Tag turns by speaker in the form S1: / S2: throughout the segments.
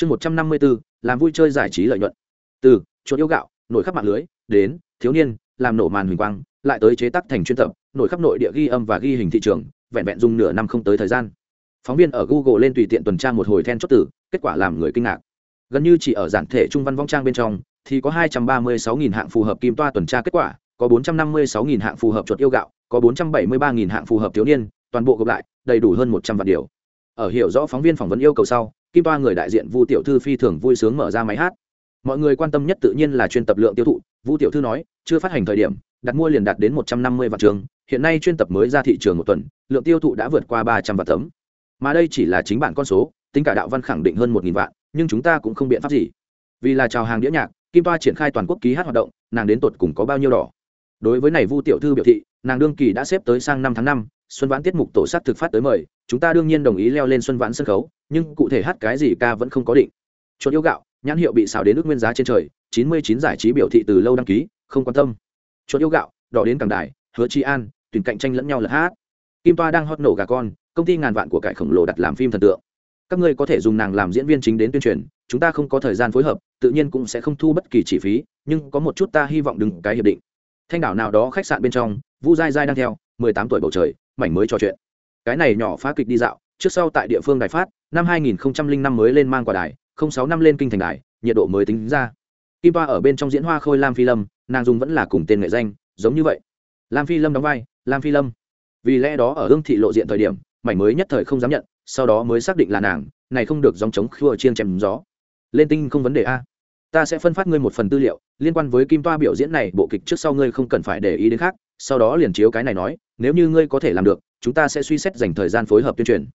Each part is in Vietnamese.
S1: chương một trăm năm mươi bốn, làm vui chơi giải trí lợi nhuận. Từ, chuột yêu gạo, nổi khắp mạng lưới, đến, thiếu niên, làm nổ màn huỳnh quang, lại tới chế tác thành chuyên tập, nổi khắp nội địa ghi âm và ghi hình thị trường, vẹn vẹn dùng nửa năm không tới thời gian. Phóng viên ở google lên tùy tiện tuần tra một hồi then chốt tử kết quả làm người kinh ngạc. Gần như chỉ ở giản thể trung văn vong trang bên trong, thì có 236.000 hạng phù hợp kim toa tuần tra kết quả, có 456.000 hạng phù hợp chuột yêu gạo, có 473.000 hạng phù hợp thiếu niên, toàn bộ gộp lại, đầy đủ hơn 100 vạn điều. Ở hiểu rõ phóng viên phỏng vấn yêu cầu sau kim toa người đại diện vu tiểu thư phi thường vui sướng mở ra máy hát. Mọi người quan tâm nhất tự nhiên là chuyên tập lượng tiêu thụ. Vu tiểu thư nói, chưa phát hành thời điểm, đặt mua liền đạt đến 150 vạn trường, hiện nay chuyên tập mới ra thị trường một tuần, lượng tiêu thụ đã vượt qua 300 vạn tấm. Mà đây chỉ là chính bản con số, tính cả đạo văn khẳng định hơn 1.000 vạn, nhưng chúng ta cũng không biện pháp gì. Vì là chào hàng đĩa nhạc, kim toa triển khai toàn quốc ký hát hoạt động, nàng đến tột cùng có bao nhiêu đỏ. Đối với này vu tiểu thư biểu thị, nàng đương kỳ đã xếp tới sang năm tháng năm xuân vãn tiết mục tổ sát thực phát tới mời, chúng ta đương nhiên đồng ý leo lên xuân vãn sân khấu, nhưng cụ thể hát cái gì ca vẫn không có định. Chuột yêu gạo, nhãn hiệu bị xào đến nước nguyên giá trên trời, chín mươi chín giải trí biểu thị từ lâu đăng ký, không quan tâm. Chuột yêu gạo, đỏ đến càng đài, hứa chi an, tuyển cạnh tranh lẫn nhau lật hát. Kim toa đang hót nổ gà con, công ty ngàn vạn của cải khổng lồ đặt làm phim thần tượng. Các ngươi có thể dùng nàng làm diễn viên chính đến tuyên truyền, chúng ta không có thời gian phối hợp, tự nhiên cũng sẽ không thu bất kỳ chi phí, nhưng có một chút ta hy vọng đừng cái hiệp định. Thanh đảo nào đó khách sạn bên trong, vu dai dai đang theo, mười tám tuổi bầu trời mảnh mới trò chuyện. Cái này nhỏ phá kịch đi dạo, trước sau tại địa phương đài phát, năm hai nghìn năm mới lên mang quả đài, không sáu năm lên kinh thành đài, nhiệt độ mới tính ra. Kim toa ở bên trong diễn hoa khôi lam phi lâm, nàng dùng vẫn là cùng tên nghệ danh, giống như vậy. Lam phi lâm đóng vai, lam phi lâm. Vì lẽ đó ở hương thị lộ diện thời điểm, mảnh mới nhất thời không dám nhận, sau đó mới xác định là nàng, này không được dòng chống khua chiên chém gió. Lên tinh không vấn đề a. Ta sẽ phân phát ngươi một phần tư liệu, liên quan với kim toa biểu diễn này, bộ kịch trước sau ngươi không cần phải để ý đến khác, sau đó liền chiếu cái này nói nếu như ngươi có thể làm được, chúng ta sẽ suy xét dành thời gian phối hợp tuyên truyền.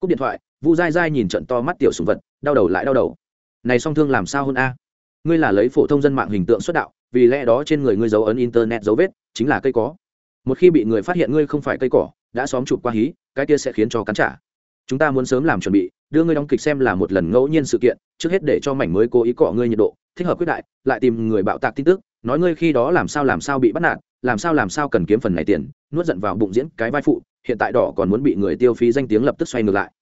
S1: Cúp điện thoại, vu dai dai nhìn trận to mắt tiểu sùng vật, đau đầu lại đau đầu. Này song thương làm sao hơn a? Ngươi là lấy phổ thông dân mạng hình tượng xuất đạo, vì lẽ đó trên người ngươi dấu ấn internet dấu vết, chính là cây có một khi bị người phát hiện ngươi không phải cây cỏ, đã xóm chụp qua hí, cái kia sẽ khiến cho cắn trả. Chúng ta muốn sớm làm chuẩn bị, đưa ngươi đóng kịch xem là một lần ngẫu nhiên sự kiện, trước hết để cho mảnh mới cố ý cọ ngươi nhiệt độ, thích hợp quyết đại, lại tìm người bạo tạc tin tức, nói ngươi khi đó làm sao làm sao bị bắt nạt làm sao làm sao cần kiếm phần này tiền, nuốt giận vào bụng diễn cái vai phụ, hiện tại đỏ còn muốn bị người tiêu phí danh tiếng lập tức xoay ngược lại.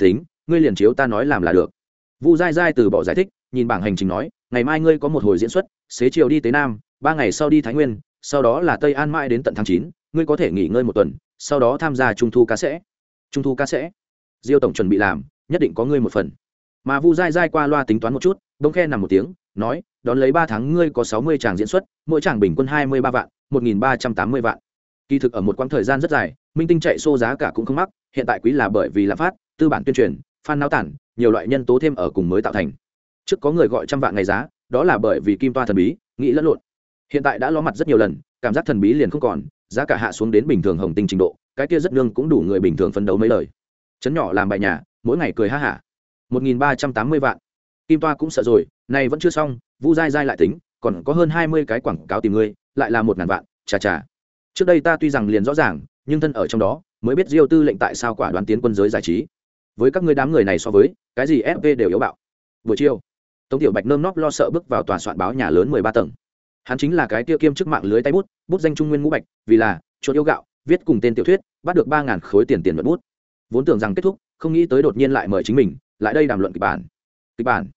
S1: Tính, ngươi liền chiếu ta nói làm là được. Vu dai dai từ bỏ giải thích, nhìn bảng hành trình nói, ngày mai ngươi có một hồi diễn xuất, xế chiều đi tới nam, ba ngày sau đi thái nguyên, sau đó là tây an mãi đến tận tháng chín, ngươi có thể nghỉ ngơi một tuần, sau đó tham gia trung thu cá sẽ. Trung thu cá sẽ. Diêu tổng chuẩn bị làm, nhất định có ngươi một phần. Mà vu dai dai qua loa tính toán một chút, bỗng khe nằm một tiếng, nói, đón lấy ba tháng ngươi có sáu mươi tràng diễn xuất, mỗi tràng bình quân hai mươi ba vạn một nghìn ba trăm tám mươi vạn. Kỳ thực ở một quãng thời gian rất dài, minh tinh chạy xô giá cả cũng không mắc, hiện tại quý là bởi vì lạm phát, tư bản tuyên truyền, phan náo tản, nhiều loại nhân tố thêm ở cùng mới tạo thành. Trước có người gọi trăm vạn ngày giá, đó là bởi vì kim toa thần bí, nghĩ lẫn lộn. Hiện tại đã ló mặt rất nhiều lần, cảm giác thần bí liền không còn, giá cả hạ xuống đến bình thường hồng tinh trình độ, cái kia rất nương cũng đủ người bình thường phấn đấu mấy lời. Chấn nhỏ làm bài nhà, mỗi ngày cười ha hả. một nghìn ba trăm tám mươi vạn. Kim toa cũng sợ rồi này vẫn chưa xong, vu dai dai lại tính, còn có hơn hai mươi cái quảng cáo tìm ngươi lại là một ngàn vạn, chà chà. Trước đây ta tuy rằng liền rõ ràng, nhưng thân ở trong đó, mới biết diêu tư lệnh tại sao quả đoán tiến quân giới giải trí. Với các ngươi đám người này so với, cái gì fv đều yếu bạo. Buổi chiều, tống tiểu bạch nơm nóp lo sợ bước vào tòa soạn báo nhà lớn mười ba tầng. Hắn chính là cái tiêu kiêm chức mạng lưới tay bút bút danh trung nguyên ngũ bạch, vì là, chuột yêu gạo, viết cùng tên tiểu thuyết, bắt được ba ngàn khối tiền tiền luận bút. Vốn tưởng rằng kết thúc, không nghĩ tới đột nhiên lại mời chính mình, lại đây đàm luận kịch bản. Kịch bản.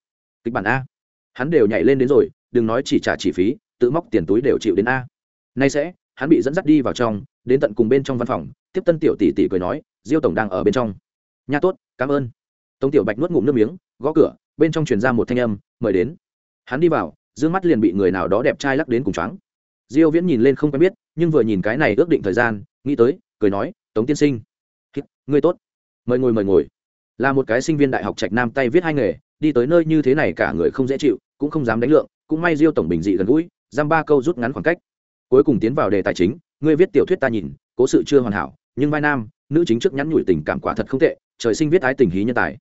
S1: Kịch bản a. Hắn đều nhảy lên đến rồi, đừng nói chỉ trả chi phí tự móc tiền túi đều chịu đến a. Nay sẽ, hắn bị dẫn dắt đi vào trong, đến tận cùng bên trong văn phòng, tiếp tân tiểu tỷ tỷ cười nói, diêu tổng đang ở bên trong. Nha tốt, cảm ơn. Tống tiểu bạch nuốt ngụm nước miếng, gõ cửa, bên trong truyền ra một thanh âm, mời đến. Hắn đi vào d mắt liền bị người nào đó đẹp trai lắc đến cùng trắng diêu viễn nhìn lên không quen biết, nhưng vừa nhìn cái này ước định thời gian, nghĩ tới, cười nói, tống tiên sinh. Người tốt. Mời ngồi mời ngồi. Là một cái sinh viên đại học trạch nam tay viết hai nghề, đi tới nơi như thế này cả người không dễ chịu, cũng không dám đánh lượng, cũng may diêu tổng bình dị gần gũi giam ba câu rút ngắn khoảng cách. Cuối cùng tiến vào đề tài chính, ngươi viết tiểu thuyết ta nhìn, cố sự chưa hoàn hảo, nhưng vai nam, nữ chính trước nhắn nhủi tình cảm quả thật không tệ, trời sinh viết ái tình hí nhân tài.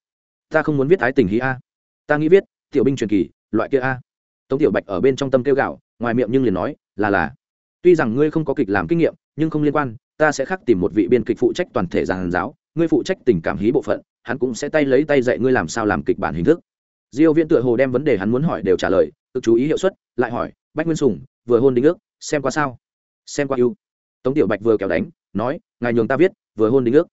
S1: Ta không muốn viết ái tình hí a. Ta nghĩ viết, tiểu binh truyền kỳ, loại kia a. Tống tiểu bạch ở bên trong tâm kêu gạo ngoài miệng nhưng liền nói, là là. Tuy rằng ngươi không có kịch làm kinh nghiệm, nhưng không liên quan, ta sẽ khắc tìm một vị biên kịch phụ trách toàn thể giàn giáo, ngươi phụ trách tình cảm hí bộ phận, hắn cũng sẽ tay lấy tay dạy ngươi làm sao làm kịch bản hình thức diêu viễn tựa hồ đem vấn đề hắn muốn hỏi đều trả lời, cực chú ý hiệu suất, lại hỏi, bách nguyên sùng, vừa hôn đính ước, xem qua sao? Xem qua, yêu. Tống tiểu bạch vừa kéo đánh, nói, ngài nhường ta viết, vừa hôn đính ước.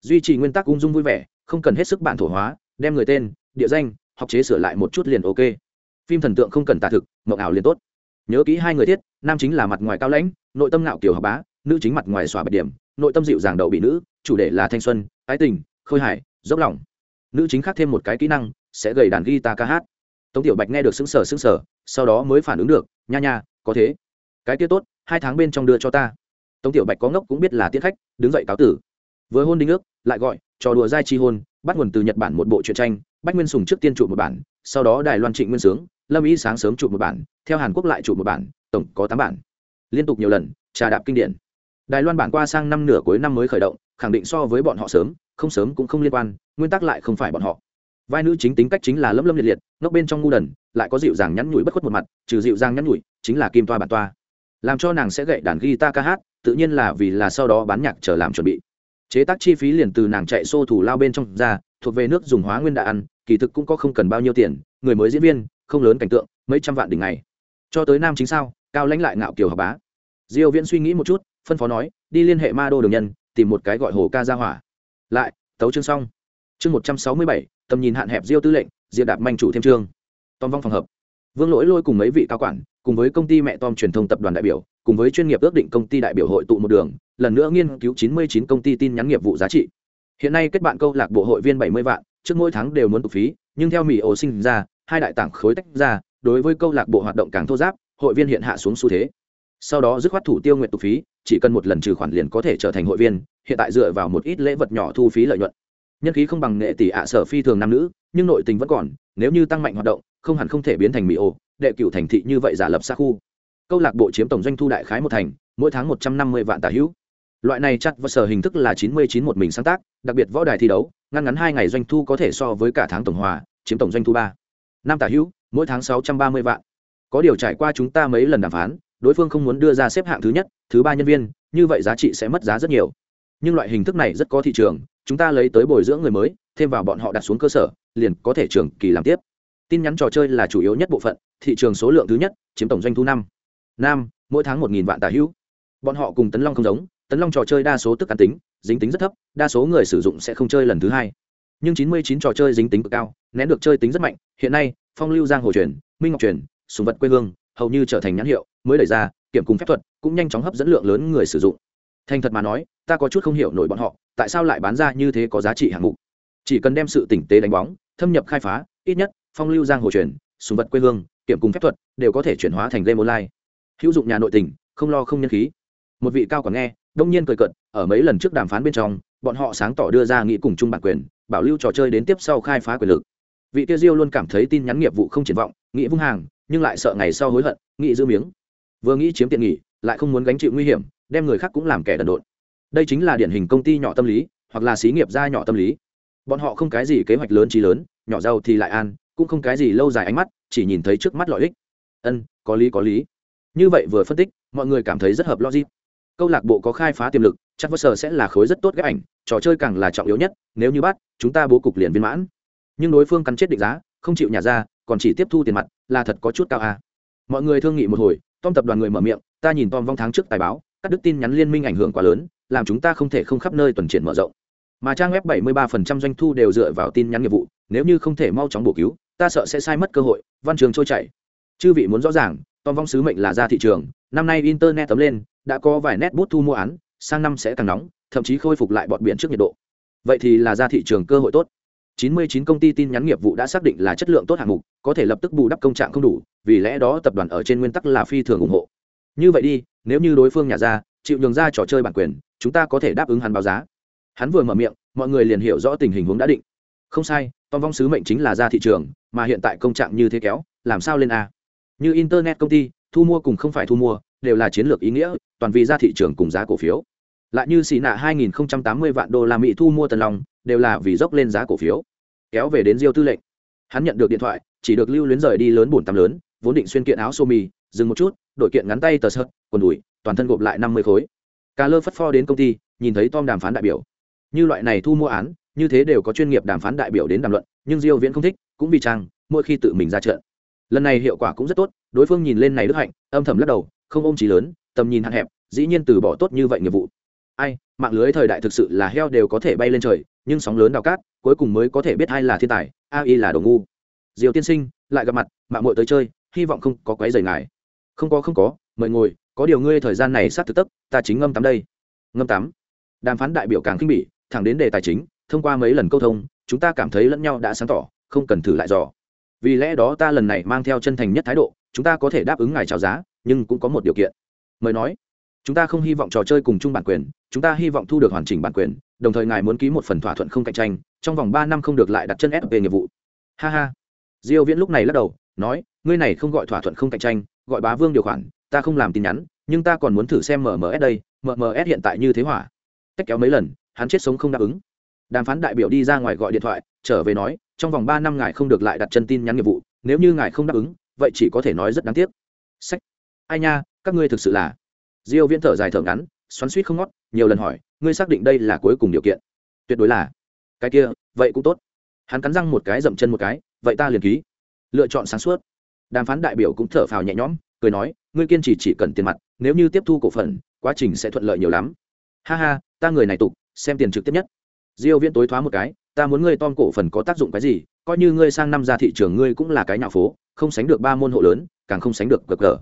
S1: Duy trì nguyên tắc ung dung vui vẻ, không cần hết sức bản thổ hóa, đem người tên, địa danh, học chế sửa lại một chút liền ok. Phim thần tượng không cần tả thực, mộng ảo liền tốt. Nhớ kỹ hai người thiết, nam chính là mặt ngoài cao lãnh, nội tâm ngạo kiểu học bá, nữ chính mặt ngoài xòa bạch điểm, nội tâm dịu dàng đậu bị nữ, chủ đề là thanh xuân, ái tình, khôi hài, dốc lòng. Nữ chính khác thêm một cái kỹ năng sẽ gầy đàn guitar ca hát. Tống tiểu bạch nghe được xứng sở xứng sở sau đó mới phản ứng được, nha nha, có thế. Cái kia tốt, hai tháng bên trong đưa cho ta. Tống tiểu bạch có ngốc cũng biết là tiết khách, đứng dậy cáo tử. Với hôn đinh ước, lại gọi, trò đùa giai chi hôn, bắt nguồn từ nhật bản một bộ truyện tranh, bách nguyên sùng trước tiên trụ một bản, sau đó đài loan trịnh nguyên sướng, lâm ý sáng sớm trụ một bản, theo hàn quốc lại trụ một bản, tổng có tám bản. Liên tục nhiều lần, trà đạp kinh điển. Đài loan bản qua sang năm nửa cuối năm mới khởi động, khẳng định so với bọn họ sớm, không sớm cũng không liên quan, nguyên tắc lại không phải bọn họ vai nữ chính tính cách chính là lâm lâm liệt liệt ngốc bên trong ngu đần lại có dịu dàng nhắn nhủi bất khuất một mặt trừ dịu dàng nhắn nhủi chính là kim toa bản toa. Làm cho nàng sẽ gậy đàn guitar ca hát tự nhiên là vì là sau đó bán nhạc chờ làm chuẩn bị. Chế tác chi phí liền từ nàng chạy xô thủ lao bên trong ra thuộc về nước dùng hóa nguyên đã ăn kỳ thực cũng có không cần bao nhiêu tiền người mới diễn viên không lớn cảnh tượng mấy trăm vạn đỉnh ngày. Cho tới nam chính sao cao lãnh lại ngạo kiều học bá. Diêu viễn suy nghĩ một chút phân phó nói đi liên hệ ma đô đường nhân tìm một cái gọi hồ ca ra hỏa. Lại tấu chương xong. Chương 167, tầm nhìn hạn hẹp diêu tư lệnh, diệp đạp manh chủ thêm trương. Tom vong phòng hợp. Vương lỗi lôi cùng mấy vị cao quản, cùng với công ty mẹ tom truyền thông tập đoàn đại biểu, cùng với chuyên nghiệp ước định công ty đại biểu hội tụ một đường, lần nữa nghiên cứu 99 công ty tin nhắn nghiệp vụ giá trị. Hiện nay kết bạn câu lạc bộ hội viên 70 vạn, trước mỗi tháng đều muốn tục phí, nhưng theo mỹ ổ sinh ra, hai đại tảng khối tách ra, đối với câu lạc bộ hoạt động càng thô giáp, hội viên hiện hạ xuống xu thế. Sau đó dứt khoát thủ tiêu nguyện tục phí, chỉ cần một lần trừ khoản liền có thể trở thành hội viên, hiện tại dựa vào một ít lễ vật nhỏ thu phí lợi nhuận nhân khí không bằng nghệ tỷ ạ sở phi thường nam nữ, nhưng nội tình vẫn còn, nếu như tăng mạnh hoạt động, không hẳn không thể biến thành mỹ ổ, đệ cựu thành thị như vậy giả lập xa khu. Câu lạc bộ chiếm tổng doanh thu đại khái một thành, mỗi tháng một trăm năm mươi vạn tả hữu. Loại này chặt và sở hình thức là chín mươi chín một mình sáng tác, đặc biệt võ đài thi đấu, ngăn ngắn hai ngày doanh thu có thể so với cả tháng tổng hòa, chiếm tổng doanh thu ba. Năm tả hữu, mỗi tháng sáu trăm ba mươi vạn. Có điều trải qua chúng ta mấy lần đàm phán, đối phương không muốn đưa ra xếp hạng thứ nhất, thứ ba nhân viên, như vậy giá trị sẽ mất giá rất nhiều nhưng loại hình thức này rất có thị trường, chúng ta lấy tới bồi dưỡng người mới, thêm vào bọn họ đặt xuống cơ sở, liền có thể trường kỳ làm tiếp. Tin nhắn trò chơi là chủ yếu nhất bộ phận, thị trường số lượng thứ nhất, chiếm tổng doanh thu năm. Năm mỗi tháng một nghìn vạn tả hữu. Bọn họ cùng tấn long không giống, tấn long trò chơi đa số tức ăn tính, dính tính rất thấp, đa số người sử dụng sẽ không chơi lần thứ hai. Nhưng chín mươi chín trò chơi dính tính cực cao, nén được chơi tính rất mạnh, hiện nay, phong lưu giang hồ truyền, minh ngọc truyền, sùng vật quê hương, hầu như trở thành nhãn hiệu, mới đẩy ra, kiểm cùng phép thuật, cũng nhanh chóng hấp dẫn lượng lớn người sử dụng thành thật mà nói, ta có chút không hiểu nổi bọn họ, tại sao lại bán ra như thế có giá trị hạng mục. Chỉ cần đem sự tỉnh tế đánh bóng, thâm nhập khai phá, ít nhất, phong lưu giang hồ truyền, sùng vật quê hương, kiểm cùng phép thuật, đều có thể chuyển hóa thành game online. Hữu dụng nhà nội tình, không lo không nhân khí. Một vị cao còn nghe, đông nhiên cười cận ở mấy lần trước đàm phán bên trong, bọn họ sáng tỏ đưa ra nghị cùng chung bản quyền, bảo lưu trò chơi đến tiếp sau khai phá quyền lực. Vị tiêu diêu luôn cảm thấy tin nhắn nghiệp vụ không triển vọng, nghĩ vung hàng, nhưng lại sợ ngày sau hối hận, nghĩ giữ miếng. Vừa nghĩ chiếm tiện nghỉ, lại không muốn gánh chịu nguy hiểm đem người khác cũng làm kẻ đần độn. Đây chính là điển hình công ty nhỏ tâm lý, hoặc là xí nghiệp gia nhỏ tâm lý. Bọn họ không cái gì kế hoạch lớn trí lớn, nhỏ giàu thì lại an, cũng không cái gì lâu dài ánh mắt, chỉ nhìn thấy trước mắt lợi ích. Ân, có lý có lý. Như vậy vừa phân tích, mọi người cảm thấy rất hợp logic. Câu lạc bộ có khai phá tiềm lực, chắc vơ sở sẽ là khối rất tốt ghép ảnh, trò chơi càng là trọng yếu nhất, nếu như bắt, chúng ta bố cục liền viên mãn. Nhưng đối phương cắn chết định giá, không chịu nhà ra, còn chỉ tiếp thu tiền mặt, là thật có chút cao à. mọi người thương nghị một hồi, tom tập đoàn người mở miệng, ta nhìn tom vong tháng trước tài báo các đức tin nhắn liên minh ảnh hưởng quá lớn, làm chúng ta không thể không khắp nơi tuần triển mở rộng. Mà trang web 73% doanh thu đều dựa vào tin nhắn nghiệp vụ, nếu như không thể mau chóng bổ cứu, ta sợ sẽ sai mất cơ hội, văn trường trôi chảy. Chư vị muốn rõ ràng, tom vong sứ mệnh là ra thị trường, năm nay internet tấm lên, đã có vài nét bút thu mua án, sang năm sẽ càng nóng, thậm chí khôi phục lại bọn biển trước nhiệt độ. Vậy thì là ra thị trường cơ hội tốt. 99 công ty tin nhắn nghiệp vụ đã xác định là chất lượng tốt hạng mục, có thể lập tức bù đắp công trạng không đủ, vì lẽ đó tập đoàn ở trên nguyên tắc là phi thường ủng hộ như vậy đi, nếu như đối phương nhà ra, chịu nhường ra trò chơi bản quyền, chúng ta có thể đáp ứng hắn báo giá. Hắn vừa mở miệng, mọi người liền hiểu rõ tình hình hướng đã định. Không sai, tom vong sứ mệnh chính là ra thị trường, mà hiện tại công trạng như thế kéo, làm sao lên a? Như internet công ty, thu mua cùng không phải thu mua, đều là chiến lược ý nghĩa, toàn vì ra thị trường cùng giá cổ phiếu. Lại như xì nạ 2080 vạn đô la mỹ thu mua tần long, đều là vì dốc lên giá cổ phiếu. Kéo về đến diêu tư lệnh. Hắn nhận được điện thoại, chỉ được lưu luyến rời đi lớn bổn tắm lớn, vốn định xuyên kiện áo sô mi dừng một chút đội kiện ngắn tay tờ sợt, quần đùi, toàn thân gộp lại năm mươi khối. Cà lơ phất pho đến công ty, nhìn thấy tom đàm phán đại biểu. Như loại này thu mua án, như thế đều có chuyên nghiệp đàm phán đại biểu đến đàm luận, nhưng diêu viễn không thích, cũng vì trang mỗi khi tự mình ra trận. Lần này hiệu quả cũng rất tốt, đối phương nhìn lên này đức hạnh, âm thầm lắc đầu, không ôm trí lớn, tầm nhìn hạn hẹp, dĩ nhiên từ bỏ tốt như vậy nghiệp vụ. Ai, mạng lưới thời đại thực sự là heo đều có thể bay lên trời, nhưng sóng lớn đào cát, cuối cùng mới có thể biết ai là thiên tài ai là đồ ngu. Diều tiên sinh, lại gặp mặt, mạng muội tới chơi, hy vọng không có quấy rầy ngài không có không có, mời ngồi, có điều ngươi thời gian này sát thực tấp ta chính ngâm tắm đây. Ngâm tắm? Đàm phán đại biểu càng khinh bỉ, thẳng đến đề tài chính, thông qua mấy lần câu thông, chúng ta cảm thấy lẫn nhau đã sáng tỏ, không cần thử lại dò. Vì lẽ đó ta lần này mang theo chân thành nhất thái độ, chúng ta có thể đáp ứng ngài chào giá, nhưng cũng có một điều kiện. Mời nói. Chúng ta không hy vọng trò chơi cùng chung bản quyền, chúng ta hy vọng thu được hoàn chỉnh bản quyền, đồng thời ngài muốn ký một phần thỏa thuận không cạnh tranh, trong vòng ba năm không được lại đặt chân ép về nghiệp vụ. Ha ha. Diêu viễn lúc này lắc đầu, nói, ngươi này không gọi thỏa thuận không cạnh tranh gọi bá vương điều khoản, ta không làm tin nhắn, nhưng ta còn muốn thử xem mms đây mms hiện tại như thế hỏa. Tách kéo mấy lần, hắn chết sống không đáp ứng. Đàm phán đại biểu đi ra ngoài gọi điện thoại, trở về nói, trong vòng ba năm ngài không được lại đặt chân tin nhắn nghiệp vụ, nếu như ngài không đáp ứng, vậy chỉ có thể nói rất đáng tiếc. Sách. Ai nha, các ngươi thực sự là. Diêu viễn thở dài thở ngắn, xoắn suýt không ngót, nhiều lần hỏi, ngươi xác định đây là cuối cùng điều kiện? Tuyệt đối là. Cái kia, vậy cũng tốt. Hắn cắn răng một cái, dậm chân một cái, vậy ta liền ký. Lựa chọn sáng suốt đàm phán đại biểu cũng thở phào nhẹ nhõm, cười nói, ngươi kiên trì chỉ cần tiền mặt, nếu như tiếp thu cổ phần, quá trình sẽ thuận lợi nhiều lắm. Ha ha, ta người này tục, xem tiền trực tiếp nhất. Diêu viễn tối thoá một cái, ta muốn ngươi tom cổ phần có tác dụng cái gì, coi như ngươi sang năm ra thị trường ngươi cũng là cái nhạo phố, không sánh được ba môn hộ lớn, càng không sánh được cờ cờ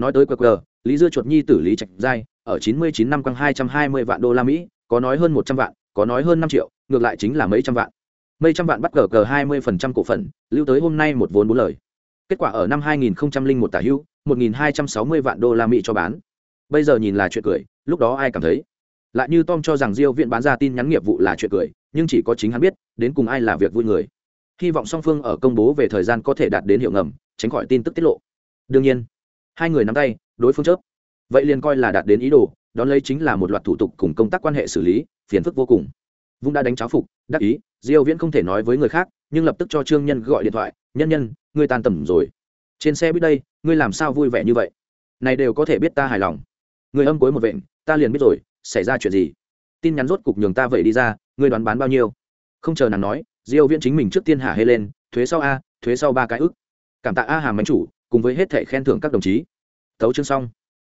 S1: nói tới cờ cờ lý dưa chuột nhi tử lý trạch giai, ở 99 năm quăng 220 vạn đô la mỹ, có nói hơn 100 vạn, có nói hơn 5 triệu, ngược lại chính là mấy trăm vạn. Mấy trăm vạn bắt cờ cờ 20% cổ phần, lưu tới hôm nay một vốn bốn lời kết quả ở năm 2001 tả hữu 1.260 vạn đô la mỹ cho bán. Bây giờ nhìn là chuyện cười, lúc đó ai cảm thấy? Lại như tom cho rằng diêu viện bán ra tin nhắn nghiệp vụ là chuyện cười, nhưng chỉ có chính hắn biết, đến cùng ai là việc vui người. Hy vọng song phương ở công bố về thời gian có thể đạt đến hiệu ngầm, tránh khỏi tin tức tiết lộ. Đương nhiên, hai người nắm tay, đối phương chớp. Vậy liền coi là đạt đến ý đồ, đón lấy chính là một loạt thủ tục cùng công tác quan hệ xử lý, phiền phức vô cùng. Vung đã đánh cháo phục, đắc ý, diêu viễn không thể nói với người khác, nhưng lập tức cho trương nhân gọi điện thoại, nhân nhân ngươi tan tầm rồi. Trên xe biết đây, ngươi làm sao vui vẻ như vậy? Này đều có thể biết ta hài lòng. Người âm cuối một vện, ta liền biết rồi, xảy ra chuyện gì? Tin nhắn rốt cục nhường ta vậy đi ra, ngươi đoán bán bao nhiêu? Không chờ nàng nói, diêu viễn chính mình trước tiên hạ hê lên, thuế sau a, thuế sau ba cái ức. Cảm tạ a hàm bánh chủ, cùng với hết thẻ khen thưởng các đồng chí. Thấu chương xong.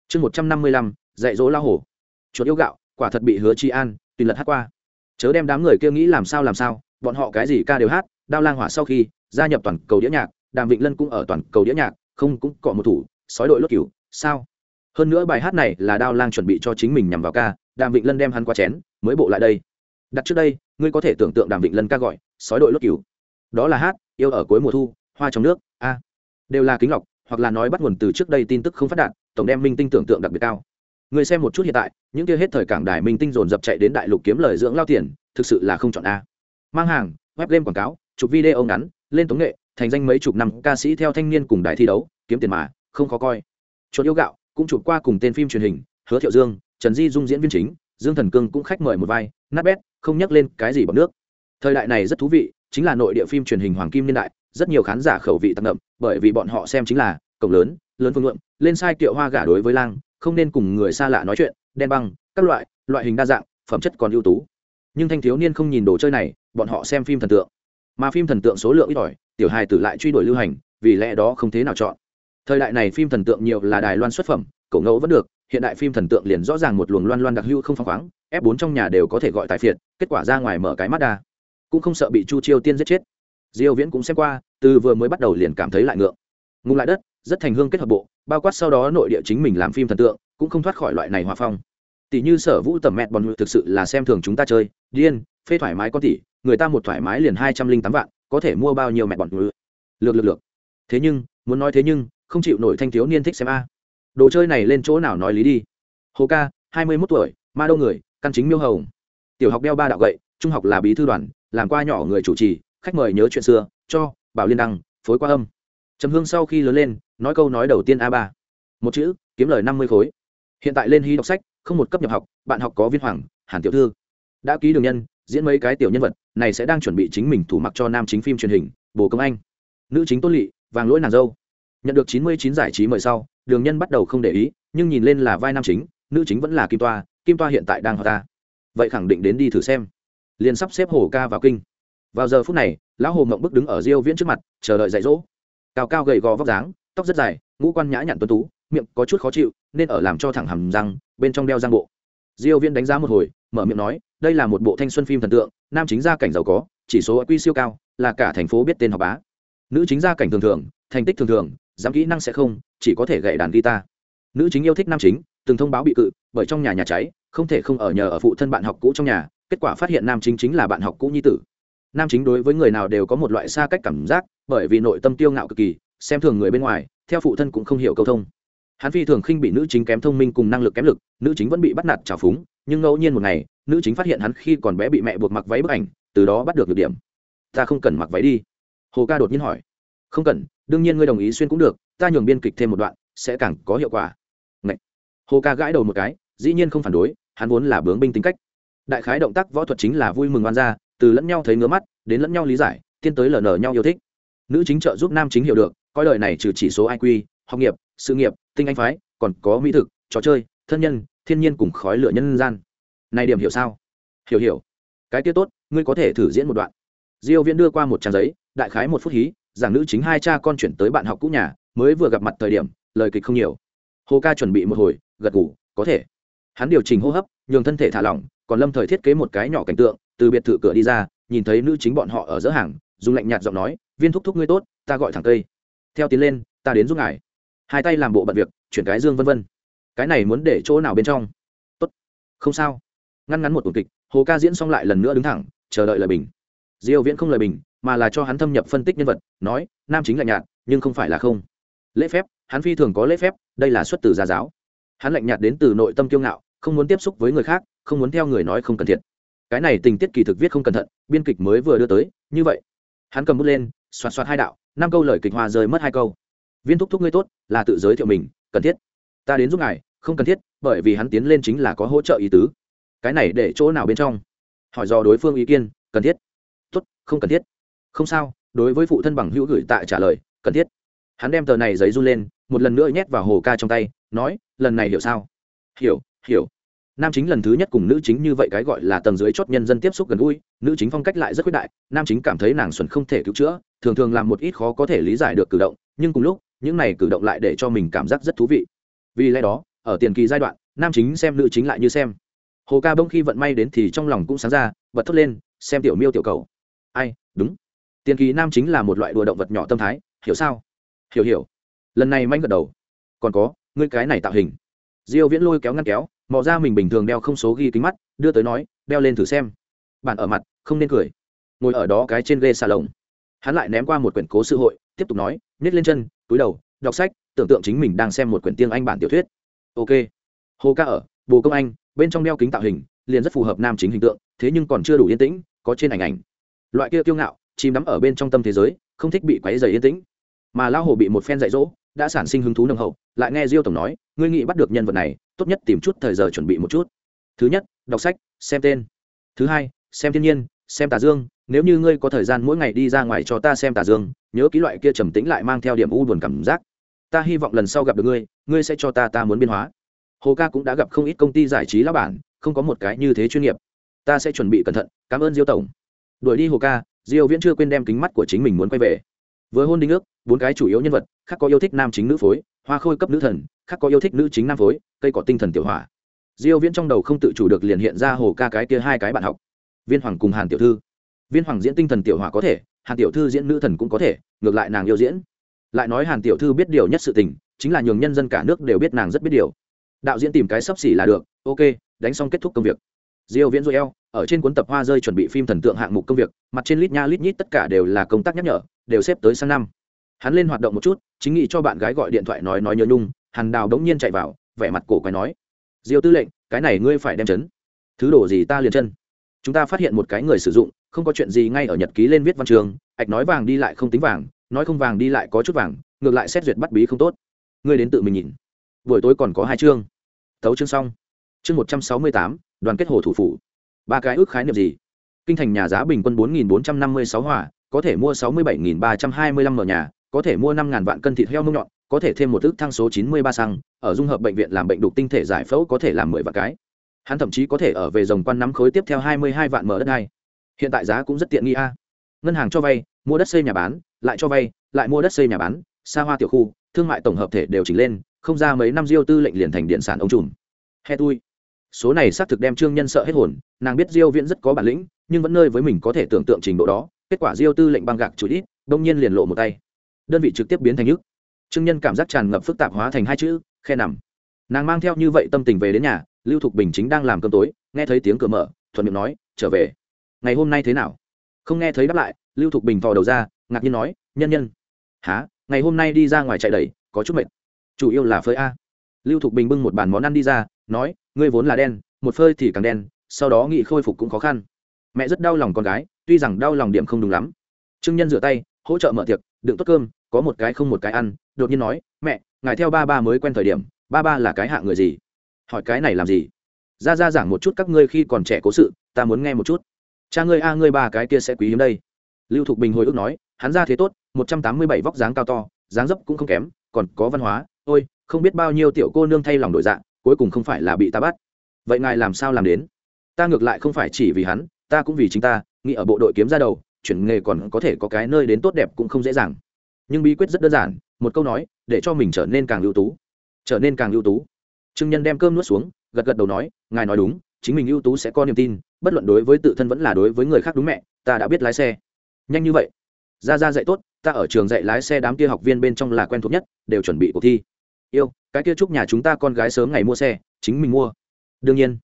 S1: Chương một trăm năm mươi lăm, dạy dỗ lao hổ. Chuột yêu gạo, quả thật bị hứa chi an, tùy lật hát qua. Chớ đem đám người kia nghĩ làm sao làm sao, bọn họ cái gì ca đều hát, đao lang hỏa sau khi, gia nhập toàn cầu đĩa nhạc đàm vịnh lân cũng ở toàn cầu đĩa nhạc, không cũng cọ một thủ, sói đội lốt cửu sao? Hơn nữa bài hát này là đao lang chuẩn bị cho chính mình nhằm vào ca, đàm vịnh lân đem hắn qua chén, mới bộ lại đây. Đặt trước đây, ngươi có thể tưởng tượng đàm vịnh lân ca gọi, sói đội lốt cửu đó là hát, yêu ở cuối mùa thu, hoa trong nước, a. Đều là kính lọc, hoặc là nói bắt nguồn từ trước đây tin tức không phát đạt, tổng đem minh tinh tưởng tượng đặc biệt cao. Người xem một chút hiện tại, những kia hết thời cảng đài minh tinh dồn dập chạy đến đại lục kiếm lời dưỡng lao tiền, thực sự là không chọn a. Mang hàng web game quảng cáo, chụp video ngắn, lên tống nghệ thành danh mấy chục năm ca sĩ theo thanh niên cùng đài thi đấu, kiếm tiền mà, không khó coi. Chuột yêu gạo cũng chụp qua cùng tên phim truyền hình, hứa thiệu dương, trần di dung diễn viên chính, dương thần cương cũng khách mời một vai, nát bét, không nhắc lên cái gì bằng nước. Thời đại này rất thú vị, chính là nội địa phim truyền hình hoàng kim niên đại, rất nhiều khán giả khẩu vị tăng ngậm, bởi vì bọn họ xem chính là cổng lớn lớn phương ngượng, lên sai kiệu hoa gả đối với lang, không nên cùng người xa lạ nói chuyện, đen băng, các loại loại hình đa dạng, phẩm chất còn ưu tú. Nhưng thanh thiếu niên không nhìn đồ chơi này, bọn họ xem phim thần tượng mà phim thần tượng số lượng ít ỏi, tiểu hài tử lại truy đuổi lưu hành, vì lẽ đó không thế nào chọn. Thời đại này phim thần tượng nhiều là đài loan xuất phẩm, cổ ngẫu vẫn được, hiện đại phim thần tượng liền rõ ràng một luồng loan loan đặc hữu không phăng khoáng, f 4 trong nhà đều có thể gọi tài phiệt, kết quả ra ngoài mở cái mắt đa cũng không sợ bị chu chiêu tiên giết chết. Diêu viễn cũng xem qua, từ vừa mới bắt đầu liền cảm thấy lại ngượng. Ngủ lại đất, rất thành hương kết hợp bộ, bao quát sau đó nội địa chính mình làm phim thần tượng, cũng không thoát khỏi loại này hòa phong. Tỷ như sở vũ tầm mẹ bòn thực sự là xem thường chúng ta chơi, điên, phê thoải mái con tỷ người ta một thoải mái liền hai trăm linh tám vạn, có thể mua bao nhiêu mẹ bọn lược lược lược. Thế nhưng, muốn nói thế nhưng, không chịu nổi thanh thiếu niên thích xem a. Đồ chơi này lên chỗ nào nói lý đi. Hồ ca, hai mươi mốt tuổi, ma đâu người, căn chính miêu hồng. Tiểu học đeo ba đạo gậy, trung học là bí thư đoàn, làm qua nhỏ người chủ trì, khách mời nhớ chuyện xưa, cho, bảo liên đăng, phối qua âm. Trầm hương sau khi lớn lên, nói câu nói đầu tiên a ba. Một chữ, kiếm lời năm mươi khối. Hiện tại lên hy đọc sách, không một cấp nhập học, bạn học có viên hoàng, hàn tiểu thư. Đã ký đường nhân diễn mấy cái tiểu nhân vật, này sẽ đang chuẩn bị chính mình thủ mặc cho nam chính phim truyền hình, bồ công anh. Nữ chính tôn lỵ vàng lỗi nàng dâu. Nhận được chín mươi chín giải trí mời sau, đường nhân bắt đầu không để ý, nhưng nhìn lên là vai nam chính, nữ chính vẫn là kim toa kim toa hiện tại đang họ ta. Vậy khẳng định đến đi thử xem. Liền sắp xếp hồ ca vào kinh. Vào giờ phút này, lão hồ mộng bức đứng ở diêu viễn trước mặt, chờ đợi dạy dỗ. Cao cao gầy gò vóc dáng, tóc rất dài, ngũ quan nhã nhặn tuấn tú, miệng có chút khó chịu, nên ở làm cho thẳng hầm răng, bên trong đeo răng bộ. Diêu viễn đánh giá một hồi mở miệng nói, đây là một bộ thanh xuân phim thần tượng, nam chính gia cảnh giàu có, chỉ số quy siêu cao, là cả thành phố biết tên học bá. Nữ chính gia cảnh thường thường, thành tích thường thường, dám kỹ năng sẽ không, chỉ có thể gậy đàn guitar. Nữ chính yêu thích nam chính, từng thông báo bị cự, bởi trong nhà nhà cháy, không thể không ở nhờ ở phụ thân bạn học cũ trong nhà, kết quả phát hiện nam chính chính là bạn học cũ nhi tử. Nam chính đối với người nào đều có một loại xa cách cảm giác, bởi vì nội tâm tiêu ngạo cực kỳ, xem thường người bên ngoài, theo phụ thân cũng không hiểu câu thông hắn phi thường khinh bị nữ chính kém thông minh cùng năng lực kém lực, nữ chính vẫn bị bắt nạt trào phúng, nhưng ngẫu nhiên một ngày, nữ chính phát hiện hắn khi còn bé bị mẹ buộc mặc váy bức ảnh, từ đó bắt được được điểm. Ta không cần mặc váy đi. Hồ ca đột nhiên hỏi. Không cần, đương nhiên ngươi đồng ý xuyên cũng được, ta nhường biên kịch thêm một đoạn, sẽ càng có hiệu quả. Ngậy. hồ ca gãi đầu một cái, dĩ nhiên không phản đối, hắn vốn là bướng binh tính cách. Đại khái động tác võ thuật chính là vui mừng oan ra từ lẫn nhau thấy ngứa mắt, đến lẫn nhau lý giải tiến tới lờ nở nhau yêu thích. Nữ chính trợ giúp nam chính hiểu được, coi lời này trừ chỉ số iq học nghiệp, sự nghiệp tinh anh phái, còn có mỹ thực, trò chơi, thân nhân, thiên nhiên cùng khói lửa nhân gian. Này điểm hiểu sao? Hiểu hiểu. Cái kia tốt, ngươi có thể thử diễn một đoạn. Diêu viễn đưa qua một trang giấy, đại khái một phút hí, giảng nữ chính hai cha con chuyển tới bạn học cũ nhà, mới vừa gặp mặt thời điểm, lời kịch không nhiều. Hồ ca chuẩn bị một hồi, gật gù, có thể. Hắn điều chỉnh hô hấp, nhường thân thể thả lỏng, còn lâm thời thiết kế một cái nhỏ cảnh tượng, từ biệt thự cửa đi ra, nhìn thấy nữ chính bọn họ ở giữa hàng, dùng lạnh nhạt giọng nói, viên thúc thúc ngươi tốt, ta gọi thẳng cây theo tiến lên, ta đến giúp ngài hai tay làm bộ bận việc, chuyển cái dương vân vân. Cái này muốn để chỗ nào bên trong? Tốt. Không sao. Ngăn ngắn một tuần kịch, hồ ca diễn xong lại lần nữa đứng thẳng, chờ đợi lời bình. Diêu viễn không lời bình, mà là cho hắn thâm nhập phân tích nhân vật, nói, nam chính lạnh nhạt, nhưng không phải là không. Lễ phép, hắn phi thường có lễ phép, đây là xuất từ gia giáo. Hắn lạnh nhạt đến từ nội tâm kiêu ngạo, không muốn tiếp xúc với người khác, không muốn theo người nói không cần thiết. cái này tình tiết kỳ thực viết không cẩn thận, biên kịch mới vừa đưa tới, như vậy. Hắn cầm bút lên, xoạt xoạt hai đạo, năm câu lời kịch hòa rời mất hai câu viên thúc thúc ngươi tốt, là tự giới thiệu mình, cần thiết. Ta đến giúp ngài, không cần thiết, bởi vì hắn tiến lên chính là có hỗ trợ ý tứ. Cái này để chỗ nào bên trong? Hỏi do đối phương ý kiến, cần thiết. Tốt, không cần thiết. Không sao, đối với phụ thân bằng hữu gửi tại trả lời, cần thiết. Hắn đem tờ này giấy run lên, một lần nữa nhét vào hồ ca trong tay, nói, lần này hiểu sao? Hiểu hiểu. Nam chính lần thứ nhất cùng nữ chính như vậy cái gọi là tầng dưới chót nhân dân tiếp xúc gần gũi, nữ chính phong cách lại rất quyết đại, nam chính cảm thấy nàng xuẩn không thể cứu chữa, thường thường làm một ít khó có thể lý giải được cử động, nhưng cùng lúc những này cử động lại để cho mình cảm giác rất thú vị. Vì lẽ đó, ở tiền kỳ giai đoạn, nam chính xem nữ chính lại như xem. Hồ ca bông khi vận may đến thì trong lòng cũng sáng ra, bật thốt lên, xem tiểu miêu tiểu cầu. Ai, đúng. Tiền kỳ nam chính là một loại đùa động vật nhỏ tâm thái, hiểu sao? Hiểu hiểu. Lần này manh gật đầu. Còn có, ngươi cái này tạo hình. Diêu viễn lôi kéo ngăn kéo, mò ra mình bình thường đeo không số ghi kính mắt, đưa tới nói, đeo lên thử xem. Bạn ở mặt, không nên cười. Ngồi ở đó cái trên ghê xà lồng hắn lại ném qua một quyển cố sự hội, tiếp tục nói, nhét lên chân túi đầu, đọc sách, tưởng tượng chính mình đang xem một quyển tiếng anh bản tiểu thuyết. Ok. Hồ ca ở, bồ công anh, bên trong đeo kính tạo hình, liền rất phù hợp nam chính hình tượng, thế nhưng còn chưa đủ yên tĩnh, có trên ảnh ảnh. Loại kia kiêu ngạo, chìm đắm ở bên trong tâm thế giới, không thích bị quấy dày yên tĩnh. Mà lao hồ bị một phen dạy dỗ, đã sản sinh hứng thú nồng hậu, lại nghe diêu tổng nói, ngươi nghĩ bắt được nhân vật này, tốt nhất tìm chút thời giờ chuẩn bị một chút. Thứ nhất, đọc sách, xem tên. Thứ hai, xem thiên nhiên, xem tà dương nếu như ngươi có thời gian mỗi ngày đi ra ngoài cho ta xem tà dương, nhớ ký loại kia trầm tĩnh lại mang theo điểm u buồn cảm giác. Ta hy vọng lần sau gặp được ngươi ngươi sẽ cho ta ta muốn biên hóa. Hồ ca cũng đã gặp không ít công ty giải trí lão bản, không có một cái như thế chuyên nghiệp. Ta sẽ chuẩn bị cẩn thận, cảm ơn diêu tổng. Đuổi đi hồ ca, diêu viễn chưa quên đem kính mắt của chính mình muốn quay về. Với hôn đinh ước, bốn cái chủ yếu nhân vật, khác có yêu thích nam chính nữ phối, hoa khôi cấp nữ thần, khác có yêu thích nữ chính nam phối, cây cỏ tinh thần tiểu hỏa. Diêu viễn trong đầu không tự chủ được liền hiện ra hồ ca cái kia hai cái bạn học. Viên hoàng cùng hàn tiểu thư viên hoàng diễn tinh thần tiểu hỏa có thể, hàn tiểu thư diễn nữ thần cũng có thể, ngược lại nàng yêu diễn. Lại nói hàn tiểu thư biết điều nhất sự tình, chính là nhường nhân dân cả nước đều biết nàng rất biết điều. Đạo diễn tìm cái sắp xỉ là được, ok, đánh xong kết thúc công việc. Diêu viễn rồi eo, ở trên cuốn tập hoa rơi chuẩn bị phim thần tượng hạng mục công việc, mặt trên lít nha lít nhít tất cả đều là công tác nhắc nhở, đều xếp tới sang năm. Hắn lên hoạt động một chút, chính nghĩ cho bạn gái gọi điện thoại nói nói nhớ nhung, hàn đào đống nhiên chạy vào, vẻ mặt cổ quái nói. Diêu tư lệnh, cái này ngươi phải đem chấn. Thứ đồ gì ta liền chân. Chúng ta phát hiện một cái người sử dụng không có chuyện gì ngay ở nhật ký lên viết văn trường, ạch nói vàng đi lại không tính vàng, nói không vàng đi lại có chút vàng, ngược lại xét duyệt bắt bí không tốt. Ngươi đến tự mình nhìn. Buổi tối còn có hai chương. Thấu chương xong. Chương một trăm sáu mươi tám, đoàn kết hồ thủ phủ. Ba cái ước khái niệm gì? Kinh thành nhà giá bình quân bốn nghìn bốn trăm năm mươi sáu hỏa có thể mua sáu mươi bảy nghìn ba trăm hai mươi lăm mở nhà, có thể mua năm ngàn vạn cân thịt heo mông nhọn, có thể thêm một ước thăng số chín mươi ba xăng, ở dung hợp bệnh viện làm bệnh đục tinh thể giải phẫu có thể làm mười vạn cái. Hắn thậm chí có thể ở về dòng quan nắm khối tiếp theo hai mươi hai vạn mở đất hai hiện tại giá cũng rất tiện nghi a. Ngân hàng cho vay, mua đất xây nhà bán, lại cho vay, lại mua đất xây nhà bán, xa hoa tiểu khu, thương mại tổng hợp thể đều chỉnh lên, không ra mấy năm diêu tư lệnh liền thành điện sản ông trùm. He tui. Số này xác thực đem trương nhân sợ hết hồn, nàng biết diêu viễn rất có bản lĩnh, nhưng vẫn nơi với mình có thể tưởng tượng trình độ đó, kết quả diêu tư lệnh băng gạc chủ ít đông nhiên liền lộ một tay. Đơn vị trực tiếp biến thành nhức. Trương nhân cảm giác tràn ngập phức tạp hóa thành hai chữ, khe nằm. Nàng mang theo như vậy tâm tình về đến nhà, lưu thục bình chính đang làm cơm tối, nghe thấy tiếng cửa mở, thuận miệng nói, trở về ngày hôm nay thế nào? Không nghe thấy đáp lại, lưu thục bình thò đầu ra, ngạc nhiên nói, nhân nhân. Há ngày hôm nay đi ra ngoài chạy đầy có chút mệt. Chủ yếu là phơi a. Lưu thục bình bưng một bàn món ăn đi ra, nói, ngươi vốn là đen, một phơi thì càng đen, sau đó nghị khôi phục cũng khó khăn. Mẹ rất đau lòng con gái, tuy rằng đau lòng điểm không đúng lắm. Trương nhân rửa tay, hỗ trợ mở tiệc, đựng tốt cơm, có một cái không một cái ăn. Đột nhiên nói, mẹ, ngài theo ba ba mới quen thời điểm, ba ba là cái hạ người gì? Hỏi cái này làm gì? Ra ra giảng một chút các ngươi khi còn trẻ cố sự, ta muốn nghe một chút cha ngươi, a ngươi ba cái kia sẽ quý hiếm đây. Lưu thục bình hồi ức nói, hắn ra thế tốt, một trăm tám mươi bảy vóc dáng cao to, dáng dấp cũng không kém, còn có văn hóa, ôi, không biết bao nhiêu tiểu cô nương thay lòng đổi dạng cuối cùng không phải là bị ta bắt. Vậy ngài làm sao làm đến? Ta ngược lại không phải chỉ vì hắn, ta cũng vì chính ta, nghĩ ở bộ đội kiếm ra đầu, chuyển nghề còn có thể có cái nơi đến tốt đẹp cũng không dễ dàng. Nhưng bí quyết rất đơn giản, một câu nói, để cho mình trở nên càng ưu tú. Trở nên càng ưu tú. Trương nhân đem cơm nuốt xuống, gật gật đầu nói, ngài nói đúng, chính mình ưu tú sẽ có niềm tin bất luận đối với tự thân vẫn là đối với người khác đúng mẹ, ta đã biết lái xe. Nhanh như vậy. Ra ra dạy tốt, ta ở trường dạy lái xe đám kia học viên bên trong là quen thuộc nhất, đều chuẩn bị cuộc thi. Yêu, cái kia chúc nhà chúng ta con gái sớm ngày mua xe, chính mình mua. Đương nhiên.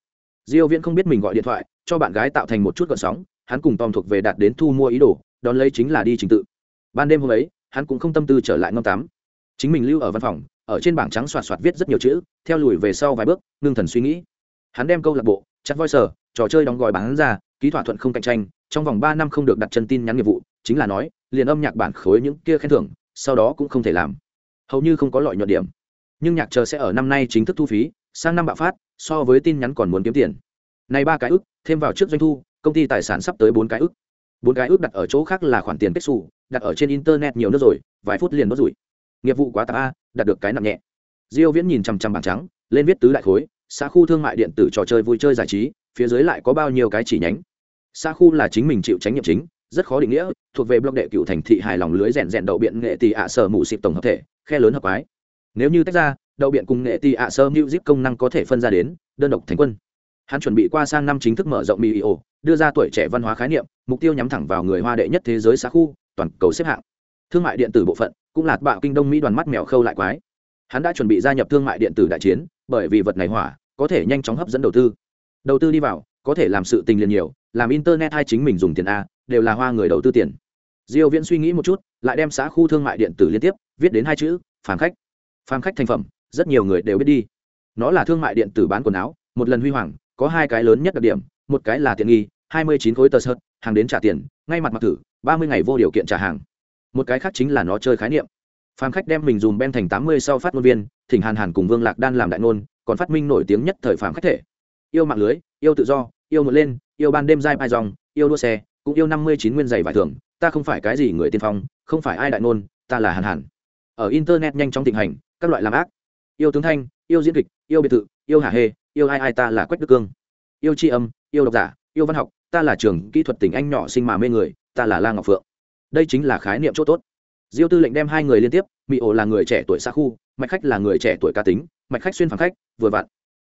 S1: Diêu viễn không biết mình gọi điện thoại, cho bạn gái tạo thành một chút gợn sóng, hắn cùng tom thuộc về đạt đến thu mua ý đồ, đón lấy chính là đi trình tự. Ban đêm hôm ấy, hắn cũng không tâm tư trở lại ngâm tắm. Chính mình lưu ở văn phòng, ở trên bảng trắng soạt soạt viết rất nhiều chữ, theo lùi về sau vài bước, ngưng thần suy nghĩ. Hắn đem câu lạc bộ chặt voi sờ trò chơi đóng gói bán ra, ký thỏa thuận không cạnh tranh, trong vòng ba năm không được đặt chân tin nhắn nghiệp vụ, chính là nói, liền âm nhạc bản khối những kia khen thưởng, sau đó cũng không thể làm. Hầu như không có loại nhuận điểm. Nhưng nhạc chờ sẽ ở năm nay chính thức thu phí, sang năm bạo phát, so với tin nhắn còn muốn kiếm tiền. Này ba cái ức, thêm vào trước doanh thu, công ty tài sản sắp tới bốn cái ức. Bốn cái ức đặt ở chỗ khác là khoản tiền kết xù, đặt ở trên internet nhiều nước rồi, vài phút liền đốt rủi. Nghiệp vụ quá tạp a đặt được cái nặng nhẹ. Diêu viễn nhìn chằm chằm bảng trắng, lên viết tứ đại khối, xã khu thương mại điện tử trò chơi vui chơi giải trí phía dưới lại có bao nhiêu cái chỉ nhánh. Xa khu là chính mình chịu trách nhiệm chính, rất khó định nghĩa, thuộc về block đệ cựu thành thị hài lòng lưới rèn rèn đậu biện nghệ tỷ ạ sở mù xịp tổng hợp thể, khe lớn hợp quái. Nếu như tách ra, đậu biện cùng nghệ tỷ ạ sơ music công năng có thể phân ra đến, đơn độc thành quân. Hắn chuẩn bị qua sang năm chính thức mở rộng mỹ ổ đưa ra tuổi trẻ văn hóa khái niệm, mục tiêu nhắm thẳng vào người hoa đệ nhất thế giới xã khu, toàn cầu xếp hạng. Thương mại điện tử bộ phận, cũng là bạo kinh đông mỹ đoàn mắt mèo khâu lại quái. Hắn đã chuẩn bị gia nhập thương mại điện tử đại chiến, bởi vì vật này hỏa, có thể nhanh chóng hấp dẫn đầu tư đầu tư đi vào, có thể làm sự tình liền nhiều, làm internet hay chính mình dùng tiền a, đều là hoa người đầu tư tiền. Diêu viễn suy nghĩ một chút, lại đem xã khu thương mại điện tử liên tiếp, viết đến hai chữ, phàm khách. Phàm khách thành phẩm, rất nhiều người đều biết đi. Nó là thương mại điện tử bán quần áo, một lần huy hoàng, có hai cái lớn nhất đặc điểm, một cái là tiện nghi, hai mươi chín khối tờ sợt, hàng đến trả tiền, ngay mặt mặc thử, ba mươi ngày vô điều kiện trả hàng. Một cái khác chính là nó chơi khái niệm. Phàm khách đem mình dùm ben thành tám mươi sau phát ngôn viên, thỉnh hàn hàn cùng vương lạc đan làm đại ngôn, còn phát minh nổi tiếng nhất thời phàm khách thể yêu mạng lưới, yêu tự do, yêu một lên, yêu ban đêm dai mai dòng, yêu đua xe, cũng yêu năm mươi chín nguyên giày vải thường ta không phải cái gì người tiên phong, không phải ai đại ngôn, ta là hàn hàn. Ở internet nhanh chóng thịnh hành, các loại làm ác. Yêu tướng thanh, yêu diễn kịch, yêu biệt thự, yêu hả hê, yêu ai ai ta là quách đức cương. Yêu tri âm, yêu độc giả, yêu văn học, ta là trường kỹ thuật tỉnh anh nhỏ sinh mà mê người, ta là la ngọc phượng. Đây chính là khái niệm c h ỗ t ố t diêu tư lệnh đem hai người liên tiếp mỹ ổ là người trẻ tuổi xa khu, mạch khách là người trẻ tuổi ca tính, mạch khách xuyên phản khách, vừa vặn.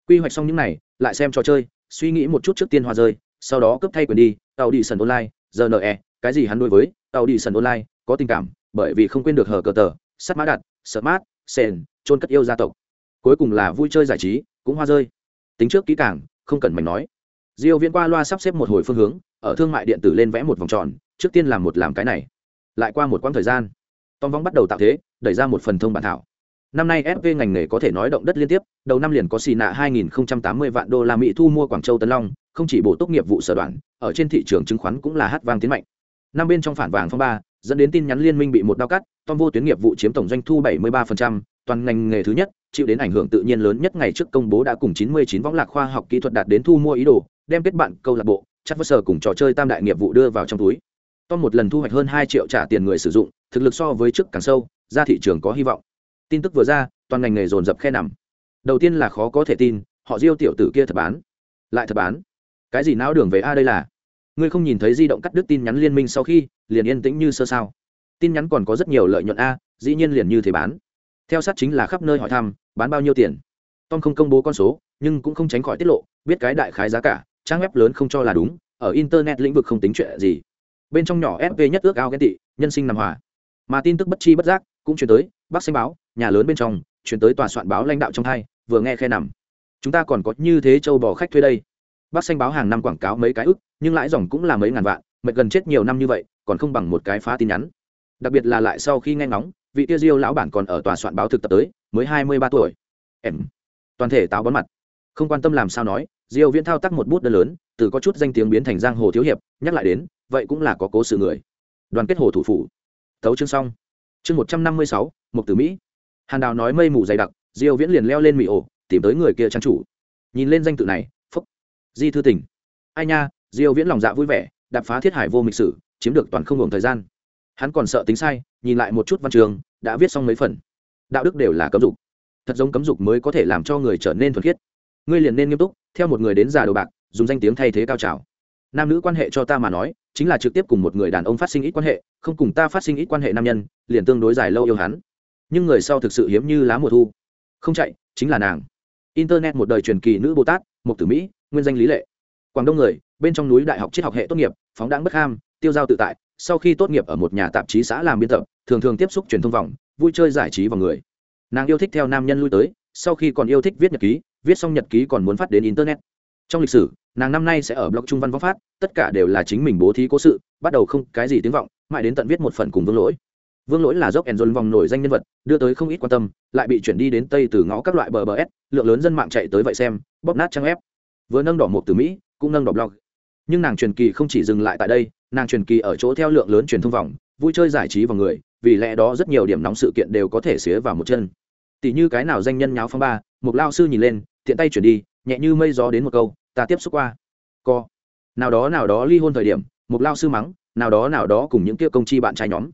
S1: Quy hoạch xong những này lại xem trò chơi, suy nghĩ một chút trước tiên hoa rơi, sau đó cấp thay quyền đi, tàu đi sân online rne cái gì hắn đối với, tàu đi sân online, có tình cảm, bởi vì không quên được hờ cờ tờ, sắt mã đặt smart sen trôn cất yêu gia tộc. Cuối cùng là vui chơi giải trí, cũng hoa rơi. Tính trước kỹ càng, không cần mảnh nói. Diêu viễn qua loa sắp xếp một hồi phương hướng, ở thương mại điện tử lên vẽ một vòng tròn, trước tiên làm một làm cái này. Lại qua một quãng thời gian, tom vong bắt đầu tạo thế, đẩy ra một phần thông bản thảo năm nay fv ngành nghề có thể nói động đất liên tiếp đầu năm liền có xì nạ 2080 vạn đô la mỹ thu mua quảng châu tấn long không chỉ bổ tốt nghiệp vụ sở đoạn ở trên thị trường chứng khoán cũng là hát vang tiến mạnh. Năm bên trong phản vàng phong ba dẫn đến tin nhắn liên minh bị một đao cắt tom vô tuyến nghiệp vụ chiếm tổng doanh thu 73%, toàn ngành nghề thứ nhất chịu đến ảnh hưởng tự nhiên lớn nhất ngày trước công bố đã cùng 99 võng lạc khoa học kỹ thuật đạt đến thu mua ý đồ đem kết bạn câu lạc bộ chắc vơ sở cùng trò chơi tam đại nghiệp vụ đưa vào trong túi. Tom một lần thu hoạch hơn hai triệu trả tiền người sử dụng thực lực so với trước càng sâu ra thị trường có hy vọng tin tức vừa ra, toàn ngành nghề dồn dập khe nằm. Đầu tiên là khó có thể tin, họ diêu tiểu tử kia thật bán. Lại thật bán? Cái gì não đường về a đây là? Ngươi không nhìn thấy di động cắt đứt tin nhắn liên minh sau khi, liền yên tĩnh như sơ sao? Tin nhắn còn có rất nhiều lợi nhuận a, dĩ nhiên liền như thế bán. Theo sát chính là khắp nơi hỏi thăm, bán bao nhiêu tiền? Tom không công bố con số, nhưng cũng không tránh khỏi tiết lộ, biết cái đại khái giá cả, trang web lớn không cho là đúng, ở internet lĩnh vực không tính chuyện gì. Bên trong nhỏ fp nhất ước ao ghen tị, nhân sinh nằm hòa. Mà tin tức bất chi bất giác cũng chuyển tới, bác xanh báo, nhà lớn bên trong, chuyển tới tòa soạn báo lãnh đạo trong hai, vừa nghe khe nằm. Chúng ta còn có như thế châu bò khách thuê đây. Bác xanh báo hàng năm quảng cáo mấy cái ức, nhưng lãi dòng cũng là mấy ngàn vạn, mệt gần chết nhiều năm như vậy, còn không bằng một cái phá tin nhắn. Đặc biệt là lại sau khi nghe ngóng, vị tia diêu lão bản còn ở tòa soạn báo thực tập tới, mới hai mươi ba tuổi. Em, toàn thể táo bón mặt. Không quan tâm làm sao nói, diêu viễn thao tác một bút đơn lớn, từ có chút danh tiếng biến thành giang hồ thiếu hiệp, nhắc lại đến, vậy cũng là có cố sự người. Đoàn kết hồ thủ phủ. Tấu chương xong chương một trăm năm mươi sáu mục tử mỹ. Hàn đào nói mây mù dày đặc diêu viễn liền leo lên mỹ ổ tìm tới người kia trang chủ. Nhìn lên danh tự này phúc. Di thư tỉnh, ai nha diêu viễn lòng dạ vui vẻ đạp phá thiết hải vô mịch sử chiếm được toàn không ngừng thời gian. Hắn còn sợ tính sai nhìn lại một chút văn trường đã viết xong mấy phần. Đạo đức đều là cấm dục. Thật giống cấm dục mới có thể làm cho người trở nên thuần khiết. Ngươi liền nên nghiêm túc theo một người đến già đầu bạc dùng danh tiếng thay thế cao trào nam nữ quan hệ cho ta mà nói, chính là trực tiếp cùng một người đàn ông phát sinh ít quan hệ, không cùng ta phát sinh ít quan hệ nam nhân, liền tương đối dài lâu yêu hắn. Nhưng người sau thực sự hiếm như lá mùa thu. Không chạy, chính là nàng. Internet một đời truyền kỳ nữ bồ tát mục tử mỹ, nguyên danh lý lệ. Quảng đông người, bên trong núi đại học triết học hệ tốt nghiệp, phóng đáng bất ham, tiêu giao tự tại, sau khi tốt nghiệp ở một nhà tạp chí xã làm biên tập, thường thường tiếp xúc truyền thông vòng, vui chơi giải trí vào người. Nàng yêu thích theo nam nhân lui tới, sau khi còn yêu thích viết nhật ký, viết xong nhật ký còn muốn phát đến internet trong lịch sử, nàng năm nay sẽ ở blog trung văn võ phát, tất cả đều là chính mình bố thí cố sự, bắt đầu không cái gì tiếng vọng, mãi đến tận viết một phần cùng vương lỗi. Vương lỗi là dốc ẩn vòng nổi danh nhân vật, đưa tới không ít quan tâm, lại bị chuyển đi đến tây từ ngõ các loại bờ bờ s, lượng lớn dân mạng chạy tới vậy xem, bóp nát trang ép vừa nâng đỏ một từ mỹ, cũng nâng đỏ blog. Nhưng nàng truyền kỳ không chỉ dừng lại tại đây, nàng truyền kỳ ở chỗ theo lượng lớn truyền thông vòng, vui chơi giải trí vào người, vì lẽ đó rất nhiều điểm nóng sự kiện đều có thể xía vào một chân. Tỷ như cái nào danh nhân nháo phong ba một lao sư nhìn lên, tiện tay chuyển đi nhẹ như mây gió đến một câu, ta tiếp xúc qua. Co nào đó nào đó ly hôn thời điểm, một lao sư mắng, nào đó nào đó cùng những kia công chi bạn trai nhóm.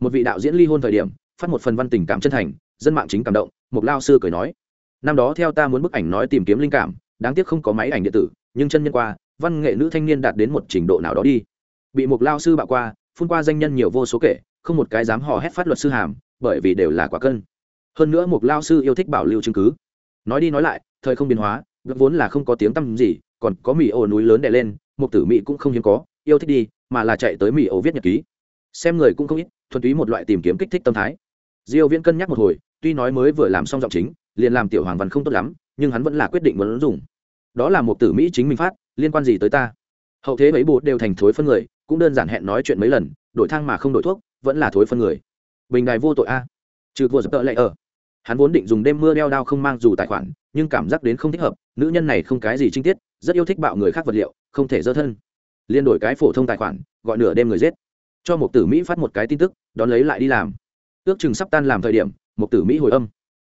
S1: Một vị đạo diễn ly hôn thời điểm, phát một phần văn tình cảm chân thành, dân mạng chính cảm động, một lao sư cười nói, năm đó theo ta muốn bức ảnh nói tìm kiếm linh cảm, đáng tiếc không có máy ảnh điện tử, nhưng chân nhân qua, văn nghệ nữ thanh niên đạt đến một trình độ nào đó đi. Bị một lao sư bạo qua, phun qua danh nhân nhiều vô số kể, không một cái dám hò hét phát luật sư hàm, bởi vì đều là quả cân. Hơn nữa một lao sư yêu thích bảo lưu chứng cứ. Nói đi nói lại, thời không biến hóa vốn là không có tiếng tăm gì, còn có mỹ ổ núi lớn đè lên một tử mỹ cũng không hiếm có, yêu thích đi, mà là chạy tới mỹ ổ viết nhật ký. Xem người cũng không ít, thuần túy một loại tìm kiếm kích thích tâm thái. Diêu viễn cân nhắc một hồi, tuy nói mới vừa làm xong giọng chính, liền làm tiểu hoàng văn không tốt lắm, nhưng hắn vẫn là quyết định muốn dùng đó là một tử mỹ chính mình phát, liên quan gì tới ta? Hậu thế mấy bộ đều thành thối phân người, cũng đơn giản hẹn nói chuyện mấy lần, đổi thang mà không đổi thuốc, vẫn là thối phân người. Bình đài vô tội a. Trừ vừa giật tợ lại ở. Hắn vốn định dùng đêm mưa đeo đao không mang dù tài khoản, nhưng cảm giác đến không thích hợp nữ nhân này không cái gì trinh tiết, rất yêu thích bạo người khác vật liệu, không thể dơ thân. Liên đổi cái phổ thông tài khoản, gọi nửa đêm người giết. Cho một tử mỹ phát một cái tin tức, đón lấy lại đi làm. Ước chừng sắp tan làm thời điểm một tử mỹ hồi âm.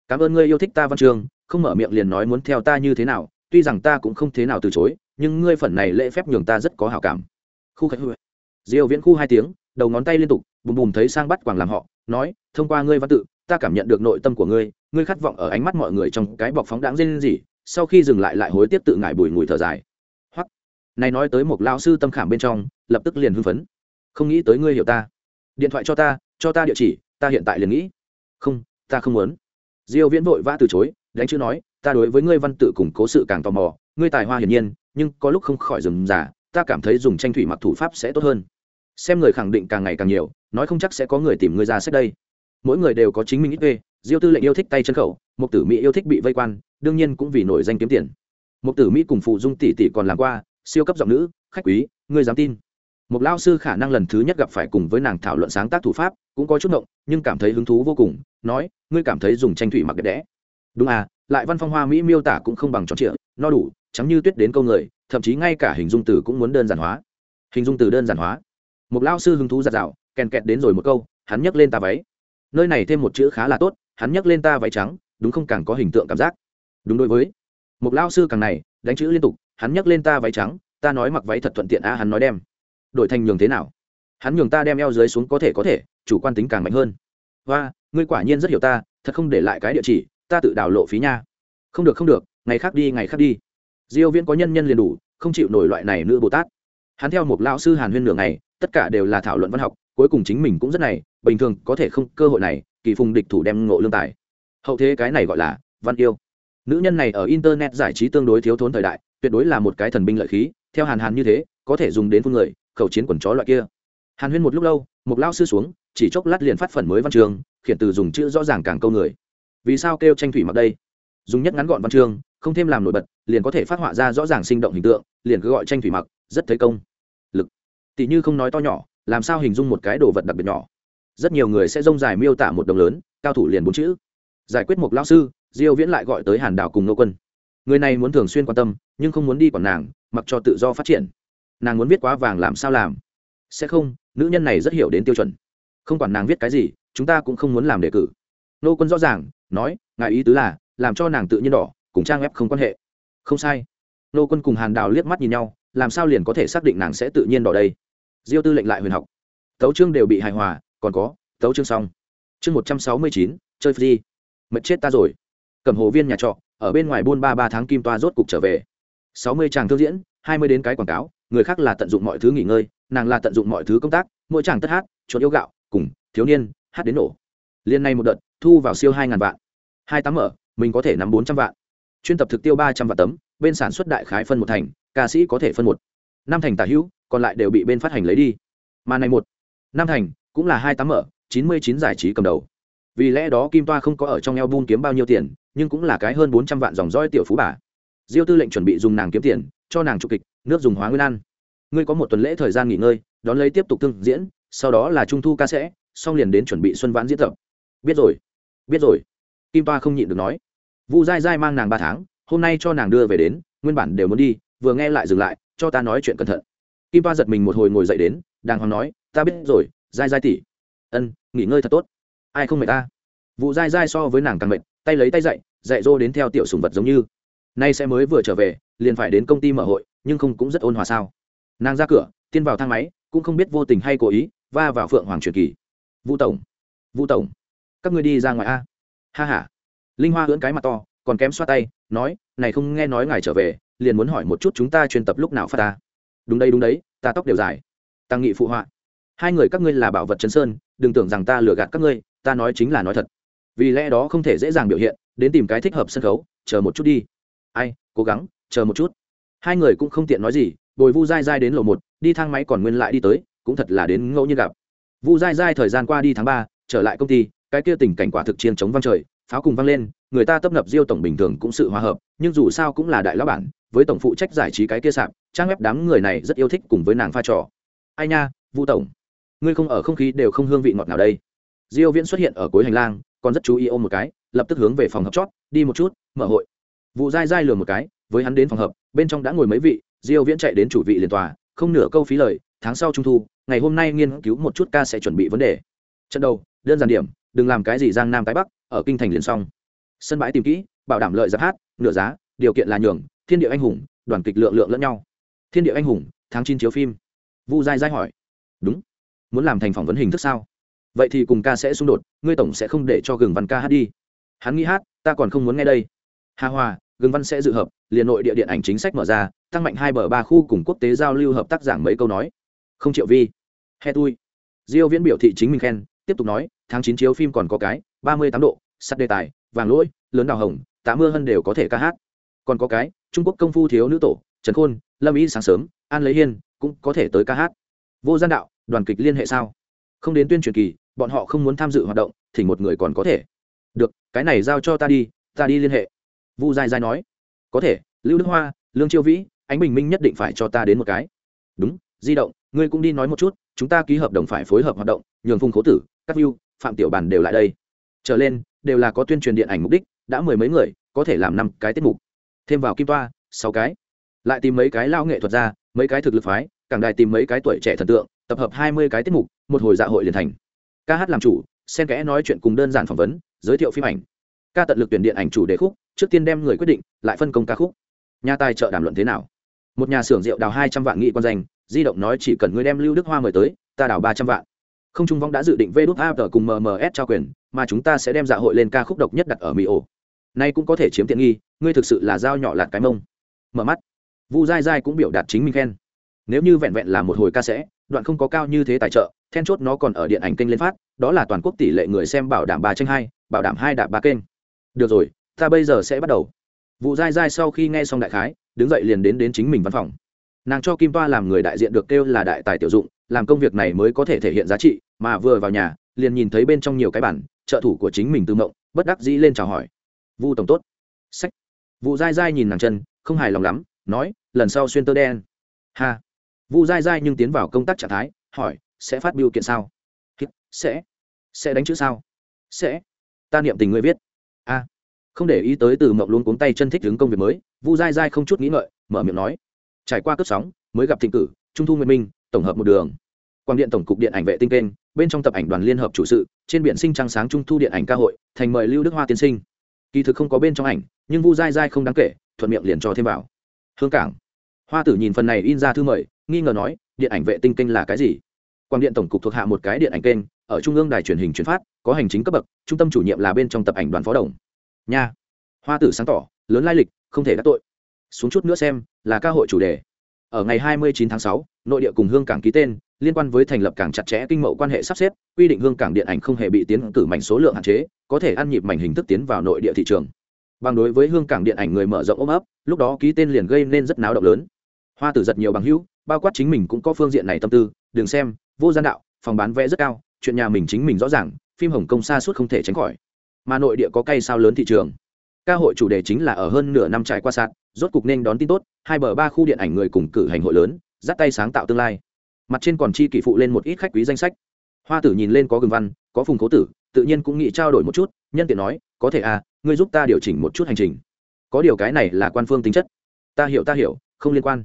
S1: Cảm ơn ngươi yêu thích ta văn trường, không mở miệng liền nói muốn theo ta như thế nào, tuy rằng ta cũng không thế nào từ chối, nhưng ngươi phần này lễ phép nhường ta rất có hảo cảm. Khu khách huệ diêu viễn khu hai tiếng, đầu ngón tay liên tục, bùm bùm thấy sang bắt quàng làm họ, nói, thông qua ngươi văn tự, ta cảm nhận được nội tâm của ngươi ngươi khát vọng ở ánh mắt mọi người trong cái bọc phóng đáng dên gì sau khi dừng lại lại hối tiếc tự ngại bùi ngùi thở dài. Hoặc này nói tới một lao sư tâm khảm bên trong, lập tức liền hưng phấn. Không nghĩ tới ngươi hiểu ta. Điện thoại cho ta cho ta địa chỉ, ta hiện tại liền nghĩ. Không, ta không muốn. Diêu viễn vội vã từ chối, đánh chữ nói, ta đối với ngươi văn tự củng cố sự càng tò mò, ngươi tài hoa hiển nhiên, nhưng có lúc không khỏi dừng giả ta cảm thấy dùng tranh thủy mặc thủ pháp sẽ tốt hơn. Xem người khẳng định càng ngày càng nhiều, nói không chắc sẽ có người tìm ngươi ra sách đây. Mỗi người đều có chính mình ít về diêu tư lệnh yêu thích tay chân khẩu, Mục tử mỹ yêu thích bị vây quan, đương nhiên cũng vì nổi danh kiếm tiền. Mục tử mỹ cùng phụ dung tỷ tỷ còn làm qua, siêu cấp giọng nữ, khách quý, ngươi dám tin. Một lao sư khả năng lần thứ nhất gặp phải cùng với nàng thảo luận sáng tác thủ pháp, cũng có chút ngộng, nhưng cảm thấy hứng thú vô cùng, nói, ngươi cảm thấy dùng tranh thủy mặc đẹp đẽ. Đúng à lại văn phong hoa mỹ miêu tả cũng không bằng tròn trịa, no đủ trắng như tuyết đến câu người, thậm chí ngay cả hình dung từ cũng muốn đơn giản hóa. Hình dung từ đơn giản hóa. Một lao sư hứng thú giặt rào kèn kẹt đến rồi một câu, hắn nhấc lên ta váy. Nơi này thêm một chữ khá là tốt hắn nhắc lên ta váy trắng, đúng không càng có hình tượng cảm giác. Đúng đối với. Một lao sư càng này, đánh chữ liên tục, hắn nhắc lên ta váy trắng, ta nói mặc váy thật thuận tiện a hắn nói đem. Đổi thành nhường thế nào? Hắn nhường ta đem eo dưới xuống có thể có thể, chủ quan tính càng mạnh hơn. Và ngươi quả nhiên rất hiểu ta, thật không để lại cái địa chỉ, ta tự đào lộ phí nha. Không được không được, ngày khác đi, ngày khác đi. Diêu viễn có nhân nhân liền đủ, không chịu nổi loại này nữ bồ tát. Hắn theo một lão sư hàn huyên nửa ngày, tất cả đều là thảo luận văn học, cuối cùng chính mình cũng rất này, bình thường có thể không cơ hội này kỳ phùng địch thủ đem ngộ lương tài. Hậu thế cái này gọi là văn yêu. Nữ nhân này ở internet giải trí tương đối thiếu thốn thời đại, tuyệt đối là một cái thần binh lợi khí, theo hàn hàn như thế, có thể dùng đến phun người, khẩu chiến quần chó loại kia. Hàn huyên một lúc lâu, một lao sư xuống, chỉ chốc lát liền phát phần mới văn trường, khiển từ dùng chữ rõ ràng càng câu người. Vì sao kêu tranh thủy mặc đây? Dùng nhất ngắn gọn văn chương không thêm làm nổi bật, liền có thể phát họa ra rõ ràng sinh động hình tượng, liền cứ gọi tranh thủy mặc, rất thấy công. Lực. Tỷ như không nói to nhỏ, làm sao hình dung một cái đồ vật đặc biệt nhỏ? Rất nhiều người sẽ rông dài miêu tả một đồng lớn, cao thủ liền bốn chữ. Giải quyết một lao sư, diêu viễn lại gọi tới hàn đảo cùng nô quân. Người này muốn thường xuyên quan tâm, nhưng không muốn đi quản nàng, mặc cho tự do phát triển. Nàng muốn viết quá vàng làm sao làm? Sẽ không, nữ nhân này rất hiểu đến tiêu chuẩn. Không quản nàng viết cái gì, chúng ta cũng không muốn làm đề cử. Nô quân rõ ràng, nói, ngài ý tứ là, làm cho nàng tự nhiên đỏ, cùng trang web không quan hệ. Không sai. Nô quân cùng hàn đào liếc mắt nhìn nhau, làm sao liền có thể xác định nàng sẽ tự nhiên đỏ đây? Diêu tư lệnh lại huyền học. Tấu chương đều bị hài hòa còn có, tấu chương xong. Chương một trăm sáu mươi chín, chơi free mệt chết ta rồi. Cầm hồ viên nhà trọ, ở bên ngoài buôn ba ba tháng kim toa rốt cục trở về. Sáu mươi chàng thương diễn, hai mươi đến cái quảng cáo, người khác là tận dụng mọi thứ nghỉ ngơi, nàng là tận dụng mọi thứ công tác, mỗi chàng tất hát, chuột yêu gạo, cùng thiếu niên, hát đến nổ. Liên này một đợt, thu vào siêu hai ngàn vạn. Hai tấm mở, mình có thể nắm bốn trăm vạn. Chuyên tập thực tiêu ba trăm vạn tấm, bên sản xuất đại khái phân một thành, ca sĩ có thể phân một. Năm thành tả hữu, còn lại đều bị bên phát hành lấy đi. Mà này một, năm thành cũng là hai tấm mở, chín mươi chín giải trí cầm đầu. Vì lẽ đó kim toa không có ở trong eo bun kiếm bao nhiêu tiền, nhưng cũng là cái hơn bốn trăm vạn dòng dõi tiểu phú bà. Diêu tư lệnh chuẩn bị dùng nàng kiếm tiền, cho nàng trục kịch, nước dùng hóa nguyên ăn. Ngươi có một tuần lễ thời gian nghỉ ngơi, đón lấy tiếp tục thương diễn, sau đó là trung thu ca sẽ, xong liền đến chuẩn bị xuân vãn diễn tập. Biết rồi biết rồi. Kim toa không nhịn được nói. Vu dai dai mang nàng ba tháng, hôm nay cho nàng đưa về đến, nguyên bản đều muốn đi, vừa nghe lại dừng lại, cho ta nói chuyện cẩn thận. Kim toa giật mình một hồi ngồi dậy đến, đàng hoàng nói, ta biết rồi dai dai tỉ. Ân, nghỉ ngơi thật tốt. Ai không mệt ta? Vụ dai dai so với nàng càng mệt, tay lấy tay dậy dạy dô đến theo tiểu sùng vật giống như. Nay sẽ mới vừa trở về, liền phải đến công ty mở hội, nhưng không cũng rất ôn hòa sao? Nàng ra cửa, tiên vào thang máy, cũng không biết vô tình hay cố ý, va vào phượng hoàng truyền kỳ. Vũ tổng vũ tổng, các ngươi đi ra ngoài a. Ha h a linh hoa hưỡn cái mặt to, còn kém xoa tay, nói, này không nghe nói ngài trở về, liền muốn hỏi một chút chúng ta chuyên tập lúc nào phát ta? Đúng đây đúng đấy, ta tóc đều dài. Tăng nghị phụ họa hai người các ngươi là bảo vật chấn sơn, đừng tưởng rằng ta lừa gạt các ngươi, ta nói chính là nói thật. Vì lẽ đó không thể dễ dàng biểu hiện, đến tìm cái thích hợp sân khấu, chờ một chút đi. Ai, cố gắng, chờ một chút. Hai người cũng không tiện nói gì, bồi vu dai dai đến lầu một, đi thang máy còn nguyên lại đi tới, cũng thật là đến ngẫu nhiên gặp. Vu dai dai thời gian qua đi tháng ba, trở lại công ty, cái kia tình cảnh quả thực chiên chống văng trời, pháo cùng văng lên, người ta tấp nập diêu tổng bình thường cũng sự hòa hợp, nhưng dù sao cũng là đại lão bản, với tổng phụ trách giải trí cái kia sạp, trang web đám người này rất yêu thích cùng với nàng pha trò. Ai nha, vu tổng? Ngươi không ở không khí đều không hương vị ngọt nào đây. Diêu viễn xuất hiện ở cuối hành lang, còn rất chú ý ôm một cái, lập tức hướng về phòng hợp chót, đi một chút, mở hội. Vụ dai dai lừa một cái, với hắn đến phòng hợp bên trong đã ngồi mấy vị, diêu viễn chạy đến chủ vị liền tòa, không nửa câu phí lời, tháng sau trung thu, ngày hôm nay nghiên cứu một chút ca sẽ chuẩn bị vấn đề. Trận đầu, đơn giản điểm, đừng làm cái gì giang nam tái bắc, ở kinh thành liền xong. Sân bãi tìm kỹ, bảo đảm lợi giáp hát, nửa giá, điều kiện là nhường, thiên địa anh hùng, đoàn kịch lượng lượng lẫn nhau. Thiên địa anh hùng, tháng chín chiếu phim. Vu dai dai hỏi. Đúng muốn làm thành phỏng vấn hình thức sao? Vậy thì cùng ca sẽ xung đột, ngươi tổng sẽ không để cho gừng văn ca hát đi. Hắn nghĩ hát, ta còn không muốn nghe đây. Hà hòa gừng văn sẽ dự hợp, liền nội địa điện ảnh chính sách mở ra, tăng mạnh hai bờ ba khu cùng quốc tế giao lưu hợp tác giảng mấy câu nói. Không triệu vi. He tui. Diêu viễn biểu thị chính mình khen, tiếp tục nói, tháng chín chiếu phim còn có cái, ba mươi tám độ, sắt đề tài, vàng lỗi, lớn đào hồng tá mưa hơn đều có thể ca hát. Còn có cái, trung quốc công phu thiếu nữ tổ, trần khôn, lâm ý sáng sớm, an lấy hiên, cũng có thể tới ca hát. Vô gian đạo đoàn kịch liên hệ sao? Không đến tuyên truyền kỳ, bọn họ không muốn tham dự hoạt động, thì một người còn có thể. Được, cái này giao cho ta đi ta đi liên hệ. Vu dài dài nói. Có thể, lưu đức hoa, lương chiêu vĩ, ánh bình minh nhất định phải cho ta đến một cái. Đúng, di động, ngươi cũng đi nói một chút, chúng ta ký hợp đồng phải phối hợp hoạt động, nhường phung khố tử, các view, phạm tiểu bản đều lại đây. Trở lên, đều là có tuyên truyền điện ảnh mục đích, đã mười mấy người, có thể làm năm cái tiết mục. Thêm vào kim toa, sáu cái. Lại tìm mấy cái lao nghệ thuật ra mấy cái thực lực phái, càng đài tìm mấy cái tuổi trẻ thần tượng tập hợp hai mươi cái tiết mục, một hồi dạ hội liền thành. Ca hát làm chủ, xen kẽ nói chuyện cùng đơn giản phỏng vấn, giới thiệu phim ảnh. Ca tận lực tuyển điện ảnh chủ đề khúc, trước tiên đem người quyết định, lại phân công ca khúc. Nhà tài trợ đàm luận thế nào? Một nhà xưởng rượu đào hai trăm vạn nghị quan danh, di động nói chỉ cần ngươi đem lưu đức hoa mời tới, ta đào ba trăm vạn. Không trung vong đã dự định vê đút ap cùng mms trao quyền, mà chúng ta sẽ đem dạ hội lên ca khúc độc nhất đặt ở mỹ ổ nay cũng có thể chiếm tiện nghi, ngươi thực sự là dao nhỏ lạt cái mông. Mở mắt. Vu dai dai cũng biểu đạt chính mình khen. Nếu như vẹn vẹn là một hồi ca sẽ đoạn không có cao như thế tài trợ, then chốt nó còn ở điện ảnh kênh lên phát, đó là toàn quốc tỷ lệ người xem bảo đảm ba tranh hai, bảo đảm hai đạp ba kênh. Được rồi, ta bây giờ sẽ bắt đầu. Vụ dai dai sau khi nghe xong đại khái, đứng dậy liền đến đến chính mình văn phòng. Nàng cho kim toa làm người đại diện được kêu là đại tài tiểu dụng, làm công việc này mới có thể thể hiện giá trị, mà vừa vào nhà, liền nhìn thấy bên trong nhiều cái bản, trợ thủ của chính mình tư mộng, bất đắc dĩ lên chào hỏi. Vu tổng tốt. Sách. Vụ dai dai nhìn nàng chân, không hài lòng lắm, nói, lần sau xuyên tơ đen. Ha vu dai dai nhưng tiến vào công tác trạng thái, hỏi, sẽ phát biểu kiện sao? Sẽ. Sẽ đánh chữ sao? Sẽ. Ta niệm tình người viết. A. Không để ý tới từ mộng luôn cuống tay chân thích đứng công việc mới, vu dai dai không chút nghĩ ngợi, mở miệng nói, trải qua cướp sóng, mới gặp thịnh cử, trung thu Nguyên minh, tổng hợp một đường. Quang điện tổng cục điện ảnh vệ tinh kênh, bên trong tập ảnh đoàn liên hợp chủ sự, trên biển sinh trăng sáng trung thu điện ảnh ca hội, thành mời lưu đức hoa tiên sinh. Kỳ thực không có bên trong ảnh, nhưng vu dai dai không đáng kể, thuận miệng liền cho thêm vào. Hương cảng. Hoa tử nhìn phần này in ra thư mời nghi ngờ nói điện ảnh vệ tinh kênh là cái gì? Quang điện tổng cục thuộc hạ một cái điện ảnh kênh ở trung ương đài truyền hình truyền phát có hành chính cấp bậc trung tâm chủ nhiệm là bên trong tập ảnh đoàn phó đồng. Nha. Hoa tử sáng tỏ lớn lai lịch không thể đắc tội. Xuống chút nữa xem là ca hội chủ đề. Ở ngày 29 tháng 6, nội địa cùng hương cảng ký tên liên quan với thành lập cảng chặt chẽ kinh mậu quan hệ sắp xếp quy định hương cảng điện ảnh không hề bị tiến cử mảnh số lượng hạn chế có thể ăn nhịp mảnh hình thức tiến vào nội địa thị trường. Bằng đối với hương cảng điện ảnh người mở rộng ôm ấp lúc đó ký tên liền gây nên rất náo động lớn. Hoa tử giật nhiều bằng hữu bao quát chính mình cũng có phương diện này tâm tư, đừng xem, vô gian đạo, phòng bán vé rất cao, chuyện nhà mình chính mình rõ ràng, phim hồng kông xa suốt không thể tránh khỏi. Mà nội địa có cây sao lớn thị trường. Ca hội chủ đề chính là ở hơn nửa năm trải qua sạt, rốt cục nên đón tin tốt, hai bờ ba khu điện ảnh người cùng cử hành hội lớn, dắt tay sáng tạo tương lai. Mặt trên còn chi kỷ phụ lên một ít khách quý danh sách. Hoa tử nhìn lên có gừng văn, có phùng cố tử, tự nhiên cũng nghĩ trao đổi một chút, nhân tiện nói, có thể à ngươi giúp ta điều chỉnh một chút hành trình. Có điều cái này là quan phương tính chất. Ta hiểu ta hiểu, không liên quan.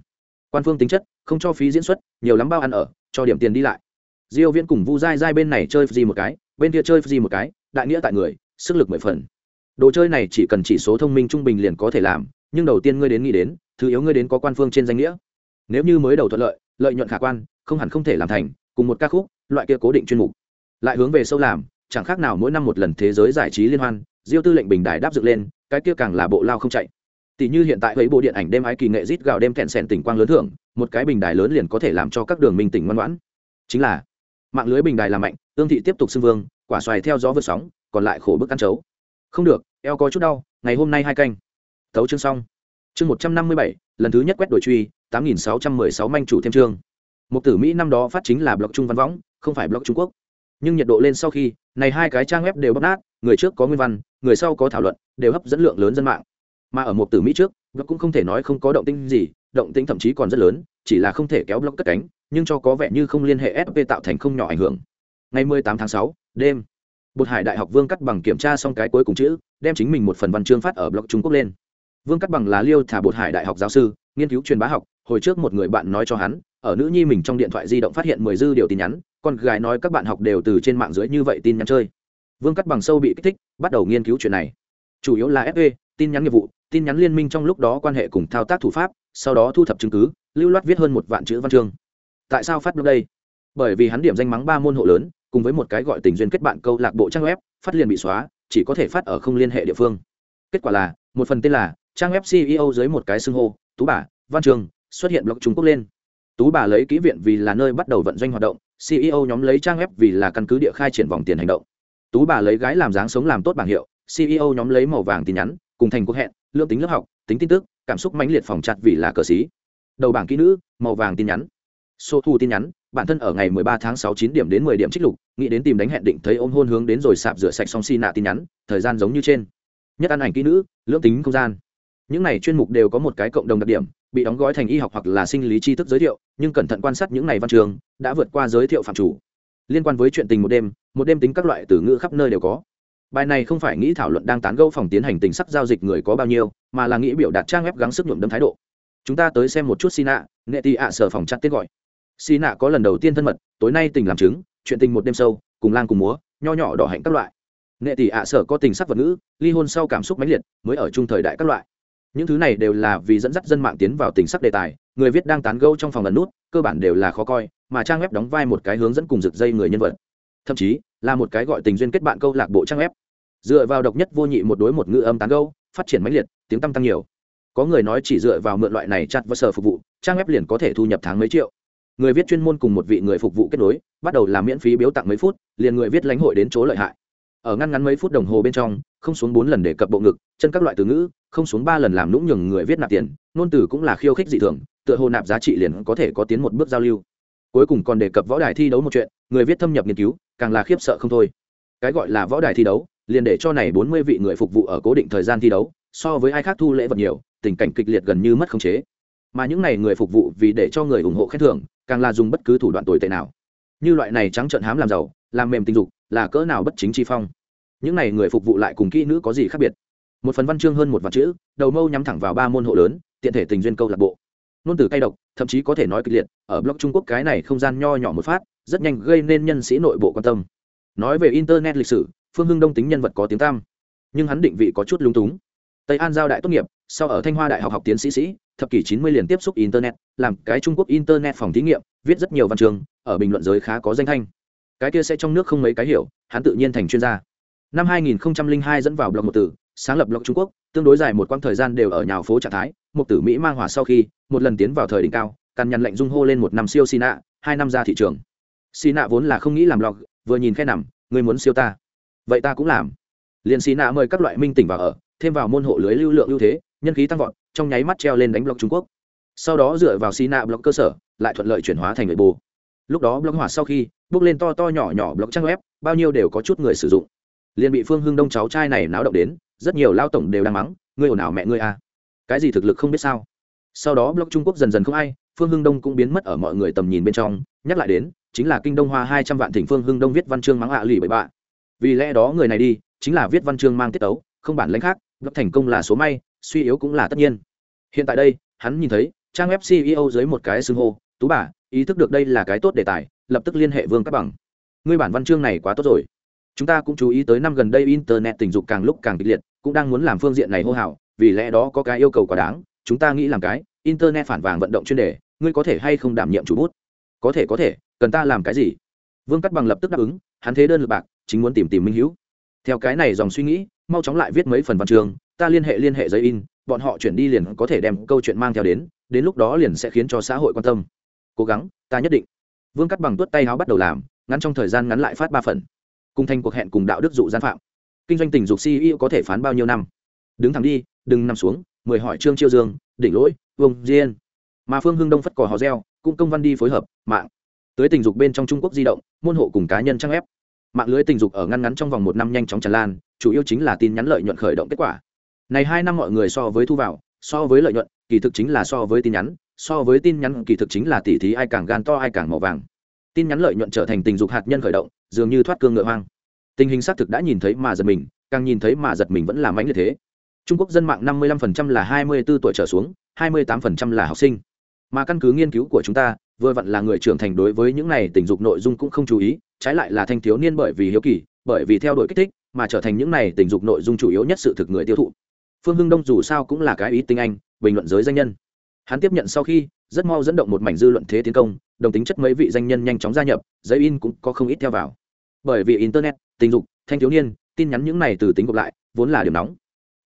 S1: Quan phương tính chất không cho phí diễn xuất, nhiều lắm bao ăn ở, cho điểm tiền đi lại. Diêu viễn cùng vu dai dai bên này chơi gì một cái, bên kia chơi gì một cái, đại nghĩa tại người, sức lực mười phần. Đồ chơi này chỉ cần chỉ số thông minh trung bình liền có thể làm, nhưng đầu tiên ngươi đến nghĩ đến, thứ yếu ngươi đến có quan phương trên danh nghĩa. Nếu như mới đầu thuận lợi lợi nhuận khả quan, không hẳn không thể làm thành, cùng một ca khúc, loại kia cố định chuyên mục. Lại hướng về sâu làm, chẳng khác nào mỗi năm một lần thế giới giải trí liên hoan, diêu tư lệnh bình đài đáp dựng lên, cái kia càng là bộ lao không chạy tỷ như hiện tại với bộ điện ảnh đêm ái kỳ nghệ rít gạo đêm kẹn sèn tỉnh quang lớn thưởng, một cái bình đài lớn liền có thể làm cho các đường minh tỉnh ngoan ngoãn. Chính là, mạng lưới bình đài là mạnh, tương thị tiếp tục xưng vương, quả xoài theo gió vượt sóng, còn lại khổ bức ăn chấu. Không được, eo có chút đau, ngày hôm nay hai canh. Tấu chương xong. Chương một trăm năm mươi bảy, lần thứ nhất quét đổi truy, tám nghìn sáu trăm mười sáu manh chủ thêm chương. Một tử mỹ năm đó phát chính là blog trung văn võng, không phải blog trung quốc. Nhưng nhiệt độ lên sau khi, này hai cái trang web đều bóc nát, người trước có nguyên văn, người sau có thảo luận, đều hấp dẫn lượng lớn dân mạng mà ở một tử mỹ trước blog cũng không thể nói không có động tĩnh gì động tĩnh thậm chí còn rất lớn chỉ là không thể kéo block cất cánh nhưng cho có vẻ như không liên hệ sp tạo thành không nhỏ ảnh hưởng. Ngày 18 tháng 6, đêm bột hải đại học vương cắt bằng kiểm tra xong cái cuối cùng chữ đem chính mình một phần văn chương phát ở blog trung quốc lên. Vương cắt bằng là liêu thả bột hải đại học giáo sư nghiên cứu truyền bá học hồi trước một người bạn nói cho hắn ở nữ nhi mình trong điện thoại di động phát hiện mười dư điều tin nhắn con gái nói các bạn học đều từ trên mạng dưới như vậy tin nhắn chơi. Vương cắt bằng sâu bị kích thích bắt đầu nghiên cứu chuyện này. Chủ yếu là fe tin nhắn nghiệp vụ tin nhắn liên minh trong lúc đó quan hệ cùng thao tác thủ pháp, sau đó thu thập chứng cứ, lưu loát viết hơn một vạn chữ văn chương. Tại sao phát blog đây? Bởi vì hắn điểm danh mắng ba môn hộ lớn, cùng với một cái gọi tình duyên kết bạn câu lạc bộ trang web, phát liền bị xóa, chỉ có thể phát ở không liên hệ địa phương. Kết quả là, một phần tên là trang web ceo dưới một cái xưng hô, tú bà, văn trường, xuất hiện blog trung quốc lên. Tú bà lấy kỹ viện vì là nơi bắt đầu vận doanh hoạt động ceo nhóm lấy trang web vì là căn cứ địa khai triển vòng tiền hành động. Tú bà lấy gái làm dáng sống làm tốt bảng hiệu ceo nhóm lấy màu vàng tin nhắn, cùng thành quốc hẹn lượng tính lớp học, tính tin tức, cảm xúc mãnh liệt phòng chặt vì là cờ xí đầu bảng kỹ nữ, màu vàng tin nhắn. Số thu tin nhắn, bản thân ở ngày 13 tháng 6 9 điểm đến 10 điểm trích lục, nghĩ đến tìm đánh hẹn định thấy ôm hôn hướng đến rồi sạp rửa sạch xong xi nạ tin nhắn, thời gian giống như trên. Nhất ăn ảnh kỹ nữ, lưỡng tính không gian. Những này chuyên mục đều có một cái cộng đồng đặc điểm, bị đóng gói thành y học hoặc là sinh lý tri thức giới thiệu, nhưng cẩn thận quan sát những này văn trường, đã vượt qua giới thiệu phạm chủ. Liên quan với chuyện tình một đêm một đêm tính các loại từ ngữ khắp nơi đều có bài này không phải nghĩ thảo luận đang tán gẫu phòng tiến hành tình sắc giao dịch người có bao nhiêu, mà là nghĩ biểu đạt trang web gắng sức nhuộm đâm thái độ. Chúng ta tới xem một chút xin ạ nghệ tị ạ sở phòng chặt tên gọi. Xin ạ có lần đầu tiên thân mật, tối nay tình làm chứng, chuyện tình một đêm sâu, cùng lang cùng múa, nho nhỏ đỏ hạnh các loại. Nghệ tỷ ạ sở có tình sắc vật ngữ, ly hôn sau cảm xúc mãnh liệt, mới ở chung thời đại các loại. Những thứ này đều là vì dẫn dắt dân mạng tiến vào tình sắc đề tài, người viết đang tán gẫu trong phòng lần nút, cơ bản đều là khó coi, mà trang web đóng vai một cái hướng dẫn cùng rực dây người nhân vật. Thậm chí, là một cái gọi tình duyên kết bạn câu lạc bộ trang web dựa vào độc nhất vô nhị một đối một ngữ âm tán gẫu, phát triển mãnh liệt, tiếng tăm tăng nhiều. Có người nói chỉ dựa vào mượn loại này chặt và sở phục vụ, trang web liền có thể thu nhập tháng mấy triệu. Người viết chuyên môn cùng một vị người phục vụ kết nối, bắt đầu làm miễn phí biếu tặng mấy phút, liền người viết lãnh hội đến chỗ lợi hại. Ở ngăn ngắn mấy phút đồng hồ bên trong, không xuống bốn lần để cập bộ ngực, chân các loại từ ngữ, không xuống ba lần làm lũng nhường người viết nạp tiền nôn từ cũng là khiêu khích dị thường, tựa hồ nạp giá trị liền có thể có tiến một bước giao lưu. Cuối cùng còn đề cập võ đài thi đấu một chuyện, người viết thâm nhập nghiên cứu, càng là khiếp sợ không thôi. Cái gọi là võ đài thi đấu liền để cho này bốn mươi vị người phục vụ ở cố định thời gian thi đấu, so với ai khác thu lễ vật nhiều, tình cảnh kịch liệt gần như mất khống chế. Mà những này người phục vụ vì để cho người ủng hộ khen thưởng, càng là dùng bất cứ thủ đoạn tồi tệ nào. Như loại này trắng trợn hám làm giàu, làm mềm tình dục, là cỡ nào bất chính chi phong. Những này người phục vụ lại cùng kỹ nữ có gì khác biệt? Một phần văn chương hơn một vạn chữ, đầu mâu nhắm thẳng vào ba môn hộ lớn, tiện thể tình duyên câu lạc bộ. Nôn từ cay độc, thậm chí có thể nói kịch liệt, ở blog trung quốc cái này không gian nho nhỏ một phát, rất nhanh gây nên nhân sĩ nội bộ quan tâm. Nói về internet lịch sử phương hưng đông tính nhân vật có tiếng tam nhưng hắn định vị có chút lung túng. Tây an giao đại tốt nghiệp sau ở thanh hoa đại học học tiến sĩ sĩ thập kỷ chín mươi liền tiếp xúc internet làm cái trung quốc internet phòng thí nghiệm viết rất nhiều văn trường, ở bình luận giới khá có danh thanh. Cái kia sẽ trong nước không mấy cái hiểu hắn tự nhiên thành chuyên gia. Năm 2002 dẫn vào blog một tử sáng lập blog trung quốc tương đối dài một quãng thời gian đều ở nhào phố trạng thái một tử mỹ mang hỏa sau khi một lần tiến vào thời đỉnh cao càn nhằn lệnh dung hô lên một năm siêu xì nạ hai năm ra thị trường. Xì nạ vốn là không nghĩ làm blog vừa nhìn khe nằm người muốn siêu ta vậy ta cũng làm. Liền xì nạ mời các loại minh tỉnh vào ở, thêm vào môn hộ lưới lưu lượng ưu thế, nhân khí tăng vọt, trong nháy mắt treo lên đánh block trung quốc. Sau đó dựa vào xì nạ block cơ sở, lại thuận lợi chuyển hóa thành người bù. Lúc đó block hỏa sau khi, bước lên to to nhỏ nhỏ block trang web, bao nhiêu đều có chút người sử dụng. Liền bị phương hưng đông cháu trai này náo động đến, rất nhiều lao tổng đều đang mắng, ngươi ồn ào mẹ ngươi à cái gì thực lực không biết sao? Sau đó block trung quốc dần dần không ai, phương hưng đông cũng biến mất ở mọi người tầm nhìn bên trong. Nhắc lại đến, chính là kinh đông hoa hai trăm vạn thỉnh phương hưng đông viết văn chương mắng hạ lì bậy bạ vì lẽ đó người này đi, chính là viết văn chương mang tiết tấu, không bản lãnh khác gấp thành công là số may, suy yếu cũng là tất nhiên. Hiện tại đây, hắn nhìn thấy, trang web ceo dưới một cái xưng hô, tú bà, ý thức được đây là cái tốt đề tài, lập tức liên hệ vương các bằng. Ngươi bản văn chương này quá tốt rồi. Chúng ta cũng chú ý tới năm gần đây internet tình dục càng lúc càng kịch liệt, cũng đang muốn làm phương diện này hô hào, vì lẽ đó có cái yêu cầu quá đáng, chúng ta nghĩ làm cái, internet phản vàng vận động chuyên đề, ngươi có thể hay không đảm nhiệm chủ bút? Có thể có thể, cần ta làm cái gì? Vương cắt bằng lập tức đáp ứng, hắn thế đơn lực bạc chính muốn tìm tìm minh hữu theo cái này dòng suy nghĩ, mau chóng lại viết mấy phần văn chương, ta liên hệ liên hệ giấy in, bọn họ chuyển đi liền có thể đem câu chuyện mang theo đến đến lúc đó liền sẽ khiến cho xã hội quan tâm. Cố gắng, ta nhất định. Vương cắt bằng tuốt tay áo bắt đầu làm, ngắn trong thời gian ngắn lại phát ba phần. Cùng thành cuộc hẹn cùng đạo đức dụ gian phạm. Kinh doanh tình dục ceo có thể phán bao nhiêu năm? Đứng thẳng đi, đừng nằm xuống mời hỏi trương chiêu dương, đỉnh lỗi, Vương diên. Mà phương hưng đông phất cò hò reo, cũng công văn đi phối hợp, mạng. Tới tình dục bên trong trung quốc di động, môn hộ cùng cá nhân trang ép mạng lưới tình dục ở ngăn ngắn trong vòng một năm nhanh chóng tràn lan, chủ yếu chính là tin nhắn lợi nhuận khởi động kết quả. Này hai năm mọi người so với thu vào, so với lợi nhuận, kỳ thực chính là so với tin nhắn, so với tin nhắn kỳ thực chính là tỉ thí ai càng gan to ai càng màu vàng. Tin nhắn lợi nhuận trở thành tình dục hạt nhân khởi động, dường như thoát cương ngựa hoang. Tình hình xác thực đã nhìn thấy mà giật mình, càng nhìn thấy mà giật mình vẫn là mãnh liệt thế. Trung quốc dân mạng 55% là 24 tuổi trở xuống 28% là học sinh. Mà căn cứ nghiên cứu của chúng ta, vừa vặn là người trưởng thành đối với những này tình dục nội dung cũng không chú ý trái lại là thanh thiếu niên bởi vì hiếu kỳ, bởi vì theo đuổi kích thích, mà trở thành những này tình dục nội dung chủ yếu nhất sự thực người tiêu thụ. Phương hưng đông dù sao cũng là cái ý tinh anh, bình luận giới danh nhân. Hắn tiếp nhận sau khi, rất mau dẫn động một mảnh dư luận thế tiến công, đồng tính chất mấy vị danh nhân nhanh chóng gia nhập, giấy in cũng có không ít theo vào. Bởi vì internet, tình dục, thanh thiếu niên, tin nhắn những này từ tính gộp lại, vốn là điểm nóng.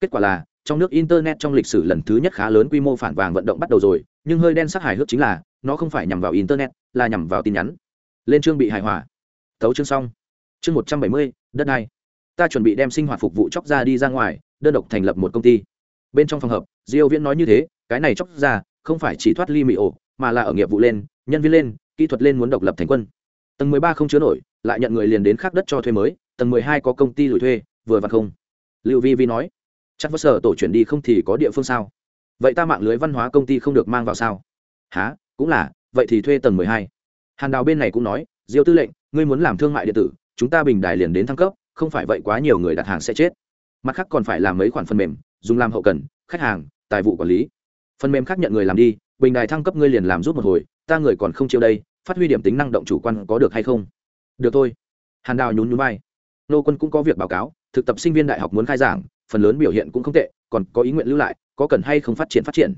S1: Kết quả là, trong nước internet trong lịch sử lần thứ nhất khá lớn quy mô phản vàng vận động bắt đầu rồi, nhưng hơi đen sắc hài hước chính là, nó không phải nhằm vào internet, là nhằm vào tin nhắn. Lên chương bị hài hòa thấu chương xong. Chương một trăm bảy mươi, đất này ta chuẩn bị đem sinh hoạt phục vụ chóc ra đi ra ngoài, đơn độc thành lập một công ty. Bên trong phòng hợp diêu viễn nói như thế, cái này chóc ra, không phải chỉ thoát ly mị ổ, mà là ở nghiệp vụ lên, nhân viên lên, kỹ thuật lên muốn độc lập thành quân. Tầng mười ba không chứa nổi, lại nhận người liền đến khác đất cho thuê mới, tầng mười hai có công ty lùi thuê, vừa vặt không. Lưu vi vi nói, chắc vất sở tổ chuyển đi không thì có địa phương sao? Vậy ta mạng lưới văn hóa công ty không được mang vào sao? Há cũng là, vậy thì thuê tầng mười hai. Hàn đào bên này cũng nói, diêu tư lệnh ngươi muốn làm thương mại điện tử, chúng ta bình đài liền đến thăng cấp, không phải vậy quá nhiều người đặt hàng sẽ chết. Mặt khác còn phải làm mấy khoản phần mềm, dùng làm hậu cần, khách hàng, tài vụ quản lý. Phần mềm khác nhận người làm đi, bình đài thăng cấp ngươi liền làm rút một hồi, ta người còn không chịu đây, phát huy điểm tính năng động chủ quan có được hay không? Được thôi. Hàn đào nhún nhún vai. Nô quân cũng có việc báo cáo, thực tập sinh viên đại học muốn khai giảng, phần lớn biểu hiện cũng không tệ, còn có ý nguyện lưu lại, có cần hay không phát triển phát triển?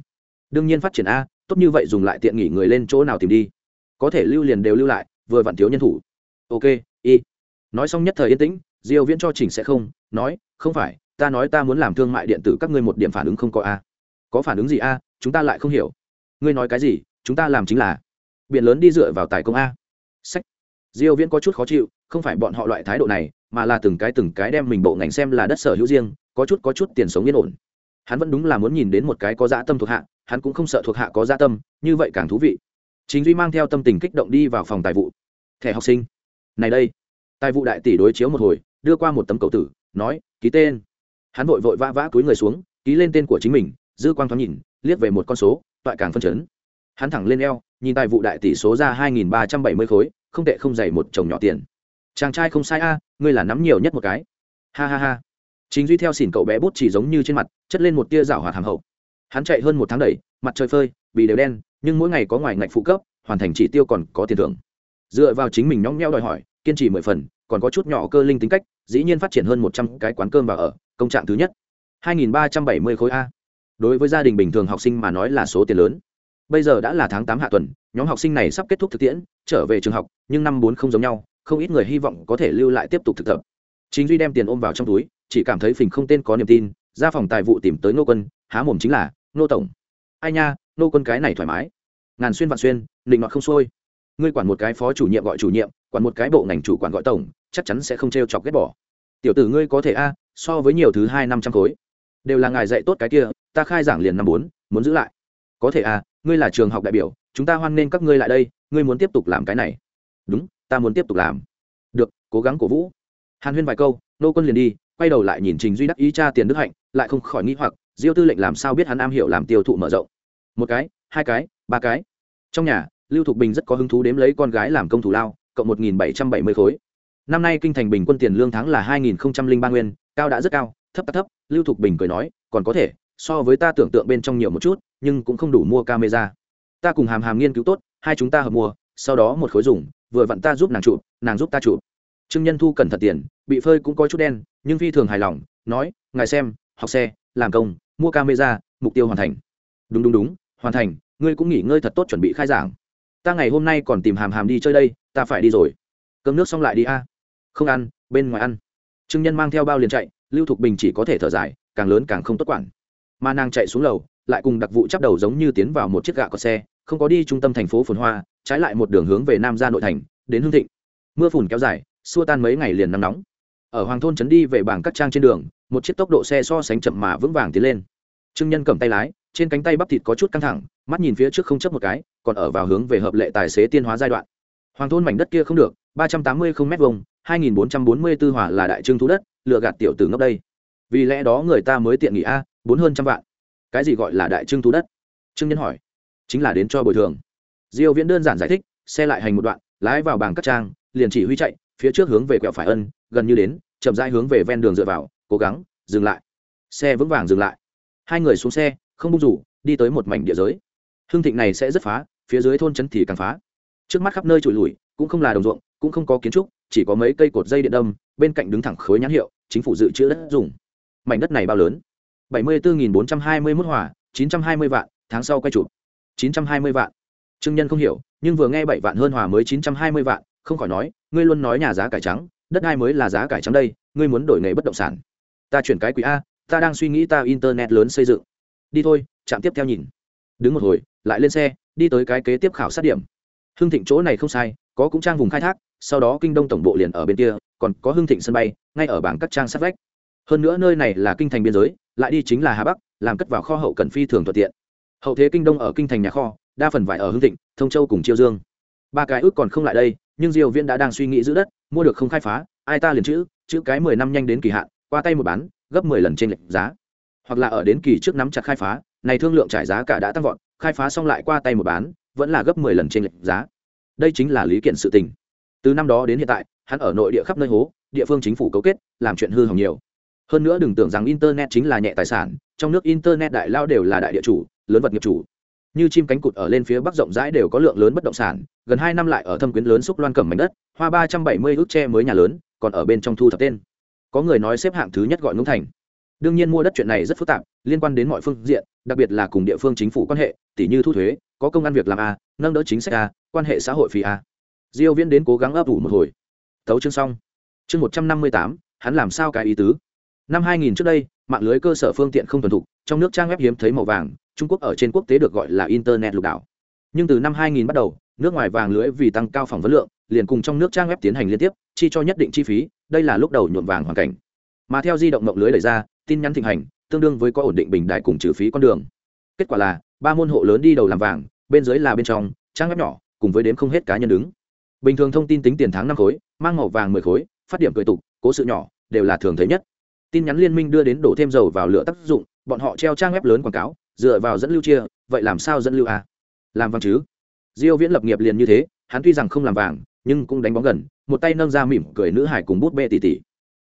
S1: Đương nhiên phát triển a, tốt như vậy dùng lại tiện nghỉ người lên chỗ nào tìm đi. Có thể lưu liền đều lưu lại, vừa vặn thiếu nhân thủ ok, y. Nói xong nhất thời yên tĩnh, diêu viễn cho chỉnh sẽ không, nói, không phải, ta nói ta muốn làm thương mại điện tử các ngươi một điểm phản ứng không có a. Có phản ứng gì a, chúng ta lại không hiểu. Ngươi nói cái gì, chúng ta làm chính là biển lớn đi dựa vào tài công a. Sách. Diêu viễn có chút khó chịu, không phải bọn họ loại thái độ này, mà là từng cái từng cái đem mình bộ ngành xem là đất sở hữu riêng, có chút có chút tiền sống yên ổn. Hắn vẫn đúng là muốn nhìn đến một cái có dạ tâm thuộc hạ, hắn cũng không sợ thuộc hạ có dạ tâm, như vậy càng thú vị. Chính duy mang theo tâm tình kích động đi vào phòng tài vụ. Thẻ học sinh này đây. Tài vụ đại tỷ đối chiếu một hồi, đưa qua một tấm cầu tử, nói, ký tên. Hắn vội vội vã vã túi người xuống, ký lên tên của chính mình, dư quang thoáng nhìn, liếc về một con số, toại càng phân chấn. Hắn thẳng lên eo, nhìn tài vụ đại tỷ số ra hai nghìn ba trăm bảy mươi khối, không tệ không dày một chồng nhỏ tiền. Chàng trai không sai a, ngươi là nắm nhiều nhất một cái. Ha ha ha. Chính duy theo xỉn cậu bé bút chỉ giống như trên mặt, chất lên một tia rảo hoạt hàm hậu. Hắn chạy hơn một tháng đầy mặt trời phơi bị đều đen, nhưng mỗi ngày có ngoài ngạch phụ cấp, hoàn thành chỉ tiêu còn có tiền thưởng. Dựa vào chính mình nhóng nheo đòi hỏi kiên trì mười phần, còn có chút nhỏ cơ linh tính cách, dĩ nhiên phát triển hơn một trăm cái quán cơm và ở, công trạng thứ nhất. hai nghìn ba trăm bảy mươi khối a. Đối với gia đình bình thường học sinh mà nói là số tiền lớn. Bây giờ đã là tháng tám hạ tuần, nhóm học sinh này sắp kết thúc thực tiễn, trở về trường học, nhưng năm bốn không giống nhau, không ít người hy vọng có thể lưu lại tiếp tục thực tập. Chính duy đem tiền ôm vào trong túi, chỉ cảm thấy phình không tên có niềm tin, ra phòng tài vụ tìm tới nô quân, há mồm chính là nô tổng. Ai nha nô quân cái này thoải mái. Ngàn xuyên vạn xuyên định ngọt không sôi ngươi quản một cái phó chủ nhiệm gọi chủ nhiệm, quản một cái bộ ngành chủ quản gọi tổng, chắc chắn sẽ không t r e o chọc ghét bỏ. Tiểu tử ngươi có thể a, so với nhiều thứ hai năm trăm khối. Đều là ngài dạy tốt cái kia, ta khai giảng liền năm bốn, muốn giữ lại. Có thể a, ngươi là trường học đại biểu, chúng ta hoan nghênh các ngươi lại đây, ngươi muốn tiếp tục làm cái này. Đúng, ta muốn tiếp tục làm. Được, cố gắng cổ vũ. Hàn huyên vài câu, nô quân liền đi, quay đầu lại nhìn trình duy đắc ý cha tiền đức hạnh, lại không khỏi nghĩ hoặc, diêu tư lệnh làm sao biết hắn am hiểu làm tiêu thụ mở rộng. Một cái, hai cái, ba cái. Trong nhà lưu thục bình rất có hứng thú đếm lấy con gái làm công thủ lao, cộng một nghìn bảy trăm bảy mươi khối. Năm nay kinh thành bình quân tiền lương tháng là hai nghìn ba nguyên, cao đã rất cao, thấp thấp thấp, lưu thục bình cười nói, còn có thể, so với ta tưởng tượng bên trong nhiều một chút, nhưng cũng không đủ mua camera. Ta cùng hàm hàm nghiên cứu tốt, hai chúng ta hợp mua, sau đó một khối dùng, vừa vặn ta giúp nàng chụp, nàng giúp ta chụp. Trương nhân thu cẩn thận tiền, bị phơi cũng có chút đen, nhưng phi thường hài lòng, nói, ngài xem, học xe, làm công, mua camera, mục tiêu hoàn thành. Đúng đúng đúng, hoàn thành, ngươi cũng nghỉ ngơi thật tốt chuẩn bị khai giảng ta ngày hôm nay còn tìm hàm hàm đi chơi đây, ta phải đi rồi. Cơm nước xong lại đi a. Không ăn, bên ngoài ăn. Trương nhân mang theo bao liền chạy, lưu thục bình chỉ có thể thở dài, càng lớn càng không tốt quản. Mà nàng chạy xuống lầu, lại cùng đặc vụ chắp đầu giống như tiến vào một chiếc gạ có xe, không có đi trung tâm thành phố phồn hoa, trái lại một đường hướng về nam ra nội thành, đến hương thịnh. Mưa phùn kéo dài, xua tan mấy ngày liền nắng nóng. Ở hoàng thôn trấn đi về bảng các trang trên đường, một chiếc tốc độ xe so sánh chậm mà vững vàng tiến lên. Trương nhân cầm tay lái trên cánh tay bắp thịt có chút căng thẳng, mắt nhìn phía trước không chấp một cái, còn ở vào hướng về hợp lệ tài xế tiên hóa giai đoạn. Hoàng thôn mảnh đất kia không được, ba trăm tám mươi không m vông hai nghìn bốn trăm bốn mươi tư hỏa là đại trưng thú đất, lựa gạt tiểu tử ngốc đây. Vì lẽ đó người ta mới tiện nghị a, bốn hơn trăm vạn. Cái gì gọi là đại trưng thú đất? Trương nhân hỏi. Chính là đến cho bồi thường. Diêu viễn đơn giản giải thích, xe lại hành một đoạn, lái vào bảng cắt trang, liền chỉ huy chạy, phía trước hướng về quẹo phải ân, gần như đến, chậm rãi hướng về ven đường dựa vào, cố gắng, dừng lại. Xe vững vàng dừng lại. Hai người xuống xe không bung rủ đi tới một mảnh địa giới. Hương thịnh này sẽ rất phá phía dưới thôn trấn thì càng phá. Trước mắt khắp nơi trụi lùi cũng không là đồng ruộng cũng không có kiến trúc chỉ có mấy cây cột dây điện đâm bên cạnh đứng thẳng khối nhãn hiệu chính phủ dự trữ đất dùng. Mảnh đất này bao lớn? Bảy mươi bốn bốn trăm hai mươi mốt hòa, chín trăm hai mươi vạn tháng sau quay chụp. Chín trăm hai mươi vạn. Trương nhân không hiểu nhưng vừa nghe bảy vạn hơn hòa mới chín trăm hai mươi vạn không khỏi nói ngươi luôn nói nhà giá cải trắng đất ai mới là giá cải trắng đây ngươi muốn đổi nghề bất động sản. Ta chuyển cái quỹ a ta đang suy nghĩ ta internet lớn xây dựng đi thôi chạm tiếp theo nhìn. Đứng một hồi, lại lên xe, đi tới cái kế tiếp khảo sát điểm. Hưng thịnh chỗ này không sai, có cũng trang vùng khai thác, sau đó kinh đông tổng bộ liền ở bên kia, còn có hưng thịnh sân bay, ngay ở bảng các trang sát vách. Hơn nữa nơi này là kinh thành biên giới, lại đi chính là hà bắc, làm cất vào kho hậu cần phi thường thuận tiện. Hậu thế kinh đông ở kinh thành nhà kho, đa phần vải ở hưng thịnh, thông châu cùng chiêu dương. Ba cái ước còn không lại đây, nhưng diều viễn đã đang suy nghĩ giữ đất, mua được không khai phá, ai ta liền chữ chữ cái mười năm nhanh đến kỳ hạn, qua tay một bán, gấp mười lần trên lệnh giá hoặc là ở đến kỳ trước nắm chặt khai phá, này thương lượng trải giá cả đã tăng vọt, khai phá xong lại qua tay một bán, vẫn là gấp mười lần trên lệch giá. Đây chính là lý kiện sự tình. Từ năm đó đến hiện tại, hắn ở nội địa khắp nơi hố, địa phương chính phủ cấu kết, làm chuyện hư hỏng nhiều. Hơn nữa đừng tưởng rằng internet chính là nhẹ tài sản, trong nước internet đại lao đều là đại địa chủ, lớn vật nghiệp chủ. Như chim cánh cụt ở lên phía bắc rộng rãi đều có lượng lớn bất động sản, gần hai năm lại ở thâm quyến lớn xúc loan cầm mảnh đất, hoa ba trăm bảy mươi ước tre mới nhà lớn, còn ở bên trong thu thập tên. Có người nói xếp hạng thứ nhất gọi ngũ thành đương nhiên mua đất chuyện này rất phức tạp, liên quan đến mọi phương diện, đặc biệt là cùng địa phương chính phủ quan hệ tỷ như thu thuế, có công ăn việc làm a, nâng đỡ chính sách a, quan hệ xã hội phí a. Diêu viễn đến cố gắng ấp ủ một hồi. Tấu chương xong. Chương một trăm năm mươi tám, hắn làm sao cái ý tứ? Năm 2000 trước đây, mạng lưới cơ sở phương tiện không thuần thục, trong nước trang web hiếm thấy màu vàng, trung quốc ở trên quốc tế được gọi là internet lục đảo. Nhưng từ năm 2000 bắt đầu, nước ngoài vàng lưới vì tăng cao phỏng vấn lượng, liền cùng trong nước trang web tiến hành liên tiếp, chi cho nhất định chi phí, đây là lúc đầu nhuộm vàng hoàn cảnh mà theo di động mộng lưới đẩy ra, tin nhắn thịnh hành, tương đương với có ổn định bình đại cùng trừ phí con đường. Kết quả là, ba môn hộ lớn đi đầu làm vàng, bên dưới là bên trong, trang web nhỏ, cùng với đếm không hết cá nhân đứng. Bình thường thông tin tính tiền tháng năm khối, mang màu vàng mười khối, phát điểm cười tục, cố sự nhỏ, đều là thường thấy nhất. Tin nhắn liên minh đưa đến đổ thêm dầu vào lửa tác dụng, bọn họ treo trang web lớn quảng cáo, dựa vào dẫn lưu chia, vậy làm sao dẫn lưu à? làm vàng chứ? Diêu viễn lập nghiệp liền như thế, hắn tuy rằng không làm vàng, nhưng cũng đánh bóng gần, một tay nâng ra mỉm cười nữ hải cùng bút bê tỷ tỷ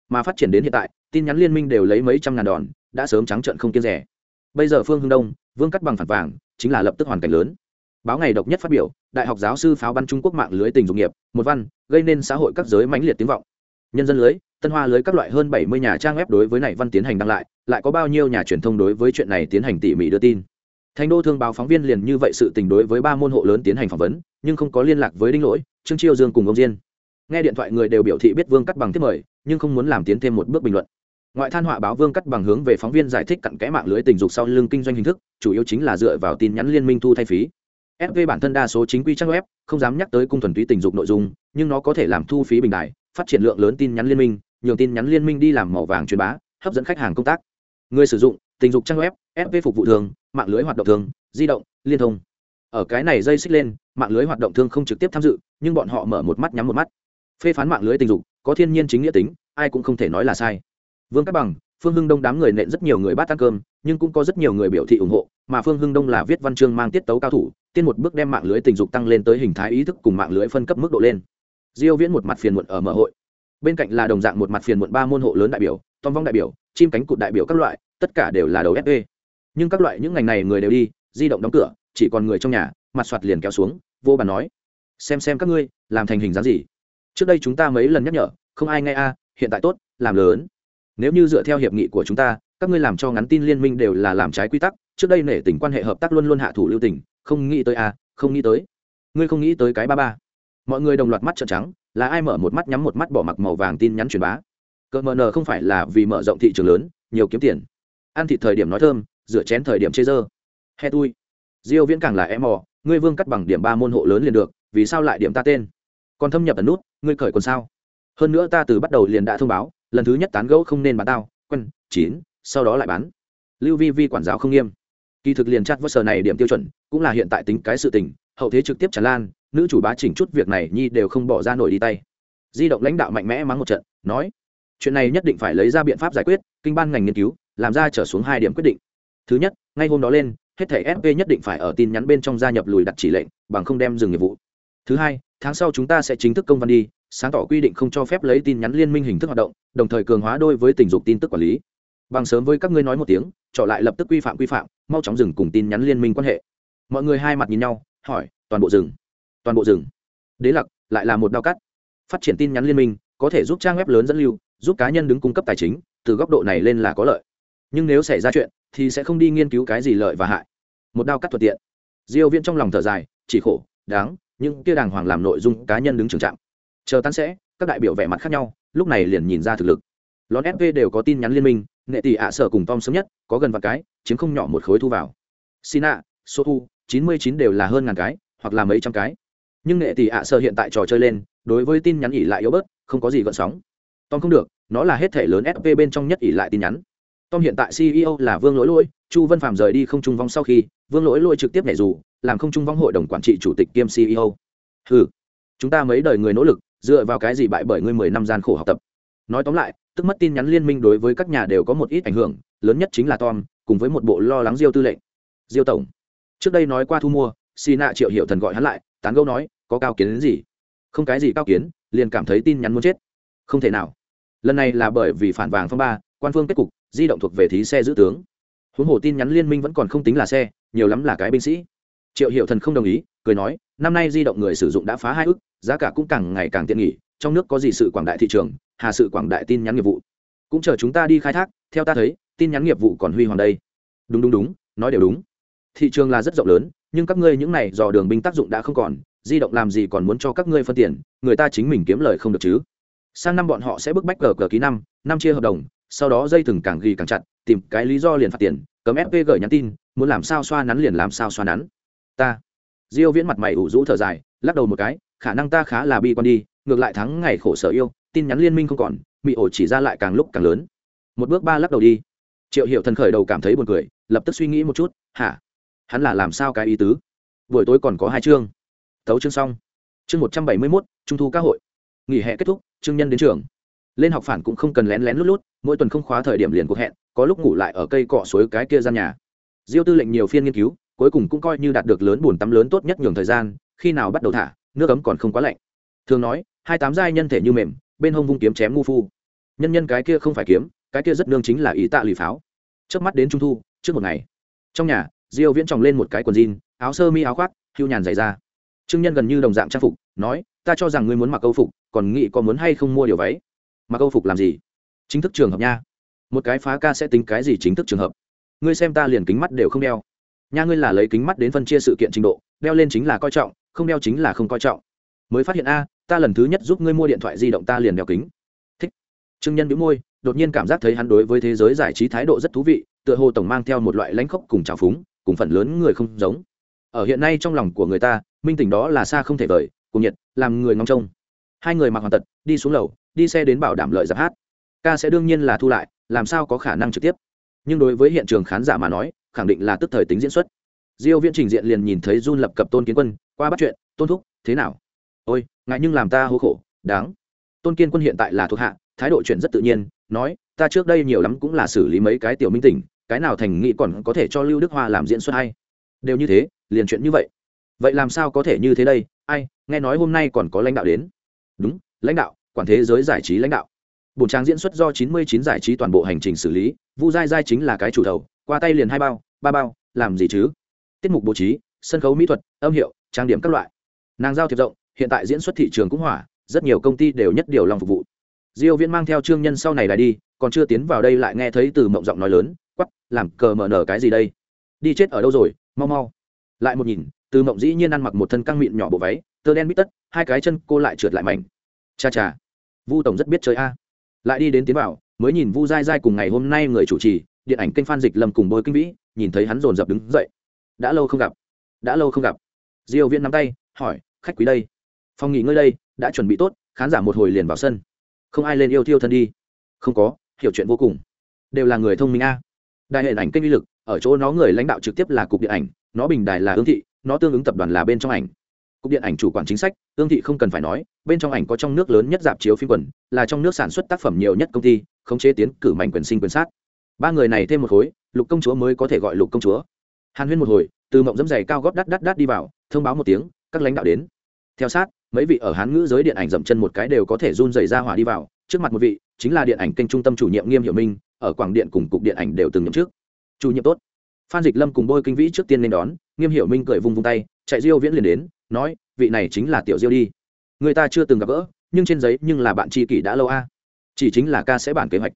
S1: mà phát triển đến hiện tại, tin nhắn liên minh đều lấy mấy trăm ngàn đòn, đã sớm trắng trợn không kiên rẻ. Bây giờ phương hưng đông, vương cắt bằng phản vàng, chính là lập tức hoàn cảnh lớn. Báo ngày độc nhất phát biểu, đại học giáo sư pháo bắn trung quốc mạng lưới tình dục nghiệp, một văn, gây nên xã hội các giới mãnh liệt tiếng vọng. Nhân dân lưới, tân hoa lưới các loại hơn bảy mươi nhà trang web đối với này văn tiến hành đăng lại lại có bao nhiêu nhà truyền thông đối với chuyện này tiến hành tỉ mỉ đưa tin. Thành đô thương báo phóng viên liền như vậy sự tình đối với ba môn hộ lớn tiến hành phỏng vấn, nhưng không có liên lạc với đinh lỗi, trương chiêu dương cùng ông diên. Nghe điện thoại người đều biểu thị biết vương cắt bằng tiếp mời nhưng không muốn làm tiến thêm một bước bình luận. Ngoại than họa báo vương cắt bằng hướng về phóng viên giải thích cặn kẽ mạng lưới tình dục sau lưng kinh doanh hình thức, chủ yếu chính là dựa vào tin nhắn liên minh thu thay phí. Fv bản thân đa số chính quy trang web, không dám nhắc tới cung thuần túy tình dục nội dung, nhưng nó có thể làm thu phí bình đại, phát triển lượng lớn tin nhắn liên minh, nhường tin nhắn liên minh đi làm màu vàng truyền bá, hấp dẫn khách hàng công tác. Người sử dụng, tình dục trang web fv phục vụ thường, mạng lưới hoạt động thường, di động, liên thông. Ở cái này dây xích lên, mạng lưới hoạt động thương không trực tiếp tham dự, nhưng bọn họ mở một mắt nhắm một mắt. Phê phán mạng lưới tình dục có thiên nhiên chính nghĩa tính, ai cũng không thể nói là sai. Vương cát bằng, phương hưng đông đám người nện rất nhiều người bát ăn cơm, nhưng cũng có rất nhiều người biểu thị ủng hộ, mà phương hưng đông là viết văn chương mang tiết tấu cao thủ, tiên một bước đem mạng lưới tình dục tăng lên tới hình thái ý thức cùng mạng lưới phân cấp mức độ lên. Diêu viễn một mặt phiền muộn ở mở hội. Bên cạnh là đồng dạng một mặt phiền muộn ba môn hộ lớn đại biểu, tom vong đại biểu, chim cánh cụt đại biểu các loại, tất cả đều là đầu fp nhưng các loại những ngành này người đều đi, di động đóng cửa, chỉ còn người trong nhà, mặt soạt liền kéo xuống, vô bàn nói, xem xem các ngươi, làm thành hình dáng gì? Trước đây chúng ta mấy lần nhắc nhở, không ai nghe a, hiện tại tốt, làm lớn. Nếu như dựa theo hiệp nghị của chúng ta, các ngươi làm cho ngắn tin liên minh đều là làm trái quy tắc, trước đây nể tình quan hệ hợp tác luôn luôn hạ thủ lưu tình, không nghĩ tới a, không nghĩ tới. Ngươi không nghĩ tới cái ba ba. Mọi người đồng loạt mắt trợn trắng, là ai mở một mắt nhắm một mắt bỏ mặc màu vàng tin nhắn truyền bá. Cỡ mờ nờ không phải là vì mở rộng thị trường lớn, nhiều kiếm tiền. Ăn thịt thời điểm nói thơm, rửa chén thời điểm chê dơ. He tui. Diêu viễn càng là em mò, ngươi vương cắt bằng điểm ba môn hộ lớn liền được, vì sao lại điểm ta tên? Còn thâm nhập ẩn nút, ngươi khởi còn sao? Hơn nữa ta từ bắt đầu liền đã thông báo, lần thứ nhất tán gẫu không nên bán tao quân chín, sau đó lại bán. Lưu vi vi quản giáo không nghiêm. Kỳ thực liền chặt vớt sở này điểm tiêu chuẩn, cũng là hiện tại tính cái sự tình, hậu thế trực tiếp tràn lan, nữ chủ bá chỉnh chút việc này nhi đều không bỏ ra nổi đi tay. Di động lãnh đạo mạnh mẽ mắng một trận, nói, chuyện này nhất định phải lấy ra biện pháp giải quyết, kinh ban ngành nghiên cứu, làm ra trở xuống hai điểm quyết định. Thứ nhất, ngay hôm đó lên, hết thẻ fp nhất định phải ở tin nhắn bên trong gia nhập lùi đặt chỉ lệnh, bằng không đem dừng nghiệp vụ thứ hai, tháng sau chúng ta sẽ chính thức công văn đi, sáng tỏ quy định không cho phép lấy tin nhắn liên minh hình thức hoạt động, đồng thời cường hóa đôi với tình dục tin tức quản lý. Bằng sớm với các ngươi nói một tiếng trọ lại lập tức quy phạm quy phạm, mau chóng dừng cùng tin nhắn liên minh quan hệ. Mọi người hai mặt nhìn nhau, hỏi, toàn bộ rừng toàn bộ rừng đế lặc, lại là một đao cắt. Phát triển tin nhắn liên minh, có thể giúp trang web lớn dẫn lưu, giúp cá nhân đứng cung cấp tài chính, từ góc độ này lên là có lợi. Nhưng nếu xảy ra chuyện, thì sẽ không đi nghiên cứu cái gì lợi và hại. Một đao cắt thuận tiện. Diêu viễn trong lòng thở dài, chỉ khổ, đáng nhưng kia đàng hoàng làm nội dung cá nhân đứng trường trạng. Chờ tan sẽ, các đại biểu vẻ mặt khác nhau, lúc này liền nhìn ra thực lực. Lón sv đều có tin nhắn liên minh, nghệ tỷ ạ sở cùng tom sớm nhất, có gần vạn cái, chiếm không nhỏ một khối thu vào. Sina số thu, chín mươi chín đều là hơn ngàn cái, hoặc là mấy trăm cái. Nhưng nghệ tỷ ạ sở hiện tại trò chơi lên, đối với tin nhắn ỉ lại yếu bớt, không có gì gợn sóng. Tom không được, nó là hết thể lớn sv bên trong nhất ỉ lại tin nhắn. Tom hiện tại ceo là vương lỗi lỗi, chu vân phạm rời đi không trung vong sau khi, vương lỗi lỗi trực tiếp nhảy dù làm không trung vong hội đồng quản trị chủ tịch kiêm ceo ừ chúng ta mấy đời người nỗ lực, dựa vào cái gì bại bởi ngươi mười năm gian khổ học tập? Nói tóm lại, tức mất tin nhắn liên minh đối với các nhà đều có một ít ảnh hưởng, lớn nhất chính là tom, cùng với một bộ lo lắng diêu tư lệnh. Diêu tổng, trước đây nói qua thu mua xì nạ triệu hiệu thần gọi hắn lại, tán gẫu nói, có cao kiến đến gì? Không cái gì cao kiến, liền cảm thấy tin nhắn muốn chết. Không thể nào. Lần này là bởi vì phản vàng phong ba, quan phương kết cục, di động thuộc về thí xe giữ tướng. Huống hồ tin nhắn liên minh vẫn còn không tính là xe, nhiều lắm là cái binh sĩ triệu hiệu thần không đồng ý, cười nói, năm nay di động người sử dụng đã phá hai ước giá cả cũng càng ngày càng tiện nghỉ trong nước có gì sự quảng đại thị trường, hà sự quảng đại tin nhắn nghiệp vụ. Cũng chờ chúng ta đi khai thác, theo ta thấy, tin nhắn nghiệp vụ còn huy hoàng đây. Đúng đúng đúng, nói đều đúng. Thị trường là rất rộng lớn, nhưng các ngươi những này dò đường binh tác dụng đã không còn, di động làm gì còn muốn cho các ngươi phân tiền, người ta chính mình kiếm lời không được chứ. Sang năm bọn họ sẽ bức bách gờ gờ ký năm năm chia hợp đồng, sau đó dây thừng càng ghi càng chặt, tìm cái lý do liền phạt tiền, cấm fp gửi nhắn tin, muốn làm sao xoa nắn liền làm sao xoa nắn ta. Diêu viễn mặt mày ủ rũ thở dài, lắc đầu một cái, khả năng ta khá là bi quan đi, ngược lại thắng ngày khổ sở yêu, tin nhắn liên minh không còn bị ổ chỉ ra lại càng lúc càng lớn. Một bước ba lắc đầu đi. Triệu hiệu thần khởi đầu cảm thấy buồn cười, lập tức suy nghĩ một chút, hả? Hắn là làm sao cái ý tứ? Buổi tối còn có hai chương. Tấu chương xong. Chương một trăm bảy mươi mốt, trung thu các hội. Nghỉ hè kết thúc, chương nhân đến trường. Lên học phản cũng không cần lén lén lút lút, mỗi tuần không khóa thời điểm liền cuộc hẹn, có lúc ngủ lại ở cây cọ suối cái kia gian nhà. Diêu tư lệnh nhiều phiên nghiên cứu cuối cùng cũng coi như đạt được lớn buồn tắm lớn tốt nhất nhường thời gian, khi nào bắt đầu thả, nước ấm còn không quá lạnh. Thường nói, hai tám giai nhân thể như mềm, bên hông vung kiếm chém ngu phu. Nhân nhân cái kia không phải kiếm, cái kia rất nương chính là ý tạ lì pháo. Trước mắt đến trung thu, trước một ngày, trong nhà, diêu viễn tròng lên một cái quần jean, áo sơ mi áo khoác, hưu nhàn giày ra trương nhân gần như đồng dạng trang phục, nói, ta cho rằng ngươi muốn mặc câu phục, còn nghĩ có muốn hay không mua điều váy. Mặc câu phục làm gì? Chính thức trường hợp nha. Một cái phá ca sẽ tính cái gì chính thức trường hợp. Ngươi xem ta liền kính mắt đều không đeo nha ngươi là lấy kính mắt đến phân chia sự kiện trình độ, đeo lên chính là coi trọng, không đeo chính là không coi trọng. Mới phát hiện a, ta lần thứ nhất giúp ngươi mua điện thoại di động ta liền đeo kính. Thích. Trương nhân bĩu môi, đột nhiên cảm giác thấy hắn đối với thế giới giải trí thái độ rất thú vị, tựa hồ tổng mang theo một loại lãnh khốc cùng trào phúng, cùng phần lớn người không giống. Ở hiện nay trong lòng của người ta, minh tình đó là xa không thể vời, cùng nhiệt, làm người ngóng trông. Hai người mặc hoàn tật đi xuống lầu, đi xe đến bảo đảm lợi giáp hát. Ca sẽ đương nhiên là thu lại, làm sao có khả năng trực tiếp. Nhưng đối với hiện trường khán giả mà nói khẳng định là tức thời tính diễn xuất. Diêu viễn trình diện liền nhìn thấy run lập cập tôn kiến quân, qua bắt chuyện, tôn thúc, thế nào? Ôi, ngại nhưng làm ta hô khổ, đáng. Tôn kiên quân hiện tại là thuộc hạ, thái độ chuyện rất tự nhiên, nói, ta trước đây nhiều lắm cũng là xử lý mấy cái tiểu minh tỉnh, cái nào thành nghị còn có thể cho lưu đức hoa làm diễn xuất hay? Đều như thế, liền chuyện như vậy. Vậy làm sao có thể như thế đây? Ai, nghe nói hôm nay còn có lãnh đạo đến. Đúng, lãnh đạo, quản thế giới giải trí lãnh đạo. Bổn trang diễn xuất do 99 giải trí toàn bộ hành trình xử lý, vu giai giai chính là cái chủ đầu, qua tay liền hai bao ba bao, làm gì chứ? Tiết mục bố trí, sân khấu mỹ thuật, âm hiệu, trang điểm các loại. Nàng giao thiệp rộng, hiện tại diễn xuất thị trường cũng hỏa rất nhiều công ty đều nhất điều lòng phục vụ. Diêu viễn mang theo trương nhân sau này lại đi, còn chưa tiến vào đây lại nghe thấy từ mộng giọng nói lớn, quắc, làm cờ mở nở cái gì đây? Đi chết ở đâu rồi? Mau mau. Lại một nhìn, từ mộng dĩ nhiên ăn mặc một thân căng mịn nhỏ bộ váy, tơ đen bít tất, hai cái chân cô lại trượt lại mảnh. Cha cha. Vu tổng rất biết chơi a. Lại đi đến tiến vào, mới nhìn vu dai dai cùng ngày hôm nay người chủ trì, điện ảnh kênh phan dịch lâm cùng bôi kinh vĩ nhìn thấy hắn dồn dập đứng dậy. Đã lâu không gặp. Đã lâu không gặp. Diêu viễn nắm tay, hỏi, khách quý đây, phòng nghỉ ngơi đây, đã chuẩn bị tốt, khán giả một hồi liền vào sân. Không ai lên yêu thiêu thân đi. Không có, hiểu chuyện vô cùng. Đều là người thông minh a. Đại hệ ảnh kênh uy lực, ở chỗ nó người lãnh đạo trực tiếp là cục điện ảnh, nó bình đài là ương thị, nó tương ứng tập đoàn là bên trong ảnh. Cục điện ảnh chủ quản chính sách, ương thị không cần phải nói, bên trong ảnh có trong nước lớn nhất dạp chiếu phim quần, là trong nước sản xuất tác phẩm nhiều nhất công ty, khống chế tiến cử mạnh quyền sinh quyền sát. Ba người này thêm một khối lục công chúa mới có thể gọi lục công chúa. Hàn huyên một hồi, từ mộng dẫm giày cao góp đắt đắt đắt đi vào, thông báo một tiếng, các lãnh đạo đến. Theo sát, mấy vị ở hán ngữ giới điện ảnh dậm chân một cái đều có thể run dày ra hỏa đi vào. Trước mặt một vị, chính là điện ảnh kênh trung tâm chủ nhiệm nghiêm hiểu minh, ở quảng điện cùng cục điện ảnh đều từng nhậm trước chủ nhiệm tốt. Phan dịch lâm cùng bôi kinh vĩ trước tiên nên đón, nghiêm hiểu minh cười vung vung tay, chạy diêu viễn liền đến, nói, vị này chính là tiểu diêu đi. Người ta chưa từng gặp gỡ, nhưng trên giấy nhưng là bạn tri kỷ đã lâu a. Chỉ chính là ca sẽ bản kế hoạch.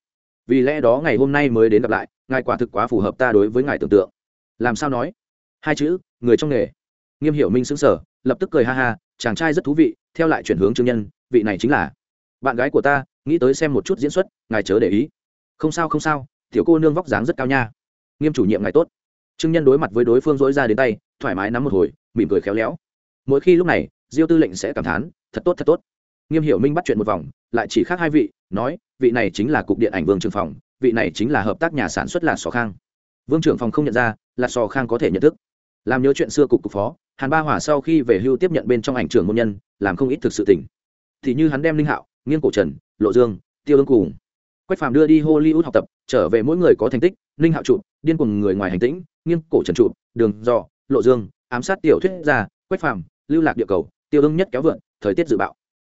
S1: Vì lẽ đó ngày hôm nay mới đến gặp lại ngài quả thực quá phù hợp ta đối với ngài tưởng tượng. Làm sao nói? Hai chữ, người trong nghề. Nghiêm hiểu minh xứng sở lập tức cười ha ha, chàng trai rất thú vị, theo lại chuyển hướng trương nhân, vị này chính là bạn gái của ta, nghĩ tới xem một chút diễn xuất, ngài chớ để ý. Không sao không sao, tiểu cô nương vóc dáng rất cao nha. Nghiêm chủ nhiệm ngài tốt. Trương nhân đối mặt với đối phương dối ra đến tay, thoải mái nắm một hồi, mỉm cười khéo léo. Mỗi khi lúc này, diêu tư lệnh sẽ cảm thán, thật tốt thật tốt. Nghiêm hiểu minh bắt chuyện một vòng, lại chỉ khác hai vị, nói, vị này chính là cục điện ảnh vương trường phòng vị này chính là hợp tác nhà sản xuất là sò khang. Vương trưởng phòng không nhận ra là sò khang có thể nhận thức. Làm nhớ chuyện xưa cục cục phó, hàn ba hỏa sau khi về hưu tiếp nhận bên trong ảnh trưởng môn nhân, làm không ít thực sự tỉnh thì như hắn đem linh hạo, nghiên cổ trần, lộ dương, tiêu ương cùng quách phàm đưa đi hollywood học tập, trở về mỗi người có thành tích, linh hạo trụ điên cùng người ngoài hành tĩnh, nghiên cổ trần trụ đường dò, lộ dương, ám sát tiểu thuyết gia, quách phàm, lưu lạc địa cầu, tiêu ương nhất kéo vượn, thời tiết dự bạo.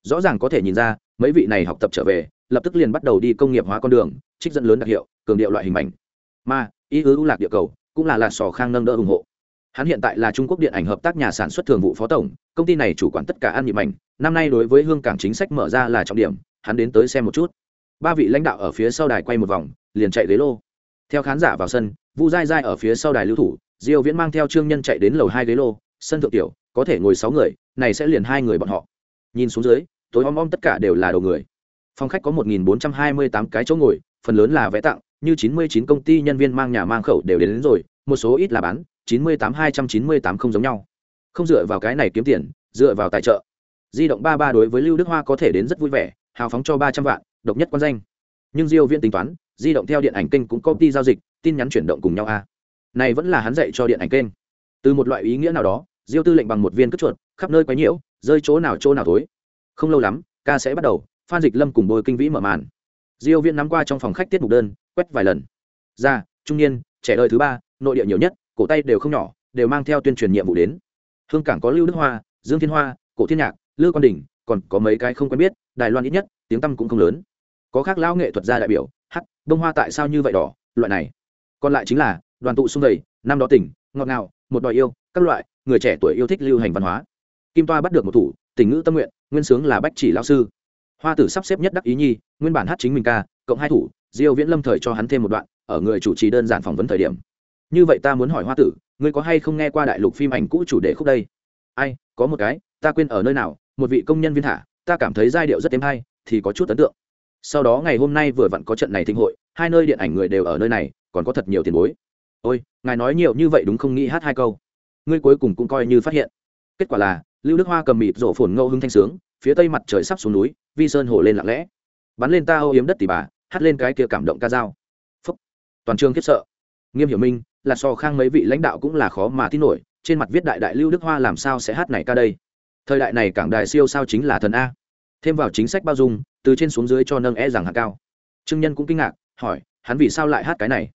S1: Rõ ràng có thể nhìn ra, mấy vị này học tập trở về lập tức liền bắt đầu đi công nghiệp hóa con đường, trích dẫn lớn đặc hiệu, cường điệu loại hình ảnh mà ý ứ lạc địa cầu, cũng là là sò khang nâng đỡ ủng hộ. Hắn hiện tại là trung quốc điện ảnh hợp tác nhà sản xuất thường vụ phó tổng, công ty này chủ quản tất cả an nhịp ảnh năm nay đối với hương cảng chính sách mở ra là trọng điểm, hắn đến tới xem một chút. Ba vị lãnh đạo ở phía sau đài quay một vòng, liền chạy ghế lô. Theo khán giả vào sân, vu dai dai ở phía sau đài lưu thủ, diêu viễn mang theo trương nhân chạy đến lầu hai ghế lô, sân thượng tiểu, có thể ngồi sáu người, này sẽ liền hai người bọn họ. Nhìn xuống dưới, tối om om tất cả đều là đầu người phòng khách có 1.428 cái chỗ ngồi phần lớn là vé tặng như 99 công ty nhân viên mang nhà mang khẩu đều đến, đến rồi một số ít là bán 98 298 không giống nhau. Không dựa vào cái này kiếm tiền dựa vào tài trợ. Di động ba ba đối với lưu đức hoa có thể đến rất vui vẻ hào phóng cho ba trăm vạn độc nhất quan danh. Nhưng diêu viên tính toán di động theo điện ảnh kênh cũng công ty giao dịch tin nhắn chuyển động cùng nhau a. Này vẫn là hắn dạy cho điện ảnh kênh. Từ một loại ý nghĩa nào đó diêu tư lệnh bằng một viên cất chuột khắp nơi quấy nhiễu rơi chỗ nào chỗ nào thối. Không lâu lắm ca sẽ bắt đầu phan dịch lâm cùng bôi kinh vĩ mở màn. Diêu viễn nắm qua trong phòng khách tiết mục đơn, quét vài lần. Ra, trung niên, trẻ đời thứ ba, nội địa nhiều nhất, cổ tay đều không nhỏ, đều mang theo tuyên truyền nhiệm vụ đến. Hương cảng có lưu đức hoa, dương thiên hoa, cổ thiên nhạc, lư quan đình, còn có mấy cái không quen biết, đài loan ít nhất, tiếng tăm cũng không lớn. Có khác lão nghệ thuật gia đại biểu, hát bông hoa tại sao như vậy đỏ, loại này. Còn lại chính là, đoàn tụ xung đầy năm đó tỉnh, ngọt ngào, một đòi yêu, các loại, người trẻ tuổi yêu thích lưu hành văn hóa. Kim toa bắt được một thủ tình ngữ tâm nguyện, nguyên sướng là bách chỉ lao sư hoa tử sắp xếp nhất đắc ý nhi, nguyên bản hát chính mình ca, cộng hai thủ, diêu viễn lâm thời cho hắn thêm một đoạn, ở người chủ trì đơn giản phỏng vấn thời điểm. Như vậy ta muốn hỏi hoa tử, ngươi có hay không nghe qua đại lục phim ảnh cũ chủ đề khúc đây? Ai, có một cái, ta quên ở nơi nào, một vị công nhân viên thả, ta cảm thấy giai điệu rất êm hay, thì có chút ấn tượng. Sau đó ngày hôm nay vừa vặn có trận này thịnh hội, hai nơi điện ảnh người đều ở nơi này, còn có thật nhiều tiền bối. Ôi, ngài nói nhiều như vậy đúng không nghĩ hát hai câu? Ngươi cuối cùng cũng coi như phát hiện. Kết quả là, lưu đức hoa cầm mịt rổ phồn ngâu hưng thanh sướng phía tây mặt trời sắp xuống núi, vi sơn hồ lên lặng lẽ. Bắn lên ta âu yếm đất tỷ bà, hát lên cái kia cảm động ca dao. Phúc. Toàn trường khiếp sợ. Nghiêm hiểu minh, là so khang mấy vị lãnh đạo cũng là khó mà tin nổi, trên mặt viết đại đại lưu đức hoa làm sao sẽ hát này ca đây? Thời đại này cảng đài siêu sao chính là thần a. Thêm vào chính sách bao dung, từ trên xuống dưới cho nâng e rằng hạng cao. Trương nhân cũng kinh ngạc, hỏi, hắn vì sao lại hát cái này?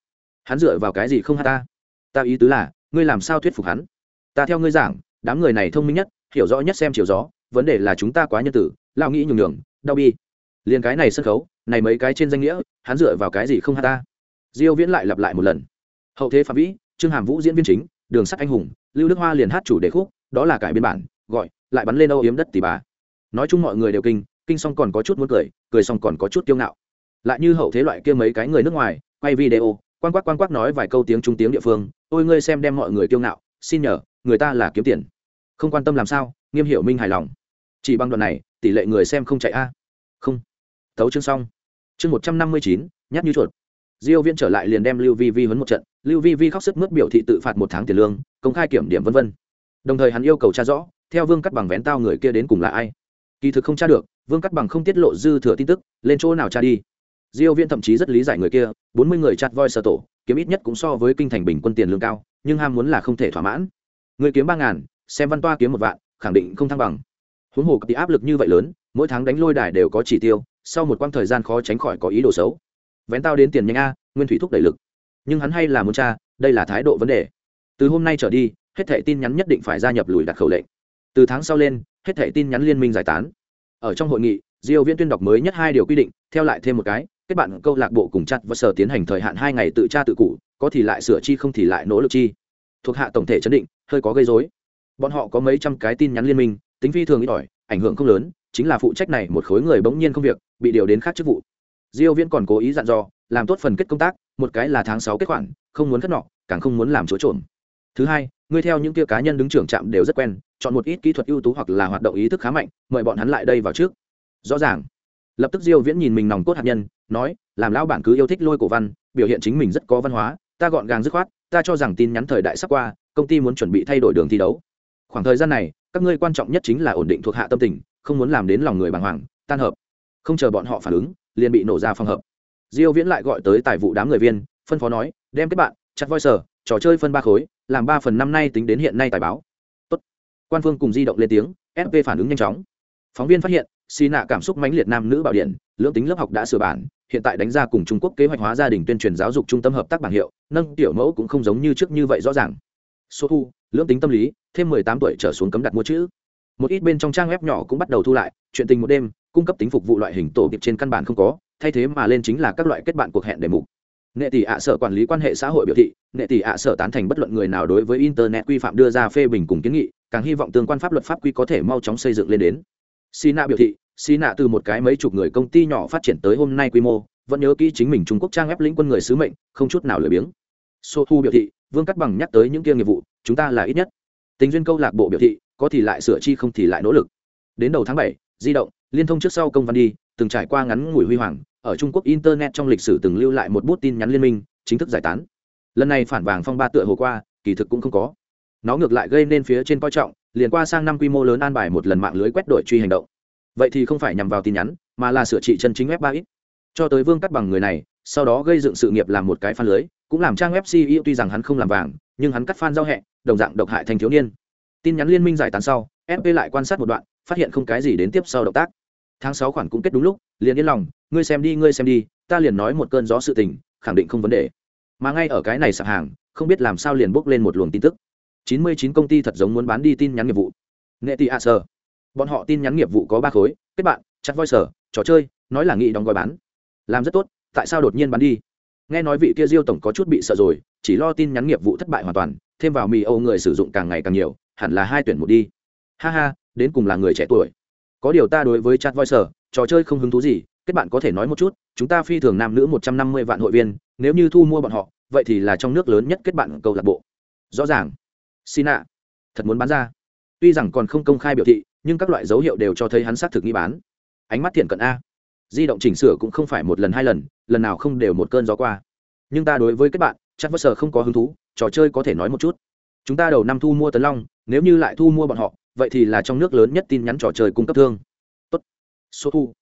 S1: Hắn dựa vào cái gì không hát ta? Ta ý tứ là, ngươi làm sao thuyết phục hắn? Ta theo ngươi giảng, đám người này thông minh nhất, hiểu rõ nhất xem chiều gió vấn đề là chúng ta quá nhân tử lao nghĩ nhường nhường, đau bi. Liền cái này sân khấu, này mấy cái trên danh nghĩa, hắn dựa vào cái gì không hát ta? Diêu viễn lại lặp lại một lần. Hậu thế phạm vĩ, trương hàm vũ diễn viên chính, đường sắt anh hùng, lưu đức hoa liền hát chủ đề khúc, đó là cải biên bản, gọi, lại bắn lên âu yếm đất tỷ bà. Nói chung mọi người đều kinh kinh xong còn có chút muốn cười cười xong còn có chút kiêu ngạo. Lại như hậu thế loại kia mấy cái người nước ngoài, quay video quan quắc quan quắc nói vài câu tiếng trung tiếng địa phương, ôi ngươi xem đem mọi người kiêu ngạo, xin nhờ, người ta là kiếm tiền. Không quan tâm làm sao, nghiêm hiểu minh hài lòng chỉ bằng đoạn này, tỷ lệ người xem không chạy a. Không. Thấu chương xong. Chương một trăm năm mươi chín, nhát như chuột. Diêu viên trở lại liền đem lưu vi vi huấn một trận. Lưu vi vi khóc sức mướt biểu thị tự phạt một tháng tiền lương, công khai kiểm điểm vân vân. Đồng thời hắn yêu cầu tra rõ, theo vương cắt bằng vén tao người kia đến cùng là ai. Kỳ thực không tra được, vương cắt bằng không tiết lộ dư thừa tin tức, lên chỗ nào tra đi. Diêu viên thậm chí rất lý giải người kia, bốn mươi người chặt voi sở tổ, kiếm ít nhất cũng so với kinh thành bình quân tiền lương cao, nhưng ham muốn là không thể thỏa mãn. Người kiếm ba ngàn, xem văn toa kiếm một vạn, khẳng định không thăng bằng huống hồ bị áp lực như vậy lớn, mỗi tháng đánh lôi đài đều có chỉ tiêu, sau một quãng thời gian khó tránh khỏi có ý đồ xấu. Vén tao đến tiền nhanh a, nguyên thủy thúc đẩy lực. Nhưng hắn hay là muốn cha đây là thái độ vấn đề. Từ hôm nay trở đi, hết thẻ tin nhắn nhất định phải gia nhập lùi đặt khẩu lệnh. Từ tháng sau lên, hết thẻ tin nhắn liên minh giải tán. Ở trong hội nghị, diêu viễn tuyên đọc mới nhất hai điều quy định, theo lại thêm một cái, kết bạn câu lạc bộ cùng chặt và sở tiến hành thời hạn hai ngày tự tra tự cụ có thì lại sửa chi không thì lại nỗ lực chi. Thuộc hạ tổng thể chấn định, hơi có gây rối. Bọn họ có mấy trăm cái tin nhắn liên minh tính phi thường ít ỏi, ảnh hưởng không lớn, chính là phụ trách này một khối người bỗng nhiên không việc, bị điều đến khác chức vụ. Diêu viễn còn cố ý dặn dò, làm tốt phần kết công tác, một cái là tháng 6 kết khoản, không muốn cất nọ, càng không muốn làm chỗ trộm. Thứ hai, ngươi theo những kia cá nhân đứng trưởng trạm đều rất quen, chọn một ít kỹ thuật ưu tú hoặc là hoạt động ý thức khá mạnh, mời bọn hắn lại đây vào trước. Rõ ràng. Lập tức diêu viễn nhìn mình nòng cốt hạt nhân, nói, làm lão bản cứ yêu thích lôi cổ văn, biểu hiện chính mình rất có văn hóa, ta gọn gàng dứt khoát, ta cho rằng tin nhắn thời đại sắp qua, công ty muốn chuẩn bị thay đổi đường thi đấu. Khoảng thời gian này các ngươi quan trọng nhất chính là ổn định thuộc hạ tâm tình, không muốn làm đến lòng người bàng hoàng, tan hợp. Không chờ bọn họ phản ứng, liền bị nổ ra phòng hợp. Diêu viễn lại gọi tới tài vụ đám người viên, phân phó nói, đem kết bạn, chặt voi sở, trò chơi phân ba khối, làm ba phần năm nay tính đến hiện nay tài báo. Tốt. quan phương cùng di động lên tiếng fp phản ứng nhanh chóng. Phóng viên phát hiện xì nạ cảm xúc mãnh liệt nam nữ bảo điện, lưỡng tính lớp học đã sửa bản, hiện tại đánh ra cùng trung quốc kế hoạch hóa gia đình tuyên truyền giáo dục trung tâm hợp tác bảng hiệu, nâng tiểu mẫu cũng không giống như trước như vậy rõ ràng. Số thu, lưỡng tính tâm lý thêm mười tám tuổi trở xuống cấm đặt mua chữ. Một ít bên trong trang web nhỏ cũng bắt đầu thu lại, chuyện tình một đêm, cung cấp tính phục vụ loại hình tổ kịp trên căn bản không có, thay thế mà lên chính là các loại kết bạn cuộc hẹn đề mục. Nệ tỷ ạ sở quản lý quan hệ xã hội biểu thị, nệ tỷ ạ sở tán thành bất luận người nào đối với internet quy phạm đưa ra phê bình cùng kiến nghị, càng hy vọng tương quan pháp luật pháp quy có thể mau chóng xây dựng lên đến. Sina biểu thị, sina từ một cái mấy chục người công ty nhỏ phát triển tới hôm nay quy mô, vẫn nhớ kỹ chính mình trung quốc trang ép lĩnh quân người sứ mệnh, không chút nào lười biếng. Sô thu biểu thị, vương cắt bằng nhắc tới những kia nghiệp vụ, chúng ta là ít nhất tình duyên câu lạc bộ biểu thị, có thì lại sửa chi không thì lại nỗ lực. Đến đầu tháng bảy, di động, liên thông trước sau công văn đi, từng trải qua ngắn ngủi huy hoàng, ở trung quốc internet trong lịch sử từng lưu lại một bút tin nhắn liên minh, chính thức giải tán. Lần này phản vàng phong ba tựa hồ qua, kỳ thực cũng không có. Nó ngược lại gây nên phía trên coi trọng, liền qua sang năm quy mô lớn an bài một lần mạng lưới quét đội truy hành động. Vậy thì không phải nhằm vào tin nhắn, mà là sửa trị chân chính web ba ít cho tới vương cắt bằng người này, sau đó gây dựng sự nghiệp làm một cái phan lưới, cũng làm trang web ceo tuy rằng hắn không làm vàng nhưng hắn cắt phan giao hẹ, đồng dạng độc hại thanh thiếu niên. Tin nhắn liên minh giải tán sau fp lại quan sát một đoạn, phát hiện không cái gì đến tiếp sau động tác. Tháng sáu khoản cũng kết đúng lúc, liền yên lòng, ngươi xem đi, ngươi xem đi, ta liền nói một cơn gió sự tình, khẳng định không vấn đề. Mà ngay ở cái này sạp hàng, không biết làm sao liền bốc lên một luồng tin tức. Chín mươi chín công ty thật giống muốn bán đi tin nhắn nghiệp vụ. Nghệ tị a sơ. Bọn họ tin nhắn nghiệp vụ có ba khối, kết bạn chặt voi sở trò chơi, nói là nghị đóng gói bán. Làm rất tốt, tại sao đột nhiên bán đi? Nghe nói vị kia diêu tổng có chút bị sợ rồi, chỉ lo tin nhắn nghiệp vụ thất bại hoàn toàn, thêm vào mì âu người sử dụng càng ngày càng nhiều, hẳn là hai tuyển một đi. Ha ha, đến cùng là người trẻ tuổi. Có điều ta đối với chat voice trò chơi không hứng thú gì, kết bạn có thể nói một chút, chúng ta phi thường nam nữ một trăm năm mươi vạn hội viên, nếu như thu mua bọn họ, vậy thì là trong nước lớn nhất kết bạn câu lạc bộ. Rõ ràng. Xin ạ. Thật muốn bán ra. Tuy rằng còn không công khai biểu thị, nhưng các loại dấu hiệu đều cho thấy hắn xác thực nghi bán. Ánh mắt thiện cận a di động chỉnh sửa cũng không phải một lần hai lần lần nào không đều một cơn gió qua. Nhưng ta đối với các bạn chắc vất sở không có hứng thú trò chơi có thể nói một chút. Chúng ta đầu năm thu mua tấn long nếu như lại thu mua bọn họ vậy thì là trong nước lớn nhất tin nhắn trò chơi cung cấp thương. Tốt. Số thu.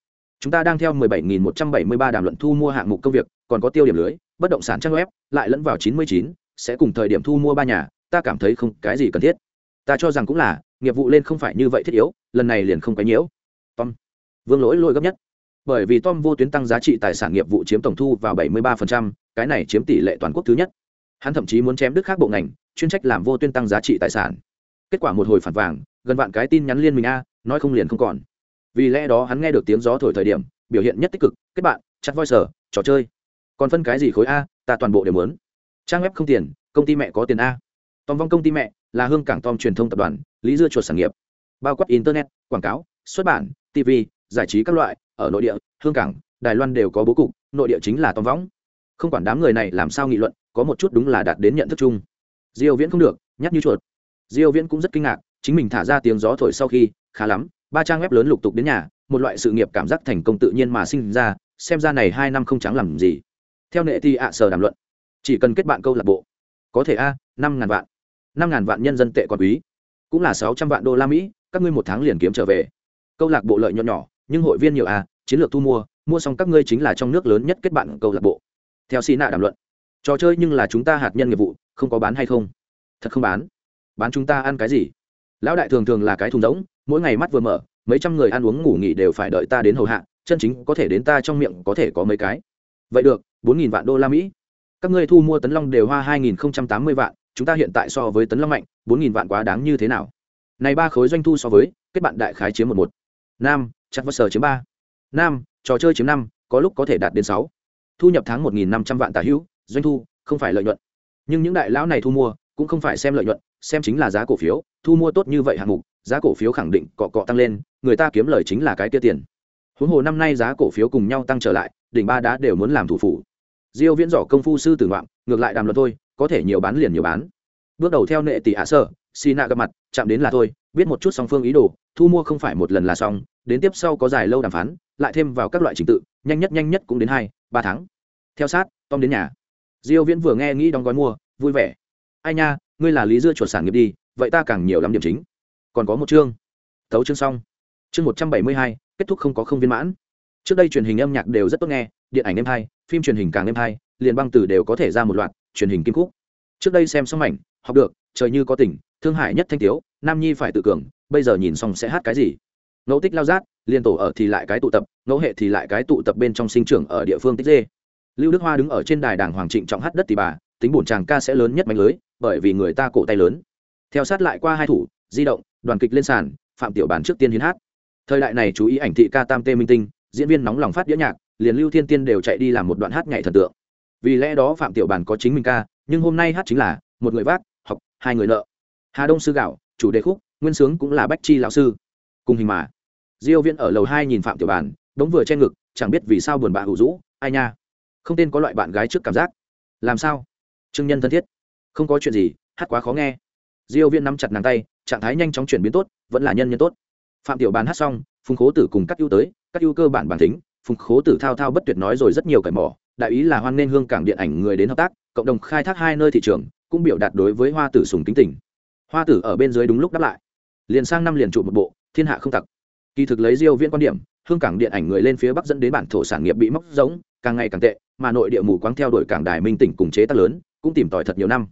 S1: Chúng ta đang theo 17.173 đàm luận thu mua hạng mục công việc còn có tiêu điểm lưới bất động sản trang web lại lẫn vào 99, sẽ cùng thời điểm thu mua ba nhà ta cảm thấy không cái gì cần thiết. Ta cho rằng cũng là nghiệp vụ lên không phải như vậy thiết yếu lần này liền không cái nhiễu. Tom. Vương lỗi lỗi gấp nhất bởi vì tom vô tuyến tăng giá trị tài sản nghiệp vụ chiếm tổng thu vào 73%, cái này chiếm tỷ lệ toàn quốc thứ nhất. Hắn thậm chí muốn chém đứt khác bộ ngành chuyên trách làm vô tuyến tăng giá trị tài sản. Kết quả một hồi phản vàng gần vạn cái tin nhắn liên minh a nói không liền không còn. Vì lẽ đó hắn nghe được tiếng gió thổi thời điểm biểu hiện nhất tích cực kết bạn chặt voi sở trò chơi. Còn phân cái gì khối a ta toàn bộ đều muốn. Trang web không tiền công ty mẹ có tiền a. Tom vong công ty mẹ là hương cảng tom truyền thông tập đoàn lý dưa chuột sản nghiệp. Bao quát internet quảng cáo xuất bản tv giải trí các loại, ở nội địa, hương cảng, đài loan đều có bố cục, nội địa chính là tom võng. Không quản đám người này làm sao nghị luận, có một chút đúng là đạt đến nhận thức chung. Diêu viễn không được, nhắc như chuột. Diêu viễn cũng rất kinh ngạc, chính mình thả ra tiếng gió thổi sau khi, khá lắm, ba trang web lớn lục tục đến nhà, một loại sự nghiệp cảm giác thành công tự nhiên mà sinh ra, xem ra này hai năm không trắng làm gì. Theo nệ thì ạ sở đàm luận, chỉ cần kết bạn câu lạc bộ, có thể a, năm ngàn vạn. Năm ngàn vạn nhân dân tệ còn quý, cũng là sáu trăm vạn đô la mỹ, các ngươi một tháng liền kiếm trở về. Câu lạc bộ lợi nhuận nhỏ nhưng hội viên nhiều à chiến lược thu mua mua xong các ngươi chính là trong nước lớn nhất kết bạn câu lạc bộ. Theo xì nạ đàm luận, trò chơi nhưng là chúng ta hạt nhân nghiệp vụ, không có bán hay không? Thật không bán. Bán chúng ta ăn cái gì? Lão đại thường thường là cái thùng rỗng, mỗi ngày mắt vừa mở, mấy trăm người ăn uống ngủ nghỉ đều phải đợi ta đến hầu hạ, chân chính có thể đến ta trong miệng có thể có mấy cái. Vậy được, bốn nghìn vạn đô la mỹ. Các ngươi thu mua tấn long đều hoa hai nghìn tám mươi vạn, chúng ta hiện tại so với tấn long mạnh, bốn nghìn vạn quá đáng như thế nào? Này ba khối doanh thu so với, kết bạn đại khái chiếm một một. Nam chặt vật sở chiếm ba. Năm, trò chơi chiếm năm có lúc có thể đạt đến sáu. Thu nhập tháng một nghìn năm trăm vạn tà hữu doanh thu không phải lợi nhuận. Nhưng những đại lão này thu mua cũng không phải xem lợi nhuận xem chính là giá cổ phiếu thu mua tốt như vậy hạng mục giá cổ phiếu khẳng định cọ cọ tăng lên người ta kiếm lời chính là cái kia tiền. Huống hồ năm nay giá cổ phiếu cùng nhau tăng trở lại đỉnh ba đá đều muốn làm thủ phủ. Diêu viễn giỏ công phu sư tử ngoạm ngược lại đàm luận thôi có thể nhiều bán liền nhiều bán. Bước đầu theo nệ tỷ hạ sơ nạ gặp mặt chạm đến là thôi biết một chút song phương ý đồ thu mua không phải một lần là xong đến tiếp sau có dài lâu đàm phán, lại thêm vào các loại trình tự, nhanh nhất nhanh nhất cũng đến hai, ba tháng. Theo sát, tom đến nhà. Diêu viễn vừa nghe nghĩ đóng gói mua, vui vẻ. Ai nha, ngươi là lý dưa chuột sản nghiệp đi, vậy ta càng nhiều lắm điểm chính. Còn có một chương. Tấu chương xong. Chương một trăm bảy mươi hai, kết thúc không có không viên mãn. Trước đây truyền hình âm nhạc đều rất tốt nghe, điện ảnh em hay, phim truyền hình càng em hay, liền băng từ đều có thể ra một loạt, truyền hình kim khúc. Trước đây xem xong ảnh học được, trời như có tình, thương Hải nhất thanh tiếu, nam nhi phải tự cường, bây giờ nhìn xong sẽ hát cái gì? Ngẫu tích lao rát liên tổ ở thì lại cái tụ tập, ngẫu hệ thì lại cái tụ tập bên trong sinh trưởng ở địa phương tích dê. Lưu đức hoa đứng ở trên đài đàng hoàng trịnh trọng hát đất tỷ bà, tính bổn chàng ca sẽ lớn nhất mạnh lưới, bởi vì người ta cổ tay lớn. Theo sát lại qua hai thủ, di động, đoàn kịch lên sàn, phạm tiểu bản trước tiên hiến hát. Thời đại này chú ý ảnh thị ca tam tê minh tinh, diễn viên nóng lòng phát đĩa nhạc, liền lưu thiên tiên đều chạy đi làm một đoạn hát nhảy thần tượng. Vì lẽ đó phạm tiểu bản có chính mình ca, nhưng hôm nay hát chính là một người vác, học, hai người nợ. Hà đông sư gạo, chủ đề khúc, nguyên sướng cũng là bách chi lão sư. Cùng hình mà diêu viễn ở lầu hai nhìn phạm tiểu Bàn, đống vừa che ngực chẳng biết vì sao buồn bã hủ rũ ai nha không tên có loại bạn gái trước cảm giác. Làm sao? Trương nhân thân thiết. Không có chuyện gì hát quá khó nghe. Diêu Viễn nắm chặt nàng tay trạng thái nhanh chóng chuyển biến tốt vẫn là nhân nhân tốt. Phạm tiểu bàn hát xong phùng khố tử cùng các ưu tới các ưu cơ bản bản tính phùng khố tử thao thao bất tuyệt nói rồi rất nhiều cởi mỏ đại ý là hoan nên hương cảng điện ảnh người đến hợp tác cộng đồng khai thác hai nơi thị trường cũng biểu đạt đối với hoa tử sùng tính tình. Hoa tử ở bên dưới đúng lúc đáp lại. Liền sang năm liền trụ một bộ thiên hạ không tặc kỳ thực lấy diêu viên quan điểm hương cảng điện ảnh người lên phía bắc dẫn đến bản thổ sản nghiệp bị móc giống càng ngày càng tệ mà nội địa mù quáng theo đuổi cảng đài minh tỉnh cùng chế tác lớn cũng tìm tòi thật nhiều năm.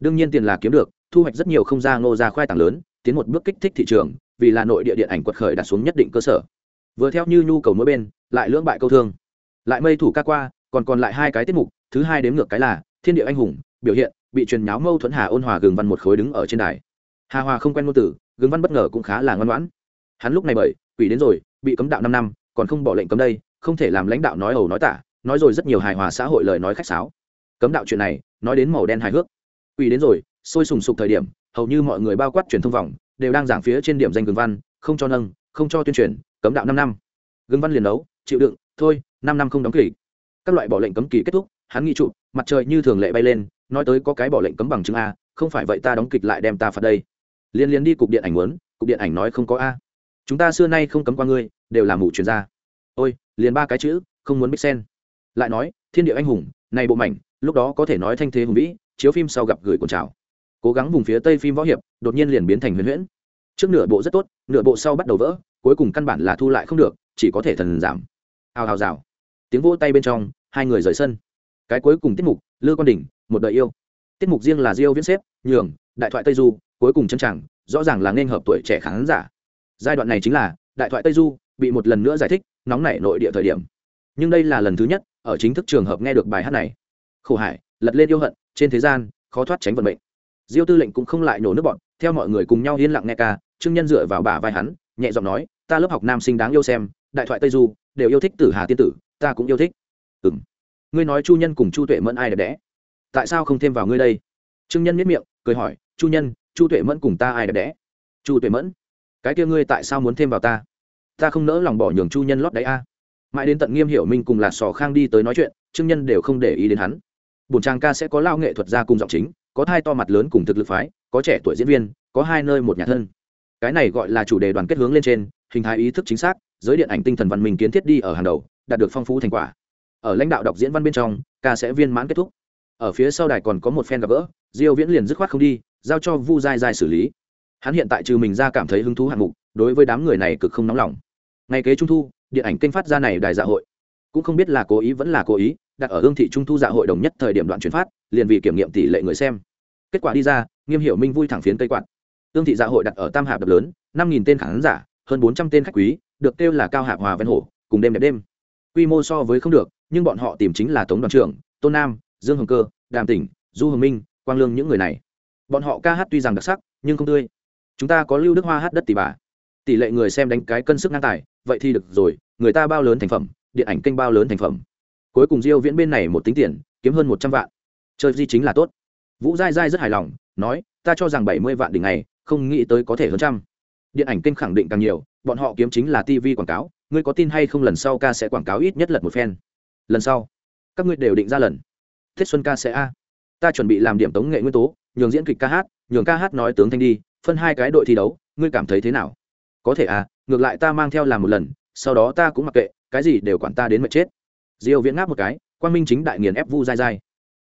S1: Đương nhiên tiền là kiếm được thu hoạch rất nhiều không ra ngô ra khoai tảng lớn tiến một bước kích thích thị trường vì là nội địa điện ảnh quật khởi đặt xuống nhất định cơ sở. Vừa theo như nhu cầu mỗi bên lại lưỡng bại câu thương. Lại mây thủ ca qua còn còn lại hai cái tiết mục thứ hai đếm ngược cái là thiên địa anh hùng biểu hiện bị truyền nháo mâu thuẫn hà ôn hòa gừng văn một khối đứng ở trên đài. Hà hòa không quen ngôn tử, gừng văn bất ngờ cũng khá là ngoan ngoãn. Hắn lúc này bởi quỷ đến rồi, bị cấm đạo năm năm, còn không bỏ lệnh cấm đây, không thể làm lãnh đạo nói ẩu nói tả, nói rồi rất nhiều hài hòa xã hội lời nói khách sáo. Cấm đạo chuyện này, nói đến màu đen hài hước. Quỷ đến rồi, sôi sùng sục thời điểm, hầu như mọi người bao quát truyền thông vòng, đều đang giảng phía trên điểm danh gương văn, không cho nâng, không cho tuyên truyền, cấm đạo năm năm. Gương văn liền đấu, chịu đựng, thôi, năm năm không đóng kỳ các loại bỏ lệnh cấm kỳ kết thúc, hắn nghi trụ, mặt trời như thường lệ bay lên, nói tới có cái bỏ lệnh cấm bằng chứng a, không phải vậy ta đóng kịch lại đem ta phạt đây. Liên liên đi cục điện ảnh muốn, cục điện ảnh nói không có a chúng ta xưa nay không cấm qua ngươi đều là mù truyền ra. Ôi liền ba cái chữ không muốn bích sen. Lại nói thiên địa anh hùng này bộ mảnh lúc đó có thể nói thanh thế hùng vĩ chiếu phim sau gặp gửi cồn trào. Cố gắng vùng phía tây phim võ hiệp đột nhiên liền biến thành huyền huyễn. Trước nửa bộ rất tốt nửa bộ sau bắt đầu vỡ cuối cùng căn bản là thu lại không được chỉ có thể thần giảm. Hào hào rào. Tiếng vỗ tay bên trong hai người rời sân. Cái cuối cùng tiết mục lư quan đỉnh, một đời yêu. Tiết mục riêng là diêu viễn xếp nhường đại thoại tây du cuối cùng chân chẳng rõ ràng là nên hợp tuổi trẻ khán giả giai đoạn này chính là, đại thoại tây du bị một lần nữa giải thích nóng nảy nội địa thời điểm. Nhưng đây là lần thứ nhất ở chính thức trường hợp nghe được bài hát này. Khổ hải, lật lên yêu hận, trên thế gian, khó thoát tránh vận mệnh. Diêu tư lệnh cũng không lại nổ nước bọn, theo mọi người cùng nhau yên lặng nghe ca, trương nhân dựa vào bả vai hắn, nhẹ giọng nói, ta lớp học nam sinh đáng yêu xem, đại thoại tây du, đều yêu thích tử hà tiên tử, ta cũng yêu thích. Ừ m ngươi nói chu nhân cùng chu tuệ mẫn ai đẹp đẽ? Tại sao không thêm vào ngươi đây? Trương nhân miết miệng, cười hỏi, chu nhân, chu tuệ mẫn cùng ta ai đẹp đẽ? Chu tuệ mẫn? Cái kia ngươi tại sao muốn thêm vào ta? Ta không nỡ lòng bỏ nhường chu nhân lót đáy a. Mãi đến tận nghiêm hiểu minh cùng là sò khang đi tới nói chuyện, trương nhân đều không để ý đến hắn. Bùn trang ca sẽ có lao nghệ thuật gia cùng giọng chính, có thai to mặt lớn cùng thực lực phái, có trẻ tuổi diễn viên, có hai nơi một nhà thân. Cái này gọi là chủ đề đoàn kết hướng lên trên, hình thái ý thức chính xác, giới điện ảnh tinh thần văn minh kiến thiết đi ở hàng đầu, đạt được phong phú thành quả. Ở lãnh đạo đọc diễn văn bên trong, ca sẽ viên mãn kết thúc. Ở phía sau đài còn có một phen gặp gỡ, diêu viễn liền dứt khoát không đi, giao cho vu dai dai xử lý hắn hiện tại trừ mình ra cảm thấy hứng thú hạng mục, đối với đám người này cực không nóng lòng. Ngày kế trung thu, điện ảnh kênh phát ra này đài dạ hội. Cũng không biết là cố ý vẫn là cố ý, đặt ở hương thị trung thu dạ hội đồng nhất thời điểm đoạn chuyển phát, liền vì kiểm nghiệm tỷ lệ người xem. Kết quả đi ra, nghiêm hiểu minh vui thẳng phiến cây quạt. Hương thị dạ hội đặt ở tam hạp đập lớn, năm nghìn tên khán giả, hơn bốn trăm tên khách quý, được kêu là cao hạp hòa ven hồ, cùng đêm đẹp đêm. Quy mô so với không được, nhưng bọn họ tìm chính là tống đoàn trưởng, tôn nam, dương hồng cơ, đàm tỉnh, du hồng minh, quang lương những người này. Bọn họ ca hát tuy rằng đặc sắc, nhưng không tươi chúng ta có lưu đức hoa hát đất tỷ bà. Tỷ lệ người xem đánh cái cân sức ngang tài, vậy thì được rồi, người ta bao lớn thành phẩm, điện ảnh kênh bao lớn thành phẩm. Cuối cùng diêu viễn bên này một tính tiền, kiếm hơn một trăm vạn. Chơi di chính là tốt. Vũ giai giai rất hài lòng, nói, ta cho rằng bảy mươi vạn đỉnh ngày không nghĩ tới có thể hơn trăm. Điện ảnh kênh khẳng định càng nhiều, bọn họ kiếm chính là tv quảng cáo, ngươi có tin hay không lần sau ca sẽ quảng cáo ít nhất lật một phen. Lần sau, các ngươi đều định ra lần. Tết xuân ca sẽ a. Ta chuẩn bị làm điểm tống nghệ nguyên tố, nhường diễn kịch ca hát, nhường ca hát nói tướng thanh đi phân hai cái đội thi đấu, ngươi cảm thấy thế nào? Có thể à ngược lại ta mang theo làm một lần, sau đó ta cũng mặc kệ, cái gì đều quản ta đến mệt chết. Diêu viễn ngáp một cái quan minh chính đại nghiền ép vu dai dai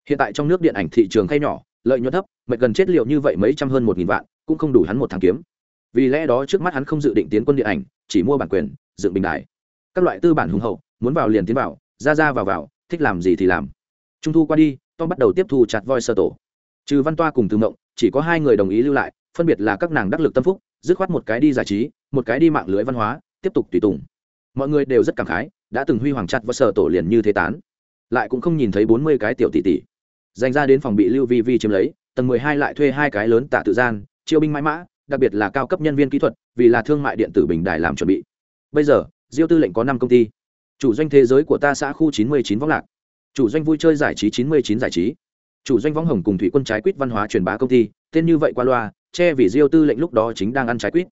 S1: hiện tại trong nước điện ảnh thị trường khay nhỏ, lợi nhuận thấp mệt gần chết liệu như vậy mấy trăm hơn một nghìn vạn, cũng không đủ hắn một tháng kiếm. Vì lẽ đó trước mắt hắn không dự định tiến quân điện ảnh, chỉ mua bản quyền, dựng bình đại các loại tư bản hùng hậu, muốn vào liền tiến vào, ra ra vào vào, thích làm gì thì làm. Trung thu qua đi, tom bắt đầu tiếp thu chặt voi sơ tổ. Trừ văn toa cùng từ mộng, chỉ có hai người đồng ý lưu lại phân biệt là các nàng đắc lực tâm phúc, dứt khoát một cái đi giải trí, một cái đi mạng lưới văn hóa, tiếp tục tùy tùng. Mọi người đều rất cảm khái, đã từng huy hoàng chặt và sở tổ liền như thế tán. Lại cũng không nhìn thấy bốn mươi cái tiểu tỷ tỷ. Dành ra đến phòng bị lưu vi vi chiếm lấy, tầng mười hai lại thuê hai cái lớn tạ tự gian, chiêu binh mãi mã, đặc biệt là cao cấp nhân viên kỹ thuật, vì là thương mại điện tử bình đài làm chuẩn bị. Bây giờ, diêu tư lệnh có năm công ty. Chủ doanh thế giới của ta xã khu chín mươi chín võng lạc. Chủ doanh vui chơi giải trí chín mươi chín giải trí. Chủ doanh võng hồng cùng thủy quân trái quýt văn hóa truyền bá công ty, tên như vậy qua loa che vì diêu tư lệnh lúc đó chính đang ăn trái quýt.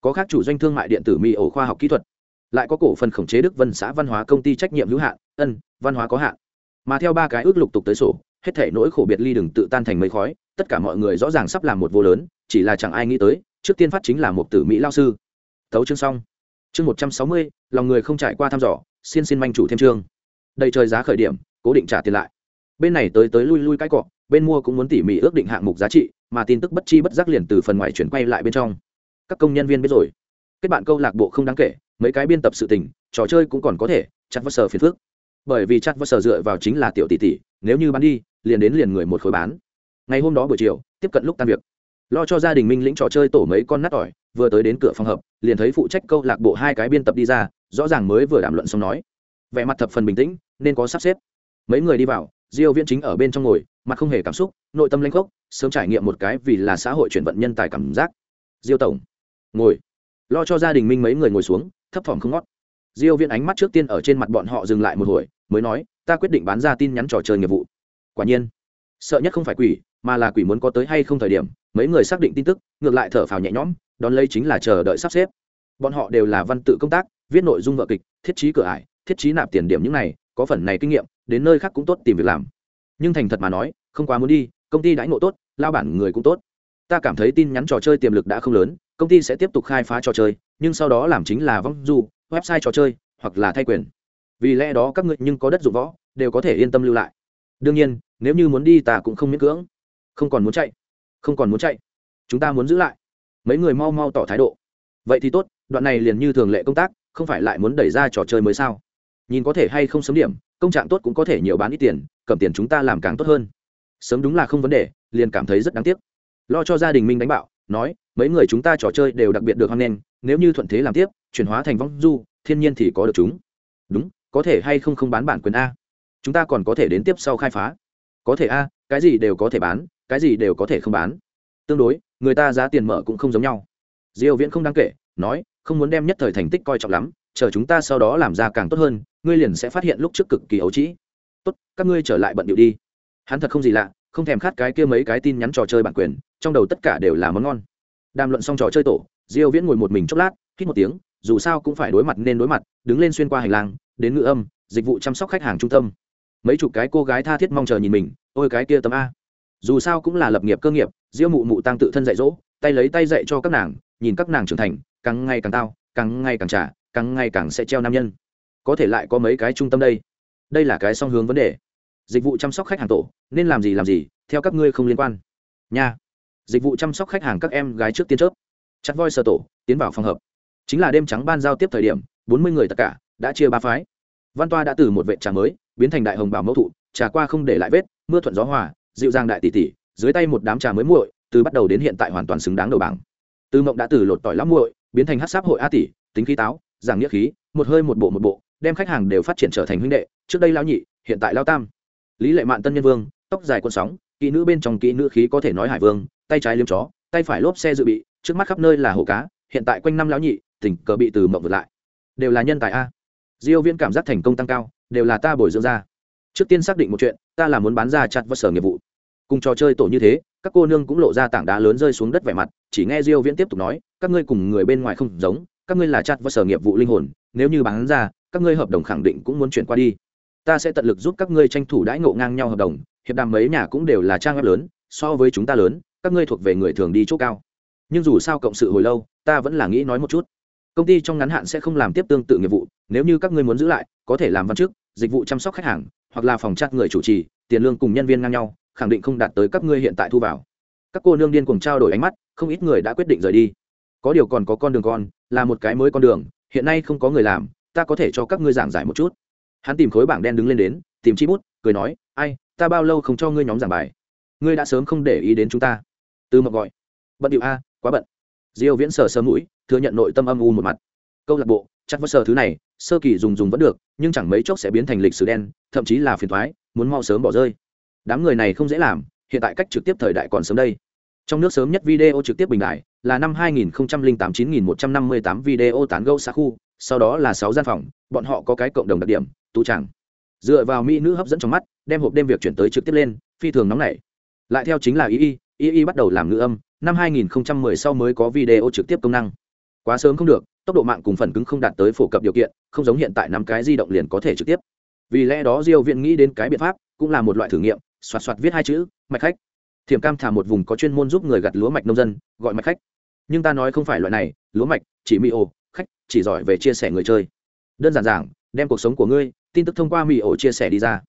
S1: Có khác chủ doanh thương mại điện tử mỹ ổ khoa học kỹ thuật. Lại có cổ phần khống chế đức vân xã văn hóa công ty trách nhiệm hữu hạn, ân, văn hóa có hạn. Mà theo ba cái ước lục tục tới sổ, hết thể nỗi khổ biệt ly đừng tự tan thành mây khói, tất cả mọi người rõ ràng sắp làm một vô lớn, chỉ là chẳng ai nghĩ tới, trước tiên phát chính là một tử mỹ lao sư. Tấu chương xong. Chương một trăm sáu mươi, lòng người không trải qua thăm dò, xin xin manh chủ thêm chương. Đầy trời giá khởi điểm, cố định trả tiền lại bên này tới tới lui lui cái cọ, bên mua cũng muốn tỉ mỉ ước định hạng mục giá trị, mà tin tức bất chi bất giác liền từ phần ngoài chuyển quay lại bên trong. Các công nhân viên biết rồi. Kết bạn câu lạc bộ không đáng kể, mấy cái biên tập sự tình, trò chơi cũng còn có thể, chặt vơ sở phiền phước bởi vì chặt vơ sở dựa vào chính là tiểu tỷ tỷ, nếu như bán đi, liền đến liền người một khối bán. Ngày hôm đó buổi chiều, tiếp cận lúc tan việc. Lo cho gia đình minh lĩnh trò chơi tổ mấy con nát ỏi vừa tới đến cửa phòng hợp liền thấy phụ trách câu lạc bộ hai cái biên tập đi ra, rõ ràng mới vừa đàm luận xong nói. Vẻ mặt thập phần bình tĩnh, nên có sắp xếp. Mấy người đi vào diêu viễn chính ở bên trong ngồi, mặt không hề cảm xúc, nội tâm lanh khốc, sớm trải nghiệm một cái vì là xã hội chuyển vận nhân tài cảm giác. Diêu tổng, ngồi. Lo cho gia đình minh mấy người ngồi xuống, thấp thỏm không ngót. Diêu viễn ánh mắt trước tiên ở trên mặt bọn họ dừng lại một hồi, mới nói, ta quyết định bán ra tin nhắn trò chơi nghiệp vụ. Quả nhiên, sợ nhất không phải quỷ, mà là quỷ muốn có tới hay không thời điểm, mấy người xác định tin tức, ngược lại thở phào nhẹ nhõm, đón lấy chính là chờ đợi sắp xếp. Bọn họ đều là văn tự công tác, viết nội dung vợ kịch, thiết trí cửa ải, thiết trí nạp tiền điểm những này có phần này kinh nghiệm, đến nơi khác cũng tốt tìm việc làm. Nhưng thành thật mà nói, không quá muốn đi, công ty đãi ngộ tốt, lao bản người cũng tốt. Ta cảm thấy tin nhắn trò chơi tiềm lực đã không lớn, công ty sẽ tiếp tục khai phá trò chơi, nhưng sau đó làm chính là vong du, website trò chơi, hoặc là thay quyền. Vì lẽ đó các ngươi nhưng có đất dụng võ, đều có thể yên tâm lưu lại. Đương nhiên, nếu như muốn đi ta cũng không miễn cưỡng. Không còn muốn chạy. Không còn muốn chạy. Chúng ta muốn giữ lại. Mấy người mau mau tỏ thái độ. Vậy thì tốt, đoạn này liền như thường lệ công tác, không phải lại muốn đẩy ra trò chơi mới sao? Nhìn có thể hay không sớm điểm, công trạng tốt cũng có thể nhiều bán ít tiền, cầm tiền chúng ta làm càng tốt hơn. Sớm đúng là không vấn đề, liền cảm thấy rất đáng tiếc. Lo cho gia đình minh đánh bạo, nói, mấy người chúng ta trò chơi đều đặc biệt được hoan nghênh nếu như thuận thế làm tiếp, chuyển hóa thành vong du, thiên nhiên thì có được chúng. Đúng, có thể hay không không bán bản quyền a. Chúng ta còn có thể đến tiếp sau khai phá. Có thể a, cái gì đều có thể bán, cái gì đều có thể không bán. Tương đối, người ta giá tiền mở cũng không giống nhau. Diêu viễn không đáng kể, nói, không muốn đem nhất thời thành tích coi trọng lắm chờ chúng ta sau đó làm ra càng tốt hơn, ngươi liền sẽ phát hiện lúc trước cực kỳ ấu trĩ. Tốt, các ngươi trở lại bận điệu đi. Hắn thật không gì lạ, không thèm khát cái kia mấy cái tin nhắn trò chơi bản quyền, trong đầu tất cả đều là món ngon. Đàm luận xong trò chơi tổ, diêu viễn ngồi một mình chốc lát, hít một tiếng, dù sao cũng phải đối mặt nên đối mặt, đứng lên xuyên qua hành lang, đến ngự âm, dịch vụ chăm sóc khách hàng trung tâm. Mấy chục cái cô gái tha thiết mong chờ nhìn mình, ôi, cái kia tấm a. Dù sao cũng là lập nghiệp cơ nghiệp, diêu mụ mụ tăng tự thân dạy dỗ, tay lấy tay dạy cho các nàng, nhìn các nàng trưởng thành, càng ngày càng tao, càng ngày càng trả càng ngày càng sẽ treo nam nhân. Có thể lại có mấy cái trung tâm đây. Đây là cái song hướng vấn đề. Dịch vụ chăm sóc khách hàng tổ, nên làm gì làm gì, theo các ngươi không liên quan. Nha. Dịch vụ chăm sóc khách hàng các em gái trước tiên chớp. Chặt voi sơ tổ, tiến vào phòng hợp. Chính là đêm trắng ban giao tiếp thời điểm, bốn mươi người tất cả đã chia ba phái. Văn toa đã từ một vệ trà mới, biến thành đại hồng bảo mẫu thụ, trà qua không để lại vết, mưa thuận gió hòa, dịu dàng đại tỷ tỷ, dưới tay một đám trà mới muội, từ bắt đầu đến hiện tại hoàn toàn xứng đáng đầu bảng. Từ mộng đã từ lột tỏi lắm muội, biến thành hát sáp hội a tỷ, tính khí táo giảng nghĩa khí, một hơi một bộ một bộ, đem khách hàng đều phát triển trở thành huynh đệ, trước đây lao nhị, hiện tại lao tam. Lý lệ mạn tân nhân vương, tóc dài cuộn sóng, kỹ nữ bên trong kỹ nữ khí có thể nói hải vương, tay trái liếm chó, tay phải lốp xe dự bị, trước mắt khắp nơi là hồ cá, hiện tại quanh năm lão nhị, tình cờ bị từ mộng vượt lại. Đều là nhân tài a. Diêu viễn cảm giác thành công tăng cao, đều là ta bồi dưỡng ra. Trước tiên xác định một chuyện, ta là muốn bán ra chặt vật sở nghiệp vụ. Cùng trò chơi tổ như thế, các cô nương cũng lộ ra tảng đá lớn rơi xuống đất vẻ mặt, chỉ nghe diêu viễn tiếp tục nói, các ngươi cùng người bên ngoài không giống các ngươi là chặt vào sở nghiệp vụ linh hồn, nếu như bán ra, các ngươi hợp đồng khẳng định cũng muốn chuyển qua đi. Ta sẽ tận lực giúp các ngươi tranh thủ đãi ngộ ngang nhau hợp đồng, hiệp đàm mấy nhà cũng đều là trang web lớn, so với chúng ta lớn, các ngươi thuộc về người thường đi chỗ cao. Nhưng dù sao cộng sự hồi lâu, ta vẫn là nghĩ nói một chút. Công ty trong ngắn hạn sẽ không làm tiếp tương tự nghiệp vụ, nếu như các ngươi muốn giữ lại, có thể làm văn chức, dịch vụ chăm sóc khách hàng, hoặc là phòng chặt người chủ trì, tiền lương cùng nhân viên ngang nhau, khẳng định không đạt tới các ngươi hiện tại thu vào. Các cô nương điên cùng trao đổi ánh mắt, không ít người đã quyết định rời đi có điều còn có con đường con, là một cái mới con đường, hiện nay không có người làm, ta có thể cho các ngươi giảng giải một chút. Hắn tìm khối bảng đen đứng lên đến, tìm chi bút, cười nói, ai, ta bao lâu không cho ngươi nhóm giảng bài? Ngươi đã sớm không để ý đến chúng ta. Từ mộc gọi, bận điệu a, quá bận. Diêu viễn sờ sờ mũi, thừa nhận nội tâm âm u một mặt. Câu lạc bộ, chắc vất sờ thứ này, sơ kỳ dùng dùng vẫn được, nhưng chẳng mấy chốc sẽ biến thành lịch sử đen, thậm chí là phiền thoái muốn mau sớm bỏ rơi. Đám người này không dễ làm, hiện tại cách trực tiếp thời đại còn sớm đây. Trong nước sớm nhất video trực tiếp bình đại là năm 2008 9158 video tán gẫu xã khu, sau đó là 6 gian phòng, bọn họ có cái cộng đồng đặc điểm, tú chẳng dựa vào mỹ nữ hấp dẫn trong mắt, đem hộp đêm việc chuyển tới trực tiếp lên, phi thường nóng nảy. Lại theo chính là y y y y bắt đầu làm ngữ âm, năm 2010 sau mới có video trực tiếp công năng. Quá sớm không được, tốc độ mạng cùng phần cứng không đạt tới phổ cập điều kiện, không giống hiện tại năm cái di động liền có thể trực tiếp. Vì lẽ đó diêu viện nghĩ đến cái biện pháp, cũng là một loại thử nghiệm xoạt xoạt viết hai chữ, mạch khách. Thiểm cam thả một vùng có chuyên môn giúp người gặt lúa mạch nông dân, gọi mạch khách nhưng ta nói không phải loại này, lúa mạch, chỉ mỹ ổ, khách, chỉ giỏi về chia sẻ người chơi. Đơn giản giảng, đem cuộc sống của ngươi, tin tức thông qua mỹ ổ chia sẻ đi ra.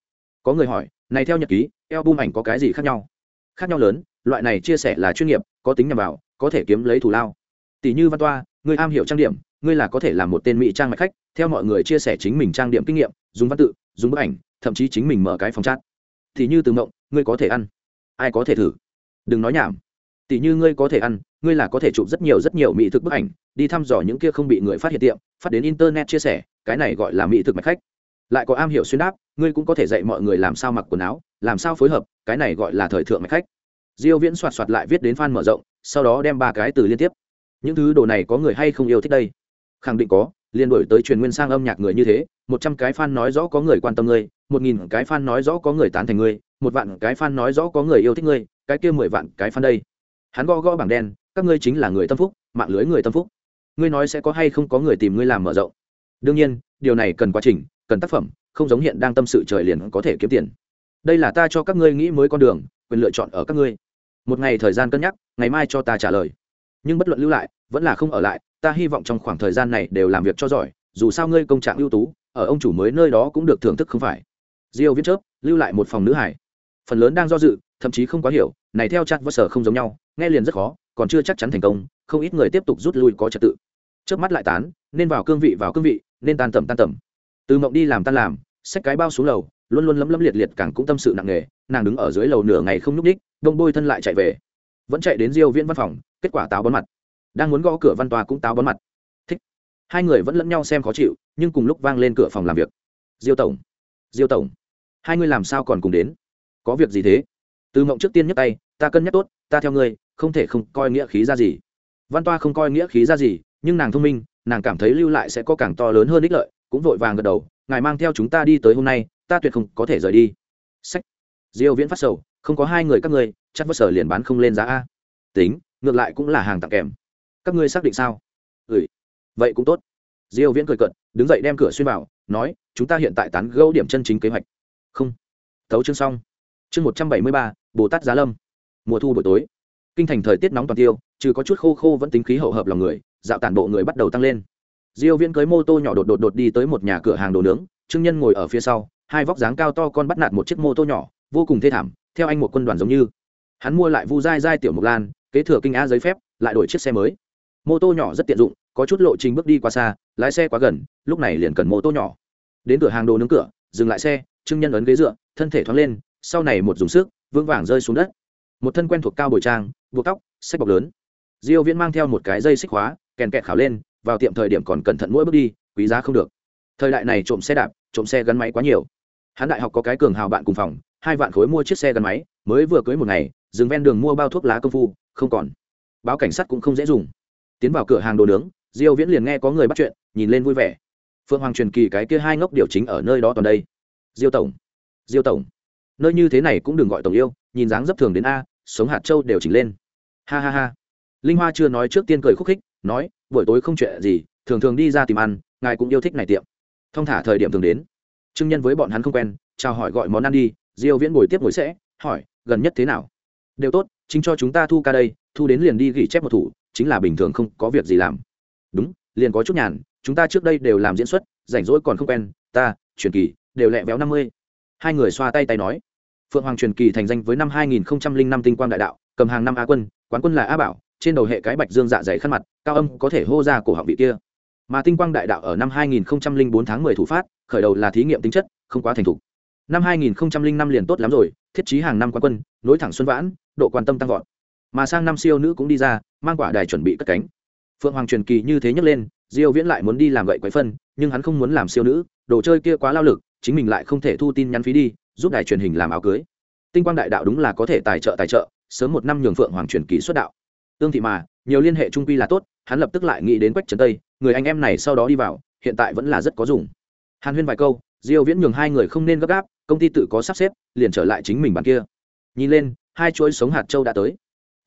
S1: Có người hỏi, này theo nhật ký, album ảnh có cái gì khác nhau? Khác nhau lớn, loại này chia sẻ là chuyên nghiệp, có tính nhằm vào, có thể kiếm lấy thù lao. Tỷ như văn toa ngươi am hiểu trang điểm, ngươi là có thể làm một tên mỹ trang mạch khách, theo mọi người chia sẻ chính mình trang điểm kinh nghiệm, dùng văn tự, dùng bức ảnh, thậm chí chính mình mở cái phòng chat. Thì như từ mộng, ngươi có thể ăn. Ai có thể thử? Đừng nói nhảm. Tỷ như ngươi có thể ăn ngươi là có thể chụp rất nhiều rất nhiều mỹ thực bức ảnh, đi thăm dò những kia không bị người phát hiện tiệm, phát đến internet chia sẻ, cái này gọi là mỹ thực mạch khách. Lại có am hiểu xuyên đáp, ngươi cũng có thể dạy mọi người làm sao mặc quần áo, làm sao phối hợp, cái này gọi là thời thượng mạch khách. Diêu viễn soạt soạt lại viết đến fan mở rộng, sau đó đem ba cái từ liên tiếp. Những thứ đồ này có người hay không yêu thích đây? Khẳng định có, liên đổi tới truyền nguyên sang âm nhạc người như thế, một trăm cái fan nói rõ có người quan tâm ngươi, một nghìn cái fan nói rõ có người tán thành ngươi, một vạn cái fan nói rõ có người yêu thích ngươi, cái kia mười vạn cái fan đây. Hắn gõ gõ bảng đen các ngươi chính là người tâm phúc, mạng lưới người tâm phúc. Ngươi nói sẽ có hay không có người tìm ngươi làm mở rộng? Đương nhiên, điều này cần quá trình, cần tác phẩm, không giống hiện đang tâm sự trời liền có thể kiếm tiền. Đây là ta cho các ngươi nghĩ mới con đường, quyền lựa chọn ở các ngươi. Một ngày thời gian cân nhắc, ngày mai cho ta trả lời. Nhưng bất luận lưu lại, vẫn là không ở lại, ta hy vọng trong khoảng thời gian này đều làm việc cho giỏi, dù sao ngươi công trạng ưu tú, ở ông chủ mới nơi đó cũng được thưởng thức không phải. Diêu viết chớp, lưu lại một phòng nữ hải. Phần lớn đang do dự, thậm chí không quá hiểu, này theo chặt vơ sở không giống nhau, nghe liền rất khó còn chưa chắc chắn thành công, không ít người tiếp tục rút lui có trật tự. Trước mắt lại tán, nên vào cương vị vào cương vị, nên tan tầm tan tầm. Từ mộng đi làm tan làm, xách cái bao xuống lầu, luôn luôn lấm lấm liệt liệt càng cũng tâm sự nặng nề, nàng đứng ở dưới lầu nửa ngày không nhúc ních đông bôi thân lại chạy về. Vẫn chạy đến diêu viễn văn phòng, kết quả táo bón mặt. Đang muốn gõ cửa văn tòa cũng táo bón mặt. Thích. Hai người vẫn lẫn nhau xem khó chịu, nhưng cùng lúc vang lên cửa phòng làm việc. Diêu tổng. Diêu tổng. Hai người làm sao còn cùng đến? Có việc gì thế? Từ mộng trước tiên nhấc tay, ta cân nhắc tốt ta theo ngươi không thể không coi nghĩa khí ra gì. Văn toa không coi nghĩa khí ra gì nhưng nàng thông minh nàng cảm thấy lưu lại sẽ có càng to lớn hơn ích lợi cũng vội vàng gật đầu ngài mang theo chúng ta đi tới hôm nay ta tuyệt không có thể rời đi. Sách. Diêu viễn phát sầu không có hai người các ngươi chắc vất sở liền bán không lên giá a. Tính ngược lại cũng là hàng tặng kèm. Các ngươi xác định sao? Ừ. Vậy cũng tốt. Diêu viễn cười cận đứng dậy đem cửa xuyên vào nói chúng ta hiện tại tán gẫu điểm chân chính kế hoạch. Không. Thấu chương xong. Chương 173, bồ tát giá lâm mùa thu buổi tối. Kinh thành thời tiết nóng toàn tiêu, trừ có chút khô khô vẫn tính khí hậu hợp lòng người, dạo tản bộ người bắt đầu tăng lên. Diêu viễn cưới mô tô nhỏ đột đột đột đi tới một nhà cửa hàng đồ nướng, trương nhân ngồi ở phía sau, hai vóc dáng cao to con bắt nạt một chiếc mô tô nhỏ, vô cùng thê thảm, theo anh một quân đoàn giống như. Hắn mua lại vu dai dai tiểu mục lan, kế thừa kinh á giấy phép, lại đổi chiếc xe mới. Mô tô nhỏ rất tiện dụng, có chút lộ trình bước đi qua xa, lái xe quá gần, lúc này liền cần mô tô nhỏ. Đến cửa hàng đồ nướng cửa, dừng lại xe, trương nhân ấn ghế dựa, thân thể thoáng lên, sau này một dùng sức, vững vàng rơi xuống đất một thân quen thuộc cao bồi trang, buộc tóc, sách bọc lớn. Diêu viễn mang theo một cái dây xích khóa, kèn kẹt khảo lên, vào tiệm thời điểm còn cẩn thận mỗi bước đi, quý giá không được. Thời đại này trộm xe đạp, trộm xe gắn máy quá nhiều. Hắn đại học có cái cường hào bạn cùng phòng, hai vạn khối mua chiếc xe gắn máy, mới vừa cưới một ngày, dừng ven đường mua bao thuốc lá công phu, không còn. Báo cảnh sát cũng không dễ dùng. Tiến vào cửa hàng đồ nướng, diêu viễn liền nghe có người bắt chuyện, nhìn lên vui vẻ. Phương hoàng truyền kỳ cái kia hai ngốc điều chính ở nơi đó toàn đây. Diêu tổng. Diêu tổng nơi như thế này cũng đừng gọi tổng yêu, nhìn dáng dấp thường đến a, sống hạt châu đều chỉnh lên. Ha ha ha. Linh hoa chưa nói trước tiên cười khúc khích, nói, buổi tối không chuyện gì, thường thường đi ra tìm ăn, ngài cũng yêu thích này tiệm. Thông thả thời điểm thường đến. Trương nhân với bọn hắn không quen, chào hỏi gọi món ăn đi, diêu viễn ngồi tiếp ngồi sẽ, hỏi, gần nhất thế nào? Đều tốt, chính cho chúng ta thu ca đây, thu đến liền đi gỉ chép một thủ, chính là bình thường không có việc gì làm. Đúng, liền có chút nhàn, chúng ta trước đây đều làm diễn xuất, rảnh rỗi còn không quen, ta truyền kỳ, đều lẹ véo năm mươi hai người xoa tay tay nói, phượng hoàng truyền kỳ thành danh với năm 2005 tinh quang đại đạo, cầm hàng năm á quân, quán quân là á bảo, trên đầu hệ cái bạch dương dạ dày khăn mặt, cao âm có thể hô ra cổ họng vị kia. Mà tinh quang đại đạo ở năm 2004 tháng 10 thủ phát, khởi đầu là thí nghiệm tính chất, không quá thành thục. Năm 2005 liền tốt lắm rồi, thiết trí hàng năm quán quân, nối thẳng xuân vãn, độ quan tâm tăng vọt. Mà sang năm siêu nữ cũng đi ra, mang quả đài chuẩn bị cất cánh. Phượng hoàng truyền kỳ như thế nhấc lên, diêu viễn lại muốn đi làm gậy quấy phân, nhưng hắn không muốn làm siêu nữ, đồ chơi kia quá lao lực chính mình lại không thể thu tin nhắn phí đi, giúp đài truyền hình làm áo cưới. Tinh quang đại đạo đúng là có thể tài trợ tài trợ, sớm một năm nhường phượng hoàng truyền kỳ xuất đạo. Tương thị mà, nhiều liên hệ trung quy là tốt, hắn lập tức lại nghĩ đến quách trần tây, người anh em này sau đó đi vào, hiện tại vẫn là rất có dùng. Hàn huyên vài câu, diêu viễn nhường hai người không nên gấp gáp, công ty tự có sắp xếp, liền trở lại chính mình bàn kia. Nhìn lên, hai chuỗi sống hạt châu đã tới.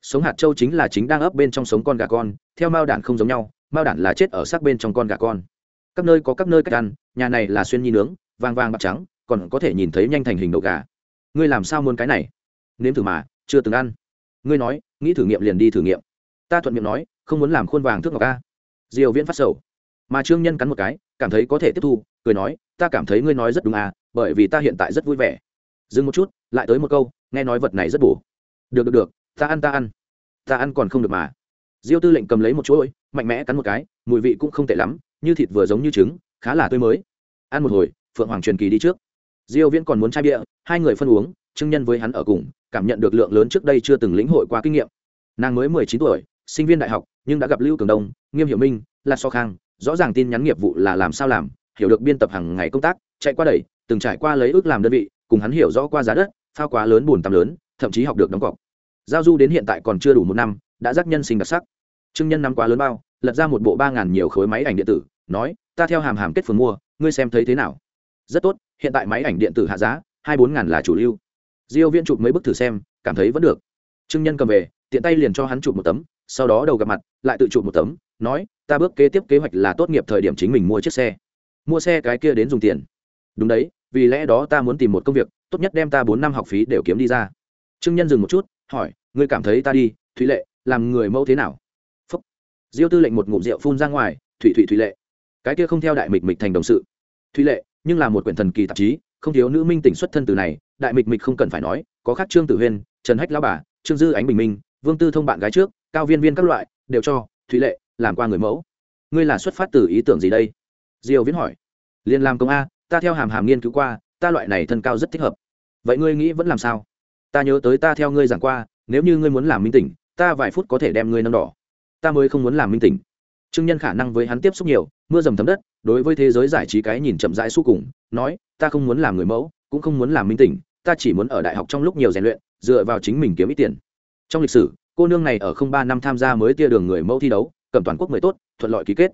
S1: Sống hạt châu chính là chính đang ấp bên trong sống con gà con, theo mao đản không giống nhau, mao đản là chết ở xác bên trong con gà con. Các nơi có các nơi cách ăn, nhà này là xuyên nhi nướng vàng vàng bạc trắng, còn có thể nhìn thấy nhanh thành hình đậu gà. Ngươi làm sao muốn cái này? Nếm thử mà, chưa từng ăn. Ngươi nói, nghĩ thử nghiệm liền đi thử nghiệm. Ta thuận miệng nói, không muốn làm khuôn vàng thước ngọc ca diều viễn phát sầu. Mà trương nhân cắn một cái, cảm thấy có thể tiếp thu, cười nói, ta cảm thấy ngươi nói rất đúng à bởi vì ta hiện tại rất vui vẻ. Dừng một chút, lại tới một câu, nghe nói vật này rất bổ. Được được được, ta ăn ta ăn. Ta ăn còn không được mà. Diêu tư lệnh cầm lấy một chuỗi, mạnh mẽ cắn một cái, mùi vị cũng không tệ lắm, như thịt vừa giống như trứng, khá là tươi mới. Ăn một hồi phượng hoàng truyền kỳ đi trước. Diêu viễn còn muốn chai bia, hai người phân uống, Trương nhân với hắn ở cùng, cảm nhận được lượng lớn trước đây chưa từng lĩnh hội qua kinh nghiệm. Nàng mới 19 tuổi, sinh viên đại học, nhưng đã gặp lưu cường đông, nghiêm hiểu minh là so khang, rõ ràng tin nhắn nghiệp vụ là làm sao làm, hiểu được biên tập hàng ngày công tác, chạy qua đẩy, từng trải qua lấy ước làm đơn vị, cùng hắn hiểu rõ qua giá đất, phao quá lớn buồn tắm lớn, thậm chí học được đóng cọc. Giao du đến hiện tại còn chưa đủ một năm, đã giác nhân sinh đặc sắc. Trương nhân năm quá lớn bao, lật ra một bộ ba ngàn nhiều khối máy ảnh điện tử, nói, ta theo hàm hàm kết phường mua, ngươi xem thấy thế nào? Rất tốt, hiện tại máy ảnh điện tử hạ giá hai bốn ngàn là chủ lưu. Diêu viễn chụp mấy bức thử xem, cảm thấy vẫn được. Trương nhân cầm về, tiện tay liền cho hắn chụp một tấm, sau đó đầu gặp mặt, lại tự chụp một tấm, nói, ta bước kế tiếp kế hoạch là tốt nghiệp thời điểm chính mình mua chiếc xe. Mua xe cái kia đến dùng tiền. Đúng đấy, vì lẽ đó ta muốn tìm một công việc, tốt nhất đem ta bốn năm học phí đều kiếm đi ra. Trương nhân dừng một chút, hỏi, ngươi cảm thấy ta đi Thủy lệ, làm người mẫu thế nào? Phúc. Diêu tư lệnh một ngụm rượu phun ra ngoài thủy thủy thủy lệ. Cái kia không theo đại mịch mịch thành đồng sự. Thủy lệ nhưng là một quyển thần kỳ tạp chí, không thiếu nữ minh tỉnh xuất thân từ này, đại mịch mịch không cần phải nói, có khác trương tử huyên, trần hách lao bà, trương dư ánh bình minh, vương tư thông bạn gái trước, cao viên viên các loại, đều cho, thụy lệ, làm qua người mẫu. Ngươi là xuất phát từ ý tưởng gì đây? Diêu viễn hỏi. Liên làm công a, ta theo hàm hàm nghiên cứu qua, ta loại này thân cao rất thích hợp. Vậy ngươi nghĩ vẫn làm sao? Ta nhớ tới ta theo ngươi giảng qua, nếu như ngươi muốn làm minh tỉnh, ta vài phút có thể đem ngươi nâng đỏ. Ta mới không muốn làm minh tỉnh trương nhân khả năng với hắn tiếp xúc nhiều, mưa dầm thấm đất, đối với thế giới giải trí cái nhìn chậm rãi su cùng, nói, ta không muốn làm người mẫu, cũng không muốn làm minh tỉnh, ta chỉ muốn ở đại học trong lúc nhiều rèn luyện, dựa vào chính mình kiếm ít tiền. Trong lịch sử, cô nương này ở không ba năm tham gia mới tia đường người mẫu thi đấu, cầm toàn quốc mới tốt, thuận lợi ký kết.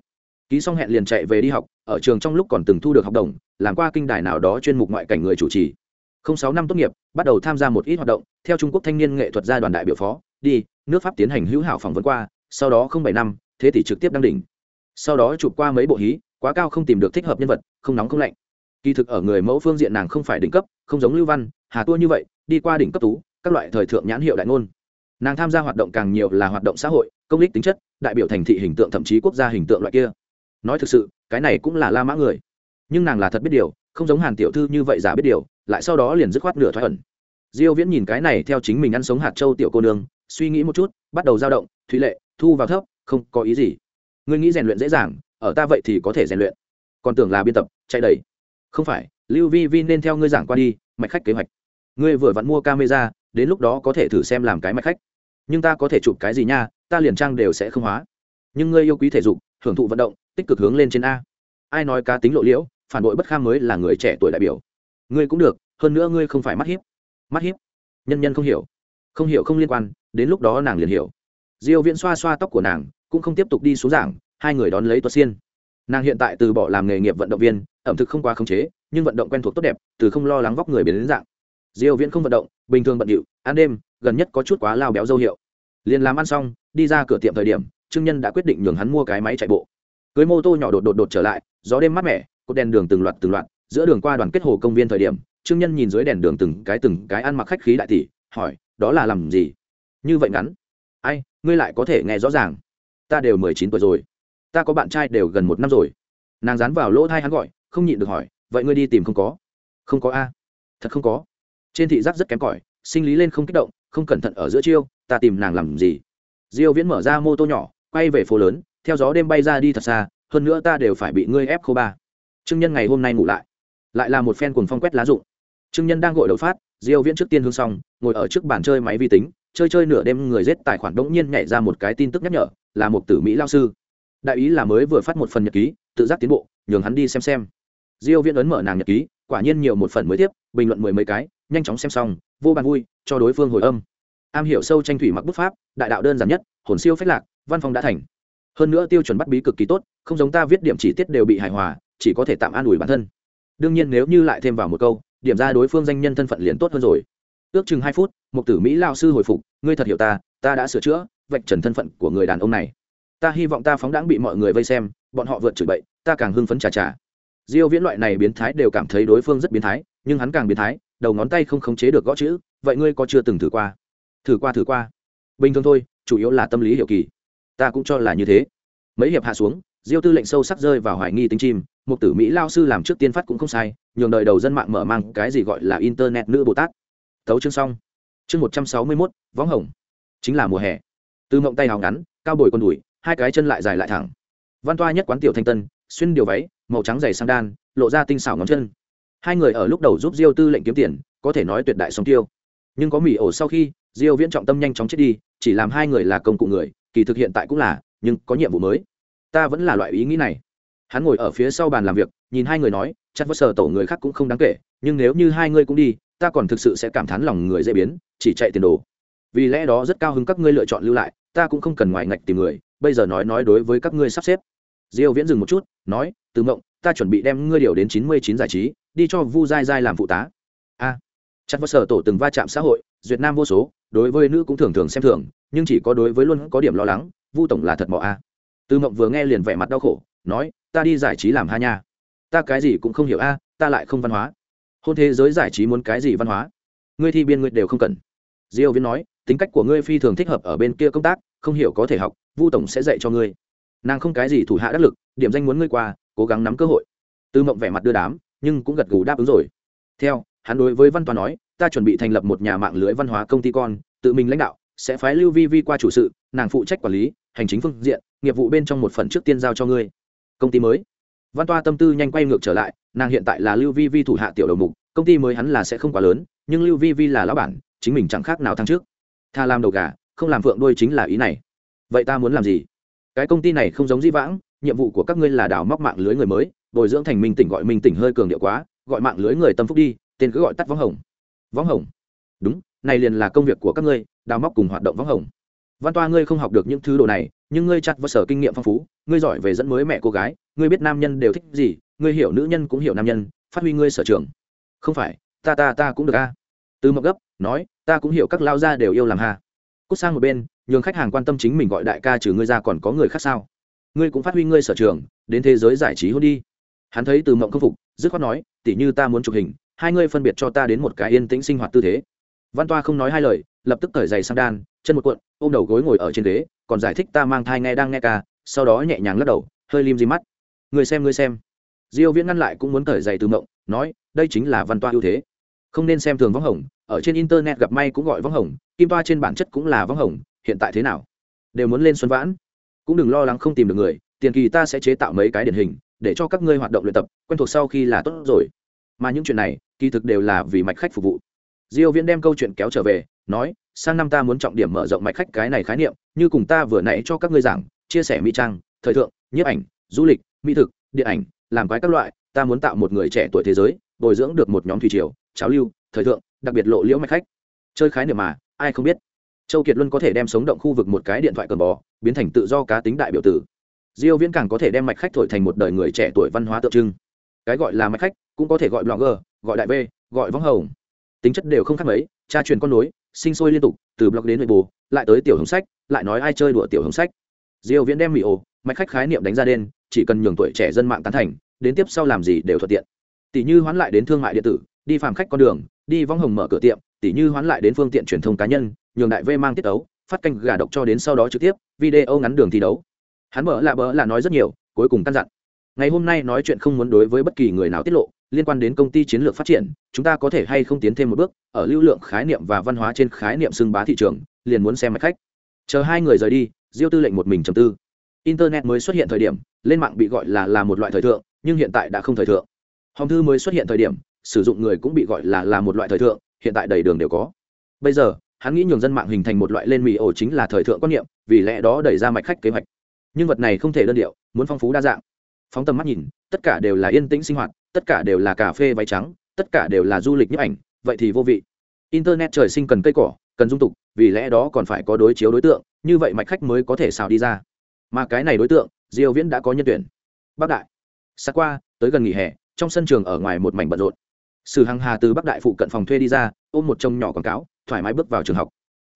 S1: Ký xong hẹn liền chạy về đi học, ở trường trong lúc còn từng thu được học đồng, làm qua kinh đài nào đó chuyên mục ngoại cảnh người chủ trì. Không sáu năm tốt nghiệp, bắt đầu tham gia một ít hoạt động, theo trung quốc thanh niên nghệ thuật gia đoàn đại biểu phó, đi, nước pháp tiến hành hữu hảo phỏng vấn qua, sau đó không bảy năm thế thì trực tiếp đăng đỉnh. Sau đó chụp qua mấy bộ hí, quá cao không tìm được thích hợp nhân vật, không nóng không lạnh. Kỳ thực ở người mẫu phương diện nàng không phải đỉnh cấp, không giống lưu văn, hà tua như vậy, đi qua đỉnh cấp tú, các loại thời thượng nhãn hiệu đại ngôn. Nàng tham gia hoạt động càng nhiều là hoạt động xã hội, công lý tính chất, đại biểu thành thị hình tượng thậm chí quốc gia hình tượng loại kia. Nói thực sự, cái này cũng là la mã người. Nhưng nàng là thật biết điều, không giống hàn tiểu thư như vậy giả biết điều, lại sau đó liền dứt khoát nửa thoái ẩn. Diêu viễn nhìn cái này theo chính mình ăn sống hạt châu tiểu cô nương, suy nghĩ một chút, bắt đầu dao động thủy lệ, thu vào thấp không có ý gì. Ngươi nghĩ rèn luyện dễ dàng, ở ta vậy thì có thể rèn luyện. Còn tưởng là biên tập, chạy đầy. Không phải, lưu vi vi nên theo ngươi giảng qua đi, mạch khách kế hoạch. Ngươi vừa vặn mua camera, đến lúc đó có thể thử xem làm cái mạch khách. Nhưng ta có thể chụp cái gì nha, ta liền trang đều sẽ không hóa. Nhưng ngươi yêu quý thể dục, hưởng thụ vận động, tích cực hướng lên trên a. Ai nói cá tính lộ liễu, phản bội bất kham mới là người trẻ tuổi đại biểu. Ngươi cũng được, hơn nữa ngươi không phải mắt hiếp. Mắt hiếp? Nhân nhân không hiểu. Không hiểu không liên quan, đến lúc đó nàng liền hiểu. Diêu viễn xoa xoa tóc của nàng cũng không tiếp tục đi xuống giảng, hai người đón lấy tuật xiên. Nàng hiện tại từ bỏ làm nghề nghiệp vận động viên, ẩm thực không quá khống chế, nhưng vận động quen thuộc tốt đẹp, từ không lo lắng vóc người biến đến dạng. Diêu viễn không vận động, bình thường bận điệu, ăn đêm, gần nhất có chút quá lao béo dâu hiệu. Liền làm ăn xong, đi ra cửa tiệm thời điểm, trương nhân đã quyết định nhường hắn mua cái máy chạy bộ. Cưới mô tô nhỏ đột đột đột trở lại, gió đêm mát mẻ, cột đèn đường từng loạt từng loạt, giữa đường qua đoàn kết hồ công viên thời điểm, trương nhân nhìn dưới đèn đường từng cái từng cái ăn mặc khách khí đại tỷ, hỏi, đó là làm gì? Như vậy ngắn. Ai, ngươi lại có thể nghe rõ ràng ta đều mười chín tuổi rồi. Ta có bạn trai đều gần một năm rồi. Nàng dán vào lỗ thai hắn gọi, không nhịn được hỏi, vậy ngươi đi tìm không có? Không có a. Thật không có. Trên thị giác rất kém cỏi, sinh lý lên không kích động, không cẩn thận ở giữa chiêu, ta tìm nàng làm gì? Diêu viễn mở ra mô tô nhỏ, quay về phố lớn, theo gió đêm bay ra đi thật xa, hơn nữa ta đều phải bị ngươi ép khô ba. Trương nhân ngày hôm nay ngủ lại. Lại là một phen cuồng phong quét lá rụng. Trương nhân đang gội đầu phát, diêu viễn trước tiên hương xong, ngồi ở trước bàn chơi máy vi tính chơi chơi nửa đêm người giết tài khoản đống nhiên nhảy ra một cái tin tức nhắc nhở, là một tử mỹ lao sư. Đại ý là mới vừa phát một phần nhật ký, tự giác tiến bộ, nhường hắn đi xem xem. Diêu viễn ấn mở nàng nhật ký, quả nhiên nhiều một phần mới tiếp, bình luận mười mấy cái, nhanh chóng xem xong, vô bàn vui, cho đối phương hồi âm. Am hiểu sâu tranh thủy mặc bút pháp, đại đạo đơn giản nhất, hồn siêu phách lạc, văn phòng đã thành. Hơn nữa tiêu chuẩn bắt bí cực kỳ tốt, không giống ta viết điểm chỉ tiết đều bị hài hòa, chỉ có thể tạm an ủi bản thân. Đương nhiên nếu như lại thêm vào một câu, điểm ra đối phương danh nhân thân phận liền tốt hơn rồi ước chừng hai phút một tử mỹ lao sư hồi phục, ngươi thật hiểu ta ta đã sửa chữa, vạch trần thân phận của người đàn ông này. Ta hy vọng ta phóng đãng bị mọi người vây xem, bọn họ vượt chửi bậy, ta càng hưng phấn trà trà diêu viễn loại này biến thái đều cảm thấy đối phương rất biến thái, nhưng hắn càng biến thái, đầu ngón tay không khống chế được gõ chữ, vậy ngươi có chưa từng thử qua? Thử qua thử qua. Bình thường thôi, chủ yếu là tâm lý hiểu kỳ. Ta cũng cho là như thế. Mấy hiệp hạ xuống, diêu tư lệnh sâu sắc rơi vào hoài nghi tính chim một tử mỹ lao sư làm trước tiên phát cũng không sai, nhường đời đầu dân mạng mở mang cái gì gọi là internet nữ bồ tát tấu chương xong. Chương một trăm sáu mươi mốt, võng hồng. Chính là mùa hè. Từ mộng tay hào ngắn, cao bồi con đùi, hai cái chân lại dài lại thẳng. Văn toa nhất quán tiểu thanh tân, xuyên điều váy, màu trắng dày sang đan, lộ ra tinh xảo ngón chân. Hai người ở lúc đầu giúp diêu tư lệnh kiếm tiền, có thể nói tuyệt đại song tiêu. Nhưng có mỉ ổ sau khi, diêu viễn trọng tâm nhanh chóng chết đi, chỉ làm hai người là công cụ người, kỳ thực hiện tại cũng là, nhưng có nhiệm vụ mới. Ta vẫn là loại ý nghĩ này. Hắn ngồi ở phía sau bàn làm việc nhìn hai người nói chắc vất sở tổ người khác cũng không đáng kể nhưng nếu như hai ngươi cũng đi ta còn thực sự sẽ cảm thán lòng người dễ biến chỉ chạy tiền đồ. Vì lẽ đó rất cao hứng các ngươi lựa chọn lưu lại ta cũng không cần ngoài ngạch tìm người bây giờ nói nói đối với các ngươi sắp xếp. Diêu viễn dừng một chút nói từ mộng ta chuẩn bị đem ngươi điều đến 99 giải trí đi cho vu dai dai làm phụ tá. A. À, chắc vất sở tổ từng va chạm xã hội duyệt nam vô số đối với nữ cũng thường thường xem thường nhưng chỉ có đối với luôn có điểm lo lắng vu tổng là thật mọ a. À. Từ mộng vừa nghe liền vẻ mặt đau khổ nói ta đi giải trí làm ha nha ta cái gì cũng không hiểu a à, ta lại không văn hóa. Hôn thế giới giải trí muốn cái gì văn hóa? Ngươi thi biên ngươi đều không cần. Diêu viễn nói, tính cách của ngươi phi thường thích hợp ở bên kia công tác, không hiểu có thể học, vu tổng sẽ dạy cho ngươi. Nàng không cái gì thủ hạ đắc lực, điểm danh muốn ngươi qua, cố gắng nắm cơ hội. Tư mộng vẻ mặt đưa đám, nhưng cũng gật gù đáp ứng rồi. Theo, hắn đối với văn toàn nói, ta chuẩn bị thành lập một nhà mạng lưới văn hóa công ty con, tự mình lãnh đạo, sẽ phái lưu vi vi qua chủ sự, nàng phụ trách quản lý, hành chính phương diện, nghiệp vụ bên trong một phần trước tiên giao cho ngươi. Công ty mới văn toa tâm tư nhanh quay ngược trở lại, nàng hiện tại là lưu vi vi thủ hạ tiểu đầu mục, công ty mới hắn là sẽ không quá lớn, nhưng lưu vi vi là lão bản, chính mình chẳng khác nào thăng trước tha làm đầu gà, không làm phượng đôi chính là ý này. Vậy ta muốn làm gì? Cái công ty này không giống di vãng, nhiệm vụ của các ngươi là đào móc mạng lưới người mới, bồi dưỡng thành minh tỉnh gọi minh tỉnh hơi cường điệu quá, gọi mạng lưới người tâm phúc đi, tên cứ gọi tắt võng hồng. Võng hồng? Đúng, này liền là công việc của các ngươi, đào móc cùng hoạt động võng hồng. Văn toa ngươi không học được những thứ đồ này, nhưng ngươi chặt và sở kinh nghiệm phong phú, ngươi giỏi về dẫn mới mẹ cô gái ngươi biết nam nhân đều thích gì, ngươi hiểu nữ nhân cũng hiểu nam nhân, phát huy ngươi sở trường. Không phải, ta ta ta cũng được a. Từ mộng gấp, nói, ta cũng hiểu các lao gia đều yêu làm hà. cút sang một bên, nhường khách hàng quan tâm chính mình gọi đại ca trừ ngươi ra còn có người khác sao? Ngươi cũng phát huy ngươi sở trường, đến thế giới giải trí hôn đi. Hắn thấy từ mộng khâm phục, dứt khoát nói, tỉ như ta muốn chụp hình, hai ngươi phân biệt cho ta đến một cái yên tĩnh sinh hoạt tư thế. Văn toa không nói hai lời, lập tức cởi giày sang đan, chân một cuộn, ôm đầu gối ngồi ở trên ghế, còn giải thích ta mang thai nghe đang nghe ca, sau đó nhẹ nhàng lắc đầu, hơi lim di mắt người xem người xem. Diêu viễn ngăn lại cũng muốn cởi dày từ mộng, nói, đây chính là văn toa ưu thế. Không nên xem thường võng hồng, ở trên internet gặp may cũng gọi võng hồng, kim toa trên bản chất cũng là võng hồng, hiện tại thế nào? Đều muốn lên xuân vãn. Cũng đừng lo lắng không tìm được người, tiền kỳ ta sẽ chế tạo mấy cái điển hình, để cho các ngươi hoạt động luyện tập, quen thuộc sau khi là tốt rồi. Mà những chuyện này, kỳ thực đều là vì mạch khách phục vụ. Diêu viễn đem câu chuyện kéo trở về, nói, sang năm ta muốn trọng điểm mở rộng mạch khách cái này khái niệm, như cùng ta vừa nãy cho các ngươi giảng, chia sẻ mỹ trang, thời thượng, nhiếp ảnh, du lịch mỹ thực, điện ảnh, làm quái các loại, ta muốn tạo một người trẻ tuổi thế giới, bồi dưỡng được một nhóm thủy triều cháo lưu, thời thượng, đặc biệt lộ liễu mạch khách. Chơi khái niệm mà, ai không biết. Châu kiệt luân có thể đem sống động khu vực một cái điện thoại cờ bò, biến thành tự do cá tính đại biểu tử. Diêu viễn càng có thể đem mạch khách thổi thành một đời người trẻ tuổi văn hóa tượng trưng. Cái gọi là mạch khách, cũng có thể gọi blogger, gọi đại v, gọi võng hồng. Tính chất đều không khác mấy, tra truyền con nối, sinh sôi liên tục, từ blog đến nội bù lại tới tiểu hồng sách, lại nói ai chơi đùa tiểu hồng sách. Diêu viễn đem mỹ ồ, mạch khách khái niệm đánh ra đen chỉ cần nhường tuổi trẻ dân mạng tán thành, đến tiếp sau làm gì đều thuận tiện. Tỷ như hoán lại đến thương mại điện tử, đi phàm khách con đường, đi vong hồng mở cửa tiệm, tỷ như hoán lại đến phương tiện truyền thông cá nhân, nhường đại v mang tiết đấu phát canh gà độc cho đến sau đó trực tiếp, video ngắn đường thi đấu. Hắn mở lạ bỡ là nói rất nhiều, cuối cùng căn dặn. Ngày hôm nay nói chuyện không muốn đối với bất kỳ người nào tiết lộ, liên quan đến công ty chiến lược phát triển, chúng ta có thể hay không tiến thêm một bước, ở lưu lượng khái niệm và văn hóa trên khái niệm xưng bá thị trường, liền muốn xem mạch khách. Chờ hai người rời đi, diêu tư lệnh một mình trầm tư internet mới xuất hiện thời điểm, lên mạng bị gọi là là một loại thời thượng, nhưng hiện tại đã không thời thượng. Hòm thư mới xuất hiện thời điểm, sử dụng người cũng bị gọi là là một loại thời thượng, hiện tại đầy đường đều có. Bây giờ, hắn nghĩ nhường dân mạng hình thành một loại lên mì ổ chính là thời thượng quan niệm, vì lẽ đó đẩy ra mạch khách kế hoạch. Nhưng vật này không thể đơn điệu, muốn phong phú đa dạng. Phóng tầm mắt nhìn, tất cả đều là yên tĩnh sinh hoạt, tất cả đều là cà phê váy trắng, tất cả đều là du lịch nhấp ảnh, vậy thì vô vị. Internet trời sinh cần cây cỏ, cần dung tục, vì lẽ đó còn phải có đối chiếu đối tượng, như vậy mạch khách mới có thể xào đi ra mà cái này đối tượng diêu viễn đã có nhân tuyển. Bắc đại. Xa qua tới gần nghỉ hè trong sân trường ở ngoài một mảnh bận rộn. Sử hằng hà từ bắc đại phụ cận phòng thuê đi ra ôm một trông nhỏ quảng cáo thoải mái bước vào trường học.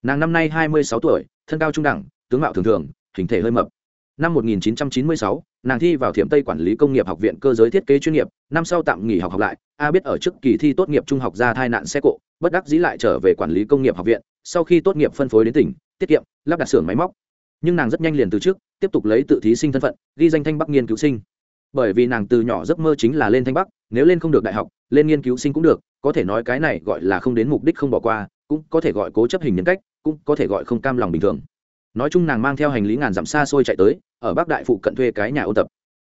S1: Nàng năm nay 26 tuổi thân cao trung đẳng tướng mạo thường thường hình thể hơi mập. Năm 1996, nàng thi vào thiểm tây quản lý công nghiệp học viện cơ giới thiết kế chuyên nghiệp năm sau tạm nghỉ học học lại a biết ở trước kỳ thi tốt nghiệp trung học ra tai nạn xe cộ bất đắc dĩ lại trở về quản lý công nghiệp học viện sau khi tốt nghiệp phân phối đến tỉnh tiết kiệm lắp đặt xưởng máy móc nhưng nàng rất nhanh liền từ trước, tiếp tục lấy tự thí sinh thân phận, ghi danh thanh bắc nghiên cứu sinh. Bởi vì nàng từ nhỏ giấc mơ chính là lên thanh bắc, nếu lên không được đại học, lên nghiên cứu sinh cũng được, có thể nói cái này gọi là không đến mục đích không bỏ qua, cũng có thể gọi cố chấp hình nhân cách, cũng có thể gọi không cam lòng bình thường. Nói chung nàng mang theo hành lý ngàn dặm xa xôi chạy tới, ở bắc đại phụ cận thuê cái nhà ôn tập.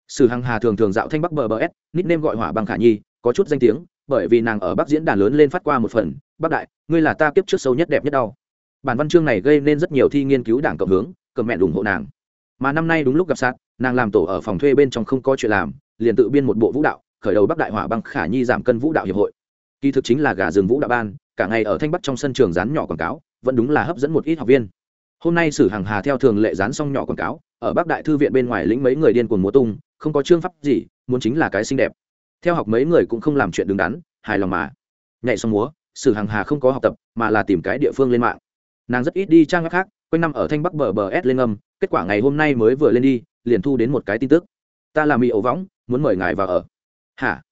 S1: Sử hằng hà thường thường dạo thanh bắc bờ bờ s nít nêm gọi hỏa bằng khả nhi, có chút danh tiếng, bởi vì nàng ở bắc diễn đàn lớn lên phát qua một phần, bắc đại, ngươi là ta kiếp trước sâu nhất đẹp nhất đau. Bản văn chương này gây nên rất nhiều thi nghiên cứu đảng cộng hướng cầm mẹ ủng hộ nàng. Mà năm nay đúng lúc gặp sát nàng làm tổ ở phòng thuê bên trong không có chuyện làm, liền tự biên một bộ vũ đạo, khởi đầu bắc đại hỏa băng khả nhi giảm cân vũ đạo hiệp hội. Kỳ thực chính là gà rừng vũ đạo ban, cả ngày ở thanh bắc trong sân trường dán nhỏ quảng cáo, vẫn đúng là hấp dẫn một ít học viên. Hôm nay sử hàng hà theo thường lệ dán xong nhỏ quảng cáo, ở bắc đại thư viện bên ngoài lĩnh mấy người điên cuồng múa tung, không có chương pháp gì, muốn chính là cái xinh đẹp. Theo học mấy người cũng không làm chuyện đứng đắn, hài lòng mà. Nhảy xong múa, sử hàng hà không có học tập, mà là tìm cái địa phương lên mạng. Nàng rất ít đi trang web khác quanh năm ở thanh bắc bờ bờ s lên âm, kết quả ngày hôm nay mới vừa lên đi, liền thu đến một cái tin tức. Ta là mỹ ấu võng, muốn mời ngài vào ở. Hả?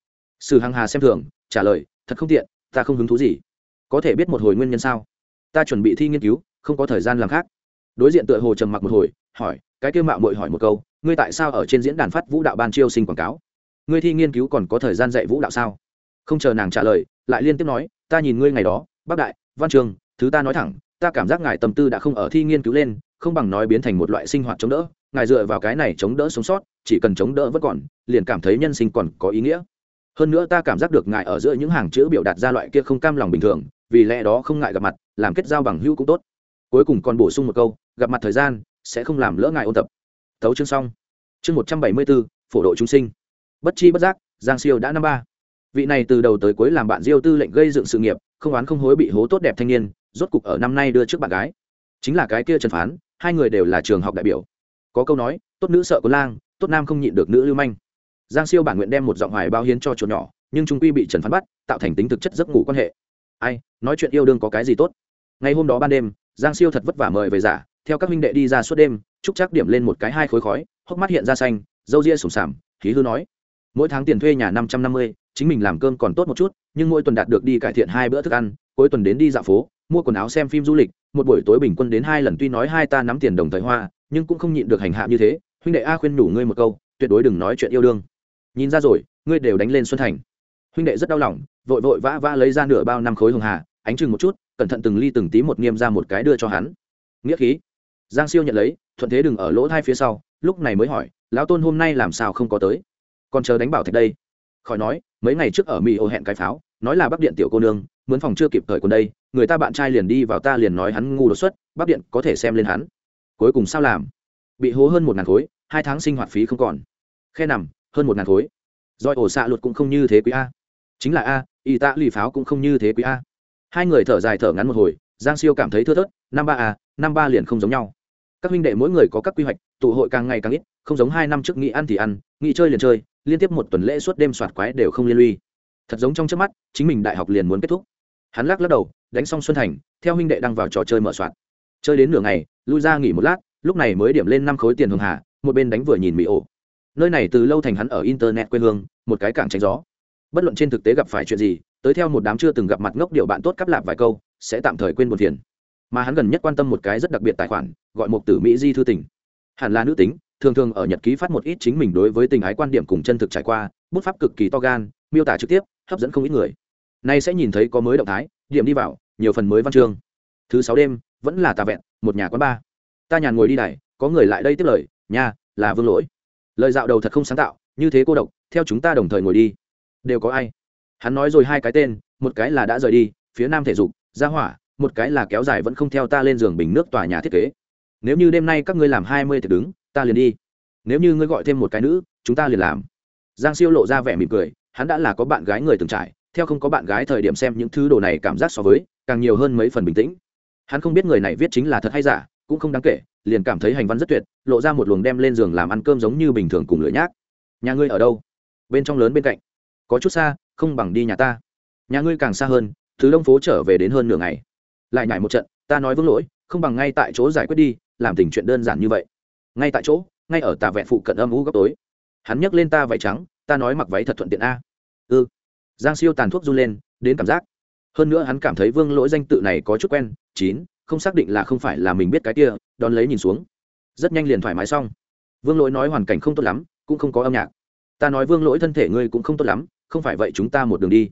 S1: Sử hằng hà xem thường, trả lời, thật không tiện, ta không hứng thú gì. Có thể biết một hồi nguyên nhân sao? Ta chuẩn bị thi nghiên cứu, không có thời gian làm khác. Đối diện tựa hồ trầm mặc một hồi, hỏi, cái kêu mạo mội hỏi một câu, ngươi tại sao ở trên diễn đàn phát vũ đạo ban chiêu sinh quảng cáo? Ngươi thi nghiên cứu còn có thời gian dạy vũ đạo sao? Không chờ nàng trả lời, lại liên tiếp nói, ta nhìn ngươi ngày đó, bác đại, văn trường, thứ ta nói thẳng ta cảm giác ngài tâm tư đã không ở thi nghiên cứu lên, không bằng nói biến thành một loại sinh hoạt chống đỡ, ngài dựa vào cái này chống đỡ sống sót, chỉ cần chống đỡ vẫn còn, liền cảm thấy nhân sinh còn có ý nghĩa. Hơn nữa ta cảm giác được ngài ở giữa những hàng chữ biểu đạt ra loại kia không cam lòng bình thường, vì lẽ đó không ngại gặp mặt, làm kết giao bằng hữu cũng tốt. Cuối cùng còn bổ sung một câu, gặp mặt thời gian sẽ không làm lỡ ngài ôn tập. Thấu chương xong. Chương một trăm bảy mươi bốn phổ độ chúng sinh. Bất chi bất giác, giang siêu đã năm ba. Vị này từ đầu tới cuối làm bạn diêu tư lệnh gây dựng sự nghiệp, không oán không hối bị hố tốt đẹp thanh niên rốt cục ở năm nay đưa trước bạn gái. Chính là cái kia trần phán, hai người đều là trường học đại biểu. Có câu nói, tốt nữ sợ có lang, tốt nam không nhịn được nữ lưu manh. Giang siêu bản nguyện đem một giọng hoài bao hiến cho chuột nhỏ, nhưng trung quy bị trần phán bắt, tạo thành tính thực chất giấc ngủ quan hệ. Ai, nói chuyện yêu đương có cái gì tốt? Ngày hôm đó ban đêm, giang siêu thật vất vả mời về giả, theo các minh đệ đi ra suốt đêm trúc chắc điểm lên một cái hai khối khói, hốc mắt hiện ra xanh dâu ria sùng sảm, khí hư nói. Mỗi tháng tiền thuê nhà năm trăm năm mươi, chính mình làm cơm còn tốt một chút, nhưng mỗi tuần đạt được đi cải thiện hai bữa thức ăn, cuối tuần đến đi dạo phố mua quần áo xem phim du lịch, một buổi tối bình quân đến hai lần tuy nói hai ta nắm tiền đồng thời hoa, nhưng cũng không nhịn được hành hạ như thế. Huynh đệ a khuyên nhủ ngươi một câu, tuyệt đối đừng nói chuyện yêu đương. Nhìn ra rồi, ngươi đều đánh lên xuân thành. Huynh đệ rất đau lòng, vội vội vã vã lấy ra nửa bao năm khối hồng hà, ánh chừng một chút, cẩn thận từng ly từng tí một nghiêm ra một cái đưa cho hắn. Nghĩa khí. Giang siêu nhận lấy, thuận thế đừng ở lỗ thai phía sau, lúc này mới hỏi, lão tôn hôm nay làm sao không có tới? Còn chờ đánh bảo thạch đây? Khỏi nói, mấy ngày trước ở mỹ ô hẹn cái pháo nói là bắc điện tiểu cô nương, mướn phòng chưa kịp thời còn đây, người ta bạn trai liền đi vào ta liền nói hắn ngu đột xuất, bắc điện có thể xem lên hắn. Cuối cùng sao làm? Bị hố hơn một ngàn khối, hai tháng sinh hoạt phí không còn. Khe nằm, hơn một ngàn khối. Doi ổ xạ luật cũng không như thế quý a. Chính là a y tạ lì pháo cũng không như thế quý a. Hai người thở dài thở ngắn một hồi, giang siêu cảm thấy thưa thớt, năm ba a, năm ba liền không giống nhau. Các huynh đệ mỗi người có các quy hoạch, tụ hội càng ngày càng ít, không giống hai năm trước nghĩ ăn thì ăn, nghĩ chơi liền chơi, liên tiếp một tuần lễ suốt đêm soạt quái đều không liên lụy thật giống trong trước mắt, chính mình đại học liền muốn kết thúc. Hắn lắc lắc đầu, đánh xong xuân thành, theo huynh đệ đang vào trò chơi mở soạn. Chơi đến nửa ngày, lui ra nghỉ một lát, lúc này mới điểm lên năm khối tiền hường hà, một bên đánh vừa nhìn mỹ ổ. Nơi này từ lâu thành hắn ở internet quê hương, một cái cảng tránh gió. Bất luận trên thực tế gặp phải chuyện gì, tới theo một đám chưa từng gặp mặt ngốc điệu bạn tốt cắp lạp vài câu, sẽ tạm thời quên một tiền mà hắn gần nhất quan tâm một cái rất đặc biệt tài khoản, gọi một tử mỹ di thư tình. Hẳn là nữ tính, thường thường ở nhật ký phát một ít chính mình đối với tình ái quan điểm cùng chân thực trải qua, bút pháp cực kỳ to gan, miêu tả trực tiếp hấp dẫn không ít người. Nay sẽ nhìn thấy có mới động thái điểm đi vào nhiều phần mới văn chương. Thứ sáu đêm vẫn là tà vẹn một nhà quán ba. Ta nhàn ngồi đi đài, có người lại đây tiếp lời nhà là vương lỗi. Lời dạo đầu thật không sáng tạo như thế cô độc theo chúng ta đồng thời ngồi đi. Đều có ai? Hắn nói rồi hai cái tên một cái là đã rời đi phía nam thể dục ra hỏa một cái là kéo dài vẫn không theo ta lên giường bình nước tòa nhà thiết kế. Nếu như đêm nay các ngươi làm hai mươi thì đứng ta liền đi. Nếu như ngươi gọi thêm một cái nữ chúng ta liền làm. Giang siêu lộ ra vẻ mỉm cười hắn đã là có bạn gái người từng trải, theo không có bạn gái thời điểm xem những thứ đồ này cảm giác so với càng nhiều hơn mấy phần bình tĩnh. Hắn không biết người này viết chính là thật hay giả, cũng không đáng kể, liền cảm thấy hành văn rất tuyệt, lộ ra một luồng đem lên giường làm ăn cơm giống như bình thường cùng lưỡi nhác. Nhà ngươi ở đâu? Bên trong lớn bên cạnh. Có chút xa, không bằng đi nhà ta. Nhà ngươi càng xa hơn, thứ đông phố trở về đến hơn nửa ngày. Lại nhảy một trận, ta nói vương lỗi, không bằng ngay tại chỗ giải quyết đi, làm tình chuyện đơn giản như vậy. Ngay tại chỗ, ngay ở tà vẹn phụ cận âm u góc tối. Hắn nhấc lên ta vải trắng ta nói mặc váy thật thuận tiện a. Ư ừ. giang siêu tàn thuốc run lên đến cảm giác. Hơn nữa hắn cảm thấy vương lỗi danh tự này có chút quen chín không xác định là không phải là mình biết cái kia đón lấy nhìn xuống. Rất nhanh liền thoải mái xong. Vương lỗi nói hoàn cảnh không tốt lắm cũng không có âm nhạc. Ta nói vương lỗi thân thể ngươi cũng không tốt lắm không phải vậy chúng ta một đường đi.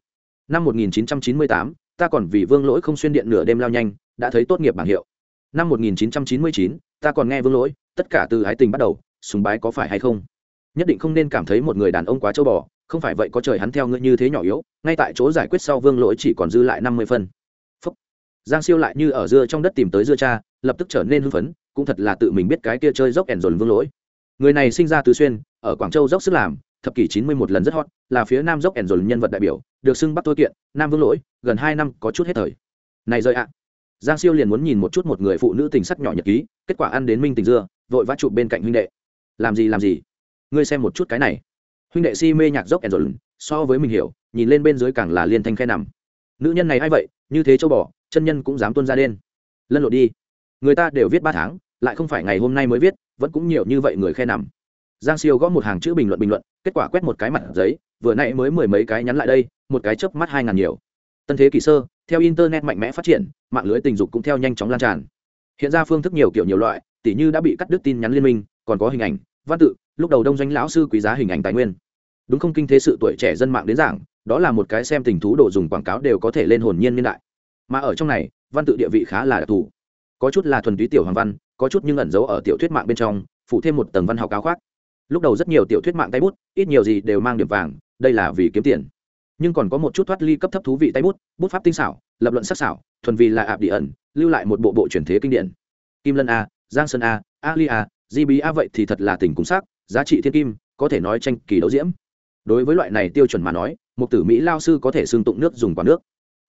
S1: Năm 1998, ta còn vì vương lỗi không xuyên điện nửa đêm lao nhanh đã thấy tốt nghiệp bảng hiệu. Năm 1999, ta còn nghe vương lỗi tất cả từ ái tình bắt đầu sùng bái có phải hay không? Nhất định không nên cảm thấy một người đàn ông quá châu bò, không phải vậy có trời hắn theo ngươi như thế nhỏ yếu, ngay tại chỗ giải quyết sau vương lỗi chỉ còn dư lại năm mươi phân. Phúc. giang siêu lại như ở dưa trong đất tìm tới dưa cha, lập tức trở nên hưng phấn, cũng thật là tự mình biết cái kia chơi dốc ẻn dồn vương lỗi. Người này sinh ra từ xuyên, ở quảng châu dốc sức làm, thập kỷ chín mươi một lần rất hot, là phía nam dốc ẻn dồn nhân vật đại biểu, được xưng bắt tôi kiện, nam vương lỗi, gần hai năm có chút hết thời. Này rơi ạ. Giang siêu liền muốn nhìn một chút một người phụ nữ tình sắc nhỏ nhật ký, kết quả ăn đến minh tình dưa, vội vã chụp bên cạnh huynh đệ. Làm gì làm gì? Ngươi xem một chút cái này. Huynh đệ si mê nhạc dốc ẩn dồn so với mình hiểu nhìn lên bên dưới càng là liên thanh khe nằm. Nữ nhân này a i vậy? Như thế châu bỏ, chân nhân cũng dám tuân ra đen. Lân lộn đi. Người ta đều viết ba tháng lại không phải ngày hôm nay mới viết vẫn cũng nhiều như vậy người khe nằm. Giang siêu gõ một hàng chữ bình luận bình luận kết quả quét một cái mặt giấy vừa nãy mới mười mấy cái nhắn lại đây một cái chớp mắt hai ngàn nhiều. Tân thế kỷ sơ theo internet mạnh mẽ phát triển mạng lưới tình dục cũng theo nhanh chóng lan tràn. Hiện ra phương thức nhiều kiểu nhiều loại tỉ như đã bị cắt đứt tin nhắn liên minh còn có hình ảnh văn tự lúc đầu đông doanh lão sư quý giá hình ảnh tài nguyên. Đúng không? Kinh thế sự tuổi trẻ dân mạng đến giảng, đó là một cái xem tình thú đồ dùng quảng cáo đều có thể lên hồn nhiên niên đại. Mà ở trong này, văn tự địa vị khá là đặc thù. Có chút là thuần túy tiểu hoàng văn, có chút nhưng ẩn giấu ở tiểu thuyết mạng bên trong, phụ thêm một tầng văn học cao khoác. Lúc đầu rất nhiều tiểu thuyết mạng tay bút, ít nhiều gì đều mang điểm vàng, đây là vì kiếm tiền. Nhưng còn có một chút thoát ly cấp thấp thú vị tay bút bút pháp tinh xảo, lập luận sắc xảo, thuần vì là ạp địa ẩn, lưu lại một bộ bộ truyền thế kinh điển. Kim lân a, giang sơn a ali a gb a vậy thì thật là tình cúng sắc giá trị thiên kim, có thể nói tranh kỳ đấu diễm. Đối với loại này tiêu chuẩn mà nói một tử mỹ lao sư có thể xương tụng nước dùng quả nước.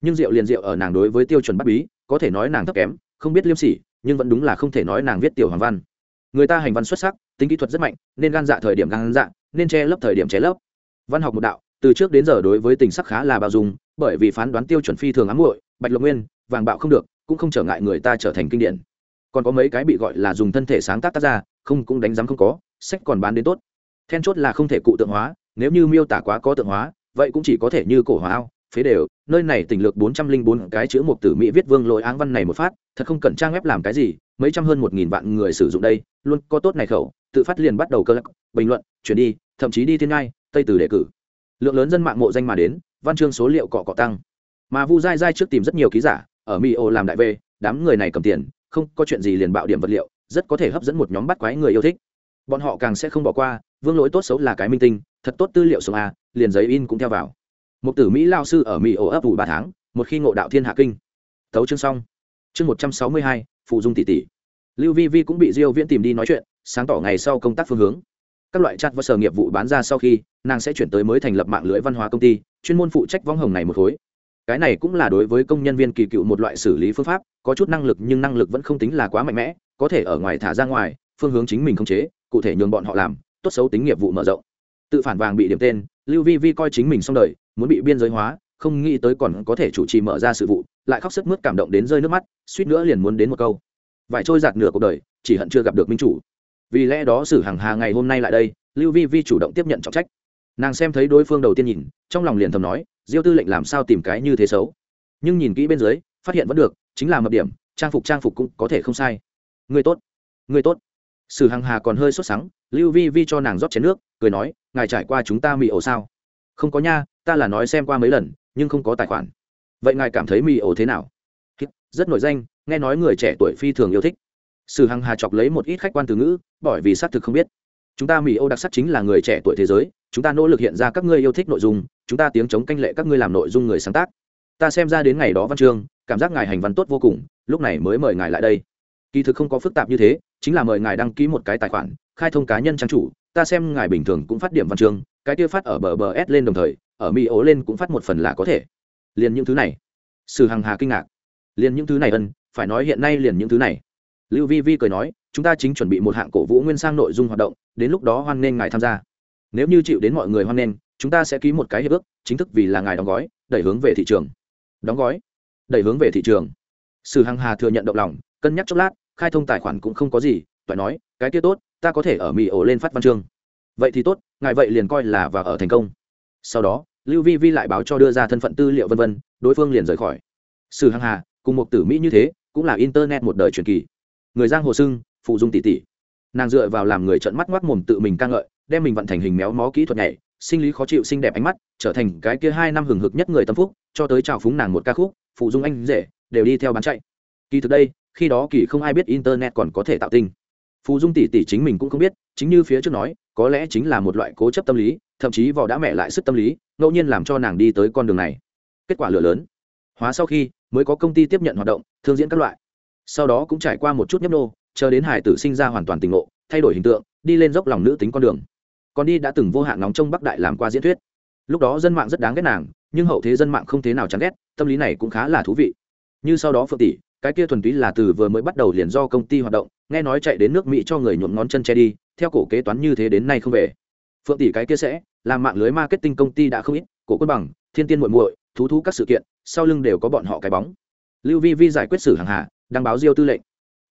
S1: Nhưng rượu liền rượu ở nàng đối với tiêu chuẩn bắt bí, có thể nói nàng thấp kém, không biết liêm sỉ, nhưng vẫn đúng là không thể nói nàng viết tiểu hoàng văn. Người ta hành văn xuất sắc, tính kỹ thuật rất mạnh, nên gan dạ thời điểm gan dạ nên che lấp thời điểm che lấp. Văn học một đạo, từ trước đến giờ đối với tình sắc khá là bao dung, bởi vì phán đoán tiêu chuẩn phi thường ám muội, bạch lộc nguyên, vàng bạo không được, cũng không trở ngại người ta trở thành kinh điển còn có mấy cái bị gọi là dùng thân thể sáng tác tác ra, không cũng đánh giá không có, sách còn bán đến tốt. Then chốt là không thể cụ tượng hóa, nếu như miêu tả quá có tượng hóa, vậy cũng chỉ có thể như cổ hóa ao, phế đều. Nơi này tỉnh lược bốn trăm linh bốn cái chữ mục tử mỹ viết vương lỗi áng văn này một phát, thật không cần trang web làm cái gì, mấy trăm hơn một nghìn vạn người sử dụng đây, luôn có tốt này khẩu, tự phát liền bắt đầu cơ lắc, bình luận, chuyển đi, thậm chí đi thiên ngai, tây từ đề cử. Lượng lớn dân mạng mộ danh mà đến, văn chương số liệu cọ cọ tăng. Mà vu dai dai trước tìm rất nhiều ký giả, ở mỹ ô làm đại v đám người này cầm tiền không có chuyện gì liền bạo điểm vật liệu, rất có thể hấp dẫn một nhóm bắt quái người yêu thích. Bọn họ càng sẽ không bỏ qua, vương lỗi tốt xấu là cái minh tinh, thật tốt tư liệu sống a liền giấy in cũng theo vào. Một tử mỹ lao sư ở mỹ ổ ấp ủ ba tháng, một khi ngộ đạo thiên hạ kinh. Thấu chương xong. Chương một trăm sáu mươi hai phụ dung tỷ tỷ. Lưu vi vi cũng bị diêu viễn tìm đi nói chuyện, sáng tỏ ngày sau công tác phương hướng. Các loại chat và sở nghiệp vụ bán ra sau khi, nàng sẽ chuyển tới mới thành lập mạng lưới văn hóa công ty, chuyên môn phụ trách võng hồng này một khối cái này cũng là đối với công nhân viên kỳ cựu một loại xử lý phương pháp, có chút năng lực nhưng năng lực vẫn không tính là quá mạnh mẽ, có thể ở ngoài thả ra ngoài, phương hướng chính mình không chế, cụ thể nhường bọn họ làm, tốt xấu tính nghiệp vụ mở rộng. Tự phản vàng bị điểm tên, lưu vi vi coi chính mình xong đời, muốn bị biên giới hóa, không nghĩ tới còn có thể chủ trì mở ra sự vụ, lại khóc sức mướt cảm động đến rơi nước mắt, suýt nữa liền muốn đến một câu. Vải trôi giạt nửa cuộc đời, chỉ hận chưa gặp được minh chủ. Vì lẽ đó sử hàng hà ngày hôm nay lại đây, lưu vi vi chủ động tiếp nhận trọng trách. Nàng xem thấy đối phương đầu tiên nhìn, trong lòng liền thầm nói diêu tư lệnh làm sao tìm cái như thế xấu? Nhưng nhìn kỹ bên dưới, phát hiện vẫn được, chính là mập điểm, trang phục trang phục cũng có thể không sai. Người tốt người tốt. Sử hằng hà còn hơi sốt sắng, lưu vi vi cho nàng rót chén nước, cười nói, ngài trải qua chúng ta mì ổ sao? Không có nha, ta là nói xem qua mấy lần, nhưng không có tài khoản. Vậy ngài cảm thấy mì ổ thế nào? Rất nổi danh, nghe nói người trẻ tuổi phi thường yêu thích. Sử hằng hà chọc lấy một ít khách quan từ ngữ, bởi vì xác thực không biết chúng ta mỹ ô đặc sắc chính là người trẻ tuổi thế giới, chúng ta nỗ lực hiện ra các ngươi yêu thích nội dung, chúng ta tiếng chống canh lệ các ngươi làm nội dung người sáng tác. Ta xem ra đến ngày đó văn chương, cảm giác ngài hành văn tốt vô cùng, lúc này mới mời ngài lại đây. Kỳ thực không có phức tạp như thế, chính là mời ngài đăng ký một cái tài khoản, khai thông cá nhân trang chủ, ta xem ngài bình thường cũng phát điểm văn chương, cái kia phát ở bờ bờ s lên đồng thời, ở mỹ ố lên cũng phát một phần là có thể. Liền những thứ này. Sử hằng hà kinh ngạc. Liền những thứ này ân, phải nói hiện nay liền những thứ này. Lưu vi vi cười nói chúng ta chính chuẩn bị một hạng cổ vũ nguyên sang nội dung hoạt động đến lúc đó hoan nghênh ngài tham gia. Nếu như chịu đến mọi người hoan nghênh chúng ta sẽ ký một cái hiệp ước chính thức vì là ngài đóng gói đẩy hướng về thị trường. Đóng gói đẩy hướng về thị trường. Sử hằng hà thừa nhận động lòng cân nhắc chốc lát khai thông tài khoản cũng không có gì toại nói cái kia tốt ta có thể ở mỹ ổ lên phát văn chương. Vậy thì tốt ngài vậy liền coi là và ở thành công. Sau đó lưu vi vi lại báo cho đưa ra thân phận tư liệu vân vân, đối phương liền rời khỏi. Sử hằng hà cùng một tử mỹ như thế cũng là internet một đời truyền kỳ. Người giang hồ sưng phụ dung tỷ tỷ nàng dựa vào làm người trợn mắt ngoác mồm tự mình ca ngợi, đem mình vận thành hình méo mó kỹ thuật nhảy, sinh lý khó chịu, xinh đẹp ánh mắt, trở thành cái kia hai năm hừng hực nhất người tâm phúc, cho tới chào phúng nàng một ca khúc, phụ dung anh rể, đều đi theo bán chạy. Kỳ thực đây, khi đó kỳ không ai biết internet còn có thể tạo tinh. Phù dung tỷ tỷ chính mình cũng không biết, chính như phía trước nói, có lẽ chính là một loại cố chấp tâm lý, thậm chí vò đã mẹ lại sức tâm lý, ngẫu nhiên làm cho nàng đi tới con đường này. Kết quả lửa lớn. Hóa sau khi, mới có công ty tiếp nhận hoạt động, thương diễn các loại. Sau đó cũng trải qua một chút nhấp nô chờ đến hải tử sinh ra hoàn toàn tình ngộ, thay đổi hình tượng, đi lên dốc lòng nữ tính con đường. Còn đi đã từng vô hạn nóng trong bắc đại làm qua diễn thuyết. Lúc đó dân mạng rất đáng ghét nàng, nhưng hậu thế dân mạng không thế nào chán ghét, tâm lý này cũng khá là thú vị. Như sau đó phượng tỷ, cái kia thuần túy là từ vừa mới bắt đầu liền do công ty hoạt động, nghe nói chạy đến nước mỹ cho người nhuộm ngón chân che đi, theo cổ kế toán như thế đến nay không về. Phượng tỷ cái kia sẽ làm mạng lưới marketing công ty đã không ít, cổ quân bằng, thiên tiên muội muội, thú thú các sự kiện, sau lưng đều có bọn họ cái bóng. Lưu vi vi giải quyết xử hàng hà, đăng báo diêu tư lệnh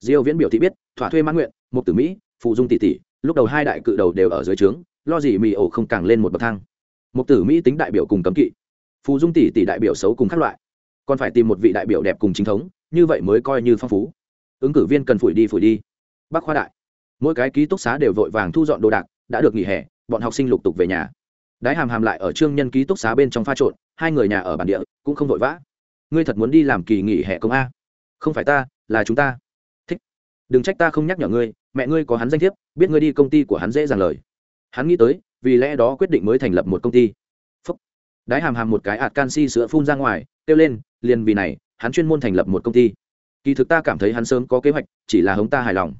S1: diêu viễn biểu thị biết, thỏa thuê mãn nguyện, một tử mỹ, phụ dung tỷ tỷ, lúc đầu hai đại cự đầu đều ở dưới trướng, lo gì mì ổ không càng lên một bậc thang. Một tử mỹ tính đại biểu cùng cấm kỵ phù dung tỷ tỷ đại biểu xấu cùng các loại. Còn phải tìm một vị đại biểu đẹp cùng chính thống, như vậy mới coi như phong phú. Ứng cử viên cần phủi đi phủi đi. Bắc khoa đại, mỗi cái ký túc xá đều vội vàng thu dọn đồ đạc, đã được nghỉ hè, bọn học sinh lục tục về nhà. Đái hàm hàm lại ở trương nhân ký túc xá bên trong pha trộn, hai người nhà ở bản địa, cũng không vội vã. Ngươi thật muốn đi làm kỳ nghỉ hè công a? Không phải ta, là chúng ta đừng trách ta không nhắc nhở ngươi, mẹ ngươi có hắn danh thiếp, biết ngươi đi công ty của hắn dễ dàng lời. Hắn nghĩ tới, vì lẽ đó quyết định mới thành lập một công ty. Phúc. đái hàm hàm một cái ạt canxi sữa phun ra ngoài, kêu lên, liền vì này, hắn chuyên môn thành lập một công ty. Kỳ thực ta cảm thấy hắn sớm có kế hoạch, chỉ là hống ta hài lòng.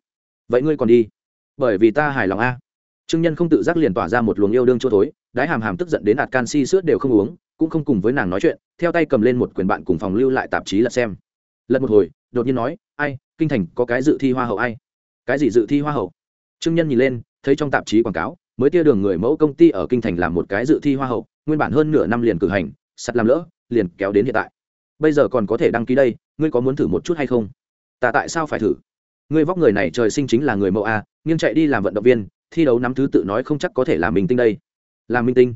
S1: Vậy ngươi còn đi? Bởi vì ta hài lòng a. Trương nhân không tự giác liền tỏa ra một luồng yêu đương chỗ thối, đái hàm hàm tức giận đến ạt canxi sữa đều không uống, cũng không cùng với nàng nói chuyện, theo tay cầm lên một quyển bạn cùng phòng lưu lại tạp chí lật xem. Lật một hồi, đột nhiên nói, ai kinh thành có cái dự thi hoa hậu ai? Cái gì dự thi hoa hậu? Trương nhân nhìn lên, thấy trong tạp chí quảng cáo, mới tia đường người mẫu công ty ở kinh thành làm một cái dự thi hoa hậu, nguyên bản hơn nửa năm liền cử hành, sắt làm lỡ, liền kéo đến hiện tại. Bây giờ còn có thể đăng ký đây, ngươi có muốn thử một chút hay không? Ta tại sao phải thử? Ngươi vóc người này trời sinh chính là người mẫu a, nghiêng chạy đi làm vận động viên, thi đấu nắm thứ tự nói không chắc có thể làm minh tinh đây. Làm minh tinh.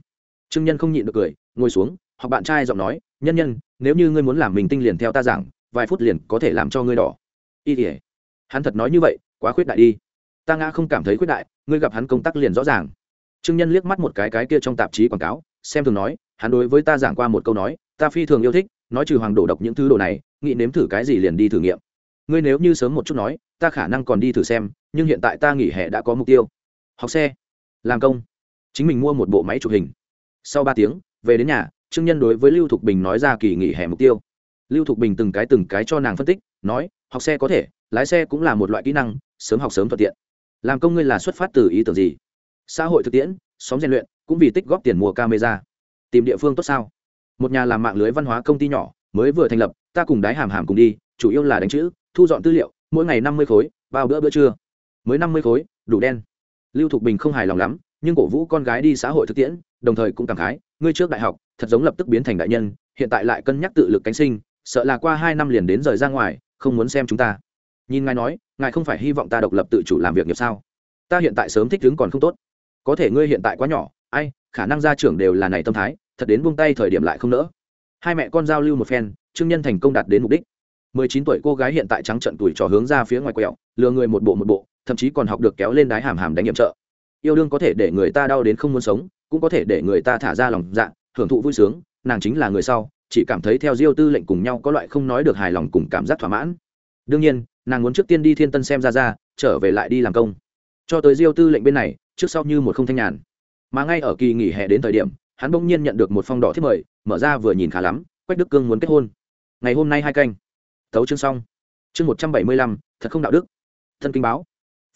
S1: Trương nhân không nhịn được cười, ngồi xuống hoặc bạn trai giọng nói, nhân nhân, nếu như ngươi muốn làm minh tinh liền theo ta giảng, vài phút liền có thể làm cho ngươi đỏ y tỉa hắn thật nói như vậy, quá khuyết đại đi. Ta ngã không cảm thấy khuyết đại, ngươi gặp hắn công tác liền rõ ràng. Trương nhân liếc mắt một cái cái kia trong tạp chí quảng cáo, xem thường nói, hắn đối với ta giảng qua một câu nói, ta phi thường yêu thích, nói trừ hoàng đổ độc những thứ đồ này, nghĩ nếm thử cái gì liền đi thử nghiệm. Ngươi nếu như sớm một chút nói, ta khả năng còn đi thử xem, nhưng hiện tại ta nghỉ hè đã có mục tiêu. Học xe. Làm công. Chính mình mua một bộ máy chụp hình. Sau ba tiếng, về đến nhà, trương nhân đối với lưu thục bình nói ra kỳ nghỉ hè mục tiêu lưu thục bình từng cái từng cái cho nàng phân tích, nói, học xe có thể, lái xe cũng là một loại kỹ năng, sớm học sớm thuận tiện. Làm công ngươi là xuất phát từ ý tưởng gì? Xã hội thực tiễn, xóm rèn luyện, cũng vì tích góp tiền mua camera. Tìm địa phương tốt sao? Một nhà làm mạng lưới văn hóa công ty nhỏ, mới vừa thành lập, ta cùng đái hàm hàm cùng đi, chủ yếu là đánh chữ, thu dọn tư liệu, mỗi ngày năm mươi khối vào bữa bữa trưa. Mới năm mươi khối, đủ đen. Lưu thục bình không hài lòng lắm, nhưng cổ vũ con gái đi xã hội thực tiễn, đồng thời cũng cảm khái, ngươi trước đại học, thật giống lập tức biến thành đại nhân, hiện tại lại cân nhắc tự lực cánh sinh sợ là qua hai năm liền đến rời ra ngoài, không muốn xem chúng ta. Nhìn ngài nói, ngài không phải hy vọng ta độc lập tự chủ làm việc nghiệp sao? Ta hiện tại sớm thích đứng còn không tốt. Có thể ngươi hiện tại quá nhỏ, ai, khả năng gia trưởng đều là này tâm thái, thật đến buông tay thời điểm lại không nỡ. Hai mẹ con giao lưu một phen, trương nhân thành công đạt đến mục đích. Mười chín tuổi cô gái hiện tại trắng trận tuổi trò hướng ra phía ngoài quẹo, lừa người một bộ một bộ, thậm chí còn học được kéo lên đái hàm hàm đánh nhiệm trợ. Yêu đương có thể để người ta đau đến không muốn sống, cũng có thể để người ta thả ra lòng dạ hưởng thụ vui sướng, nàng chính là người sau chỉ cảm thấy theo diêu tư lệnh cùng nhau có loại không nói được hài lòng cùng cảm giác thỏa mãn. Đương nhiên, nàng muốn trước tiên đi thiên tân xem ra ra, trở về lại đi làm công. Cho tới diêu tư lệnh bên này, trước sau như một không thanh nhàn. Mà ngay ở kỳ nghỉ hè đến thời điểm, hắn bỗng nhiên nhận được một phong đỏ thiết mời, mở ra vừa nhìn khá lắm, quách đức cương muốn kết hôn. Ngày hôm nay hai canh. Thấu chương xong. Chương một trăm bảy mươi lăm, thật không đạo đức. Thân kinh báo.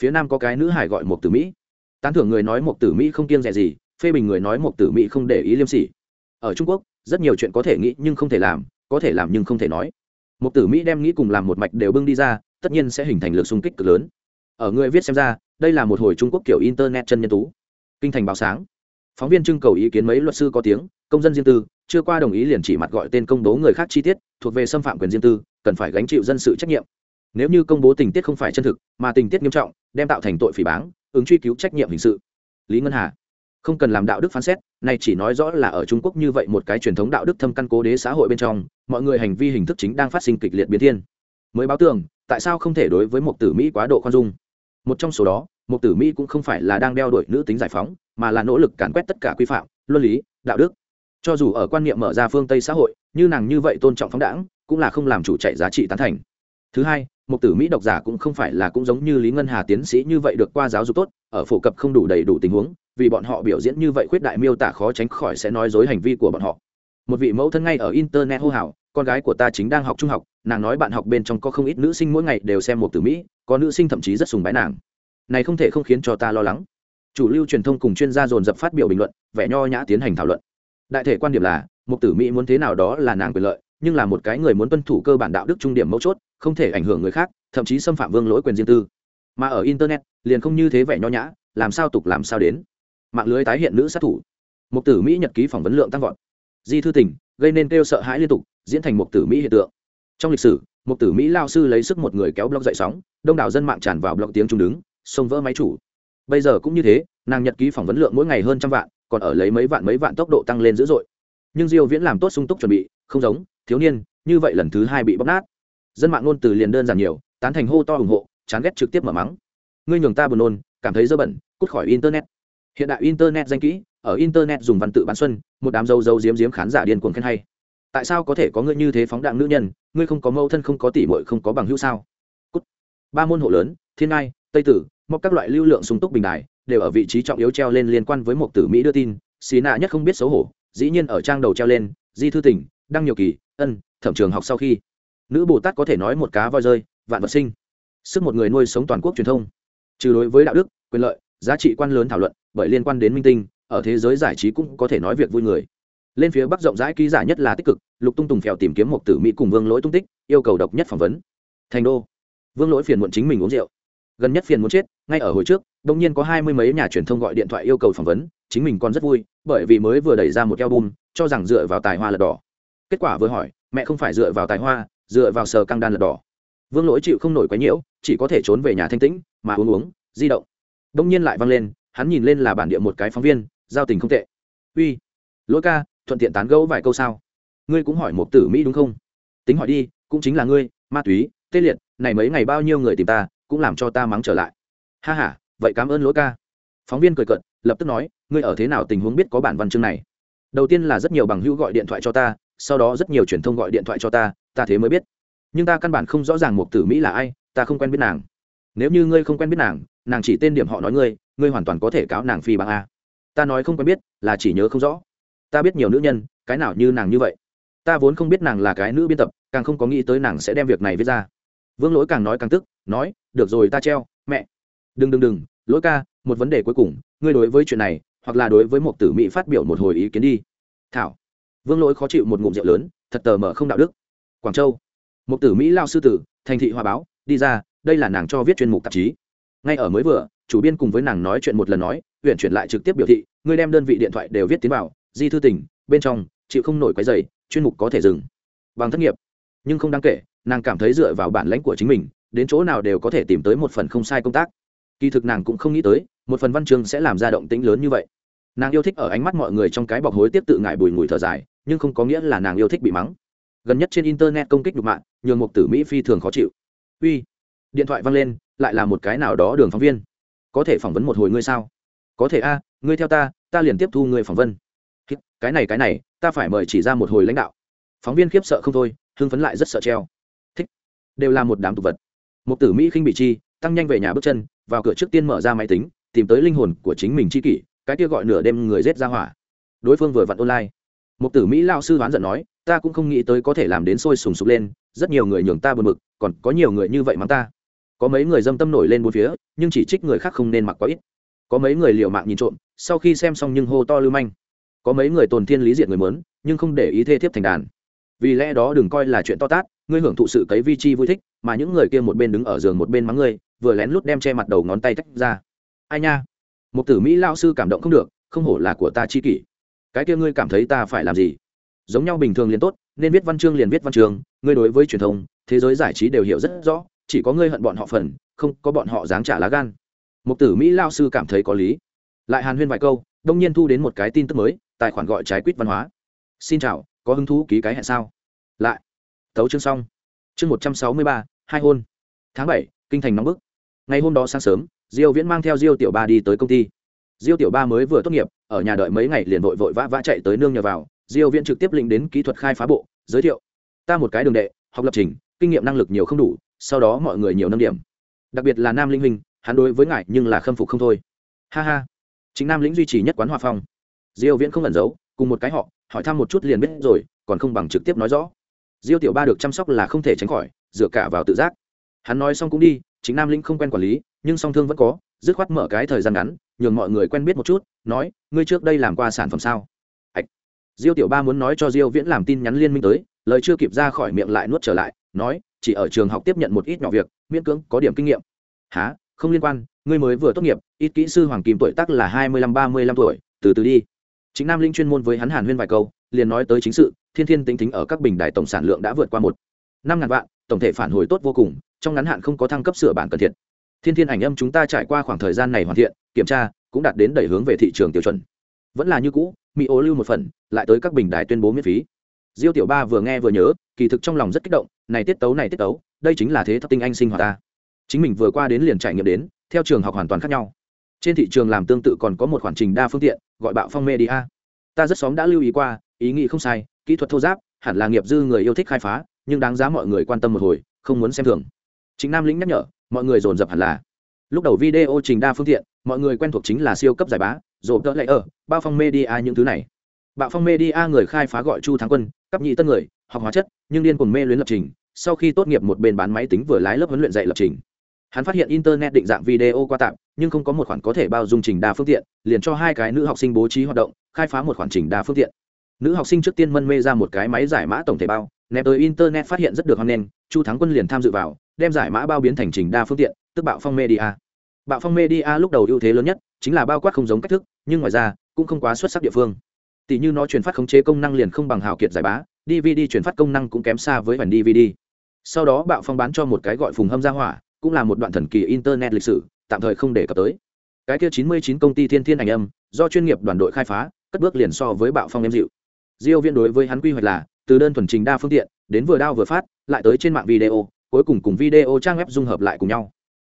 S1: Phía nam có cái nữ hải gọi một tử mỹ. Tán thưởng người nói một tử mỹ không kiêng rẻ gì, phê bình người nói một tử mỹ không để ý liêm sỉ. Ở trung quốc rất nhiều chuyện có thể nghĩ nhưng không thể làm, có thể làm nhưng không thể nói. Một tử mỹ đem nghĩ cùng làm một mạch đều bưng đi ra, tất nhiên sẽ hình thành lực xung kích cực lớn. Ở người viết xem ra, đây là một hồi trung quốc kiểu internet chân nhân tú. Kinh thành báo sáng. Phóng viên trưng cầu ý kiến mấy luật sư có tiếng, công dân riêng tư, chưa qua đồng ý liền chỉ mặt gọi tên công bố người khác chi tiết, thuộc về xâm phạm quyền riêng tư, cần phải gánh chịu dân sự trách nhiệm. Nếu như công bố tình tiết không phải chân thực, mà tình tiết nghiêm trọng, đem tạo thành tội phỉ báng, ứng truy cứu trách nhiệm hình sự. Lý ngân hà không cần làm đạo đức phán xét này chỉ nói rõ là ở trung quốc như vậy một cái truyền thống đạo đức thâm căn cố đế xã hội bên trong, mọi người hành vi hình thức chính đang phát sinh kịch liệt biến thiên. Mới báo tường, tại sao không thể đối với một tử mỹ quá độ khoan dung? Một trong số đó một tử mỹ cũng không phải là đang đeo đuổi nữ tính giải phóng, mà là nỗ lực càn quét tất cả quy phạm, luân lý, đạo đức. Cho dù ở quan niệm mở ra phương tây xã hội, như nàng như vậy tôn trọng phóng đảng, cũng là không làm chủ chạy giá trị tán thành. Thứ hai một tử mỹ độc giả cũng không phải là cũng giống như lý ngân hà tiến sĩ như vậy được qua giáo dục tốt, ở phổ cập không đủ đầy đủ tình huống vì bọn họ biểu diễn như vậy khuyết đại miêu tả khó tránh khỏi sẽ nói dối hành vi của bọn họ. Một vị mẫu thân ngay ở internet hô hào, con gái của ta chính đang học trung học, nàng nói bạn học bên trong có không ít nữ sinh mỗi ngày đều xem một tử mỹ, có nữ sinh thậm chí rất sùng bái nàng. Này không thể không khiến cho ta lo lắng. Chủ lưu truyền thông cùng chuyên gia dồn dập phát biểu bình luận, vẻ nho nhã tiến hành thảo luận. Đại thể quan điểm là, một tử mỹ muốn thế nào đó là nàng quyền lợi, nhưng là một cái người muốn tuân thủ cơ bản đạo đức trung điểm mấu chốt, không thể ảnh hưởng người khác, thậm chí xâm phạm vương lỗi quyền riêng tư. Mà ở internet, liền không như thế vẻ nho nhã, làm sao tục làm sao đến mạng lưới tái hiện nữ sát thủ. Mục tử mỹ nhật ký phỏng vấn lượng tăng vọt. Di thư tình, gây nên kêu sợ hãi liên tục, diễn thành mục tử mỹ hiện tượng. Trong lịch sử, mục tử mỹ lao sư lấy sức một người kéo blog dậy sóng, đông đảo dân mạng tràn vào blog tiếng trung đứng, xông vỡ máy chủ. Bây giờ cũng như thế, nàng nhật ký phỏng vấn lượng mỗi ngày hơn trăm vạn, còn ở lấy mấy vạn mấy vạn tốc độ tăng lên dữ dội. Nhưng diêu viễn làm tốt sung túc chuẩn bị, không giống, thiếu niên, như vậy lần thứ hai bị bóc nát. Dân mạng ngôn từ liền đơn giản nhiều, tán thành hô to ủng hộ, chán ghét trực tiếp mở mắng. Ngươi nhường ta buồn nôn, cảm thấy dơ bẩn, cút khỏi internet hiện đại internet danh kỹ, ở internet dùng văn tự bán xuân, một đám dâu dâu diếm diếm khán giả điên cuồng khen hay. Tại sao có thể có ngươi như thế phóng đạn nữ nhân? Ngươi không có mâu thân không có tỷ muội không có bằng hữu sao? Cút. ba môn hộ lớn, thiên ngai, tây tử móc các loại lưu lượng sung túc bình đài, đều ở vị trí trọng yếu treo lên liên quan với một tử mỹ đưa tin. Xí nạ nhất không biết xấu hổ, dĩ nhiên ở trang đầu treo lên, di thư tỉnh, đăng nhiều kỳ, ân, thẩm trường học sau khi. Nữ bồ tát có thể nói một cá voi rơi, vạn vật sinh. Sức một người nuôi sống toàn quốc truyền thông. Trừ đối với đạo đức, quyền lợi giá trị quan lớn thảo luận, bởi liên quan đến minh tinh, ở thế giới giải trí cũng có thể nói việc vui người. Lên phía bắc rộng rãi ký giả nhất là tích cực, lục tung tùng phèo tìm kiếm một tử mỹ cùng vương lỗi tung tích, yêu cầu độc nhất phỏng vấn. Thành đô. Vương lỗi phiền muộn chính mình uống rượu. Gần nhất phiền muốn chết, ngay ở hồi trước, đông nhiên có hai mươi mấy nhà truyền thông gọi điện thoại yêu cầu phỏng vấn, chính mình còn rất vui, bởi vì mới vừa đẩy ra một album, cho rằng dựa vào tài hoa lật đỏ. Kết quả vừa hỏi, mẹ không phải dựa vào tài hoa, dựa vào sờ căng đan lật đỏ. Vương lỗi chịu không nổi quá nhiễu, chỉ có thể trốn về nhà thanh tĩnh, mà uống uống, di động đông nhiên lại văng lên, hắn nhìn lên là bản địa một cái phóng viên, giao tình không tệ. Uy, lỗi ca, thuận tiện tán gẫu vài câu sao? Ngươi cũng hỏi một tử mỹ đúng không? Tính hỏi đi, cũng chính là ngươi, ma túy, tê liệt, này mấy ngày bao nhiêu người tìm ta, cũng làm cho ta mắng trở lại. Ha h a vậy cảm ơn lỗi ca. Phóng viên cười cận lập tức nói, ngươi ở thế nào tình huống biết có bản văn chương này? Đầu tiên là rất nhiều bằng hữu gọi điện thoại cho ta, sau đó rất nhiều truyền thông gọi điện thoại cho ta ta thế mới biết. Nhưng ta căn bản không rõ ràng một tử mỹ là ai, ta không quen biết nàng nếu như ngươi không quen biết nàng nàng chỉ tên điểm họ nói ngươi ngươi hoàn toàn có thể cáo nàng phi bằng a. Ta nói không quen biết, là chỉ nhớ không rõ. Ta biết nhiều nữ nhân, cái nào như nàng như vậy. Ta vốn không biết nàng là cái nữ biên tập, càng không có nghĩ tới nàng sẽ đem việc này viết ra. Vương lỗi càng nói càng tức, nói, được rồi, ta treo, mẹ. Đừng đừng đừng, lỗi ca, một vấn đề cuối cùng, ngươi đối với chuyện này, hoặc là đối với một tử mỹ phát biểu một hồi ý kiến đi. Thảo. Vương lỗi khó chịu một ngụm rượu lớn, thật tờ mở không đạo đức. Quảng châu. Một tử mỹ lao sư tử, thành thị hòa báo, đi ra đây là nàng cho viết chuyên mục tạp chí. Ngay ở mới vừa, chủ biên cùng với nàng nói chuyện một lần nói, huyện chuyển lại trực tiếp biểu thị, ngươi đem đơn vị điện thoại đều viết tiến vào, di thư tỉnh bên trong, chịu không nổi quấy dày chuyên mục có thể dừng. Bằng thất nghiệp. Nhưng không đáng kể, nàng cảm thấy dựa vào bản lãnh của chính mình, đến chỗ nào đều có thể tìm tới một phần không sai công tác. Kỳ thực nàng cũng không nghĩ tới, một phần văn chương sẽ làm ra động tĩnh lớn như vậy. Nàng yêu thích ở ánh mắt mọi người trong cái bọc hối tiếp tự ngại bùi ngùi thở dài, nhưng không có nghĩa là nàng yêu thích bị mắng. Gần nhất trên internet công kích nhục mạng nhường mục tử mỹ phi thường khó chịu. Uy điện thoại văng lên, lại là một cái nào đó đường phóng viên. Có thể phỏng vấn một hồi ngươi sao? Có thể a, ngươi theo ta ta liền tiếp thu ngươi phỏng vấn. Cái này cái này, ta phải mời chỉ ra một hồi lãnh đạo. Phóng viên khiếp sợ không thôi, hưng phấn lại rất sợ treo. Thích. Đều là một đám tục vật. Một tử mỹ khinh bị chi, tăng nhanh về nhà bước chân, vào cửa trước tiên mở ra máy tính, tìm tới linh hồn của chính mình chi kỷ, cái kia gọi nửa đêm người rết ra hỏa. Đối phương vừa vặn online. Một tử mỹ lao sư đoán giận nói, ta cũng không nghĩ tới có thể làm đến sôi sùng sục lên, rất nhiều người nhường ta buồn mực còn có nhiều người như vậy mắng ta có mấy người dâm tâm nổi lên bốn phía, nhưng chỉ trích người khác không nên mặc quá ít. Có mấy người liều mạng nhìn trộm, sau khi xem xong nhưng hô to lưu manh. Có mấy người tồn thiên lý diện người mớn, nhưng không để ý thê thiếp thành đàn. Vì lẽ đó đừng coi là chuyện to tát, ngươi hưởng thụ sự cấy vi chi vui thích, mà những người kia một bên đứng ở giường một bên mắng ngươi, vừa lén lút đem che mặt đầu ngón tay tách ra. Ai nha? Một tử mỹ lao sư cảm động không được, không hổ là của ta chi kỷ. Cái kia ngươi cảm thấy ta phải làm gì? Giống nhau bình thường liền tốt, nên viết văn chương liền viết văn chương, ngươi đối với truyền thông, thế giới giải trí đều hiểu rất rõ chỉ có ngươi hận bọn họ phần, không có bọn họ dáng trả lá gan. Một tử mỹ lao sư cảm thấy có lý. Lại hàn huyên vài câu, đông nhiên thu đến một cái tin tức mới, tài khoản gọi trái quýt văn hóa. Xin chào, có hứng thú ký cái hẹn sao? Lại. Tấu chương xong. Chương một trăm sáu mươi ba, hai hôn. Tháng bảy, kinh thành nóng bức. Ngày hôm đó sáng sớm, diêu viễn mang theo diêu tiểu ba đi tới công ty. Diêu tiểu ba mới vừa tốt nghiệp, ở nhà đợi mấy ngày liền vội vội vã vã chạy tới nương nhờ vào. Diêu viễn trực tiếp lĩnh đến kỹ thuật khai phá bộ, giới thiệu. Ta một cái đường đệ, học lập trình, kinh nghiệm năng lực nhiều không đủ sau đó mọi người nhiều nâng điểm. Đặc biệt là nam linh huynh, hắn đối với ngài nhưng là khâm phục không thôi. Ha ha. Chính nam lĩnh duy trì nhất quán hòa phong. Diêu viễn không ẩn giấu, cùng một cái họ, hỏi thăm một chút liền biết rồi, còn không bằng trực tiếp nói rõ. Diêu tiểu ba được chăm sóc là không thể tránh khỏi, dựa cả vào tự giác. Hắn nói xong cũng đi, chính nam lĩnh không quen quản lý, nhưng song thương vẫn có, dứt khoát mở cái thời gian ngắn, nhường mọi người quen biết một chút, nói, ngươi trước đây làm qua sản phẩm sao? Ạch diêu tiểu ba muốn nói cho diêu viễn làm tin nhắn liên minh tới, lời chưa kịp ra khỏi miệng lại nuốt trở lại, nói chỉ ở trường học tiếp nhận một ít nhỏ việc, miễn cưỡng có điểm kinh nghiệm. Há không liên quan, ngươi mới vừa tốt nghiệp, ít kỹ sư hoàng kim tuổi tác là hai mươi lăm, ba mươi lăm tuổi, từ từ đi. Chính nam linh chuyên môn với hắn hàn huyên vài câu, liền nói tới chính sự, thiên thiên tính tính ở các bình đài tổng sản lượng đã vượt qua một năm ngàn vạn, tổng thể phản hồi tốt vô cùng, trong ngắn hạn không có thăng cấp sửa bản cần thiện thiên thiên ảnh âm chúng ta trải qua khoảng thời gian này hoàn thiện, kiểm tra, cũng đạt đến đẩy hướng về thị trường tiêu chuẩn. Vẫn là như cũ mỹ ố lưu một phần, lại tới các bình đài tuyên bố miễn phí diêu tiểu ba vừa nghe vừa nhớ, kỳ thực trong lòng rất kích động, này tiết tấu này tiết tấu, đây chính là thế thập tinh anh sinh hoạt ta. Chính mình vừa qua đến liền trải nghiệm đến, theo trường học hoàn toàn khác nhau. Trên thị trường làm tương tự còn có một khoản trình đa phương tiện, gọi bạo phong media. Ta rất xóm đã lưu ý qua, ý nghĩ không sai, kỹ thuật thô giáp, hẳn là nghiệp dư người yêu thích khai phá, nhưng đáng giá mọi người quan tâm một hồi, không muốn xem thường. Chính nam lĩnh nhắc nhở, mọi người dồn dập hẳn là. Lúc đầu video trình đa phương tiện, mọi người quen thuộc chính là siêu cấp giải bá rồi đỡ lại ở, bao phong media những thứ này bạo phong media người khai phá gọi chu thắng quân, cấp nhị tân người, học hóa chất, nhưng điên cuồng mê luyến lập trình, sau khi tốt nghiệp một bên bán máy tính vừa lái lớp huấn luyện dạy lập trình. Hắn phát hiện internet định dạng video qua tạm nhưng không có một khoản có thể bao dung trình đa phương tiện, liền cho hai cái nữ học sinh bố trí hoạt động, khai phá một khoản trình đa phương tiện. Nữ học sinh trước tiên mân mê ra một cái máy giải mã tổng thể bao nẹp tới internet phát hiện rất được hoan nghênh, chu thắng quân liền tham dự vào, đem giải mã bao biến thành trình đa phương tiện, tức bạo phong media. Bạo phong media lúc đầu ưu thế lớn nhất chính là bao quát không giống cách thức, nhưng ngoài ra, cũng không quá xuất sắc địa phương tỷ như nó truyền phát khống chế công năng liền không bằng hào kiệt giải bá dvd truyền phát công năng cũng kém xa với bản dvd sau đó bạo phong bán cho một cái gọi phùng hâm gia hỏa, cũng là một đoạn thần kỳ internet lịch sử, tạm thời không để cập tới. Cái kia 99 công ty thiên thiên ảnh âm, do chuyên nghiệp đoàn đội khai phá, cất bước liền so với bạo phong em dịu. Diêu viên đối với hắn quy hoạch là, từ đơn thuần trình đa phương tiện, đến vừa đao vừa phát, lại tới trên mạng video, cuối cùng cùng video trang web dung hợp lại cùng nhau.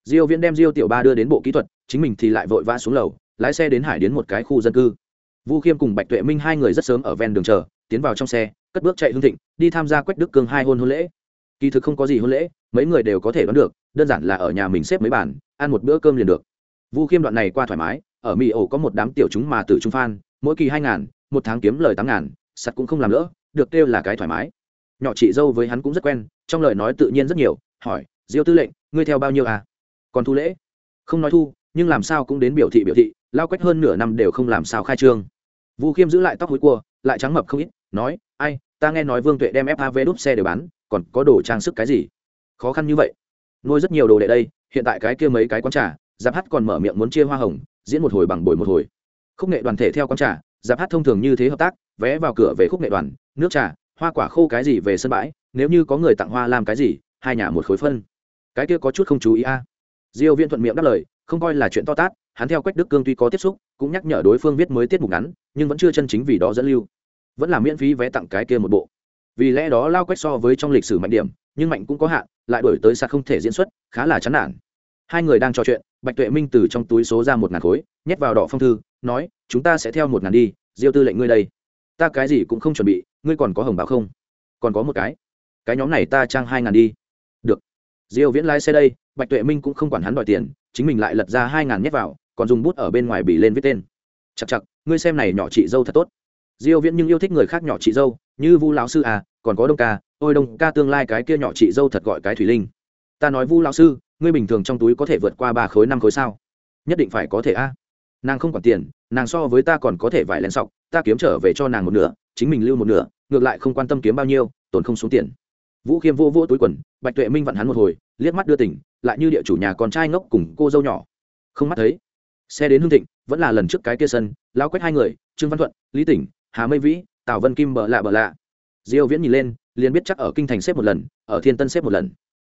S1: Diêu Viên đem diêu tiểu ba đưa đến bộ kỹ thuật, chính mình thì lại vội vã xuống lầu, lái xe đến hải đến một cái khu dân cư vu khiêm cùng bạch tuệ minh hai người rất sớm ở ven đường chờ, tiến vào trong xe, cất bước chạy hương thịnh, đi tham gia quách đức cương hai hôn hôn lễ. Kỳ thực không có gì hôn lễ, mấy người đều có thể đoán được, đơn giản là ở nhà mình xếp mấy bàn, ăn một bữa cơm liền được. Vu khiêm đoạn này qua thoải mái, ở mỹ ổ có một đám tiểu chúng mà từ trung phan, mỗi kỳ hai ngàn, một tháng kiếm lời tám ngàn sặt cũng không làm lỡ, được kêu là cái thoải mái. Nhỏ chị dâu với hắn cũng rất quen, trong lời nói tự nhiên rất nhiều, hỏi, diêu tư lệnh, ngươi theo bao nhiêu à? Còn thu lễ. Không nói thu, nhưng làm sao cũng đến biểu thị biểu thị lao quách hơn nửa năm đều không làm sao khai trương. Vu khiêm giữ lại tóc hối cua, lại trắng mập không ít, nói, ai, ta nghe nói vương tuệ đem fav đúp xe để bán, còn có đồ trang sức cái gì? Khó khăn như vậy. Nuôi rất nhiều đồ đệ đây, hiện tại cái kia mấy cái quán trà, giáp hát còn mở miệng muốn chia hoa hồng, diễn một hồi bằng bồi một hồi. Khúc nghệ đoàn thể theo quán trà, giáp hát thông thường như thế hợp tác, vé vào cửa về khúc nghệ đoàn, nước trà, hoa quả khô cái gì về sân bãi, nếu như có người tặng hoa làm cái gì, hai nhà một khối phân. Cái kia có chút không chú ý a. Diêu viên thuận miệng đáp lời, không coi là chuyện to tát hắn theo quách đức cương tuy có tiếp xúc, cũng nhắc nhở đối phương viết mới tiết mục ngắn, nhưng vẫn chưa chân chính vì đó dẫn lưu. Vẫn là miễn phí vé tặng cái kia một bộ. Vì lẽ đó lao quách so với trong lịch sử mạnh điểm, nhưng mạnh cũng có hạn, lại đổi tới xa không thể diễn xuất, khá là chán nản. Hai người đang trò chuyện, bạch tuệ minh từ trong túi số ra một ngàn khối, nhét vào đỏ phong thư, nói, chúng ta sẽ theo một ngàn đi, diêu tư lệnh ngươi đây. Ta cái gì cũng không chuẩn bị, ngươi còn có hồng báo không? Còn có một cái. Cái nhóm này ta trang hai ngàn đi. Được. Diêu viễn lái xe đây, bạch tuệ minh cũng không quản hắn đòi tiền, chính mình lại lật ra hai ngàn nhét vào còn dùng bút ở bên ngoài bì lên viết tên. Chặt chặt ngươi xem này nhỏ chị dâu thật tốt. Diêu viễn nhưng yêu thích người khác nhỏ chị dâu, như vu lão sư à còn có đông ca, ôi đông ca tương lai cái kia nhỏ chị dâu thật gọi cái thủy linh. Ta nói vu lão sư, ngươi bình thường trong túi có thể vượt qua ba khối, năm khối sao? Nhất định phải có thể a. Nàng không quản tiền, nàng so với ta còn có thể vải len sọc, ta kiếm trở về cho nàng một nửa, chính mình lưu một nửa, ngược lại không quan tâm kiếm bao nhiêu, tổn không xuống tiền. Vũ khiêm vô vô túi quần, bạch tuệ minh vặn hắn một hồi, liếc mắt đưa tỉnh, lại như địa chủ nhà con trai ngốc cùng cô dâu nhỏ. Không mắt thấy xe đến hương thịnh, vẫn là lần trước cái kia sân lao quét hai người, trương văn thuận, lý tỉnh, hà mây vĩ, tào vân kim bợ lạ bợ lạ. Diêu viễn nhìn lên, liền biết chắc ở kinh thành xếp một lần, ở thiên tân xếp một lần.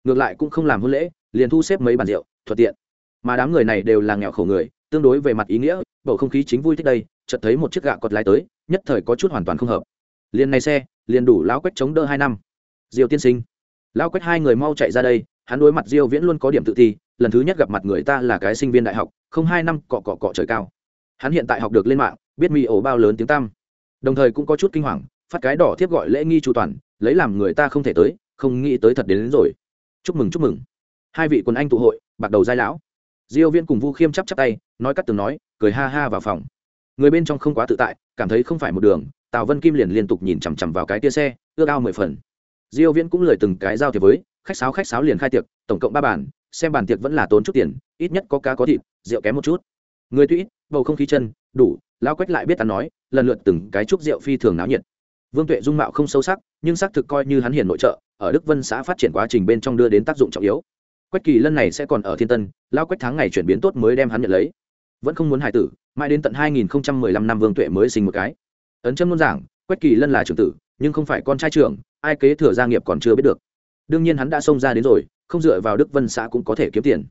S1: Ngược lại cũng không làm hôn lễ, liền thu xếp mấy bàn rượu, thuận tiện. Mà đám người này đều là nghèo khổ người, tương đối về mặt ý nghĩa, bầu không khí chính vui thích đây, chợt thấy một chiếc gạ cọt lái tới, nhất thời có chút hoàn toàn không hợp. Liền này xe, liền đủ lão quách chống đỡ hai năm. Diêu tiên sinh. Lão quách hai người mau chạy ra đây, hắn đối mặt diêu viễn luôn có điểm tự thi lần thứ nhất gặp mặt người ta là cái sinh viên đại học không hai năm cọ cọ cọ trời cao. Hắn hiện tại học được lên mạng biết mi ổ bao lớn tiếng tăm. Đồng thời cũng có chút kinh hoàng phát cái đỏ thiếp gọi lễ nghi chu toàn lấy làm người ta không thể tới không nghĩ tới thật đến, đến rồi. Chúc mừng chúc mừng. Hai vị quân anh tụ hội bạc đầu giai lão. Diêu viên cùng vu khiêm chắp chắp tay nói cắt từng nói cười ha ha vào phòng. Người bên trong không quá tự tại cảm thấy không phải một đường tào vân kim liền liên tục nhìn chằm chằm vào cái tia xe ước ao mười phần. Diêu viễn cũng lời từng cái giao thiệp với khách sáo khách sáo liền khai tiệc tổng cộng ba bản xem bàn tiệc vẫn là tốn chút tiền, ít nhất có cá có thịt, rượu kém một chút. Người tuy bầu không khí chân, đủ lao quách lại biết ta nói, lần lượt từng cái chúc rượu phi thường náo nhiệt. Vương tuệ dung mạo không sâu sắc, nhưng xác thực coi như hắn hiền nội trợ, ở đức vân xã phát triển quá trình bên trong đưa đến tác dụng trọng yếu. Quách kỳ lân này sẽ còn ở thiên tân lao quách tháng ngày chuyển biến tốt mới đem hắn nhận lấy. Vẫn không muốn hài tử, mãi đến tận 2015 năm vương tuệ mới sinh một cái. Ấn châm luôn giảng, quách kỳ lân là trưởng tử, nhưng không phải con trai trưởng, ai kế thừa gia nghiệp còn chưa biết được. Đương nhiên hắn đã xông ra đến rồi không dựa vào đức vân xã cũng có thể kiếm tiền.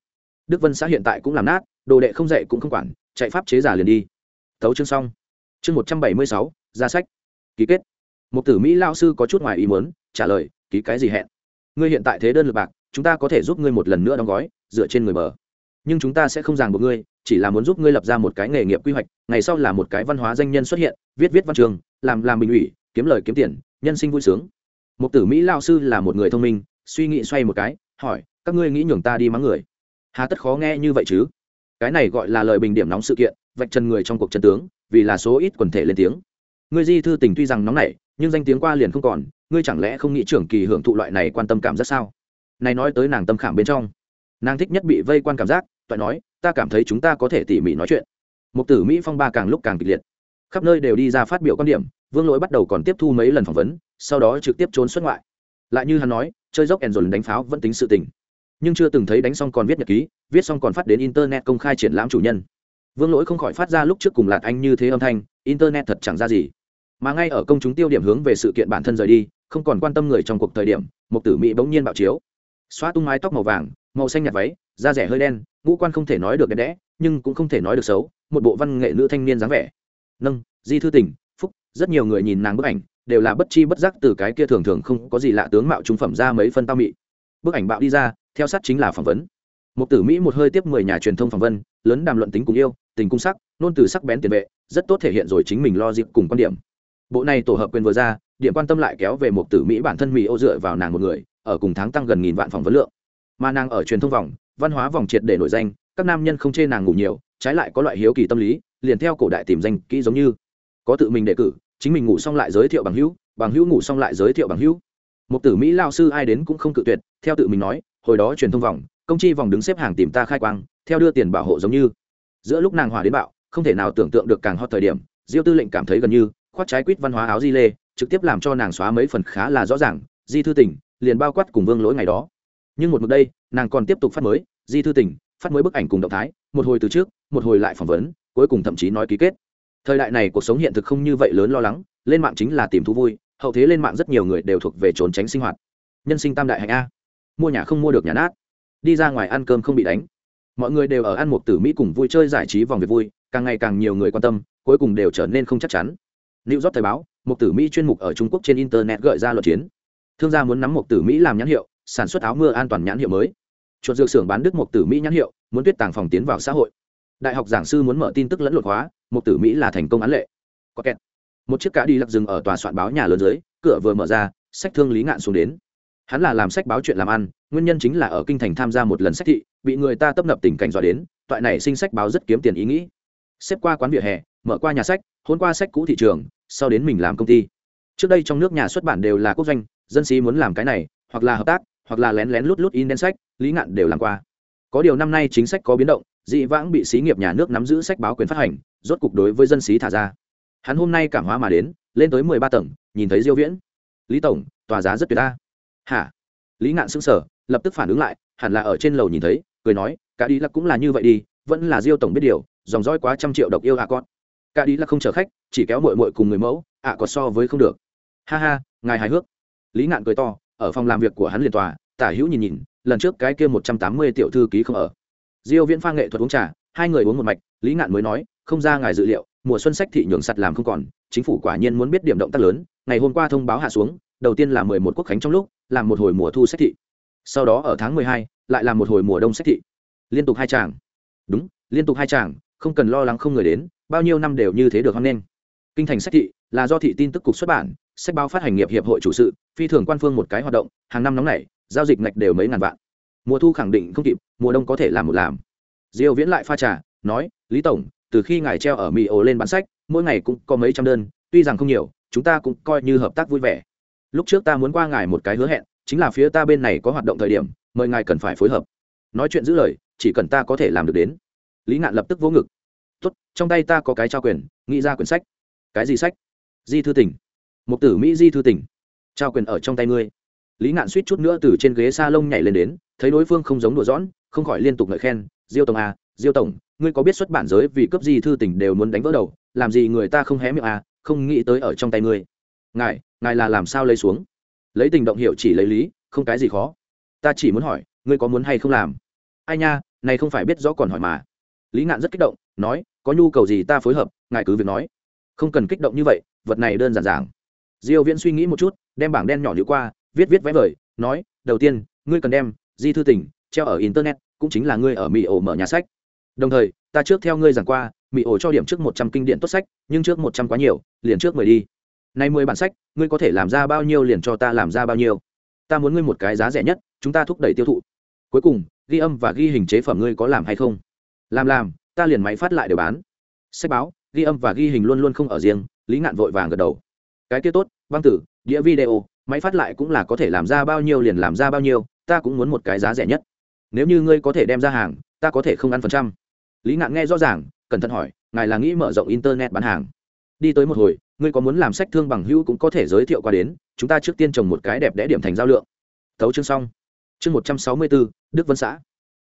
S1: Đức vân xã hiện tại cũng làm nát, đồ đệ không dạy cũng không quản, chạy pháp chế giả liền đi. Thấu chương xong. Chương một trăm bảy mươi sáu, ra sách. Ký kết. Một tử mỹ lao sư có chút ngoài ý muốn, trả lời, ký cái gì hẹn? Ngươi hiện tại thế đơn lực bạc, chúng ta có thể giúp ngươi một lần nữa đóng gói, dựa trên người mở. nhưng chúng ta sẽ không ràng buộc ngươi, chỉ là muốn giúp ngươi lập ra một cái nghề nghiệp quy hoạch, ngày sau là một cái văn hóa danh nhân xuất hiện, viết viết văn trường, làm làm bình ủy, kiếm lời kiếm tiền, nhân sinh vui sướng. Một tử mỹ lao sư là một người thông minh, suy nghĩ xoay một cái hỏi, các ngươi nghĩ nhường ta đi mắng người? Hà tất khó nghe như vậy chứ? Cái này gọi là lời bình điểm nóng sự kiện, vạch trần người trong cuộc chân tướng, vì là số ít quần thể lên tiếng. Ngươi di thư tình tuy rằng nóng nảy, nhưng danh tiếng qua liền không còn, ngươi chẳng lẽ không nghĩ trưởng kỳ hưởng thụ loại này quan tâm cảm giác sao? Này nói tới nàng tâm khảm bên trong. Nàng thích nhất bị vây quan cảm giác, toại nói, ta cảm thấy chúng ta có thể tỉ mỉ nói chuyện. Một tử mỹ phong ba càng lúc càng kịch liệt. Khắp nơi đều đi ra phát biểu quan điểm, vương lỗi bắt đầu còn tiếp thu mấy lần phỏng vấn, sau đó trực tiếp trốn xuất ngoại lại như hắn nói, chơi dốc ẻn dồn đánh pháo vẫn tính sự tình. Nhưng chưa từng thấy đánh xong còn viết nhật ký, viết xong còn phát đến internet công khai triển lãm chủ nhân. Vương lỗi không khỏi phát ra lúc trước cùng lạc anh như thế âm thanh, internet thật chẳng ra gì. Mà ngay ở công chúng tiêu điểm hướng về sự kiện bản thân rời đi, không còn quan tâm người trong cuộc thời điểm một tử mỹ bỗng nhiên bạo chiếu. Xóa tung mái tóc màu vàng, màu xanh nhạt váy, da rẻ hơi đen, ngũ quan không thể nói được đẹp đẽ, nhưng cũng không thể nói được xấu, một bộ văn nghệ nữ thanh niên dáng vẻ. Nâng, di thư tình phúc, rất nhiều người nhìn nàng bức ảnh đều là bất chi bất giác từ cái kia thường thường không có gì lạ tướng mạo trung phẩm ra mấy phân tao mị. Bức ảnh bạo đi ra, theo sát chính là phỏng vấn. Một tử mỹ một hơi tiếp mười nhà truyền thông phỏng vấn, lớn đàm luận tính cùng yêu, tình cung sắc, nôn từ sắc bén tiền vệ, rất tốt thể hiện rồi chính mình lo dịp cùng quan điểm. Bộ này tổ hợp quyền vừa ra, điểm quan tâm lại kéo về một tử mỹ bản thân mỹ ô dựa vào nàng một người, ở cùng tháng tăng gần nghìn vạn phỏng vấn lượng. Mà nàng ở truyền thông vòng, văn hóa vòng triệt để nổi danh, các nam nhân không chê nàng ngủ nhiều, trái lại có loại hiếu kỳ tâm lý, liền theo cổ đại tìm danh kỹ giống như. Có tự mình đề cử chính mình ngủ xong lại giới thiệu bằng hữu bằng hữu ngủ xong lại giới thiệu bằng hữu. Một tử mỹ lao sư ai đến cũng không cự tuyệt, theo tự mình nói, hồi đó truyền thông vòng, công chi vòng đứng xếp hàng tìm ta khai quang, theo đưa tiền bảo hộ giống như. Giữa lúc nàng hòa đến bạo, không thể nào tưởng tượng được càng hot thời điểm, diêu tư lệnh cảm thấy gần như khoác trái quýt văn hóa áo di lê, trực tiếp làm cho nàng xóa mấy phần khá là rõ ràng, di thư tỉnh liền bao quát cùng vương lỗi ngày đó. Nhưng một mực đây, nàng còn tiếp tục phát mới, di thư tỉnh phát mới bức ảnh cùng động thái, một hồi từ trước, một hồi lại phỏng vấn, cuối cùng thậm chí nói ký kết thời đại này cuộc sống hiện thực không như vậy lớn lo lắng lên mạng chính là tìm thú vui hậu thế lên mạng rất nhiều người đều thuộc về trốn tránh sinh hoạt nhân sinh tam đại hạnh a mua nhà không mua được nhà nát đi ra ngoài ăn cơm không bị đánh mọi người đều ở ăn một tử mỹ cùng vui chơi giải trí vòng việc vui càng ngày càng nhiều người quan tâm cuối cùng đều trở nên không chắc chắn New York Thời báo, một tử Mỹ chuyên mục ở Trung Quốc trên internet gợi ra luận chiến. Thương gia muốn nắm một tử Mỹ làm nhãn hiệu, sản xuất áo mưa an toàn nhãn hiệu mới. Chuột dược xưởng bán đứt một tử Mỹ nhãn hiệu, muốn tuyết tàng phòng tiến vào xã hội. Đại học giảng sư muốn mở tin tức lẫn lộn hóa, một tử Mỹ là thành công án lệ. Có kẹt. Một chiếc cá đi lặc dừng ở tòa soạn báo nhà lớn dưới, cửa vừa mở ra, sách thương lý ngạn xuống đến. Hắn là làm sách báo chuyện làm ăn, nguyên nhân chính là ở kinh thành tham gia một lần sách thị, bị người ta tấp nập tình cảnh dọa đến, toại này sinh sách báo rất kiếm tiền ý nghĩ. Xếp qua quán vỉa hè, mở qua nhà sách, hôn qua sách cũ thị trường, sau đến mình làm công ty trước đây trong nước nhà xuất bản đều là quốc doanh dân sĩ muốn làm cái này hoặc là hợp tác hoặc là lén lén lút lút in đen sách lý ngạn đều làm qua có điều năm nay chính sách có biến động dị vãng bị xí nghiệp nhà nước nắm giữ sách báo quyền phát hành, rốt cục đối với dân xí thả ra. Hắn hôm nay cảm hóa mà đến, lên tới mười ba tầng, nhìn thấy diêu viễn. Lý tổng, tòa giá rất tuyệt ta hả? Lý ngạn sững sờ, lập tức phản ứng lại, hẳn là ở trên lầu nhìn thấy, cười nói, cả đi là cũng là như vậy đi, vẫn là diêu tổng biết điều, dòng dõi quá trăm triệu độc yêu à con. Cả đi là không chở khách, chỉ kéo mội mội cùng người mẫu, ạ có so với không được. Ha ha, ngài hài hước. Lý ngạn cười to, ở phòng làm việc của hắn liền tòa, tả hữu nhìn nhìn, lần trước cái kia một trăm tám mươi tiểu thư ký không ở diêu viễn pha nghệ thuật uống trà, hai người uống một mạch, lý ngạn mới nói, không ra ngài dự liệu, mùa xuân sách thị nhường sặt làm không còn, chính phủ quả nhiên muốn biết điểm động tác lớn, ngày hôm qua thông báo hạ xuống, đầu tiên là mười một quốc khánh trong lúc, làm một hồi mùa thu sách thị. Sau đó ở tháng mười hai, lại làm một hồi mùa đông sách thị. Liên tục hai chàng đúng, liên tục hai chàng không cần lo lắng không người đến, bao nhiêu năm đều như thế được hoan nghênh. Kinh thành sách thị là do thị tin tức cục xuất bản, sách báo phát hành nghiệp hiệp hội chủ sự, phi thường quan phương một cái hoạt động, hàng năm nóng này giao dịch ngạch đều mấy ngàn vạn mùa thu khẳng định không kịp, mùa đông có thể làm một làm. Diêu viễn lại pha trà, nói, lý tổng, từ khi ngài treo ở mỹ ổ lên bán sách, mỗi ngày cũng có mấy trăm đơn, tuy rằng không nhiều, chúng ta cũng coi như hợp tác vui vẻ. Lúc trước ta muốn qua ngài một cái hứa hẹn, chính là phía ta bên này có hoạt động thời điểm, mời ngài cần phải phối hợp. Nói chuyện giữ lời, chỉ cần ta có thể làm được đến. Lý ngạn lập tức vỗ ngực. Tốt, trong tay ta có cái trao quyền, nghĩ ra quyển sách. Cái gì sách? Di thư tỉnh. Một tử mỹ di thư tỉnh. Trao quyền ở trong tay ngươi. Lý ngạn suýt chút nữa từ trên ghế s a lông nhảy lên đến thấy đối phương không giống đùa dõn không khỏi liên tục ngợi khen, diêu tổng à diêu tổng, ngươi có biết xuất bản giới vì cấp gì thư tỉnh đều muốn đánh vỡ đầu, làm gì người ta không hé miệng à không nghĩ tới ở trong tay ngươi. Ngài ngài là làm sao lấy xuống? Lấy tình động hiệu chỉ lấy lý, không cái gì khó. Ta chỉ muốn hỏi, ngươi có muốn hay không làm? Ai nha, này không phải biết rõ còn hỏi mà. Lý ngạn rất kích động, nói, có nhu cầu gì ta phối hợp, ngài cứ việc nói. Không cần kích động như vậy, vật này đơn giản giản diêu viễn suy nghĩ một chút, đem bảng đen nhỏ nhữ qua, viết viết vẽ vời, nói, đầu tiên, ngươi cần đem di thư tỉnh treo ở internet, cũng chính là ngươi ở mỹ ổ mở nhà sách. Đồng thời, ta trước theo ngươi giảng qua mỹ ổ cho điểm trước một trăm kinh điển tốt sách, nhưng trước một trăm quá nhiều, liền trước mười đi. Nay mười bản sách, ngươi có thể làm ra bao nhiêu liền cho ta làm ra bao nhiêu. Ta muốn ngươi một cái giá rẻ nhất, chúng ta thúc đẩy tiêu thụ. Cuối cùng, ghi âm và ghi hình chế phẩm ngươi có làm hay không? Làm làm, ta liền máy phát lại để bán. Sách báo, ghi âm và ghi hình luôn luôn không ở riêng, lý ngạn vội vàng gật đầu. Cái kia tốt, băng tử, đĩa video, máy phát lại cũng là có thể làm ra bao nhiêu liền làm ra bao nhiêu ta cũng muốn một cái giá rẻ nhất. Nếu như ngươi có thể đem ra hàng, ta có thể không ăn phần trăm. Lý ngạn nghe rõ ràng, cẩn thận hỏi, ngài là nghĩ mở rộng internet bán hàng. Đi tới một hồi, ngươi có muốn làm sách thương bằng hữu cũng có thể giới thiệu qua đến, chúng ta trước tiên trồng một cái đẹp đẽ điểm thành giao lượng. Thấu chương xong. Chương một trăm sáu mươi bốn, đức vân xã.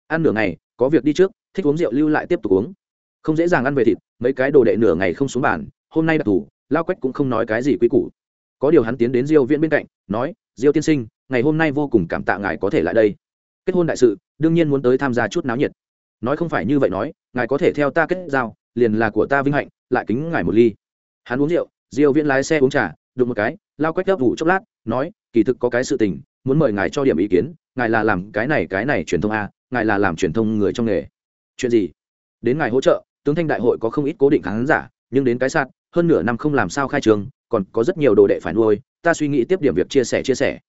S1: Ăn nửa ngày, có việc đi trước, thích uống rượu lưu lại tiếp tục uống. Không dễ dàng ăn về thịt, mấy cái đồ đệ nửa ngày không xuống bàn, hôm nay đặc thù lao quách cũng không nói cái gì quý củ. Có điều hắn tiến đến diêu viễn bên cạnh, nói, diêu tiên sinh ngày hôm nay vô cùng cảm tạ ngài có thể lại đây. Kết hôn đại sự, đương nhiên muốn tới tham gia chút náo nhiệt. Nói không phải như vậy nói, ngài có thể theo ta kết giao, liền là của ta vinh hạnh, lại kính ngài một ly. Hắn uống rượu, diêu viễn lái xe uống trà, đụng một cái, lao quách gấp vụ chốc lát, nói, kỳ thực có cái sự tình, muốn mời ngài cho điểm ý kiến, ngài là làm cái này cái này truyền thông a ngài là làm truyền thông người trong nghề. Chuyện gì? Đến ngài hỗ trợ, tướng thanh đại hội có không ít cố định khán giả, nhưng đến cái sạt, hơn nửa năm không làm sao khai trường, còn có rất nhiều đồ đệ phải nuôi, ta suy nghĩ tiếp điểm việc chia sẻ chia sẻ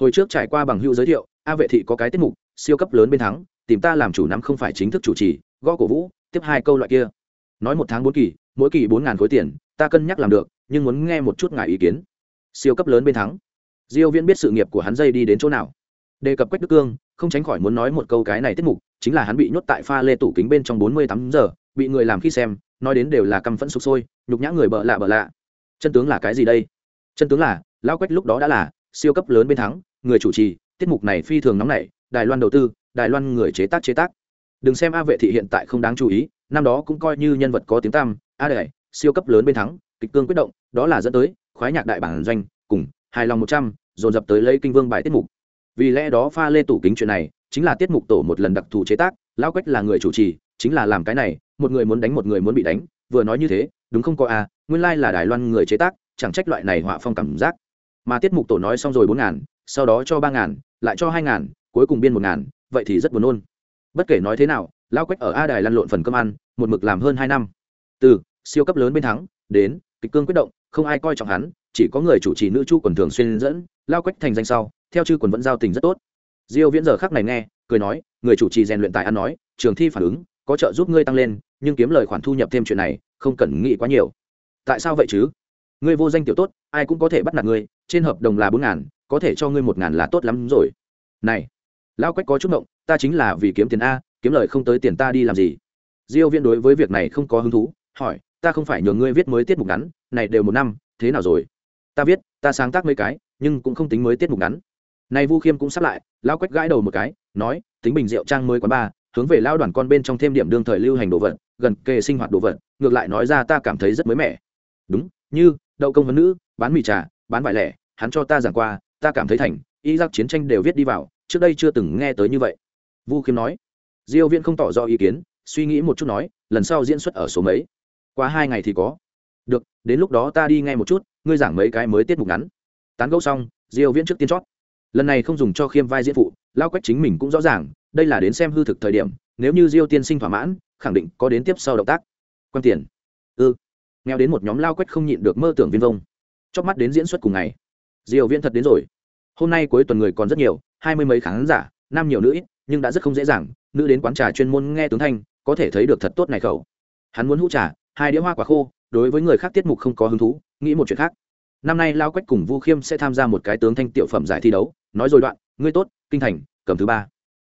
S1: hồi trước trải qua bằng hữu giới thiệu, a vệ thị có cái tiết mục, siêu cấp lớn bên thắng, tìm ta làm chủ nắm không phải chính thức chủ trì, gõ cổ vũ, tiếp hai câu loại kia. Nói một tháng bốn kỳ, mỗi kỳ bốn ngàn khối tiền, ta cân nhắc làm được, nhưng muốn nghe một chút ngài ý kiến. Siêu cấp lớn bên thắng. Diêu viễn biết sự nghiệp của hắn dây đi đến chỗ nào. Đề cập quách đức cương, không tránh khỏi muốn nói một câu cái này tiết mục, chính là hắn bị nhốt tại pha lê tủ kính bên trong 48 giờ, bị người làm khi xem, nói đến đều là căm phẫn sục sôi, nhục nhã người bợ lạ bợ lạ. Chân tướng là cái gì đây? Chân tướng là, lão quách lúc đó đã là siêu cấp lớn bên thắng, người chủ trì, tiết mục này phi thường nóng nảy, đài loan đầu tư, đài loan người chế tác chế tác. Đừng xem a vệ thị hiện tại không đáng chú ý, năm đó cũng coi như nhân vật có tiếng tăm, a đệ siêu cấp lớn bên thắng, kịch cương quyết động, đó là dẫn tới khoái nhạc đại bản doanh, cùng hài lòng một trăm, dồn dập tới lấy kinh vương bài tiết mục. Vì lẽ đó pha lê tủ kính chuyện này, chính là tiết mục tổ một lần đặc thù chế tác, lão quách là người chủ trì, chính là làm cái này, một người muốn đánh một người muốn bị đánh, vừa nói như thế, đúng không có a, nguyên lai là đài loan người chế tác, chẳng trách loại này họa phong cảm giác mà tiết mục tổ nói xong rồi bốn ngàn, sau đó cho ba ngàn, lại cho hai ngàn, cuối cùng biên một ngàn, vậy thì rất buồn nôn. Bất kể nói thế nào, lao quách ở a đài lăn lộn phần cơm ăn, một mực làm hơn hai năm. Từ siêu cấp lớn bên thắng, đến kịch cương quyết động, không ai coi trọng hắn, chỉ có người chủ trì nữ chu quần thường xuyên dẫn, lao quách thành danh sau, theo chư quần vẫn giao tình rất tốt. Diêu viễn giờ khắc này nghe, cười nói, người chủ trì rèn luyện tài ăn nói, trường thi phản ứng, có trợ giúp ngươi tăng lên, nhưng kiếm lời khoản thu nhập thêm chuyện này, không cần nghĩ quá nhiều. Tại sao vậy chứ? Ngươi vô danh tiểu tốt, ai cũng có thể bắt nạt ngươi trên hợp đồng là bốn ngàn, có thể cho ngươi một ngàn là tốt lắm rồi. Này, lão quách có chút mộng ta chính là vì kiếm tiền a, kiếm lời không tới tiền ta đi làm gì? Diêu viễn đối với việc này không có hứng thú, hỏi, ta không phải nhường ngươi viết mới tiết mục ngắn, này đều một năm, thế nào rồi? Ta viết, ta sáng tác mấy cái, nhưng cũng không tính mới tiết mục ngắn. Này vu khiêm cũng sắp lại, lão quách gãi đầu một cái, nói, tính bình rượu trang mới quán ba hướng về lao đoàn con bên trong thêm điểm đương thời lưu hành đồ vật, gần kề sinh hoạt đồ vật, ngược lại nói ra ta cảm thấy rất mới mẻ. Đúng, như, đậu công vấn nữ, bán mì trà bán vải lẻ, hắn cho ta giảng qua, ta cảm thấy thành y giác chiến tranh đều viết đi vào, trước đây chưa từng nghe tới như vậy. Vu khiêm nói. Diêu viễn không tỏ rõ ý kiến, suy nghĩ một chút nói, lần sau diễn xuất ở số mấy? Qua hai ngày thì có. Được, đến lúc đó ta đi nghe một chút, ngươi giảng mấy cái mới tiết mục ngắn. Tán gẫu xong, diêu viễn trước tiên chót. Lần này không dùng cho khiêm vai diễn phụ, lao quách chính mình cũng rõ ràng, đây là đến xem hư thực thời điểm, nếu như diêu tiên sinh thỏa mãn, khẳng định có đến tiếp sau động tác. Quan tiền. Ư ừ. nghèo đến một nhóm lao quách không nhịn được mơ tưởng viên vông chóp mắt đến diễn xuất cùng ngày. Diều viễn thật đến rồi. Hôm nay cuối tuần người còn rất nhiều, hai mươi mấy khán giả, nam nhiều nữ ít, nhưng đã rất không dễ dàng, nữ đến quán trà chuyên môn nghe tướng thanh, có thể thấy được thật tốt này khẩu. Hắn muốn hũ trà, hai đĩa hoa quả khô, đối với người khác tiết mục không có hứng thú, nghĩ một chuyện khác. Năm nay lao quách cùng vu khiêm sẽ tham gia một cái tướng thanh tiểu phẩm giải thi đấu, nói rồi đoạn, ngươi tốt, kinh thành, cầm thứ ba.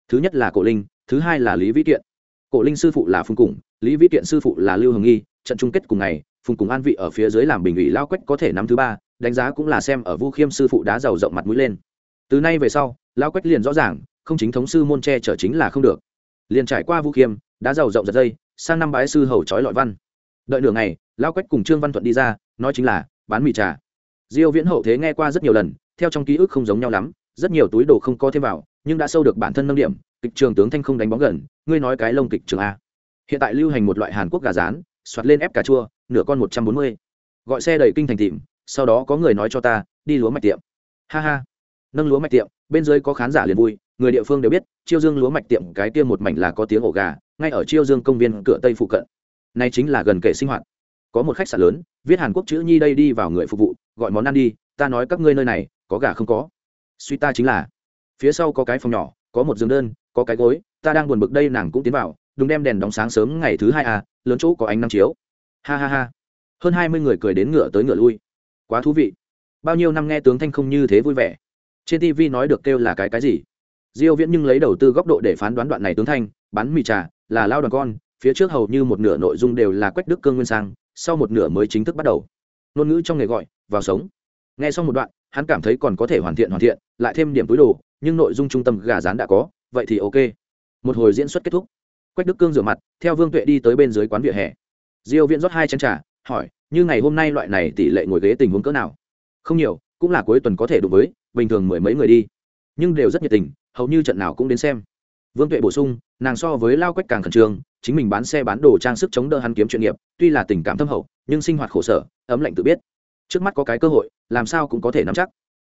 S1: Thứ nhất là cổ linh, thứ hai là lý vĩ kiện. Cổ linh sư phụ là phùng củng lý vĩ kiện sư phụ là lưu hồng nghi, trận chung kết cùng ngày phùng cùng an vị ở phía dưới làm bình ủy lao quách có thể năm thứ ba, đánh giá cũng là xem ở vu khiêm sư phụ đá giàu rộng mặt mũi lên. Từ nay về sau, lao quách liền rõ ràng, không chính thống sư môn tre trở chính là không được. Liền trải qua vu khiêm, đá giàu rộng giật dây, sang năm bái sư hầu trói lọi văn. Đợi nửa ngày, lao quách cùng trương văn thuận đi ra, nói chính là, bán mì trà. Diêu viễn hậu thế nghe qua rất nhiều lần, theo trong ký ức không giống nhau lắm, rất nhiều túi đồ không có thêm vào, nhưng đã sâu được bản thân nâng điểm, kịch trường tướng thanh không đánh bóng gần, ngươi nói cái lông kịch trường a. Hiện tại lưu hành một loại hàn quốc gà rán soạt lên ép cà chua, nửa con một trăm bốn mươi. Gọi xe đầy kinh thành tìm, sau đó có người nói cho ta, đi lúa mạch tiệm. Ha ha. Nâng lúa mạch tiệm, bên dưới có khán giả liền vui, người địa phương đều biết, chiêu dương lúa mạch tiệm cái tiêm một mảnh là có tiếng ổ gà, ngay ở chiêu dương công viên cửa tây phụ cận. Nay chính là gần kể sinh hoạt. Có một khách sạn lớn, viết hàn quốc chữ nhi đây đi vào người phục vụ, gọi món ăn đi, ta nói các ngươi nơi này, có gà không có. Suy ta chính là, phía sau có cái phòng nhỏ, có một giường đơn, có cái gối, ta đang buồn bực đây nàng cũng tiến vào đừng đem đèn đóng sáng sớm ngày thứ hai à lớn chỗ có ánh năm chiếu. Ha ha ha. Hơn hai mươi người cười đến ngựa tới ngựa lui. Quá thú vị. Bao nhiêu năm nghe tướng thanh không như thế vui vẻ. Trên tv nói được kêu là cái cái gì? Diêu viễn nhưng lấy đầu tư góc độ để phán đoán đoạn này tướng thanh, bán mì trà, là lao đoàn con, phía trước hầu như một nửa nội dung đều là quách đức cương nguyên sang, sau một nửa mới chính thức bắt đầu. Ngôn ngữ trong nghề gọi, vào sống. Nghe xong một đoạn, hắn cảm thấy còn có thể hoàn thiện hoàn thiện, lại thêm điểm túi đồ, nhưng nội dung trung tâm gà rán đã có, vậy thì ok. Một hồi diễn xuất kết thúc quách đức cương rửa mặt, theo vương tuệ đi tới bên dưới quán vỉa hè. Diêu viễn rót hai chén trà, hỏi, như ngày hôm nay loại này tỷ lệ ngồi ghế tình huống cỡ nào? Không nhiều, cũng là cuối tuần có thể đủ với, bình thường mười mấy người đi. Nhưng đều rất nhiệt tình, hầu như trận nào cũng đến xem. Vương tuệ bổ sung, nàng so với lao quách càng khẩn trương, chính mình bán xe bán đồ trang sức chống đỡ hắn kiếm chuyện nghiệp, tuy là tình cảm thâm hậu, nhưng sinh hoạt khổ sở, ấm lạnh tự biết. Trước mắt có cái cơ hội, làm sao cũng có thể nắm chắc.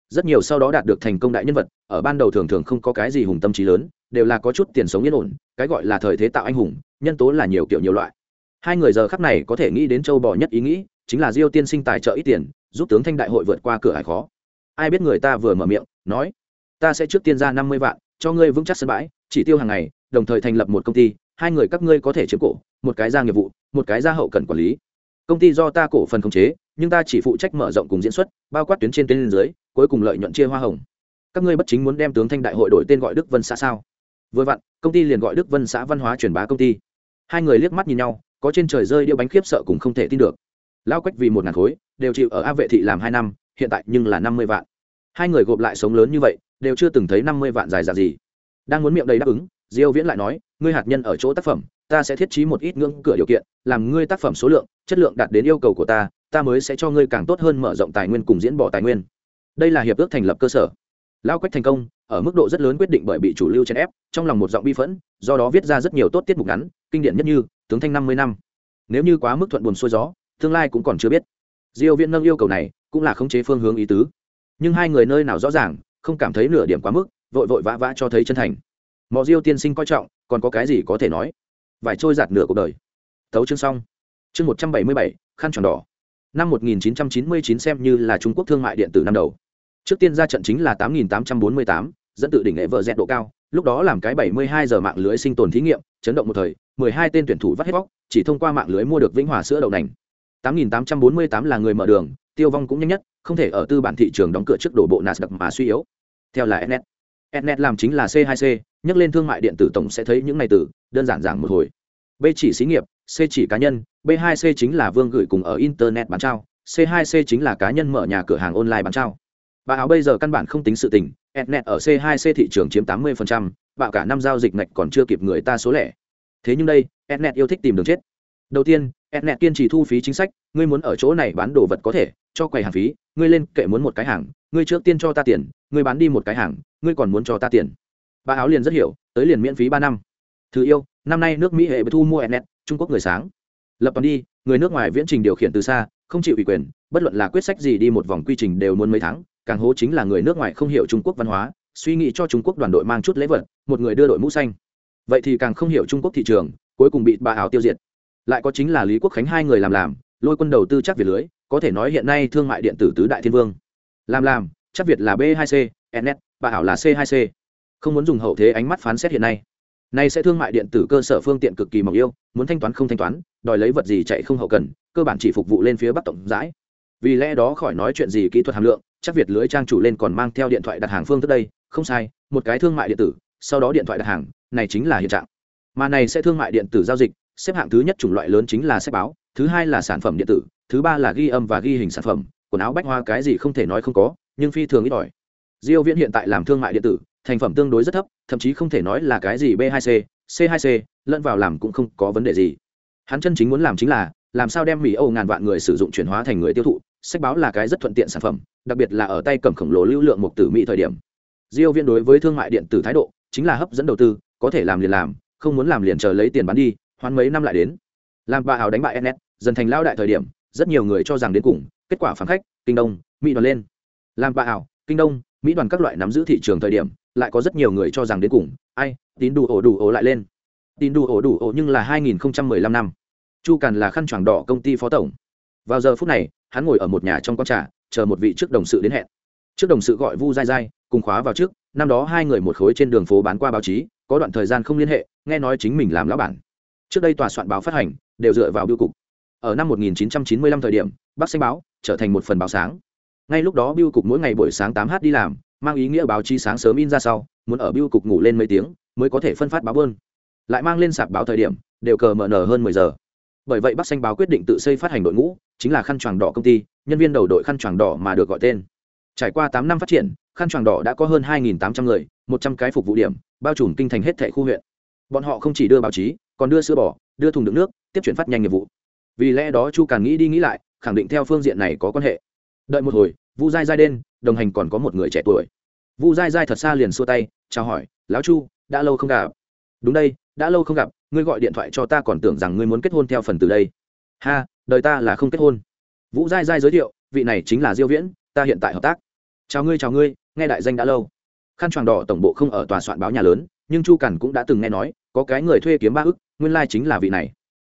S1: Rất nhiều sau đó đạt được thành công đại nhân vật, ở ban đầu thường thường không có cái gì hùng tâm trí lớn đều là có chút tiền sống yên ổn, cái gọi là thời thế tạo anh hùng, nhân tố là nhiều kiểu nhiều loại. Hai người giờ khắc này có thể nghĩ đến châu bò nhất ý nghĩ, chính là diêu tiên sinh tài trợ ít tiền, giúp tướng thanh đại hội vượt qua cửa hải khó. Ai biết người ta vừa mở miệng, nói, ta sẽ trước tiên ra năm mươi vạn, cho ngươi vững chắc sân bãi, chỉ tiêu hàng ngày, đồng thời thành lập một công ty, hai người các ngươi có thể chiếm cổ, một cái ra nghiệp vụ, một cái ra hậu cần quản lý. Công ty do ta cổ phần khống chế, nhưng ta chỉ phụ trách mở rộng cùng diễn xuất, bao quát tuyến trên tuyến dưới, cuối cùng lợi nhuận chia hoa hồng. Các ngươi bất chính muốn đem tướng thanh đại hội đổi tên gọi đức vân xã sao? Vừa vặn, công ty liền gọi đức vân xã văn hóa truyền bá công ty. Hai người liếc mắt nhìn nhau, có trên trời rơi đĩa bánh khiếp sợ cũng không thể tin được. Lao quách vì một ngàn khối, đều chịu ở a vệ thị làm hai năm, hiện tại nhưng là năm mươi vạn. Hai người gộp lại sống lớn như vậy, đều chưa từng thấy năm mươi vạn dài dạt gì. Đang muốn miệng đầy đáp ứng, diêu viễn lại nói, ngươi hạt nhân ở chỗ tác phẩm, ta sẽ thiết trí một ít ngưỡng cửa điều kiện, làm ngươi tác phẩm số lượng, chất lượng đạt đến yêu cầu của ta ta mới sẽ cho ngươi càng tốt hơn mở rộng tài nguyên cùng diễn bỏ tài nguyên. Đây là hiệp ước thành lập cơ sở. Lao quách thành công ở mức độ rất lớn quyết định bởi bị chủ lưu chèn ép, trong lòng một giọng bi phẫn, do đó viết ra rất nhiều tốt tiết mục ngắn, kinh điển nhất như, tướng thanh năm mươi năm. Nếu như quá mức thuận buồn xuôi gió, tương lai cũng còn chưa biết. Diêu viễn nâng yêu cầu này, cũng là khống chế phương hướng ý tứ. Nhưng hai người nơi nào rõ ràng, không cảm thấy nửa điểm quá mức, vội vội vã vã cho thấy chân thành. Mọi diêu tiên sinh coi trọng, còn có cái gì có thể nói? Vải trôi giạt nửa cuộc đời. Tấu chương xong. Chương một trăm bảy mươi bảy, khăn tròn đỏ. Năm 1999 xem như là trung quốc thương mại điện tử năm đầu trước tiên ra trận chính là 8848, dẫn tự đỉnh nghệ vợ dẹt độ cao lúc đó làm cái 72 giờ mạng lưới sinh tồn thí nghiệm chấn động một thời 12 tên tuyển thủ vắt hết bóc chỉ thông qua mạng lưới mua được vĩnh hòa sữa đậu nành. 8848 là người mở đường tiêu vong cũng nhanh nhất không thể ở tư bản thị trường đóng cửa trước đổ bộ nasdaq mà suy yếu. Theo là Ethernet Ethernet làm chính là C2C nhắc lên thương mại điện tử tổng sẽ thấy những này từ đơn giản giảng một hồi. B chỉ xí nghiệp c chỉ cá nhân b 2 c chính là vương gửi cùng ở internet bán trao c 2 c chính là cá nhân mở nhà cửa hàng online bán trao bà áo bây giờ căn bản không tính sự tình etnet ở c 2 c thị trường chiếm 80%, bạo cả năm giao dịch ngạch còn chưa kịp người ta số lẻ. Thế nhưng đây etnet yêu thích tìm đường chết. Đầu tiên etnet kiên trì thu phí chính sách ngươi muốn ở chỗ này bán đồ vật có thể cho quầy hàng phí ngươi lên kệ muốn một cái hàng ngươi trước tiên cho ta tiền ngươi bán đi một cái hàng ngươi còn muốn cho ta tiền. Bà áo liền rất hiểu tới liền miễn phí ba năm. Thứ yêu năm nay nước mỹ hệ thu mua etnet trung quốc người sáng. Lập toàn đi người nước ngoài viễn trình điều khiển từ xa không chịu ủy quyền bất luận là quyết sách gì đi một vòng quy trình đều muốn mấy tháng càng hố chính là người nước ngoài không hiểu trung quốc văn hóa, suy nghĩ cho trung quốc đoàn đội mang chút lễ vật, một người đưa đội mũ xanh. Vậy thì càng không hiểu trung quốc thị trường, cuối cùng bị bà ảo tiêu diệt. Lại có chính là lý quốc khánh hai người làm làm, lôi quân đầu tư chắc việt lưới, có thể nói hiện nay thương mại điện tử tứ đại thiên vương. Làm làm, chắc việt là b 2 c ns bà ảo là c 2 c. Không muốn dùng hậu thế ánh mắt phán xét hiện nay. Nay sẽ thương mại điện tử cơ sở phương tiện cực kỳ mỏng yêu muốn thanh toán không thanh toán, đòi lấy vật gì chạy không hậu cần, cơ bản chỉ phục vụ lên phía bắc tổng rãi vì lẽ đó khỏi nói chuyện gì kỹ thuật hàm lượng chắc việt lưới trang chủ lên còn mang theo điện thoại đặt hàng phương thức đây, không sai, một cái thương mại điện tử, sau đó điện thoại đặt hàng, này chính là hiện trạng. Mà này sẽ thương mại điện tử giao dịch, xếp hạng thứ nhất chủng loại lớn chính là sách báo, thứ hai là sản phẩm điện tử, thứ ba là ghi âm và ghi hình sản phẩm, quần áo bách hoa cái gì không thể nói không có, nhưng phi thường ít ỏi. Diêu viễn hiện tại làm thương mại điện tử, thành phẩm tương đối rất thấp, thậm chí không thể nói là cái gì b 2 c c 2 c, lẫn vào làm cũng không có vấn đề gì. Hắn chân chính muốn làm chính là, làm sao đem mỹ âu ngàn vạn người sử dụng chuyển hóa thành người tiêu thụ sách báo là cái rất thuận tiện sản phẩm đặc biệt là ở tay cầm khổng lồ lưu lượng mục tử mỹ thời điểm. Diêu viên đối với thương mại điện tử thái độ chính là hấp dẫn đầu tư có thể làm liền làm không muốn làm liền chờ lấy tiền bán đi hoán mấy năm lại đến. Làm bà hào đánh bại ns dần thành lao đại thời điểm rất nhiều người cho rằng đến cùng kết quả phản khách kinh đông mỹ đoàn lên. Làm bà hào, kinh đông mỹ đoàn các loại nắm giữ thị trường thời điểm lại có rất nhiều người cho rằng đến cùng ai tín đủ ổ đủ ổ lại lên. Tín đủ ổ đủ ổ nhưng là 2015 năm. Chu càn là khăn choàng đỏ công ty phó tổng vào giờ phút này, hắn ngồi ở một nhà trong quán trà, chờ một vị trước đồng sự đến hẹn. Trước đồng sự gọi vu dai dai cùng khóa vào trước, năm đó hai người một khối trên đường phố bán qua báo chí, có đoạn thời gian không liên hệ, nghe nói chính mình làm lão bản. Trước đây tòa soạn báo phát hành, đều dựa vào biêu cục. Ở năm 1995 thời điểm, bắc xanh báo trở thành một phần báo sáng. Ngay lúc đó biêu cục mỗi ngày buổi sáng 8 h đi làm, mang ý nghĩa báo chí sáng sớm in ra sau, muốn ở biêu cục ngủ lên mấy tiếng, mới có thể phân phát báo bơn. Lại mang lên sạp báo thời điểm, đều cờ mở nở hơn 10 giờ bởi vậy bắc xanh báo quyết định tự xây phát hành đội ngũ, chính là khăn choàng đỏ công ty, nhân viên đầu đội khăn choàng đỏ mà được gọi tên. Trải qua tám năm phát triển, khăn choàng đỏ đã có hơn 2.800 người 100 cái phục vụ điểm, bao trùm kinh thành hết thẻ khu huyện. Bọn họ không chỉ đưa báo chí, còn đưa sữa bò, đưa thùng đựng nước, tiếp chuyển phát nhanh nghiệp vụ. Vì lẽ đó chu càng nghĩ đi nghĩ lại, khẳng định theo phương diện này có quan hệ. Đợi một hồi, vu dai dai đen, đồng hành còn có một người trẻ tuổi. Vu dai dai thật xa liền xua tay, chào hỏi, lão chu, đã lâu không gặp. Đúng đây, đã lâu không gặp ngươi gọi điện thoại cho ta còn tưởng rằng ngươi muốn kết hôn theo phần từ đây. Ha, đời ta là không kết hôn. Vũ giai giai giới thiệu, vị này chính là diêu viễn, ta hiện tại hợp tác. Chào ngươi chào ngươi, nghe đại danh đã lâu. Khăn choàng đỏ tổng bộ không ở tòa soạn báo nhà lớn, nhưng chu cẩn cũng đã từng nghe nói, có cái người thuê kiếm ba ức, nguyên lai chính là vị này.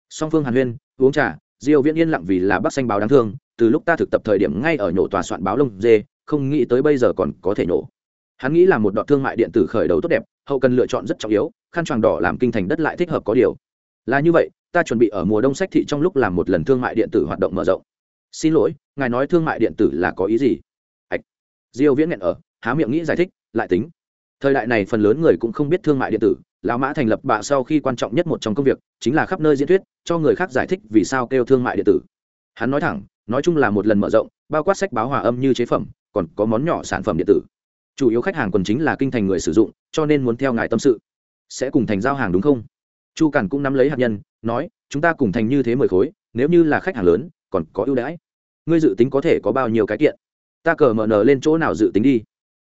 S1: Song phương hàn huyên, uống trà, diêu viễn yên lặng vì là bắc xanh báo đáng thương, từ lúc ta thực tập thời điểm ngay ở nhổ tòa soạn báo lông dê, không nghĩ tới bây giờ còn có thể nhổ. hắn nghĩ là một đoạn thương mại điện tử khởi đầu tốt đẹp hậu cần lựa chọn rất trọng yếu, khăn choàng đỏ làm kinh thành đất lại thích hợp có điều. Là như vậy, ta chuẩn bị ở mùa đông sách thị trong lúc làm một lần thương mại điện tử hoạt động mở rộng. Xin lỗi, ngài nói thương mại điện tử là có ý gì? Ạch diêu viễn nghẹn ở, há miệng nghĩ giải thích, lại tính. Thời đại này phần lớn người cũng không biết thương mại điện tử, lão mã thành lập bạ sau khi quan trọng nhất một trong công việc chính là khắp nơi diễn thuyết, cho người khác giải thích vì sao kêu thương mại điện tử. Hắn nói thẳng, nói chung là một lần mở rộng, bao quát sách báo hòa âm như chế phẩm, còn có món nhỏ sản phẩm điện tử chủ yếu khách hàng quần chính là kinh thành người sử dụng, cho nên muốn theo ngài tâm sự. Sẽ cùng thành giao hàng đúng không? Chu cản cũng nắm lấy hạt nhân, nói, chúng ta cùng thành như thế mười khối, nếu như là khách hàng lớn, còn có ưu đãi. Ngươi dự tính có thể có bao nhiêu cái kiện? Ta cờ mở nở lên chỗ nào dự tính đi.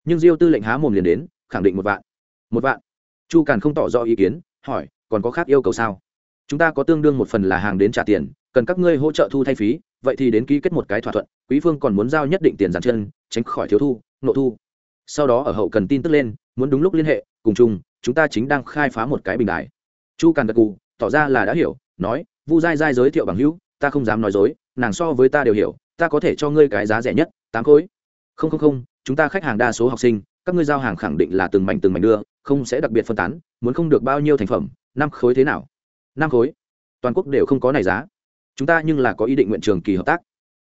S1: Nhưng diêu tư lệnh há mồm liền đến, khẳng định một vạn. Một vạn? Chu càn không tỏ rõ ý kiến, hỏi, còn có khác yêu cầu sao? Chúng ta có tương đương một phần là hàng đến trả tiền, cần các ngươi hỗ trợ thu thay phí, vậy thì đến ký kết một cái thỏa thuận, quý phương còn muốn giao nhất định tiền giàn chân, tránh khỏi thiếu thu, nộ thu sau đó ở hậu cần tin tức lên, muốn đúng lúc liên hệ, cùng chung, chúng ta chính đang khai phá một cái bình đài. Chu càn gật cù tỏ ra là đã hiểu, nói, vu dai dai giới thiệu bằng hữu, ta không dám nói dối, nàng so với ta đều hiểu, ta có thể cho ngươi cái giá rẻ nhất, tám khối. Không không không, chúng ta khách hàng đa số học sinh, các ngươi giao hàng khẳng định là từng mảnh từng mảnh đưa, không sẽ đặc biệt phân tán, muốn không được bao nhiêu thành phẩm, năm khối thế nào? Năm khối. Toàn quốc đều không có này giá. Chúng ta nhưng là có ý định nguyện trường kỳ hợp tác.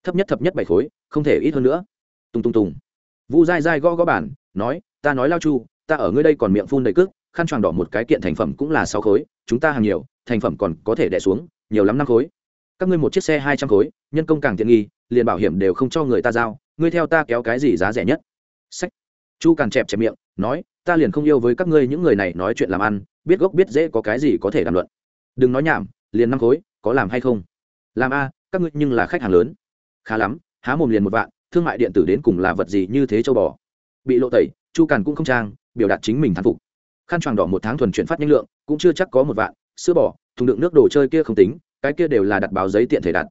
S1: Thấp nhất thấp nhất bảy khối, không thể ít hơn nữa. Tùng tùng tùng vu dai dai gõ gõ bản nói, ta nói lao chu, ta ở ngươi đây còn miệng phun đầy cước, khăn choàng đỏ một cái kiện thành phẩm cũng là sáu khối, chúng ta hàng nhiều, thành phẩm còn có thể đẻ xuống, nhiều lắm năm khối. Các ngươi một chiếc xe hai trăm khối, nhân công càng tiện nghi, liền bảo hiểm đều không cho người ta giao, ngươi theo ta kéo cái gì giá rẻ nhất? Sách. Chu càng chẹp chẹp miệng, nói, ta liền không yêu với các ngươi những người này nói chuyện làm ăn, biết gốc biết dễ có cái gì có thể đàm luận. Đừng nói nhảm, liền năm khối, có làm hay không? Làm a, các ngươi nhưng là khách hàng lớn. Khá lắm, há mồm liền một vạn thương mại điện tử đến cùng là vật gì như thế châu bò. Bị lộ tẩy, chu càn cũng không trang, biểu đạt chính mình thán phục. Khăn choàng đỏ một tháng thuần chuyển phát nhanh lượng, cũng chưa chắc có một vạn, sữa bò, thùng đựng nước đồ chơi kia không tính, cái kia đều là đặt báo giấy tiện thể đặt.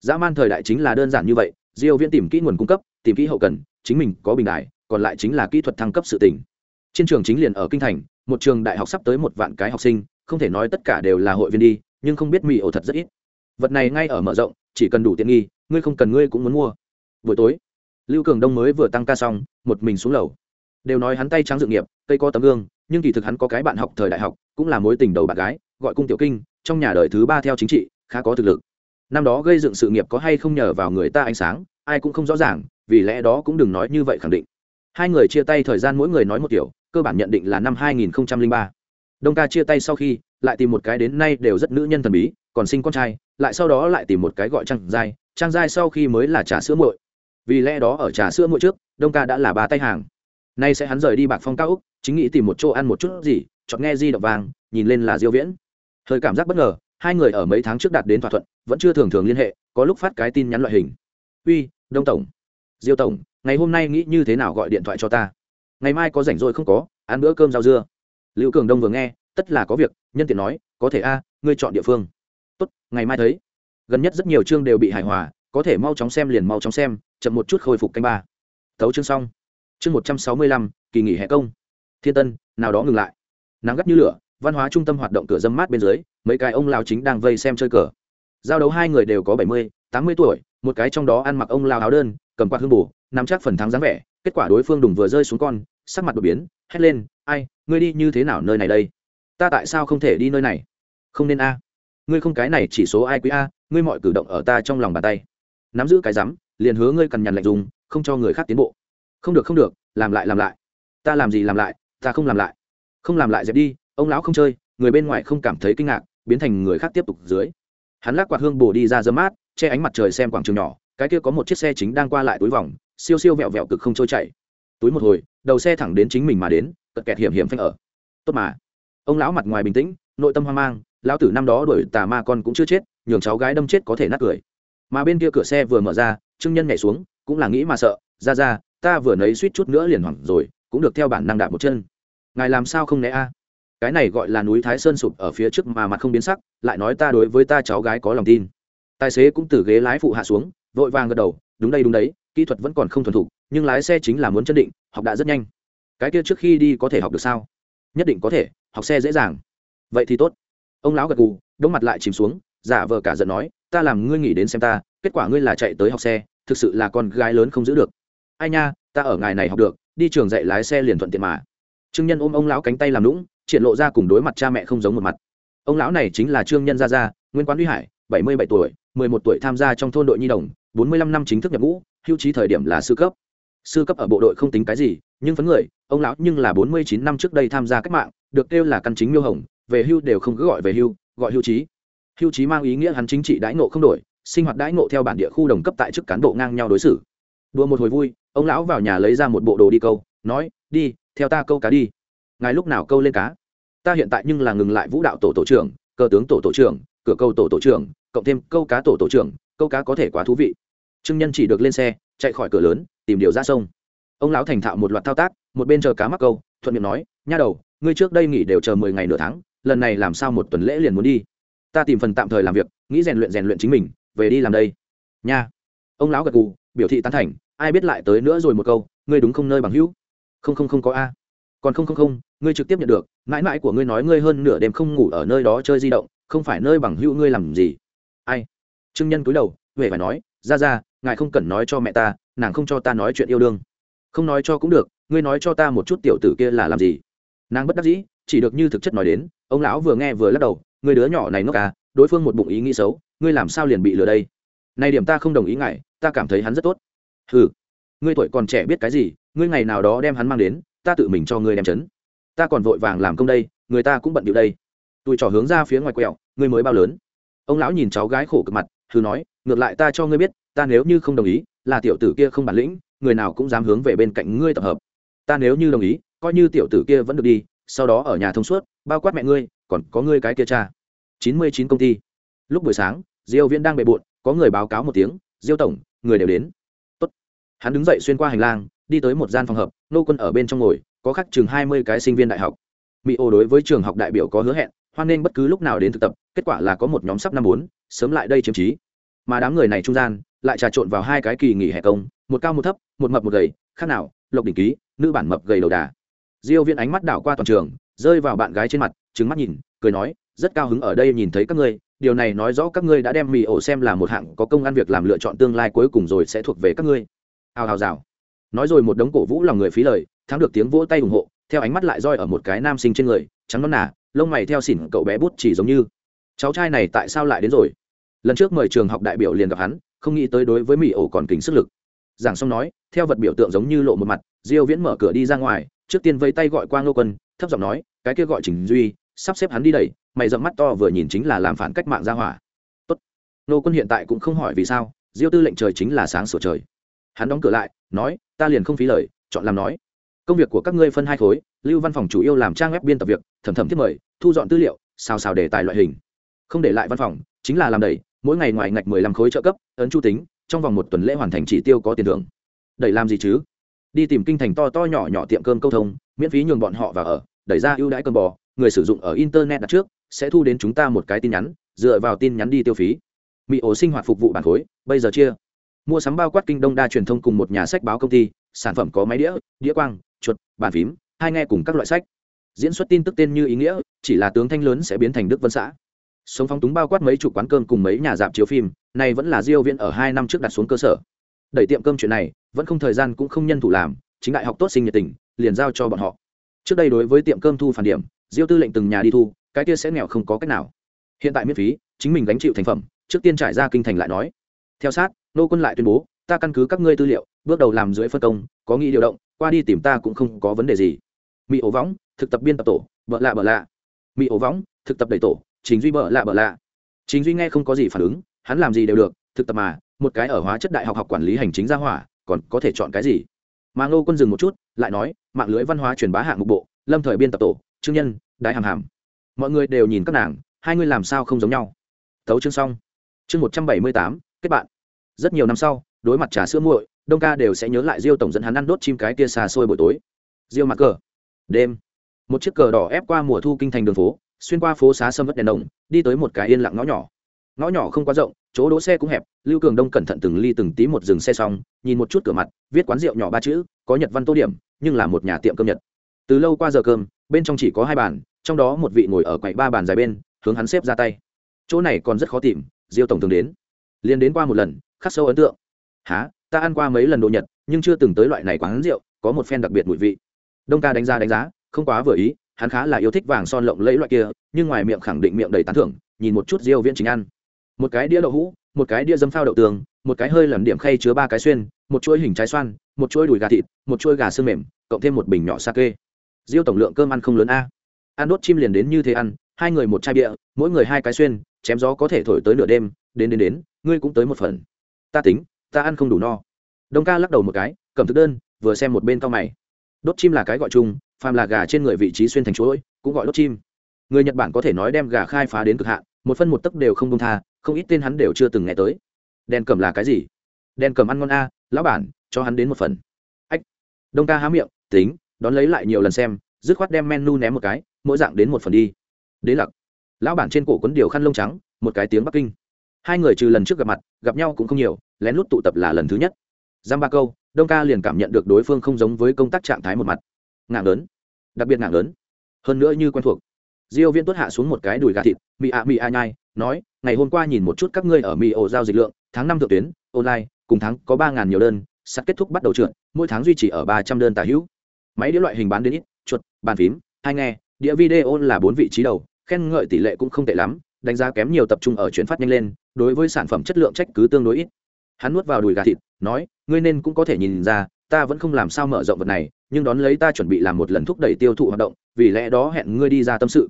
S1: Dã man thời đại chính là đơn giản như vậy, diêu viễn tìm kỹ nguồn cung cấp, tìm kỹ hậu cần, chính mình có bình đại còn lại chính là kỹ thuật thăng cấp sự tỉnh trên trường chính liền ở kinh thành, một trường đại học sắp tới một vạn cái học sinh, không thể nói tất cả đều là hội viên đi, nhưng không biết mì ổ thật rất ít. Vật này ngay ở mở rộng, chỉ cần đủ tiện nghi, ngươi không cần ngươi cũng muốn mua buổi tối, lưu cường đông mới vừa tăng ca xong, một mình xuống lầu. Đều nói hắn tay trắng dự nghiệp, cây có tấm gương, nhưng kỳ thực hắn có cái bạn học thời đại học, cũng là mối tình đầu bạn gái, gọi cung tiểu kinh, trong nhà đời thứ ba theo chính trị, khá có thực lực. Năm đó gây dựng sự nghiệp có hay không nhờ vào người ta ánh sáng, ai cũng không rõ ràng, vì lẽ đó cũng đừng nói như vậy khẳng định. Hai người chia tay thời gian mỗi người nói một kiểu, cơ bản nhận định là năm 2003. đông ca chia tay sau khi, lại tìm một cái đến nay đều rất nữ nhân thần bí, còn sinh con trai, lại sau đó lại tìm một cái gọi trang giai trang giai sau khi mới là trà sữa muội vì lẽ đó ở trà sữa mỗi trước, đông ca đã là ba tay hàng. Nay sẽ hắn rời đi bạc phong cao úc, chính nghĩ tìm một chỗ ăn một chút gì chọn nghe di động vàng, nhìn lên là diêu viễn. Hơi cảm giác bất ngờ, hai người ở mấy tháng trước đạt đến thỏa thuận, vẫn chưa thường thường liên hệ, có lúc phát cái tin nhắn loại hình. Uy, đông tổng. Diêu tổng, ngày hôm nay nghĩ như thế nào gọi điện thoại cho ta? Ngày mai có rảnh rỗi không có, ăn bữa cơm rau dưa. Lưu cường đông vừa nghe, tất là có việc, nhân tiện nói, có thể a, ngươi chọn địa phương. Tốt, ngày mai thấy. Gần nhất rất nhiều chương đều bị hài hòa, có thể mau chóng xem liền mau chóng xem chậm một chút khôi phục canh ba. Thấu chương xong. Chương một trăm sáu mươi lăm, kỳ nghỉ hè công. Thiên tân, nào đó ngừng lại. Nắng gắt như lửa, văn hóa trung tâm hoạt động cửa dâm mát bên dưới, mấy cái ông lao chính đang vây xem chơi cờ. Giao đấu hai người đều có bảy mươi, tám mươi tuổi, một cái trong đó ăn mặc ông lao áo đơn, cầm quạt hương bù, nắm chắc phần thắng dáng vẻ, kết quả đối phương đùng vừa rơi xuống con, sắc mặt đột biến, hét lên, ai, ngươi đi như thế nào nơi này đây? Ta tại sao không thể đi nơi này? Không nên a. Ngươi không cái này chỉ số ai quý a, ngươi mọi cử động ở ta trong lòng bàn tay. Nắm giữ cái rắm liền hứa ngươi cần nhằn lạnh dùng, không cho người khác tiến bộ. Không được không được, làm lại làm lại. Ta làm gì làm lại, ta không làm lại. Không làm lại dẹp đi, ông lão không chơi, người bên ngoài không cảm thấy kinh ngạc, biến thành người khác tiếp tục dưới. Hắn lắc quạt hương bổ đi ra dơ mát, che ánh mặt trời xem quảng trường nhỏ, cái kia có một chiếc xe chính đang qua lại túi vòng, siêu siêu vẹo vẹo cực không trôi chảy. Túi một hồi, đầu xe thẳng đến chính mình mà đến, cật kẹt hiểm hiểm phanh ở. Tốt mà. Ông lão mặt ngoài bình tĩnh, nội tâm hoang mang, lão tử năm đó đuổi tà ma con cũng chưa chết, nhường cháu gái đâm chết có thể nát cười. Mà bên kia cửa xe vừa mở ra trương nhân nhảy xuống, cũng là nghĩ mà sợ, ra ra, ta vừa nấy suýt chút nữa liền hoảng rồi, cũng được theo bản năng đạp một chân. Ngài làm sao không né a? Cái này gọi là núi thái sơn sụp ở phía trước mà mặt không biến sắc, lại nói ta đối với ta cháu gái có lòng tin. Tài xế cũng từ ghế lái phụ hạ xuống, vội vàng gật đầu, đúng đây, đúng đấy, kỹ thuật vẫn còn không thuần thục, nhưng lái xe chính là muốn chân định, học đã rất nhanh. Cái kia trước khi đi có thể học được sao? Nhất định có thể, học xe dễ dàng. Vậy thì tốt. Ông lão gật gù, đống mặt lại chìm xuống, giả vờ cả giận nói, ta làm ngươi nghĩ đến xem ta, kết quả ngươi là chạy tới học xe thực sự là con gái lớn không giữ được. Ai nha, ta ở ngài này học được, đi trường dạy lái xe liền thuận tiện mà. Trương nhân ôm ông lão cánh tay làm lũng triển lộ ra cùng đối mặt cha mẹ không giống một mặt. Ông lão này chính là trương nhân gia gia, nguyên quán uy hải, bảy mươi bảy tuổi, mười một tuổi tham gia trong thôn đội nhi đồng, bốn mươi lăm năm chính thức nhập ngũ, hưu trí thời điểm là sư cấp. Sư cấp ở bộ đội không tính cái gì, nhưng phấn người, ông lão nhưng là bốn mươi chín năm trước đây tham gia cách mạng, được kêu là căn chính miêu hồng, về hưu đều không cứ gọi về hưu, gọi hưu trí. Hưu trí mang ý nghĩa hắn chính trị đãi ngộ không đổi sinh hoạt đãi ngộ theo bản địa khu đồng cấp tại chức cán bộ ngang nhau đối xử. Đua một hồi vui, ông lão vào nhà lấy ra một bộ đồ đi câu, nói, đi, theo ta câu cá đi. Ngài lúc nào câu lên cá? Ta hiện tại nhưng là ngừng lại vũ đạo tổ tổ trưởng cơ tướng tổ tổ trưởng, cửa câu tổ tổ trưởng, cộng thêm câu cá tổ tổ trưởng, câu cá có thể quá thú vị. Trương nhân chỉ được lên xe, chạy khỏi cửa lớn, tìm điều ra sông. Ông lão thành thạo một loạt thao tác, một bên chờ cá mắc câu, thuận miệng nói, nha đầu, ngươi trước đây nghỉ đều chờ mười ngày nửa tháng, lần này làm sao một tuần lễ liền muốn đi? Ta tìm phần tạm thời làm việc, nghĩ rèn luyện rèn luyện chính mình về đi làm đây. Nha. Ông lão gật gù, biểu thị tán thành, ai biết lại tới nữa rồi một câu, ngươi đúng không nơi bằng hữu? Không không không có a. Còn không không không, ngươi trực tiếp nhận được, mãi mãi của ngươi nói ngươi hơn nửa đêm không ngủ ở nơi đó chơi di động, không phải nơi bằng hữu ngươi làm gì? Ai? Trương nhân cúi đầu huệ phải nói, ra ra, ngài không cần nói cho mẹ ta, nàng không cho ta nói chuyện yêu đương. Không nói cho cũng được, ngươi nói cho ta một chút tiểu tử kia là làm gì? Nàng bất đắc dĩ, chỉ được như thực chất nói đến, ông lão vừa nghe vừa lắc đầu, người đứa nhỏ này ngốc à đối phương một bụng ý nghĩ xấu ngươi làm sao liền bị lừa đây? Này điểm ta không đồng ý ngài, ta cảm thấy hắn rất tốt. Ừ ngươi tuổi còn trẻ biết cái gì ngươi ngày nào đó đem hắn mang đến ta tự mình cho ngươi đem chấn. Ta còn vội vàng làm công đây người ta cũng bận điệu đây. Tụi trò hướng ra phía ngoài quẹo ngươi mới bao lớn. Ông lão nhìn cháu gái khổ cực mặt thử nói ngược lại ta cho ngươi biết ta nếu như không đồng ý là tiểu tử kia không bản lĩnh người nào cũng dám hướng về bên cạnh ngươi tập hợp. Ta nếu như đồng ý coi như tiểu tử kia vẫn được đi sau đó ở nhà thông suốt bao quát mẹ ngươi còn có ngươi cái kia cha. Chín mươi chín công ty. Lúc buổi sáng diêu viễn đang bề bộn, có người báo cáo một tiếng, diêu tổng, người đều đến. Tốt. hắn đứng dậy xuyên qua hành lang, đi tới một gian phòng hợp nô quân ở bên trong ngồi, có khắc chừng hai mươi cái sinh viên đại học. Mỹ ô đối với trường học đại biểu có hứa hẹn, hoan nên bất cứ lúc nào đến thực tập, kết quả là có một nhóm sắp năm bốn, sớm lại đây chiếm trí. Mà đám người này trung gian, lại trà trộn vào hai cái kỳ nghỉ hè công, một cao một thấp, một mập một gầy, khác nào, lộc đỉnh ký, nữ bản mập gầy đầu đà. Diêu viên ánh mắt đảo qua toàn trường, rơi vào bạn gái trên mặt, trừng mắt nhìn, cười nói, rất cao hứng ở đây nhìn thấy các ngươi điều này nói rõ các ngươi đã đem mì ổ xem là một hạng có công ăn việc làm lựa chọn tương lai cuối cùng rồi sẽ thuộc về các ngươi. Hào hào rào. Nói rồi một đống cổ vũ lòng người phí lời, thắng được tiếng vỗ tay ủng hộ, theo ánh mắt lại roi ở một cái nam sinh trên người, trắng non nà, lông mày theo xỉn cậu bé bút chỉ giống như. Cháu trai này tại sao lại đến rồi? Lần trước mời trường học đại biểu liền gặp hắn, không nghĩ tới đối với mỹ ổ còn kính sức lực. Giảng xong nói, theo vật biểu tượng giống như lộ một mặt, diêu viễn mở cửa đi ra ngoài, trước tiên vây tay gọi qua ngô quân, thấp giọng nói, cái kia gọi trình duy, sắp xếp hắn đi đẩy mày dậm mắt to vừa nhìn chính là làm phản cách mạng ra hỏa. Tốt. Nô quân hiện tại cũng không hỏi vì sao, diêu tư lệnh trời chính là sáng sủa trời. Hắn đóng cửa lại, nói, ta liền không phí lời, chọn làm nói. Công việc của các ngươi phân hai khối, lưu văn phòng chủ yêu làm trang web biên tập việc, thẩm thẩm thiết mời, thu dọn tư liệu, xào xào đề tài loại hình. Không để lại văn phòng, chính là làm đầy, mỗi ngày ngoài ngạch mười lăm khối trợ cấp, ấn chu tính, trong vòng một tuần lễ hoàn thành chỉ tiêu có tiền thưởng. Đẩy làm gì chứ? Đi tìm kinh thành to to nhỏ nhỏ tiệm cơm câu thông, miễn phí nhường bọn họ vào ở, đẩy ra ưu đãi cơm bò người sử dụng ở internet đặt trước, sẽ thu đến chúng ta một cái tin nhắn, dựa vào tin nhắn đi tiêu phí. Mỹ ổ sinh hoạt phục vụ bản khối, bây giờ chia. Mua sắm bao quát kinh đông đa truyền thông cùng một nhà sách báo công ty, sản phẩm có máy đĩa đĩa quang, chuột, bàn phím, hai nghe cùng các loại sách. Diễn xuất tin tức tên như ý nghĩa, chỉ là tướng thanh lớn sẽ biến thành đức vân xã. Sống phong túng bao quát mấy chục quán cơm cùng mấy nhà dạp chiếu phim này vẫn là diêu viên ở hai năm trước đặt xuống cơ sở. Đẩy tiệm cơm chuyện này, vẫn không thời gian cũng không nhân thủ làm, chính đại học tốt sinh nhiệt tình, liền giao cho bọn họ. Trước đây đối với tiệm cơm thu phản điểm diêu tư lệnh từng nhà đi thu, cái kia sẽ nghèo không có cách nào. Hiện tại miễn phí, chính mình gánh chịu thành phẩm, trước tiên trải ra kinh thành lại nói. Theo sát, nô quân lại tuyên bố, ta căn cứ các ngươi tư liệu, bước đầu làm dưới phân công, có nghĩ điều động, qua đi tìm ta cũng không có vấn đề gì. Mỹ ổ võng, thực tập biên tập tổ, bợ lạ bợ lạ. Mỹ ổ võng, thực tập đầy tổ, chính duy bợ lạ bợ lạ. Chính duy nghe không có gì phản ứng, hắn làm gì đều được, thực tập mà, một cái ở hóa chất đại học học quản lý hành chính gia hỏa, còn có thể chọn cái gì? Mà ngô quân dừng một chút, lại nói, mạng lưới văn hóa truyền bá hạng mục bộ, lâm thời biên tập tổ trương nhân đại hàm hàm. Mọi người đều nhìn các nàng, hai người làm sao không giống nhau? Tấu chương xong. Chương một trăm bảy mươi tám, kết bạn. Rất nhiều năm sau, đối mặt trà sữa muội, đông ca đều sẽ nhớ lại diêu tổng dẫn hắn ăn đốt chim cái kia xà xôi buổi tối. Diêu mặc cờ. Đêm. Một chiếc cờ đỏ ép qua mùa thu kinh thành đường phố, xuyên qua phố xá sâm vất đèn đồng, đi tới một cái yên lặng ngõ nhỏ. Ngõ nhỏ không quá rộng, chỗ đỗ xe cũng hẹp, lưu cường đông cẩn thận từng ly từng tí một dừng xe xong, nhìn một chút cửa mặt, viết quán rượu nhỏ ba chữ, có nhật văn tô điểm, nhưng là một nhà tiệm cơm nhật. Từ lâu qua giờ cơm bên trong chỉ có hai bàn, trong đó một vị ngồi ở quầy ba bàn dài bên, hướng hắn xếp ra tay. Chỗ này còn rất khó tìm, diêu tổng thường đến. Liền đến qua một lần, khắc sâu ấn tượng. Há ta ăn qua mấy lần đồ nhật, nhưng chưa từng tới loại này quán rượu, có một phen đặc biệt mùi vị. Đông ca đánh giá đánh giá, không quá vừa ý, hắn khá là yêu thích vàng son lộng lẫy loại kia, nhưng ngoài miệng khẳng định miệng đầy tán thưởng, nhìn một chút diêu viễn chính ăn. Một cái đĩa đậu hũ, một cái đĩa dấm phao đậu tường, một cái hơi làm điểm khay chứa ba cái xuyên, một chuỗi hình trái xoan, một chuỗi đùi gà thịt, một chuỗi gà xương mềm, cộng thêm một bình nhỏ sake diêu tổng lượng cơm ăn không lớn a. Ăn đốt chim liền đến như thế ăn, hai người một chai bia, mỗi người hai cái xuyên, chém gió có thể thổi tới nửa đêm, đến đến đến, ngươi cũng tới một phần. Ta tính, ta ăn không đủ no. Đông ca lắc đầu một cái, cầm thực đơn, vừa xem một bên cao mày. Đốt chim là cái gọi chung, phàm là gà trên người vị trí xuyên thành chuỗi, cũng gọi đốt chim. Người nhật bản có thể nói đem gà khai phá đến cực hạn, một phân một tấc đều không công tha, không ít tên hắn đều chưa từng nghe tới. Đèn cầm là cái gì? Đèn cầm ăn ngon a, lão bản, cho hắn đến một phần. Ách. Đông ca há miệng, tính đón lấy lại nhiều lần xem, dứt khoát đem menu ném một cái, mỗi dạng đến một phần đi. Đế lặc, lão bản trên cổ quấn điều khăn lông trắng, một cái tiếng bắc kinh. Hai người trừ lần trước gặp mặt, gặp nhau cũng không nhiều, lén lút tụ tập là lần thứ nhất. Giam ba câu, đông ca liền cảm nhận được đối phương không giống với công tác trạng thái một mặt. Ngạng lớn, đặc biệt ngạng lớn. Hơn nữa như quen thuộc. Diêu viên tuất hạ xuống một cái đùi gà thịt mị ạ mị a nhai, nói, ngày hôm qua nhìn một chút các ngươi ở mì ổ giao dịch lượng, tháng năm thượng tuyến, online, cùng tháng có ba ngàn nhiều đơn, sắp kết thúc bắt đầu trượt, mỗi tháng duy trì ở ba trăm đơn tả hữu máy đĩa loại hình bán đến ít, chuột, bàn phím, hai nghe, đĩa video là bốn vị trí đầu, khen ngợi tỷ lệ cũng không tệ lắm, đánh giá kém nhiều tập trung ở chuyển phát nhanh lên, đối với sản phẩm chất lượng trách cứ tương đối ít. Hắn nuốt vào đùi gà thịt, nói, ngươi nên cũng có thể nhìn ra, ta vẫn không làm sao mở rộng vật này, nhưng đón lấy ta chuẩn bị làm một lần thúc đẩy tiêu thụ hoạt động, vì lẽ đó hẹn ngươi đi ra tâm sự.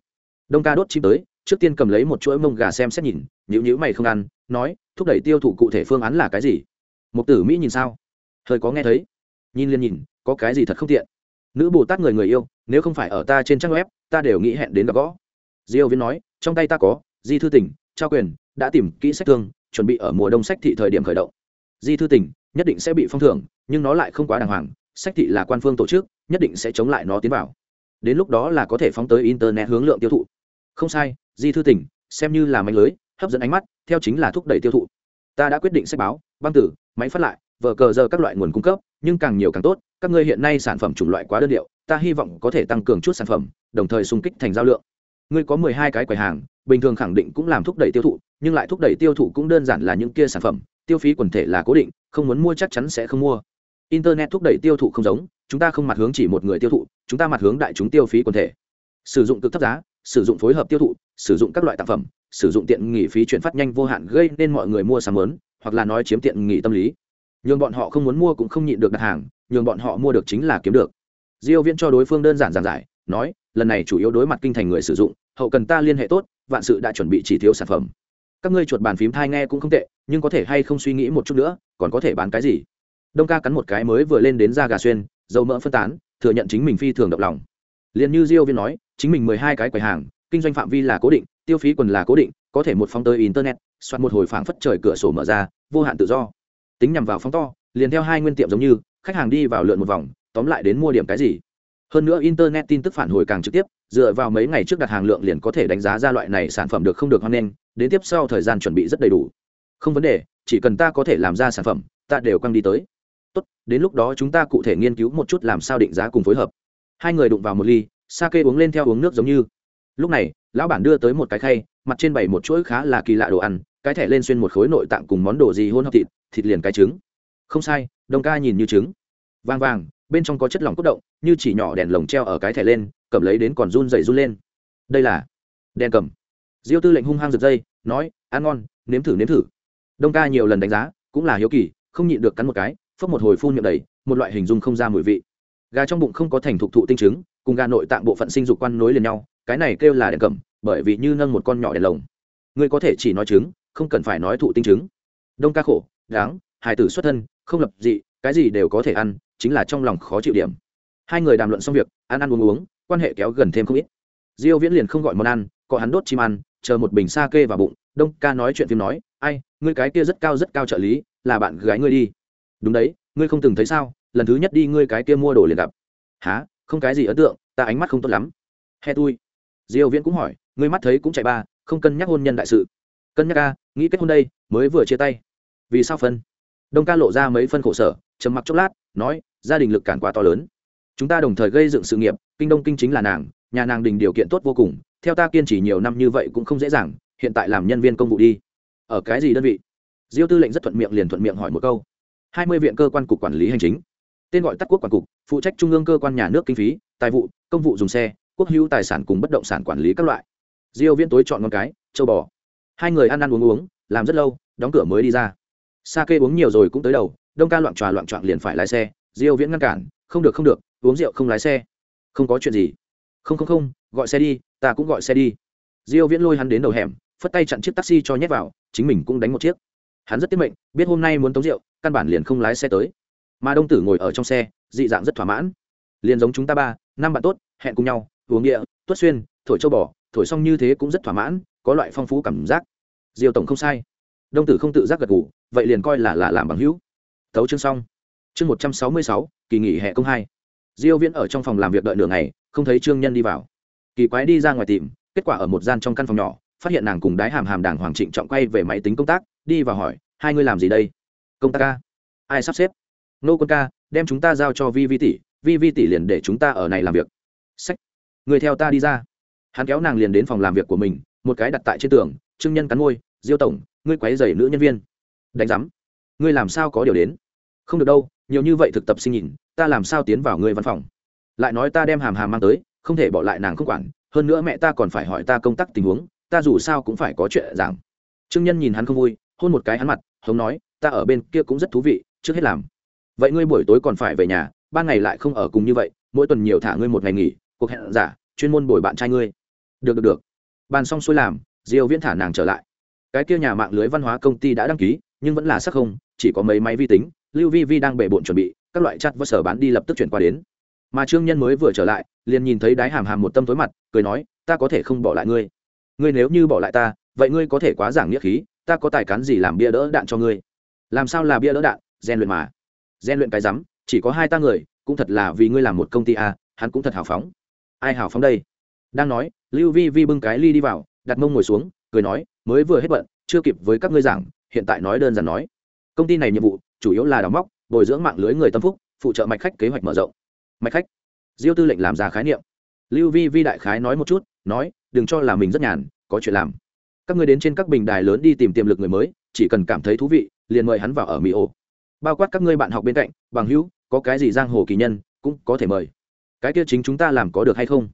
S1: Đông ca đốt chim tới, trước tiên cầm lấy một chuỗi mông gà xem xét nhìn nhữ nhữ mày không ăn, nói, thúc đẩy tiêu thụ cụ thể phương án là cái gì? Một tử mỹ nhìn sao? Hơi có nghe thấy. Nhìn liền nhìn, có cái gì thật không tiện? Nữ bồ tát người người yêu, nếu không phải ở ta trên trang web, ta đều nghĩ hẹn đến gặp gõ. Diêu viên nói, trong tay ta có, di thư tỉnh, trao quyền, đã tìm kỹ sách thương, chuẩn bị ở mùa đông sách thị thời điểm khởi động. Di thư tỉnh, nhất định sẽ bị phong thưởng, nhưng nó lại không quá đàng hoàng, sách thị là quan phương tổ chức, nhất định sẽ chống lại nó tiến vào. Đến lúc đó là có thể phóng tới internet hướng lượng tiêu thụ. Không sai, di thư tỉnh, xem như là mánh lưới, hấp dẫn ánh mắt, theo chính là thúc đẩy tiêu thụ. Ta đã quyết định sách báo, băng tử, máy phát lại vở cờ giờ các loại nguồn cung cấp, nhưng càng nhiều càng tốt, các ngươi hiện nay sản phẩm chủng loại quá đơn điệu, ta hy vọng có thể tăng cường chút sản phẩm, đồng thời xung kích thành giao lượng. Ngươi có mười hai cái quầy hàng, bình thường khẳng định cũng làm thúc đẩy tiêu thụ, nhưng lại thúc đẩy tiêu thụ cũng đơn giản là những kia sản phẩm, tiêu phí quần thể là cố định, không muốn mua chắc chắn sẽ không mua. Internet thúc đẩy tiêu thụ không giống, chúng ta không mặt hướng chỉ một người tiêu thụ, chúng ta mặt hướng đại chúng tiêu phí quần thể. Sử dụng cực thấp giá, sử dụng phối hợp tiêu thụ, sử dụng các loại tạp phẩm, sử dụng tiện nghỉ phí chuyển phát nhanh vô hạn gây nên mọi người mua sắm lớn, hoặc là nói chiếm tiện nghỉ tâm lý nhường bọn họ không muốn mua cũng không nhịn được đặt hàng, nhường bọn họ mua được chính là kiếm được. Diêu viễn cho đối phương đơn giản giản giải, nói, lần này chủ yếu đối mặt kinh thành người sử dụng, hậu cần ta liên hệ tốt, vạn sự đã chuẩn bị chỉ thiếu sản phẩm. Các ngươi chuột bàn phím thai nghe cũng không tệ, nhưng có thể hay không suy nghĩ một chút nữa, còn có thể bán cái gì? Đông ca cắn một cái mới vừa lên đến da gà xuyên, dầu mỡ phân tán, thừa nhận chính mình phi thường động lòng. Liền như diêu viên nói, chính mình mười hai cái quầy hàng, kinh doanh phạm vi là cố định, tiêu phí quần là cố định, có thể một phóng tới internet soạt một hồi phảng phất trời cửa sổ mở ra, vô hạn tự do tính nhằm vào phóng to, liền theo hai nguyên tiệm giống như, khách hàng đi vào lượn một vòng, tóm lại đến mua điểm cái gì. Hơn nữa internet tin tức phản hồi càng trực tiếp, dựa vào mấy ngày trước đặt hàng lượng liền có thể đánh giá ra loại này sản phẩm được không được hoan nghênh, đến tiếp sau thời gian chuẩn bị rất đầy đủ. Không vấn đề, chỉ cần ta có thể làm ra sản phẩm, ta đều quăng đi tới. Tốt, đến lúc đó chúng ta cụ thể nghiên cứu một chút làm sao định giá cùng phối hợp. Hai người đụng vào một ly, sake uống lên theo uống nước giống như. Lúc này, lão bản đưa tới một cái khay, mặt trên bày một chuỗi khá là kỳ lạ đồ ăn cái thẻ lên xuyên một khối nội tạng cùng món đồ gì hôn hợp thịt thịt liền cái trứng. Không sai, đông ca nhìn như trứng. Vàng vàng, bên trong có chất lỏng cốt động, như chỉ nhỏ đèn lồng treo ở cái thẻ lên, cầm lấy đến còn run dày run lên. Đây là đèn cầm. Diêu tư lệnh hung hăng giật dây, nói, ăn ngon, nếm thử nếm thử. Đông ca nhiều lần đánh giá, cũng là hiếu kỳ, không nhịn được cắn một cái, phốc một hồi phun miệng đầy, một loại hình dung không ra mùi vị. Gà trong bụng không có thành thục thụ tinh trứng, cùng gà nội tạng bộ phận sinh dục quan nối liền nhau, cái này kêu là đèn cầm, bởi vì như nâng một con nhỏ đèn lồng. Ngươi có thể chỉ nói trứng không cần phải nói thụ tinh chứng, đông ca khổ đáng hài tử xuất thân không lập dị cái gì đều có thể ăn chính là trong lòng khó chịu điểm. Hai người đàm luận xong việc ăn ăn uống uống quan hệ kéo gần thêm không ít. Diêu viễn liền không gọi món ăn có hắn đốt chim ăn chờ một bình sa kê vào bụng đông ca nói chuyện phim nói ai ngươi cái kia rất cao rất cao trợ lý là bạn gái ngươi đi. Đúng đấy ngươi không từng thấy sao lần thứ nhất đi ngươi cái kia mua đồ liền gặp. Há không cái gì ấn tượng ta ánh mắt không tốt lắm. He tui. Diêu viễn cũng hỏi ngươi mắt thấy cũng chạy ba không cân nhắc hôn nhân đại sự cân nhắc ca nghĩ kết hôn đây, mới vừa chia tay. Vì sao phân? Đông ca lộ ra mấy phân khổ sở, trầm mặc chốc lát, nói, gia đình lực cản quá to lớn. Chúng ta đồng thời gây dựng sự nghiệp, kinh đông kinh chính là nàng, nhà nàng đình điều kiện tốt vô cùng, theo ta kiên trì nhiều năm như vậy cũng không dễ dàng, hiện tại làm nhân viên công vụ đi. Ở cái gì đơn vị? Diêu tư lệnh rất thuận miệng liền thuận miệng hỏi một câu. Hai mươi viện cơ quan cục quản lý hành chính. Tên gọi tắt quốc quản cục, phụ trách trung ương cơ quan nhà nước kinh phí, tài vụ, công vụ dùng xe, quốc hữu tài sản cùng bất động sản quản lý các loại. Diêu viễn tối chọn con cái, châu bò hai người ăn ăn uống uống, làm rất lâu, đóng cửa mới đi ra. Sa kê uống nhiều rồi cũng tới đầu, đông ca loạn tròa loạn trọn liền phải lái xe, diêu viễn ngăn cản, không được không được, uống rượu không lái xe. Không có chuyện gì. Không không không, gọi xe đi, ta cũng gọi xe đi. Diêu viễn lôi hắn đến đầu hẻm, phất tay chặn chiếc taxi cho nhét vào, chính mình cũng đánh một chiếc. Hắn rất tiết mệnh, biết hôm nay muốn tống rượu, căn bản liền không lái xe tới. Mà đông tử ngồi ở trong xe, dị dạng rất thỏa mãn. Liền giống chúng ta ba, năm bạn tốt, hẹn cùng nhau, uống địa, tuất xuyên, thổi châu bò thổi xong như thế cũng rất thỏa mãn, có loại phong phú cảm giác. Diêu tổng không sai. Đông tử không tự giác gật gù, vậy liền coi là là làm bằng hữu. Thấu chương xong. Chương một trăm sáu mươi sáu, kỳ nghỉ hè công hai. Diêu viễn ở trong phòng làm việc đợi nửa ngày, không thấy trương nhân đi vào. Kỳ quái đi ra ngoài tìm, kết quả ở một gian trong căn phòng nhỏ, phát hiện nàng cùng đái hàm hàm đảng hoàng trịnh trọng quay về máy tính công tác, đi và hỏi, hai người làm gì đây? Công tác ca. Ai sắp xếp? Nô quân ca, đem chúng ta giao cho vi vi tỷ, vi vi tỷ liền để chúng ta ở này làm việc. Sách, người theo ta đi ra hắn kéo nàng liền đến phòng làm việc của mình, một cái đặt tại trên tường, trương nhân cắn ngôi diêu tổng, ngươi quấy rầy nữ nhân viên. Đánh giám, ngươi làm sao có điều đến? Không được đâu, nhiều như vậy thực tập sinh nhìn, ta làm sao tiến vào ngươi văn phòng? Lại nói ta đem hàm hàm mang tới, không thể bỏ lại nàng không quản, hơn nữa mẹ ta còn phải hỏi ta công tác tình huống, ta dù sao cũng phải có chuyện giảng. Trương nhân nhìn hắn không vui, hôn một cái hắn mặt, hống nói, ta ở bên kia cũng rất thú vị, trước hết làm. Vậy ngươi buổi tối còn phải về nhà ban ngày lại không ở cùng như vậy, mỗi tuần nhiều thả ngươi một ngày nghỉ, cuộc hẹn giả, chuyên môn bồi bạn trai ngươi được được được. Bàn xong xuôi làm, diêu viễn thả nàng trở lại. Cái kia nhà mạng lưới văn hóa công ty đã đăng ký, nhưng vẫn là sắc không, chỉ có mấy máy vi tính, lưu vi vi đang bể bộn chuẩn bị, các loại chặt vỡ sở bán đi lập tức chuyển qua đến. Mà trương nhân mới vừa trở lại, liền nhìn thấy đái hàm hàm một tâm tối mặt, cười nói, ta có thể không bỏ lại ngươi. Ngươi nếu như bỏ lại ta, vậy ngươi có thể quá giảng nghĩa khí, ta có tài cán gì làm bia đỡ đạn cho ngươi? Làm sao là bia đỡ đạn? Gian luyện mà. Gian luyện cái rắm, chỉ có hai ta người, cũng thật là vì ngươi làm một công ty a hắn cũng thật hào phóng. Ai hào phóng đây? Đang nói, lưu vi vi bưng cái ly đi vào, đặt mông ngồi xuống, cười nói, mới vừa hết bận, chưa kịp với các ngươi giảng, hiện tại nói đơn giản nói. Công ty này nhiệm vụ, chủ yếu là đào móc, bồi dưỡng mạng lưới người tâm phúc, phụ trợ mạch khách kế hoạch mở rộng. Mạch khách. Diêu tư lệnh làm ra khái niệm. Lưu vi vi đại khái nói một chút, nói, đừng cho là mình rất nhàn, có chuyện làm. Các người đến trên các bình đài lớn đi tìm tiềm lực người mới, chỉ cần cảm thấy thú vị, liền mời hắn vào ở mỹ ô. Bao quát các ngươi bạn học bên cạnh, bằng hữu, có cái gì giang hồ kỳ nhân, cũng có thể mời. Cái kia chính chúng ta làm có được hay không?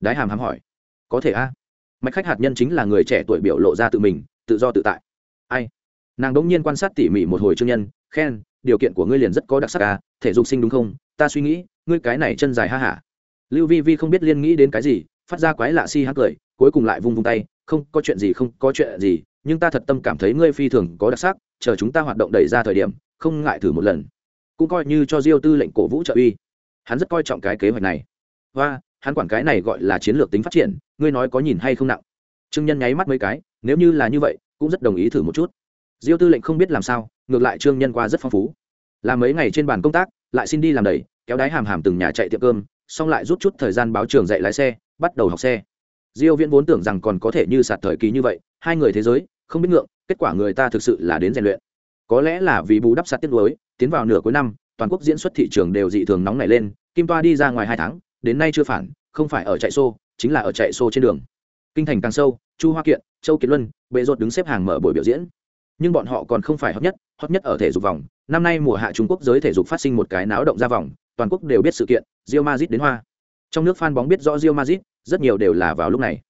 S1: Đái hàm hàm hỏi. Có thể a. Mạch khách hạt nhân chính là người trẻ tuổi biểu lộ ra tự mình, tự do tự tại. Ai? Nàng đống nhiên quan sát tỉ mỉ một hồi trương nhân, khen, điều kiện của ngươi liền rất có đặc sắc à thể dục sinh đúng không? Ta suy nghĩ, ngươi cái này chân dài ha hả. Lưu vi vi không biết liên nghĩ đến cái gì, phát ra quái lạ si hát cười, cuối cùng lại vung vung tay, không, có chuyện gì, không, có chuyện gì, nhưng ta thật tâm cảm thấy ngươi phi thường có đặc sắc, chờ chúng ta hoạt động đẩy ra thời điểm, không ngại thử một lần. Cũng coi như cho diêu tư lệnh cổ vũ trợ uy. Hắn rất coi trọng cái kế hoạch này. Và hắn quản cái này gọi là chiến lược tính phát triển, ngươi nói có nhìn hay không nặng? Trương nhân nháy mắt mấy cái, nếu như là như vậy, cũng rất đồng ý thử một chút. Diêu tư lệnh không biết làm sao, ngược lại trương nhân qua rất phong phú. Làm mấy ngày trên bàn công tác, lại xin đi làm đầy, kéo đáy hàm hàm từng nhà chạy tiệm cơm, xong lại rút chút thời gian báo trường dạy lái xe, bắt đầu học xe. Diêu viễn vốn tưởng rằng còn có thể như sạt thời kỳ như vậy, hai người thế giới, không biết ngượng, kết quả người ta thực sự là đến rèn luyện. Có lẽ là vì bù đắp sạt tiết đối tiến vào nửa cuối năm, toàn quốc diễn xuất thị trường đều dị thường nóng nảy lên, kim toa đi ra ngoài hai tháng đến nay chưa phản, không phải ở chạy xô, chính là ở chạy xô trên đường. Kinh thành càng sâu, chu hoa kiện, châu kiệt luân, bệ rột đứng xếp hàng mở buổi biểu diễn. Nhưng bọn họ còn không phải hot nhất hot nhất ở thể dục vòng. Năm nay mùa hạ trung quốc giới thể dục phát sinh một cái náo động ra vòng, toàn quốc đều biết sự kiện rio mazit đến hoa. Trong nước fan bóng biết rõ rio mazit rất nhiều đều là vào lúc này.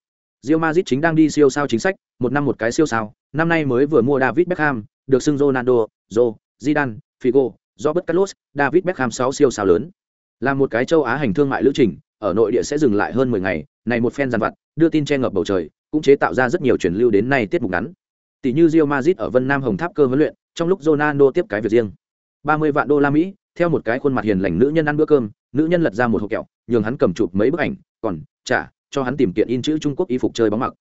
S1: Rio mazit chính đang đi siêu sao chính sách, một năm một cái siêu sao. Năm nay mới vừa mua david beckham, được xưng ronaldo, joe, zidane, figo do bất carlos, david beckham sáu siêu sao lớn là một cái châu á hành thương mại lữ trình, ở nội địa sẽ dừng lại hơn 10 ngày, này một phen dàn vặt, đưa tin che ngập bầu trời, cũng chế tạo ra rất nhiều truyền lưu đến nay tiết mục ngắn. Tỷ như Real Madrid ở Vân Nam Hồng Tháp cơ huấn luyện, trong lúc Ronaldo tiếp cái việc riêng. 30 vạn đô la Mỹ, theo một cái khuôn mặt hiền lành nữ nhân ăn bữa cơm, nữ nhân lật ra một hộp kẹo, nhường hắn cầm chụp mấy bức ảnh, còn trả cho hắn tìm kiện in chữ Trung Quốc y phục chơi bóng mặc.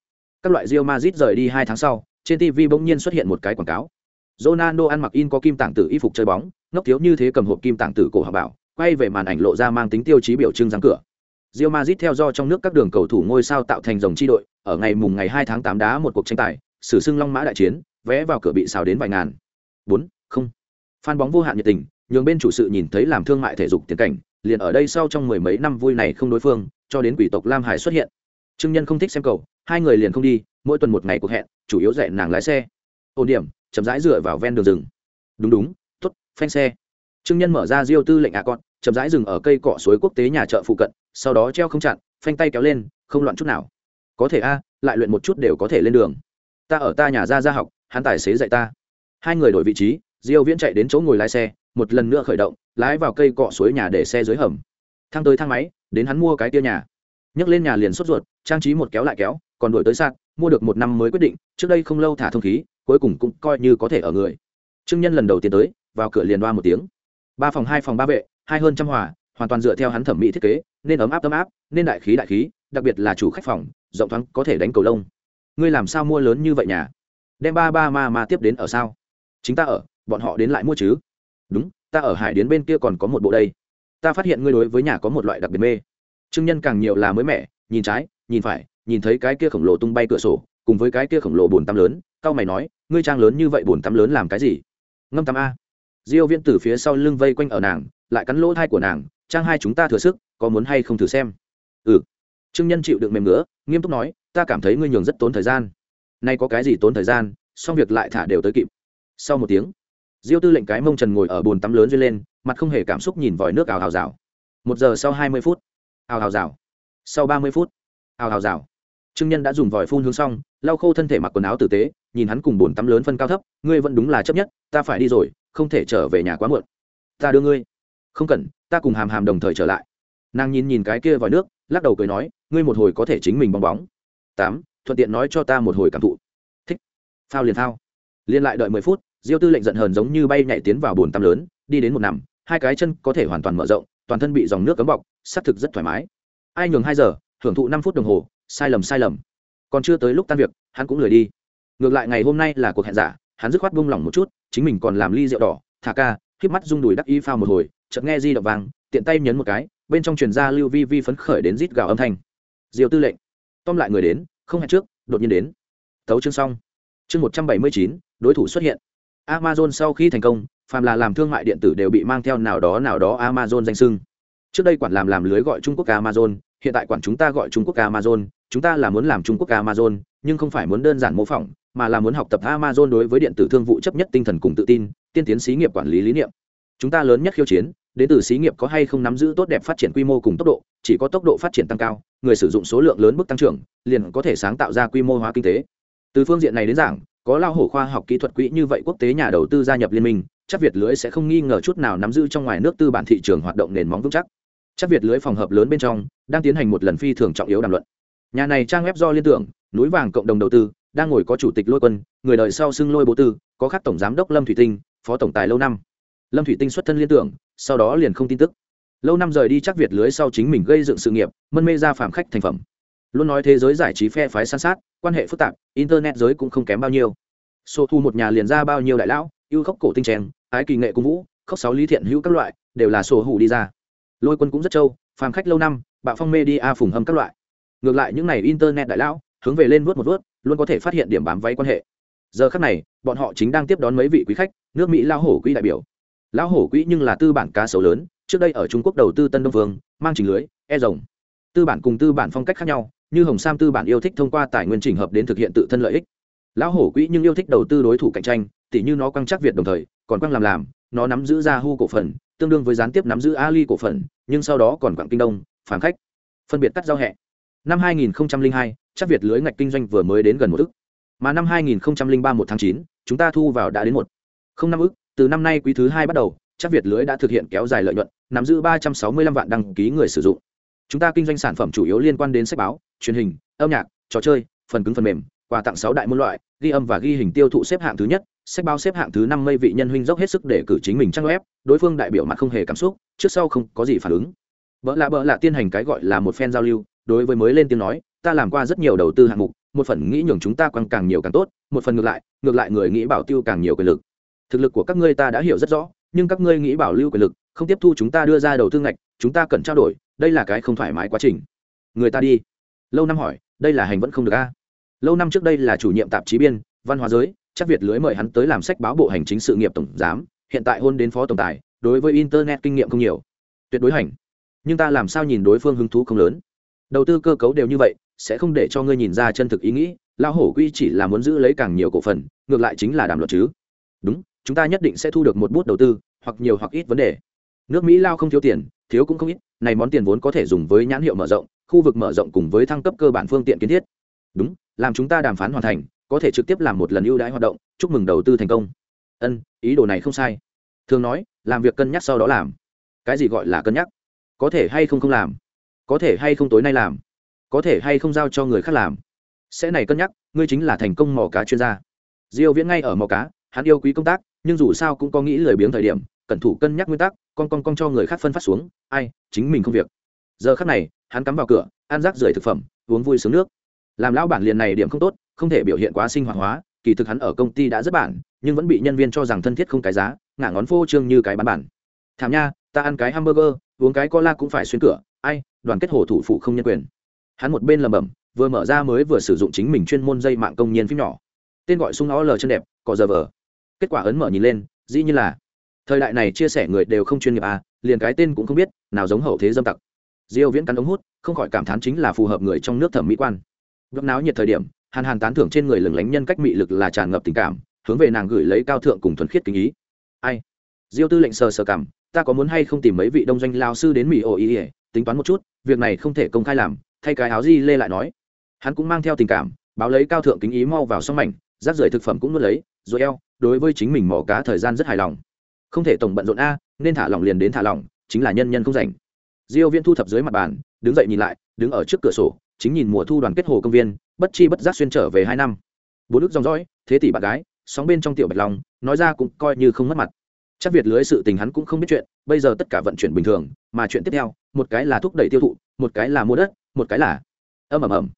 S1: Các loại Real Madrid rời đi hai tháng sau, trên TV bỗng nhiên xuất hiện một cái quảng cáo. Ronaldo ăn mặc in có kim tảng tử y phục chơi bóng, ngốc thiếu như thế cầm hộp kim tảng tử cổ hạ bảo quay về màn ảnh lộ ra mang tính tiêu chí biểu trưng răng cửa Real Madrid theo do trong nước các đường cầu thủ ngôi sao tạo thành dòng chi đội, ở ngày mùng ngày 2 tháng 8 đá một cuộc tranh tài, sử xưng Long Mã đại chiến, vé vào cửa bị xào đến vài ngàn. 4, không. Fan bóng vô hạn nhiệt tình, nhường bên chủ sự nhìn thấy làm thương mại thể dục tiền cảnh, liền ở đây sau trong mười mấy năm vui này không đối phương, cho đến quỷ tộc Lam Hải xuất hiện. Trương Nhân không thích xem cầu, hai người liền không đi, mỗi tuần một ngày cuộc hẹn, chủ yếu dạy nàng lái xe. Ổn điểm, chậm rãi dựa vào ven đường rừng. Đúng đúng, tốt, phanh xe. Trương Nhân mở ra Diêu Tư lệnh ạ à con, chậm rãi dừng ở cây cọ suối quốc tế nhà chợ phụ cận, sau đó treo không chặn phanh tay kéo lên không loạn chút nào. Có thể a lại luyện một chút đều có thể lên đường. Ta ở ta nhà ra ra học hắn tài xế dạy ta. Hai người đổi vị trí diêu viễn chạy đến chỗ ngồi lái xe một lần nữa khởi động lái vào cây cọ suối nhà để xe dưới hầm. Thang tới thang máy đến hắn mua cái tia nhà. Nhấc lên nhà liền sốt ruột trang trí một kéo lại kéo còn đổi tới sạc mua được một năm mới quyết định trước đây không lâu thả thông khí cuối cùng cũng coi như có thể ở người. Trương nhân lần đầu tiên tới vào cửa liền đoa một tiếng. Ba phòng hai phòng ba vệ hai hơn trăm hòa, hoàn toàn dựa theo hắn thẩm mỹ thiết kế, nên ấm áp ấm áp, nên đại khí đại khí, đặc biệt là chủ khách phòng, rộng thoáng có thể đánh cầu lông. Ngươi làm sao mua lớn như vậy nhà? Đem ba ba ma ma tiếp đến ở sao? Chính ta ở, bọn họ đến lại mua chứ. Đúng, ta ở hải đến bên kia còn có một bộ đây. Ta phát hiện ngươi đối với nhà có một loại đặc biệt mê. Trương nhân càng nhiều là mới mẻ, nhìn trái, nhìn phải, nhìn thấy cái kia khổng lồ tung bay cửa sổ, cùng với cái kia khổng lồ bồn tắm lớn cao mày nói, ngươi trang lớn như vậy bồn tắm lớn làm cái gì? Ngâm tắm a. Diêu viên từ phía sau lưng vây quanh ở nàng lại cắn lỗ thai của nàng, trang hai chúng ta thừa sức, có muốn hay không thử xem? Ừ. Trương nhân chịu đựng mềm nữa nghiêm túc nói, ta cảm thấy ngươi nhường rất tốn thời gian. Nay có cái gì tốn thời gian, xong việc lại thả đều tới kịp. Sau một tiếng, diêu tư lệnh cái mông trần ngồi ở bồn tắm lớn duyên lên, mặt không hề cảm xúc nhìn vòi nước ào hào rào. Một giờ sau hai mươi phút, ào hào rào. Sau ba mươi phút, ào hào rào. Trương nhân đã dùng vòi phun hướng xong, lau khô thân thể mặc quần áo tử tế, nhìn hắn cùng bồn tắm lớn phân cao thấp, ngươi vẫn đúng là chấp nhất, ta phải đi rồi, không thể trở về nhà quá muộn. Ta đưa ngươi không cần, ta cùng hàm hàm đồng thời trở lại. Nàng nhìn nhìn cái kia vòi nước, lắc đầu cười nói, ngươi một hồi có thể chính mình bong bóng. Tám, thuận tiện nói cho ta một hồi cảm thụ. Thích. Phao liền phao. Liên lại đợi mười phút, diêu tư lệnh giận hờn giống như bay nhảy tiến vào bồn tắm lớn, đi đến một nằm, hai cái chân có thể hoàn toàn mở rộng, toàn thân bị dòng nước cấm bọc, xác thực rất thoải mái. Ai nhường hai giờ, hưởng thụ năm phút đồng hồ, sai lầm sai lầm. Còn chưa tới lúc tan việc, hắn cũng lười đi. Ngược lại ngày hôm nay là cuộc hẹn giả, hắn dứt khoát buông lỏng một chút, chính mình còn làm ly rượu đỏ, thả ca híp mắt rung đùi đắc y phao một hồi chợt nghe di động vàng tiện tay nhấn một cái, bên trong truyền ra lưu vi vi phấn khởi đến rít gào âm thanh. Diều tư lệnh, tóm lại người đến, không hẹn trước, đột nhiên đến. Tấu chương xong. Chương một trăm bảy mươi chín, đối thủ xuất hiện. Amazon sau khi thành công, phàm là làm thương mại điện tử đều bị mang theo nào đó nào đó amazon danh sưng trước đây quản làm làm lưới gọi trung quốc amazon, hiện tại quản chúng ta gọi trung quốc amazon, chúng ta là muốn làm trung quốc amazon, nhưng không phải muốn đơn giản mô phỏng, mà là muốn học tập amazon đối với điện tử thương vụ chấp nhất tinh thần cùng tự tin, tiên tiến xí nghiệp quản lý lý niệm chúng ta lớn nhất khiêu chiến, đến từ xí nghiệp có hay không nắm giữ tốt đẹp phát triển quy mô cùng tốc độ, chỉ có tốc độ phát triển tăng cao, người sử dụng số lượng lớn mức tăng trưởng, liền có thể sáng tạo ra quy mô hóa kinh tế. Từ phương diện này đến giảng, có lao hổ khoa học kỹ thuật quỹ như vậy quốc tế nhà đầu tư gia nhập liên minh, chắc việt lưới sẽ không nghi ngờ chút nào nắm giữ trong ngoài nước tư bản thị trường hoạt động nền móng vững chắc. Chắc việt lưới phòng hợp lớn bên trong, đang tiến hành một lần phi thường trọng yếu đàm luận. Nhà này trang web do liên tưởng, núi vàng cộng đồng đầu tư, đang ngồi có chủ tịch lôi quân, người đời sau xưng lôi bố tư, có khắc tổng giám đốc lâm thủy tinh, phó tổng tài lâu năm lâm thủy tinh xuất thân liên tưởng, sau đó liền không tin tức. Lâu năm rời đi chắc việt lưới sau chính mình gây dựng sự nghiệp, mân mê ra phạm khách thành phẩm. Luôn nói thế giới giải trí phe phái san sát, quan hệ phức tạp, internet giới cũng không kém bao nhiêu. Số thu một nhà liền ra bao nhiêu đại lão yêu khóc cổ tinh trèn ái kỳ nghệ cung vũ khóc sáu lý thiện hữu các loại, đều là sổ hủ đi ra. Lôi quân cũng rất trâu, phàm khách lâu năm, bạo phong mê đi media phùng hâm các loại. Ngược lại những n à y internet đại lão, hướng về lên vớt một vớt luôn có thể phát hiện điểm bám váy quan hệ. Giờ khác này, bọn họ chính đang tiếp đón mấy vị quý khách, nước mỹ lao hổ quỹ đại biểu lão hổ quỹ nhưng là tư bản cá sấu lớn trước đây ở trung quốc đầu tư tân đông vương mang trình lưới e rồng. Tư bản cùng tư bản phong cách khác nhau như hồng sam tư bản yêu thích thông qua tài nguyên trình hợp đến thực hiện tự thân lợi ích. Lão hổ quỹ nhưng yêu thích đầu tư đối thủ cạnh tranh tỉ như nó quăng chắc việt đồng thời còn quăng làm làm nó nắm giữ ra hu cổ phần tương đương với gián tiếp nắm giữ ali cổ phần nhưng sau đó còn quảng kinh đông phản khách. Phân biệt cắt giao hẹ. Năm 2002, chắc việt lưới ngạch kinh doanh vừa mới đến gần một ức. Mà năm 2003 một tháng 9, chúng ta thu vào đã đến một. Không năm ức từ năm nay quý thứ hai bắt đầu, chắc việt lưới đã thực hiện kéo dài lợi nhuận, nắm giữ 365 vạn đăng ký người sử dụng. Chúng ta kinh doanh sản phẩm chủ yếu liên quan đến sách báo, truyền hình, âm nhạc, trò chơi, phần cứng phần mềm, quà tặng sáu đại môn loại, ghi âm và ghi hình tiêu thụ xếp hạng thứ nhất, sách báo xếp hạng thứ năm mây vị nhân huynh dốc hết sức để cử chính mình trang web, đối phương đại biểu mặt không hề cảm xúc, trước sau không có gì phản ứng. Vợ lạ bợ lạ tiên hành cái gọi là một phen giao lưu, đối với mới lên tiếng nói, ta làm qua rất nhiều đầu tư hạng mục, một phần nghĩ nhường chúng ta quăng càng nhiều càng tốt, một phần ngược lại ngược lại người nghĩ bảo tiêu càng nhiều quyền lực thực lực của các ngươi ta đã hiểu rất rõ, nhưng các ngươi nghĩ bảo lưu quyền lực, không tiếp thu chúng ta đưa ra đầu tư ngạch, chúng ta cần trao đổi, đây là cái không thoải mái quá trình. Người ta đi. Lâu năm hỏi, đây là hành vẫn không được a? Lâu năm trước đây là chủ nhiệm tạp chí biên, văn hóa giới, chắc việt lưới mời hắn tới làm sách báo bộ hành chính sự nghiệp tổng giám, hiện tại hôn đến phó tổng tài, đối với internet kinh nghiệm không nhiều. Tuyệt đối hành. Nhưng ta làm sao nhìn đối phương hứng thú không lớn? Đầu tư cơ cấu đều như vậy, sẽ không để cho ngươi nhìn ra chân thực ý nghĩ lao hổ quy chỉ là muốn giữ lấy càng nhiều cổ phần, ngược lại chính là đàm luật chứ. Đúng chúng ta nhất định sẽ thu được một bút đầu tư, hoặc nhiều hoặc ít vấn đề. Nước mỹ lao không thiếu tiền, thiếu cũng không ít, này món tiền vốn có thể dùng với nhãn hiệu mở rộng, khu vực mở rộng cùng với thăng cấp cơ bản phương tiện kiến thiết. Đúng, làm chúng ta đàm phán hoàn thành, có thể trực tiếp làm một lần ưu đãi hoạt động, chúc mừng đầu tư thành công. Ân, ý đồ này không sai. Thường nói, làm việc cân nhắc sau đó làm. Cái gì gọi là cân nhắc? Có thể hay không không làm. Có thể hay không tối nay làm. Có thể hay không giao cho người khác làm. Sẽ này cân nhắc, ngươi chính là thành công mò cá chuyên gia. Diêu viễn ngay ở mò cá, hắn yêu quý công tác nhưng dù sao cũng có nghĩ lười biếng thời điểm, cẩn thủ cân nhắc nguyên tắc, con con con cho người khác phân phát xuống, ai, chính mình không việc. Giờ khắc này, hắn cắm vào cửa, ăn rác rưởi thực phẩm, uống vui sướng nước. Làm lão bản liền này điểm không tốt, không thể biểu hiện quá sinh hoạt hóa, kỳ thực hắn ở công ty đã rất bản, nhưng vẫn bị nhân viên cho rằng thân thiết không cái giá, ngả ngón phô trương như cái bán bản. Thảm nha, ta ăn cái hamburger, uống cái cola cũng phải xuyên cửa, ai, đoàn kết hồ thủ phụ không nhân quyền. Hắn một bên lầm bầm vừa mở ra mới vừa sử dụng chính mình chuyên môn dây mạng công nhân phim nhỏ. Tên gọi sung ó lờ chân đẹp, cọ giờ vờ kết quả ấn mở nhìn lên, dĩ như là, thời đại này chia sẻ người đều không chuyên nghiệp à liền cái tên cũng không biết, nào giống hậu thế dâm tặc. Diêu viễn cắn ống hút, không khỏi cảm thán chính là phù hợp người trong nước thẩm mỹ quan. Gấp náo nhiệt thời điểm, hàn hàn tán thưởng trên người lừng lánh nhân cách mị lực là tràn ngập tình cảm, hướng về nàng gửi lấy cao thượng cùng thuần khiết kính ý. Ai? Diêu tư lệnh sờ sờ cảm, ta có muốn hay không tìm mấy vị đông doanh lao sư đến mỹ ổ ý ỉa tính toán một chút, việc này không thể công khai làm, thay cái áo di lê lại nói. Hắn cũng mang theo tình cảm, báo lấy cao thượng kính ý mau vào xong mảnh, rác rưởi thực phẩm cũng nuốt lấy rồi eo, đối với chính mình mỏ cá thời gian rất hài lòng. Không thể tổng bận rộn a, nên thả lỏng liền đến thả lỏng, chính là nhân nhân không rảnh. Diêu viễn thu thập dưới mặt bàn, đứng dậy nhìn lại, đứng ở trước cửa sổ, chính nhìn mùa thu đoàn kết hồ công viên, bất chi bất giác xuyên trở về hai năm. Bốn đức dòng dõi, thế tỷ bạn gái, sóng bên trong tiểu bạch long, nói ra cũng coi như không mất mặt. Chắc việt lưới sự tình hắn cũng không biết chuyện, bây giờ tất cả vận chuyển bình thường, mà chuyện tiếp theo, một cái là thúc đẩy tiêu thụ, một cái là mua đất, một cái là ầm ầm ầm.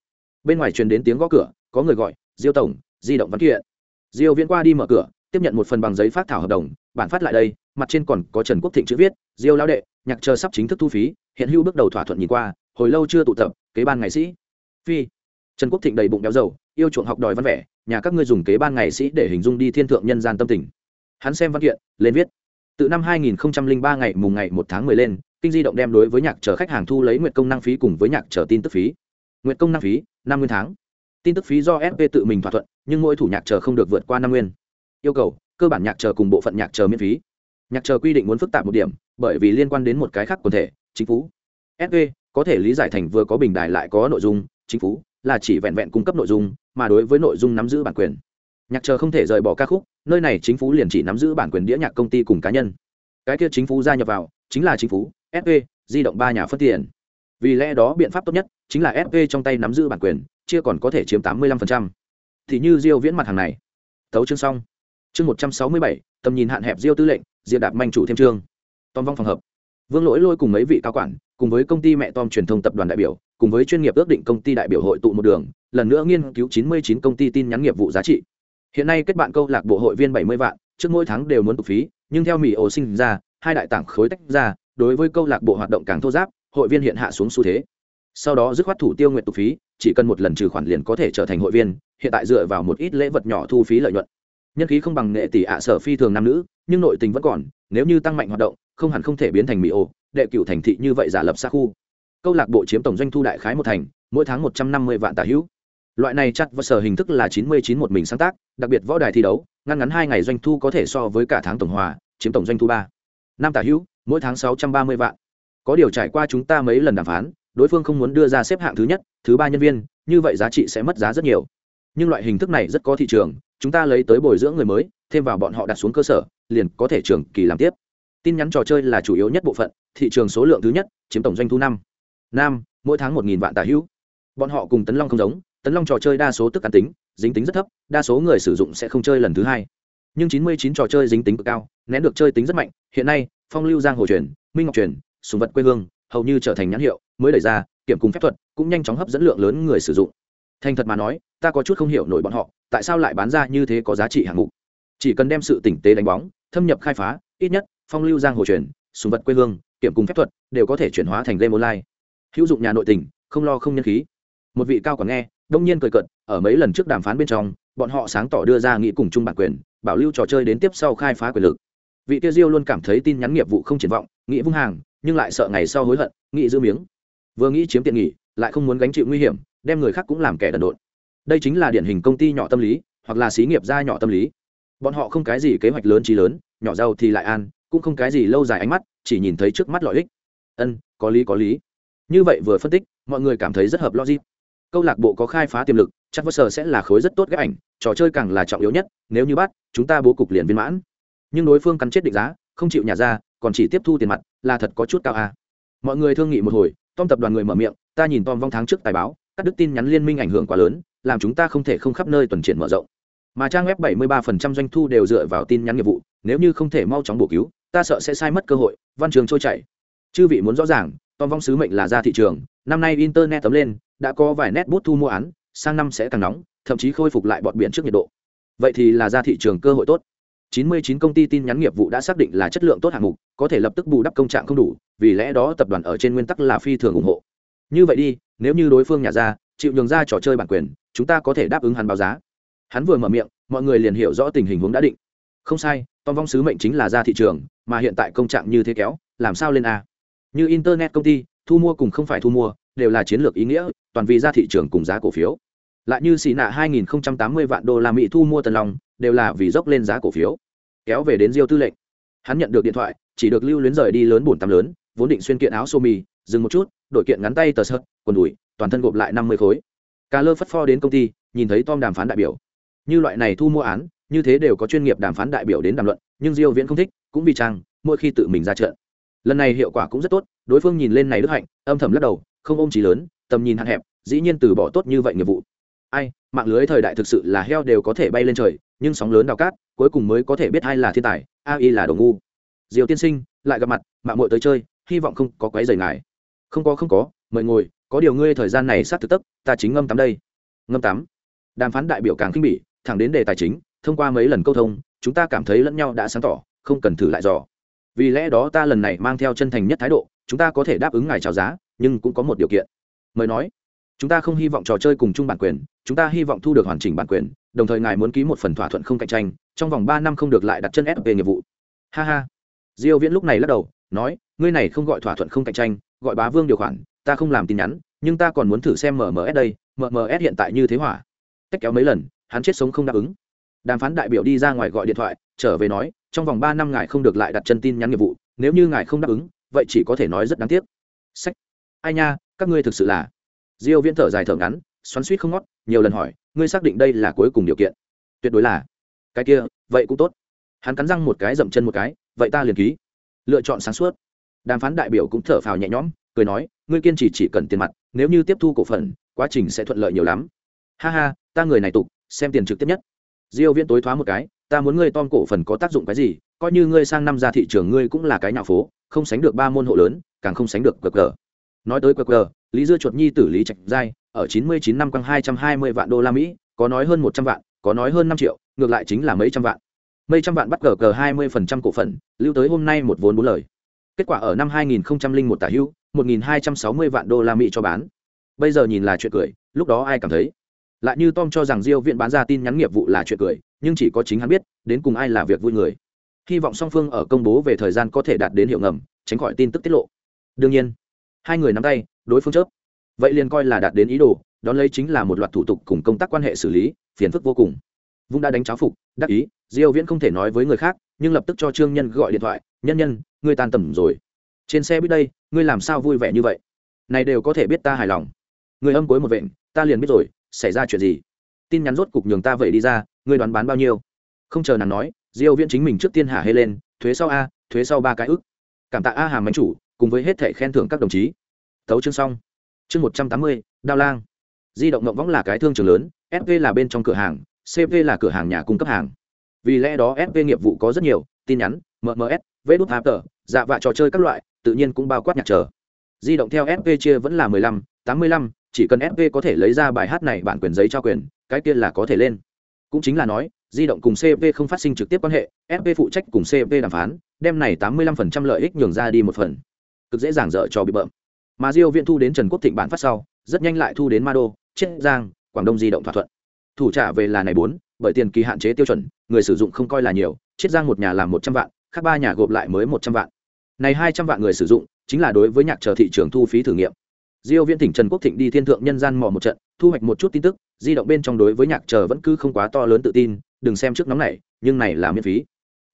S1: Bên ngoài truyền đến tiếng gõ cửa, có người gọi, diêu tổng, di động văn kiện diêu viễn qua đi mở cửa, tiếp nhận một phần bằng giấy phát thảo hợp đồng, bản phát lại đây, mặt trên còn có trần quốc thịnh chữ viết, diêu lão đệ, nhạc chờ sắp chính thức thu phí, hiện hữu bước đầu thỏa thuận nhìn qua, hồi lâu chưa tụ tập, kế ban ngày sĩ. Phi. Trần quốc thịnh đầy bụng béo dầu, yêu chuộng học đòi văn vẻ, nhà các ngươi dùng kế ban ngày sĩ để hình dung đi thiên thượng nhân gian tâm tình. Hắn xem văn kiện, lên viết. Từ năm 2003 ngày mùng ngày 1 tháng 10 lên, kinh di động đem đối với nhạc chờ khách hàng thu lấy nguyện công năng phí cùng với nhạc chờ tin tức phí. Nguyện công năng phí, năm nguyên tháng. Tin tức phí do sp tự mình thỏa thuận nhưng mỗi thủ nhạc chờ không được vượt qua năm nguyên. Yêu cầu, cơ bản nhạc chờ cùng bộ phận nhạc chờ miễn phí. Nhạc chờ quy định muốn phức tạp một điểm, bởi vì liên quan đến một cái khác quần thể, chính phủ SV có thể lý giải thành vừa có bình đài lại có nội dung, chính phủ là chỉ vẹn vẹn cung cấp nội dung, mà đối với nội dung nắm giữ bản quyền. Nhạc chờ không thể rời bỏ ca khúc, nơi này chính phủ liền chỉ nắm giữ bản quyền đĩa nhạc công ty cùng cá nhân. Cái kia chính phủ gia nhập vào, chính là chính phủ SV di động ba nhà phân tiền. Vì lẽ đó biện pháp tốt nhất chính là SV trong tay nắm giữ bản quyền, chia còn có thể chiếm tám mươi 85% thì như diêu viễn mặt hàng này. Thấu chương xong. Chương một trăm sáu mươi bảy, tầm nhìn hạn hẹp diêu tư lệnh, diệp đạp manh chủ thêm chương. Tom vong phòng hợp. Vương lỗi lôi cùng mấy vị cao quản, cùng với công ty mẹ tom truyền thông tập đoàn đại biểu, cùng với chuyên nghiệp ước định công ty đại biểu hội tụ một đường, lần nữa nghiên cứu chín mươi chín công ty tin nhắn nghiệp vụ giá trị. Hiện nay kết bạn câu lạc bộ hội viên bảy mươi vạn, trước mỗi tháng đều muốn tục phí, nhưng theo mỹ ổ sinh ra, hai đại tảng khối tách ra, đối với câu lạc bộ hoạt động càng thô giáp, hội viên hiện hạ xuống xu thế sau đó dứt khoát thủ tiêu nguyện tục phí, chỉ cần một lần trừ khoản liền có thể trở thành hội viên, hiện tại dựa vào một ít lễ vật nhỏ thu phí lợi nhuận. Nhân khí không bằng nghệ tỷ ạ sở phi thường nam nữ, nhưng nội tình vẫn còn, nếu như tăng mạnh hoạt động, không hẳn không thể biến thành mỹ ổ đệ cửu thành thị như vậy giả lập xa khu. Câu lạc bộ chiếm tổng doanh thu đại khái một thành, mỗi tháng một trăm năm mươi vạn tả hữu. Loại này chắc và sở hình thức là chín mươi chín một mình sáng tác, đặc biệt võ đài thi đấu, ngăn ngắn hai ngày doanh thu có thể so với cả tháng tổng hòa, chiếm tổng doanh thu ba. Năm tả hữu, mỗi tháng sáu trăm ba mươi vạn. Có điều trải qua chúng ta mấy lần đàm phán đối phương không muốn đưa ra xếp hạng thứ nhất, thứ ba nhân viên, như vậy giá trị sẽ mất giá rất nhiều. Nhưng loại hình thức này rất có thị trường, chúng ta lấy tới bồi dưỡng người mới, thêm vào bọn họ đặt xuống cơ sở, liền có thể trường kỳ làm tiếp. Tin nhắn trò chơi là chủ yếu nhất bộ phận, thị trường số lượng thứ nhất, chiếm tổng doanh thu năm. Nam, mỗi tháng một nghìn vạn tả hữu. Bọn họ cùng tấn long không giống, tấn long trò chơi đa số tức ăn tính, dính tính rất thấp, đa số người sử dụng sẽ không chơi lần thứ hai. Nhưng chín mươi chín trò chơi dính tính cực cao, nén được chơi tính rất mạnh, hiện nay, phong lưu giang hồ truyền, minh ngọc truyền, sùng vật quê hương hầu như trở thành nhãn hiệu, mới đẩy ra, kiểm cùng phép thuật cũng nhanh chóng hấp dẫn lượng lớn người sử dụng. Thành thật mà nói, ta có chút không hiểu nổi bọn họ, tại sao lại bán ra như thế có giá trị hạng mục. Chỉ cần đem sự tỉnh tế đánh bóng, thâm nhập khai phá, ít nhất, phong lưu giang hồ truyền, sùng vật quê hương, kiểm cùng phép thuật đều có thể chuyển hóa thành game online. Hữu dụng nhà nội tình, không lo không nhân khí. Một vị cao còn nghe, đông nhiên cười cận ở mấy lần trước đàm phán bên trong, bọn họ sáng tỏ đưa ra nghị cùng chung bản quyền, bảo lưu trò chơi đến tiếp sau khai phá quyền lực. Vị kia diêu luôn cảm thấy tin nhắn nghiệp vụ không triển vọng, nghĩ vung hàng nhưng lại sợ ngày sau hối hận, nghĩ giữ miếng. Vừa nghĩ chiếm tiện nghỉ, lại không muốn gánh chịu nguy hiểm, đem người khác cũng làm kẻ đần độn. Đây chính là điển hình công ty nhỏ tâm lý, hoặc là xí nghiệp gia nhỏ tâm lý. Bọn họ không cái gì kế hoạch lớn trí lớn, nhỏ giàu thì lại an, cũng không cái gì lâu dài ánh mắt, chỉ nhìn thấy trước mắt lợi ích. Ân, có lý có lý. Như vậy vừa phân tích, mọi người cảm thấy rất hợp logic. Câu lạc bộ có khai phá tiềm lực, chắc vơ sở sẽ là khối rất tốt ghép ảnh, trò chơi càng là trọng yếu nhất, nếu như bắt, chúng ta bố cục liền viên mãn. Nhưng đối phương cắn chết định giá, không chịu nhà ra còn chỉ tiếp thu tiền mặt, là thật có chút cao à. mọi người thương nghị một hồi, tom tập đoàn người mở miệng, ta nhìn tom vong tháng trước tài báo các đức tin nhắn liên minh ảnh hưởng quá lớn, làm chúng ta không thể không khắp nơi tuần triển mở rộng. Mà trang web 73% doanh thu đều dựa vào tin nhắn nghiệp vụ, nếu như không thể mau chóng bổ cứu, ta sợ sẽ sai mất cơ hội, văn trường trôi chảy. Chư vị muốn rõ ràng, tom vong sứ mệnh là ra thị trường, năm nay internet tấm lên, đã có vài nét bút thu mua án, sang năm sẽ càng nóng, thậm chí khôi phục lại bọn biển trước nhiệt độ. Vậy thì là ra thị trường cơ hội tốt. 99 công ty tin nhắn nghiệp vụ đã xác định là chất lượng tốt hạng mục, có thể lập tức bù đắp công trạng không đủ, vì lẽ đó tập đoàn ở trên nguyên tắc là phi thường ủng hộ. Như vậy đi, nếu như đối phương nhà ra, chịu nhường ra trò chơi bản quyền, chúng ta có thể đáp ứng hắn báo giá. Hắn vừa mở miệng, mọi người liền hiểu rõ tình hình huống đã định. Không sai, tom vong sứ mệnh chính là ra thị trường, mà hiện tại công trạng như thế kéo, làm sao lên a? Như internet công ty, thu mua cùng không phải thu mua, đều là chiến lược ý nghĩa, toàn vì ra thị trường cùng giá cổ phiếu. Lại như xì nạ 2080 vạn đô la mỹ thu mua tần lòng đều là vì dốc lên giá cổ phiếu. Kéo về đến diêu tư lệnh, hắn nhận được điện thoại, chỉ được lưu luyến rời đi lớn bổn tắm lớn, vốn định xuyên kiện áo sô mi, dừng một chút đội kiện ngắn tay tờ sợt quần đùi, toàn thân gộp lại năm mươi khối. Cà lơ phất pho đến công ty, nhìn thấy tom đàm phán đại biểu. Như loại này thu mua án, như thế đều có chuyên nghiệp đàm phán đại biểu đến đàm luận, nhưng diêu viễn không thích, cũng vì trang, mỗi khi tự mình ra trận. Lần này hiệu quả cũng rất tốt, đối phương nhìn lên này đức hạnh, âm thầm lắc đầu, không ôm trí lớn, tầm nhìn hạn hẹp, dĩ nhiên từ bỏ tốt như vậy nghiệp vụ. Ai, mạng lưới thời đại thực sự là heo đều có thể bay lên trời nhưng sóng lớn đào cát, cuối cùng mới có thể biết ai là thiên tài ai là đồ ngu. Diều tiên sinh, lại gặp mặt, mạng muội tới chơi, hy vọng không có quấy rầy ngài. Không có không có, mời ngồi, có điều ngươi thời gian này sát thực tức ta chính ngâm tắm đây. Ngâm tắm? Đàm phán đại biểu càng kinh bỉ, thẳng đến đề tài chính, thông qua mấy lần câu thông, chúng ta cảm thấy lẫn nhau đã sáng tỏ, không cần thử lại dò. Vì lẽ đó ta lần này mang theo chân thành nhất thái độ, chúng ta có thể đáp ứng ngài chào giá, nhưng cũng có một điều kiện. Mời nói, chúng ta không hy vọng trò chơi cùng chung bản quyền, chúng ta hy vọng thu được hoàn chỉnh bản quyền đồng thời ngài muốn ký một phần thỏa thuận không cạnh tranh, trong vòng ba năm không được lại đặt chân ép về nghiệp vụ. Ha ha. Diêu viễn lúc này lắc đầu, nói, ngươi này không gọi thỏa thuận không cạnh tranh, gọi bá vương điều khoản, ta không làm tin nhắn, nhưng ta còn muốn thử xem mms đây mms hiện tại như thế hỏa. Cách kéo mấy lần, hắn chết sống không đáp ứng. Đàm phán đại biểu đi ra ngoài gọi điện thoại, trở về nói, trong vòng ba năm ngài không được lại đặt chân tin nhắn nghiệp vụ, nếu như ngài không đáp ứng, vậy chỉ có thể nói rất đáng tiếc. Sách. Ai nha, các ngươi thực sự là diêu viễn thở dài thở ngắn, xoắn suýt không ngót nhiều lần hỏi, ngươi xác định đây là cuối cùng điều kiện? Tuyệt đối là. Cái kia, vậy cũng tốt. Hắn cắn răng một cái, dậm chân một cái, vậy ta liền ký. Lựa chọn sáng suốt. Đàm phán đại biểu cũng thở phào nhẹ nhõm, cười nói, ngươi kiên trì chỉ cần tiền mặt, nếu như tiếp thu cổ phần, quá trình sẽ thuận lợi nhiều lắm. Ha ha, ta người này tục, xem tiền trực tiếp nhất. Diêu viễn tối thoá một cái, ta muốn ngươi tom cổ phần có tác dụng cái gì, coi như ngươi sang năm ra thị trường ngươi cũng là cái nhà phố, không sánh được ba môn hộ lớn, càng không sánh được cờ cờ nói tới cờ cờ lý dưa chuột nhi tử lý trạch giai ở 99 năm quăng 220 vạn đô la mỹ, có nói hơn 100 vạn, có nói hơn 5 triệu, ngược lại chính là mấy trăm vạn. Mấy trăm vạn bắt cờ cờ 20% cổ phần, lưu tới hôm nay một vốn bốn lời. Kết quả ở năm 2001 tả hữu 1260 vạn đô la mỹ cho bán. Bây giờ nhìn là chuyện cười, lúc đó ai cảm thấy? Lại như tom cho rằng diêu viện bán ra tin nhắn nghiệp vụ là chuyện cười, nhưng chỉ có chính hắn biết, đến cùng ai là việc vui người. Hy vọng song phương ở công bố về thời gian có thể đạt đến hiệu ngầm, tránh khỏi tin tức tiết lộ. Đương nhiên, hai người nắm tay, đối phương chớp vậy liền coi là đạt đến ý đồ, đón lấy chính là một loạt thủ tục cùng công tác quan hệ xử lý, phiền phức vô cùng. Vung đã đánh cháo phục, đắc ý, diêu viễn không thể nói với người khác, nhưng lập tức cho trương nhân gọi điện thoại, nhân nhân, ngươi tan tầm rồi. Trên xe biết đây, ngươi làm sao vui vẻ như vậy? Này đều có thể biết ta hài lòng. Người âm cuối một vện, ta liền biết rồi, xảy ra chuyện gì? Tin nhắn rốt cục nhường ta vậy đi ra, ngươi đoán bán bao nhiêu? Không chờ nàng nói, diêu viễn chính mình trước tiên hả hê lên, thuế sau a, thuế sau ba cái ức. Cảm tạ a hàm bánh chủ, cùng với hết thể khen thưởng các đồng chí. Tấu chương xong chương 180, đao lang. Di động ngộng võng là cái thương trường lớn fv là bên trong cửa hàng cv là cửa hàng nhà cung cấp hàng. Vì lẽ đó fv nghiệp vụ có rất nhiều tin nhắn mms vê đút hạp tờ dạ vạ trò chơi các loại tự nhiên cũng bao quát nhạc trở di động theo fv chia vẫn là 15, 85, chỉ cần fv có thể lấy ra bài hát này bản quyền giấy trao quyền cái kia là có thể lên. Cũng chính là nói di động cùng cv không phát sinh trực tiếp quan hệ sv phụ trách cùng cv đàm phán đem này 85% lợi ích nhường ra đi một phần. Cực dễ dàng dở cho bị bợm mà diêu viện thu đến trần quốc thịnh bản phát sau, rất nhanh lại thu đến ma đô, chiết giang, quảng đông di động thỏa thuận. Thủ trả về là này bốn, bởi tiền kỳ hạn chế tiêu chuẩn, người sử dụng không coi là nhiều, chiết giang một nhà làm một trăm vạn, khác ba nhà gộp lại mới một trăm vạn. Này hai trăm vạn người sử dụng, chính là đối với nhạc chờ thị trường thu phí thử nghiệm. Diêu viễn tỉnh trần quốc thịnh đi thiên thượng nhân gian mò một trận, thu hoạch một chút tin tức, di động bên trong đối với nhạc chờ vẫn cứ không quá to lớn tự tin, đừng xem trước nóng này, nhưng này là miễn phí.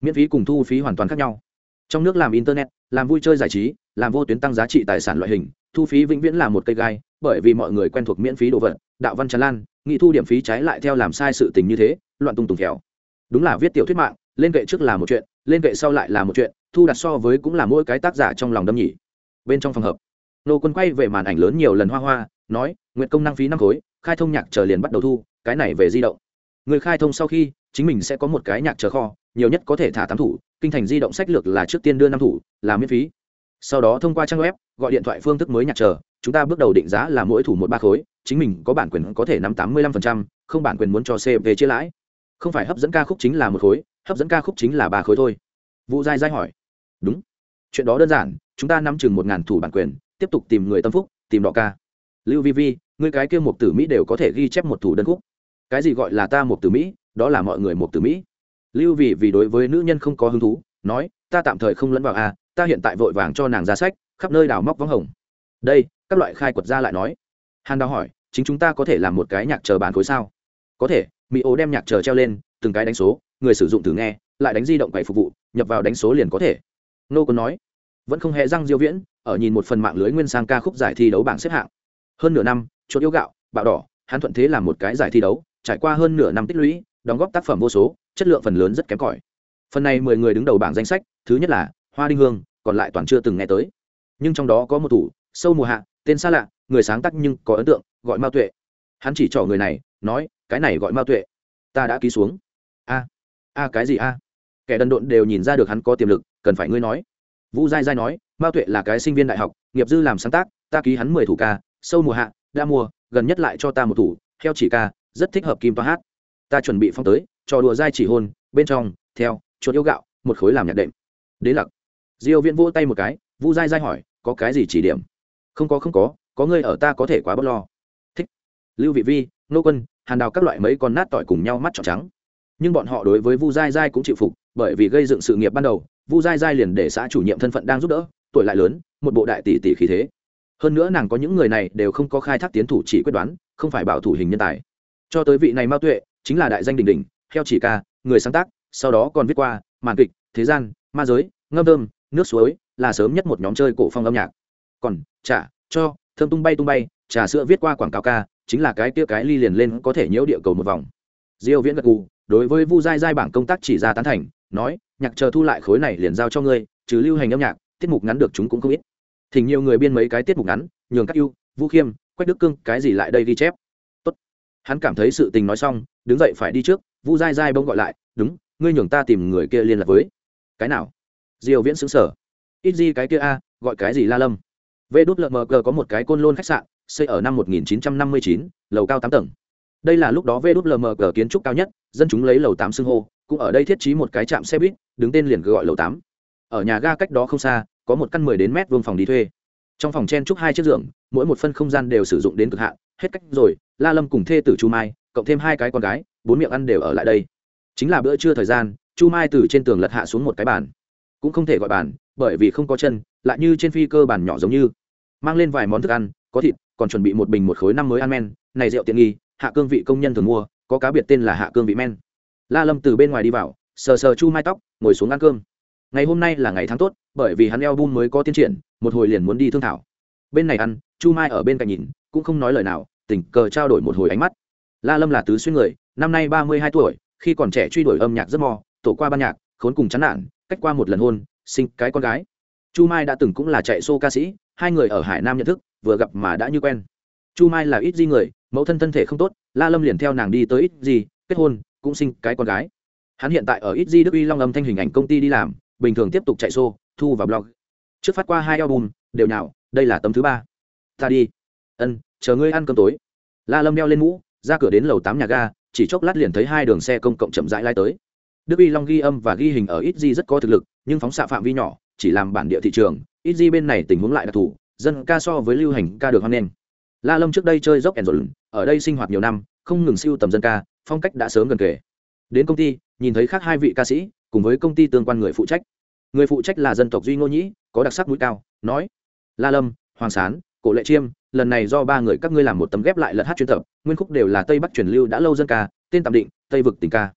S1: Miễn phí cùng thu phí hoàn toàn khác nhau. Trong nước làm internet, làm vui chơi giải trí, làm vô tuyến tăng giá trị tài sản loại hình thu phí vĩnh viễn là một cây gai, bởi vì mọi người quen thuộc miễn phí đồ vật, đạo văn tràn lan, nghị thu điểm phí trái lại theo làm sai sự tình như thế, loạn tung tùng khéo đúng là viết tiểu thuyết mạng, lên kệ trước là một chuyện, lên kệ sau lại là một chuyện, thu đặt so với cũng là mỗi cái tác giả trong lòng đâm nhỉ. Bên trong phòng hợp nô quân quay về màn ảnh lớn nhiều lần hoa hoa, nói nguyện công năng phí năm khối, khai thông nhạc chờ liền bắt đầu thu, cái này về di động. Người khai thông sau khi, chính mình sẽ có một cái nhạc chờ kho, nhiều nhất có thể thả tám thủ, kinh thành di động sách lược là trước tiên đưa năm thủ, là miễn phí sau đó thông qua trang web, gọi điện thoại phương thức mới nhạc chờ, chúng ta bước đầu định giá là mỗi thủ một ba khối, chính mình có bản quyền có thể nắm tám mươi lăm phần trăm, không bản quyền muốn cho cv chia lãi. Không phải hấp dẫn ca khúc chính là một khối, hấp dẫn ca khúc chính là ba khối thôi. Vụ dai dai hỏi. Đúng. Chuyện đó đơn giản, chúng ta nắm chừng một ngàn thủ bản quyền, tiếp tục tìm người tâm phúc, tìm đọ ca. Lưu vi vi người cái kia một tử mỹ đều có thể ghi chép một thủ đơn khúc. Cái gì gọi là ta một tử mỹ, đó là mọi người một tử mỹ. Lưu vì vì đối với nữ nhân không có hứng thú, nói, ta tạm thời không lẫn vào à ta hiện tại vội vàng cho nàng ra sách, khắp nơi đào móc vắng hồng. Đây, các loại khai quật ra lại nói. Hàn đào hỏi, chính chúng ta có thể làm một cái nhạc chờ bán khối sao? Có thể mỹ ố đem nhạc chờ treo lên, từng cái đánh số, người sử dụng thử nghe, lại đánh di động quầy phục vụ, nhập vào đánh số liền có thể. Nô còn nói, vẫn không hề răng diêu viễn, ở nhìn một phần mạng lưới nguyên sang ca khúc giải thi đấu bảng xếp hạng. Hơn nửa năm, chuột yêu gạo, bạo đỏ hắn thuận thế làm một cái giải thi đấu, trải qua hơn nửa năm tích lũy, đóng góp tác phẩm vô số, chất lượng phần lớn rất kém cỏi. Phần này mười người đứng đầu bảng danh sách, thứ nhất là hoa đinh hương, còn lại toàn chưa từng nghe tới. Nhưng trong đó có một thủ, sâu mùa hạ, tên xa lạ, người sáng tác nhưng có ấn tượng, gọi mao tuệ. Hắn chỉ trỏ người này, nói, cái này gọi mao tuệ. Ta đã ký xuống. A a cái gì a? Kẻ đần độn đều nhìn ra được hắn có tiềm lực, cần phải ngươi nói. Vũ giai giai nói, mao tuệ là cái sinh viên đại học, nghiệp dư làm sáng tác, ta ký hắn mười thủ ca, sâu mùa hạ, đã mua, gần nhất lại cho ta một thủ, theo chỉ ca, rất thích hợp kim toa hát. Ta chuẩn bị phong tới, trò đùa dai chỉ hôn, bên trong, theo, chuột yêu gạo, một khối làm nhạc đệm. Đế lặc diêu viễn vỗ tay một cái, vu dai dai hỏi, có cái gì chỉ điểm? Không có không có có người ở ta có thể quá bất lo. Thích. Lưu vị vi, nô quân, hàn đào các loại mấy con nát tỏi cùng nhau mắt tròn trắng. Nhưng bọn họ đối với vu dai dai cũng chịu phục, bởi vì gây dựng sự nghiệp ban đầu, vu dai dai liền để xã chủ nhiệm thân phận đang giúp đỡ, tuổi lại lớn, một bộ đại tỷ tỷ khí thế. Hơn nữa nàng có những người này đều không có khai thác tiến thủ chỉ quyết đoán, không phải bảo thủ hình nhân tài. Cho tới vị này mao tuệ, chính là đại danh đình đình theo chỉ ca, người sáng tác, sau đó còn viết qua, màn kịch, thế gian, ma giới, ngâm thơm nước suối là sớm nhất một nhóm chơi cổ phong âm nhạc. Còn trả cho, thơm tung bay tung bay, trà sữa viết qua quảng cáo ca, chính là cái kia cái ly liền lên có thể nhiễu địa cầu một vòng. Diêu viễn gật gù, đối với vu giai giai bảng công tác chỉ ra tán thành, nói, nhạc chờ thu lại khối này liền giao cho ngươi, trừ lưu hành âm nhạc, tiết mục ngắn được chúng cũng không ít. Thỉnh nhiều người biên mấy cái tiết mục ngắn, nhường các ưu, vũ khiêm, quách đức cương, cái gì lại đây ghi chép. Tốt. Hắn cảm thấy sự tình nói xong, đứng dậy phải đi trước, vu giai giai bông gọi lại, đúng, ngươi nhường ta tìm người kia liên lạc với. Cái nào? Diều viễn xứng sở ít gì cái kia a gọi cái gì la lâm? Vê đút lợn mờ có một cái côn lôn khách sạn xây ở năm 1959, lầu cao tám tầng. Đây là lúc đó vê đút cờ kiến trúc cao nhất dân chúng lấy lầu tám xưng hô cũng ở đây thiết trí một cái trạm xe buýt đứng tên liền gọi lầu tám. Ở nhà ga cách đó không xa có một căn mười đến mét vuông phòng đi thuê. Trong phòng chen trúc hai chiếc giường mỗi một phân không gian đều sử dụng đến cực hạn. Hết cách rồi la lâm cùng thê tử chu mai cộng thêm hai cái con gái bốn miệng ăn đều ở lại đây. Chính là bữa trưa thời gian chu mai từ trên tường lật hạ xuống một cái bàn cũng không thể gọi bàn, bởi vì không có chân, lại như trên phi cơ bàn nhỏ giống như. Mang lên vài món thức ăn, có thịt, còn chuẩn bị một bình một khối năm mới ăn men. Này rượu tiện nghi, hạ cương vị công nhân thường mua, có cá biệt tên là hạ cương vị men. La lâm từ bên ngoài đi vào, sờ sờ chu mai tóc, ngồi xuống ăn cơm. Ngày hôm nay là ngày tháng tốt, bởi vì hắn eo bun mới có tiến triển, một hồi liền muốn đi thương thảo. Bên này ăn, chu mai ở bên cạnh nhìn, cũng không nói lời nào, tình cờ trao đổi một hồi ánh mắt. La lâm là tứ xuyên người, năm nay ba mươi hai tuổi, khi còn trẻ truy đuổi âm nhạc rất mò, tổ qua ban nhạc, khốn cùng chán nản cách qua một lần hôn sinh cái con gái. Chu mai đã từng cũng là chạy xô ca sĩ hai người ở hải nam nhận thức vừa gặp mà đã như quen. Chu mai là ít di người mẫu thân thân thể không tốt la lâm liền theo nàng đi tới ít di kết hôn cũng sinh cái con gái. Hắn hiện tại ở ít di đức uy long âm thanh hình ảnh công ty đi làm bình thường tiếp tục chạy xô thu vào blog. Trước phát qua hai album đều nào, đây là tấm thứ ba. Ta đi. Ân chờ ngươi ăn cơm tối. La lâm đeo lên mũ ra cửa đến lầu tám nhà ga chỉ chốc lát liền thấy hai đường xe công cộng chậm rãi lai tới đức uy long ghi âm và ghi hình ở ít di rất có thực lực nhưng phóng xạ phạm vi nhỏ chỉ làm bản địa thị trường ít di bên này tình huống lại đặc thù dân ca so với lưu hành ca được hoan nghênh. La lâm trước đây chơi dốc and roll, ở đây sinh hoạt nhiều năm không ngừng siêu tầm dân ca phong cách đã sớm gần kề. Đến công ty nhìn thấy khác hai vị ca sĩ cùng với công ty tương quan người phụ trách. Người phụ trách là dân tộc duy ngô nhĩ có đặc sắc mũi cao nói la lâm hoàng sán cổ lệ chiêm lần này do ba người các ngươi làm một tấm ghép lại lật hát chuyên tập nguyên khúc đều là tây bắc truyền lưu đã lâu dân ca tên tạm định tây vực tình ca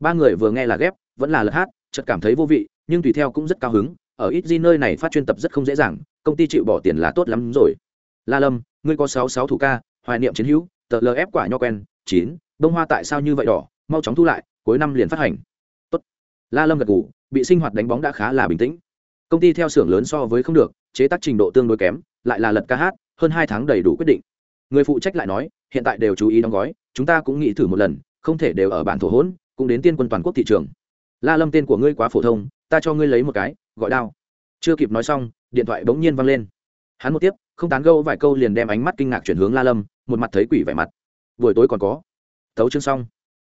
S1: ba người vừa nghe là ghép, vẫn là lật hát, chợt cảm thấy vô vị, nhưng tùy theo cũng rất cao hứng, ở ít di nơi này phát chuyên tập rất không dễ dàng, công ty chịu bỏ tiền là tốt lắm rồi. La lâm, ngươi có sáu sáu thủ ca, hoài niệm chiến hữu, tờ lờ ép quả nho quen, chín, bông hoa tại sao như vậy đỏ, mau chóng thu lại, cuối năm liền phát hành. Tốt. la lâm gật ngủ bị sinh hoạt đánh bóng đã khá là bình tĩnh. Công ty theo xưởng lớn so với không được, chế tác trình độ tương đối kém, lại là lật ca hát, hơn hai tháng đầy đủ quyết định. Người phụ trách lại nói, hiện tại đều chú ý đóng gói, chúng ta cũng nghĩ thử một lần, không thể đều ở bản thổ hỗn cũng đến tiên quân toàn quốc thị trường. La lâm tên của ngươi quá phổ thông, ta cho ngươi lấy một cái, gọi đao. Chưa kịp nói xong, điện thoại bỗng nhiên văng lên. Hắn một tiếp, không tán gâu vài câu liền đem ánh mắt kinh ngạc chuyển hướng la lâm, một mặt thấy quỷ vẻ mặt. Buổi tối còn có. Thấu chương xong.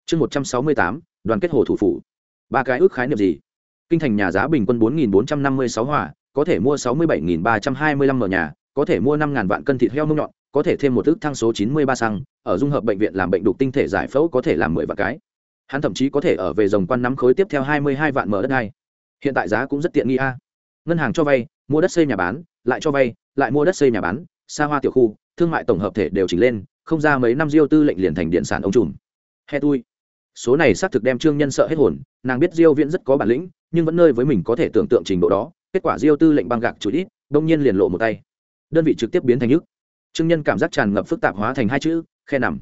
S1: Chương một trăm sáu mươi tám, đoàn kết hồ thủ phủ. Ba cái ước khái niệm gì? Kinh thành nhà giá bình quân bốn nghìn bốn trăm năm mươi sáu hỏa có thể mua sáu mươi bảy nghìn ba trăm hai mươi lăm mở nhà, có thể mua năm ngàn vạn cân thịt heo mông nhọn, có thể thêm một ước thang số chín mươi ba xăng, ở dung hợp bệnh viện làm bệnh đục tinh thể giải phẫu có thể làm mười vạn cái hắn thậm chí có thể ở về dòng quan nắm khối tiếp theo hai mươi hai vạn mở đất hai hiện tại giá cũng rất tiện nghi a. Ngân hàng cho vay, mua đất xây nhà bán, lại cho vay, lại mua đất xây nhà bán, xa hoa tiểu khu, thương mại tổng hợp thể đều chỉnh lên, không ra mấy năm diêu tư lệnh liền thành điện sản ông trùm. He tui. Số này xác thực đem trương nhân sợ hết hồn, nàng biết diêu viễn rất có bản lĩnh, nhưng vẫn nơi với mình có thể tưởng tượng trình độ đó, kết quả diêu tư lệnh băng gạc chủ ít, đông nhiên liền lộ một tay. Đơn vị trực tiếp biến thành nhức. Trương nhân cảm giác tràn ngập phức tạp hóa thành hai chữ, khe nằm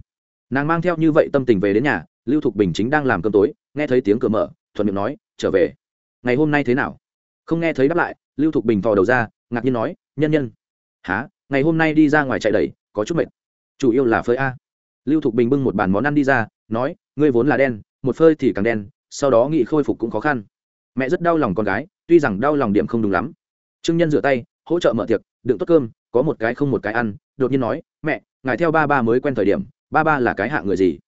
S1: nàng mang theo như vậy tâm tình về đến nhà, lưu thục bình chính đang làm cơm tối, nghe thấy tiếng cửa mở, thuận miệng nói, trở về. Ngày hôm nay thế nào? Không nghe thấy đáp lại, lưu thục bình thò đầu ra, ngạc nhiên nói, nhân nhân. Há ngày hôm nay đi ra ngoài chạy đầy có chút mệt. Chủ yếu là phơi a. Lưu thục bình bưng một bàn món ăn đi ra, nói, ngươi vốn là đen, một phơi thì càng đen, sau đó nghị khôi phục cũng khó khăn. Mẹ rất đau lòng con gái, tuy rằng đau lòng điểm không đúng lắm. Trương nhân rửa tay, hỗ trợ mở tiệc, đựng tốt cơm, có một cái không một cái ăn, đột nhiên nói, mẹ, ngài theo ba ba mới quen thời điểm ba ba là cái hạ người gì?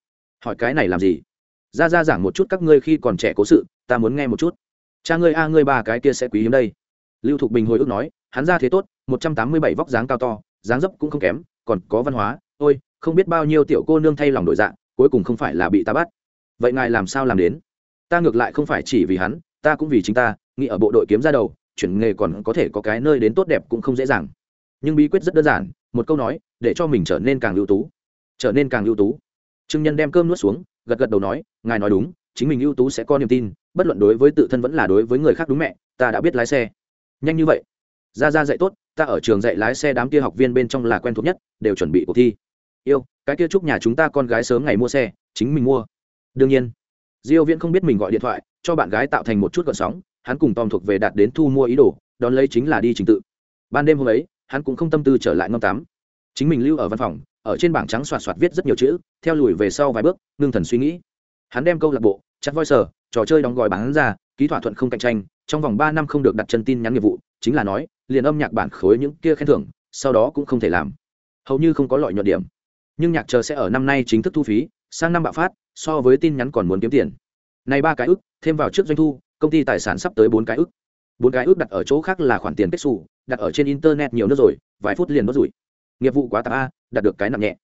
S1: Hỏi cái này làm gì? Ra ra giảng một chút các ngươi khi còn trẻ cố sự, ta muốn nghe một chút. Cha ngươi a, ngươi ba cái kia sẽ quý hiếm đây. Lưu thục bình hồi ức nói, hắn ra thế tốt, một trăm tám mươi bảy vóc dáng cao to, dáng dấp cũng không kém, còn có văn hóa. Ôi, không biết bao nhiêu tiểu cô nương thay lòng đổi dạng cuối cùng không phải là bị ta bắt. Vậy ngài làm sao làm đến? Ta ngược lại không phải chỉ vì hắn, ta cũng vì chính ta, nghĩ ở bộ đội kiếm ra đầu, chuyển nghề còn có thể có cái nơi đến tốt đẹp cũng không dễ dàng. Nhưng bí quyết rất đơn giản, một câu nói, để cho mình trở nên càng ưu tú trở nên càng ưu tú. Trương nhân đem cơm nuốt xuống, gật gật đầu nói, ngài nói đúng, chính mình ưu tú sẽ có niềm tin, bất luận đối với tự thân vẫn là đối với người khác đúng mẹ, ta đã biết lái xe. Nhanh như vậy. Ra ra dạy tốt, ta ở trường dạy lái xe đám kia học viên bên trong là quen thuộc nhất, đều chuẩn bị cuộc thi. Yêu, cái kia chúc nhà chúng ta con gái sớm ngày mua xe, chính mình mua. Đương nhiên. Diêu viễn không biết mình gọi điện thoại, cho bạn gái tạo thành một chút gợn sóng, hắn cùng tom thuộc về đạt đến thu mua ý đồ, đón lấy chính là đi trình tự. Ban đêm hôm ấy, hắn cũng không tâm tư trở lại ngâm tắm. Chính mình lưu ở văn phòng ở trên bảng trắng soạt soạt viết rất nhiều chữ, theo lùi về sau vài bước, ngưng thần suy nghĩ. Hắn đem câu lạc bộ, chặt voi sở, trò chơi đóng gói bán ra, ký thỏa thuận không cạnh tranh, trong vòng ba năm không được đặt chân tin nhắn nghiệp vụ, chính là nói, liền âm nhạc bản khối những kia khen thưởng, sau đó cũng không thể làm. Hầu như không có lợi nhuận điểm. Nhưng nhạc chờ sẽ ở năm nay chính thức thu phí, sang năm bạo phát, so với tin nhắn còn muốn kiếm tiền. Này ba cái ức, thêm vào trước doanh thu, công ty tài sản sắp tới bốn cái ức. Bốn cái ước đặt ở chỗ khác là khoản tiền kết xù, đặt ở trên internet nhiều nước rồi, vài phút liền mất rủi nghiệp vụ quá tạp a, đạt được cái nặng nhẹ.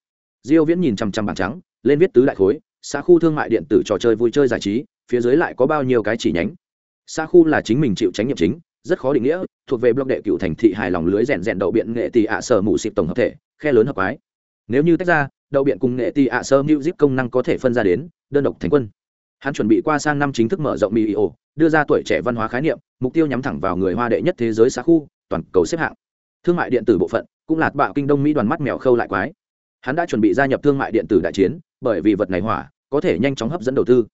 S1: Diêu viễn nhìn chằm chằm bảng trắng, lên viết tứ đại khối, xã khu thương mại điện tử trò chơi vui chơi giải trí, phía dưới lại có bao nhiêu cái chỉ nhánh. Xã khu là chính mình chịu trách nhiệm chính, rất khó định nghĩa, thuộc về block đệ cựu thành thị hài lòng lưới rèn rèn đậu biện nghệ tỷ ạ sở mù xịp tổng hợp thể, khe lớn hợp ái nếu như tách ra, đậu biện cùng nghệ tỷ ạ sơ zip công năng có thể phân ra đến, đơn độc thành quân. Hắn chuẩn bị qua sang năm chính thức mở rộng mio đưa ra tuổi trẻ văn hóa khái niệm, mục tiêu nhắm thẳng vào người hoa đệ nhất thế giới xã khu, toàn cầu xếp hạng. Thương mại điện tử bộ phận cũng là bạo kinh đông mỹ đoàn mắt mèo khâu lại quái. Hắn đã chuẩn bị gia nhập thương mại điện tử đại chiến, bởi vì vật này hỏa, có thể nhanh chóng hấp dẫn đầu tư.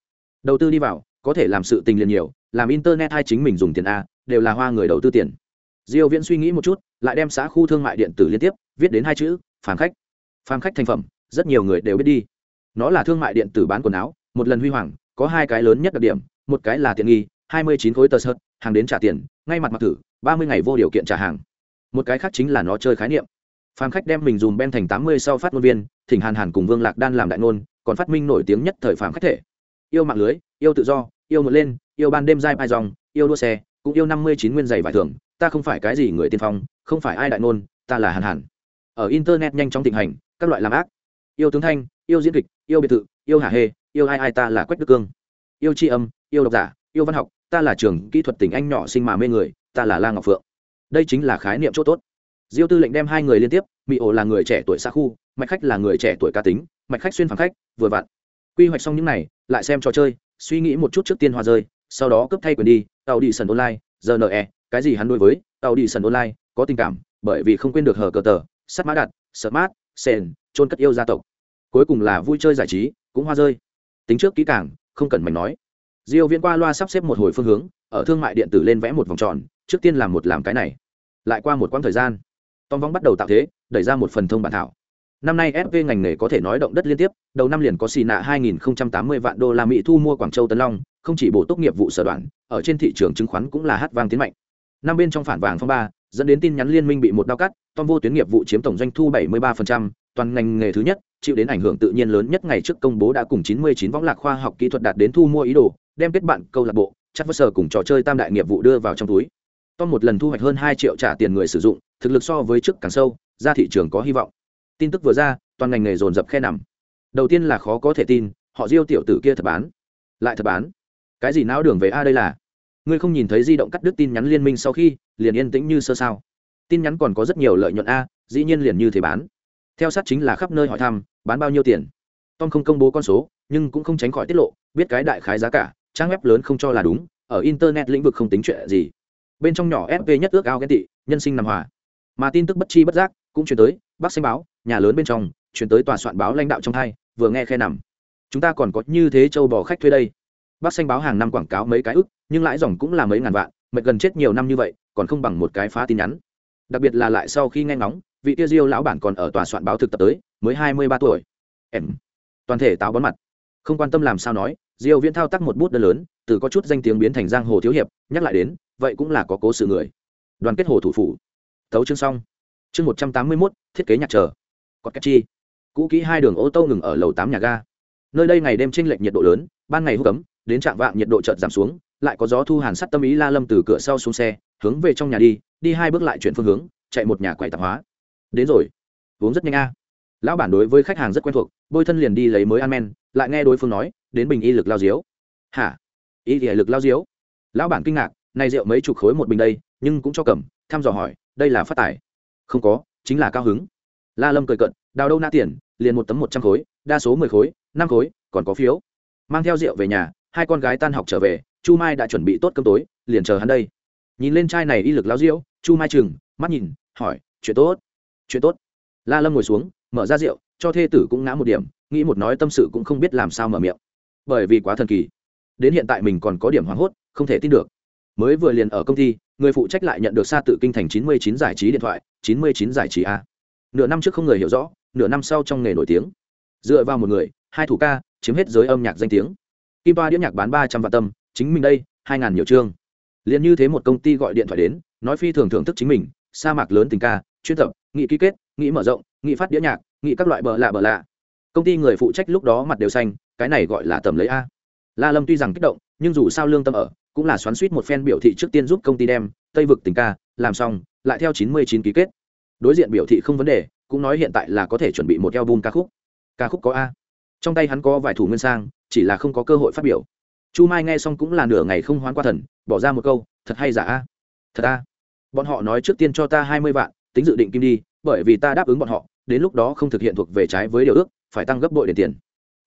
S1: Đầu tư đi vào, có thể làm sự tình liền nhiều, làm internet hay chính mình dùng tiền a, đều là hoa người đầu tư tiền. Diêu viễn suy nghĩ một chút, lại đem xã khu thương mại điện tử liên tiếp, viết đến hai chữ, phàm khách. Phàm khách thành phẩm, rất nhiều người đều biết đi. Nó là thương mại điện tử bán quần áo, một lần huy hoàng, có hai cái lớn nhất đặc điểm, một cái là tiện nghi 29 khối tờ sợt, hàng đến trả tiền, ngay mặt mặc thử 30 ngày vô điều kiện trả hàng một cái khác chính là nó chơi khái niệm. Phàm khách đem mình dùm ben thành 80 sau phát ngôn viên, thỉnh hàn hàn cùng vương lạc đan làm đại ngôn, còn phát minh nổi tiếng nhất thời phàm khách thể. Yêu mạng lưới, yêu tự do, yêu một lên, yêu ban đêm dai bai dòng, yêu đua xe, cũng yêu năm mươi chín nguyên giày vải thưởng ta không phải cái gì người tiên phong, không phải ai đại ngôn, ta là hàn hàn. Ở internet nhanh chóng thịnh hành, các loại làm ác. Yêu tướng thanh, yêu diễn kịch, yêu biệt thự, yêu hà hê, yêu ai ai ta là quách đức cương. Yêu tri âm, yêu độc giả, yêu văn học, ta là trường kỹ thuật tỉnh anh nhỏ sinh mà mê người, ta là la ngọc phượng đây chính là khái niệm chỗ tốt. Diêu tư lệnh đem hai người liên tiếp mỹ ổ là người trẻ tuổi xa khu, mạch khách là người trẻ tuổi cá tính, mạch khách xuyên phản khách, vừa vặn. Quy hoạch xong những này, lại xem trò chơi, suy nghĩ một chút trước tiên hoa rơi, sau đó cấp thay quyền đi, tàu đi sân online rne cái gì hắn đối với, tàu đi sân online, có tình cảm, bởi vì không quên được hờ cờ tờ, sắt mã đặt smart sen trôn cất yêu gia tộc. Cuối cùng là vui chơi giải trí, cũng hoa rơi. Tính trước kỹ càng, không cần mảnh nói. Diêu viễn qua loa sắp xếp một hồi phương hướng, ở thương mại điện tử lên vẽ một vòng tròn trước tiên làm một làm cái này. Lại qua một quãng thời gian tom vong bắt đầu tạo thế đẩy ra một phần thông bản thảo. Năm nay fv ngành nghề có thể nói động đất liên tiếp đầu năm liền có xì nạ 2080 vạn đô la mỹ thu mua quảng châu tấn long không chỉ bổ tốt nghiệp vụ sở đoạn ở trên thị trường chứng khoán cũng là hát vang tiến mạnh. Năm bên trong phản vàng phong ba dẫn đến tin nhắn liên minh bị một đau cắt tom vô tuyến nghiệp vụ chiếm tổng doanh thu 73%, toàn ngành nghề thứ nhất chịu đến ảnh hưởng tự nhiên lớn nhất ngày trước công bố đã cùng 99 võng lạc khoa học kỹ thuật đạt đến thu mua ý đồ đem kết bạn câu lạc bộ chắc vơ sở cùng trò chơi tam đại nghiệp vụ đưa vào trong túi tom một lần thu hoạch hơn 2 triệu trả tiền người sử dụng, thực lực so với trước càng sâu, ra thị trường có hy vọng. Tin tức vừa ra, toàn ngành nghề dồn dập khe nằm. Đầu tiên là khó có thể tin, họ diêu tiểu tử kia thật bán. Lại thật bán? Cái gì não đường về a đây là? Ngươi không nhìn thấy di động cắt đứt tin nhắn liên minh sau khi, liền yên tĩnh như sơ sao? Tin nhắn còn có rất nhiều lợi nhuận a, dĩ nhiên liền như thế bán. Theo sát chính là khắp nơi hỏi thăm, bán bao nhiêu tiền? Tom không công bố con số, nhưng cũng không tránh khỏi tiết lộ, biết cái đại khái giá cả, trang web lớn không cho là đúng, ở internet lĩnh vực không tính chuyện gì bên trong nhỏ fp nhất ước ao ghen tị, nhân sinh nằm hòa. Mà tin tức bất chi bất giác cũng chuyển tới, bác xanh báo, nhà lớn bên trong, chuyển tới tòa soạn báo lãnh đạo trong hai vừa nghe khe nằm. Chúng ta còn có như thế châu bò khách thuê đây. Bác xanh báo hàng năm quảng cáo mấy cái ức, nhưng lãi dòng cũng là mấy ngàn vạn, mệt gần chết nhiều năm như vậy, còn không bằng một cái phá tin nhắn. Đặc biệt là lại sau khi nghe ngóng, vị tiêu diêu lão bản còn ở tòa soạn báo thực tập tới, mới hai mươi ba tuổi. Em. Toàn thể táo bón mặt. Không quan tâm làm sao nói, diêu viễn thao tác một bút đơn lớn từ có chút danh tiếng biến thành giang hồ thiếu hiệp, nhắc lại đến, vậy cũng là có cố sự người. Đoàn kết hồ thủ phủ. Tấu chương xong. Chương một trăm tám mươi mốt, thiết kế nhạc trở có cách chi. Cũ kỹ hai đường ô tô ngừng ở lầu tám nhà ga. Nơi đây ngày đêm tranh lệch nhiệt độ lớn, ban ngày hút cấm đến trạng vạng nhiệt độ chợt giảm xuống, lại có gió thu hàn sắt tâm ý la lâm từ cửa sau xuống xe, hướng về trong nhà đi đi hai bước lại chuyển phương hướng, chạy một nhà quầy tạp hóa. Đến rồi. Uống rất nhanh a. Lão bản đối với khách hàng rất quen thuộc, bôi thân liền đi lấy mới ăn men, lại nghe đối phương nói, đến bình y lực lao diếu. Hả? Y thì lực lao diếu. Lão bản kinh ngạc, nay rượu mấy chục khối một bình đây, nhưng cũng cho cầm, thăm dò hỏi, đây là phát tài. Không có, chính là cao hứng. La lâm cười cận, đào đâu na tiền, liền một tấm một trăm khối, đa số mười khối, năm khối, còn có phiếu. Mang theo rượu về nhà, hai con gái tan học trở về, chu mai đã chuẩn bị tốt cơm tối, liền chờ hắn đây. Nhìn lên trai này y lực lao diễu chu mai chừng, mắt nhìn, hỏi, chuyện tốt? Chuyện tốt. La lâm ngồi xuống, mở ra rượu, cho thê tử cũng ngã một điểm, nghĩ một nói tâm sự cũng không biết làm sao mở miệng. Bởi vì quá thần kỳ đến hiện tại mình còn có điểm hoảng hốt, không thể tin được. Mới vừa liền ở công ty, người phụ trách lại nhận được xa tự kinh thành chín mươi chín giải trí điện thoại, chín mươi chín giải trí a. Nửa năm trước không người hiểu rõ, nửa năm sau trong nghề nổi tiếng. Dựa vào một người, hai thủ ca, chiếm hết giới âm nhạc danh tiếng. Kim toa đĩa nhạc bán ba trăm vạn tâm, chính mình đây, hai ngàn nhiều chương. Liền như thế một công ty gọi điện thoại đến, nói phi thường thưởng thức chính mình, sa mạc lớn tình ca, chuyên tập, nghị ký kết, nghị mở rộng, nghị phát đĩa nhạc, nghị các loại bờ lạ bờ lạ. Công ty người phụ trách lúc đó mặt đều xanh, cái này gọi là tầm lấy a la lâm tuy rằng kích động, nhưng dù sao lương tâm ở, cũng là xoắn suýt một phen biểu thị trước tiên giúp công ty đem tây vực tình ca làm xong, lại theo chín mươi chín ký kết. Đối diện biểu thị không vấn đề, cũng nói hiện tại là có thể chuẩn bị một album ca khúc. Ca khúc có a. Trong tay hắn có vài thủ nguyên sang, chỉ là không có cơ hội phát biểu. Chu mai nghe xong cũng là nửa ngày không hoán qua thần, bỏ ra một câu, thật hay giả a? Thật a? Bọn họ nói trước tiên cho ta hai mươi vạn, tính dự định kim đi, bởi vì ta đáp ứng bọn họ, đến lúc đó không thực hiện thuộc về trái với điều ước, phải tăng gấp bội để tiền.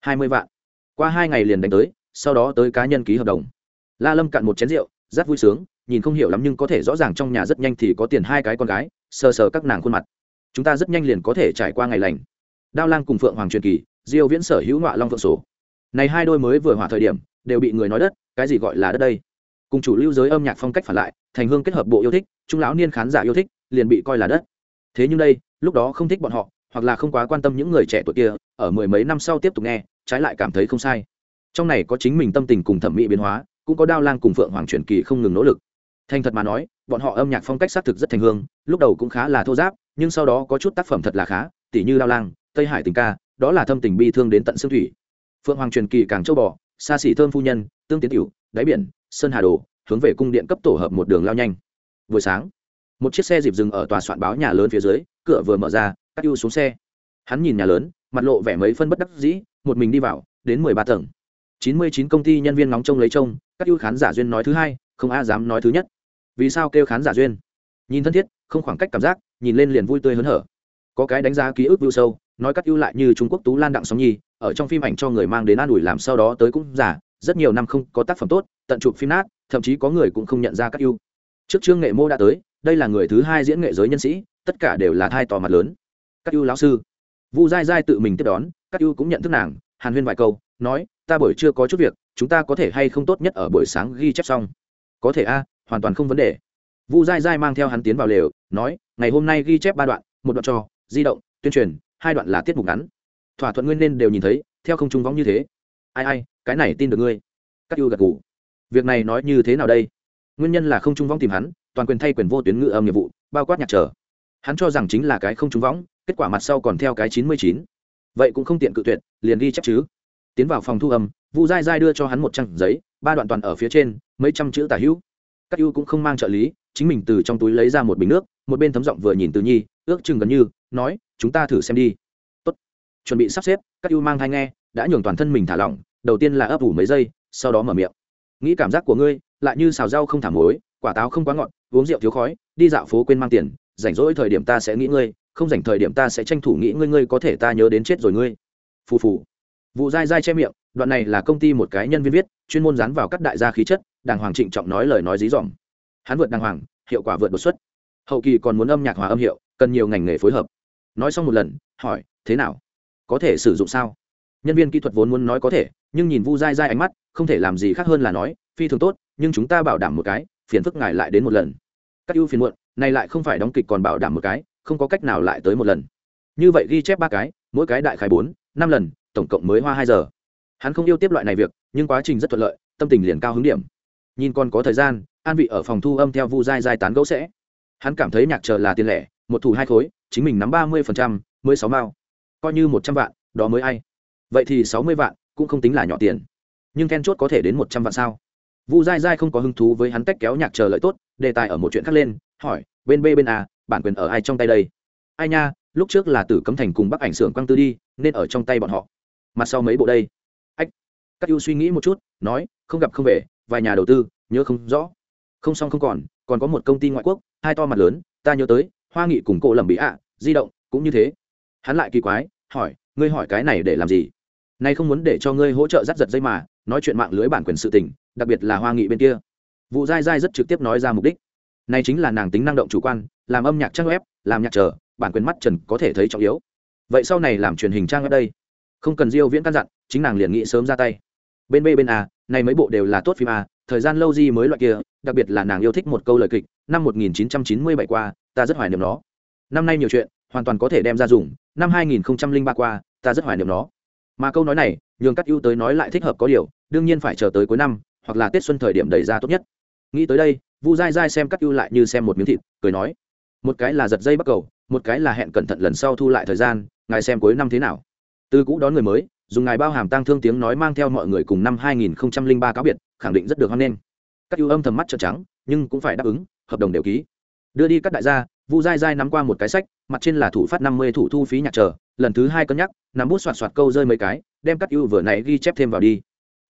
S1: hai mươi vạn. Qua hai ngày liền đánh tới sau đó tới cá nhân ký hợp đồng. La lâm cạn một chén rượu, rất vui sướng, nhìn không hiểu lắm nhưng có thể rõ ràng trong nhà rất nhanh thì có tiền hai cái con gái, sờ sờ các nàng khuôn mặt. Chúng ta rất nhanh liền có thể trải qua ngày lành. Đao lang cùng phượng hoàng truyền kỳ, diêu viễn sở hữu ngọa long phượng sổ. Này hai đôi mới vừa hỏa thời điểm, đều bị người nói đất, cái gì gọi là đất đây? Cùng chủ lưu giới âm nhạc phong cách phản lại, thành hương kết hợp bộ yêu thích, trung lão niên khán giả yêu thích, liền bị coi là đất. Thế nhưng đây, lúc đó không thích bọn họ, hoặc là không quá quan tâm những người trẻ tuổi kia, ở mười mấy năm sau tiếp tục nghe, trái lại cảm thấy không sai trong này có chính mình tâm tình cùng thẩm mỹ biến hóa, cũng có đao lang cùng phượng hoàng truyền kỳ không ngừng nỗ lực. Thành thật mà nói, bọn họ âm nhạc phong cách xác thực rất thành hương, lúc đầu cũng khá là thô giáp, nhưng sau đó có chút tác phẩm thật là khá, tỉ như đao lang, tây hải tình ca, đó là thâm tình bi thương đến tận xương thủy. Phượng hoàng truyền kỳ càng châu bò, xa xỉ thơm phu nhân, tương tiến tiểu, đáy biển, sơn hà đồ, hướng về cung điện cấp tổ hợp một đường lao nhanh. Buổi sáng, một chiếc xe dịp dừng ở tòa soạn báo nhà lớn phía dưới, cửa vừa mở ra các ưu xuống xe. Hắn nhìn nhà lớn, mặt lộ vẻ mấy phân bất đắc dĩ, một mình đi vào, đến mười ba tầng chín mươi chín công ty nhân viên ngóng trông lấy trông, các ưu khán giả duyên nói thứ hai, không a dám nói thứ nhất. Vì sao kêu khán giả duyên? Nhìn thân thiết, không khoảng cách cảm giác, nhìn lên liền vui tươi hớn hở. Có cái đánh giá ký ức view sâu, nói các ưu lại như trung quốc tú lan đặng sóng nhi, ở trong phim ảnh cho người mang đến an ủi làm sau đó tới cũng giả, rất nhiều năm không có tác phẩm tốt, tận chụp phim nát, thậm chí có người cũng không nhận ra các ưu. Trước chương nghệ mô đã tới, đây là người thứ hai diễn nghệ giới nhân sĩ, tất cả đều là thai tò mặt lớn. Các ưu lão sư. Vu dai dai tự mình tiếp đón, các ưu cũng nhận thức nàng hàn huyên vài câu, nói, ta buổi trưa có chút việc, chúng ta có thể hay không tốt nhất ở buổi sáng ghi chép xong? Có thể a, hoàn toàn không vấn đề. Vu dai dai mang theo hắn tiến vào lều, nói, ngày hôm nay ghi chép ba đoạn, một đoạn cho, di động, tuyên truyền, hai đoạn là tiết mục ngắn. Thỏa thuận nguyên nên đều nhìn thấy, theo không trung vóng như thế. Ai ai, cái này tin được ngươi. Các ưu gật ngủ việc này nói như thế nào đây? Nguyên nhân là không trung vong tìm hắn, toàn quyền thay quyền vô tuyến ngữ âm nghiệp vụ, bao quát nhạc trở hắn cho rằng chính là cái không trung võng kết quả mặt sau còn theo cái chín mươi chín vậy cũng không tiện cự tuyệt, liền ghi chép chứ. Tiến vào phòng thu âm, vu dai dai đưa cho hắn một trang giấy, ba đoạn toàn ở phía trên, mấy trăm chữ tả hữu. Các ưu cũng không mang trợ lý, chính mình từ trong túi lấy ra một bình nước, một bên thấm giọng vừa nhìn từ nhi, ước chừng gần như, nói, chúng ta thử xem đi. Tốt. chuẩn bị sắp xếp, các ưu mang thai nghe, đã nhường toàn thân mình thả lỏng, đầu tiên là ấp ủ mấy giây, sau đó mở miệng. Nghĩ cảm giác của ngươi, lại như xào rau không thả muối, quả táo không quá ngọt, uống rượu thiếu khói, đi dạo phố quên mang tiền, rảnh rỗi thời điểm ta sẽ nghĩ ngươi không dành thời điểm ta sẽ tranh thủ nghĩ ngươi ngươi có thể ta nhớ đến chết rồi ngươi. Phù phù. Vụ dai dai che miệng, đoạn này là công ty một cái nhân viên viết, chuyên môn dán vào các đại gia khí chất, đàng hoàng trịnh trọng nói lời nói dí dỏm. Hắn vượt đàng hoàng, hiệu quả vượt đột xuất. Hậu kỳ còn muốn âm nhạc hòa âm hiệu, cần nhiều ngành nghề phối hợp. Nói xong một lần, hỏi, thế nào? Có thể sử dụng sao? Nhân viên kỹ thuật vốn muốn nói có thể, nhưng nhìn vu dai dai ánh mắt, không thể làm gì khác hơn là nói, phi thường tốt, nhưng chúng ta bảo đảm một cái, phiền phức ngài lại đến một lần. Các ưu phiền muộn, này lại không phải đóng kịch còn bảo đảm một cái không có cách nào lại tới một lần. Như vậy ghi chép ba cái, mỗi cái đại khái bốn, năm lần, tổng cộng mới hoa hai giờ. Hắn không yêu tiếp loại này việc, nhưng quá trình rất thuận lợi, tâm tình liền cao hứng điểm. Nhìn còn có thời gian, an vị ở phòng thu âm theo vu dai dai tán gẫu sẽ. Hắn cảm thấy nhạc chờ là tiền lẻ, một thủ hai khối, chính mình nắm ba mươi phần trăm, mới sáu mao. Coi như một trăm vạn, đó mới ai. Vậy thì sáu mươi vạn, cũng không tính là nhỏ tiền. Nhưng then chốt có thể đến một trăm vạn sao? Vu dai dai không có hứng thú với hắn tách kéo nhạc chờ lợi tốt, đề tài ở một chuyện khác lên, hỏi, bên b bên a bản quyền ở ai trong tay đây? Ai nha, lúc trước là tử cấm thành cùng bắc ảnh xưởng quang tư đi, nên ở trong tay bọn họ. Mặt sau mấy bộ đây? Ách, các ưu suy nghĩ một chút, nói, không gặp không về, vài nhà đầu tư, nhớ không rõ. Không xong không còn còn có một công ty ngoại quốc, hai to mặt lớn, ta nhớ tới, hoa nghị cùng cổ lầm bị ạ, di động, cũng như thế. Hắn lại kỳ quái, hỏi, ngươi hỏi cái này để làm gì? Nay không muốn để cho ngươi hỗ trợ dắt giật dây mà, nói chuyện mạng lưới bản quyền sự tình, đặc biệt là hoa nghị bên kia. Vụ dai dai rất trực tiếp nói ra mục đích này chính là nàng tính năng động chủ quan, làm âm nhạc trang web, làm nhạc chờ, bản quyền mắt trần có thể thấy trọng yếu. Vậy sau này làm truyền hình trang web đây. Không cần diêu viễn căn dặn, chính nàng liền nghĩ sớm ra tay. Bên b, bên a, này mấy bộ đều là tốt phim a, thời gian lâu gì mới loại kia, đặc biệt là nàng yêu thích một câu lời kịch, năm 1997 qua, ta rất hoài niệm nó. Năm nay nhiều chuyện, hoàn toàn có thể đem ra dùng, năm 2003 qua, ta rất hoài niệm nó. Mà câu nói này, nhường các ưu tới nói lại thích hợp có điều, đương nhiên phải chờ tới cuối năm, hoặc là tết xuân thời điểm đẩy ra tốt nhất nghĩ tới đây, vu dai dai xem các ưu lại như xem một miếng thịt, cười nói, một cái là giật dây bắt cầu, một cái là hẹn cẩn thận lần sau thu lại thời gian, ngài xem cuối năm thế nào? Từ cũ đón người mới, dùng ngài bao hàm tăng thương tiếng nói mang theo mọi người cùng năm 2003 cáo biệt, khẳng định rất được hoan nghênh. Các ưu âm thầm mắt trợn trắng, nhưng cũng phải đáp ứng, hợp đồng đều ký. Đưa đi các đại gia, vu dai dai nắm qua một cái sách, mặt trên là thủ phát năm mươi thủ thu phí nhạc chờ, lần thứ hai cân nhắc, nắm bút soạt soạt câu rơi mấy cái, đem các ưu vừa này ghi chép thêm vào đi.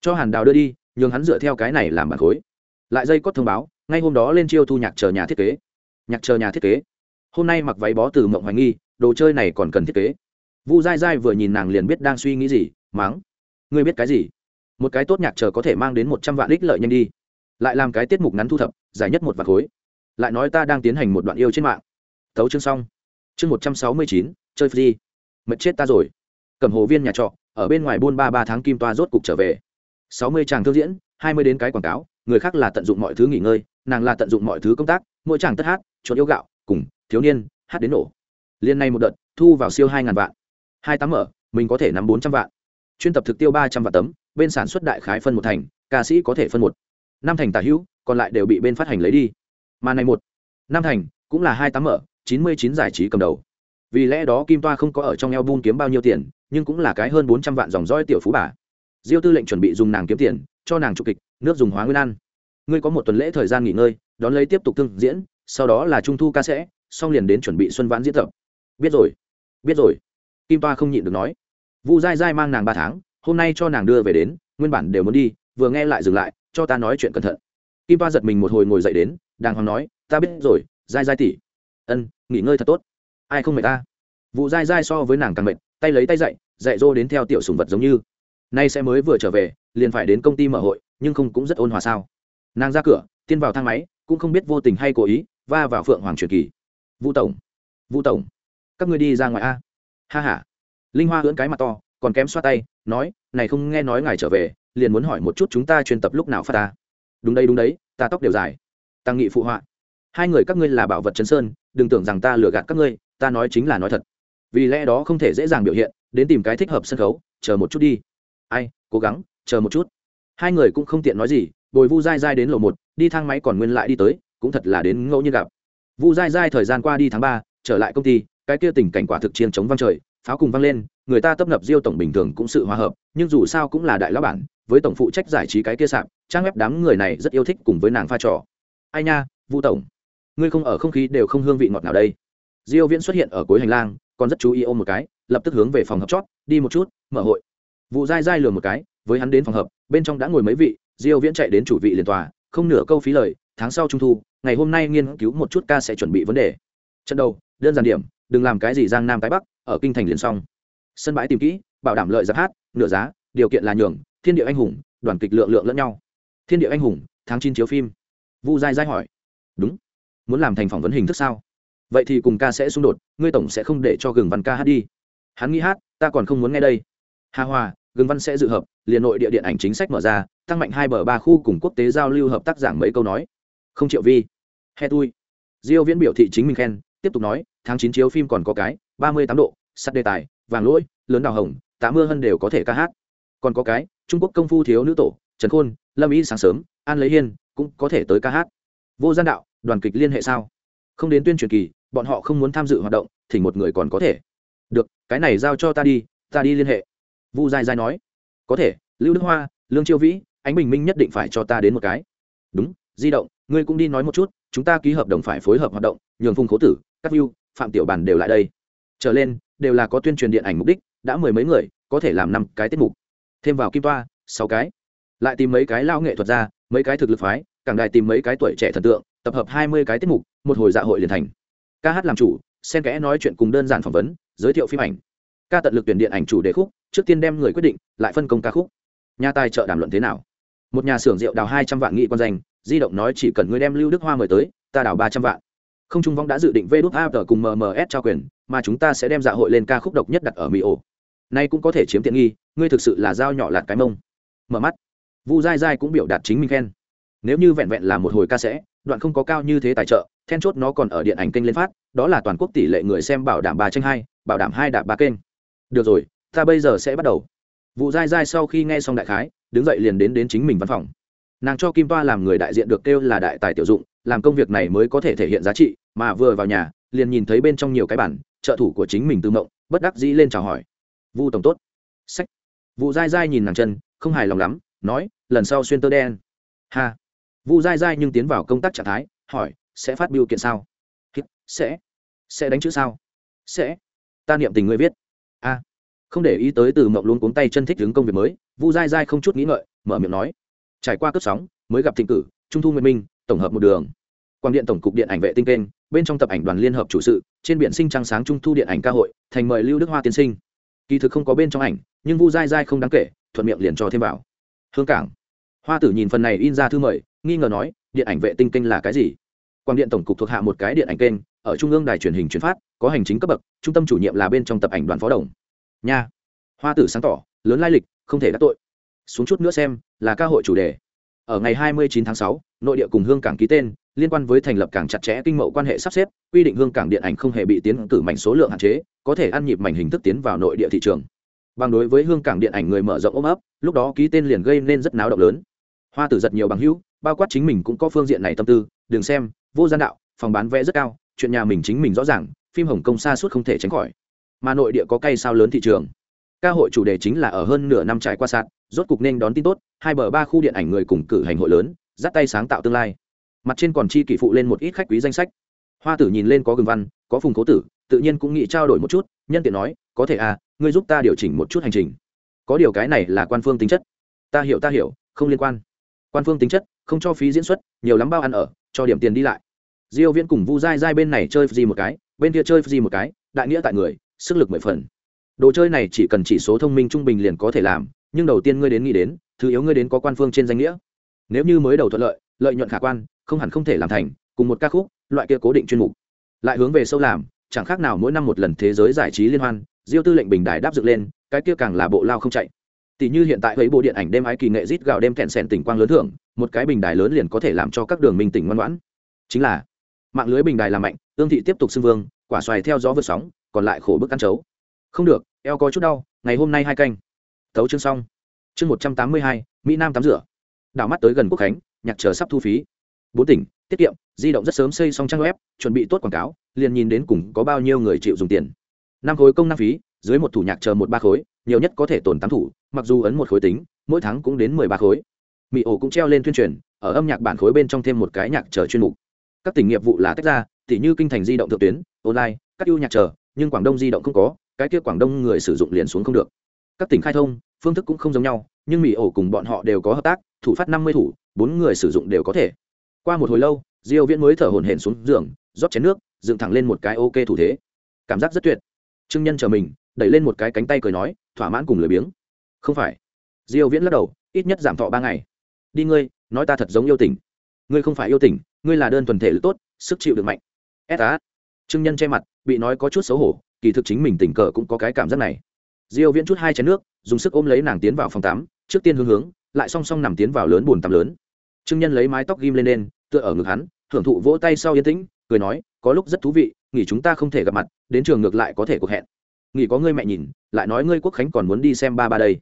S1: Cho hàn đào đưa đi, nhường hắn dựa theo cái này làm bản khối lại dây cót thông báo, ngay hôm đó lên chiêu thu nhạc chờ nhà thiết kế. Nhạc chờ nhà thiết kế. Hôm nay mặc váy bó từ mộng hoài nghi, đồ chơi này còn cần thiết kế. Vu dai dai vừa nhìn nàng liền biết đang suy nghĩ gì, mắng. Ngươi biết cái gì? Một cái tốt nhạc chờ có thể mang đến một trăm vạn ích lợi nhanh đi. Lại làm cái tiết mục ngắn thu thập dài nhất một vạn khối. Lại nói ta đang tiến hành một đoạn yêu trên mạng. Tấu chương xong. Chương một trăm sáu mươi chín, chơi free. Mệt chết ta rồi. Cầm hồ viên nhà trọ, ở bên ngoài buôn ba ba tháng kim toa rốt cục trở về. Sáu mươi chàng thương diễn, hai mươi đến cái quảng cáo người khác là tận dụng mọi thứ nghỉ ngơi, nàng là tận dụng mọi thứ công tác, mỗi chàng tất hát, chuột yêu gạo, cùng thiếu niên, hát đến nổ. Liên này một đợt, thu vào siêu hai ngàn vạn. Hai tám mở, mình có thể nắm bốn trăm vạn. Chuyên tập thực tiêu ba trăm vạn tấm, bên sản xuất đại khái phân một thành, ca sĩ có thể phân một. Năm thành tả hữu, còn lại đều bị bên phát hành lấy đi. Mà này một, năm thành, cũng là hai tám mở, chín mươi chín giải trí cầm đầu. Vì lẽ đó kim toa không có ở trong eo bun kiếm bao nhiêu tiền, nhưng cũng là cái hơn bốn trăm vạn dòng roi tiểu phú bà. Diêu tư lệnh chuẩn bị dùng nàng kiếm tiền, cho nàng chụp kịch nước dùng hóa nguyên ăn. Ngươi có một tuần lễ thời gian nghỉ ngơi, đón lấy tiếp tục thương diễn, sau đó là trung thu ca sẽ, xong liền đến chuẩn bị xuân vãn diễn tập. Biết rồi biết rồi. Kim toa không nhịn được nói. Vu dai dai mang nàng ba tháng, hôm nay cho nàng đưa về đến, nguyên bản đều muốn đi, vừa nghe lại dừng lại, cho ta nói chuyện cẩn thận. Kim toa giật mình một hồi ngồi dậy đến, đàng hoàng nói, ta biết rồi dai dai tỉ ân, nghỉ ngơi thật tốt. Ai không mệt ta? Vụ dai dai so với nàng càng mệt, tay lấy tay dậy, dạy dô đến theo tiểu sùng vật giống như. Nay sẽ mới vừa trở về, liền phải đến công ty mở hội nhưng không cũng rất ôn hòa sao? Nàng ra cửa, tiên vào thang máy, cũng không biết vô tình hay cố ý, va vào phượng hoàng truyền kỳ. Vũ tổng vũ tổng, các người đi ra ngoài a. Ha h a linh hoa hưỡn cái mặt to, còn kém xoa tay, nói, này không nghe nói ngài trở về, liền muốn hỏi một chút chúng ta chuyên tập lúc nào phát ta? Đúng đây đúng đấy, ta tóc đều dài. Tăng nghị phụ họa, hai người các ngươi là bảo vật chấn sơn, đừng tưởng rằng ta lừa gạt các ngươi, ta nói chính là nói thật. Vì lẽ đó không thể dễ dàng biểu hiện, đến tìm cái thích hợp sân khấu, chờ một chút đi. Ai, cố gắng, chờ một chút hai người cũng không tiện nói gì, bồi vu dai dai đến lầu một, đi thang máy còn nguyên lại đi tới, cũng thật là đến ngẫu nhiên gặp. Vu dai dai thời gian qua đi tháng ba, trở lại công ty, cái kia tình cảnh quả thực chiên chống văng trời, pháo cùng văng lên, người ta tấp nập diêu tổng bình thường cũng sự hòa hợp, nhưng dù sao cũng là đại lão bản, với tổng phụ trách giải trí cái kia sạp, trang web đám người này rất yêu thích cùng với nàng pha trò. Ai nha, vu tổng, ngươi không ở không khí đều không hương vị ngọt nào đây. Diêu viễn xuất hiện ở cuối hành lang, còn rất chú ý ôm một cái, lập tức hướng về phòng hợp chót, đi một chút, mở hội. Vụ dai dai lừa một cái với hắn đến phòng hợp, bên trong đã ngồi mấy vị, diêu viễn chạy đến chủ vị liền tòa, không nửa câu phí lời, tháng sau trung thu, ngày hôm nay nghiên cứu một chút ca sẽ chuẩn bị vấn đề. Trận đầu, đơn giản điểm, đừng làm cái gì giang nam cái bắc, ở kinh thành liền xong. Sân bãi tìm kỹ, bảo đảm lợi giáp hát, nửa giá, điều kiện là nhường, thiên địa anh hùng, đoàn kịch lượng lượng lẫn nhau. Thiên địa anh hùng, tháng chín chiếu phim. Vu dai dai hỏi. Đúng. Muốn làm thành phỏng vấn hình thức sao? Vậy thì cùng ca sẽ xung đột, ngươi tổng sẽ không để cho gừng văn ca hát đi. Hắn nghĩ hát, ta còn không muốn nghe đây. Hà hòa gừng văn sẽ dự hợp, liền nội địa điện ảnh chính sách mở ra, tăng mạnh hai bờ ba khu cùng quốc tế giao lưu hợp tác giảng mấy câu nói. Không triệu vi, he tui. Diêu viễn biểu thị chính mình khen, tiếp tục nói, tháng chín chiếu phim còn có cái, ba mươi tám độ, sắt đề tài, vàng lỗi, lớn đào hồng tá mưa hơn đều có thể ca hát. Còn có cái, trung quốc công phu thiếu nữ tổ, trần khôn, lâm y sáng sớm, an lấy hiên, cũng có thể tới ca hát. Vô gian đạo, đoàn kịch liên hệ sao? Không đến tuyên truyền kỳ, bọn họ không muốn tham dự hoạt động thì một người còn có thể. Được, cái này giao cho ta đi ta đi liên hệ vu dài dài nói, có thể, lưu đức hoa, lương chiêu vĩ, ánh bình minh nhất định phải cho ta đến một cái. Đúng, di động, ngươi cũng đi nói một chút, chúng ta ký hợp đồng phải phối hợp hoạt động, nhường phùng khố tử các view phạm tiểu bàn đều lại đây. Trở lên, đều là có tuyên truyền điện ảnh mục đích, đã mười mấy người, có thể làm năm cái tiết mục. Thêm vào kim toa, sáu cái. Lại tìm mấy cái lao nghệ thuật ra mấy cái thực lực phái càng đài tìm mấy cái tuổi trẻ thần tượng, tập hợp hai mươi cái tiết mục, một hồi dạ hội liền thành. Ca hát làm chủ, xen kẽ nói chuyện cùng đơn giản phỏng vấn, giới thiệu phim ảnh. Ca tận lực tuyển điện ảnh chủ đề khúc trước tiên đem người quyết định, lại phân công ca khúc. Nhà tài trợ đàm luận thế nào? Một nhà xưởng rượu đào hai trăm vạn nghị quan danh, di động nói chỉ cần ngươi đem lưu đức hoa mời tới, ta đào ba trăm vạn. Không trung vong đã dự định vê đút ap cùng mms trao quyền, mà chúng ta sẽ đem dạ hội lên ca khúc độc nhất đặt ở mỹ ổ. Nay cũng có thể chiếm tiện nghi, ngươi thực sự là dao nhỏ lạt cái mông. Mở mắt. Vu dai dai cũng biểu đạt chính mình khen. Nếu như vẹn vẹn là một hồi ca sẽ, đoạn không có cao như thế tài trợ, then chốt nó còn ở điện ảnh kênh lên phát, đó là toàn quốc tỷ lệ người xem bảo đảm ba tranh hai, bảo đảm hai đạp ba kênh. Được rồi ta bây giờ sẽ bắt đầu. Vụ dai dai sau khi nghe xong đại khái, đứng dậy liền đến đến chính mình văn phòng. Nàng cho kim toa làm người đại diện được kêu là đại tài tiểu dụng, làm công việc này mới có thể thể hiện giá trị, mà vừa vào nhà, liền nhìn thấy bên trong nhiều cái bản trợ thủ của chính mình tư mộng, bất đắc dĩ lên chào hỏi. Vu tổng tốt. Sách. Vụ dai dai nhìn nàng chân, không hài lòng lắm, nói, lần sau xuyên tơ đen. Ha. Vu dai dai nhưng tiến vào công tác trạng thái, hỏi, sẽ phát biểu kiện sao? Sẽ. Sẽ đánh chữ sao? Sẽ. Ta niệm tình người viết. A không để ý tới từ mộng luôn cuống tay chân thích đứng công việc mới, vu dai dai không chút nghĩ ngợi, mở miệng nói, trải qua cướp sóng, mới gặp thịnh cử, trung thu nguyệt minh, tổng hợp một đường. Quang điện tổng cục điện ảnh vệ tinh kênh, bên trong tập ảnh đoàn liên hợp chủ sự, trên biển sinh trăng sáng trung thu điện ảnh ca hội, thành mời lưu đức hoa tiên sinh. Kỳ thực không có bên trong ảnh, nhưng vu dai dai không đáng kể, thuận miệng liền cho thêm vào. Hương cảng. Hoa tử nhìn phần này in ra thư mời, nghi ngờ nói, điện ảnh vệ tinh kênh là cái gì? Quang điện tổng cục thuộc hạ một cái điện ảnh kênh, ở trung ương đài truyền hình truyền phát, có hành chính cấp bậc, trung tâm chủ nhiệm là bên trong tập ảnh đoàn phó đồng nha. Hoa tử sáng tỏ lớn lai lịch không thể đắc tội. Xuống chút nữa xem là ca hội chủ đề. Ở ngày 29 tháng 6, nội địa cùng hương cảng ký tên liên quan với thành lập cảng chặt chẽ kinh mậu quan hệ sắp xếp quy định hương cảng điện ảnh không hề bị tiến cử mảnh số lượng hạn chế có thể ăn nhịp mảnh hình thức tiến vào nội địa thị trường. Bằng đối với hương cảng điện ảnh người mở rộng ôm ấp lúc đó ký tên liền gây nên rất náo động lớn. Hoa tử giật nhiều bằng hữu bao quát chính mình cũng có phương diện này tâm tư đừng xem vô gian đạo phòng bán vé rất cao chuyện nhà mình chính mình rõ ràng phim hồng kông xa suốt không thể tránh khỏi mà nội địa có cây sao lớn thị trường. Ca hội chủ đề chính là ở hơn nửa năm trải qua sạt, rốt cục nên đón tin tốt, hai bờ ba khu điện ảnh người cùng cử hành hội lớn, dắt tay sáng tạo tương lai. Mặt trên còn chi kỷ phụ lên một ít khách quý danh sách. Hoa tử nhìn lên có gừng văn, có phùng cố tử, tự nhiên cũng nghĩ trao đổi một chút, nhân tiện nói, có thể à ngươi giúp ta điều chỉnh một chút hành trình. Có điều cái này là quan phương tính chất. Ta hiểu ta hiểu, không liên quan. Quan phương tính chất, không cho phí diễn xuất, nhiều lắm bao ăn ở, cho điểm tiền đi lại. Diêu viễn cùng vu dai dai bên này chơi gì một cái, bên kia chơi gì một cái, đại nghĩa tại người sức lực mười phần. Đồ chơi này chỉ cần chỉ số thông minh trung bình liền có thể làm, nhưng đầu tiên ngươi đến nghĩ đến, thứ yếu ngươi đến có quan phương trên danh nghĩa. Nếu như mới đầu thuận lợi lợi nhuận khả quan, không hẳn không thể làm thành, cùng một ca khúc, loại kia cố định chuyên mục. Lại hướng về sâu làm, chẳng khác nào mỗi năm một lần thế giới giải trí liên hoan, diêu tư lệnh bình đài đáp dựng lên, cái kia càng là bộ lao không chạy. Tỷ như hiện tại thấy bộ điện ảnh đêm ái kỳ nghệ rít gạo đêm kẹn sèn tỉnh quang lớn thưởng, một cái bình đài lớn liền có thể làm cho các đường minh tỉnh ngoan ngoãn. Chính là, mạng lưới bình đài là mạnh tương thị tiếp tục xưng vương quả xoài theo gió vượt sóng, còn lại khổ bức ăn chấu. Không được, eo có chút đau, ngày hôm nay hai canh. Thấu chương xong. Chương một trăm tám mươi hai, mỹ nam tắm rửa. Đảo mắt tới gần quốc khánh, nhạc chờ sắp thu phí. Bốn tỉnh, tiết kiệm, di động rất sớm xây xong trang web, chuẩn bị tốt quảng cáo, liền nhìn đến cùng có bao nhiêu người chịu dùng tiền. Năm khối công năm phí, dưới một thủ nhạc chờ một ba khối, nhiều nhất có thể tồn tám thủ, mặc dù ấn một khối tính, mỗi tháng cũng đến mười ba khối. Mỹ ổ cũng treo lên tuyên truyền, ở âm nhạc bản khối bên trong thêm một cái nhạc chờ chuyên mục. Các tỉnh nghiệp vụ là tách ra tỉ như kinh thành di động thượng tuyến, online, các ưu nhạc chờ, nhưng quảng đông di động không có, cái kia quảng đông người sử dụng liền xuống không được. Các tỉnh khai thông, phương thức cũng không giống nhau, nhưng mỹ ổ cùng bọn họ đều có hợp tác, thủ phát năm mươi thủ, bốn người sử dụng đều có thể. Qua một hồi lâu, diêu viễn mới thở hổn hển xuống giường, rót chén nước, dựng thẳng lên một cái ok thủ thế. Cảm giác rất tuyệt. Trương nhân chờ mình, đẩy lên một cái cánh tay cười nói, thỏa mãn cùng lười biếng. Không phải. Diêu viễn lắc đầu, ít nhất giảm thọ ba ngày. Đi ngươi, nói ta thật giống yêu tình. Ngươi không phải yêu tình, ngươi là đơn thuần thể lực tốt, sức chịu được mạnh ép á trương nhân che mặt, bị nói có chút xấu hổ, kỳ thực chính mình tình cờ cũng có cái cảm giác này. Diêu viễn chút hai chén nước, dùng sức ôm lấy nàng tiến vào phòng tắm, trước tiên hướng hướng, lại song song nằm tiến vào lớn buồn tắm lớn. Trương nhân lấy mái tóc ghim lên lên tựa ở ngực hắn thưởng thụ vỗ tay sau yên tĩnh, cười nói, có lúc rất thú vị, nghỉ chúng ta không thể gặp mặt, đến trường ngược lại có thể cuộc hẹn. Nghỉ có ngươi mẹ nhìn, lại nói ngươi quốc khánh còn muốn đi xem ba ba đây.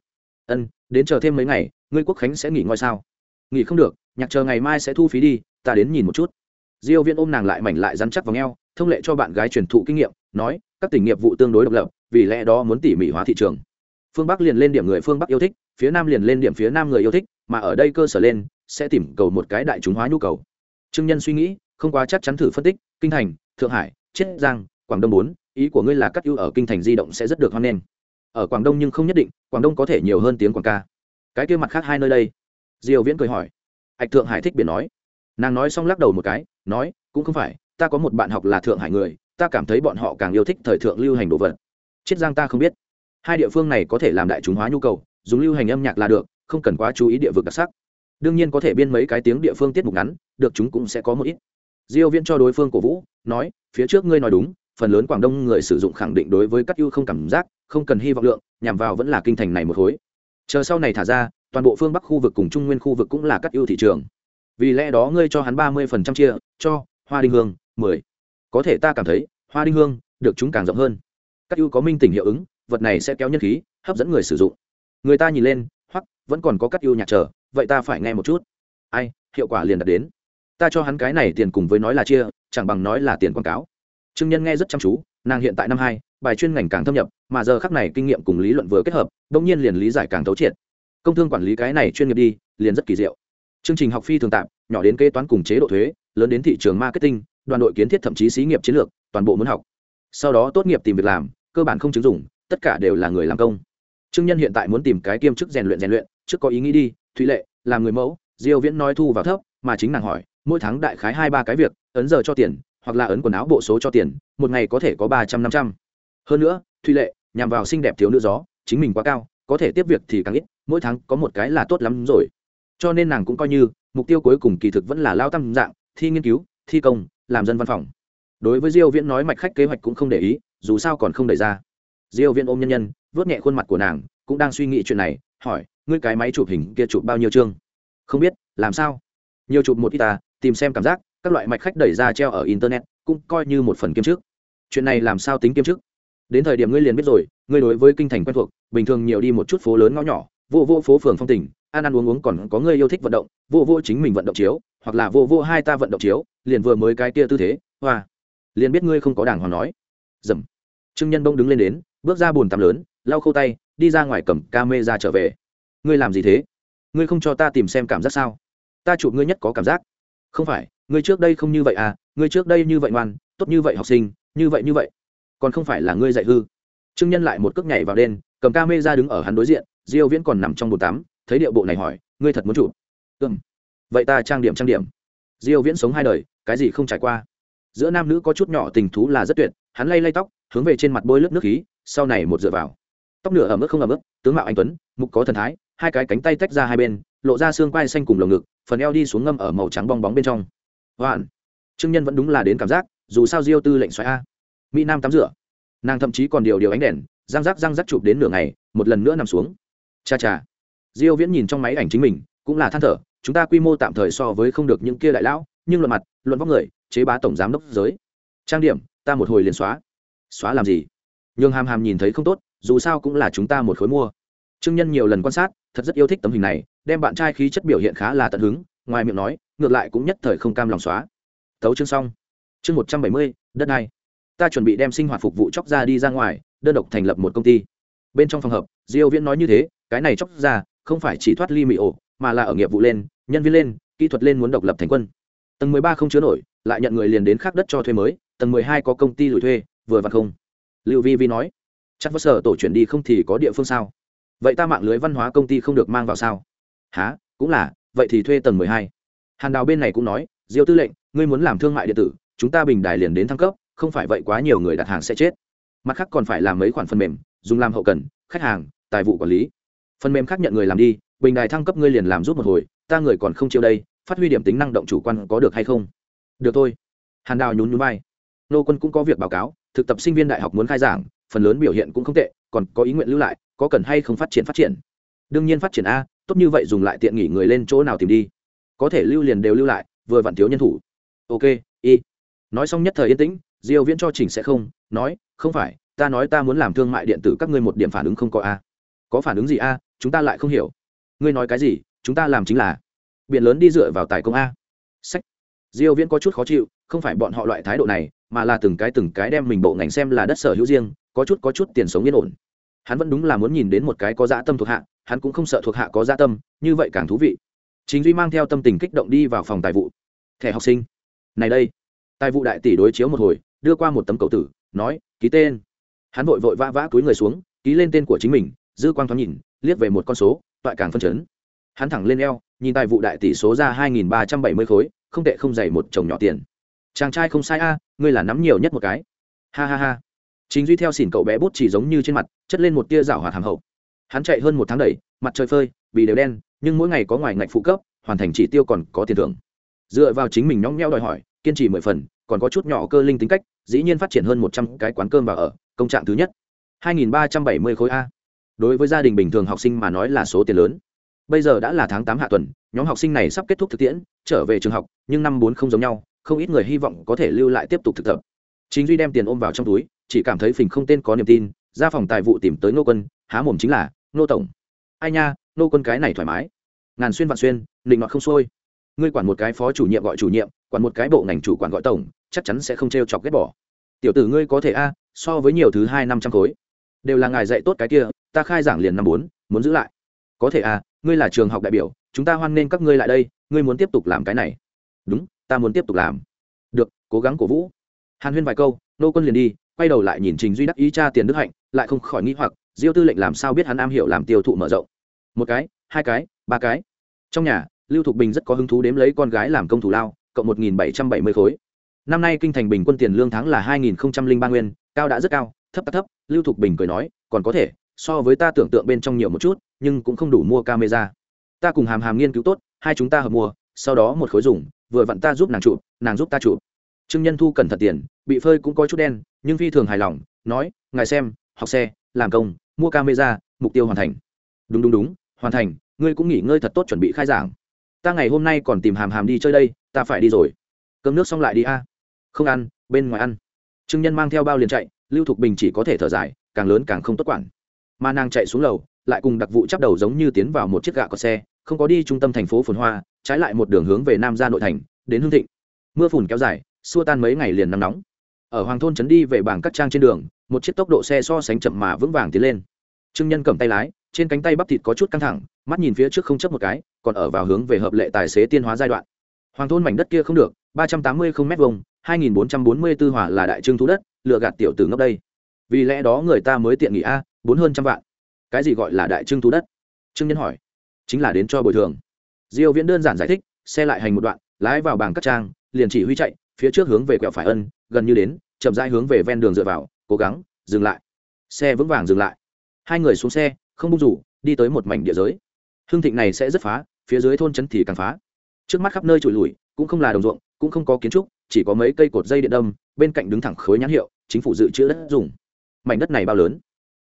S1: Ân, đến chờ thêm mấy ngày, ngươi quốc khánh sẽ nghỉ ngơi sao? Nghỉ không được, nhạc chờ ngày mai sẽ thu phí đi, ta đến nhìn một chút diêu Viễn ôm nàng lại mảnh lại rắn chắc vào ngheo thông lệ cho bạn gái truyền thụ kinh nghiệm, nói, các tỉnh nghiệp vụ tương đối độc lập, vì lẽ đó muốn tỉ mỉ hóa thị trường. Phương bắc liền lên điểm người phương bắc yêu thích, phía nam liền lên điểm phía nam người yêu thích, mà ở đây cơ sở lên, sẽ tìm cầu một cái đại chúng hóa nhu cầu. Trương nhân suy nghĩ, không quá chắc chắn thử phân tích, kinh thành, thượng hải, chiết giang, quảng đông bốn, ý của ngươi là cắt ưu ở kinh thành di động sẽ rất được hoan nghênh. Ở quảng đông nhưng không nhất định, quảng đông có thể nhiều hơn tiếng quảng ca. Cái kia mặt khác hai nơi đây. Diều viễn cười hỏi. Hạch thượng hải thích biển nói nàng nói xong lắc đầu một cái, nói, cũng không phải, ta có một bạn học là thượng hải người, ta cảm thấy bọn họ càng yêu thích thời thượng lưu hành đồ vật. Chiết giang ta không biết. Hai địa phương này có thể làm đại chúng hóa nhu cầu, dùng lưu hành âm nhạc là được, không cần quá chú ý địa vực đặc sắc. Đương nhiên có thể biên mấy cái tiếng địa phương tiết mục ngắn, được chúng cũng sẽ có một ít. Diêu viễn cho đối phương cổ vũ, nói, phía trước ngươi nói đúng, phần lớn quảng đông người sử dụng khẳng định đối với các ưu không cảm giác, không cần hy vọng lượng, nhằm vào vẫn là kinh thành này một khối. Chờ sau này thả ra, toàn bộ phương bắc khu vực cùng trung nguyên khu vực cũng là các ưu thị trường vì lẽ đó ngươi cho hắn ba mươi phần trăm chia, cho hoa đinh hương mười. Có thể ta cảm thấy, hoa đinh hương được chúng càng rộng hơn. Các ưu có minh tỉnh hiệu ứng, vật này sẽ kéo nhân khí, hấp dẫn người sử dụng. Người ta nhìn lên, hoặc vẫn còn có các ưu nhạc trở vậy ta phải nghe một chút. Ai, hiệu quả liền đạt đến. Ta cho hắn cái này tiền cùng với nói là chia, chẳng bằng nói là tiền quảng cáo. Trương nhân nghe rất chăm chú, nàng hiện tại năm hai, bài chuyên ngành càng thâm nhập, mà giờ khắc này kinh nghiệm cùng lý luận vừa kết hợp đông nhiên liền lý giải càng thấu triệt. Công thương quản lý cái này chuyên nghiệp đi, liền rất kỳ diệu chương trình học phi thường tạm, nhỏ đến kế toán cùng chế độ thuế, lớn đến thị trường marketing, đoàn đội kiến thiết thậm chí xí nghiệp chiến lược, toàn bộ muốn học. Sau đó tốt nghiệp tìm việc làm, cơ bản không chứng dụng, tất cả đều là người làm công. Trương nhân hiện tại muốn tìm cái kiêm chức rèn luyện rèn luyện, trước có ý nghĩ đi, thụy lệ, làm người mẫu, diêu viễn nói thu vào thấp, mà chính nàng hỏi, mỗi tháng đại khái hai ba cái việc, ấn giờ cho tiền, hoặc là ấn quần áo bộ số cho tiền, một ngày có thể có ba trăm năm trăm. Hơn nữa, thụy lệ, nhằm vào xinh đẹp thiếu nữ gió, chính mình quá cao, có thể tiếp việc thì càng ít, mỗi tháng có một cái là tốt lắm rồi cho nên nàng cũng coi như, mục tiêu cuối cùng kỳ thực vẫn là lao tâm dạng, thi nghiên cứu, thi công, làm dân văn phòng. Đối với diêu viễn nói mạch khách kế hoạch cũng không để ý, dù sao còn không đẩy ra. Diêu viễn ôm nhân nhân vớt nhẹ khuôn mặt của nàng, cũng đang suy nghĩ chuyện này, hỏi, ngươi cái máy chụp hình kia chụp bao nhiêu chương? Không biết, làm sao? Nhiều chụp một ít ta, tìm xem cảm giác, các loại mạch khách đẩy ra treo ở internet, cũng coi như một phần kiêm chức. Chuyện này làm sao tính kiêm chức? Đến thời điểm ngươi liền biết rồi, ngươi đối với kinh thành quen thuộc, bình thường nhiều đi một chút phố lớn ngõ nhỏ vô vô phố phường phong tình, ăn ăn uống uống còn có người yêu thích vận động, vô vô chính mình vận động chiếu, hoặc là vô vô hai ta vận động chiếu, liền vừa mới cái kia tư thế, hoa. Liền biết ngươi không có đàng hoàng nói. Dầm. Trương nhân bông đứng lên đến, bước ra bồn tắm lớn, lau khâu tay, đi ra ngoài cầm ca mê ra trở về. Ngươi làm gì thế? Ngươi không cho ta tìm xem cảm giác sao? Ta chụp ngươi nhất có cảm giác. Không phải, ngươi trước đây không như vậy à ngươi trước đây như vậy ngoan, tốt như vậy học sinh, như vậy như vậy. Còn không phải là ngươi dạy hư. Trương nhân lại một cước nhảy vào đen cầm ca mê ra đứng ở hắn đối diện diêu viễn còn nằm trong bồn tắm, thấy điệu bộ này hỏi, ngươi thật muốn chụp? Ừm. Vậy ta trang điểm trang điểm. Diêu viễn sống hai đời, cái gì không trải qua. Giữa nam nữ có chút nhỏ tình thú là rất tuyệt, hắn lay lay tóc, hướng về trên mặt bôi lớp nước khí, sau này một dựa vào. Tóc nửa ở mức không ở mức tướng mạo anh tuấn, mục có thần thái, hai cái cánh tay tách ra hai bên, lộ ra xương quai xanh cùng lồng ngực, phần eo đi xuống ngâm ở màu trắng bong bóng bên trong. Hoạn. Trương nhân vẫn đúng là đến cảm giác, dù sao diêu tư lệnh xoáy a. Mỹ nam tắm rửa. Nàng thậm chí còn điều điều ánh đèn, răng rắc răng rắc chụp đến nửa ngày, một lần nữa nằm xuống cha cha. Diêu viễn nhìn trong máy ảnh chính mình, cũng là than thở, chúng ta quy mô tạm thời so với không được những kia đại lão, nhưng luận mặt, luận vóc người, chế bá tổng giám đốc giới. Trang điểm, ta một hồi liền xóa. Xóa làm gì? Nhưng hàm hàm nhìn thấy không tốt, dù sao cũng là chúng ta một khối mua. Trương nhân nhiều lần quan sát, thật rất yêu thích tấm hình này, đem bạn trai khí chất biểu hiện khá là tận hứng, ngoài miệng nói, ngược lại cũng nhất thời không cam lòng xóa. Thấu chương xong. Chương một trăm bảy mươi, đất này. Ta chuẩn bị đem sinh hoạt phục vụ chóc ra đi ra ngoài, đơn độc thành lập một công ty. Bên trong phòng hợp diêu viễn nói như thế cái này chóc ra, không phải chỉ thoát ly mị ổ, mà là ở nghiệp vụ lên, nhân viên lên, kỹ thuật lên muốn độc lập thành quân. Tầng 13 không chứa nổi, lại nhận người liền đến khác đất cho thuê mới, tầng 12 có công ty lùi thuê, vừa vặn không. Lưu vi vi nói, chắc vất sở tổ chuyển đi không thì có địa phương sao? Vậy ta mạng lưới văn hóa công ty không được mang vào sao? Há cũng là, vậy thì thuê tầng 12. hàn đào bên này cũng nói, diêu tư lệnh, ngươi muốn làm thương mại điện tử, chúng ta bình đài liền đến thăng cấp, không phải vậy quá nhiều người đặt hàng sẽ chết. Mặt khác còn phải làm mấy khoản phần mềm, dùng làm hậu cần, khách hàng, tài vụ quản lý phần mềm khác nhận người làm đi, bình đài thăng cấp ngươi liền làm rút một hồi, ta người còn không chịu đây, phát huy điểm tính năng động chủ quan có được hay không? Được thôi. Hàn đào nhún nhún vai. Nô quân cũng có việc báo cáo, thực tập sinh viên đại học muốn khai giảng, phần lớn biểu hiện cũng không tệ, còn có ý nguyện lưu lại, có cần hay không phát triển phát triển? Đương nhiên phát triển a, tốt như vậy dùng lại tiện nghỉ người lên chỗ nào tìm đi. Có thể lưu liền đều lưu lại, vừa vặn thiếu nhân thủ. Ok, y. Nói xong nhất thời yên tĩnh, diêu viễn cho chỉnh sẽ không, nói, không phải, ta nói ta muốn làm thương mại điện tử các ngươi một điểm phản ứng không có a. Có phản ứng gì a? Chúng ta lại không hiểu. Ngươi nói cái gì, chúng ta làm chính là. Biển lớn đi dựa vào tài công a. Sách. Diêu viễn có chút khó chịu, không phải bọn họ loại thái độ này, mà là từng cái từng cái đem mình bộ ngành xem là đất sở hữu riêng, có chút có chút tiền sống yên ổn. Hắn vẫn đúng là muốn nhìn đến một cái có dạ tâm thuộc hạ, hắn cũng không sợ thuộc hạ có dạ tâm, như vậy càng thú vị. Chính duy mang theo tâm tình kích động đi vào phòng tài vụ. Thẻ học sinh. Này đây. Tài vụ đại tỷ đối chiếu một hồi, đưa qua một tấm cầu tử, nói, ký tên. Hắn vội vội vã vã túi người xuống, ký lên tên của chính mình, dư quang thoáng nhìn liếc về một con số, toại càng phân chấn. Hắn thẳng lên eo, nhìn tài vụ đại tỷ số ra hai nghìn ba trăm bảy mươi khối, không tệ không dày một chồng nhỏ tiền. Chàng trai không sai a, ngươi là nắm nhiều nhất một cái. Ha ha ha. Chính duy theo xỉn cậu bé bút chỉ giống như trên mặt, chất lên một tia rảo hoạt hàm hậu. Hắn chạy hơn một tháng đầy mặt trời phơi bị đều đen, nhưng mỗi ngày có ngoài ngạch phụ cấp, hoàn thành chỉ tiêu còn có tiền thưởng. Dựa vào chính mình nhóng nhẽo đòi hỏi, kiên trì mười phần, còn có chút nhỏ cơ linh tính cách, dĩ nhiên phát triển hơn một trăm cái quán cơm và ở, công trạng thứ nhất. hai nghìn ba trăm bảy mươi khối a đối với gia đình bình thường học sinh mà nói là số tiền lớn. Bây giờ đã là tháng tám hạ tuần, nhóm học sinh này sắp kết thúc thực tiễn, trở về trường học, nhưng năm bốn không giống nhau, không ít người hy vọng có thể lưu lại tiếp tục thực tập. Chính duy đem tiền ôm vào trong túi, chỉ cảm thấy phình không tên có niềm tin, ra phòng tài vụ tìm tới nô quân, há mồm chính là nô tổng. Ai nha nô quân cái này thoải mái. Ngàn xuyên vạn xuyên, định ngọt không sôi ngươi quản một cái phó chủ nhiệm gọi chủ nhiệm, quản một cái bộ ngành chủ quản gọi tổng, chắc chắn sẽ không t r e o chọc ghét bỏ. Tiểu tử ngươi có thể a, so với nhiều thứ hai năm trăm khối. Đều là ngài dạy tốt cái kia ta khai giảng liền năm bốn, muốn giữ lại. Có thể à? ngươi là trường học đại biểu, chúng ta hoan nghênh các ngươi lại đây, ngươi muốn tiếp tục làm cái này. Đúng, ta muốn tiếp tục làm. Được, cố gắng cổ vũ. Hàn huyên vài câu, nô quân liền đi, quay đầu lại nhìn trình duy đắc ý cha tiền đức hạnh, lại không khỏi nghĩ hoặc, diêu tư lệnh làm sao biết hắn am hiểu làm tiêu thụ mở rộng? Một cái, hai cái, ba cái. Trong nhà, lưu thục bình rất có hứng thú đếm lấy con gái làm công thủ lao, cộng một nghìn bảy trăm bảy mươi khối. Năm nay kinh thành bình quân tiền lương tháng là hai nghìn ba nguyên, cao đã rất cao, thấp tắt thấp, lưu thục bình cười nói, còn có thể so với ta tưởng tượng bên trong nhiều một chút, nhưng cũng không đủ mua camera. Ta cùng hàm hàm nghiên cứu tốt, hai chúng ta hợp mua, sau đó một khối dùng, vừa vặn ta giúp nàng chụp, nàng giúp ta chụp. Trương nhân thu cẩn thận tiền, bị phơi cũng có chút đen, nhưng phi thường hài lòng, nói, ngài xem, học xe, làm công, mua camera, mục tiêu hoàn thành. Đúng đúng đúng, hoàn thành, ngươi cũng nghỉ ngơi thật tốt chuẩn bị khai giảng. Ta ngày hôm nay còn tìm hàm hàm đi chơi đây, ta phải đi rồi. Cơm nước xong lại đi a. Không ăn, bên ngoài ăn. Trương nhân mang theo bao liền chạy, lưu thục bình chỉ có thể thở dài, càng lớn càng không tốt quản mà nàng chạy xuống lầu, lại cùng đặc vụ chắp đầu giống như tiến vào một chiếc gạ có xe, không có đi trung tâm thành phố phồn hoa, trái lại một đường hướng về nam ra nội thành, đến hương thịnh. Mưa phùn kéo dài, xua tan mấy ngày liền nắng nóng. Ở hoàng thôn trấn đi về bảng cắt trang trên đường, một chiếc tốc độ xe so sánh chậm mà vững vàng tiến lên. Trương nhân cầm tay lái, trên cánh tay bắp thịt có chút căng thẳng, mắt nhìn phía trước không chấp một cái, còn ở vào hướng về hợp lệ tài xế tiên hóa giai đoạn. Hoàng thôn mảnh đất kia không được, ba trăm tám mươi không m vông hai nghìn bốn trăm bốn mươi tư hỏa là đại trưng thu đất, lựa gạt tiểu tử ngốc đây. Vì lẽ đó người ta mới tiện nghỉ a bốn hơn trăm vạn. Cái gì gọi là đại trưng thú đất? Trương nhân hỏi. Chính là đến cho bồi thường. Diêu viễn đơn giản giải thích, xe lại hành một đoạn, lái vào bảng cắt trang, liền chỉ huy chạy, phía trước hướng về quẹo phải ân, gần như đến, chậm rãi hướng về ven đường dựa vào, cố gắng, dừng lại. Xe vững vàng dừng lại. Hai người xuống xe, không bung rủ, đi tới một mảnh địa giới. Hương thịnh này sẽ rất phá, phía dưới thôn trấn thì càng phá. Trước mắt khắp nơi trụi lùi, cũng không là đồng ruộng, cũng không có kiến trúc, chỉ có mấy cây cột dây điện đâm, bên cạnh đứng thẳng khối nhãn hiệu, chính phủ dự trữ đất dùng. Mảnh đất này bao lớn?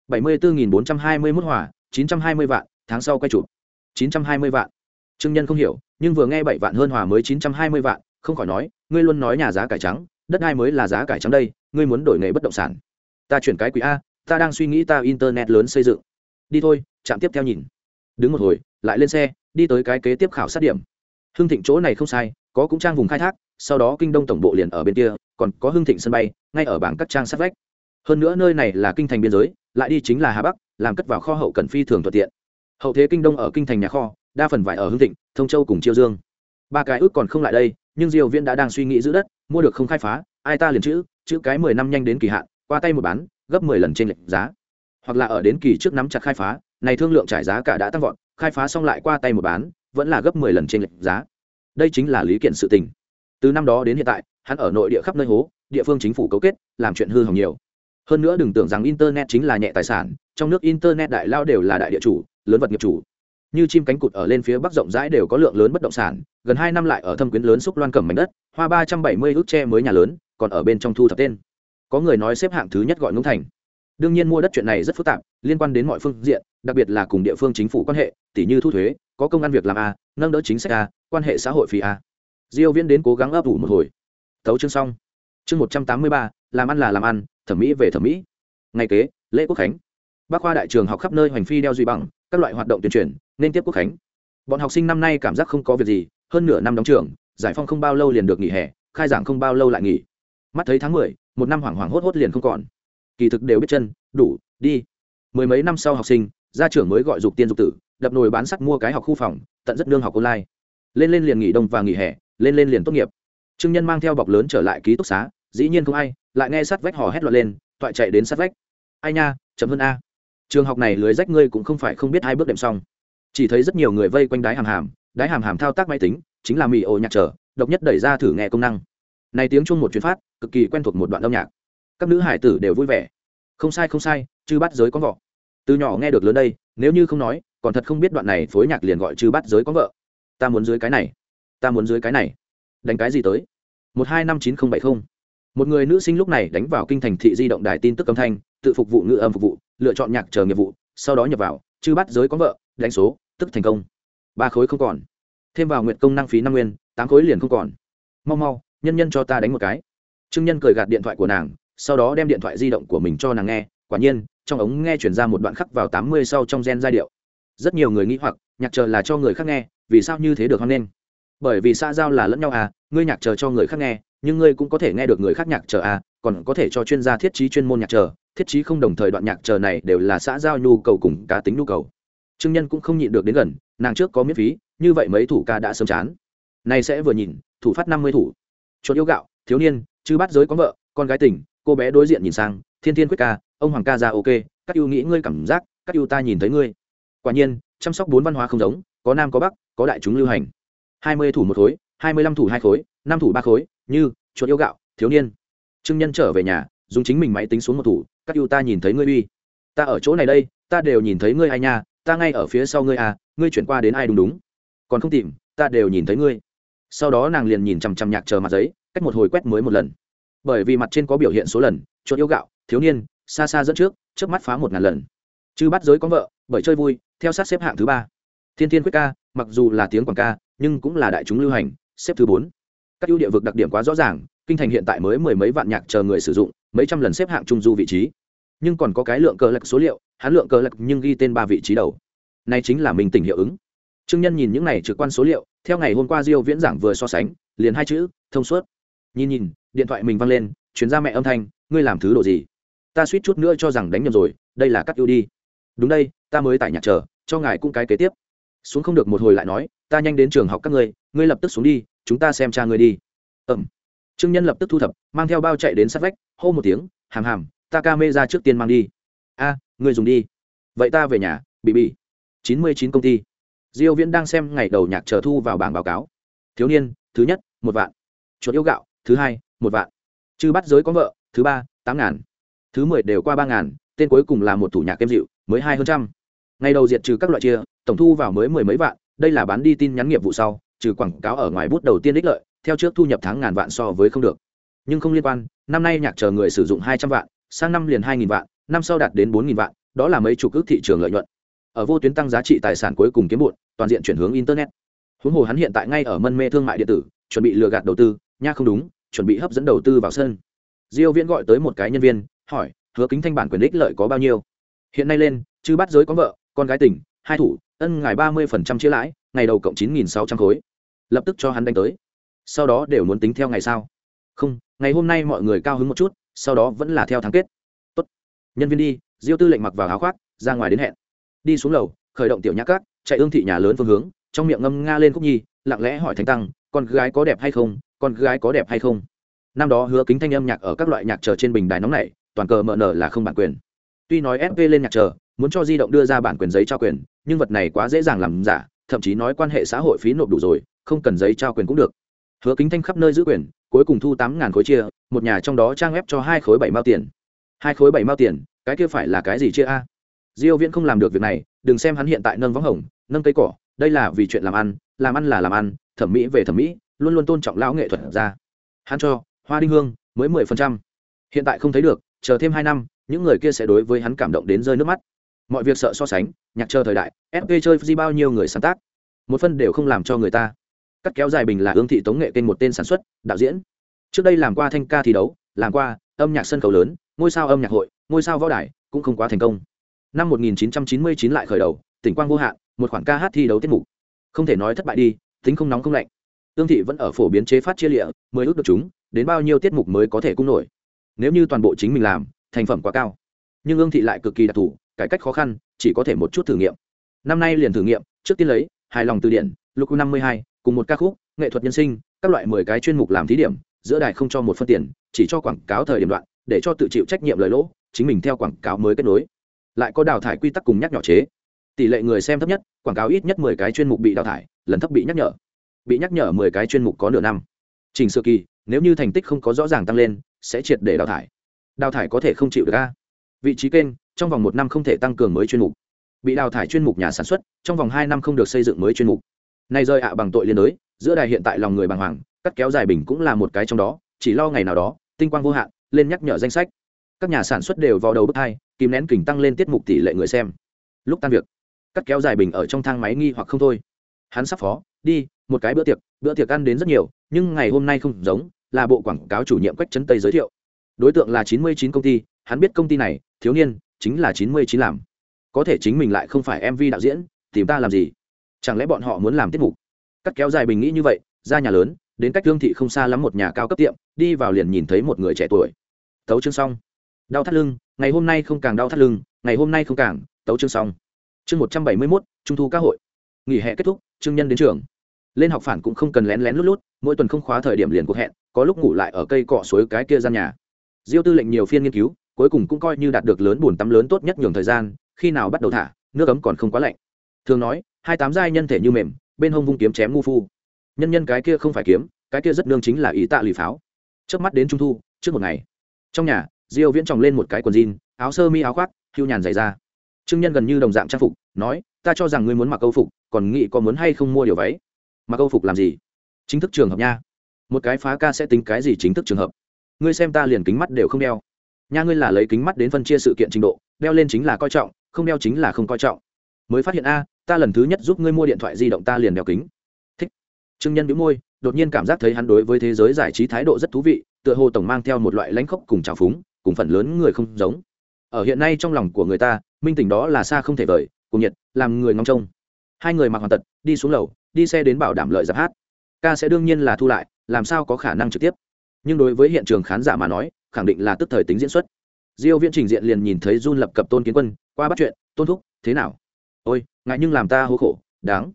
S1: Bảy mươi bốn bốn trăm hai mươi mốt hỏa chín trăm hai mươi vạn, tháng sau quay chụp. chín trăm hai mươi vạn. Trương nhân không hiểu, nhưng vừa nghe bảy vạn hơn hòa mới chín trăm hai mươi vạn, không khỏi nói, ngươi luôn nói nhà giá cải trắng, đất ai mới là giá cải trắng đây, ngươi muốn đổi nghề bất động sản. Ta chuyển cái quỹ a, ta đang suy nghĩ ta internet lớn xây dựng. Đi thôi chạm tiếp theo nhìn. Đứng một hồi, lại lên xe, đi tới cái kế tiếp khảo sát điểm. Hưng thịnh chỗ này không sai, có cũng trang vùng khai thác, sau đó kinh đông tổng bộ liền ở bên kia, còn có hưng thịnh sân bay, ngay ở bảng các trang sát vách hơn nữa nơi này là kinh thành biên giới, lại đi chính là hà bắc, làm cất vào kho hậu cần phi thường thuận tiện. Hậu thế kinh đông ở kinh thành nhà kho, đa phần vải ở hưng thịnh, thông châu cùng chiêu dương. Ba cái ước còn không lại đây, nhưng diều viễn đã đang suy nghĩ giữ đất, mua được không khai phá, ai ta liền chữ chữ cái mười năm nhanh đến kỳ hạn, qua tay một bán, gấp mười lần trên lệnh giá. Hoặc là ở đến kỳ trước nắm chặt khai phá, này thương lượng trải giá cả đã tăng vọt, khai phá xong lại qua tay một bán, vẫn là gấp mười lần trên lệnh giá. Đây chính là lý kiện sự tình. Từ năm đó đến hiện tại, hắn ở nội địa khắp nơi hố, địa phương chính phủ cấu kết, làm chuyện hư hỏng nhiều hơn nữa đừng tưởng rằng internet chính là nhẹ tài sản, trong nước internet đại lao đều là đại địa chủ, lớn vật nghiệp chủ. Như chim cánh cụt ở lên phía bắc rộng rãi đều có lượng lớn bất động sản, gần hai năm lại ở thâm quyến lớn xúc loan cầm mảnh đất, hoa ba trăm bảy mươi ước tre mới nhà lớn, còn ở bên trong thu thập tên. Có người nói xếp hạng thứ nhất gọi ngũ thành. Đương nhiên mua đất chuyện này rất phức tạp, liên quan đến mọi phương diện, đặc biệt là cùng địa phương chính phủ quan hệ tỷ như thu thuế, có công ăn việc làm a, nâng đỡ chính sách a, quan hệ xã hội phí a. Diêu viễn đến cố gắng ấp ủ một hồi. Tấu chương xong. Chương một trăm tám mươi ba làm ăn là làm ăn, thẩm mỹ về thẩm mỹ. Ngày kế, lễ quốc khánh. Bác khoa đại trường học khắp nơi hoành phi đeo duy bằng, các loại hoạt động tuyên truyền, nên tiếp quốc khánh. Bọn học sinh năm nay cảm giác không có việc gì, hơn nửa năm đóng trường, giải phong không bao lâu liền được nghỉ hè, khai giảng không bao lâu lại nghỉ. Mắt thấy tháng mười, một năm hoảng hoảng hốt hốt liền không còn. Kỳ thực đều biết chân, đủ, đi. Mười mấy năm sau học sinh, gia trưởng mới gọi dục tiên dục tử, đập nồi bán sắt mua cái học khu phòng, tận rất nương học online. Lên lên liền nghỉ đông và nghỉ hè, lên lên liền tốt nghiệp. Trương nhân mang theo bọc lớn trở lại ký túc xá, dĩ nhiên không ai lại nghe sát vách hò hét loạn lên, toại chạy đến sát vách. Ai nha chấm hơn a. Trường học này lưới rách ngươi cũng không phải không biết hai bước đệm xong. Chỉ thấy rất nhiều người vây quanh đáy hàm hàm đáy hàm hàm thao tác máy tính, chính là mì ồ nhạc trở, độc nhất đẩy ra thử nghe công năng. Này tiếng chung một chuyến phát, cực kỳ quen thuộc một đoạn âm nhạc. Các nữ hải tử đều vui vẻ. Không sai không sai, chư bắt giới có vợ. Từ nhỏ nghe được lớn đây, nếu như không nói, còn thật không biết đoạn này phối nhạc liền gọi chư bắt giới có vợ. Ta muốn dưới cái này. Ta muốn dưới cái này. Đánh cái gì tới? Một hai năm chín không bảy không một người nữ sinh lúc này đánh vào kinh thành thị di động đài tin tức âm thanh, tự phục vụ ngữ âm phục vụ, lựa chọn nhạc chờ nghiệp vụ, sau đó nhập vào, chư bắt giới có vợ, đánh số, tức thành công. Ba khối không còn. Thêm vào nguyện công năng phí năm nguyên, tám khối liền không còn. Mau mau, nhân nhân cho ta đánh một cái. Trương nhân cười gạt điện thoại của nàng, sau đó đem điện thoại di động của mình cho nàng nghe, quả nhiên, trong ống nghe chuyển ra một đoạn khắc vào tám mươi sau trong gen giai điệu. Rất nhiều người nghĩ hoặc, nhạc chờ là cho người khác nghe, vì sao như thế được hoan nghênh? Bởi vì xã giao là lẫn nhau à ngươi nhạc chờ cho người khác nghe, nhưng ngươi cũng có thể nghe được người khác nhạc chờ à còn có thể cho chuyên gia thiết trí chuyên môn nhạc chờ, thiết trí không đồng thời đoạn nhạc chờ này đều là xã giao nhu cầu cùng cá tính nhu cầu. Trương nhân cũng không nhịn được đến gần, nàng trước có miễn phí, như vậy mấy thủ ca đã sớm chán. Nay sẽ vừa nhìn, thủ phát năm mươi thủ. Chuột yêu gạo, thiếu niên chứ bắt giới có vợ, con gái tỉnh cô bé đối diện nhìn sang, thiên thiên quyết ca, ông hoàng ca ra ok, các ưu nghĩ ngươi cảm giác, các ưu ta nhìn thấy ngươi. Quả nhiên, chăm sóc bốn văn hóa không giống, có nam có bắc, có đại chúng lưu hành hai mươi thủ một khối, hai mươi lăm thủ hai khối, năm thủ ba khối, như, chuột yêu gạo, thiếu niên. Trương nhân trở về nhà, dùng chính mình máy tính xuống một thủ, các ưu ta nhìn thấy ngươi uy. Ta ở chỗ này đây, ta đều nhìn thấy ngươi ai nha, ta ngay ở phía sau ngươi à ngươi chuyển qua đến ai đúng đúng. Còn không tìm, ta đều nhìn thấy ngươi. Sau đó nàng liền nhìn chằm chằm nhạc chờ mặt giấy, cách một hồi quét mới một lần. Bởi vì mặt trên có biểu hiện số lần, chuột yêu gạo, thiếu niên, xa xa dẫn trước trước mắt phá một ngàn lần. Chứ bắt giới có vợ, bởi chơi vui, theo sát xếp hạng thứ ba. Thiên thiên quyết ca, mặc dù là tiếng quảng ca nhưng cũng là đại chúng lưu hành, xếp thứ bốn. Các ưu địa vực đặc điểm quá rõ ràng, kinh thành hiện tại mới mười mấy vạn nhạc chờ người sử dụng, mấy trăm lần xếp hạng trung du vị trí. Nhưng còn có cái lượng cờ lệch số liệu hán lượng cờ lệch nhưng ghi tên ba vị trí đầu. Này chính là mình tỉnh hiệu ứng. Trương nhân nhìn những này trực quan số liệu, theo ngày hôm qua diêu viễn giảng vừa so sánh, liền hai chữ, thông suốt. Nhìn nhìn, điện thoại mình văng lên chuyến ra mẹ âm thanh, ngươi làm thứ đồ gì? Ta suýt chút nữa cho rằng đánh nhầm rồi, đây là cắt ưu đi. Đúng đây, ta mới tại nhạc chờ, cho ngài cũng cái kế tiếp. Xuống không được một hồi lại nói ta nhanh đến trường học các ngươi ngươi lập tức xuống đi, chúng ta xem cha ngươi đi. Ẩm trương nhân lập tức thu thập, mang theo bao chạy đến sát vách, hô một tiếng, hàm hàm, ta ca mê ra trước tiên mang đi. A, ngươi dùng đi. Vậy ta về nhà, bị bị. Chín mươi chín công ty. Diêu viễn đang xem ngày đầu nhạc chờ thu vào bảng báo cáo. Thiếu niên, thứ nhất, một vạn. Chuột yêu gạo, thứ hai, một vạn. Chư bắt giới có vợ, thứ ba, tám ngàn. Thứ mười đều qua ba ngàn, tên cuối cùng là một thủ nhạc kem dịu, mới hai hơn trăm. Ngày đầu diệt trừ các loại chia, tổng thu vào mới mười mấy vạn đây là bán đi tin nhắn nghiệp vụ sau, trừ quảng cáo ở ngoài bút đầu tiên ích lợi, theo trước thu nhập tháng ngàn vạn so với không được. Nhưng không liên quan, năm nay nhạc chờ người sử dụng hai trăm vạn, sang năm liền hai nghìn vạn, năm sau đạt đến bốn nghìn vạn, đó là mấy chục ước thị trường lợi nhuận. Ở vô tuyến tăng giá trị tài sản cuối cùng kiếm bụn toàn diện chuyển hướng internet. Huống hồ hắn hiện tại ngay ở mân mê thương mại điện tử, chuẩn bị lừa gạt đầu tư, nha không đúng, chuẩn bị hấp dẫn đầu tư vào sân. Diêu viễn gọi tới một cái nhân viên, hỏi, hứa kính thanh bản quyền ích lợi có bao nhiêu? Hiện nay lên chứ bắt giới có vợ, con gái tỉnh hai thủ ân ngài ba mươi phần trăm chia lãi, ngày đầu cộng chín nghìn sáu trăm khối. Lập tức cho hắn đánh tới. Sau đó đều muốn tính theo ngày sao không, ngày hôm nay mọi người cao hứng một chút, sau đó vẫn là theo tháng kết. Tốt. nhân viên đi, diêu tư lệnh mặc vào áo khoác, ra ngoài đến hẹn. Đi xuống lầu, khởi động tiểu nhã cát chạy ương thị nhà lớn phương hướng, trong miệng ngâm nga lên khúc nhi, lặng lẽ hỏi thánh tăng, con gái có đẹp hay không? Con gái có đẹp hay không? Năm đó hứa kính thanh âm nhạc ở các loại nhạc chờ trên bình đài nóng này, toàn cờ mở nở là không bản quyền. Tuy nói fp lên nhạc chờ, muốn cho di động đưa ra bản quyền giấy trao quyền nhưng vật này quá dễ dàng làm giả, thậm chí nói quan hệ xã hội phí nộp đủ rồi, không cần giấy trao quyền cũng được. Hứa kính thanh khắp nơi giữ quyền, cuối cùng thu tám ngàn khối chia, một nhà trong đó trang ép cho hai khối bảy mao tiền. Hai khối bảy mao tiền, cái kia phải là cái gì chia a? Diêu viễn không làm được việc này, đừng xem hắn hiện tại nâng võng hồng, nâng cây cỏ, đây là vì chuyện làm ăn làm ăn là làm ăn, thẩm mỹ về thẩm mỹ, luôn luôn tôn trọng lão nghệ thuật ra hắn cho, hoa đinh hương, mới mười phần trăm. Hiện tại không thấy được, chờ thêm hai năm, những người kia sẽ đối với hắn cảm động đến rơi nước mắt mọi việc sợ so sánh, nhạc chờ thời đại fp chơi di bao nhiêu người sáng tác. Một phân đều không làm cho người ta. Cắt kéo dài bình là ương thị tống nghệ kênh một tên sản xuất, đạo diễn. Trước đây làm qua thanh ca thi đấu, làm qua âm nhạc sân khấu lớn, ngôi sao âm nhạc hội, ngôi sao võ đài, cũng không quá thành công. Năm 1999 lại khởi đầu, tỉnh quang vô hạn, một khoản ca hát thi đấu tiết mục. Không thể nói thất bại đi, tính không nóng không lạnh. Tương thị vẫn ở phổ biến chế phát chia lịa, mới ước được chúng, đến bao nhiêu tiết mục mới có thể cung nổi. Nếu như toàn bộ chính mình làm, thành phẩm quá cao. Nhưng ương thị lại cực kỳ đặc thù cải cách khó khăn, chỉ có thể một chút thử nghiệm. Năm nay liền thử nghiệm, trước tiên lấy, hài lòng từ điển lục năm mươi hai, cùng một ca khúc, nghệ thuật nhân sinh, các loại mười cái chuyên mục làm thí điểm, giữa đài không cho một phân tiền, chỉ cho quảng cáo thời điểm đoạn, để cho tự chịu trách nhiệm lời lỗ, chính mình theo quảng cáo mới kết nối. Lại có đào thải quy tắc cùng nhắc nhỏ chế. Tỷ lệ người xem thấp nhất, quảng cáo ít nhất mười cái chuyên mục bị đào thải, lần thấp bị nhắc nhở. Bị nhắc nhở mười cái chuyên mục có nửa năm. Trình sơ kỳ, nếu như thành tích không có rõ ràng tăng lên, sẽ triệt để đào thải. Đào thải có thể không chịu được a. Vị trí kênh trong vòng một năm không thể tăng cường mới chuyên mục. Bị đào thải chuyên mục nhà sản xuất, trong vòng hai năm không được xây dựng mới chuyên mục. Này rơi ạ à bằng tội liên đới, giữa đài hiện tại lòng người bàng hoàng, cắt kéo dài bình cũng là một cái trong đó, chỉ lo ngày nào đó, tinh quang vô hạn, lên nhắc nhở danh sách. Các nhà sản xuất đều vào đầu bước hai, kìm nén kình tăng lên tiết mục tỷ lệ người xem. Lúc tan việc, cắt kéo dài bình ở trong thang máy nghi hoặc không thôi. Hắn sắp phó, đi, một cái bữa tiệc bữa tiệc ăn đến rất nhiều, nhưng ngày hôm nay không giống, là bộ quảng cáo chủ nhiệm quách trấn tây giới thiệu. Đối tượng là chín mươi chín công ty, hắn biết công ty này, thiếu niên chính là chín mươi chín làm. Có thể chính mình lại không phải mv đạo diễn, tìm ta làm gì? Chẳng lẽ bọn họ muốn làm tiết mục? Cắt kéo dài bình nghĩ như vậy, ra nhà lớn, đến cách thương thị không xa lắm một nhà cao cấp tiệm, đi vào liền nhìn thấy một người trẻ tuổi. Tấu chương xong. Đau thắt lưng, ngày hôm nay không càng đau thắt lưng, ngày hôm nay không càng, tấu chương xong. Chương một trăm bảy mươi mốt, trung thu các hội. Nghỉ hè kết thúc trương nhân đến trường. Lên học phản cũng không cần lén lén lút lút, mỗi tuần không khóa thời điểm liền cuộc hẹn, có lúc ngủ lại ở cây cọ suối cái kia gian nhà. Diêu tư lệnh nhiều phiên nghiên cứu cuối cùng cũng coi như đạt được lớn buồn tắm lớn tốt nhất nhường thời gian, khi nào bắt đầu thả, nước ấm còn không quá lạnh. Thường nói, hai tám giai nhân thể như mềm, bên hông vung kiếm chém ngu phu. Nhân nhân cái kia không phải kiếm, cái kia rất nương chính là ý tạ lì pháo. Trước mắt đến trung thu, trước một ngày. Trong nhà, diêu viễn tròng lên một cái quần jean, áo sơ mi áo khoác, hưu nhàn dày ra trương nhân gần như đồng dạng trang phục, nói, ta cho rằng ngươi muốn mặc câu phục, còn nghĩ có muốn hay không mua điều váy. Mặc câu phục làm gì? Chính thức trường hợp nha. Một cái phá ca sẽ tính cái gì chính thức trường hợp. Ngươi xem ta liền kính mắt đều không đeo nha ngươi là lấy kính mắt đến phân chia sự kiện trình độ, đeo lên chính là coi trọng, không đeo chính là không coi trọng. Mới phát hiện a, ta lần thứ nhất giúp ngươi mua điện thoại di động ta liền đeo kính. Thích. Trương nhân bĩu môi, đột nhiên cảm giác thấy hắn đối với thế giới giải trí thái độ rất thú vị, tựa hồ tổng mang theo một loại lãnh khốc cùng trào phúng, cùng phần lớn người không giống. Ở hiện nay trong lòng của người ta, minh tình đó là xa không thể vời cùng nhiệt, làm người ngóng trông. Hai người mặc hoàn tật, đi xuống lầu, đi xe đến bảo đảm lợi giáp hát. Ca sẽ đương nhiên là thu lại, làm sao có khả năng trực tiếp. Nhưng đối với hiện trường khán giả mà nói khẳng định là tức thời tính diễn xuất. Diêu viễn trình diện liền nhìn thấy run lập cập tôn kiến quân, qua bắt chuyện, tôn thúc, thế nào? Ôi, ngại nhưng làm ta hô khổ, đáng.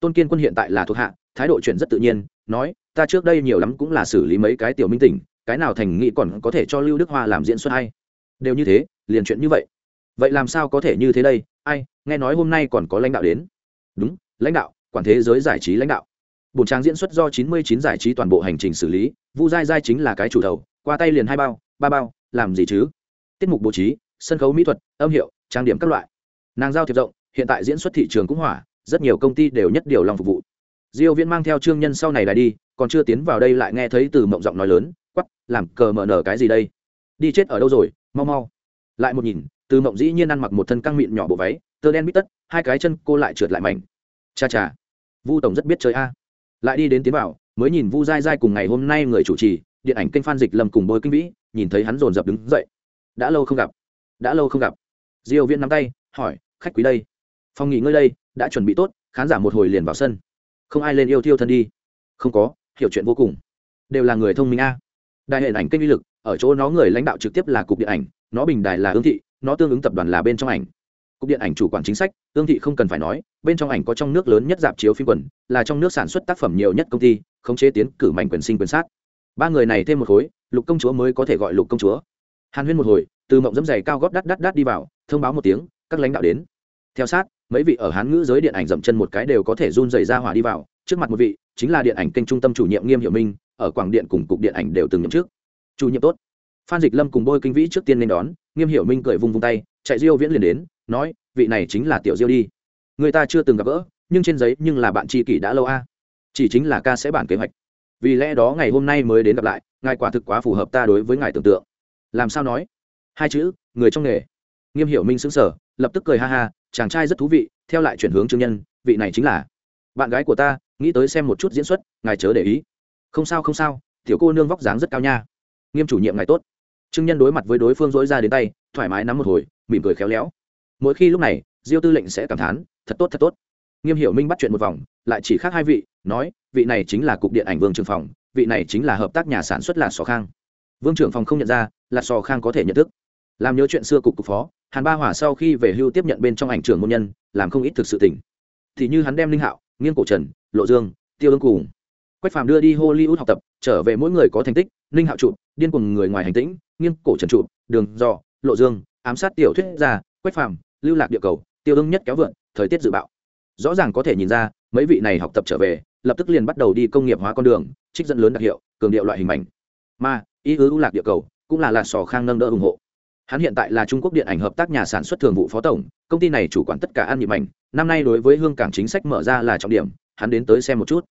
S1: Tôn kiên quân hiện tại là thuộc hạ, thái độ chuyện rất tự nhiên, nói, ta trước đây nhiều lắm cũng là xử lý mấy cái tiểu minh tỉnh, cái nào thành nghị còn có thể cho lưu đức hoa làm diễn xuất hay? Đều như thế, liền chuyện như vậy. Vậy làm sao có thể như thế đây? Ai, nghe nói hôm nay còn có lãnh đạo đến. Đúng, lãnh đạo, quản thế giới giải trí lãnh đạo. Bổn trang diễn xuất do 99 giải trí toàn bộ hành trình xử lý, vu giai giai chính là cái chủ đầu qua tay liền hai bao, ba bao, làm gì chứ? Tiết mục bố trí, sân khấu mỹ thuật, âm hiệu, trang điểm các loại. Nàng giao thiệp rộng, hiện tại diễn xuất thị trường cũng hỏa, rất nhiều công ty đều nhất điều lòng phục vụ. Diêu viễn mang theo trương nhân sau này lại đi, còn chưa tiến vào đây lại nghe thấy từ mộng giọng nói lớn, quắc, làm cờ mở nở cái gì đây? Đi chết ở đâu rồi, mau mau. Lại một nhìn, từ mộng dĩ nhiên ăn mặc một thân căng mịn nhỏ bộ váy, tơ đen bít tất, hai cái chân cô lại trượt lại mảnh. Cha cha. Vu tổng rất biết chơi a. Lại đi đến tiến vào, mới nhìn vu dai dai cùng ngày hôm nay người chủ trì điện ảnh kênh phan dịch lâm cùng bôi kinh vĩ, nhìn thấy hắn dồn dập đứng dậy. Đã lâu không gặp. Đã lâu không gặp. Diêu viễn nắm tay, hỏi, khách quý đây, phòng nghỉ ngơi đây, đã chuẩn bị tốt, khán giả một hồi liền vào sân. Không ai lên yêu thiêu thân đi. Không có, hiểu chuyện vô cùng. Đều là người thông minh a. Đại hệ ảnh kênh uy lực, ở chỗ nó người lãnh đạo trực tiếp là cục điện ảnh, nó bình đài là ương thị, nó tương ứng tập đoàn là bên trong ảnh. Cục điện ảnh chủ quản chính sách, ương thị không cần phải nói, bên trong ảnh có trong nước lớn nhất dạp chiếu phim quần, là trong nước sản xuất tác phẩm nhiều nhất công ty, khống chế tiến cử mạnh quyền sinh quyền sát ba người này thêm một khối, lục công chúa mới có thể gọi lục công chúa. Hàn huyên một hồi, từ mộng dẫm dày cao góp đắt đắt đắt đi vào, thông báo một tiếng, các lãnh đạo đến. Theo sát, mấy vị ở hán ngữ giới điện ảnh dậm chân một cái đều có thể run dày ra hỏa đi vào. Trước mặt một vị, chính là điện ảnh kênh trung tâm chủ nhiệm nghiêm hiệu minh, ở quảng điện cùng cục điện ảnh đều từng nhậm trước chủ nhiệm tốt. Phan dịch lâm cùng bôi kinh vĩ trước tiên nên đón, nghiêm hiệu minh cười vung vung tay, chạy diêu viễn liền đến, nói, vị này chính là tiểu diêu đi. Người ta chưa từng gặp gỡ, nhưng trên giấy nhưng là bạn tri kỷ đã lâu a. Chỉ chính là ca sẽ bản kế hoạch vì lẽ đó ngày hôm nay mới đến gặp lại, ngài quả thực quá phù hợp ta đối với ngài tưởng tượng. Làm sao nói? Hai chữ, người trong nghề. Nghiêm hiểu minh xứng sở lập tức cười ha ha, chàng trai rất thú vị, theo lại chuyển hướng trương nhân, vị này chính là bạn gái của ta, nghĩ tới xem một chút diễn xuất, ngài chớ để ý. Không sao không sao, tiểu cô nương vóc dáng rất cao nha. Nghiêm chủ nhiệm ngài tốt. Trương nhân đối mặt với đối phương dỗi ra đến tay, thoải mái nắm một hồi, mỉm cười khéo léo. Mỗi khi lúc này, diêu tư lệnh sẽ cảm thán, thật tốt thật tốt. Nghiêm hiểu minh bắt chuyện một vòng, lại chỉ khác hai vị, nói vị này chính là cục điện ảnh vương trường phòng, vị này chính là hợp tác nhà sản xuất là sò khang. Vương trưởng phòng không nhận ra là sò khang có thể nhận thức. Làm nhớ chuyện xưa cục cục phó, hàn ba hỏa sau khi về hưu tiếp nhận bên trong ảnh trưởng môn nhân, làm không ít thực sự tỉnh thì như hắn đem linh hạo, nghiên cổ trần, lộ dương, tiêu ương cùng quách phàm đưa đi hollywood học tập, trở về mỗi người có thành tích, Linh hạo trụ điên cùng người ngoài hành tĩnh, nghiên cổ trần trụ đường dò, lộ dương, ám sát tiểu thuyết gia, quách phàm, lưu lạc địa cầu, tiêu ương nhất kéo vượn, thời tiết dự bạo rõ ràng có thể nhìn ra, mấy vị này học tập trở về lập tức liền bắt đầu đi công nghiệp hóa con đường, trích dẫn lớn đặc hiệu, cường điệu loại hình mảnh. Mà ý ứ lạc địa cầu, cũng là lạt sò khang nâng đỡ ủng hộ. Hắn hiện tại là trung quốc điện ảnh hợp tác nhà sản xuất thường vụ phó tổng, công ty này chủ quản tất cả an nhịp ảnh năm nay đối với hương cảng chính sách mở ra là trọng điểm, hắn đến tới xem một chút.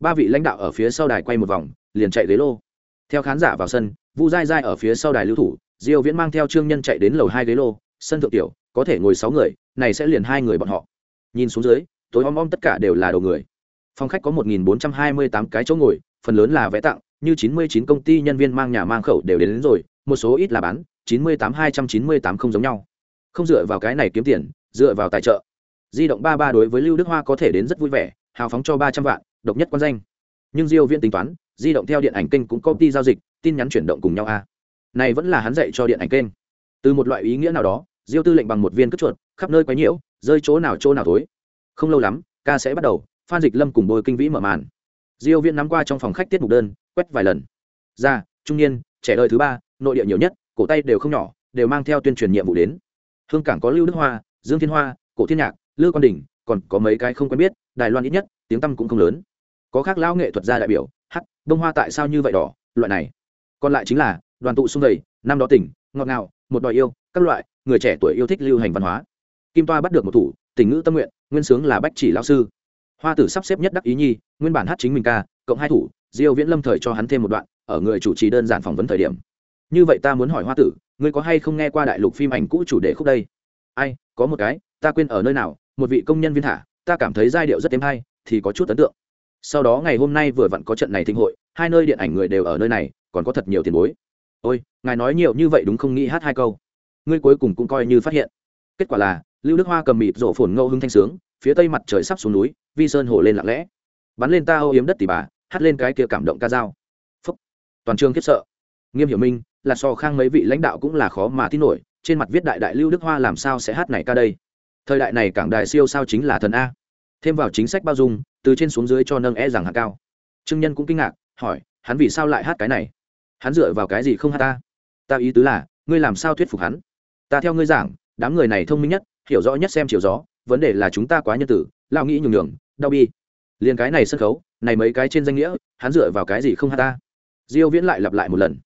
S1: Ba vị lãnh đạo ở phía sau đài quay một vòng, liền chạy ghế lô. Theo khán giả vào sân, vu dai dai ở phía sau đài lưu thủ, diêu viễn mang theo trương nhân chạy đến lầu hai ghế lô, sân thượng tiểu, có thể ngồi sáu người, này sẽ liền hai người bọn họ. Nhìn xuống dưới, tối om om tất cả đều là đầu người phòng khách có 1.428 cái chỗ ngồi phần lớn là vé tặng như 99 công ty nhân viên mang nhà mang khẩu đều đến, đến rồi một số ít là bán 98 298 không giống nhau. Không dựa vào cái này kiếm tiền dựa vào tài trợ. Di động ba ba đối với lưu đức hoa có thể đến rất vui vẻ hào phóng cho ba trăm vạn độc nhất quan danh. Nhưng diêu viễn tính toán di động theo điện ảnh kênh cũng công ty giao dịch tin nhắn chuyển động cùng nhau a. Này vẫn là hắn dạy cho điện ảnh kênh. Từ một loại ý nghĩa nào đó diêu tư lệnh bằng một viên cất chuột khắp nơi quấy nhiễu rơi chỗ nào chỗ nào tối không lâu lắm ca sẽ bắt đầu phan dịch lâm cùng bồi kinh vĩ mở màn. Diêu viễn nắm qua trong phòng khách tiết mục đơn, quét vài lần. Ra, trung niên, trẻ đời thứ ba, nội địa nhiều nhất, cổ tay đều không nhỏ, đều mang theo tuyên truyền nhiệm vụ đến. Hương cảng có lưu đức hoa, dương thiên hoa, cổ thiên nhạc, lư quan đình, còn có mấy cái không quen biết, đài loan ít nhất, tiếng tăm cũng không lớn. Có khác lão nghệ thuật gia đại biểu hắc bông hoa tại sao như vậy đỏ, loại này. Còn lại chính là, đoàn tụ xung đầy năm đó tỉnh, ngọt ngào, một đòi yêu, các loại, người trẻ tuổi yêu thích lưu hành văn hóa. Kim toa bắt được một thủ tình ngữ tâm nguyện, nguyên sướng là bách chỉ lão sư hoa tử sắp xếp nhất đắc ý nhi, nguyên bản hát chính mình ca, cộng hai thủ, diêu viễn lâm thời cho hắn thêm một đoạn, ở người chủ trì đơn giản phỏng vấn thời điểm. Như vậy ta muốn hỏi hoa tử, ngươi có hay không nghe qua đại lục phim ảnh cũ chủ đề khúc đây? Ai, có một cái, ta quên ở nơi nào, một vị công nhân viên thả, ta cảm thấy giai điệu rất êm hay, thì có chút ấn tượng. Sau đó ngày hôm nay vừa vặn có trận này thịnh hội, hai nơi điện ảnh người đều ở nơi này, còn có thật nhiều tiền bối. Ôi, ngài nói nhiều như vậy đúng không nghĩ hát hai câu? Ngươi cuối cùng cũng coi như phát hiện. Kết quả là, lưu đức hoa cầm mịt rổ phồn ngâu hưng thanh sướng phía tây mặt trời sắp xuống núi, vi sơn hồ lên lặng lẽ. Bắn lên ta âu yếm đất tỷ bà, hát lên cái kia cảm động ca dao. Phúc. Toàn trường khiếp sợ. Nghiêm hiểu minh, là so khang mấy vị lãnh đạo cũng là khó mà tin nổi, trên mặt viết đại đại lưu đức hoa làm sao sẽ hát này ca đây? Thời đại này cảng đài siêu sao chính là thần a. Thêm vào chính sách bao dung, từ trên xuống dưới cho nâng e rằng hạ cao. Trương nhân cũng kinh ngạc, hỏi, hắn vì sao lại hát cái này? Hắn dựa vào cái gì không hát ta? Ta ý tứ là, ngươi làm sao thuyết phục hắn? Ta theo ngươi giảng, đám người này thông minh nhất, hiểu rõ nhất xem chiều gió vấn đề là chúng ta quá nhân tử lao nghĩ nhường nhường, đau bi. Liền cái này sân khấu, này mấy cái trên danh nghĩa, hắn dựa vào cái gì không hát ta? Diêu viễn lại lặp lại một lần.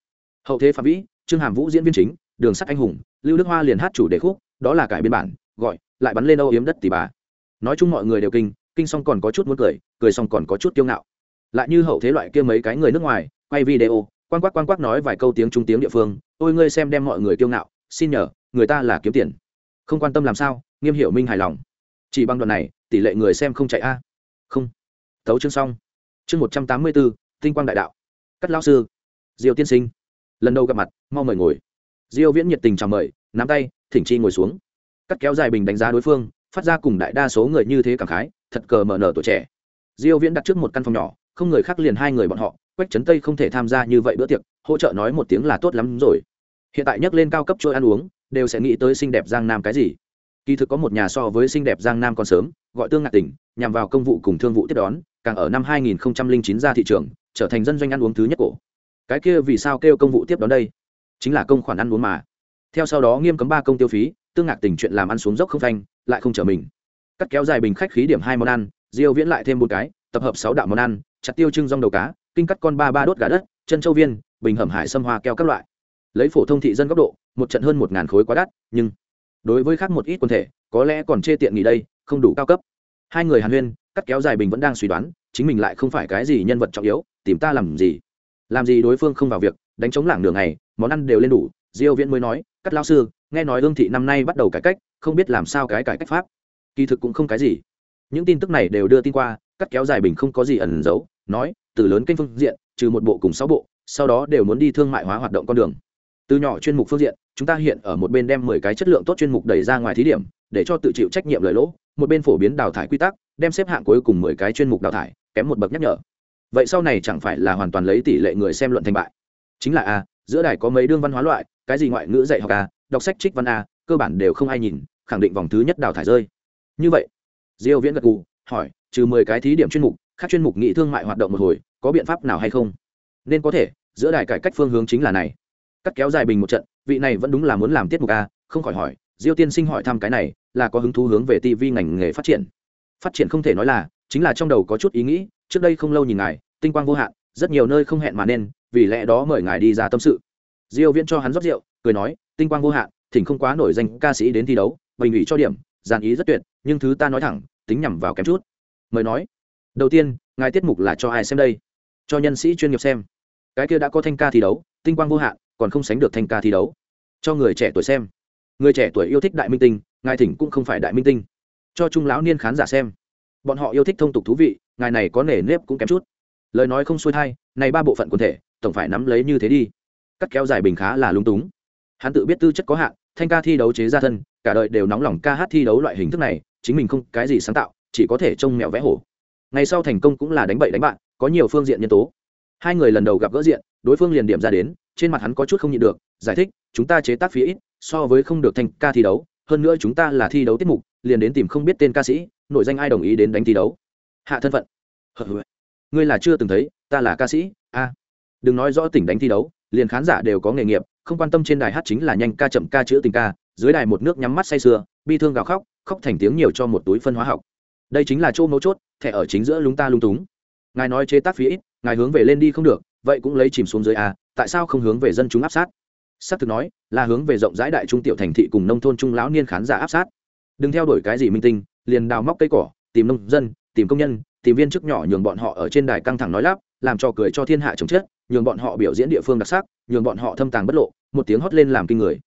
S1: Hậu thế phạm vĩ, trương hàm vũ diễn viên chính, đường sắt anh hùng, lưu đức hoa liền hát chủ đề khúc, đó là cải biên bản, gọi, lại bắn lên âu yếm đất tỷ bà. Nói chung mọi người đều kinh kinh xong còn có chút muốn cười cười xong còn có chút kiêu ngạo. Lại như hậu thế loại kia mấy cái người nước ngoài, quay video quan quắc quan quắc nói vài câu tiếng trung tiếng địa phương, ôi ngươi xem đem mọi người kiêu ngạo, xin nhờ, người ta là kiếm tiền. Không quan tâm làm sao, nghiêm hiểu minh hài lòng chỉ bằng đoạn này, tỷ lệ người xem không chạy a. Không. Thấu chương xong. Chương một trăm tám mươi bốn tinh quang đại đạo. Cắt lão sư. Diêu tiên sinh. Lần đầu gặp mặt, mau mời ngồi. Diêu viễn nhiệt tình chào mời, nắm tay, thỉnh chi ngồi xuống. Cắt kéo dài bình đánh giá đối phương, phát ra cùng đại đa số người như thế cảm khái, thật cờ mở nở tuổi trẻ. Diêu viễn đặt trước một căn phòng nhỏ, không người khác liền hai người bọn họ, quách trấn tây không thể tham gia như vậy bữa tiệc, hỗ trợ nói một tiếng là tốt lắm rồi. Hiện tại nhắc lên cao cấp trôi ăn uống, đều sẽ nghĩ tới xinh đẹp giang nam cái gì kỳ thực có một nhà so với xinh đẹp giang nam còn sớm, gọi tương ngạc tỉnh, nhằm vào công vụ cùng thương vụ tiếp đón, càng ở năm 2009 ra thị trường, trở thành dân doanh ăn uống thứ nhất cổ. Cái kia vì sao kêu công vụ tiếp đón đây? Chính là công khoản ăn uống mà. Theo sau đó nghiêm cấm ba công tiêu phí, tương ngạc tỉnh chuyện làm ăn xuống dốc không phanh, lại không trở mình. Cắt kéo dài bình khách khí điểm hai món ăn, diêu viễn lại thêm một cái, tập hợp sáu đạo món ăn, chặt tiêu trưng rong đầu cá, kinh cắt con ba ba đốt gà đất, chân châu viên, bình hầm hải sâm hoa keo các loại. Lấy phổ thông thị dân góc độ, một trận hơn một ngàn khối quá đắt, nhưng đối với khác một ít quần thể, có lẽ còn chê tiện nghỉ đây, không đủ cao cấp. Hai người hàn huyên, cắt kéo dài bình vẫn đang suy đoán, chính mình lại không phải cái gì nhân vật trọng yếu, tìm ta làm gì? Làm gì đối phương không vào việc, đánh chống lảng đường này, món ăn đều lên đủ, diêu viễn mới nói, cắt lao sư, nghe nói ương thị năm nay bắt đầu cải cách, không biết làm sao cái cải cách pháp. Kỳ thực cũng không cái gì. Những tin tức này đều đưa tin qua, cắt kéo dài bình không có gì ẩn giấu, nói, từ lớn kênh phương diện, trừ một bộ cùng sáu bộ, sau đó đều muốn đi thương mại hóa hoạt động con đường từ nhỏ chuyên mục phương diện, chúng ta hiện ở một bên đem mười cái chất lượng tốt chuyên mục đẩy ra ngoài thí điểm, để cho tự chịu trách nhiệm lời lỗ, một bên phổ biến đào thải quy tắc, đem xếp hạng cuối cùng mười cái chuyên mục đào thải, kém một bậc nhắc nhở. Vậy sau này chẳng phải là hoàn toàn lấy tỷ lệ người xem luận thành bại? Chính là a, giữa đài có mấy đương văn hóa loại, cái gì ngoại ngữ dạy học a, đọc sách trích văn a, cơ bản đều không ai nhìn, khẳng định vòng thứ nhất đào thải rơi. Như vậy, diêu viễn gật gù, hỏi, trừ 10 cái thí điểm chuyên mục các chuyên mục nghị thương mại hoạt động một hồi, có biện pháp nào hay không? Nên có thể, giữa đài cải cách phương hướng chính là này cắt kéo dài bình một trận, vị này vẫn đúng là muốn làm tiết mục a, không khỏi hỏi, diêu tiên sinh hỏi thăm cái này, là có hứng thú hướng về tv ngành nghề phát triển? Phát triển không thể nói là, chính là trong đầu có chút ý nghĩ, trước đây không lâu nhìn ngài, tinh quang vô hạn, rất nhiều nơi không hẹn mà nên, vì lẽ đó mời ngài đi ra tâm sự. Diêu viễn cho hắn rót rượu, cười nói, tinh quang vô hạn, thỉnh không quá nổi danh ca sĩ đến thi đấu, bình ủy cho điểm dàn ý rất tuyệt, nhưng thứ ta nói thẳng, tính nhằm vào kém chút. Mời nói, đầu tiên, ngài tiết mục là cho ai xem đây? Cho nhân sĩ chuyên nghiệp xem. Cái kia đã có thanh ca thi đấu, tinh quang vô hạn còn không sánh được thanh ca thi đấu. Cho người trẻ tuổi xem. Người trẻ tuổi yêu thích đại minh tinh, ngài thỉnh cũng không phải đại minh tinh. Cho trung lão niên khán giả xem. Bọn họ yêu thích thông tục thú vị, ngài này có nể nếp cũng kém chút. Lời nói không xuôi thai, này ba bộ phận quần thể, tổng phải nắm lấy như thế đi. Cắt kéo dài bình khá là lung túng. Hắn tự biết tư chất có hạn, thanh ca thi đấu chế ra thân, cả đời đều nóng lòng ca hát thi đấu loại hình thức này, chính mình không cái gì sáng tạo, chỉ có thể trông mẹo vẽ hổ. Ngày sau thành công cũng là đánh bậy đánh bạn, có nhiều phương diện nhân tố. Hai người lần đầu gặp gỡ diện, đối phương liền điểm ra đến trên mặt hắn có chút không nhịn được, giải thích, chúng ta chế tác phía ít, so với không được thành ca thi đấu, hơn nữa chúng ta là thi đấu tiết mục, liền đến tìm không biết tên ca sĩ, nội danh ai đồng ý đến đánh thi đấu. Hạ thân phận. Ngươi là chưa từng thấy, ta là ca sĩ, a. Đừng nói rõ tỉnh đánh thi đấu, liền khán giả đều có nghề nghiệp, không quan tâm trên đài hát chính là nhanh ca chậm ca chữ tình ca, dưới đài một nước nhắm mắt say sưa, bi thương gào khóc khóc thành tiếng nhiều cho một túi phân hóa học. Đây chính là chỗ mấu chốt, thẻ ở chính giữa lúng ta lung túng. Ngài nói chế tác phía ít, ngài hướng về lên đi không được, vậy cũng lấy chìm xuống dưới a tại sao không hướng về dân chúng áp sát? S á c thực nói, là hướng về rộng rãi đại trung tiểu thành thị cùng nông thôn trung lão niên khán giả áp sát. Đừng theo đuổi cái gì minh tinh, liền đào móc cây cỏ, tìm nông dân, tìm công nhân, tìm viên chức nhỏ nhường bọn họ ở trên đài căng thẳng nói lắp, làm cho cười cho thiên hạ chống chết, nhường bọn họ biểu diễn địa phương đặc sắc, nhường bọn họ thâm tàng bất lộ, một tiếng hót lên làm kinh người.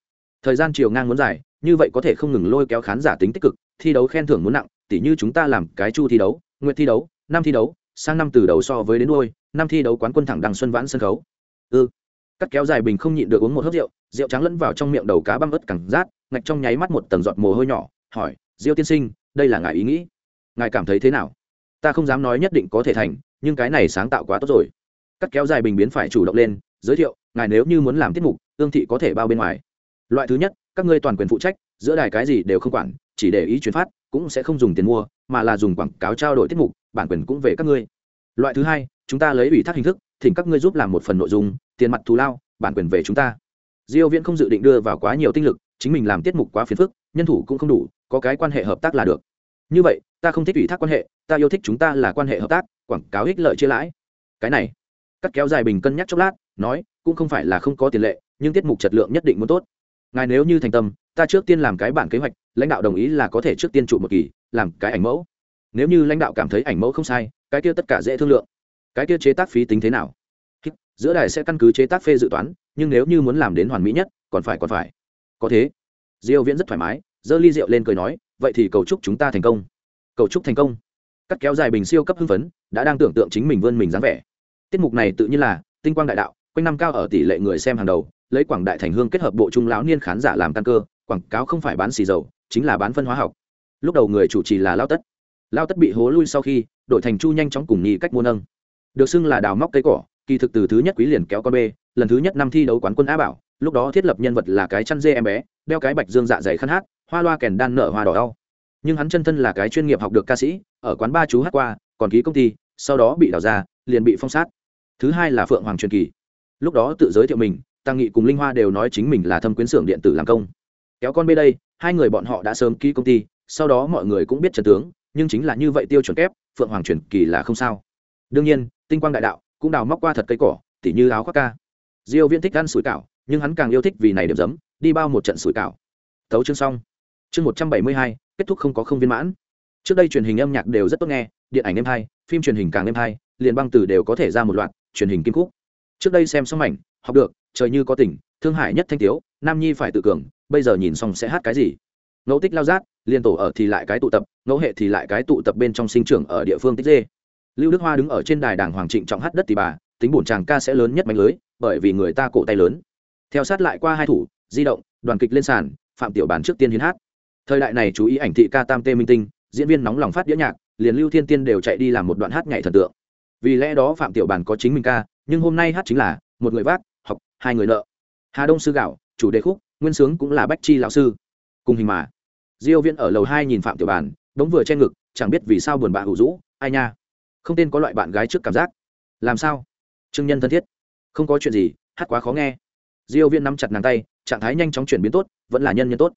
S1: Thời gian chiều ngang muốn dài, như vậy có thể không ngừng lôi kéo khán giả tính tích cực, thi đấu khen thưởng muốn nặng, tỉ như chúng ta làm cái chu thi đấu nguyện thi đấu năm thi đấu, sang năm từ đầu so với đến đôi năm thi đấu quán quân thẳng đằng xuân vãn sân khấu. Ư ừ cắt kéo dài bình không nhịn được uống một hớp rượu rượu trắng lẫn vào trong miệng đầu cá băm ớt cẳng rát, ngạch trong nháy mắt một tầng giọt mồ hôi nhỏ, hỏi, diêu tiên sinh, đây là ngài ý nghĩ? Ngài cảm thấy thế nào? Ta không dám nói nhất định có thể thành, nhưng cái này sáng tạo quá tốt rồi. Cắt kéo dài bình biến phải chủ động lên, giới thiệu, ngài nếu như muốn làm tiết mục ương thị có thể bao bên ngoài. Loại thứ nhất, các ngươi toàn quyền phụ trách, giữa đài cái gì đều không quản, chỉ để ý chuyển phát, cũng sẽ không dùng tiền mua, mà là dùng quảng cáo trao đổi tiết mục, bản quyền cũng về các ngươi. Loại thứ hai, chúng ta lấy ủy thác hình thức, thỉnh các ngươi giúp làm một phần nội dung tiền mặt thù lao, bản quyền về chúng ta. Diêu viễn không dự định đưa vào quá nhiều tinh lực, chính mình làm tiết mục quá phiền phức, nhân thủ cũng không đủ, có cái quan hệ hợp tác là được. Như vậy, ta không thích ủy thác quan hệ, ta yêu thích chúng ta là quan hệ hợp tác, quảng cáo ích lợi chia lãi. Cái này, cắt kéo dài bình cân nhắc chốc lát, nói, cũng không phải là không có tiền lệ, nhưng tiết mục chất lượng nhất định muốn tốt. Ngài nếu như thành tâm, ta trước tiên làm cái bản kế hoạch, lãnh đạo đồng ý là có thể trước tiên trụ một kỳ, làm cái ảnh mẫu. Nếu như lãnh đạo cảm thấy ảnh mẫu không sai, cái kia tất cả dễ thương lượng. Cái kia chế tác phí tính thế nào? Giữa đài sẽ căn cứ chế tác phê dự toán, nhưng nếu như muốn làm đến hoàn mỹ nhất, còn phải còn phải. Có thế. Diêu viễn rất thoải mái, giơ ly rượu lên cười nói, vậy thì cầu chúc chúng ta thành công. Cầu chúc thành công. Cắt kéo dài bình siêu cấp hưng phấn, đã đang tưởng tượng chính mình vươn mình dáng vẻ. Tiết mục này tự nhiên là tinh quang đại đạo, quanh năm cao ở tỷ lệ người xem hàng đầu, lấy quảng đại thành hương kết hợp bộ trung lão niên khán giả làm căn cơ, quảng cáo không phải bán xì dầu, chính là bán phân hóa học. Lúc đầu người chủ trì là lao tất. Lao tất bị hố lui sau khi, đổi thành chu nhanh chóng cùng nhị cách mua nâng. Được xưng là đào móc cây cỏ kỳ thực từ thứ nhất quý liền kéo con b, lần thứ nhất năm thi đấu quán quân á bảo, lúc đó thiết lập nhân vật là cái chăn dê em bé, đeo cái bạch dương dạ dày khăn hát, hoa loa kèn đan nở hoa đỏ đau. Nhưng hắn chân thân là cái chuyên nghiệp học được ca sĩ, ở quán ba chú hát qua, còn ký công ty, sau đó bị đào ra, liền bị phong sát. Thứ hai là phượng hoàng truyền kỳ. Lúc đó tự giới thiệu mình, tăng nghị cùng linh hoa đều nói chính mình là thâm quyến xưởng điện tử làm công. Kéo con bê đây, hai người bọn họ đã sớm ký công ty, sau đó mọi người cũng biết trần tướng, nhưng chính là như vậy tiêu chuẩn kép, phượng hoàng truyền kỳ là không sao. Đương nhiên, tinh quang đại đạo cũng đào móc qua thật cây cỏ tỉ như áo khoác ca. Diêu viễn thích ăn sủi cảo nhưng hắn càng yêu thích vì này điểm giấm đi bao một trận sủi cảo. Thấu chương xong. Chương 172, kết thúc không có không viên mãn. Trước đây truyền hình âm nhạc đều rất tốt nghe điện ảnh êm hay phim truyền hình càng êm hay liền băng từ đều có thể ra một loạt truyền hình kim khúc. Trước đây xem xong mảnh học được trời như có tình thương hải nhất thanh tiếu nam nhi phải tự cường bây giờ nhìn xong sẽ hát cái gì? Ngẫu tích lao rát liên tổ ở thì lại cái tụ tập ngẫu hệ thì lại cái tụ tập bên trong sinh trưởng ở địa phương tích dê lưu đức hoa đứng ở trên đài đảng hoàng trịnh trọng hát đất tỷ bà, tính bổn chàng ca sẽ lớn nhất mạnh lưới, bởi vì người ta cổ tay lớn. Theo sát lại qua hai thủ, di động, đoàn kịch lên sàn, phạm tiểu bản trước tiên hiến hát. Thời đại này chú ý ảnh thị ca tam tê minh tinh, diễn viên nóng lòng phát đĩa nhạc, liền lưu thiên tiên đều chạy đi làm một đoạn hát nhảy thần tượng. Vì lẽ đó phạm tiểu bản có chính mình ca, nhưng hôm nay hát chính là một người vác, học, hai người nợ. Hà đông sư gạo, chủ đề khúc, nguyên sướng cũng là bách chi lão sư. Cùng hình mà. Diêu Viên ở lầu hai nhìn phạm tiểu bản, đống vừa che ngực, chẳng biết vì sao buồn bã hữu rũ ai nha? Không tên có loại bạn gái trước cảm giác. Làm sao? Trương nhân thân thiết. Không có chuyện gì, hát quá khó nghe. Diêu Viên nắm chặt nàng tay, trạng thái nhanh chóng chuyển biến tốt, vẫn là nhân nhân tốt.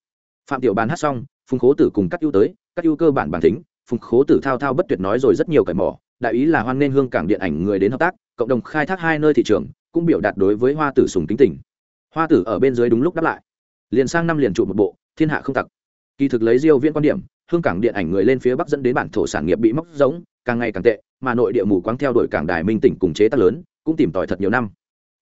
S1: Phạm tiểu bàn hát xong, phùng khố tử cùng các ưu tới các ưu cơ bản bản tính phùng khố tử thao thao bất tuyệt nói rồi rất nhiều cởi mỏ đại ý là hoan nên hương cảng điện ảnh người đến hợp tác, cộng đồng khai thác hai nơi thị trường, cũng biểu đạt đối với hoa tử sùng tính tình. Hoa tử ở bên dưới đúng lúc đáp lại. Liền sang năm liền trụ một bộ, thiên hạ không tặc. Kỳ thực lấy diêu Viên quan điểm, hương cảng điện ảnh người lên phía bắc dẫn đến bản thổ sản nghiệp bị móc giống càng ngày càng tệ mà nội địa mù quáng theo đuổi cảng đài minh tỉnh cùng chế tác lớn cũng tìm tòi thật nhiều năm.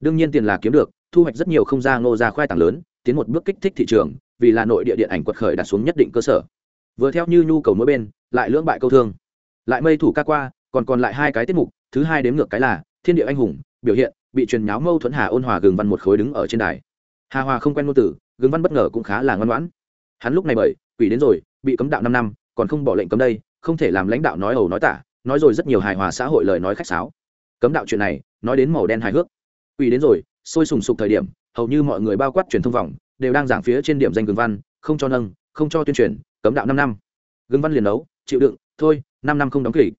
S1: Đương nhiên tiền là kiếm được thu hoạch rất nhiều không ra ngô ra khoai tảng lớn tiến một bước kích thích thị trường vì là nội địa điện ảnh quật khởi đặt xuống nhất định cơ sở. Vừa theo như nhu cầu mỗi bên lại lưỡng bại câu thương. Lại mây thủ ca qua còn còn lại hai cái tiết mục thứ hai đếm ngược cái là thiên địa anh hùng biểu hiện bị truyền nháo mâu thuẫn hà ôn hòa gừng văn một khối đứng ở trên đài. Hà hòa không quen ngôn tử, gừng văn bất ngờ cũng khá là ngoan ngoãn. Hắn lúc này bởi quỷ đến rồi bị cấm đạo năm năm còn không bỏ lệnh cấm đây không thể làm lãnh đạo nói ẩu nói tả nói rồi rất nhiều hài hòa xã hội lời nói khách sáo. Cấm đạo chuyện này, nói đến màu đen hài hước. Quỷ đến rồi, sôi sùng sục thời điểm, hầu như mọi người bao quát truyền thông vòng, đều đang giảng phía trên điểm danh gừng văn, không cho nâng, không cho tuyên truyền, cấm đạo năm năm. Gừng văn liền đấu chịu đựng, thôi, năm năm không đóng kỳ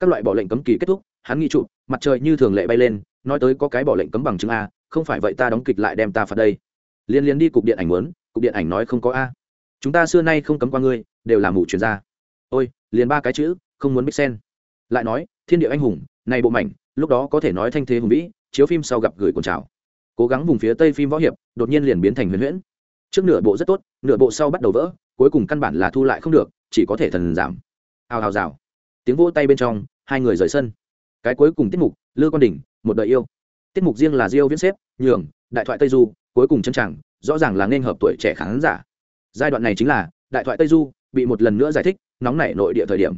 S1: các loại bỏ lệnh cấm kỳ kết thúc, hắn nghi trụ, mặt trời như thường lệ bay lên, nói tới có cái bỏ lệnh cấm bằng chứng a, không phải vậy ta đóng kịch lại đem ta phạt đây. Liên liên đi cục điện ảnh muốn, cục điện ảnh nói không có a. Chúng ta xưa nay không cấm qua ngươi, đều là mù chuyển ra. Ôi, liền ba cái chữ, không muốn bích sen lại nói, thiên địa anh hùng, này bộ mảnh, lúc đó có thể nói thanh thế hùng vĩ, chiếu phim sau gặp gửi quần trào. Cố gắng vùng phía tây phim võ hiệp, đột nhiên liền biến thành huyền huyễn. Trước nửa bộ rất tốt, nửa bộ sau bắt đầu vỡ, cuối cùng căn bản là thu lại không được, chỉ có thể thần giảm. Hào hào rào. Tiếng vỗ tay bên trong, hai người rời sân. Cái cuối cùng tiết mục, lư con đỉnh, một đời yêu. Tiết mục riêng là diêu viễn xếp, nhường, đại thoại tây du, cuối cùng chân chẳng rõ ràng là nên hợp tuổi trẻ khán giả. Giai đoạn này chính là, đại thoại tây du bị một lần nữa giải thích, nóng nảy nội địa thời điểm.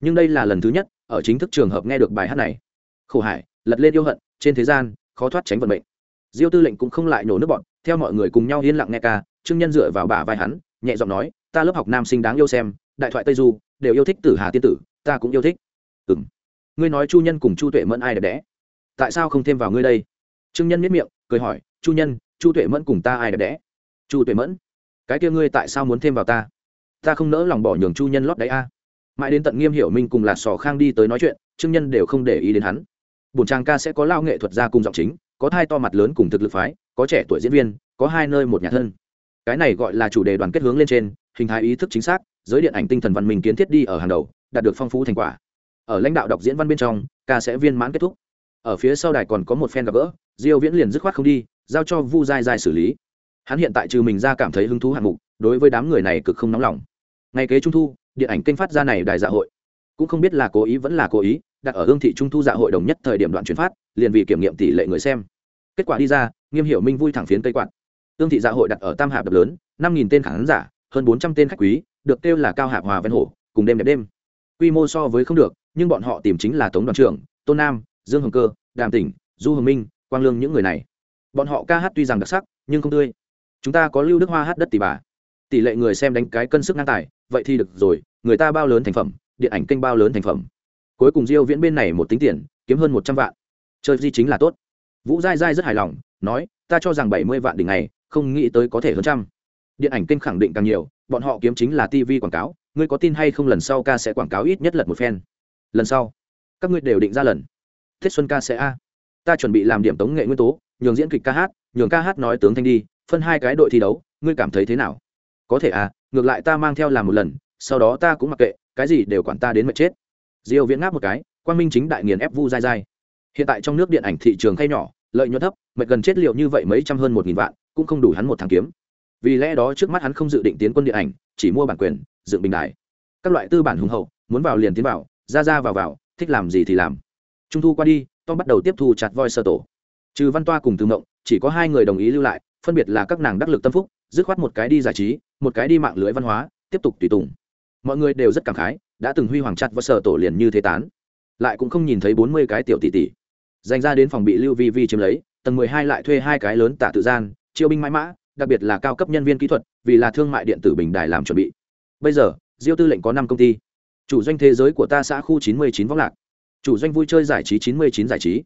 S1: Nhưng đây là lần thứ nhất ở chính thức trường hợp nghe được bài hát này. Khổ hải, lật lên yêu hận, trên thế gian, khó thoát tránh vận mệnh. Diêu tư lệnh cũng không lại nổ nước bọn, theo mọi người cùng nhau yên lặng nghe ca, trương nhân dựa vào bả vai hắn, nhẹ giọng nói, ta lớp học nam sinh đáng yêu xem, đại thoại tây du, đều yêu thích tử hà tiên tử, ta cũng yêu thích. Ừng ngươi nói chu nhân cùng chu tuệ mẫn ai đẹp đẽ? Tại sao không thêm vào ngươi đây? Trương nhân miết miệng, cười hỏi, chu nhân, chu tuệ mẫn cùng ta ai đẹp đẽ? Chu tuệ mẫn? Cái kia ngươi tại sao muốn thêm vào ta? Ta không nỡ lòng bỏ nhường chu nhân lót đáy a mãi đến tận nghiêm hiểu minh cùng lạc sò khang đi tới nói chuyện chương nhân đều không để ý đến hắn. Bùn trang ca sẽ có lao nghệ thuật gia cùng giọng chính, có thai to mặt lớn cùng thực lực phái, có trẻ tuổi diễn viên, có hai nơi một nhà thân. Cái này gọi là chủ đề đoàn kết hướng lên trên, hình thái ý thức chính xác, giới điện ảnh tinh thần văn minh kiến thiết đi ở hàng đầu, đạt được phong phú thành quả. Ở lãnh đạo đọc diễn văn bên trong, ca sẽ viên mãn kết thúc. Ở phía sau đài còn có một fan gặp gỡ, diêu viễn liền dứt khoát không đi, giao cho vu dai dai xử lý. Hắn hiện tại trừ mình ra cảm thấy hứng thú hạng mục, đối với đám người này cực không nóng lòng. Ngày kế trung thu điện ảnh kênh phát ra này đài dạ hội. Cũng không biết là cố ý vẫn là cố ý, đặt ở hương thị trung thu dạ hội đồng nhất thời điểm đoạn chuyển phát, liền vì kiểm nghiệm tỷ lệ người xem. Kết quả đi ra, nghiêm hiểu minh vui thẳng phiến cây quạt. Hương thị dạ hội đặt ở tam hạp đập lớn, năm nghìn tên khán giả, hơn bốn trăm tên khách quý, được kêu là cao hạp hòa ven hổ cùng đêm đẹp đêm. Quy mô so với không được, nhưng bọn họ tìm chính là tống đoàn trưởng, tôn nam, dương hồng cơ, đàm tỉnh, du hồng minh, quang lương những người này. Bọn họ ca hát tuy rằng đặc sắc, nhưng không tươi. Chúng ta có lưu đức hoa hát đất tỷ bà tỷ lệ người xem đánh cái cân sức ngang tài, vậy thì được rồi, người ta bao lớn thành phẩm, điện ảnh kênh bao lớn thành phẩm. Cuối cùng diêu viễn bên này một tính tiền, kiếm hơn một trăm vạn. Chơi di chính là tốt. Vũ dai dai rất hài lòng, nói, ta cho rằng bảy mươi vạn đỉnh này, không nghĩ tới có thể hơn trăm. Điện ảnh kênh khẳng định càng nhiều, bọn họ kiếm chính là tv quảng cáo, ngươi có tin hay không lần sau ca sẽ quảng cáo ít nhất lật một phen lần sau, các ngươi đều định ra lần. Tết xuân ca sẽ a. Ta chuẩn bị làm điểm tống nghệ nguyên tố, nhường diễn kịch ca hát, nhường ca hát nói tướng thanh đi, phân hai cái đội thi đấu, ngươi cảm thấy thế nào? Có thể à ngược lại ta mang theo làm một lần, sau đó ta cũng mặc kệ, cái gì đều quản ta đến mệt chết. Diêu viễn ngáp một cái, quang minh chính đại nghiền ép vu dai dai hiện tại trong nước điện ảnh thị trường khay nhỏ, lợi nhuận thấp, mệt gần chết liệu như vậy mấy trăm hơn một nghìn vạn, cũng không đủ hắn một tháng kiếm. Vì lẽ đó trước mắt hắn không dự định tiến quân điện ảnh, chỉ mua bản quyền, dựng bình đại các loại tư bản hùng hậu, muốn vào liền tiến vào, ra ra vào vào, thích làm gì thì làm. Trung thu qua đi, tom bắt đầu tiếp thu chặt voi sơ tổ. Trừ văn toa cùng từ mộng, chỉ có hai người đồng ý lưu lại, phân biệt là các nàng đắc lực tâm phúc dứt khoát một cái đi giải trí, một cái đi mạng lưới văn hóa, tiếp tục tùy tùng. Mọi người đều rất cảm khái, đã từng huy hoàng chặt và sở tổ liền như thế tán. Lại cũng không nhìn thấy bốn mươi cái tiểu tỷ tỷ. Dành ra đến phòng bị lưu vi vi chiếm lấy, tầng mười hai lại thuê hai cái lớn tả tự gian, chiêu binh mãi mã, đặc biệt là cao cấp nhân viên kỹ thuật, vì là thương mại điện tử bình đài làm chuẩn bị. Bây giờ, diêu tư lệnh có năm công ty. Chủ doanh thế giới của ta xã khu chín mươi chín võng lạc. Chủ doanh vui chơi giải trí chín mươi chín giải trí.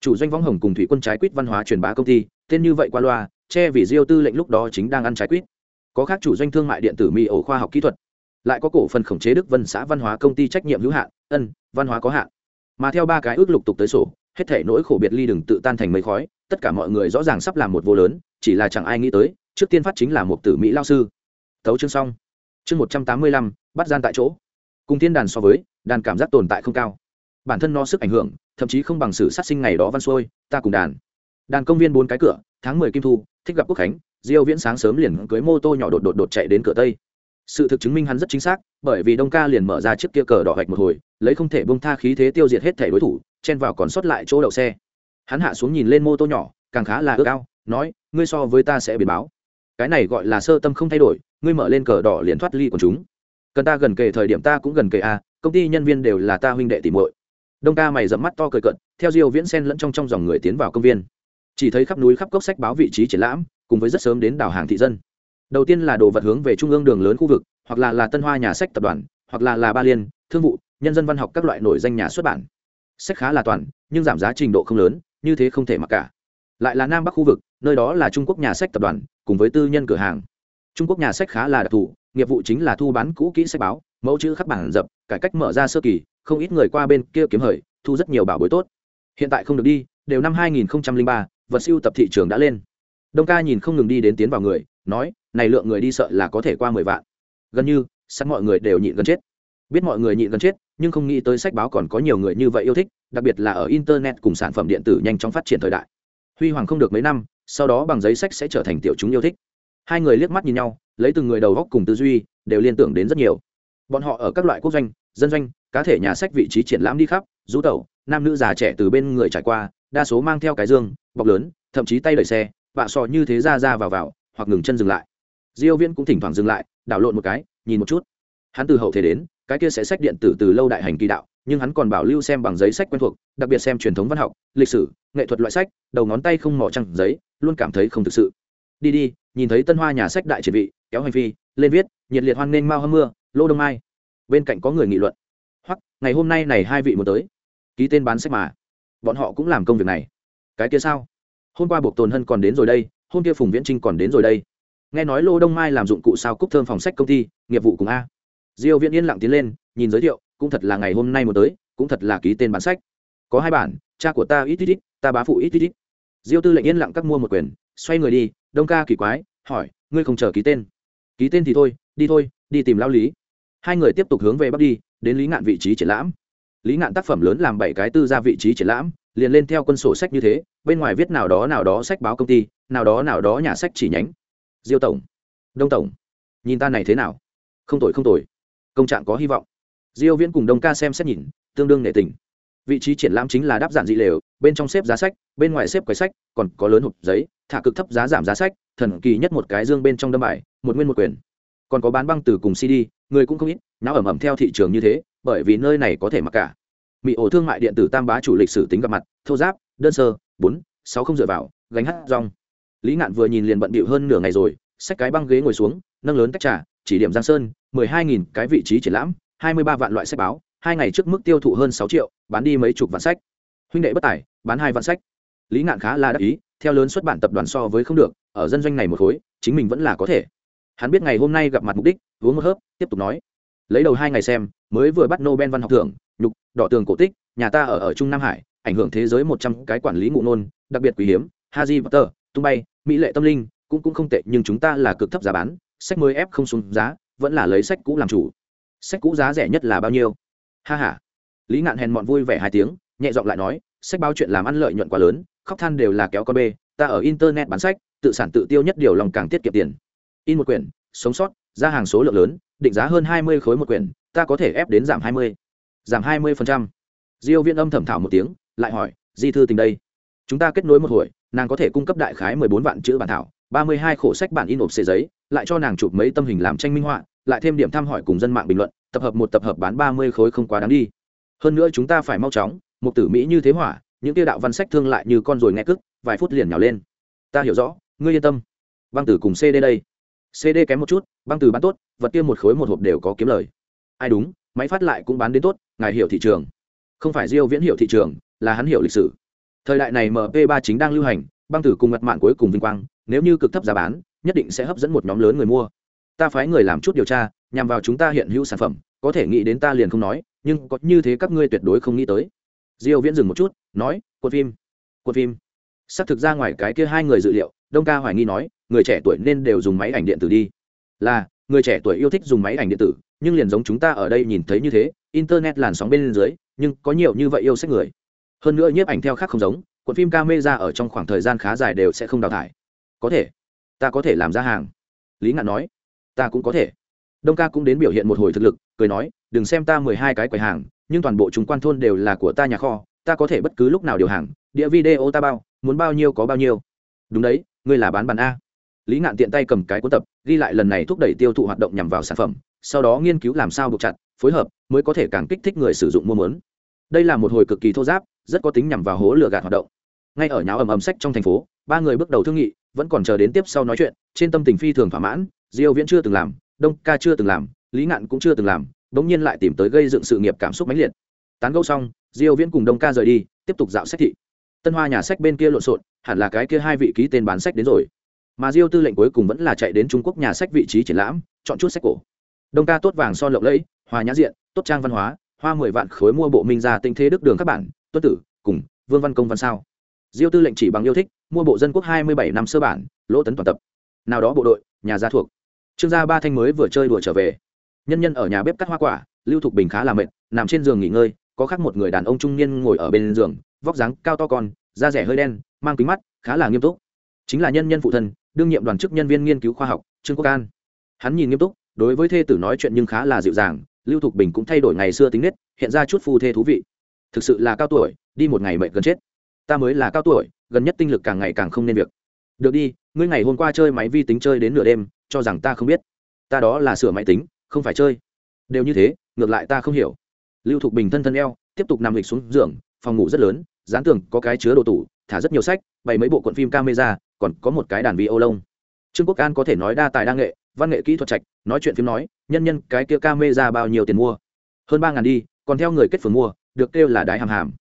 S1: Chủ doanh võng hồng cùng thủy quân trái quýt văn hóa truyền bá công ty, tên như vậy qua loa che vì diêu tư lệnh lúc đó chính đang ăn trái quýt. Có khác chủ doanh thương mại điện tử mi ổ khoa học kỹ thuật, lại có cổ phần khống chế đức vân xã văn hóa công ty trách nhiệm hữu hạn, ân, văn hóa có hạn. Mà theo ba cái ước lục tục tới sổ, hết thể nỗi khổ biệt ly đừng tự tan thành mây khói, tất cả mọi người rõ ràng sắp làm một vô lớn, chỉ là chẳng ai nghĩ tới, trước tiên phát chính là một tử mỹ lao sư. Thấu chương xong. Chương một trăm tám mươi lăm, bắt gian tại chỗ. Cùng thiên đàn so với, đàn cảm giác tồn tại không cao. Bản thân nó sức ảnh hưởng, thậm chí không bằng sự sát sinh ngày đó văn xuôi, ta cùng đàn. Đàn công viên bốn cái cửa, tháng mười kim thu thích gặp quốc khánh, diêu viễn sáng sớm liền cưới mô tô nhỏ đột đột đột chạy đến cửa tây. Sự thực chứng minh hắn rất chính xác, bởi vì đông ca liền mở ra chiếc kia cờ đỏ hạch một hồi, lấy không thể bông tha khí thế tiêu diệt hết thể đối thủ, chen vào còn sót lại chỗ đậu xe. Hắn hạ xuống nhìn lên mô tô nhỏ, càng khá là ước ao, nói, ngươi so với ta sẽ biển báo. Cái này gọi là sơ tâm không thay đổi, ngươi mở lên cờ đỏ liền thoát ly của chúng. Cần ta gần kề thời điểm ta cũng gần kề a, công ty nhân viên đều là ta huynh đệ tìm muội. Đông ca mày dẫm mắt to cười cận theo diêu viễn sen lẫn trong trong dòng người tiến vào công viên chỉ thấy khắp núi khắp cốc sách báo vị trí triển lãm cùng với rất sớm đến đảo hàng thị dân. Đầu tiên là đồ vật hướng về trung ương đường lớn khu vực hoặc là là tân hoa nhà sách tập đoàn hoặc là là ba liên thương vụ nhân dân văn học các loại nổi danh nhà xuất bản. Sách khá là toàn nhưng giảm giá trình độ không lớn như thế không thể mặc cả. Lại là nam bắc khu vực nơi đó là trung quốc nhà sách tập đoàn cùng với tư nhân cửa hàng. Trung quốc nhà sách khá là đặc thù nghiệp vụ chính là thu bán cũ kỹ sách báo mẫu chữ khắc bản dập cải cách mở ra sơ kỳ không ít người qua bên kia kiếm hời thu rất nhiều bảo bối tốt. Hiện tại không được đi đều năm 2003, vật siêu tập thị trường đã lên. Đông ca nhìn không ngừng đi đến tiến vào người, nói, này lượng người đi sợ là có thể qua mười vạn. Gần như, sẵn mọi người đều nhịn gần chết. Biết mọi người nhịn gần chết, nhưng không nghĩ tới sách báo còn có nhiều người như vậy yêu thích, đặc biệt là ở internet cùng sản phẩm điện tử nhanh chóng phát triển thời đại. Huy hoàng không được mấy năm, sau đó bằng giấy sách sẽ trở thành tiểu chúng yêu thích. Hai người liếc mắt nhìn nhau, lấy từng người đầu góc cùng tư duy, đều liên tưởng đến rất nhiều. Bọn họ ở các loại quốc doanh, dân doanh, cá thể nhà sách vị trí triển lãm đi khắp rú tẩu, nam nữ già trẻ từ bên người trải qua đa số mang theo cái dương, bọc lớn, thậm chí tay đẩy xe bạ sò như thế ra ra vào vào, hoặc ngừng chân dừng lại. Diêu viễn cũng thỉnh thoảng dừng lại, đảo lộn một cái, nhìn một chút. Hắn từ hậu thế đến, cái kia sẽ sách điện tử từ lâu đại hành kỳ đạo, nhưng hắn còn bảo lưu xem bằng giấy sách quen thuộc, đặc biệt xem truyền thống văn học, lịch sử, nghệ thuật loại sách, đầu ngón tay không mỏ trăng giấy, luôn cảm thấy không thực sự. Đi đi, nhìn thấy tân hoa nhà sách đại triển vị, kéo hành phi, lên viết, nhiệt liệt hoan nghênh mau hâm mưa, lô đông mai. Bên cạnh có người nghị luận. Hoặc ngày hôm nay này hai vị muốn tới. Ký tên bán sách mà bọn họ cũng làm công việc này. Cái kia sao? Hôm qua buộc tồn hân còn đến rồi đây, hôm kia phùng viễn trinh còn đến rồi đây. Nghe nói lô đông mai làm dụng cụ sao cúc thơm phòng sách công ty, nghiệp vụ cùng a. Diêu viễn yên lặng tiến lên, nhìn giới thiệu, cũng thật là ngày hôm nay một tới, cũng thật là ký tên bản sách. Có hai bản, cha của ta ít ít ít, ta bá phụ ít ít ít. Diêu tư lệnh yên lặng các mua một quyền xoay người đi, đông ca kỳ quái, hỏi, ngươi không chờ ký tên? Ký tên thì thôi, đi thôi, đi tìm lao lý. Hai người tiếp tục hướng về bắc đi, đến lý ngạn vị trí triển lãm lý ngạn tác phẩm lớn làm bảy cái tư ra vị trí triển lãm, liền lên theo quân sổ sách như thế, bên ngoài viết nào đó nào đó sách báo công ty, nào đó nào đó nhà sách chỉ nhánh. Diêu tổng. Đông tổng. Nhìn ta này thế nào? Không tội không tội công trạng có hy vọng. Diêu viễn cùng đông ca xem xét nhìn, tương đương nể tình. Vị trí triển lãm chính là đáp giản dị lều, bên trong xếp giá sách, bên ngoài xếp quầy sách, còn có lớn hộp giấy, thả cực thấp giá giảm giá sách, thần kỳ nhất một cái dương bên trong đâm bài, một nguyên một quyền. Còn có bán băng từ cùng cd, người cũng không ít não ẩm ẩm theo thị trường như thế bởi vì nơi này có thể mặc cả. Mỹ ổ thương mại điện tử tam bá chủ lịch sử tính gặp mặt, thô giáp, đơn sơ, bốn, sáu không dựa vào, gánh hát rong. Lý ngạn vừa nhìn liền bận bịu hơn nửa ngày rồi, xách cái băng ghế ngồi xuống, nâng lớn tách trà, chỉ điểm giang sơn, mười hai nghìn cái vị trí triển lãm, hai mươi ba vạn loại sách báo, hai ngày trước mức tiêu thụ hơn sáu triệu, bán đi mấy chục vạn sách. Huynh đệ bất tài, bán hai vạn sách. Lý ngạn khá là đắc ý, theo lớn xuất bản tập đoàn so với không được, ở dân doanh này một khối, chính mình vẫn là có thể. Hắn biết ngày hôm nay gặp mặt mục đích, uống một hớp, tiếp tục nói lấy đầu hai ngày xem mới vừa bắt nobel văn học thưởng nhục đỏ tường cổ tích nhà ta ở ở trung nam hải ảnh hưởng thế giới một trăm cái quản lý ngụ nôn đặc biệt quý hiếm haji tờ, tung bay mỹ lệ tâm linh cũng cũng không tệ nhưng chúng ta là cực thấp giá bán sách mới ép không xuống giá vẫn là lấy sách cũ làm chủ. Sách cũ giá rẻ nhất là bao nhiêu? Ha h a lý ngạn hèn mọn vui vẻ hai tiếng nhẹ giọng lại nói sách báo chuyện làm ăn lợi nhuận quá lớn khóc than đều là kéo con bê ta ở internet bán sách tự sản tự tiêu nhất điều lòng càng tiết kiệm tiền. In một quyển sống sót ra hàng số lượng lớn định giá hơn hai mươi khối một quyển, ta có thể ép đến giảm hai mươi. Giảm hai mươi phần trăm. Diêu viên âm thầm thảo một tiếng, lại hỏi, di thư tình đây? Chúng ta kết nối một hồi, nàng có thể cung cấp đại khái mười bốn vạn chữ bản thảo, ba mươi hai khổ sách bản in ộp xề giấy, lại cho nàng chụp mấy tâm hình làm tranh minh họa, lại thêm điểm thăm hỏi cùng dân mạng bình luận, tập hợp một tập hợp bán ba mươi khối không quá đáng đi. Hơn nữa chúng ta phải mau chóng một tử mỹ như thế hỏa, những tiêu đạo văn sách thương lại như con rồi nghe cức, vài phút liền nhào lên. Ta hiểu rõ, ngươi yên tâm. Băng tử cùng cd đây cd kém một chút, băng từ bán tốt, vật kia một khối một hộp đều có kiếm lời. Ai đúng, máy phát lại cũng bán đến tốt, ngài hiểu thị trường. Không phải diêu viễn hiểu thị trường, là hắn hiểu lịch sử. Thời đại này mp 3 chính đang lưu hành, băng tử cùng mặt mạng cuối cùng vinh quang, nếu như cực thấp giá bán, nhất định sẽ hấp dẫn một nhóm lớn người mua. Ta phái người làm chút điều tra, nhằm vào chúng ta hiện hữu sản phẩm, có thể nghĩ đến ta liền không nói, nhưng có như thế các ngươi tuyệt đối không nghĩ tới. Diêu viễn dừng một chút, nói quân phim quân phim. Xác thực ra ngoài cái kia hai người dự liệu, đông ca hoài nghi nói người trẻ tuổi nên đều dùng máy ảnh điện tử đi. Là, người trẻ tuổi yêu thích dùng máy ảnh điện tử, nhưng liền giống chúng ta ở đây nhìn thấy như thế, internet làn sóng bên dưới, nhưng có nhiều như vậy yêu sách người. Hơn nữa nhiếp ảnh theo khác không giống, cuộn phim camera ở trong khoảng thời gian khá dài đều sẽ không đào thải. Có thể. Ta có thể làm ra hàng. Lý ngạn nói. Ta cũng có thể. Đông ca cũng đến biểu hiện một hồi thực lực, cười nói, đừng xem ta mười hai cái quầy hàng, nhưng toàn bộ chúng quan thôn đều là của ta nhà kho, ta có thể bất cứ lúc nào điều hàng địa video ta bao, muốn bao nhiêu có bao nhiêu. Đúng đấy, ngươi là bán bàn a lý ngạn tiện tay cầm cái cuốn tập, ghi lại lần này thúc đẩy tiêu thụ hoạt động nhằm vào sản phẩm, sau đó nghiên cứu làm sao buộc chặt, phối hợp mới có thể càng kích thích người sử dụng mua mớn. Đây là một hồi cực kỳ thô giáp, rất có tính nhằm vào hố lừa gạt hoạt động. Ngay ở nháo ầm ầm sách trong thành phố, ba người bước đầu thương nghị, vẫn còn chờ đến tiếp sau nói chuyện, trên tâm tình phi thường thỏa mãn, diêu viễn chưa từng làm, đông ca chưa từng làm, lý ngạn cũng chưa từng làm, bỗng nhiên lại tìm tới gây dựng sự nghiệp cảm xúc mãnh liệt. Tán gẫu xong, diêu viễn cùng đông ca rời đi, tiếp tục dạo sách thị. Tân hoa nhà sách bên kia lộn xộn, hẳn là cái kia hai vị ký tên bán sách đến rồi mà diêu tư lệnh cuối cùng vẫn là chạy đến trung quốc nhà sách vị trí triển lãm, chọn chút sách cổ. Đông ca tốt vàng son lộng lẫy, hòa nhã diện, tốt trang văn hóa, hoa mười vạn khối mua bộ minh ra tinh thế đức đường các bản tuân tử, cùng, vương văn công văn sao. Diêu tư lệnh chỉ bằng yêu thích, mua bộ dân quốc hai mươi bảy năm sơ bản, lỗ tấn toàn tập. Nào đó bộ đội, nhà gia thuộc. Trương gia ba thanh mới vừa chơi đùa trở về. Nhân nhân ở nhà bếp cắt hoa quả, lưu thục bình khá là mệt, nằm trên giường nghỉ ngơi, có khác một người đàn ông trung niên ngồi ở bên giường, vóc dáng cao to con, da rẻ hơi đen, mang kính mắt, khá là nghiêm túc chính là nhân nhân phụ thân, đương nhiệm đoàn chức nhân viên nghiên cứu khoa học, trương quốc an. Hắn nhìn nghiêm túc, đối với thê tử nói chuyện nhưng khá là dịu dàng, lưu thục bình cũng thay đổi ngày xưa tính nết, hiện ra chút phu thê thú vị. Thực sự là cao tuổi, đi một ngày mệt gần chết. Ta mới là cao tuổi, gần nhất tinh lực càng ngày càng không nên việc. Được đi, ngươi ngày hôm qua chơi máy vi tính chơi đến nửa đêm, cho rằng ta không biết. Ta đó là sửa máy tính, không phải chơi. Đều như thế, ngược lại ta không hiểu. Lưu thục bình thân thân eo, tiếp tục nằm lịch xuống giường, phòng ngủ rất lớn, dán tường, có cái chứa đồ tủ, thả rất nhiều sách, bày mấy bộ cuộn phim camera còn có một cái đàn vi ô lông. Trương quốc an có thể nói đa tài đa nghệ, văn nghệ kỹ thuật trạch, nói chuyện phim nói, nhân nhân cái kia camera bao nhiêu tiền mua. Hơn ba ngàn đi, còn theo người kết phường mua, được kêu là đái hàm hàm.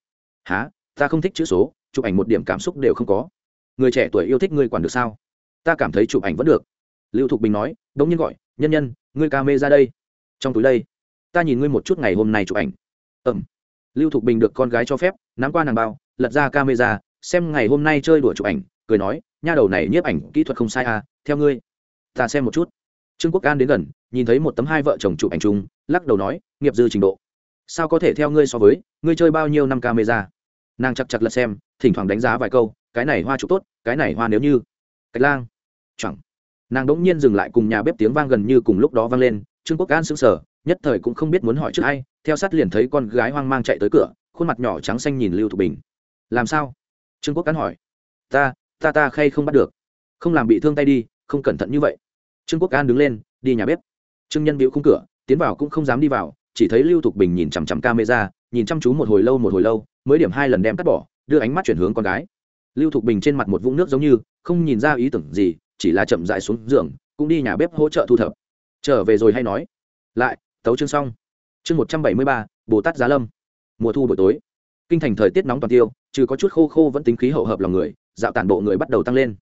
S1: Há ta không thích chữ số, chụp ảnh một điểm cảm xúc đều không có. Người trẻ tuổi yêu thích ngươi quản được sao? Ta cảm thấy chụp ảnh vẫn được. Lưu thục bình nói, đống nhiên gọi, nhân nhân, ngươi ca mê ra đây. Trong túi đây, ta nhìn ngươi một chút ngày hôm nay chụp ảnh. Ẩm lưu thục bình được con gái cho phép, nắm qua nàng bao, lật ra camera xem ngày hôm nay chơi đùa chụp ảnh cười nói, nha đầu này nhiếp ảnh kỹ thuật không sai à theo ngươi. Ta xem một chút. Trương quốc an đến gần, nhìn thấy một tấm hai vợ chồng chụp ảnh chung, lắc đầu nói, nghiệp dư trình độ. Sao có thể theo ngươi so với, ngươi chơi bao nhiêu năm camera? Nàng chặt chặt lật xem, thỉnh thoảng đánh giá vài câu, cái này hoa chụp tốt, cái này hoa nếu như. Cách lang. Chẳng. Nàng đỗng nhiên dừng lại cùng nhà bếp tiếng vang gần như cùng lúc đó vang lên, trương quốc an sững sờ, nhất thời cũng không biết muốn hỏi trước ai, theo sát liền thấy con gái hoang mang chạy tới cửa, khuôn mặt nhỏ trắng xanh nhìn lưu thục bình. Làm sao? Trương quốc an hỏi. Ta ta ta khay không bắt được. Không làm bị thương tay đi, không cẩn thận như vậy. Trương quốc an đứng lên, đi nhà bếp. Trương nhân biểu khung cửa, tiến vào cũng không dám đi vào, chỉ thấy lưu thục bình nhìn chằm chằm camera, nhìn chăm chú một hồi lâu một hồi lâu, mới điểm hai lần đem cắt bỏ, đưa ánh mắt chuyển hướng con gái. Lưu thục bình trên mặt một vũng nước giống như, không nhìn ra ý tưởng gì, chỉ là chậm dại xuống giường, cũng đi nhà bếp hỗ trợ thu thập. Trở về rồi hay nói. Lại, tấu chương xong. Chương một trăm bảy mươi ba, bồ tát giá lâm. Mùa thu buổi tối. Kinh thành thời tiết nóng toàn tiêu, trừ có chút khô khô vẫn tính khí hậu hợp lòng người dạo tản bộ người bắt đầu tăng lên.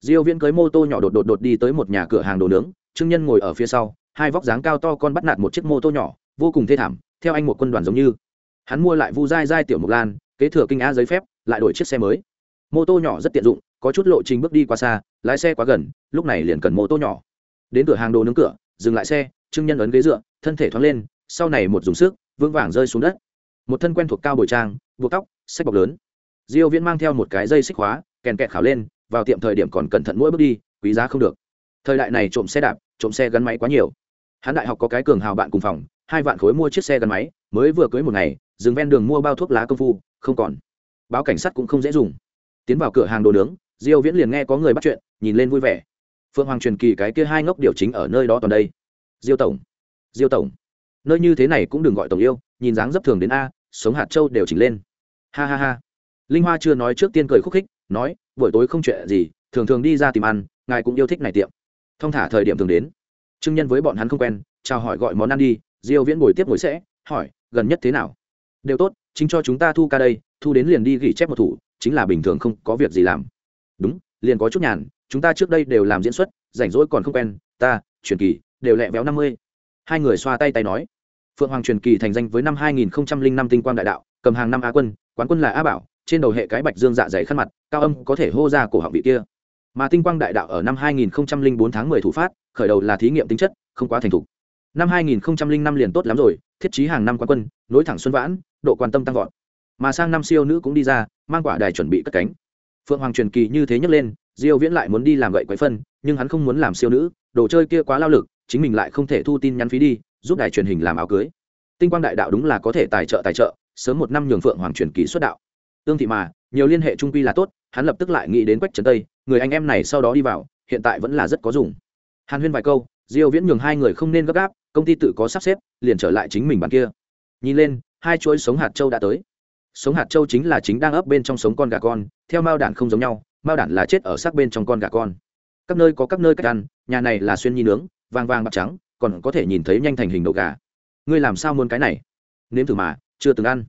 S1: Diêu viễn cưới mô tô nhỏ đột đột đột đi tới một nhà cửa hàng đồ nướng, trương nhân ngồi ở phía sau, hai vóc dáng cao to con bắt nạt một chiếc mô tô nhỏ, vô cùng thê thảm, theo anh một quân đoàn giống như. Hắn mua lại vu dai dai tiểu Mộc lan, kế thừa kinh a giấy phép, lại đổi chiếc xe mới. Mô tô nhỏ rất tiện dụng, có chút lộ trình bước đi qua xa, lái xe quá gần, lúc này liền cần mô tô nhỏ. Đến cửa hàng đồ nướng cửa, dừng lại xe, trương nhân ấn ghế dựa, thân thể thoáng lên, sau này một dùng sức, vững vàng rơi xuống đất. Một thân quen thuộc cao bồi trang, buộc tóc, sách bọc lớn. Diêu viễn mang theo một cái dây xích khóa kèn kẹt khảo lên, vào tiệm thời điểm còn cẩn thận mỗi bước đi, quý giá không được. Thời đại này trộm xe đạp, trộm xe gắn máy quá nhiều. Hắn đại học có cái cường hào bạn cùng phòng, hai vạn khối mua chiếc xe gắn máy, mới vừa cưới một ngày, dừng ven đường mua bao thuốc lá công phu, không còn. Báo cảnh sát cũng không dễ dùng. Tiến vào cửa hàng đồ nướng, diêu viễn liền nghe có người bắt chuyện, nhìn lên vui vẻ. Phượng hoàng truyền kỳ cái kia hai ngốc điều chính ở nơi đó toàn đây. Diêu tổng diêu tổng. Nơi như thế này cũng đừng gọi tổng yêu, nhìn dáng dấp thường đến a, sống hạt châu đều chỉnh lên. Ha ha ha. Linh hoa chưa nói trước tiên cười khúc khích nói, buổi tối không chuyện gì, thường thường đi ra tìm ăn, ngài cũng yêu thích này tiệm. Thông thả thời điểm thường đến. Trương nhân với bọn hắn không quen, chào hỏi gọi món ăn đi, diêu viễn ngồi tiếp ngồi sẽ, hỏi, gần nhất thế nào? Đều tốt, chính cho chúng ta thu ca đây, thu đến liền đi ghi chép một thủ, chính là bình thường không có việc gì làm. Đúng, liền có chút nhàn, chúng ta trước đây đều làm diễn xuất, rảnh rỗi còn không quen, ta, truyền kỳ, đều lẹ véo năm mươi. Hai người xoa tay tay nói. Phượng hoàng truyền kỳ thành danh với năm hai nghìn năm tinh quang đại đạo, cầm hàng năm á quân, quán quân là a bảo trên đầu hệ cái bạch dương dạ dày khăn mặt, cao âm có thể hô ra cổ họng vị kia. Mà tinh quang đại đạo ở năm 2004 tháng 10 thủ phát, khởi đầu là thí nghiệm tính chất, không quá thành thục. Năm 2005 liền tốt lắm rồi, thiết trí hàng năm quan quân, nối thẳng xuân vãn, độ quan tâm tăng vọt. Mà sang năm siêu nữ cũng đi ra, mang quả đài chuẩn bị cất cánh. Phượng hoàng truyền kỳ như thế nhấc lên, diêu viễn lại muốn đi làm gậy quấy phân, nhưng hắn không muốn làm siêu nữ, đồ chơi kia quá lao lực, chính mình lại không thể thu tin nhắn phí đi, giúp đài truyền hình làm áo cưới. Tinh quang đại đạo đúng là có thể tài trợ tài trợ, sớm một năm nhường phượng hoàng truyền kỳ xuất đạo tương thị mà, nhiều liên hệ trung quy là tốt, hắn lập tức lại nghĩ đến quách trấn tây, người anh em này sau đó đi vào, hiện tại vẫn là rất có dùng. Hàn huyên vài câu, diêu viễn nhường hai người không nên gấp gáp, công ty tự có sắp xếp, liền trở lại chính mình bàn kia. Nhìn lên, hai chuỗi sống hạt châu đã tới. Sống hạt châu chính là chính đang ấp bên trong sống con gà con, theo mao đản không giống nhau, mao đản là chết ở xác bên trong con gà con. Các nơi có các nơi cách ăn, nhà này là xuyên nhi nướng, vàng vàng bạc trắng, còn có thể nhìn thấy nhanh thành hình đậu gà. Ngươi làm sao muốn cái này? Nếm thử mà, chưa từng ăn.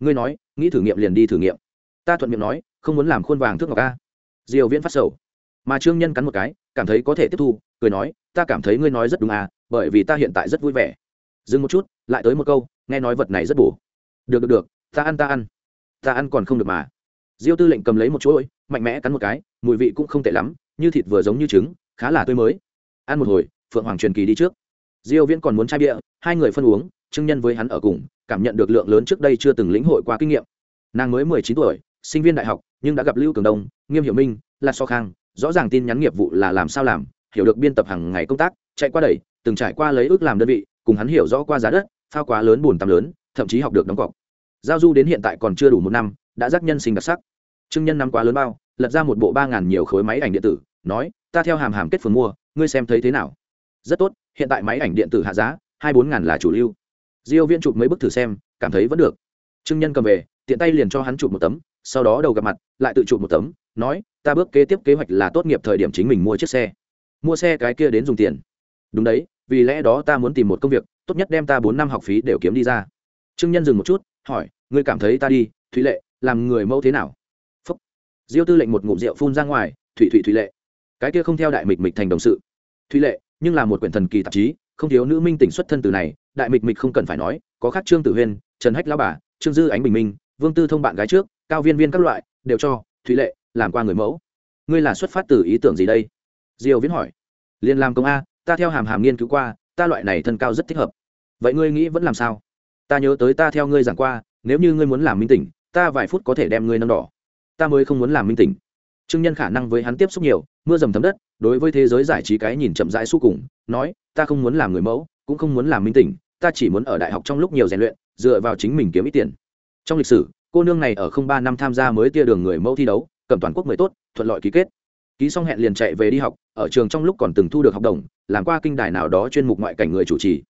S1: Ngươi nói nghĩ thử nghiệm liền đi thử nghiệm. Ta thuận miệng nói, không muốn làm khuôn vàng thước ngọc ca diều viễn phát sầu. Mà trương nhân cắn một cái, cảm thấy có thể tiếp thu, cười nói, ta cảm thấy ngươi nói rất đúng à bởi vì ta hiện tại rất vui vẻ. Dừng một chút, lại tới một câu, nghe nói vật này rất bổ. Được được được, ta ăn ta ăn. Ta ăn còn không được mà. Diêu tư lệnh cầm lấy một chuỗi, mạnh mẽ cắn một cái, mùi vị cũng không tệ lắm, như thịt vừa giống như trứng, khá là tươi mới. Ăn một hồi, phượng hoàng truyền kỳ đi trước. Diêu viễn còn muốn chai bia, hai người phân uống, Trương nhân với hắn ở cùng cảm nhận được lượng lớn trước đây chưa từng lĩnh hội qua kinh nghiệm. Nàng mới 19 tuổi, sinh viên đại học, nhưng đã gặp lưu cường đông, nghiêm hiểu minh là so khang, rõ ràng tin nhắn nghiệp vụ là làm sao làm, hiểu được biên tập hàng ngày công tác, chạy qua đẩy, từng trải qua lấy ước làm đơn vị, cùng hắn hiểu rõ qua giá đất, phao quá lớn buồn tắm lớn, thậm chí học được đóng cọc. Giao du đến hiện tại còn chưa đủ một năm, đã giác nhân sinh đặc sắc. Trương nhân năm quá lớn bao, lật ra một bộ ba ngàn nhiều khối máy ảnh điện tử, nói, ta theo hàm hàm kết phường mua, ngươi xem thấy thế nào? Rất tốt, hiện tại máy ảnh điện tử hạ giá, hai bốn ngàn là chủ lưu diêu viên chụp mấy bức thử xem, cảm thấy vẫn được. Trương nhân cầm về, tiện tay liền cho hắn chụp một tấm, sau đó đầu gặp mặt, lại tự chụp một tấm, nói, ta bước kế tiếp kế hoạch là tốt nghiệp thời điểm chính mình mua chiếc xe. Mua xe cái kia đến dùng tiền. Đúng đấy, vì lẽ đó ta muốn tìm một công việc, tốt nhất đem ta bốn năm học phí đều kiếm đi ra. Trương nhân dừng một chút, hỏi, ngươi cảm thấy ta đi Thủy lệ, làm người mẫu thế nào? Phúc. Diêu tư lệnh một ngụm rượu phun ra ngoài thủy thủy thủy lệ. Cái kia không theo đại mịch mịch thành đồng sự. Thủy lệ, nhưng là một quyển thần kỳ tạp chí, không thiếu nữ minh tỉnh xuất thân từ này đại mịch mịch không cần phải nói, có khác trương tử huyên, trần hách lao bà, trương dư ánh bình minh, vương tư thông bạn gái trước, cao viên viên các loại, đều cho thúy lệ, làm qua người mẫu. Ngươi là xuất phát từ ý tưởng gì đây? Diêu viễn hỏi. Liên làm công a, ta theo hàm hàm nghiên cứu qua, ta loại này thân cao rất thích hợp. Vậy ngươi nghĩ vẫn làm sao? Ta nhớ tới ta theo ngươi giảng qua, nếu như ngươi muốn làm minh tỉnh, ta vài phút có thể đem ngươi nâng đỏ. Ta mới không muốn làm minh tỉnh. Trương nhân khả năng với hắn tiếp xúc nhiều, mưa dầm thấm đất, đối với thế giới giải trí cái nhìn chậm rãi suốt cùng, nói, ta không muốn làm người mẫu cũng không muốn làm minh tỉnh, ta chỉ muốn ở đại học trong lúc nhiều rèn luyện, dựa vào chính mình kiếm ít tiền. Trong lịch sử, cô nương này ở không ba năm tham gia mới tia đường người mẫu thi đấu, cầm toàn quốc mới tốt, thuận lợi ký kết. Ký xong hẹn liền chạy về đi học, ở trường trong lúc còn từng thu được học đồng, làm qua kinh đài nào đó chuyên mục ngoại cảnh người chủ trì.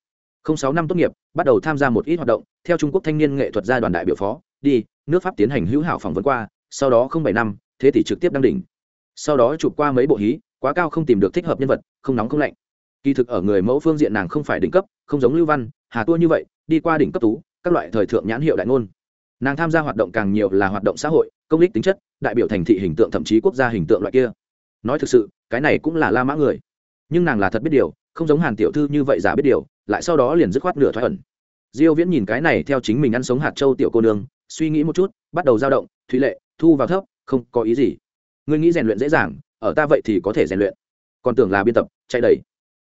S1: Không sáu năm tốt nghiệp, bắt đầu tham gia một ít hoạt động, theo trung quốc thanh niên nghệ thuật gia đoàn đại biểu phó, đi, nước pháp tiến hành hữu hảo phỏng vấn qua, sau đó không bảy năm, thế thì trực tiếp đăng đỉnh. Sau đó chụp qua mấy bộ hí, quá cao không tìm được thích hợp nhân vật, không nóng không lạnh kỳ thực ở người mẫu phương diện nàng không phải đỉnh cấp, không giống lưu văn, hà tua như vậy, đi qua đỉnh cấp tú, các loại thời thượng nhãn hiệu đại ngôn. Nàng tham gia hoạt động càng nhiều là hoạt động xã hội, công lý tính chất, đại biểu thành thị hình tượng thậm chí quốc gia hình tượng loại kia. Nói thực sự, cái này cũng là la mã người. Nhưng nàng là thật biết điều, không giống hàn tiểu thư như vậy giả biết điều, lại sau đó liền dứt khoát nửa thoái ẩn. Diêu viễn nhìn cái này theo chính mình ăn sống hạt châu tiểu cô nương, suy nghĩ một chút, bắt đầu dao động thủy lệ, thu vào thấp, không có ý gì. Ngươi nghĩ rèn luyện dễ dàng, ở ta vậy thì có thể rèn luyện. Còn tưởng là biên tập, chạy đầy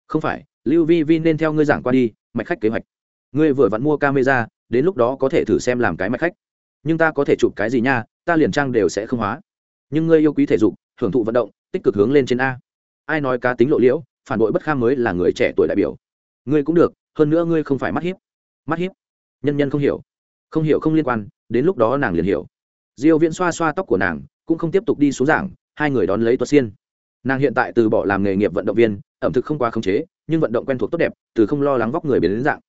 S1: không phải, lưu vi vi nên theo ngươi giảng qua đi, mạch khách kế hoạch. Ngươi vừa vặn mua camera, đến lúc đó có thể thử xem làm cái mạch khách. Nhưng ta có thể chụp cái gì nha, ta liền trang đều sẽ không hóa. Nhưng ngươi yêu quý thể dục, hưởng thụ vận động, tích cực hướng lên trên a. Ai nói cá tính lộ liễu, phản bội bất kham mới là người trẻ tuổi đại biểu. Ngươi cũng được, hơn nữa ngươi không phải mắt hiếp. Mắt hiếp? Nhân nhân không hiểu. Không hiểu không liên quan, đến lúc đó nàng liền hiểu. Diêu viễn xoa xoa tóc của nàng, cũng không tiếp tục đi xuống giảng, hai người đón lấy tuất xiên. Nàng hiện tại từ bỏ làm nghề nghiệp vận động viên ẩm thực không quá khống chế, nhưng vận động quen thuộc tốt đẹp, từ không lo lắng vóc người biến đến dạng.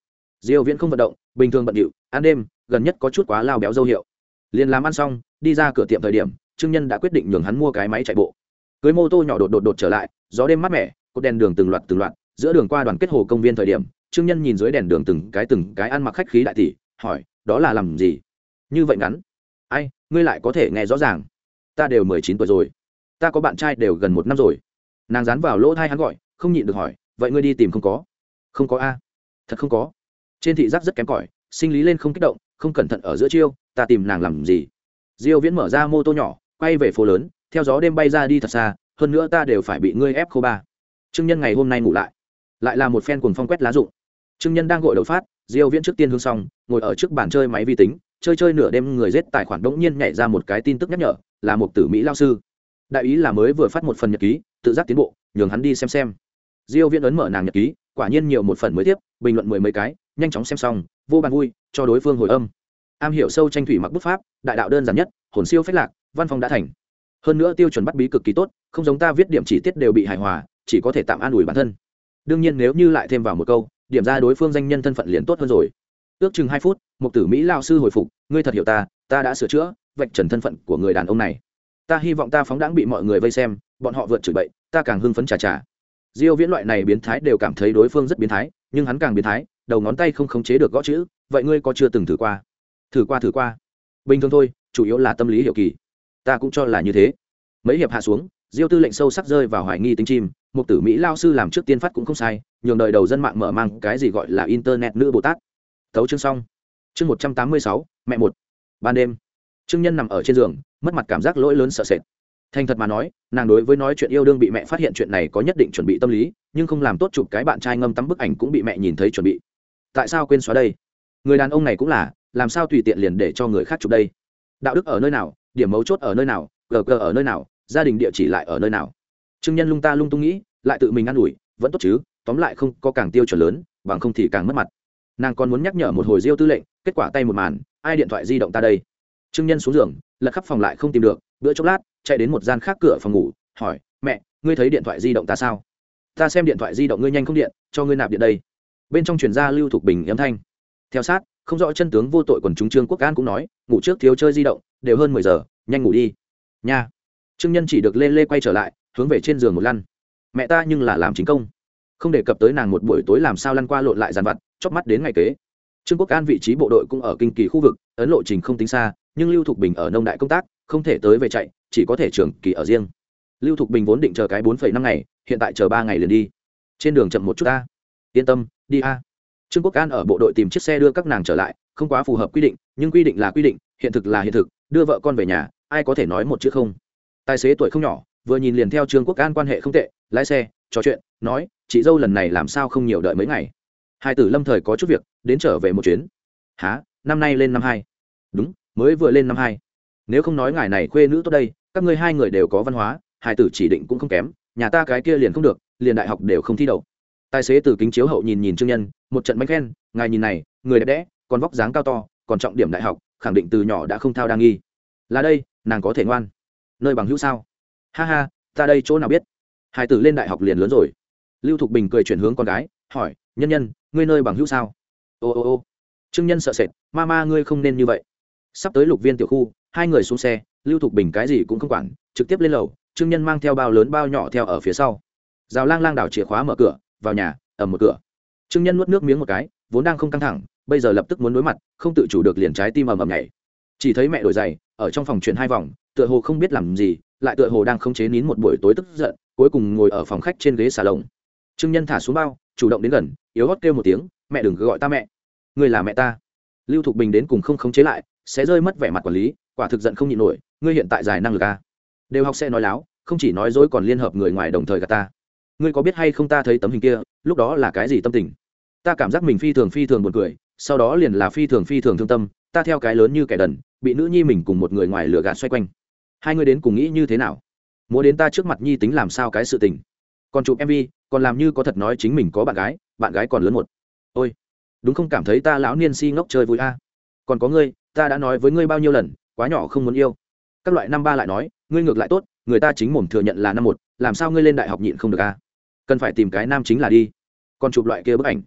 S1: Diêu viễn không vận động, bình thường bận điệu, ăn đêm, gần nhất có chút quá lao béo dâu hiệu. Liền làm ăn xong, đi ra cửa tiệm thời điểm, trương nhân đã quyết định nhường hắn mua cái máy chạy bộ. Cưới mô tô nhỏ đột đột đột trở lại, gió đêm mát mẻ, cột đèn đường từng loạt từng loạt, giữa đường qua đoàn kết hồ công viên thời điểm, trương nhân nhìn dưới đèn đường từng cái từng cái ăn mặc khách khí đại tỷ, hỏi, đó là làm gì? Như vậy ngắn. Ai, ngươi lại có thể nghe rõ ràng. Ta đều mười chín tuổi rồi. Ta có bạn trai đều gần một năm rồi. Nàng dán vào lỗ thai hắn gọi không nhịn được hỏi, vậy ngươi đi tìm không có? Không có a. Thật không có. Trên thị giác rất kém cỏi, sinh lý lên không kích động, không cẩn thận ở giữa chiêu, ta tìm nàng làm gì? Diêu viễn mở ra mô tô nhỏ, quay về phố lớn, theo gió đêm bay ra đi thật xa, hơn nữa ta đều phải bị ngươi ép khô ba. Trương nhân ngày hôm nay ngủ lại lại là một phen cuồng phong quét lá rụng. Trương nhân đang gội đầu phát, diêu viễn trước tiên hướng xong, ngồi ở trước bàn chơi máy vi tính, chơi chơi nửa đêm người giết tài khoản đống nhiên nhảy ra một cái tin tức nhắc nhở, là một tử mỹ lao sư. Đại ý là mới vừa phát một phần nhật ký, tự giác tiến bộ, nhường hắn đi xem xem diêu viễn ấn mở nàng nhật ký, quả nhiên nhiều một phần mới tiếp, bình luận mười mấy cái, nhanh chóng xem xong, vô bàn vui, cho đối phương hồi âm. Am hiểu sâu tranh thủy mặc bút pháp, đại đạo đơn giản nhất, hồn siêu phách lạc, văn phòng đã thành. Hơn nữa tiêu chuẩn bắt bí cực kỳ tốt, không giống ta viết điểm chỉ tiết đều bị hài hòa, chỉ có thể tạm an ủi bản thân. Đương nhiên nếu như lại thêm vào một câu, điểm ra đối phương danh nhân thân phận liền tốt hơn rồi. Ước chừng hai phút một tử mỹ lao sư hồi phục, ngươi thật hiểu ta ta đã sửa chữa, vạch trần thân phận của người đàn ông này. Ta hy vọng ta phóng đãng bị mọi người vây xem, bọn họ vượt chửi bậy, ta càng hưng phấn trà trà diêu viễn loại này biến thái đều cảm thấy đối phương rất biến thái, nhưng hắn càng biến thái, đầu ngón tay không khống chế được gõ chữ, vậy ngươi có chưa từng thử qua? Thử qua thử qua. Bình thường thôi, chủ yếu là tâm lý hiểu kỳ. Ta cũng cho là như thế. Mấy hiệp hạ xuống, diêu tư lệnh sâu sắc rơi vào hoài nghi tính chim một tử mỹ lao sư làm trước tiên phát cũng không sai, nhường đời đầu dân mạng mở mang cái gì gọi là internet nữ bồ tát. Tấu chương xong. Chương một trăm tám mươi sáu, mẹ một. Ban đêm, trương nhân nằm ở trên giường, mất mặt cảm giác lỗi lớn sợ sệt thành thật mà nói, nàng đối với nói chuyện yêu đương bị mẹ phát hiện chuyện này có nhất định chuẩn bị tâm lý, nhưng không làm tốt chụp cái bạn trai ngâm tắm bức ảnh cũng bị mẹ nhìn thấy chuẩn bị. Tại sao quên xóa đây? Người đàn ông này cũng là, làm sao tùy tiện liền để cho người khác chụp đây? Đạo đức ở nơi nào, điểm mấu chốt ở nơi nào, gờ gờ ở nơi nào, gia đình địa chỉ lại ở nơi nào? Trương nhân lung ta lung tung nghĩ, lại tự mình ă n ủi, vẫn tốt chứ, tóm lại không có càng tiêu chuẩn lớn, bằng không thì càng mất mặt. Nàng còn muốn nhắc nhở một hồi diêu tư lệnh, kết quả tay một màn, ai điện thoại di động ta đây? Trương nhân xuống giường, lật khắp phòng lại không tìm được bữa chốc lát, chạy đến một gian khác cửa phòng ngủ, hỏi, mẹ, ngươi thấy điện thoại di động ta sao? Ta xem điện thoại di động ngươi nhanh không điện, cho ngươi nạp điện đây. Bên trong chuyển gia lưu thục bình âm thanh. Theo sát, không rõ chân tướng vô tội quần chúng trương quốc an cũng nói, ngủ trước thiếu chơi di động, đều hơn mười giờ, nhanh ngủ đi. Nha. Trương nhân chỉ được lê lê quay trở lại, hướng về trên giường một lăn. Mẹ ta nhưng là làm chính công. Không đề cập tới nàng một buổi tối làm sao lăn qua lộn lại dàn vặt chóc mắt đến ngày kế. Trương quốc an vị trí bộ đội cũng ở kinh kỳ khu vực, ấn lộ trình không tính xa, nhưng lưu thục bình ở nông đại công tác không thể tới về chạy, chỉ có thể trường kỳ ở riêng. Lưu thục bình vốn định chờ cái bốn năm ngày, hiện tại chờ ba ngày liền đi. Trên đường chậm một chút ta. Yên tâm, đi a. Trương quốc an ở bộ đội tìm chiếc xe đưa các nàng trở lại, không quá phù hợp quy định, nhưng quy định là quy định, hiện thực là hiện thực, đưa vợ con về nhà, ai có thể nói một chữ không. Tài xế tuổi không nhỏ, vừa nhìn liền theo trương quốc an quan hệ không tệ, lái xe, trò chuyện, nói, chị dâu lần này làm sao không nhiều đợi mấy ngày? Hai tử lâm thời có chút việc, đến trở về một chuyến. Há năm nay lên năm hai. Đúng, mới vừa lên năm hai nếu không nói ngài này khuê nữ tốt đây, các ngươi hai người đều có văn hóa hai tử chỉ định cũng không kém, nhà ta cái kia liền không được, liền đại học đều không thi đậu. Tài xế từ kính chiếu hậu nhìn nhìn trương nhân, một trận bánh khen, ngài nhìn này, người đẹp đẽ, còn vóc dáng cao to, còn trọng điểm đại học, khẳng định từ nhỏ đã không thao đa nghi. Là đây, nàng có thể ngoan. Nơi bằng hữu sao? Ha ha, ta đây chỗ nào biết? Hải tử lên đại học liền lớn rồi. Lưu thục bình cười chuyển hướng con gái, hỏi, nhân nhân, ngươi nơi bằng hữu sao? Ô ô ô. Trương nhân sợ sệt, ma ma, ngươi không nên như vậy. Sắp tới lục viên tiểu khu hai người xuống xe, lưu thục bình cái gì cũng không quản, trực tiếp lên lầu, trương nhân mang theo bao lớn bao nhỏ theo ở phía sau. Rào lang lang đảo chìa khóa mở cửa, vào nhà, ẩm một cửa. Trương nhân nuốt nước miếng một cái, vốn đang không căng thẳng, bây giờ lập tức muốn đối mặt, không tự chủ được liền trái tim ầm ầm nhảy. Chỉ thấy mẹ đổi giày, ở trong phòng chuyển hai vòng, tựa hồ không biết làm gì, lại tựa hồ đang không chế nín một buổi tối tức giận, cuối cùng ngồi ở phòng khách trên ghế xà lồng. Trương nhân thả xuống bao, chủ động đến gần, yếu hót kêu một tiếng, mẹ đừng cứ gọi ta mẹ. Người là mẹ ta. Lưu thục bình đến cùng không khống chế lại, sẽ rơi mất vẻ mặt quản lý quả thực giận không nhịn nổi, ngươi hiện tại giải năng lực a đều học sẽ nói láo, không chỉ nói dối còn liên hợp người ngoài đồng thời gạt ta. Ngươi có biết hay không ta thấy tấm hình kia, lúc đó là cái gì tâm tình? Ta cảm giác mình phi thường phi thường buồn cười, sau đó liền là phi thường phi thường thương tâm, ta theo cái lớn như kẻ đần, bị nữ nhi mình cùng một người ngoài lửa gạt xoay quanh. Hai người đến cùng nghĩ như thế nào? Muốn đến ta trước mặt nhi tính làm sao cái sự tình? Còn chụp mv còn làm như có thật nói chính mình có bạn gái bạn gái còn lớn một. Ôi, đúng không cảm thấy ta lão niên si ngốc chơi vui a? Còn có ngươi, ta đã nói với ngươi bao nhiêu lần quá nhỏ không muốn yêu. Các loại năm ba lại nói, ngươi ngược lại tốt, người ta chính mồm thừa nhận là năm một, làm sao ngươi lên đại học nhịn không được a cần phải tìm cái nam chính là đi. Còn chụp loại kia bức ảnh.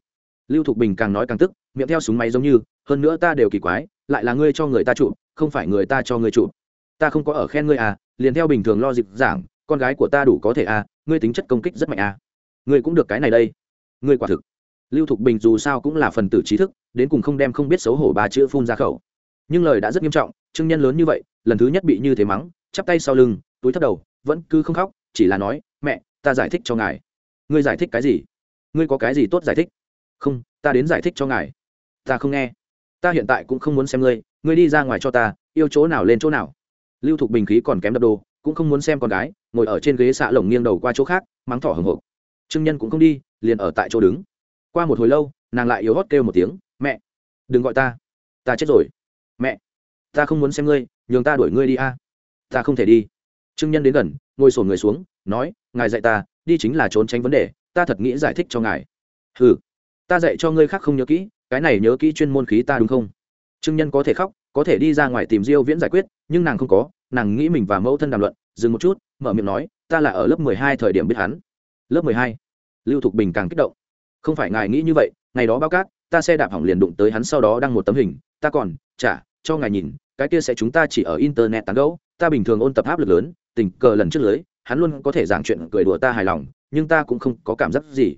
S1: Lưu thục bình càng nói càng tức, miệng theo súng máy giống như, hơn nữa ta đều kỳ quái, lại là ngươi cho người ta chụp, không phải người ta cho ngươi chụp. Ta không có ở khen ngươi à liền theo bình thường lo dịp giảng, con gái của ta đủ có thể à ngươi tính chất công kích rất mạnh à. Ngươi cũng được cái này đây. Ngươi quả thực. Lưu thục bình dù sao cũng là phần tử trí thức, đến cùng không đem không biết xấu hổ ba chữ phun ra khẩu. Nhưng lời đã rất nghiêm trọng Trương nhân lớn như vậy, lần thứ nhất bị như thế mắng, chắp tay sau lưng, túi thấp đầu, vẫn cứ không khóc, chỉ là nói, mẹ, ta giải thích cho ngài. Ngươi giải thích cái gì? Ngươi có cái gì tốt giải thích? Không, ta đến giải thích cho ngài. Ta không nghe. Ta hiện tại cũng không muốn xem ngươi ngươi đi ra ngoài cho ta, yêu chỗ nào lên chỗ nào. Lưu thục bình khí còn kém đập đồ, cũng không muốn xem con gái, ngồi ở trên ghế xạ lồng nghiêng đầu qua chỗ khác, mắng thỏ hồng hộc trương nhân cũng không đi, liền ở tại chỗ đứng. Qua một hồi lâu, nàng lại yếu hót kêu một tiếng, mẹ, đừng gọi ta. Ta chết rồi. Mẹ ta không muốn xem ngươi, nhường ta đuổi ngươi đi a. Ta không thể đi. Trương nhân đến gần, ngồi sổn người xuống, nói, ngài dạy ta, đi chính là trốn tránh vấn đề, ta thật nghĩ giải thích cho ngài. Ừ ta dạy cho ngươi khác không nhớ kỹ, cái này nhớ kỹ chuyên môn khí ta đúng không? Trương nhân có thể khóc, có thể đi ra ngoài tìm diêu viễn giải quyết, nhưng nàng không có, nàng nghĩ mình và mẫu thân đàm luận, dừng một chút, mở miệng nói, ta là ở lớp 12 thời điểm biết hắn. Lớp 12. lưu thục bình càng kích động. Không phải ngài nghĩ như vậy, ngày đó báo cát, ta xe đạp hỏng liền đụng tới hắn sau đó đăng một tấm hình, ta còn, chả cho ngài nhìn, cái kia sẽ chúng ta chỉ ở internet tán gẫu, ta bình thường ôn tập áp lực lớn, tình cờ lần trước lưới, hắn luôn có thể giảng chuyện cười đùa ta hài lòng, nhưng ta cũng không có cảm giác gì.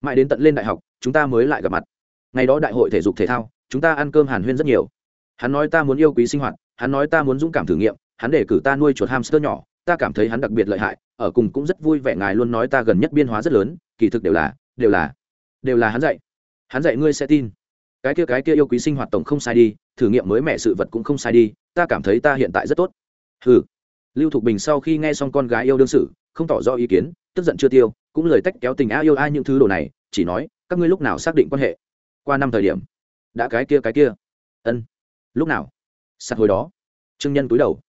S1: Mãi đến tận lên đại học, chúng ta mới lại gặp mặt. Ngày đó đại hội thể dục thể thao, chúng ta ăn cơm hàn huyên rất nhiều. Hắn nói ta muốn yêu quý sinh hoạt, hắn nói ta muốn dũng cảm thử nghiệm, hắn để cử ta nuôi chuột hamster nhỏ, ta cảm thấy hắn đặc biệt lợi hại, ở cùng cũng rất vui vẻ ngài luôn nói ta gần nhất biên hóa rất lớn, kỳ thực đều là đều là đều là hắn dạy. Hắn dạy ngươi sẽ tin. Cái kia cái kia yêu quý sinh hoạt tổng không sai đi thử nghiệm mới mẹ sự vật cũng không sai đi, ta cảm thấy ta hiện tại rất tốt. Ừ lưu thục bình sau khi nghe xong con gái yêu đương sự, không tỏ rõ ý kiến, tức giận chưa tiêu, cũng lời tách kéo tình a yêu ai những thứ đồ này, chỉ nói, các ngươi lúc nào xác định quan hệ? Qua năm thời điểm. Đã cái kia cái kia. Ân. Lúc nào? Sạt hồi đó. Trương nhân túi đầu.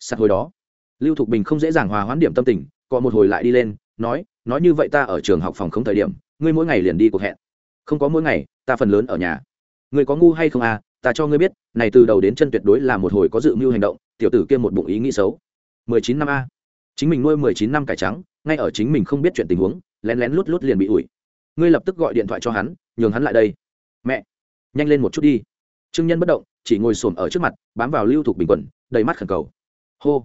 S1: Sạt hồi đó. Lưu thục bình không dễ dàng hòa hoãn điểm tâm tình còn một hồi lại đi lên, nói nói như vậy ta ở trường học phòng không thời điểm, ngươi mỗi ngày liền đi cuộc hẹn. Không có mỗi ngày, ta phần lớn ở nhà. Ngươi có ngu hay không à? Ta cho ngươi biết này từ đầu đến chân tuyệt đối là một hồi có dự mưu hành động tiểu tử kia một bụng ý nghĩ xấu. Mười chín năm a. Chính mình nuôi mười chín năm cải trắng ngay ở chính mình không biết chuyện tình huống lén lén lút lút liền bị ủi. Ngươi lập tức gọi điện thoại cho hắn nhường hắn lại đây. Mẹ nhanh lên một chút đi. Trương nhân bất động chỉ ngồi xổm ở trước mặt bám vào lưu thục bình quần, đầy mắt khẩn cầu. Hô.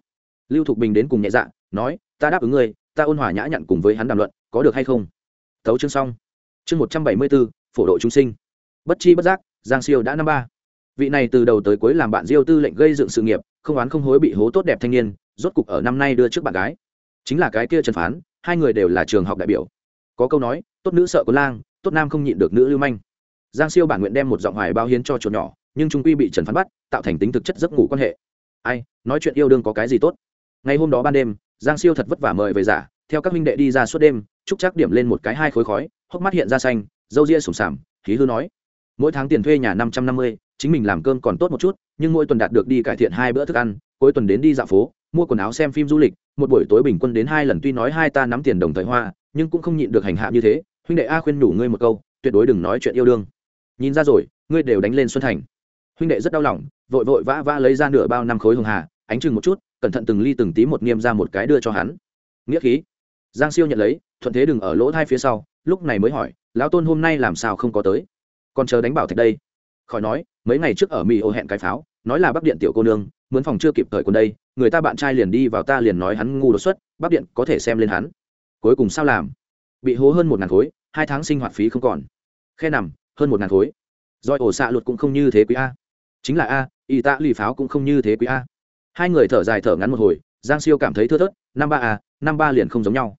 S1: Lưu thục bình đến cùng nhẹ dạ nói ta đáp ứng ngươi ta ôn hòa nhã nhặn cùng với hắn đàm luận có được hay không? Thấu chương xong. Chương một trăm bảy mươi bốn phổ độ chúng sinh. Bất chi bất giác giang siêu đã năm ba vị này từ đầu tới cuối làm bạn diêu tư lệnh gây dựng sự nghiệp, không oán không hối bị hố tốt đẹp thanh niên, rốt cục ở năm nay đưa trước bạn gái. Chính là cái kia trần phán, hai người đều là trường học đại biểu. Có câu nói, tốt nữ sợ có lang, tốt nam không nhịn được nữ lưu manh. Giang siêu bản nguyện đem một giọng hoài bao hiến cho chuột nhỏ, nhưng trung quy bị trần phán bắt, tạo thành tính thực chất giấc ngủ quan hệ. Ai, nói chuyện yêu đương có cái gì tốt? Ngày hôm đó ban đêm, giang siêu thật vất vả mời về giả, theo các minh đệ đi ra suốt đêm trúc chắc điểm lên một cái hai khối khói, hốc mắt hiện ra xanh dâu ria sùng sàm khí hư nói, mỗi tháng tiền thuê nhà năm trăm năm mươi chính mình làm cơm còn tốt một chút, nhưng mỗi tuần đạt được đi cải thiện hai bữa thức ăn, cuối tuần đến đi dạo phố, mua quần áo xem phim du lịch, một buổi tối bình quân đến hai lần tuy nói hai ta nắm tiền đồng thời hoa, nhưng cũng không nhịn được hành hạ như thế. Huynh đệ a khuyên nhủ ngươi một câu, tuyệt đối đừng nói chuyện yêu đương. Nhìn ra rồi, ngươi đều đánh lên xuân thành. Huynh đệ rất đau lòng, vội vội vã vã lấy ra nửa bao năm khối hồng hà, ánh chừng một chút, cẩn thận từng ly từng tí một nghiêm ra một cái đưa cho hắn. Nghĩa khí. Giang siêu nhận lấy, thuận thế đừng ở lỗ thai phía sau, lúc này mới hỏi, lão tôn hôm nay làm sao không có tới? Còn chờ đánh bảo thạch đây? Khỏi nói, mấy ngày trước ở mỹ ô hẹn cái pháo, nói là bắc điện tiểu cô nương, mướn phòng chưa kịp thời còn đây, người ta bạn trai liền đi vào ta liền nói hắn ngu đột xuất bắc điện có thể xem lên hắn. Cuối cùng sao làm? Bị hố hơn một ngàn khối, hai tháng sinh hoạt phí không còn. Khe nằm, hơn một ngàn khối. Doi ổ xạ luật cũng không như thế quý a. Chính là a y tạ lì pháo cũng không như thế quý a. Hai người thở dài thở ngắn một hồi, giang siêu cảm thấy thưa thớt, năm ba a, năm ba liền không giống nhau.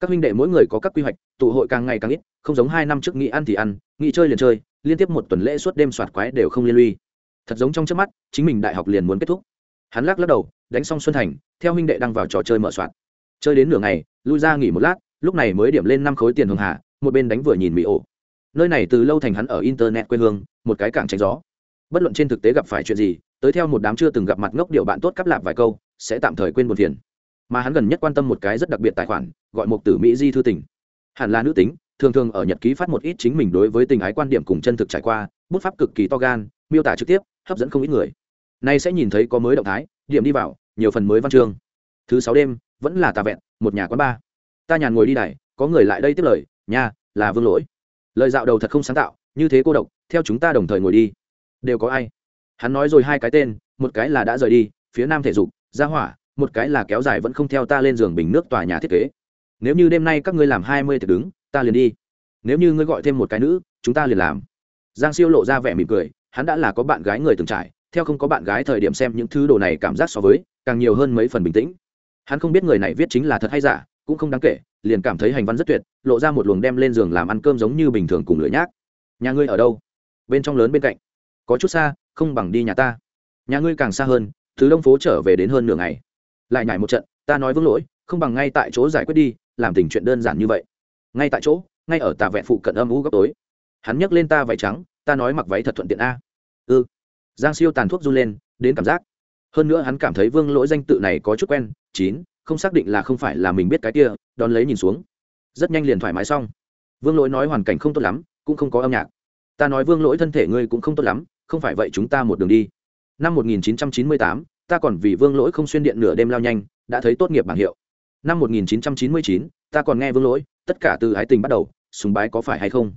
S1: Các huynh đệ mỗi người có các quy hoạch, tụ hội càng ngày càng ít không giống hai năm trước nghĩ ăn thì ăn, nghĩ chơi liền chơi, liên tiếp một tuần lễ suốt đêm soạt quái đều không liên lụy. Thật giống trong trước mắt, chính mình đại học liền muốn kết thúc. Hắn lắc lắc đầu, đánh xong xuân thành, theo huynh đệ đăng vào trò chơi mở soạn chơi đến nửa ngày, lui ra nghỉ một lát, lúc này mới điểm lên năm khối tiền hường hà một bên đánh vừa nhìn mỹ ổ. Nơi này từ lâu thành hắn ở internet quê hương, một cái cảng tránh gió. Bất luận trên thực tế gặp phải chuyện gì, tới theo một đám chưa từng gặp mặt ngốc điệu bạn tốt cắp lạp vài câu, sẽ tạm thời quên buồn phiền. Mà hắn gần nhất quan tâm một cái rất đặc biệt tài khoản, gọi một tử mỹ di thư tỉnh. hẳn là nữ tính thường thường ở nhật ký phát một ít chính mình đối với tình ái quan điểm cùng chân thực trải qua, bút pháp cực kỳ to gan, miêu tả trực tiếp, hấp dẫn không ít người. Nay sẽ nhìn thấy có mới động thái, điểm đi vào, nhiều phần mới văn chương. Thứ sáu đêm, vẫn là tà vẹn, một nhà quán ba ta nhàn ngồi đi đài, có người lại đây tiếp lời, nha, là vương lỗi. Lời dạo đầu thật không sáng tạo, như thế cô độc, theo chúng ta đồng thời ngồi đi. Đều có ai? Hắn nói rồi hai cái tên, một cái là đã rời đi, phía nam thể dục, ra hỏa, một cái là kéo dài vẫn không theo ta lên giường bình nước tòa nhà thiết kế. Nếu như đêm nay các ngươi làm hai mươi thì đứng ta liền đi. Nếu như ngươi gọi thêm một cái nữ, chúng ta liền làm. Giang siêu lộ ra vẻ mỉm cười, hắn đã là có bạn gái người từng trải, theo không có bạn gái thời điểm xem những thứ đồ này cảm giác so với, càng nhiều hơn mấy phần bình tĩnh. Hắn không biết người này viết chính là thật hay giả, cũng không đáng kể, liền cảm thấy hành văn rất tuyệt, lộ ra một luồng đem lên giường làm ăn cơm giống như bình thường cùng lửa nhác. Nhà ngươi ở đâu? Bên trong lớn bên cạnh. Có chút xa, không bằng đi nhà ta. Nhà ngươi càng xa hơn, thứ đông phố trở về đến hơn nửa ngày. Lại nhảy một trận, ta nói vương lỗi, không bằng ngay tại chỗ giải quyết đi, làm tình chuyện đơn giản như vậy ngay tại chỗ ngay ở tà vẹn phụ cận âm u góc tối. Hắn nhấc lên ta váy trắng ta nói mặc váy thật thuận tiện a. Ư ừ. giang siêu tàn thuốc run lên đến cảm giác. Hơn nữa hắn cảm thấy vương lỗi danh tự này có chút quen chín không xác định là không phải là mình biết cái kia đón lấy nhìn xuống. Rất nhanh liền thoải mái xong. Vương lỗi nói hoàn cảnh không tốt lắm cũng không có âm nhạc. Ta nói vương lỗi thân thể ngươi cũng không tốt lắm không phải vậy chúng ta một đường đi. Năm 1998, ta còn vì vương lỗi không xuyên điện nửa đêm lao nhanh đã thấy tốt nghiệp bảng hiệu. Năm 1999, ta còn nghe vương lỗi tất cả từ ái tình bắt đầu, sùng bái có phải hay không?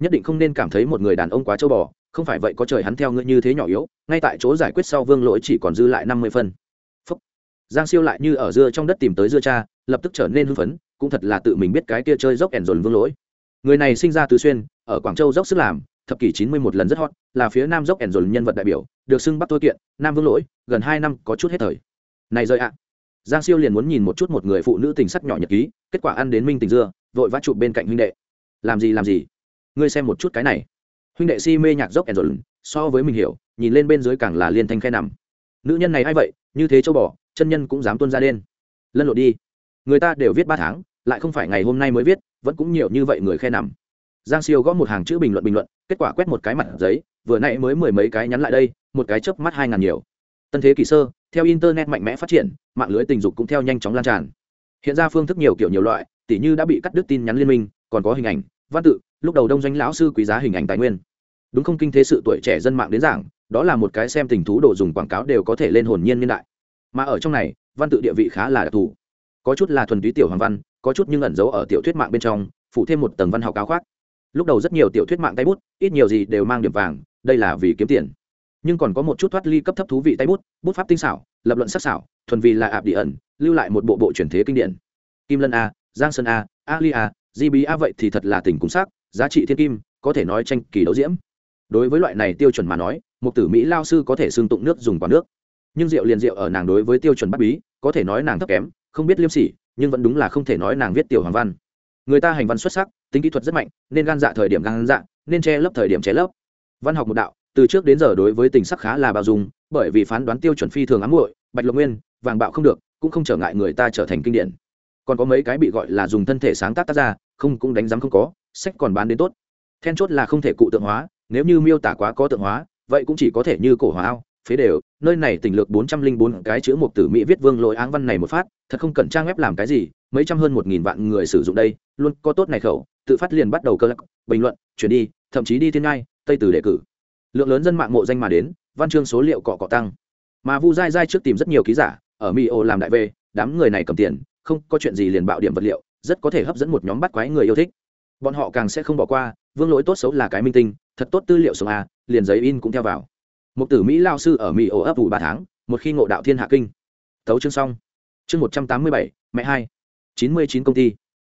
S1: Nhất định không nên cảm thấy một người đàn ông quá châu bò, không phải vậy có trời hắn theo ngươi như thế nhỏ yếu, ngay tại chỗ giải quyết sau vương lỗi chỉ còn dư lại năm mươi phân. Phúc. giang siêu lại như ở dưa trong đất tìm tới dưa cha, lập tức trở nên hưng phấn, cũng thật là tự mình biết cái kia chơi dốc ẻn dồn vương lỗi. Người này sinh ra từ xuyên, ở quảng châu dốc sức làm, thập kỷ chín mươi một lần rất hot, là phía nam dốc ẻn dồn nhân vật đại biểu, được xưng bắc tôi kiện, nam vương lỗi, gần hai năm có chút hết thời. Này rơi ạ. Giang siêu liền muốn nhìn một chút một người phụ nữ tình sắc nhỏ nhật ký, kết quả ăn đến minh tình dưa vội vã chụp bên cạnh huynh đệ. Làm gì làm gì? Ngươi xem một chút cái này. Huynh đệ si mê nhạc dốc Enzo dồn so với mình hiểu, nhìn lên bên dưới càng là liên thanh khe nằm. Nữ nhân này a i vậy? Như thế châu bò, chân nhân cũng dám tuân ra đen. Lân lộn đi. Người ta đều viết ba tháng, lại không phải ngày hôm nay mới viết, vẫn cũng nhiều như vậy người khe nằm. Giang siêu gõ một hàng chữ bình luận bình luận, kết quả quét một cái mặt giấy, vừa nãy mới mười mấy cái nhắn lại đây, một cái chớp mắt hai ngàn nhiều. Tân thế kỷ sơ, theo internet mạnh mẽ phát triển, mạng lưới tình dục cũng theo nhanh chóng lan tràn. Hiện ra phương thức nhiều kiểu nhiều loại tỉ như đã bị cắt đứt tin nhắn liên minh, còn có hình ảnh, văn tự, lúc đầu đông doanh lão sư quý giá hình ảnh tài nguyên. Đúng không kinh thế sự tuổi trẻ dân mạng đến giảng, đó là một cái xem tình thú đồ dùng quảng cáo đều có thể lên hồn nhiên niên đại. Mà ở trong này, văn tự địa vị khá là đặc thù. Có chút là thuần túy tiểu hoàng văn, có chút nhưng ẩn giấu ở tiểu thuyết mạng bên trong, phụ thêm một tầng văn học áo khoác. Lúc đầu rất nhiều tiểu thuyết mạng tay bút, ít nhiều gì đều mang điểm vàng, đây là vì kiếm tiền. Nhưng còn có một chút thoát ly cấp thấp thú vị tay bút bút pháp tinh xảo, lập luận sắc xảo, thuần vì là ạp địa ẩn, lưu lại một bộ bộ truyền thế kinh điển. Kim lân a giang sơn a, ali a di bí a vậy thì thật là tình cung sắc, giá trị thiên kim, có thể nói tranh kỳ đấu diễm. Đối với loại này tiêu chuẩn mà nói, một tử mỹ lao sư có thể xương tụng nước dùng quả nước. Nhưng rượu liền rượu ở nàng đối với tiêu chuẩn bắt bí, có thể nói nàng thấp kém, không biết liêm sỉ, nhưng vẫn đúng là không thể nói nàng viết tiểu hoàng văn. Người ta hành văn xuất sắc, tính kỹ thuật rất mạnh, nên gan dạ thời điểm gan dạ nên che lấp thời điểm che lấp. Văn học một đạo, từ trước đến giờ đối với tình sắc khá là bao dung, bởi vì phán đoán tiêu chuẩn phi thường ám muội, bạch lộc nguyên, vàng bạo không được, cũng không trở ngại người ta trở thành kinh điển còn có mấy cái bị gọi là dùng thân thể sáng tác tác ra, không cũng đánh giá không có, sách còn bán đến tốt. Then chốt là không thể cụ tượng hóa, nếu như miêu tả quá có tượng hóa, vậy cũng chỉ có thể như cổ hóa ao, phế đều. Nơi này tỉnh lược bốn trăm linh bốn, cái chữ một tử mỹ viết vương lỗi áng văn này một phát, thật không cần trang web làm cái gì, mấy trăm hơn một nghìn vạn người sử dụng đây, luôn có tốt này khẩu, tự phát liền bắt đầu cơ lắc, bình luận, chuyển đi, thậm chí đi thiên ngai, tây từ đề cử. Lượng lớn dân mạng mộ danh mà đến, văn chương số liệu cọ cọ tăng. Mà vu dai dai trước tìm rất nhiều ký giả, ở mỹ ô làm đại về đám người này cầm tiền không có chuyện gì liền bạo điểm vật liệu, rất có thể hấp dẫn một nhóm bắt quái người yêu thích. Bọn họ càng sẽ không bỏ qua, vương lỗi tốt xấu là cái minh tinh, thật tốt tư liệu sống a, liền giấy in cũng theo vào. Một tử mỹ lao sư ở mỹ ổ ấp ủ ba tháng, một khi ngộ đạo thiên hạ kinh. Tấu chương xong. Chương một trăm tám mươi bảy, mẹ hai. chín mươi chín công ty.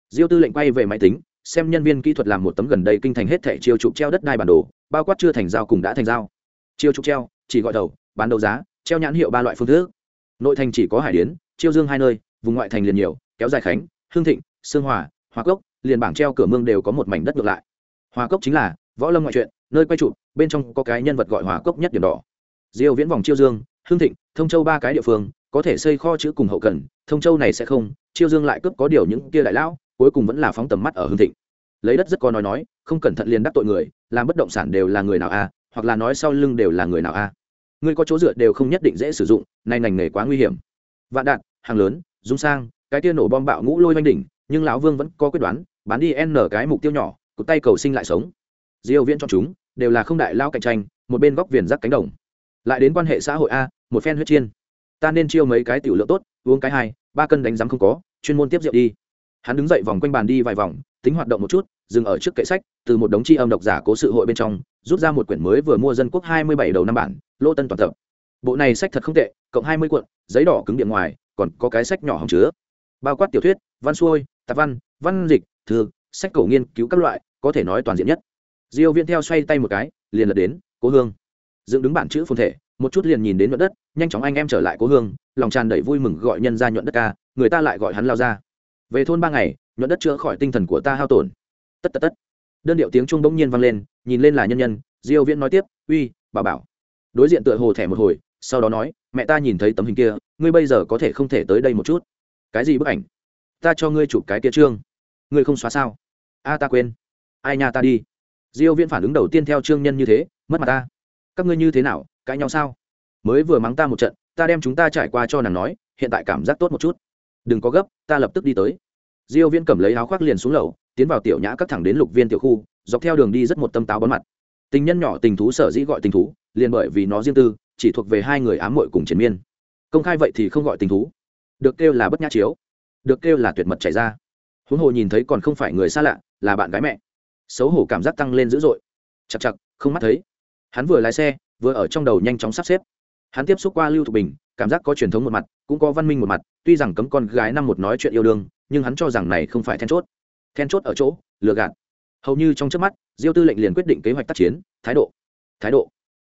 S1: Diêu tư lệnh quay về máy tính, xem nhân viên kỹ thuật làm một tấm gần đây kinh thành hết thẻ chiêu trục treo đất đai bản đồ, bao quát chưa thành giao cùng đã thành giao. Chiêu trục treo, chỉ gọi đầu, bán đấu giá, treo nhãn hiệu ba loại phương thức. Nội thành chỉ có hải điến, chiêu dương hai nơi vùng ngoại thành liền nhiều, kéo dài khánh hương thịnh, sương hòa hòa cốc, liền bảng treo cửa mương đều có một mảnh đất ngược lại. Hòa cốc chính là võ lâm ngoại truyện, nơi quay trụ, bên trong có cái nhân vật gọi hòa cốc nhất điểm đỏ. Diêu viễn vòng chiêu dương hương thịnh, thông châu ba cái địa phương, có thể xây kho chữ cùng hậu cần, thông châu này sẽ không, chiêu dương lại cướp có điều những kia đại lão, cuối cùng vẫn là phóng tầm mắt ở hương thịnh. Lấy đất rất có nói nói, không cẩn thận liền đắc tội người, làm bất động sản đều là người nào a, hoặc là nói sau lưng đều là người nào a. À. người có chỗ dựa đều không nhất định dễ sử dụng, nay ngành nghề quá nguy hiểm. Vạn đạn hàng lớn dung sang, cái tia nổ bom bạo ngũ lôi oanh đỉnh, nhưng lão vương vẫn có quyết đoán, bán đi n cái mục tiêu nhỏ, cụt tay cầu sinh lại sống. Diêu viễn cho chúng, đều là không đại lao cạnh tranh, một bên góc viền rắc cánh đồng. Lại đến quan hệ xã hội a, một phen huyết chiên. Ta nên chiêu mấy cái tiểu lượng tốt, uống cái hai, ba cân đánh giám không có, chuyên môn tiếp rượu đi. Hắn đứng dậy vòng quanh bàn đi vài vòng, tính hoạt động một chút, dừng ở trước kệ sách, từ một đống chi âm độc giả cố sự hội bên trong, rút ra một quyển mới vừa mua dân quốc hai mươi bảy đầu năm bản lô tân toàn tập. Bộ này sách thật không tệ, cộng hai mươi cuộn, giấy đỏ cứng điện ngoài còn có cái sách nhỏ hồng chứa. Bao quát tiểu thuyết, văn xuôi, tạp văn văn dịch, thư, sách cổ nghiên cứu các loại, có thể nói toàn diện nhất. Diêu viễn theo xoay tay một cái, liền lật đến cố hương. Dựng đứng bản chữ phồn thể, một chút liền nhìn đến nhuận đất, nhanh chóng anh em trở lại cố hương, lòng tràn đầy vui mừng gọi nhân ra nhuận đất ca, người ta lại gọi hắn lao ra về thôn ba ngày, nhuận đất chữa khỏi tinh thần của ta hao tổn. Tất tất tất. Đơn điệu tiếng trung bỗng nhiên vang lên, nhìn lên là nhân nhân, diêu viễn nói tiếp, uy, bảo bảo. Đối diện tựa hồ thẻ một hồi, sau đó nói mẹ ta nhìn thấy tấm hình kia, ngươi bây giờ có thể không thể tới đây một chút. Cái gì bức ảnh? Ta cho ngươi chụp cái kia trương ngươi không xóa sao? A, ta quên. Ai nhà ta đi. Diêu viễn phản ứng đầu tiên theo trương nhân như thế, mất mặt ta. Các ngươi như thế nào, cãi nhau sao? Mới vừa mắng ta một trận, ta đem chúng ta trải qua cho nàng nói, hiện tại cảm giác tốt một chút. Đừng có gấp, ta lập tức đi tới. Diêu viễn cầm lấy áo khoác liền xuống lầu, tiến vào tiểu nhã các thẳng đến lục viên tiểu khu, dọc theo đường đi rất một tâm táo bón mặt. Tình nhân nhỏ tình thú sở dĩ gọi tình thú, liền bởi vì nó riêng tư chỉ thuộc về hai người ám muội cùng chiến miên. Công khai vậy thì không gọi tình thú. Được kêu là bất nhã chiếu. Được kêu là tuyệt mật chảy ra. Huống hồ nhìn thấy còn không phải người xa lạ, là bạn gái mẹ. Xấu hổ cảm giác tăng lên dữ dội. Chặt chặt không mắt thấy. Hắn vừa lái xe, vừa ở trong đầu nhanh chóng sắp xếp. Hắn tiếp xúc qua lưu thục bình, cảm giác có truyền thống một mặt, cũng có văn minh một mặt, tuy rằng cấm con gái năm một nói chuyện yêu đương, nhưng hắn cho rằng này không phải then chốt. Then chốt ở chỗ, lừa gạt. Hầu như trong trước mắt, diêu tư lệnh liền quyết định kế hoạch tác chiến. Thái độ. Thái độ.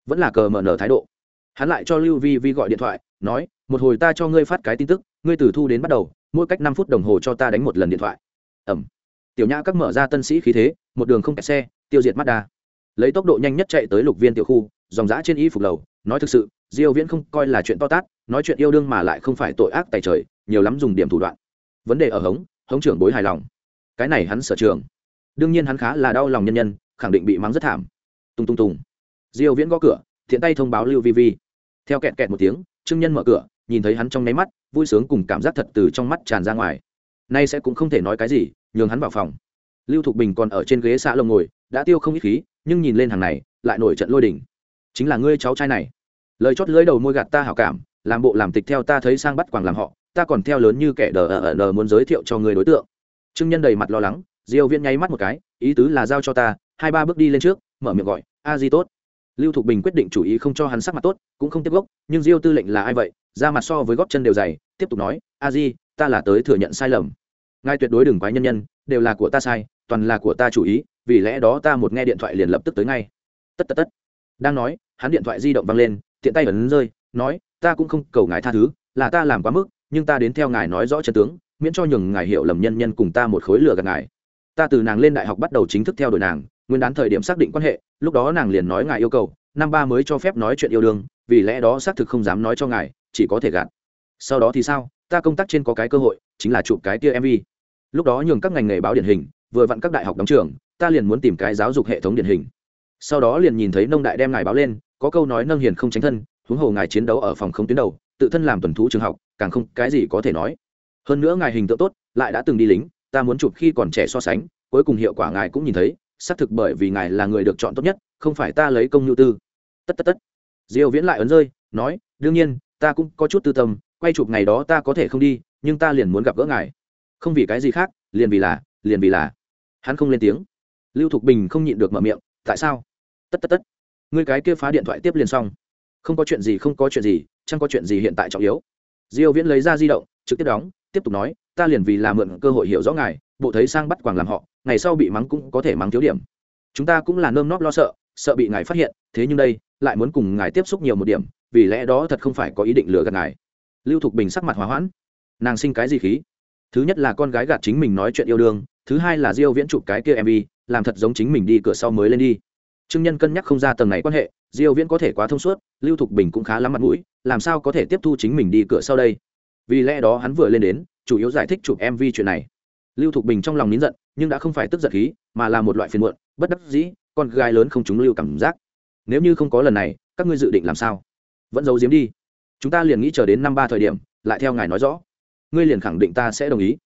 S1: Vẫn là cờ mở nở thái độ hắn lại cho lưu vi vi gọi điện thoại nói một hồi ta cho ngươi phát cái tin tức ngươi từ thu đến bắt đầu mỗi cách năm phút đồng hồ cho ta đánh một lần điện thoại. Ẩm. Tiểu nhã các mở ra tân sĩ khí thế một đường không kẹt xe tiêu diệt Mazda, lấy tốc độ nhanh nhất chạy tới lục viên tiểu khu dòng giã trên y phục lầu nói thực sự diêu viễn không coi là chuyện to tát nói chuyện yêu đương mà lại không phải tội ác tài trời nhiều lắm dùng điểm thủ đoạn. Vấn đề ở hống hống trưởng bối hài lòng. Cái này hắn sở trường. Đương nhiên hắn khá là đau lòng nhân nhân khẳng định bị mắng rất thảm. Tung tung tung diêu viễn gõ cửa thiện tay thông báo lưu vi vi theo kẹt kẹt một tiếng, trương nhân mở cửa, nhìn thấy hắn trong nháy mắt, vui sướng cùng cảm giác thật từ trong mắt tràn ra ngoài. Nay sẽ cũng không thể nói cái gì, nhường hắn vào phòng. Lưu thục bình còn ở trên ghế xã lồng ngồi, đã tiêu không ít khí, nhưng nhìn lên hàng này, lại nổi trận lôi đỉnh chính là ngươi cháu trai này. Lời chót lưỡi đầu môi gạt ta hảo cảm, làm bộ làm tịch theo ta thấy sang bắt quàng làm họ, ta còn theo lớn như kẻ đờ ở đờ muốn giới thiệu cho người đối tượng. Trương nhân đầy mặt lo lắng, diêu viễn nháy mắt một cái, ý tứ là giao cho ta, hai ba bước đi lên trước, mở miệng gọi, a di tốt lưu thục bình quyết định chủ ý không cho hắn sắc mặt tốt, cũng không tiếp gốc, nhưng diêu tư lệnh là ai vậy? Ra mặt so với góp chân đều dày, tiếp tục nói, a di, ta là tới thừa nhận sai lầm. Ngài tuyệt đối đừng quái nhân nhân, đều là của ta sai, toàn là của ta chủ ý, vì lẽ đó ta một nghe điện thoại liền lập tức tới ngay. Tất tất tất. Đang nói, hắn điện thoại di động văng lên, tiện tay ấn rơi, nói, ta cũng không cầu ngài tha thứ, là ta làm quá mức, nhưng ta đến theo ngài nói rõ chân tướng, miễn cho nhường ngài hiểu lầm nhân nhân cùng ta một khối lửa gạt ngài. Ta từ nàng lên đại học bắt đầu chính thức theo đuổi nàng nguyên đán thời điểm xác định quan hệ, lúc đó nàng liền nói ngài yêu cầu, năm ba mới cho phép nói chuyện yêu đương, vì lẽ đó xác thực không dám nói cho ngài, chỉ có thể gạt. Sau đó thì sao? Ta công tác trên có cái cơ hội, chính là chụp cái tia mv lúc đó nhường các ngành nghề báo điển hình, vừa vặn các đại học đóng trường, ta liền muốn tìm cái giáo dục hệ thống điển hình. Sau đó liền nhìn thấy nông đại đem ngài báo lên, có câu nói nâng hiền không tránh thân, huống hồ ngài chiến đấu ở phòng không tuyến đầu, tự thân làm tuần thú trường học, càng không cái gì có thể nói. Hơn nữa ngài hình tượng tốt, lại đã từng đi lính, ta muốn chụp khi còn trẻ so sánh, cuối cùng hiệu quả ngài cũng nhìn thấy xác thực bởi vì ngài là người được chọn tốt nhất, không phải ta lấy công nhu tư. Tất tất tất. Diêu viễn lại ấn rơi, nói, đương nhiên, ta cũng có chút tư tâm, quay chụp ngày đó ta có thể không đi, nhưng ta liền muốn gặp gỡ ngài. Không vì cái gì khác, liền vì là, liền vì là. Hắn không lên tiếng. Lưu thục bình không nhịn được mở miệng, tại sao? Tất tất tất. Người cái kia phá điện thoại tiếp liền xong. Không có chuyện gì, không có chuyện gì, chẳng có chuyện gì hiện tại trọng yếu. Diêu viễn lấy ra di động, trực tiếp đóng, tiếp tục nói ta liền vì là mượn cơ hội hiểu rõ ngài, bộ thấy sang bắt quàng làm họ, ngày sau bị mắng cũng có thể mắng thiếu điểm. Chúng ta cũng là nơm nóp lo sợ sợ bị ngài phát hiện, thế nhưng đây, lại muốn cùng ngài tiếp xúc nhiều một điểm, vì lẽ đó thật không phải có ý định lừa gạt ngài. Lưu thục bình sắc mặt hòa hoãn. Nàng sinh cái gì khí? Thứ nhất là con gái gạt chính mình nói chuyện yêu đương, thứ hai là diêu viễn chụp cái kia mv làm thật giống chính mình đi cửa sau mới lên đi. Trương nhân cân nhắc không ra tầng này quan hệ, diêu viễn có thể quá thông suốt, lưu thục bình cũng khá lắm mặt mũi, làm sao có thể tiếp thu chính mình đi cửa sau đây? Vì lẽ đó hắn vừa lên đến chủ yếu giải thích chụp mv chuyện này. Lưu thục bình trong lòng nín giận, nhưng đã không phải tức giận khí, mà là một loại phiền muộn, bất đắc dĩ, con gái lớn không chúng lưu cảm giác. Nếu như không có lần này, các ngươi dự định làm sao? Vẫn giấu giếm đi. Chúng ta liền nghĩ chờ đến năm ba thời điểm, lại theo ngài nói rõ. Ngươi liền khẳng định ta sẽ đồng ý.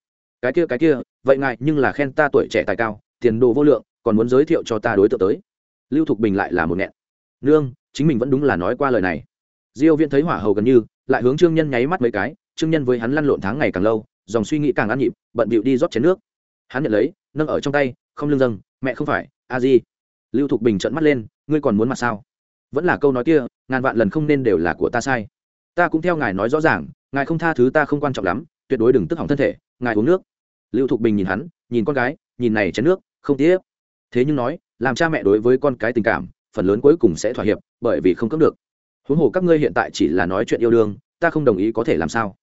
S1: Cái kia cái kia, vậy ngài nhưng là khen ta tuổi trẻ tài cao, tiền đồ vô lượng, còn muốn giới thiệu cho ta đối tượng tới. Lưu thục bình lại là một nghẹn. Nương, chính mình vẫn đúng là nói qua lời này. Diêu viễn thấy hỏa hầu gần như, lại hướng trương nhân nháy mắt mấy cái trương nhân với hắn lăn lộn tháng ngày càng lâu, dòng suy nghĩ càng ăn nhịp, bận bịu đi rót chén nước. Hắn nhận lấy, nâng ở trong tay, không lưng dâng, mẹ không phải, a di. Lưu thục bình trợn mắt lên, ngươi còn muốn mặt sao? Vẫn là câu nói kia, ngàn vạn lần không nên đều là của ta sai. Ta cũng theo ngài nói rõ ràng, ngài không tha thứ ta không quan trọng lắm, tuyệt đối đừng tức hỏng thân thể, ngài uống nước. Lưu thục bình nhìn hắn, nhìn con gái, nhìn này chén nước, không tiếc thế nhưng nói, làm cha mẹ đối với con cái tình cảm, phần lớn cuối cùng sẽ thỏa hiệp, bởi vì không cấm được. Huống hồ các ngươi hiện tại chỉ là nói chuyện yêu đương, ta không đồng ý có thể làm sao?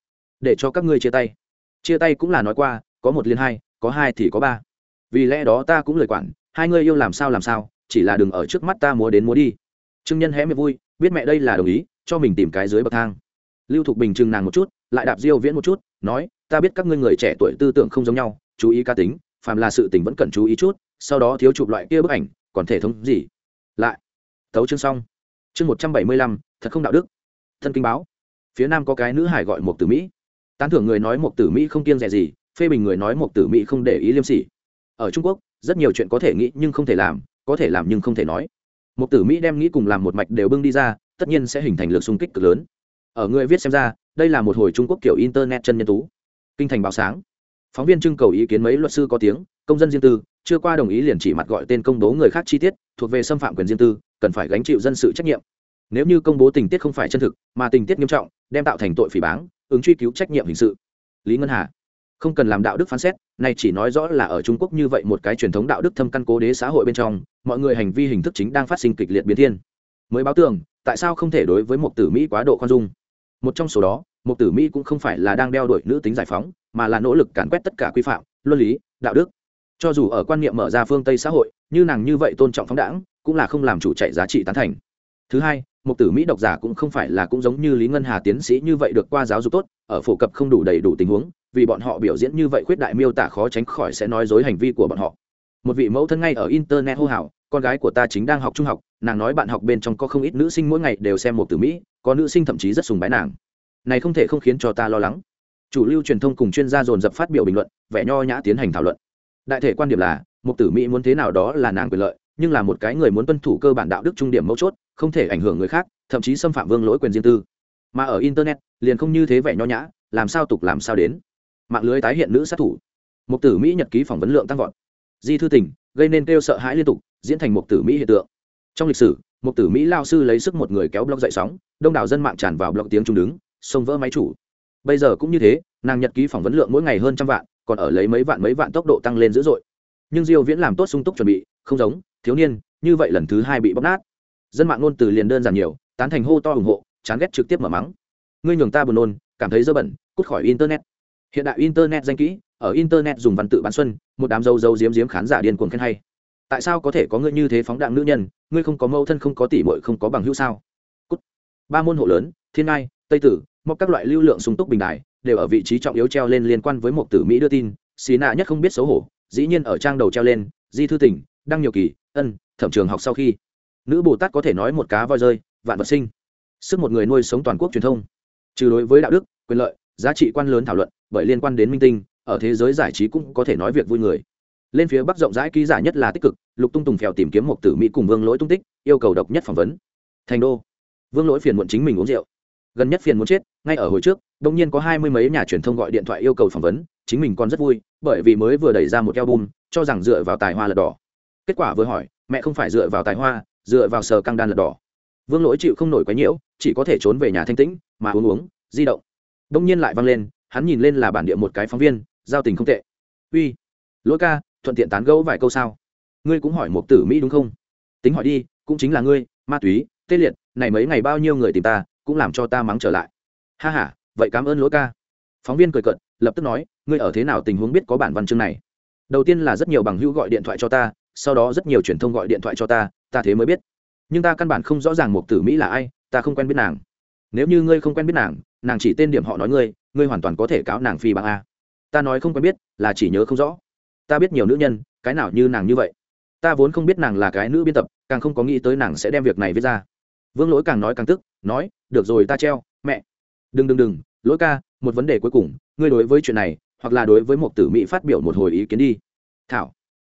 S1: Để cho các ngươi chia tay. Chia tay cũng là nói qua, có một liên hai, có hai thì có ba. Vì lẽ đó ta cũng lời quản, hai ngươi yêu làm sao làm sao, chỉ là đừng ở trước mắt ta múa đến múa đi. Trương nhân hé miệng vui, biết mẹ đây là đồng ý, cho mình tìm cái dưới bậc thang. Lưu thục bình chừng nàng một chút, lại đạp diêu viễn một chút, nói, ta biết các ngươi người trẻ tuổi tư tưởng không giống nhau, chú ý cá tính, phàm là sự tình vẫn cần chú ý chút, sau đó thiếu chụp loại kia bức ảnh, còn thể thống gì? Lại, thấu chương xong. Chương một trăm bảy mươi lăm, thật không đạo đức. Thân kinh báo. Phía nam có cái nữ hải gọi một từ mỹ tán thưởng người nói một tử mỹ không kiêng rẻ gì, phê bình người nói một tử mỹ không để ý liêm sỉ. Ở trung quốc, rất nhiều chuyện có thể nghĩ nhưng không thể làm, có thể làm nhưng không thể nói. Một tử mỹ đem nghĩ cùng làm một mạch đều bưng đi ra, tất nhiên sẽ hình thành lực xung kích cực lớn. Ở người viết xem ra, đây là một hồi trung quốc kiểu internet chân nhân tú. Kinh thành báo sáng. Phóng viên trưng cầu ý kiến mấy luật sư có tiếng, công dân riêng tư, chưa qua đồng ý liền chỉ mặt gọi tên công bố người khác chi tiết, thuộc về xâm phạm quyền riêng tư, cần phải gánh chịu dân sự trách nhiệm. Nếu như công bố tình tiết không phải chân thực, mà tình tiết nghiêm trọng, đem tạo thành tội phỉ báng ứng truy cứu trách nhiệm hình sự. Lý ngân hà, không cần làm đạo đức phán xét này chỉ nói rõ là ở trung quốc như vậy một cái truyền thống đạo đức thâm căn cố đế xã hội bên trong, mọi người hành vi hình thức chính đang phát sinh kịch liệt biến thiên. Mới báo tường, tại sao không thể đối với một tử mỹ quá độ khoan dung? Một trong số đó, một tử mỹ cũng không phải là đang đeo đuổi nữ tính giải phóng, mà là nỗ lực càn quét tất cả quy phạm, luân lý, đạo đức. Cho dù ở quan niệm mở ra phương tây xã hội, như nàng như vậy tôn trọng phóng đảng, cũng là không làm chủ chạy giá trị tán thành. Thứ hai một tử mỹ độc giả cũng không phải là cũng giống như lý ngân hà tiến sĩ như vậy được qua giáo dục tốt, ở phổ cập không đủ đầy đủ tình huống, vì bọn họ biểu diễn như vậy khuyết đại miêu tả khó tránh khỏi sẽ nói dối hành vi của bọn họ. Một vị mẫu thân ngay ở internet hô hào, con gái của ta chính đang học trung học, nàng nói bạn học bên trong có không ít nữ sinh mỗi ngày đều xem một tử mỹ, có nữ sinh thậm chí rất sùng bái nàng. Này không thể không khiến cho ta lo lắng. Chủ lưu truyền thông cùng chuyên gia dồn dập phát biểu bình luận, vẻ nho nhã tiến hành thảo luận. Đại thể quan điểm là một tử mỹ muốn thế nào đó là nàng quyền lợi nhưng là một cái người muốn tuân thủ cơ bản đạo đức trung điểm mấu chốt, không thể ảnh hưởng người khác, thậm chí xâm phạm vương lỗi quyền riêng tư. Mà ở internet, liền không như thế vẻ nho nhã, làm sao tục làm sao đến. Mạng lưới tái hiện nữ sát thủ. Một tử mỹ nhật ký phỏng vấn lượng tăng vọt. Di thư tình, gây nên kêu sợ hãi liên tục, diễn thành một tử mỹ hiện tượng. Trong lịch sử một tử mỹ lao sư lấy sức một người kéo blog dậy sóng, đông đảo dân mạng tràn vào blog tiếng trung đứng, xông vỡ máy chủ. Bây giờ cũng như thế, nàng nhật ký phỏng vấn lượng mỗi ngày hơn trăm vạn, còn ở lấy mấy vạn mấy vạn tốc độ tăng lên dữ dội. Nhưng diêu viễn làm tốt sung túc chuẩn bị, không giống thiếu niên, như vậy lần thứ hai bị bóc nát. Dân mạng ngôn từ liền đơn giản nhiều, tán thành hô to ủng hộ, chán ghét trực tiếp mở mắng. Ngươi nhường ta buồn nôn, cảm thấy dơ bẩn, cút khỏi internet. Hiện đại internet danh kỹ, ở internet dùng văn tự bán xuân, một đám dâu dâu diếm diếm khán giả điên cuồng khen hay. Tại sao có thể có ngươi như thế phóng đạn nữ nhân, ngươi không có mâu thân không có tỷ muội không có bằng hữu sao? Cút. ba môn hộ lớn, thiên ngai, tây tử, mọc các loại lưu lượng sung túc bình đài, đều ở vị trí trọng yếu treo lên liên quan với một tử mỹ đưa tin. Xí nạ nhất không biết xấu hổ, dĩ nhiên ở trang đầu treo lên, di thư tỉnh, đăng nhiều kỳ ân, thẩm trường học sau khi. Nữ bồ tát có thể nói một cá voi rơi, vạn vật sinh. Sức một người nuôi sống toàn quốc truyền thông. Trừ đối với đạo đức, quyền lợi, giá trị quan lớn thảo luận, bởi liên quan đến minh tinh, ở thế giới giải trí cũng có thể nói việc vui người. Lên phía bắc rộng rãi ký giả nhất là tích cực, lục tung tùng phèo tìm kiếm một tử mỹ cùng vương lỗi tung tích, yêu cầu độc nhất phỏng vấn. Thành đô. Vương lỗi phiền muộn chính mình uống rượu. Gần nhất phiền muốn chết, ngay ở hồi trước đông nhiên có hai mươi mấy nhà truyền thông gọi điện thoại yêu cầu phỏng vấn, chính mình còn rất vui, bởi vì mới vừa đẩy ra một album, cho rằng dựa vào tài hoa lật đỏ kết quả vừa hỏi, mẹ không phải dựa vào tài hoa, dựa vào sờ căng đan lật đỏ. Vương lỗi chịu không nổi quấy nhiễu, chỉ có thể trốn về nhà thanh tĩnh, mà uống uống, di động. Đông nhiên lại văng lên, hắn nhìn lên là bản địa một cái phóng viên, giao tình không tệ. Uy, lỗi ca, thuận tiện tán gẫu vài câu sao? Ngươi cũng hỏi một tử mỹ đúng không? Tính hỏi đi, cũng chính là ngươi, ma túy, tê liệt, này mấy ngày bao nhiêu người tìm ta, cũng làm cho ta mắng trở lại. Ha h a vậy cảm ơn lỗi ca. Phóng viên cười cận lập tức nói, ngươi ở thế nào tình huống biết có bản văn chương này? Đầu tiên là rất nhiều bằng hữu gọi điện thoại cho ta sau đó rất nhiều truyền thông gọi điện thoại cho ta ta thế mới biết. Nhưng ta căn bản không rõ ràng một tử mỹ là ai, ta không quen biết nàng. Nếu như ngươi không quen biết nàng nàng chỉ tên điểm họ nói ngươi ngươi hoàn toàn có thể cáo nàng phi bằng a. Ta nói không quen biết, là chỉ nhớ không rõ. Ta biết nhiều nữ nhân, cái nào như nàng như vậy. Ta vốn không biết nàng là cái nữ biên tập, càng không có nghĩ tới nàng sẽ đem việc này viết ra. Vương lỗi càng nói càng tức, nói, được rồi, ta treo, mẹ. Đừng đừng đừng, lỗi ca, một vấn đề cuối cùng, ngươi đối với chuyện này, hoặc là đối với một tử mỹ phát biểu một hồi ý kiến đi. Thảo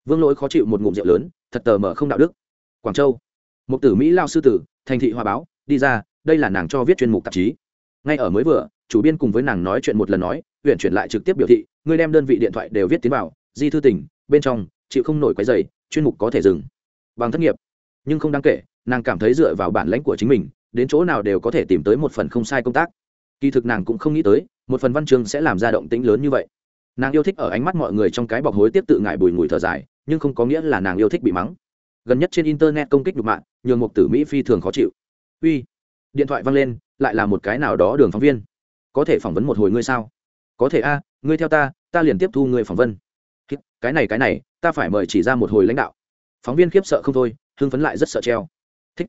S1: vương lỗi khó chịu một ngụm rượu lớn, thật tờ mở không đạo đức. Quảng châu. Một tử mỹ lao sư tử, thành thị hòa báo, đi ra, đây là nàng cho viết chuyên mục tạp chí. Ngay ở mới vừa, chủ biên cùng với nàng nói chuyện một lần nói, huyện chuyển lại trực tiếp biểu thị, ngươi đem đơn vị điện thoại đều viết tiến vào, di thư tỉnh, bên trong, chịu không nổi quấy dày chuyên mục có thể dừng. Bằng thất nghiệp. Nhưng không đáng kể, nàng cảm thấy dựa vào bản lãnh của chính mình, đến chỗ nào đều có thể tìm tới một phần không sai công tác. Kỳ thực nàng cũng không nghĩ tới, một phần văn chương sẽ làm ra động tĩnh lớn như vậy. Nàng yêu thích ở ánh mắt mọi người trong cái bọc hối tiếp tự ngại bùi ngùi thở dài nhưng không có nghĩa là nàng yêu thích bị mắng. Gần nhất trên internet công kích nhục mạng nhường mục tử mỹ phi thường khó chịu. Uy, điện thoại văng lên, lại là một cái nào đó đường phóng viên. Có thể phỏng vấn một hồi ngươi sao? Có thể a, ngươi theo ta ta liền tiếp thu ngươi phỏng vấn. Cái này cái này, ta phải mời chỉ ra một hồi lãnh đạo. Phóng viên khiếp sợ không thôi, hưng phấn lại rất sợ treo. Thích,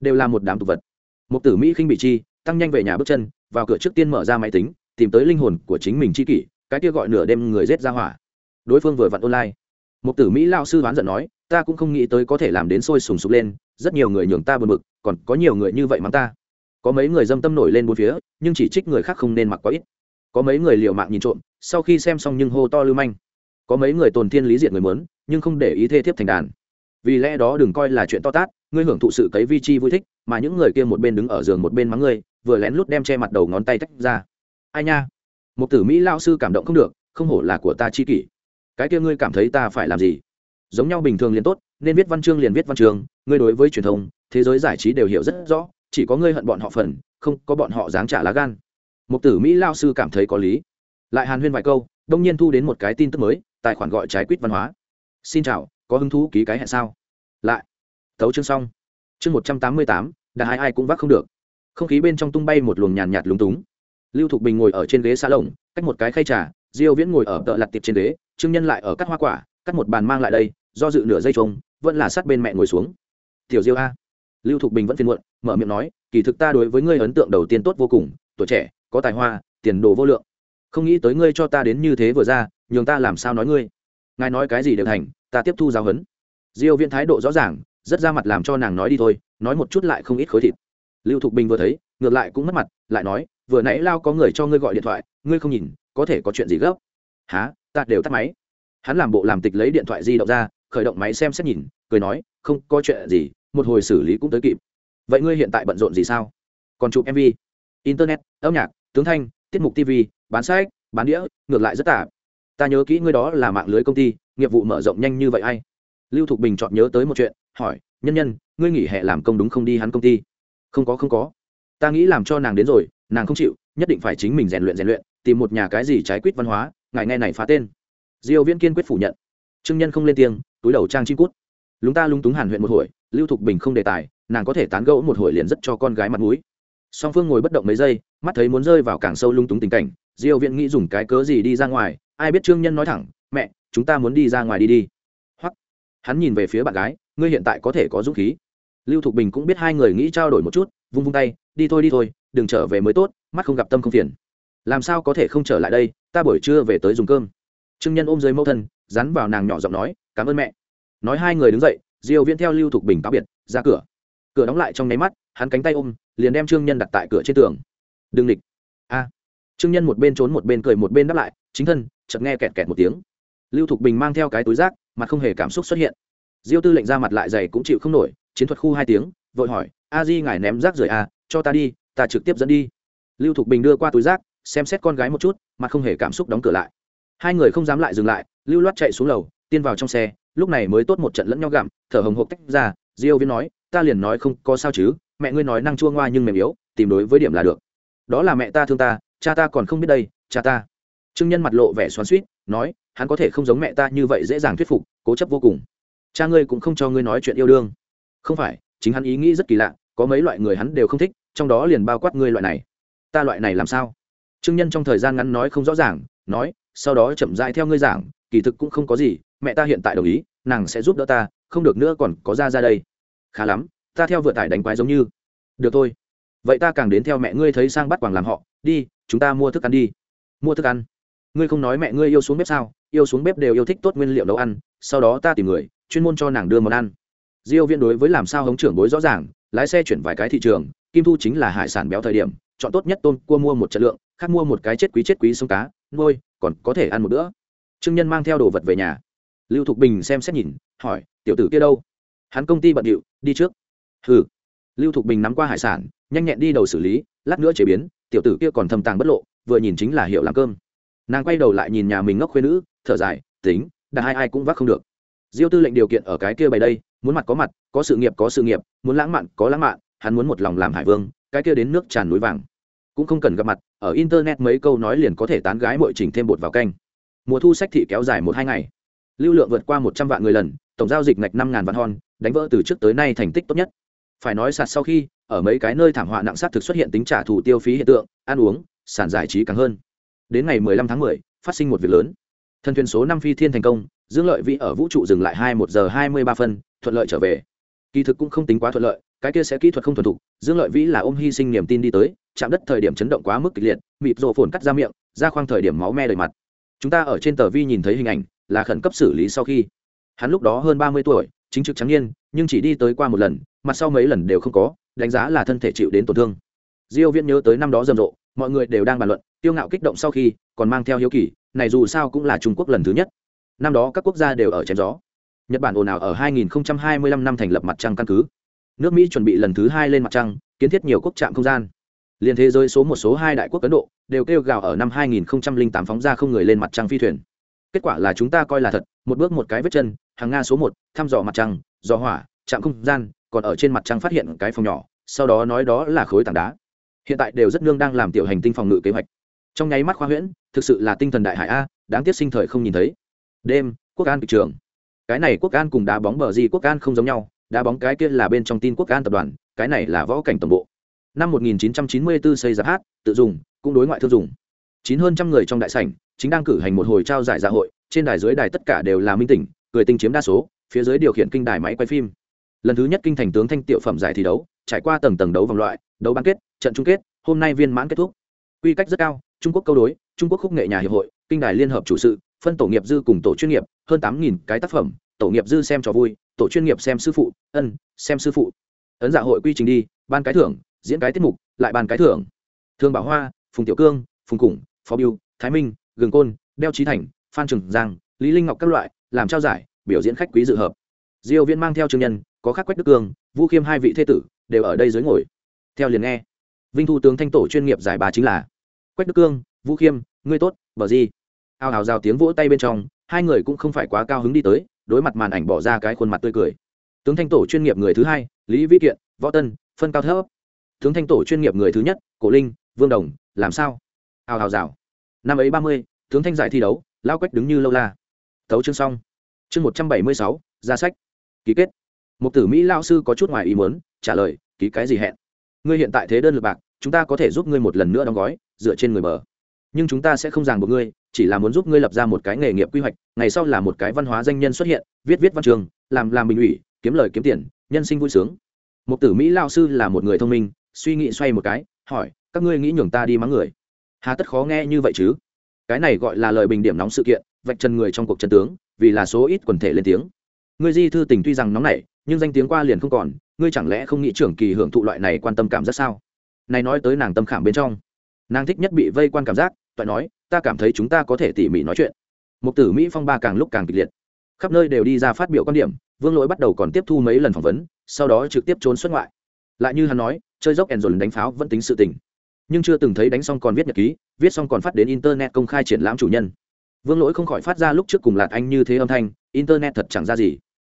S1: đều là một đám tục vật. Mục tử mỹ khinh bị chi, tăng nhanh về nhà bước chân, vào cửa trước tiên mở ra máy tính, tìm tới linh hồn của chính mình chi kỷ, cái kia gọi nửa đêm người rết ra hỏa. Đối phương vừa vặn online một tử mỹ lao sư đoán giận nói, ta cũng không nghĩ tới có thể làm đến sôi sùng sục lên, rất nhiều người nhường ta bật mực còn có nhiều người như vậy mắng ta. Có mấy người dâm tâm nổi lên bốn phía, nhưng chỉ trích người khác không nên mặc quá ít. Có mấy người liều mạng nhìn trộm, sau khi xem xong nhưng hô to lưu manh. Có mấy người tồn thiên lý diệt người mớn nhưng không để ý thê thiếp thành đàn. Vì lẽ đó đừng coi là chuyện to tát, ngươi hưởng thụ sự cấy vi chi vui thích, mà những người kia một bên đứng ở giường một bên mắng ngươi, vừa lén lút đem che mặt đầu ngón tay tách ra. Ai nha? Một tử mỹ lao sư cảm động không được, không hổ là của ta chi kỷ cái kia ngươi cảm thấy ta phải làm gì? Giống nhau bình thường liền tốt, nên viết văn chương liền viết văn chương, ngươi đối với truyền thông, thế giới giải trí đều hiểu rất rõ, chỉ có ngươi hận bọn họ phần, không có bọn họ dáng trả lá gan. Một tử mỹ lao sư cảm thấy có lý. Lại hàn huyên vài câu, đông nhiên thu đến một cái tin tức mới, tài khoản gọi trái quýt văn hóa. Xin chào, có hứng thú ký cái hẹn sao? Lại. Tấu chương xong. Chương một trăm tám mươi tám, đã hai ai cũng vác không được. Không khí bên trong tung bay một luồng nhàn nhạt lúng túng. Lưu thục bình ngồi ở trên ghế xa lồng cách một cái khay trà, diêu viễn ngồi ở tợ lặt tiệp trên ghế trương nhân lại ở cắt hoa quả, cắt một bàn mang lại đây, do dự nửa dây trông, vẫn là sát bên mẹ ngồi xuống. Tiểu diêu a. Lưu thục bình vẫn phiền muộn, mở miệng nói, kỳ thực ta đối với ngươi ấn tượng đầu tiên tốt vô cùng, tuổi trẻ, có tài hoa, tiền đồ vô lượng. Không nghĩ tới ngươi cho ta đến như thế vừa ra, nhường ta làm sao nói ngươi? Ngài nói cái gì đều thành, ta tiếp thu giáo huấn. Diêu viễn thái độ rõ ràng, rất ra mặt làm cho nàng nói đi thôi, nói một chút lại không ít khối thịt. Lưu thục bình vừa thấy, ngược lại cũng mất mặt, lại nói, vừa nãy lao có người cho ngươi gọi điện thoại, ngươi không nhìn, có thể có chuyện gì gấp? Há ta đều tắt máy. Hắn làm bộ làm tịch lấy điện thoại di động ra, khởi động máy xem xét nhìn, cười nói, không có chuyện gì, một hồi xử lý cũng tới kịp. Vậy ngươi hiện tại bận rộn gì sao? Còn chụp mv internet, âm nhạc tướng thanh, tiết mục tv bán sách, bán đĩa, ngược lại rất tả ta nhớ kỹ ngươi đó là mạng lưới công ty, nghiệp vụ mở rộng nhanh như vậy hay lưu thục bình chọn nhớ tới một chuyện, hỏi, nhân nhân, ngươi nghỉ hè làm công đúng không đi hắn công ty? Không có không có. Ta nghĩ làm cho nàng đến rồi, nàng không chịu, nhất định phải chính mình rèn luyện rèn luyện, tìm một nhà cái gì trái quýt văn hóa ngài nghe này phá tên. Diêu viễn kiên quyết phủ nhận. Trương nhân không lên tiếng, túi đầu trang chim cút. Lúng ta lúng túng hàn huyện một hồi, lưu thục bình không đề tài, nàng có thể tán gẫu một hồi liền rất cho con gái mặt mũi. Song phương ngồi bất động mấy giây, mắt thấy muốn rơi vào càng sâu lung túng tình cảnh, diêu viễn nghĩ dùng cái cớ gì đi ra ngoài, ai biết trương nhân nói thẳng, mẹ, chúng ta muốn đi ra ngoài đi đi. Hoặc, hắn nhìn về phía bạn gái, ngươi hiện tại có thể có dũng khí. Lưu thục bình cũng biết hai người nghĩ trao đổi một chút, vung vung tay, đi thôi đi thôi, đừng trở về mới tốt, mắt không gặp tâm không phiền. Làm sao có thể không trở lại đây? Ta buổi trưa về tới dùng cơm. Trương nhân ôm dưới mẫu thân rắn vào nàng nhỏ giọng nói, cảm ơn mẹ. Nói hai người đứng dậy, diêu viễn theo lưu thục bình cáo biệt, ra cửa. Cửa đóng lại trong nháy mắt, hắn cánh tay ôm, liền đem trương nhân đặt tại cửa trên tường. Đừng địch. A. Trương nhân một bên trốn một bên cười một bên đáp lại, chính thân, chợt nghe kẹt kẹt một tiếng. Lưu thục bình mang theo cái túi rác, mặt không hề cảm xúc xuất hiện. Diêu tư lệnh ra mặt lại dày cũng chịu không nổi, chiến thuật khu hai tiếng, vội hỏi, a di ngài ném rác rời a à, cho ta đi, ta trực tiếp dẫn đi. Lưu thục bình đưa qua túi rác xem xét con gái một chút, mà không hề cảm xúc đóng cửa lại. Hai người không dám lại dừng lại, lưu loát chạy xuống lầu, tiên vào trong xe, lúc này mới tốt một trận lẫn nhau gặm, thở hồng hộc tách ra, diêu viên nói, ta liền nói không có sao chứ, mẹ ngươi nói năng chua ngoa nhưng mềm yếu, tìm đối với điểm là được. Đó là mẹ ta thương ta, cha ta còn không biết đây, cha ta. Trương nhân mặt lộ vẻ xoắn xuýt, nói, hắn có thể không giống mẹ ta như vậy dễ dàng thuyết phục, cố chấp vô cùng. Cha ngươi cũng không cho ngươi nói chuyện yêu đương. Không phải, chính hắn ý nghĩ rất kỳ lạ, có mấy loại người hắn đều không thích, trong đó liền bao quát ngươi loại này. Ta loại này làm sao? Trương nhân trong thời gian ngắn nói không rõ ràng, nói, sau đó chậm rãi theo ngươi giảng, kỳ thực cũng không có gì, mẹ ta hiện tại đồng ý, nàng sẽ giúp đỡ ta, không được nữa còn có ra ra đây. Khá lắm, ta theo vừa tải đánh quái giống như. Được thôi. Vậy ta càng đến theo mẹ ngươi thấy sang bắt quàng làm họ, đi, chúng ta mua thức ăn đi. Mua thức ăn? Ngươi không nói mẹ ngươi yêu xuống bếp sao? Yêu xuống bếp đều yêu thích tốt nguyên liệu nấu ăn, sau đó ta tìm người, chuyên môn cho nàng đưa món ăn. Diêu viên đối với làm sao hống trưởng bối rõ ràng, lái xe chuyển vài cái thị trường kim thu chính là hải sản béo thời điểm, chọn tốt nhất tôm, cua mua một trận lượng, khác mua một cái chết quý chết quý sông cá, nuôi, còn có thể ăn một bữa. Trương nhân mang theo đồ vật về nhà. Lưu thục bình xem xét nhìn, hỏi, tiểu tử kia đâu? Hắn công ty bận điệu, đi trước. Hừ. Lưu thục bình nắm qua hải sản, nhanh nhẹn đi đầu xử lý, lát nữa chế biến, tiểu tử kia còn thầm tàng bất lộ, vừa nhìn chính là hiệu làm cơm. Nàng quay đầu lại nhìn nhà mình ngốc khuyên nữ, thở dài, tính đã hai ai cũng vác không được. Diêu tư lệnh điều kiện ở cái kia bày đây, muốn mặt có mặt, có sự nghiệp có sự nghiệp, muốn lãng mạn có lãng mạn hắn muốn một lòng làm hải vương cái kia đến nước tràn núi vàng. Cũng không cần gặp mặt ở internet mấy câu nói liền có thể tán gái mọi trình thêm bột vào canh. Mùa thu sách thị kéo dài một hai ngày. Lưu lượng vượt qua một trăm vạn người lần tổng giao dịch ngạch năm ngàn vạn hòn, đánh vỡ từ trước tới nay thành tích tốt nhất. Phải nói sạt sau khi ở mấy cái nơi thảm họa nặng sát thực xuất hiện tính trả thù tiêu phí hiện tượng ăn uống sản giải trí càng hơn. Đến ngày 15 tháng 10, phát sinh một việc lớn. Thân thuyền số năm phi thiên thành công dương lợi vĩ ở vũ trụ dừng lại hai một giờ hai mươi ba phân thuận lợi trở về. Kỳ thực cũng không tính quá thuận lợi cái kia sẽ kỹ thuật không thuần thục, dương lợi vĩ là ôm hy sinh niềm tin đi tới, chạm đất thời điểm chấn động quá mức kịch liệt mịp rộ phồn cắt ra miệng ra khoang thời điểm máu me đầy mặt. Chúng ta ở trên tờ vi nhìn thấy hình ảnh, là khẩn cấp xử lý sau khi. Hắn lúc đó hơn ba mươi tuổi, chính trực trắng niên, nhưng chỉ đi tới qua một lần, mặt sau mấy lần đều không có, đánh giá là thân thể chịu đến tổn thương. Diêu viễn nhớ tới năm đó rầm rộ, mọi người đều đang bàn luận tiêu ngạo kích động sau khi, còn mang theo hiếu kỳ, này dù sao cũng là trung quốc lần thứ nhất. Năm đó các quốc gia đều ở chém gió. Nhật bản ồn ào ở 2025 năm thành lập mặt trăng căn cứ nước mỹ chuẩn bị lần thứ hai lên mặt trăng, kiến thiết nhiều quốc trạm không gian. Liên thế giới số một, số hai đại quốc ấn độ đều kêu gào ở năm 2008 phóng ra không người lên mặt trăng phi thuyền. Kết quả là chúng ta coi là thật, một bước một cái vết chân, hàng nga số một, thăm dò mặt trăng, dò hỏa, trạm không gian, còn ở trên mặt trăng phát hiện cái phòng nhỏ, sau đó nói đó là khối tảng đá. Hiện tại đều rất nương đang làm tiểu hành tinh phòng ngự kế hoạch. Trong nháy mắt khoa huyễn, thực sự là tinh thần đại hải a, đáng tiếc sinh thời không nhìn thấy. Đêm, quốc an kịch trường. Cái này quốc an cùng đá bóng bờ di quốc an không giống nhau đá bóng cái kia là bên trong tin quốc an tập đoàn, cái này là võ cảnh tổng bộ. Năm 1994 xây giáp hát, tự dùng, cũng đối ngoại thương dùng. Chín hơn trăm người trong đại sảnh, chính đang cử hành một hồi trao giải dạ hội, trên đài dưới đài tất cả đều là minh tỉnh, cười tinh chiếm đa số, phía dưới điều khiển kinh đài máy quay phim. Lần thứ nhất kinh thành tướng thanh tiểu phẩm giải thi đấu, trải qua tầng tầng đấu vòng loại, đấu bán kết, trận chung kết, hôm nay viên mãn kết thúc. Quy cách rất cao, trung quốc câu đối, trung quốc khúc nghệ nhà hiệp hội, kinh đài liên hợp chủ sự, phân tổ nghiệp dư cùng tổ chuyên nghiệp, hơn tám nghìn cái tác phẩm, tổ nghiệp dư xem cho vui tổ chuyên nghiệp xem sư phụ, ân, xem sư phụ. Ấn dạ hội quy trình đi, ban cái thưởng, diễn cái tiết mục, lại ban cái thưởng. Thương bảo hoa, phùng tiểu cương, phùng củng, phó biêu, thái minh, gừng côn, đeo trí thành, phan trừng giang, lý linh ngọc các loại, làm trao giải, biểu diễn khách quý dự hợp. Diêu viễn mang theo trường nhân, có khắc quách đức cương vu khiêm hai vị thế tử, đều ở đây dưới ngồi. Theo liền nghe, vinh thu tướng thanh tổ chuyên nghiệp giải bà chính là, quách đức cương, vũ khiêm, ngươi tốt, bờ di ao hào rào tiếng vỗ tay bên trong, hai người cũng không phải quá cao hứng đi tới đối mặt màn ảnh bỏ ra cái khuôn mặt tươi cười. Tướng thanh tổ chuyên nghiệp người thứ hai, lý vĩ kiện, võ tân, phân cao thấp. Tướng thanh tổ chuyên nghiệp người thứ nhất, cổ linh, vương đồng, làm sao? Hào hào rào. Năm ấy ba mươi, tướng thanh giải thi đấu, lao quách đứng như lâu la. Thấu chương xong. Chương một trăm bảy mươi sáu, ra sách. Ký kết. Một tử mỹ lao sư có chút ngoài ý muốn, trả lời, ký cái gì hẹn? Ngươi hiện tại thế đơn lực bạc, chúng ta có thể giúp ngươi một lần nữa đóng gói, dựa trên người mở nhưng chúng ta sẽ không ràng buộc ngươi chỉ là muốn giúp ngươi lập ra một cái nghề nghiệp quy hoạch, ngày sau là một cái văn hóa danh nhân xuất hiện, viết viết văn trường, làm làm bình ủy, kiếm lời kiếm tiền, nhân sinh vui sướng. Một tử mỹ lao sư là một người thông minh, suy nghĩ xoay một cái, hỏi, các ngươi nghĩ nhường ta đi mắng người? Hà tất khó nghe như vậy chứ? Cái này gọi là lời bình điểm nóng sự kiện, vạch chân người trong cuộc trận tướng, vì là số ít quần thể lên tiếng. Ngươi di thư tình tuy rằng nóng nảy, nhưng danh tiếng qua liền không còn, ngươi chẳng lẽ không nghĩ trưởng kỳ hưởng thụ loại này quan tâm cảm giác sao? Này nói tới nàng tâm khảm bên trong. Nàng thích nhất bị vây quan cảm giác toại nói, ta cảm thấy chúng ta có thể tỉ mỉ nói chuyện. Mục tử mỹ phong ba càng lúc càng kịch liệt. Khắp nơi đều đi ra phát biểu quan điểm, vương lỗi bắt đầu còn tiếp thu mấy lần phỏng vấn, sau đó trực tiếp trốn xuất ngoại. Lại như hắn nói, chơi dốc ẩn dồn đánh pháo vẫn tính sự tình. Nhưng chưa từng thấy đánh xong còn viết nhật ký, viết xong còn phát đến internet công khai triển lãm chủ nhân. Vương lỗi không khỏi phát ra lúc trước cùng lạt anh như thế âm thanh, internet thật chẳng ra gì.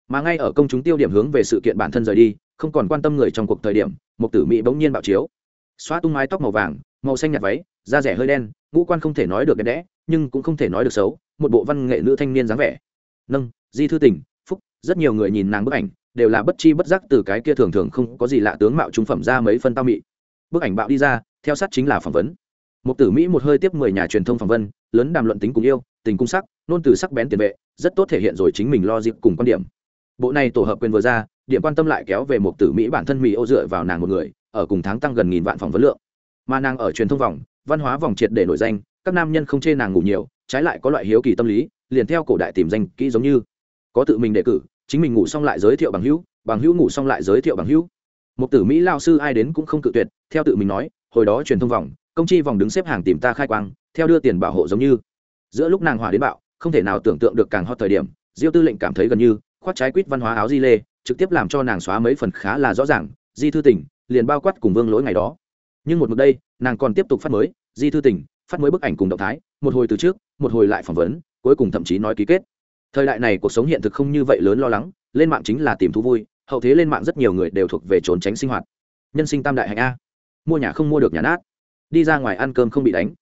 S1: Mà ngay ở công chúng tiêu điểm hướng về sự kiện bản thân rời đi, không còn quan tâm người trong cuộc thời điểm một tử mỹ bỗng nhiên bạo chiếu. Xóa tung mái tóc màu vàng, màu xanh nhạt váy, da rẻ hơi đen ngũ quan không thể nói được đẹp đẽ, nhưng cũng không thể nói được xấu, một bộ văn nghệ nữ thanh niên dáng vẻ. Nâng, di thư tình, phúc, rất nhiều người nhìn nàng bức ảnh, đều là bất chi bất giác từ cái kia thường thường không có gì lạ tướng mạo trung phẩm ra mấy phân tao mị. Bức ảnh bạo đi ra, theo sát chính là phỏng vấn. Một tử mỹ một hơi tiếp mười nhà truyền thông phỏng vấn, lớn đàm luận tính cùng yêu, tình cung sắc, nôn từ sắc bén tiền vệ, rất tốt thể hiện rồi chính mình lo dịp cùng quan điểm. Bộ này tổ hợp quyền vừa ra, điểm quan tâm lại kéo về một tử mỹ bản thân mỹ ô dựa vào nàng một người, ở cùng tháng tăng gần nghìn vạn phỏng vấn lượng. Mà nàng ở truyền thông vòng văn hóa vòng triệt để nổi danh, các nam nhân không chê nàng ngủ nhiều, trái lại có loại hiếu kỳ tâm lý, liền theo cổ đại tìm danh kỹ giống như. Có tự mình đề cử, chính mình ngủ xong lại giới thiệu bằng hữu bằng hữu ngủ xong lại giới thiệu bằng hữu. Một tử mỹ lao sư ai đến cũng không cự tuyệt, theo tự mình nói, hồi đó truyền thông vòng, công chi vòng đứng xếp hàng tìm ta khai quang, theo đưa tiền bảo hộ giống như. Giữa lúc nàng hỏa đến bạo, không thể nào tưởng tượng được càng hot thời điểm, diêu tư lệnh cảm thấy gần như, khoác trái quýt văn hóa áo di lê, trực tiếp làm cho nàng xóa mấy phần khá là rõ ràng, di thư tỉnh, liền bao quát cùng vương lỗi ngày đó nhưng một mực đây nàng còn tiếp tục phát mới di thư tỉnh phát mới bức ảnh cùng động thái một hồi từ trước một hồi lại phỏng vấn cuối cùng thậm chí nói ký kết. Thời đại này cuộc sống hiện thực không như vậy lớn lo lắng lên mạng chính là tìm thú vui hậu thế lên mạng rất nhiều người đều thuộc về trốn tránh sinh hoạt. Nhân sinh tam đại hạnh a. Mua nhà không mua được nhà nát. Đi ra ngoài ăn cơm không bị đánh.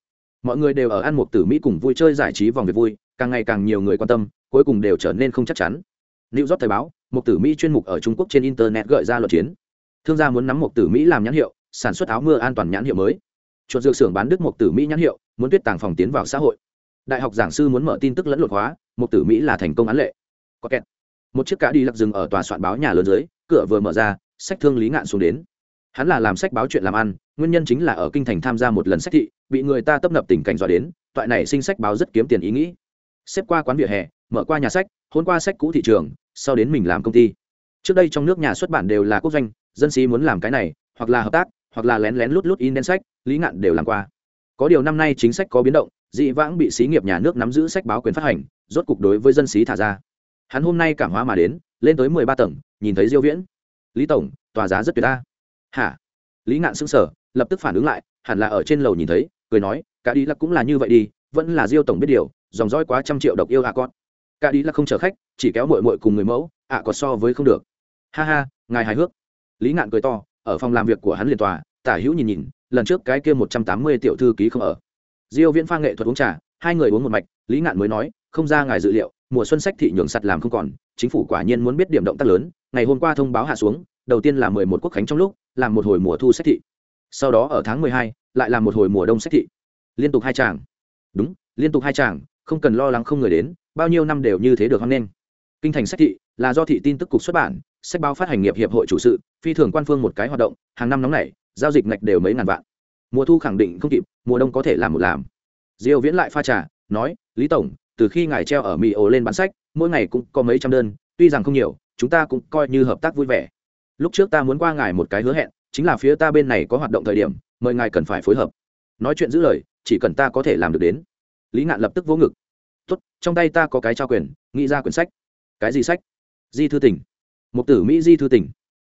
S1: Mọi người đều ở ăn một tử mỹ cùng vui chơi giải trí vòng việc vui càng ngày càng nhiều người quan tâm cuối cùng đều trở nên không chắc chắn. New York Thời báo, một tử Mỹ chuyên mục ở Trung Quốc trên internet gợi ra luật chiến. Thương gia muốn nắm một tử Mỹ làm nhãn hiệu, sản xuất áo mưa an toàn nhãn hiệu mới. Chuột dược xưởng bán đức một tử Mỹ nhãn hiệu, muốn tuyết tàng phòng tiến vào xã hội. Đại học giảng sư muốn mở tin tức lẫn lộn hóa, một tử Mỹ là thành công án lệ. Có kẹt. Một chiếc cá đi lặc dừng ở tòa soạn báo nhà lớn dưới, cửa vừa mở ra, sách thương Lý Ngạn xuống đến. Hắn là làm sách báo chuyện làm ăn, nguyên nhân chính là ở kinh thành tham gia một lần sách thị, bị người ta tấp nập tình cảnh dọa đến, toại này sinh sách báo rất kiếm tiền ý nghĩ. Xếp qua quán vỉa hè, mở qua nhà sách, hôn qua sách cũ thị trường, sau đến mình làm công ty trước đây trong nước nhà xuất bản đều là quốc doanh dân sĩ muốn làm cái này hoặc là hợp tác hoặc là lén lén lút lút in đen sách, lý ngạn đều làm qua. Có điều năm nay chính sách có biến động, dị vãng bị xí nghiệp nhà nước nắm giữ sách báo quyền phát hành, rốt cục đối với dân xí thả ra. Hắn hôm nay cảm hóa mà đến, lên tới mười ba tầng, nhìn thấy diêu viễn. Lý tổng, tòa giá rất tuyệt ta. Hả? Lý ngạn sững sờ, lập tức phản ứng lại, hẳn là ở trên lầu nhìn thấy, cười nói, cả đi là cũng là như vậy đi, vẫn là diêu tổng biết điều, dòng dõi quá trăm triệu độc yêu à con cả đi là không chở khách, chỉ kéo muội muội cùng người mẫu, ạ có so với không được. Ha ha, ngài hài hước. Lý ngạn cười to ở phòng làm việc của hắn liền tòa, tả hữu nhìn nhìn, lần trước cái kia một trăm tám mươi tiểu thư ký không ở. Diêu viễn pha nghệ thuật uống trà, hai người uống một mạch, lý ngạn mới nói, không ra ngài dự liệu, mùa xuân sách thị nhường sặt làm không còn, chính phủ quả nhiên muốn biết điểm động tác lớn, ngày hôm qua thông báo hạ xuống, đầu tiên là mười một quốc khánh trong lúc, làm một hồi mùa thu sách thị. Sau đó ở tháng mười hai, lại làm một hồi mùa đông sách thị. Liên tục hai chàng đúng, liên tục hai chàng không cần lo lắng không người đến, bao nhiêu năm đều như thế được hoan nghênh. Kinh thành sách thị là do thị tin tức cục xuất bản sách báo phát hành nghiệp hiệp hội chủ sự, phi thường quan phương một cái hoạt động, hàng năm nóng này giao dịch ngạch đều mấy ngàn vạn. Mùa thu khẳng định không kịp, mùa đông có thể làm một làm. Diêu viễn lại pha trà, nói, lý tổng, từ khi ngài treo ở mỹ ổ lên bán sách, mỗi ngày cũng có mấy trăm đơn, tuy rằng không nhiều, chúng ta cũng coi như hợp tác vui vẻ. Lúc trước ta muốn qua ngài một cái hứa hẹn, chính là phía ta bên này có hoạt động thời điểm, mời ngài cần phải phối hợp. Nói chuyện giữ lời, chỉ cần ta có thể làm được đến. Lý ngạn lập tức vỗ ngực. Tốt, trong tay ta có cái trao quyền, nghĩ ra quyển sách. Cái gì sách? Di thư tỉnh một tử mỹ di thư tỉnh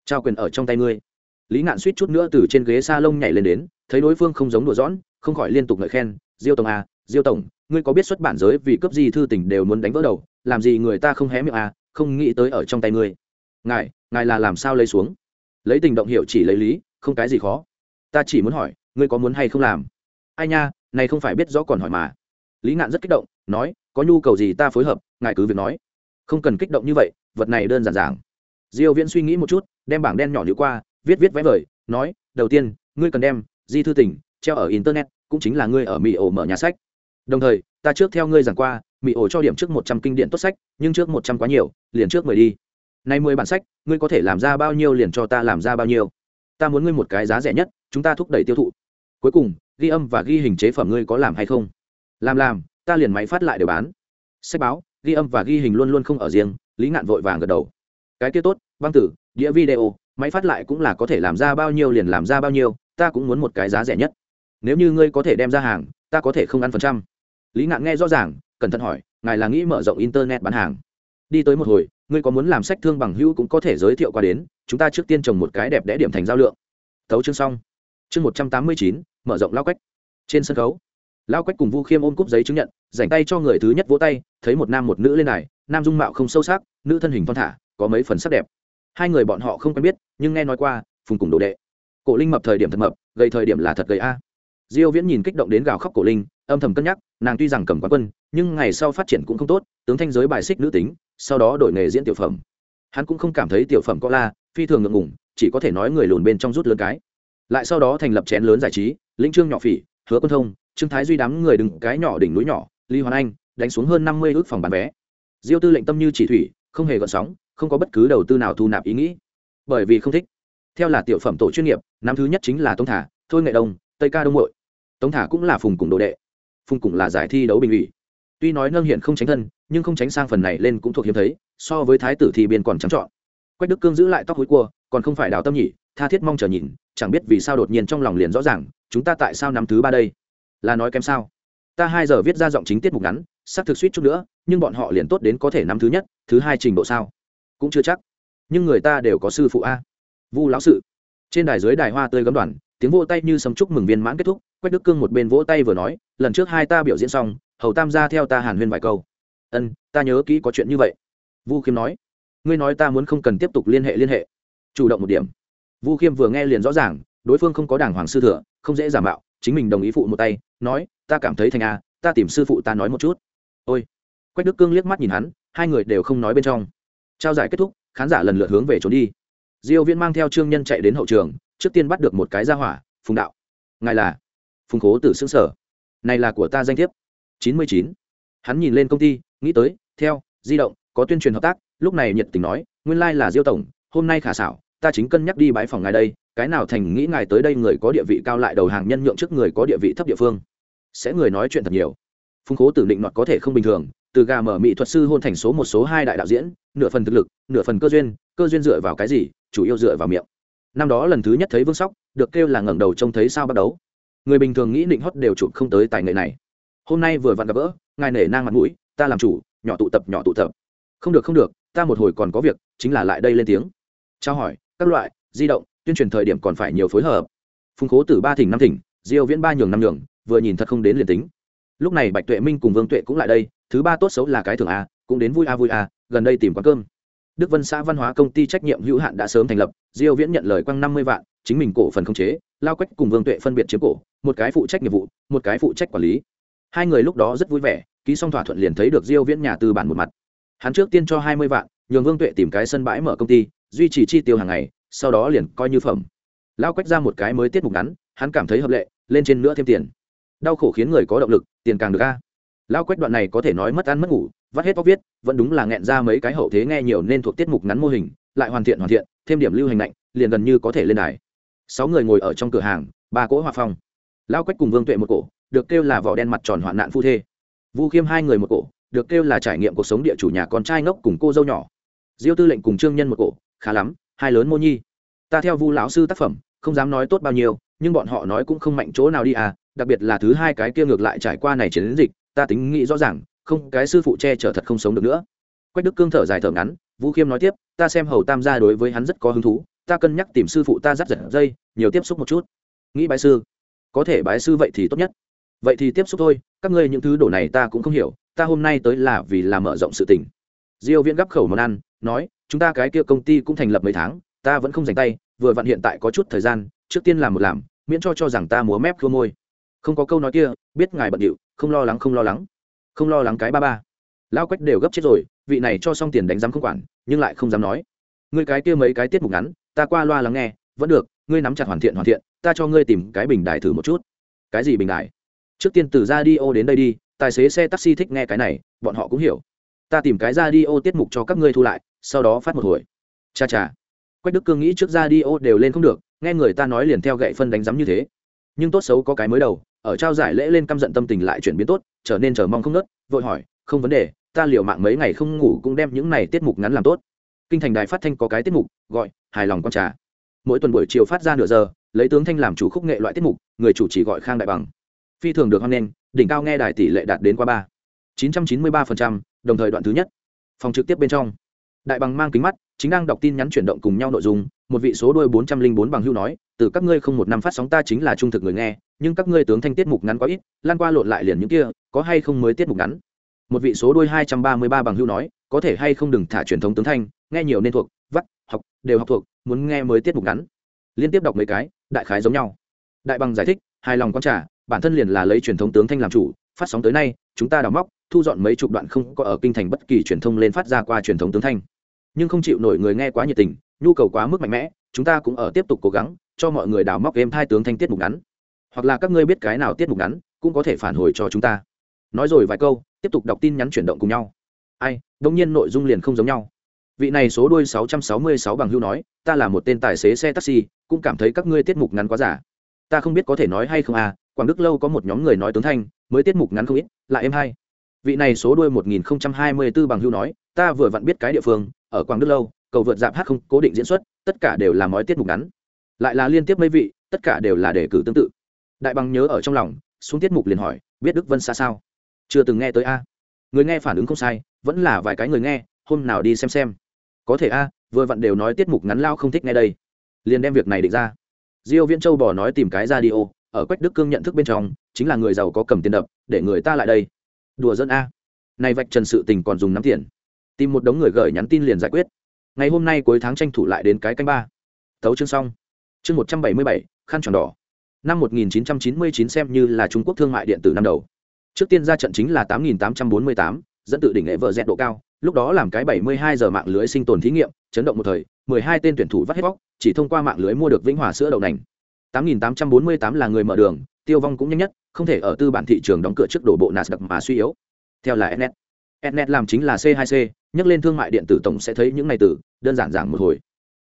S1: trao quyền ở trong tay ngươi. Lý ngạn suýt chút nữa từ trên ghế s a lông nhảy lên đến, thấy đối phương không giống đùa dõn không khỏi liên tục ngợi khen, diêu tổng à diêu tổng, ngươi có biết xuất bản giới vì cấp di thư tỉnh đều muốn đánh vỡ đầu, làm gì người ta không hé miệng à không nghĩ tới ở trong tay ngươi. Ngài ngài là làm sao lấy xuống? Lấy tình động hiệu chỉ lấy lý, không cái gì khó. Ta chỉ muốn hỏi, ngươi có muốn hay không làm? Ai nha, này không phải biết rõ còn hỏi mà. Lý ngạn rất kích động, nói, có nhu cầu gì ta phối hợp, ngài cứ việc nói. Không cần kích động như vậy, vật này đơn giản giản diêu viễn suy nghĩ một chút, đem bảng đen nhỏ nhữ qua, viết viết vẽ vời, nói, đầu tiên, ngươi cần đem di thư tỉnh treo ở internet, cũng chính là ngươi ở mỹ ổ mở nhà sách. Đồng thời, ta trước theo ngươi giảng qua mỹ ổ cho điểm trước một trăm kinh điển tốt sách, nhưng trước một trăm quá nhiều, liền trước mười đi. Nay mười bản sách, ngươi có thể làm ra bao nhiêu liền cho ta làm ra bao nhiêu. Ta muốn ngươi một cái giá rẻ nhất, chúng ta thúc đẩy tiêu thụ. Cuối cùng, ghi âm và ghi hình chế phẩm ngươi có làm hay không? Làm làm, ta liền máy phát lại đều bán. Sách báo, ghi âm và ghi hình luôn luôn không ở riêng, lý ngạn vội vàng gật đầu cái kia tốt, băng tử, đĩa video, máy phát lại cũng là có thể làm ra bao nhiêu liền làm ra bao nhiêu, ta cũng muốn một cái giá rẻ nhất. Nếu như ngươi có thể đem ra hàng, ta có thể không ăn phần trăm. Lý ngạn nghe rõ ràng, cẩn thận hỏi, ngài là nghĩ mở rộng internet bán hàng. Đi tới một hồi, ngươi có muốn làm sách thương bằng hữu cũng có thể giới thiệu qua đến, chúng ta trước tiên trồng một cái đẹp đẽ điểm thành giao lượng. Thấu chương xong. Chương một trăm tám mươi chín, mở rộng lao quách. Trên sân khấu, lao quách cùng vu khiêm ôm cúp giấy chứng nhận dành tay cho người thứ nhất vỗ tay, thấy một nam một nữ lên này nam dung mạo không sâu sắc, nữ thân hình thon thả có mấy phần sắc đẹp. Hai người bọn họ không quen biết, nhưng nghe nói qua, phùng cùng đồ đệ. Cổ linh mập thời điểm thật mập gây thời điểm là thật gầy a. Diêu viễn nhìn kích động đến gào khóc cổ linh, âm thầm cân nhắc, nàng tuy rằng cầm quán quân, nhưng ngày sau phát triển cũng không tốt, tướng thanh giới bài xích nữ tính, sau đó đổi nghề diễn tiểu phẩm. Hắn cũng không cảm thấy tiểu phẩm có la, phi thường ngượng ngùng, chỉ có thể nói người lùn bên trong rút lớn cái. Lại sau đó thành lập chén lớn giải trí lĩnh trương nhỏ phỉ, hứa quân thông, trương thái duy đám người đừng cái nhỏ đỉnh núi nhỏ ly hoàn anh, đánh xuống hơn năm mươi ước phòng bán vé. Diêu tư lệnh tâm như chỉ thủy, không hề gợn sóng không có bất cứ đầu tư nào thu nạp ý nghĩ. Bởi vì không thích. Theo là tiểu phẩm tổ chuyên nghiệp, năm thứ nhất chính là tống thả, thôi nghệ đông, tây ca đông hội. Tống thả cũng là phùng cùng đồ đệ. Phùng cùng là giải thi đấu bình ủy. Tuy nói nâng hiện không tránh thân, nhưng không tránh sang phần này lên cũng thuộc hiếm thấy, so với thái tử thì biên còn trắng trọn. Quách đức cương giữ lại tóc hối cua, còn không phải đào tâm nhỉ, tha thiết mong chờ nhìn, chẳng biết vì sao đột nhiên trong lòng liền rõ ràng, chúng ta tại sao năm thứ ba đây? Là nói kém sao? Ta hai giờ viết ra giọng chính tiết mục ngắn xác thực suýt chút nữa, nhưng bọn họ liền tốt đến có thể năm thứ nhất, thứ hai trình độ sao? Cũng chưa chắc. Nhưng người ta đều có sư phụ a. Vu lão sự. Trên đài dưới đài hoa tươi gấm đoàn, tiếng vỗ tay như sấm chúc mừng viên mãn kết thúc, quách đức cương một bên vỗ tay vừa nói, lần trước hai ta biểu diễn xong, hầu tam ra theo ta hàn huyên vài câu. Ân, ta nhớ kỹ có chuyện như vậy. Vu khiêm nói. Ngươi nói ta muốn không cần tiếp tục liên hệ liên hệ. Chủ động một điểm. Vu khiêm vừa nghe liền rõ ràng, đối phương không có đảng hoàng sư thừa, không dễ giả mạo, chính mình đồng ý phụ một tay, nói, ta cảm thấy thành a, ta tìm sư phụ ta nói một chút. Ôi. Quách đức cương liếc mắt nhìn hắn, hai người đều không nói bên trong trao giải kết thúc, khán giả lần lượt hướng về trốn đi. Diêu viễn mang theo trương nhân chạy đến hậu trường, trước tiên bắt được một cái ra hỏa, phùng đạo. Ngài là? Phùng cố tử xương sở. Này là của ta danh thiếp. Chín mươi chín. Hắn nhìn lên công ty, nghĩ tới, theo, di động, có tuyên truyền hợp tác, lúc này nhiệt tình nói, nguyên lai là diêu tổng, hôm nay khả xảo, ta chính cân nhắc đi bãi phòng ngài đây, cái nào thành nghĩ ngài tới đây người có địa vị cao lại đầu hàng nhân nhượng trước người có địa vị thấp địa phương. Sẽ người nói chuyện thật nhiều. Phùng cố tử định nọt có thể không bình thường từ gà mở mỹ thuật sư hôn thành số một số hai đại đạo diễn, nửa phần thực lực, nửa phần cơ duyên cơ duyên dựa vào cái gì, chủ yếu dựa vào miệng. Năm đó lần thứ nhất thấy vương sóc, được kêu là ngẩng đầu trông thấy sao bắt đấu người bình thường nghĩ định hót đều chụp không tới tài nghệ này. Hôm nay vừa vặn gặp gỡ, ngài nể nang mặt mũi, ta làm chủ, nhỏ tụ tập, nhỏ tụ tập. Không được không được, ta một hồi còn có việc, chính là lại đây lên tiếng. Trao hỏi, các loại, di động, tuyên truyền thời điểm còn phải nhiều phối hợp. Phùng khố từ ba thỉnh năm thỉnh, diêu viễn ba nhường năm nhường, vừa nhìn thật không đến liền tính. Lúc này bạch tuệ minh cùng vương tuệ cũng lại đây thứ ba tốt xấu là cái thường a, cũng đến vui a vui a, gần đây tìm quán cơm. Đức vân xã văn hóa công ty trách nhiệm hữu hạn đã sớm thành lập, diêu viễn nhận lời quăng 50 vạn, chính mình cổ phần không chế, lao quách cùng vương tuệ phân biệt chiếm cổ, một cái phụ trách nghiệp vụ, một cái phụ trách quản lý. Hai người lúc đó rất vui vẻ, ký xong thỏa thuận liền thấy được diêu viễn nhà tư bản một mặt. Hắn trước tiên cho 20 vạn, nhường vương tuệ tìm cái sân bãi mở công ty, duy trì chi tiêu hàng ngày, sau đó liền coi như phẩm. Lao quách ra một cái mới tiết mục ngắn, hắn cảm thấy hợp lệ, lên trên nữa thêm tiền. Đau khổ khiến người có động lực, tiền càng được a lao quách đoạn này có thể nói mất ăn mất ngủ, vắt hết tóc viết, vẫn đúng là nghẹn ra mấy cái hậu thế nghe nhiều nên thuộc tiết mục ngắn mô hình, lại hoàn thiện hoàn thiện, thêm điểm lưu hành lạnh, liền gần như có thể lên đài. Sáu người ngồi ở trong cửa hàng, ba cỗ hòa phong. Lao quách cùng vương tuệ một cổ, được kêu là vỏ đen mặt tròn hoạn nạn phu thê. Vu khiêm hai người một cổ, được kêu là trải nghiệm cuộc sống địa chủ nhà con trai ngốc cùng cô dâu nhỏ. Diêu tư lệnh cùng trương nhân một cổ, khá lắm, hai lớn mô nhi. Ta theo vu lão sư tác phẩm, không dám nói tốt bao nhiêu, nhưng bọn họ nói cũng không mạnh chỗ nào đi à đặc biệt là thứ hai cái kia ngược lại trải qua này chiến dịch ta tính nghĩ rõ ràng, không, cái sư phụ che chở thật không sống được nữa. Quách đức cương thở dài thở ngắn, vũ khiêm nói tiếp, ta xem hầu tam gia đối với hắn rất có hứng thú, ta cân nhắc tìm sư phụ ta dắt giật dây, nhiều tiếp xúc một chút. Nghĩ bái sư, có thể bái sư vậy thì tốt nhất. Vậy thì tiếp xúc thôi, các ngươi những thứ đồ này ta cũng không hiểu, ta hôm nay tới là vì làm mở rộng sự tình. Diêu viễn gấp khẩu món ăn, nói, chúng ta cái kia công ty cũng thành lập mấy tháng, ta vẫn không dành tay, vừa vặn hiện tại có chút thời gian, trước tiên làm một làm, miễn cho cho rằng ta múa mép khua môi. Không có câu nói kia, biết ngài bận điệu không lo lắng, không lo lắng, không lo lắng cái ba ba. Lao quách đều gấp chết rồi, vị này cho xong tiền đánh giám không quản, nhưng lại không dám nói. Ngươi cái kia mấy cái tiết mục ngắn, ta qua loa lắng nghe, vẫn được, ngươi nắm chặt hoàn thiện hoàn thiện, ta cho ngươi tìm cái bình đài thử một chút. Cái gì bình đài? Trước tiên từ ra đi ô đến đây đi, tài xế xe taxi thích nghe cái này, bọn họ cũng hiểu. Ta tìm cái ra đi ô tiết mục cho các ngươi thu lại, sau đó phát một hồi. Cha cha. Quách đức cương nghĩ trước ra đi ô đều lên không được, nghe người ta nói liền theo gậy phân đánh giám như thế. Nhưng tốt xấu có cái mới đầu ở trao giải lễ lên căm giận tâm tình lại chuyển biến tốt, trở nên chờ mong không nớt vội hỏi, không vấn đề, ta liều mạng mấy ngày không ngủ cũng đem những này tiết mục ngắn làm tốt. Kinh thành đài phát thanh có cái tiết mục, gọi hài lòng con trà. Mỗi tuần buổi chiều phát ra nửa giờ, lấy tướng thanh làm chủ khúc nghệ loại tiết mục, người chủ chỉ gọi khang đại bằng. Phi thường được hoan nghênh, đỉnh cao nghe đài tỷ lệ đạt đến qua ba. chín trăm chín mươi ba đồng thời đoạn thứ nhất. Phòng trực tiếp bên trong. Đại bằng mang kính mắt, chính đang đọc tin nhắn chuyển động cùng nhau nội dung, một vị số đôi bốn trăm linh bốn bằng hưu nói từ các ngươi không một năm phát sóng ta chính là trung thực người nghe, nhưng các ngươi tướng thanh tiết mục ngắn quá ít, lan qua lộn lại liền những kia, có hay không mới tiết mục ngắn? Một vị số đôi hai trăm ba mươi ba bằng hưu nói, có thể hay không đừng thả truyền thống tướng thanh, nghe nhiều nên thuộc, vắt, học, đều học thuộc, muốn nghe mới tiết mục ngắn. Liên tiếp đọc mấy cái, đại khái giống nhau. Đại bằng giải thích, hài lòng con trả bản thân liền là lấy truyền thống tướng thanh làm chủ, phát sóng tới nay, chúng ta đào móc, thu dọn mấy chục đoạn không có ở kinh thành bất kỳ truyền thông lên phát ra qua truyền thống tướng thanh. Nhưng không chịu nổi người nghe quá nhiệt tình, nhu cầu quá mức mạnh mẽ, chúng ta cũng ở tiếp tục cố gắng cho mọi người đào móc game hai tướng thanh tiết mục ngắn. Hoặc là các ngươi biết cái nào tiết mục ngắn, cũng có thể phản hồi cho chúng ta. Nói rồi vài câu, tiếp tục đọc tin nhắn chuyển động cùng nhau. Ai đông nhiên nội dung liền không giống nhau. Vị này số đuôi 666 bằng hưu nói, ta là một tên tài xế xe taxi, cũng cảm thấy các ngươi tiết mục ngắn quá giả. Ta không biết có thể nói hay không à quảng đức lâu có một nhóm người nói tướng thanh, mới tiết mục ngắn không ít là em hay. Vị này số đuôi 1024 bằng hưu nói, ta vừa vặn biết cái địa phương, ở quảng đức lâu, cầu vượt dạp hát không cố định diễn xuất, tất cả đều là mói tiết mục ngắn lại là liên tiếp mấy vị, tất cả đều là đề cử tương tự. Đại bằng nhớ ở trong lòng, xuống tiết mục liền hỏi, biết đức vân xa sao? Chưa từng nghe tới a. Người nghe phản ứng không sai, vẫn là vài cái người nghe, hôm nào đi xem xem. Có thể a, vừa vặn đều nói tiết mục ngắn lao không thích nghe đây. Liền đem việc này định ra. Diêu viễn châu bỏ nói tìm cái ra đi ô ở quách đức cương nhận thức bên trong, chính là người giàu có cầm tiền đập, để người ta lại đây. Đùa dân a. Này vạch trần sự tình còn dùng nắm tiền. Tìm một đống người gửi nhắn tin liền giải quyết. Ngày hôm nay cuối tháng tranh thủ lại đến cái canh ba. Thấu chương xong chương một trăm bảy mươi bảy khăn tròn đỏ. Năm 1999 xem như là trung quốc thương mại điện tử năm đầu. Trước tiên ra trận chính là 8848, dẫn tự đỉnh nghệ vợ dẹt độ cao lúc đó làm cái 72 giờ mạng lưới sinh tồn thí nghiệm chấn động một thời 12 tên tuyển thủ vắt hết bóc chỉ thông qua mạng lưới mua được vĩnh hòa sữa đậu nành. 8848 là người mở đường tiêu vong cũng nhanh nhất không thể ở tư bản thị trường đóng cửa trước đổ bộ nasdaq mà suy yếu. Theo là Ethernet Ethernet làm chính là C2C nhắc lên thương mại điện tử tổng sẽ thấy những này từ đơn giản giảng một hồi.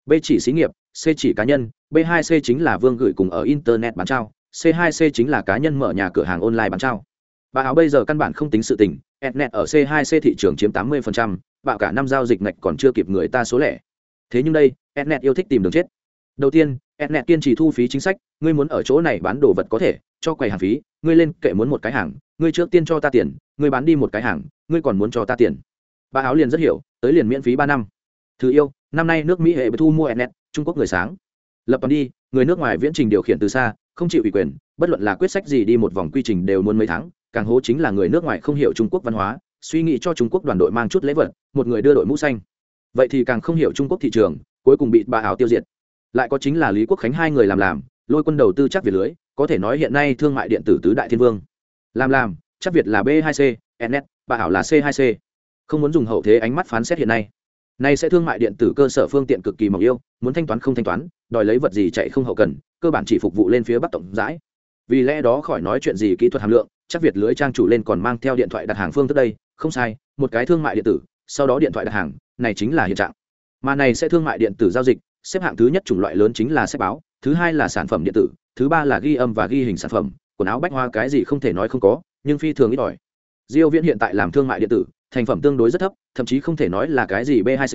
S1: B chỉ xí nghiệp c chỉ cá nhân b 2 c chính là vương gửi cùng ở internet bán trao c 2 c chính là cá nhân mở nhà cửa hàng online bán trao. Bà áo bây giờ căn bản không tính sự tình Ethernet ở c 2 c thị trường chiếm 80%, bạo cả năm giao dịch ngạch còn chưa kịp người ta số lẻ. Thế nhưng đây Ethernet yêu thích tìm đường chết. Đầu tiên Ethernet kiên trì thu phí chính sách ngươi muốn ở chỗ này bán đồ vật có thể cho quầy hàng phí ngươi lên kệ muốn một cái hàng ngươi trước tiên cho ta tiền ngươi bán đi một cái hàng ngươi còn muốn cho ta tiền. Bà áo liền rất hiểu tới liền miễn phí ba năm. Thứ yêu năm nay nước mỹ hệ thu mua Ethernet trung quốc người sáng. Lập toàn đi, người nước ngoài viễn trình điều khiển từ xa, không chịu ủy quyền, bất luận là quyết sách gì đi một vòng quy trình đều muốn mấy tháng, càng hố chính là người nước ngoài không hiểu trung quốc văn hóa, suy nghĩ cho trung quốc đoàn đội mang chút lễ vật, một người đưa đội mũ xanh. Vậy thì càng không hiểu trung quốc thị trường, cuối cùng bị bà ảo tiêu diệt. Lại có chính là lý quốc khánh hai người làm làm, lôi quân đầu tư chắc việt lưới, có thể nói hiện nay thương mại điện tử tứ đại thiên vương. Làm làm, chắc việt là b 2 c ns bà ảo là c 2 c. Không muốn dùng hậu thế ánh mắt phán xét hiện nay nay sẽ thương mại điện tử cơ sở phương tiện cực kỳ mỏng yêu, muốn thanh toán không thanh toán, đòi lấy vật gì chạy không hậu cần, cơ bản chỉ phục vụ lên phía bắc tổng rãi vì lẽ đó khỏi nói chuyện gì kỹ thuật hàm lượng, chắc việt lưới trang chủ lên còn mang theo điện thoại đặt hàng phương thức đây, không sai, một cái thương mại điện tử, sau đó điện thoại đặt hàng, này chính là hiện trạng. Mà này sẽ thương mại điện tử giao dịch, xếp hạng thứ nhất chủng loại lớn chính là sách báo, thứ hai là sản phẩm điện tử, thứ ba là ghi âm và ghi hình sản phẩm, quần áo bách hoa cái gì không thể nói không có, nhưng phi thường ít ỏi. Diêu viễn hiện tại làm thương mại điện tử thành phẩm tương đối rất thấp, thậm chí không thể nói là cái gì b 2 c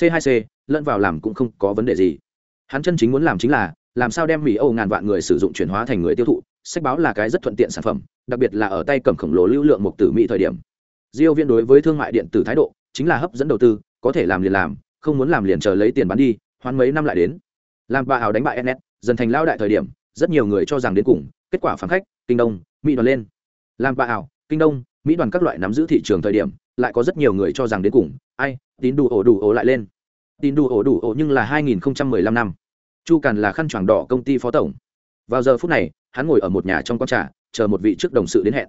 S1: c 2 c, lẫn vào làm cũng không có vấn đề gì. Hắn chân chính muốn làm chính là, làm sao đem mỹ âu ngàn vạn người sử dụng chuyển hóa thành người tiêu thụ, sách báo là cái rất thuận tiện sản phẩm, đặc biệt là ở tay cầm khổng lồ lưu lượng mục tử mỹ thời điểm. Diêu viên đối với thương mại điện tử thái độ, chính là hấp dẫn đầu tư, có thể làm liền làm, không muốn làm liền chờ lấy tiền bán đi hoán mấy năm lại đến. Làm bà hào đánh bại ns dần thành lao đại thời điểm, rất nhiều người cho rằng đến cùng, kết quả phản khách, kinh đông, mỹ đoàn lên. Làm bà hào kinh đông, mỹ đoàn các loại nắm giữ thị trường thời điểm lại có rất nhiều người cho rằng đến cùng, ai, tín đủ ổ đủ ổ lại lên. Tín đủ ổ đủ ổ nhưng là 2015 năm. Chu càn là khăn choàng đỏ công ty phó tổng. Vào giờ phút này, hắn ngồi ở một nhà trong con trà, chờ một vị trước đồng sự đến hẹn.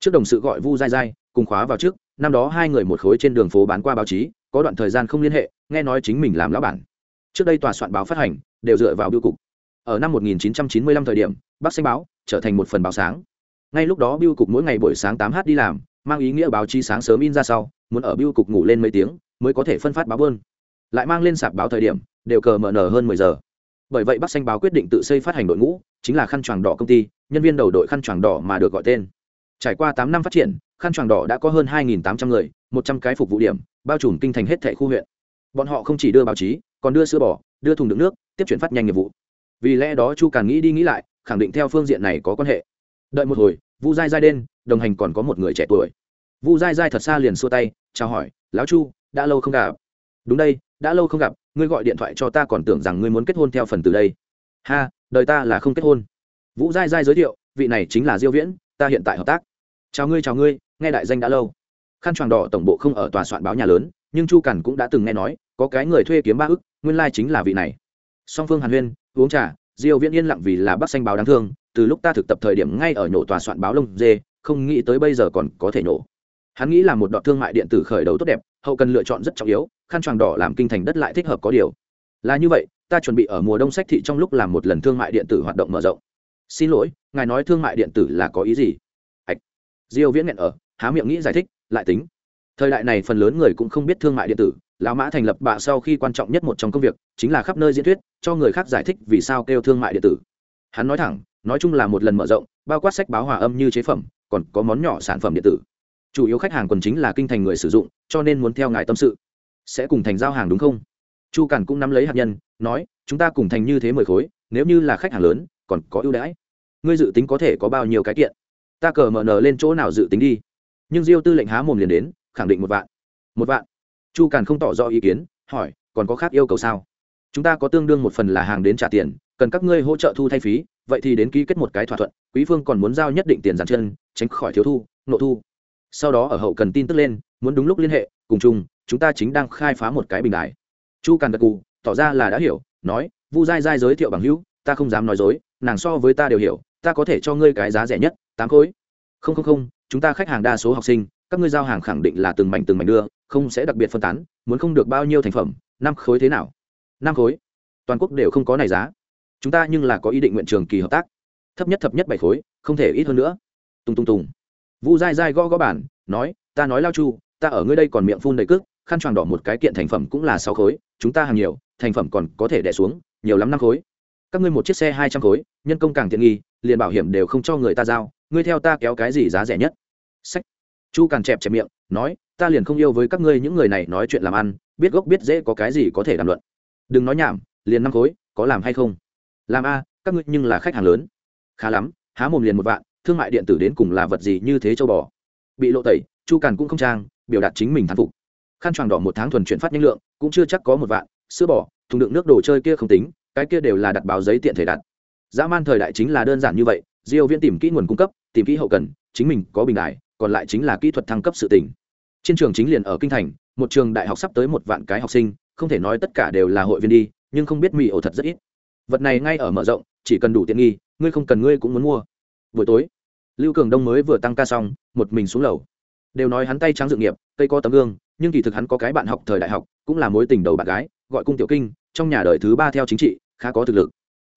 S1: Trước đồng sự gọi vu dai dai, cùng khóa vào trước, năm đó hai người một khối trên đường phố bán qua báo chí, có đoạn thời gian không liên hệ, nghe nói chính mình làm lão bản. Trước đây tòa soạn báo phát hành, đều dựa vào biêu cục. Ở năm 1995 thời điểm, bắc xanh báo, trở thành một phần báo sáng. Ngay lúc đó biêu cục mỗi ngày buổi sáng 8 h đi làm mang ý nghĩa báo chí sáng sớm in ra sau, muốn ở biêu cục ngủ lên mấy tiếng, mới có thể phân phát báo bơn. Lại mang lên sạp báo thời điểm, đều cờ mở nở hơn 10 giờ. Bởi vậy bắc xanh báo quyết định tự xây phát hành đội ngũ, chính là khăn choàng đỏ công ty, nhân viên đầu đội khăn choàng đỏ mà được gọi tên. Trải qua tám năm phát triển, khăn choàng đỏ đã có hơn 2.800 người 100 cái phục vụ điểm, bao trùm kinh thành hết thệ khu huyện. Bọn họ không chỉ đưa báo chí, còn đưa sữa bò, đưa thùng đựng nước, tiếp chuyển phát nhanh nghiệp vụ. Vì lẽ đó chu càng nghĩ đi nghĩ lại, khẳng định theo phương diện này có quan hệ. Đợi một hồi, vu dai dai đen đồng hành còn có một người trẻ tuổi. Vu dai dai thật xa liền xua tay, chào hỏi, lão chu, đã lâu không gặp. Đúng đây, đã lâu không gặp, ngươi gọi điện thoại cho ta còn tưởng rằng ngươi muốn kết hôn theo phần từ đây. Ha, đời ta là không kết hôn. Vũ dai dai giới thiệu, vị này chính là diêu viễn, ta hiện tại hợp tác. Chào ngươi chào ngươi, nghe đại danh đã lâu. Khăn choàng đỏ tổng bộ không ở tòa soạn báo nhà lớn, nhưng chu cẩn cũng đã từng nghe nói, có cái người thuê kiếm ba ức, nguyên lai chính là vị này. Song phương hàn huyên, uống trà, diêu viễn yên lặng vì là bắc xanh báo đáng thương, từ lúc ta thực tập thời điểm ngay ở nhổ tòa soạn báo lông dê không nghĩ tới bây giờ còn có thể nổ hắn nghĩ là một đoạn thương mại điện tử khởi đầu tốt đẹp, hậu cần lựa chọn rất trọng yếu, khăn choàng đỏ làm kinh thành đất lại thích hợp có điều. Là như vậy, ta chuẩn bị ở mùa đông sách thị trong lúc làm một lần thương mại điện tử hoạt động mở rộng. Xin lỗi, ngài nói thương mại điện tử là có ý gì? Ạch diêu viễn nghẹn ở, há miệng nghĩ giải thích, lại tính. Thời đại này phần lớn người cũng không biết thương mại điện tử, lão mã thành lập bạ sau khi quan trọng nhất một trong công việc, chính là khắp nơi diễn thuyết, cho người khác giải thích vì sao kêu thương mại điện tử. Hắn nói thẳng, nói chung là một lần mở rộng, bao quát sách báo hòa âm như chế phẩm còn có món nhỏ sản phẩm điện tử. Chủ yếu khách hàng còn chính là kinh thành người sử dụng, cho nên muốn theo ngài tâm sự. Sẽ cùng thành giao hàng đúng không? Chu càn cũng nắm lấy hạt nhân, nói, chúng ta cùng thành như thế mười khối, nếu như là khách hàng lớn, còn có ưu đãi. Ngươi dự tính có thể có bao nhiêu cái kiện? Ta cờ mở nở lên chỗ nào dự tính đi. Nhưng diêu tư lệnh há mồm liền đến, khẳng định một vạn. Một vạn? Chu càn không tỏ rõ ý kiến, hỏi, còn có khác yêu cầu sao? Chúng ta có tương đương một phần là hàng đến trả tiền, cần các ngươi hỗ trợ thu thay phí vậy thì đến ký kết một cái thỏa thuận, quý phương còn muốn giao nhất định tiền giàn chân, tránh khỏi thiếu thu, nộ thu. Sau đó ở hậu cần tin tức lên, muốn đúng lúc liên hệ, cùng chung, chúng ta chính đang khai phá một cái bình đại chu càn gật cù tỏ ra là đã hiểu, nói, vu dai dai giới thiệu bằng hữu, ta không dám nói dối, nàng so với ta đều hiểu, ta có thể cho ngươi cái giá rẻ nhất, tám khối. Không không không, chúng ta khách hàng đa số học sinh, các ngươi giao hàng khẳng định là từng mảnh từng mảnh đưa, không sẽ đặc biệt phân tán, muốn không được bao nhiêu thành phẩm, năm khối thế nào? Năm khối. Toàn quốc đều không có này giá chúng ta nhưng là có ý định nguyện trường kỳ hợp tác. Thấp nhất thập nhất bảy khối, không thể ít hơn nữa. Tung tung tùng. Vu dai dai gõ gõ bản nói, ta nói lao chu, ta ở ngươi đây còn miệng phun đầy cước, khăn choàng đỏ một cái kiện thành phẩm cũng là sáu khối, chúng ta hàng nhiều, thành phẩm còn có thể đẻ xuống, nhiều lắm năm khối. Các ngươi một chiếc xe hai trăm khối, nhân công càng tiện nghi, liền bảo hiểm đều không cho người ta giao, ngươi theo ta kéo cái gì giá rẻ nhất? Sách. Chu càng chẹp chẹp miệng, nói, ta liền không yêu với các ngươi những người này nói chuyện làm ăn, biết gốc biết dễ có cái gì có thể đàm luận. Đừng nói nhảm, liền năm khối, có làm hay không? Làm a các ngươi nhưng là khách hàng lớn. Khá lắm há mồm liền một vạn thương mại điện tử đến cùng là vật gì như thế châu bò. Bị lộ tẩy chu càn cũng không trang biểu đạt chính mình thán phục. Khăn choàng đỏ một tháng thuần chuyển phát nhanh lượng cũng chưa chắc có một vạn sữa bỏ, thùng đựng nước đồ chơi kia không tính cái kia đều là đặt báo giấy tiện thể đặt. Dã man thời đại chính là đơn giản như vậy diêu viễn tìm kỹ nguồn cung cấp tìm kỹ hậu cần chính mình có bình đại còn lại chính là kỹ thuật thăng cấp sự tỉnh Trên trường chính liền ở kinh thành một trường đại học sắp tới một vạn cái học sinh không thể nói tất cả đều là hội viên đi nhưng không biết mỹ ổ thật rất ít vật này ngay ở mở rộng, chỉ cần đủ tiện nghi, ngươi không cần ngươi cũng muốn mua. Buổi tối, lưu cường đông mới vừa tăng ca xong, một mình xuống lầu. Đều nói hắn tay trắng dự nghiệp, cây có tấm gương, nhưng kỳ thực hắn có cái bạn học thời đại học, cũng là mối tình đầu bạn gái, gọi cung tiểu kinh, trong nhà đời thứ ba theo chính trị, khá có thực lực.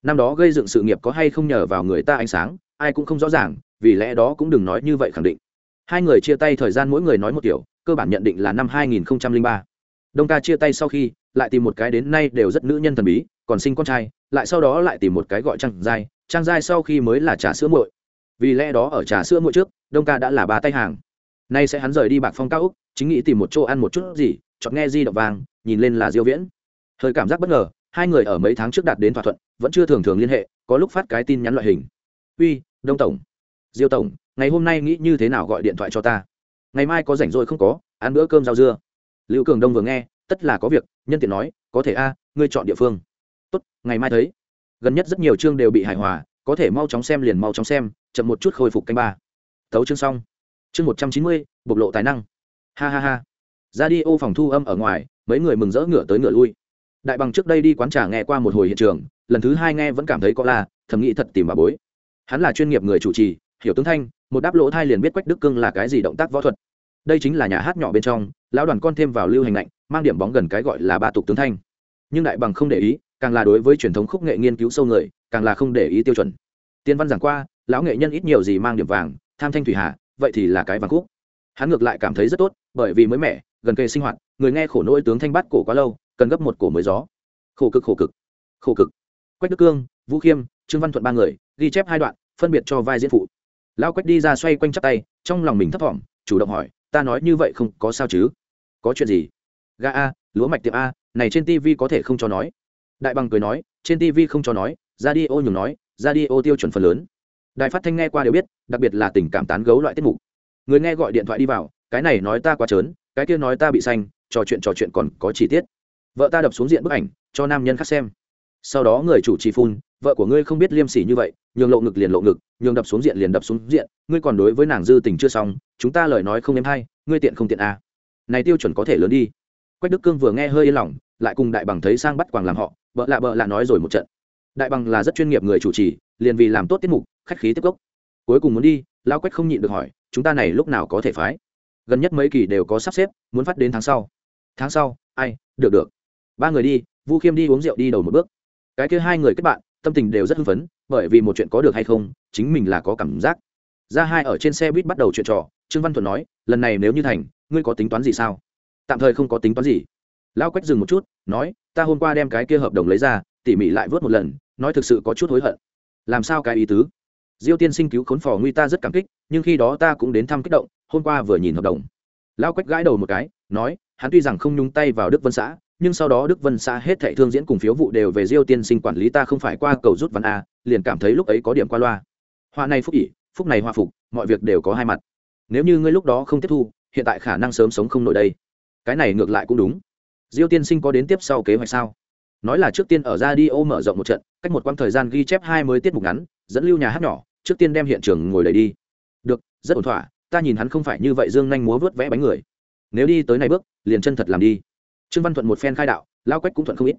S1: Năm đó gây dựng sự nghiệp có hay không nhờ vào người ta ánh sáng, ai cũng không rõ ràng, vì lẽ đó cũng đừng nói như vậy khẳng định. Hai người chia tay thời gian mỗi người nói một kiểu, cơ bản nhận định là năm 2003 đông ca chia tay sau khi, lại tìm một cái đến nay đều rất nữ nhân thần bí, còn sinh con trai, lại sau đó lại tìm một cái gọi trang giai. Trang giai sau khi mới là trà sữa muội. Vì lẽ đó ở trà sữa muội trước, đông ca đã là ba tay hàng. Nay sẽ hắn rời đi bạc phong cao úc, chính nghĩ tìm một chỗ ăn một chút gì chọn nghe di động vàng nhìn lên là diêu viễn. Hơi cảm giác bất ngờ, hai người ở mấy tháng trước đạt đến thỏa thuận, vẫn chưa thường thường liên hệ, có lúc phát cái tin nhắn loại hình. Uy, đông tổng. Diêu tổng, ngày hôm nay nghĩ như thế nào gọi điện thoại cho ta? Ngày mai có rảnh rỗi không có, ăn bữa cơm rau dưa lưu cường đông vừa nghe tất là có việc nhân tiện nói có thể a ngươi chọn địa phương. Tốt ngày mai thấy. Gần nhất rất nhiều chương đều bị hài hòa có thể mau chóng xem liền mau chóng xem chậm một chút khôi phục canh ba. Thấu chương xong. Chương một trăm chín mươi bộc lộ tài năng. Ha ha ha. Ra đi ô phòng thu âm ở ngoài mấy người mừng rỡ ngửa tới ngửa lui. Đại bằng trước đây đi quán trà nghe qua một hồi hiện trường lần thứ hai nghe vẫn cảm thấy có là, thầm nghĩ thật tìm bà bối. Hắn là chuyên nghiệp người chủ trì hiểu tướng thanh một đáp lỗ thai liền biết quách đức cương là cái gì động tác võ thuật đây chính là nhà hát nhỏ bên trong, lão đoàn con thêm vào lưu hành lạnh mang điểm bóng gần cái gọi là ba tục tướng thanh. Nhưng đại bằng không để ý, càng là đối với truyền thống khúc nghệ nghiên cứu sâu người, càng là không để ý tiêu chuẩn. Tiên văn giảng qua, lão nghệ nhân ít nhiều gì mang điểm vàng, tham thanh thủy hà, vậy thì là cái vàng khúc. Hắn ngược lại cảm thấy rất tốt, bởi vì mới mẻ, gần kề sinh hoạt, người nghe khổ nỗi tướng thanh bắt cổ quá lâu, cần gấp một cổ mới gió. Khổ cực khổ cực khổ cực. Quách đức cương, vũ khiêm, trương văn thuận ba người, ghi chép hai đoạn, phân biệt cho vai diễn phụ. Lão quách đi ra xoay quanh chắp tay, trong lòng mình thấp thỏm, chủ động hỏi ta nói như vậy không có sao chứ? Có chuyện gì? Ga a, lúa mạch tiệm a, này trên tv có thể không cho nói. Đại bằng cười nói, trên tv không cho nói, ra đi ô nhường nói, ra đi ô tiêu chuẩn phần lớn. Đài phát thanh nghe qua đều biết, đặc biệt là tình cảm tán gấu loại tiết mục. Người nghe gọi điện thoại đi vào, cái này nói ta quá trớn, cái kia nói ta bị xanh trò chuyện trò chuyện còn có chi tiết. Vợ ta đập xuống diện bức ảnh, cho nam nhân khác xem sau đó người chủ trì phun, vợ của ngươi không biết liêm sỉ như vậy, nhường lộ ngực liền lộ ngực, nhường đập xuống diện liền đập xuống diện, ngươi còn đối với nàng dư tình chưa xong, chúng ta lời nói không em hay, ngươi tiện không tiện à. này tiêu chuẩn có thể lớn đi. Quách đức cương vừa nghe hơi yên lòng, lại cùng đại bằng thấy sang bắt quàng làm họ vợ lạ vợ lạ nói rồi một trận. Đại bằng là rất chuyên nghiệp người chủ trì, liền vì làm tốt tiết mục, khách khí tiếp gốc cuối cùng muốn đi lao quách không nhịn được hỏi, chúng ta này lúc nào có thể phái? Gần nhất mấy kỳ đều có sắp xếp, muốn phát đến tháng sau. Tháng sau? Ai? Được được. Ba người đi, vu khiêm đi uống rượu đi đầu một bước cái kia hai người kết bạn, tâm tình đều rất hưng phấn, bởi vì một chuyện có được hay không, chính mình là có cảm giác. Ra hai ở trên xe buýt bắt đầu chuyện trò, trương văn thuận nói, lần này nếu như thành, ngươi có tính toán gì sao? Tạm thời không có tính toán gì. Lão quách dừng một chút, nói, ta hôm qua đem cái kia hợp đồng lấy ra, tỉ mỉ lại vớt một lần, nói thực sự có chút hối hận. Làm sao cái ý tứ? Diêu tiên sinh cứu khốn phò nguy ta rất cảm kích, nhưng khi đó ta cũng đến thăm kích động, hôm qua vừa nhìn hợp đồng. Lão quách gãi đầu một cái, nói, hắn tuy rằng không nhúng tay vào đức vân xã nhưng sau đó đức vân xã hết thệ thương diễn cùng phiếu vụ đều về diêu tiên sinh quản lý ta không phải qua cầu rút văn a, liền cảm thấy lúc ấy có điểm qua loa. Hoa này phúc ỉ phúc này hoa phục, mọi việc đều có hai mặt. Nếu như ngươi lúc đó không tiếp thu, hiện tại khả năng sớm sống không nổi đây. Cái này ngược lại cũng đúng. Diêu tiên sinh có đến tiếp sau kế hoạch sao? Nói là trước tiên ở ra đi ô mở rộng một trận, cách một quãng thời gian ghi chép hai mới tiết mục ngắn, dẫn lưu nhà hát nhỏ, trước tiên đem hiện trường ngồi đầy đi. Được, rất ổn thỏa, ta nhìn hắn không phải như vậy dương nhanh múa vớt vẽ bánh người. Nếu đi tới này bước, liền chân thật làm đi trương văn thuận một phen khai đạo, lao quách cũng thuận không ít.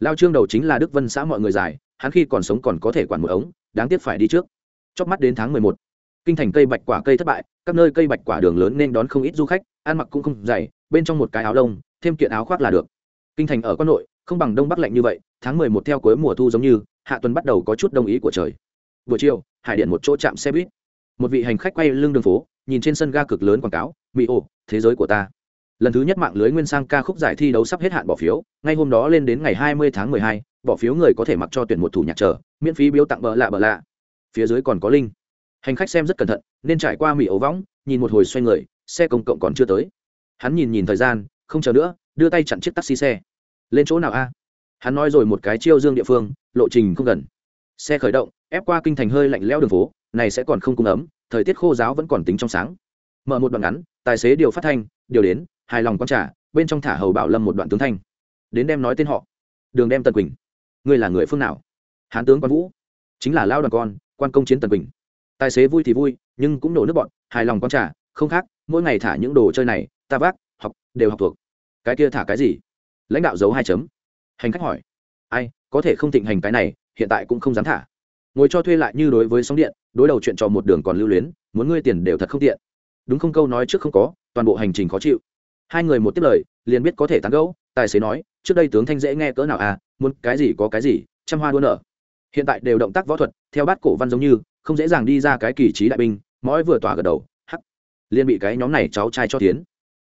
S1: Lao trương đầu chính là đức vân xã mọi người dài, hắn khi còn sống còn có thể quản một ống, đáng tiếc phải đi trước. Chóp mắt đến tháng mười một, kinh thành cây bạch quả cây thất bại, các nơi cây bạch quả đường lớn nên đón không ít du khách, ăn mặc cũng không dày, bên trong một cái áo lông, thêm kiện áo khoác là được. Kinh thành ở quan nội, không bằng đông bắc lạnh như vậy, tháng mười một theo cuối mùa thu giống như, hạ tuần bắt đầu có chút đông ý của trời. Buổi chiều, hải điện một chỗ chạm xe buýt. Một vị hành khách quay lưng đường phố, nhìn trên sân ga cực lớn quảng cáo mỹ ồ thế giới của ta lần thứ nhất mạng lưới nguyên sang ca khúc giải thi đấu sắp hết hạn bỏ phiếu, ngay hôm đó lên đến ngày hai mươi tháng mười hai, bỏ phiếu người có thể mặc cho tuyển một thủ nhạc trở miễn phí biếu tặng bờ lạ bờ lạ. Phía dưới còn có linh. Hành khách xem rất cẩn thận, nên trải qua mỹ ấu võng, nhìn một hồi xoay người, xe công cộng còn chưa tới. Hắn nhìn nhìn thời gian, không chờ nữa, đưa tay chặn chiếc taxi xe. Lên chỗ nào a? Hắn nói rồi một cái chiêu dương địa phương, lộ trình không gần. Xe khởi động, ép qua kinh thành hơi lạnh lẽo đường phố, này sẽ còn không cung ấm, thời tiết khô giáo vẫn còn tính trong sáng. Mở một đoạn ngắn, tài xế điều phát thanh, điều đến hài lòng con trả bên trong thả hầu bảo lâm một đoạn tướng thanh. Đến đem nói tên họ. Đường đem tần quỳnh. Ngươi là người phương nào? Hán tướng quan vũ. Chính là lao đoàn con, quan công chiến tần quỳnh. Tài xế vui thì vui, nhưng cũng đổ nước bọn, hài lòng con trả không khác, mỗi ngày thả những đồ chơi này, ta vác, học, đều học thuộc. Cái kia thả cái gì? Lãnh đạo giấu hai chấm. Hành khách hỏi. Ai, có thể không thịnh hành cái này, hiện tại cũng không dám thả. Ngồi cho thuê lại như đối với sóng điện, đối đầu chuyện trò một đường còn lưu luyến, muốn ngươi tiền đều thật không tiện. Đúng không câu nói trước không có, toàn bộ hành trình khó chịu hai người một tiếp lời, liền biết có thể tán gẫu, tài xế nói, trước đây tướng thanh dễ nghe cỡ nào à muốn cái gì có cái gì, trăm hoa đua nở. Hiện tại đều động tác võ thuật, theo bát cổ văn giống như, không dễ dàng đi ra cái kỳ trí đại binh, mõi vừa tỏa gật đầu, hắc. Liền bị cái nhóm này cháu trai cho tiến.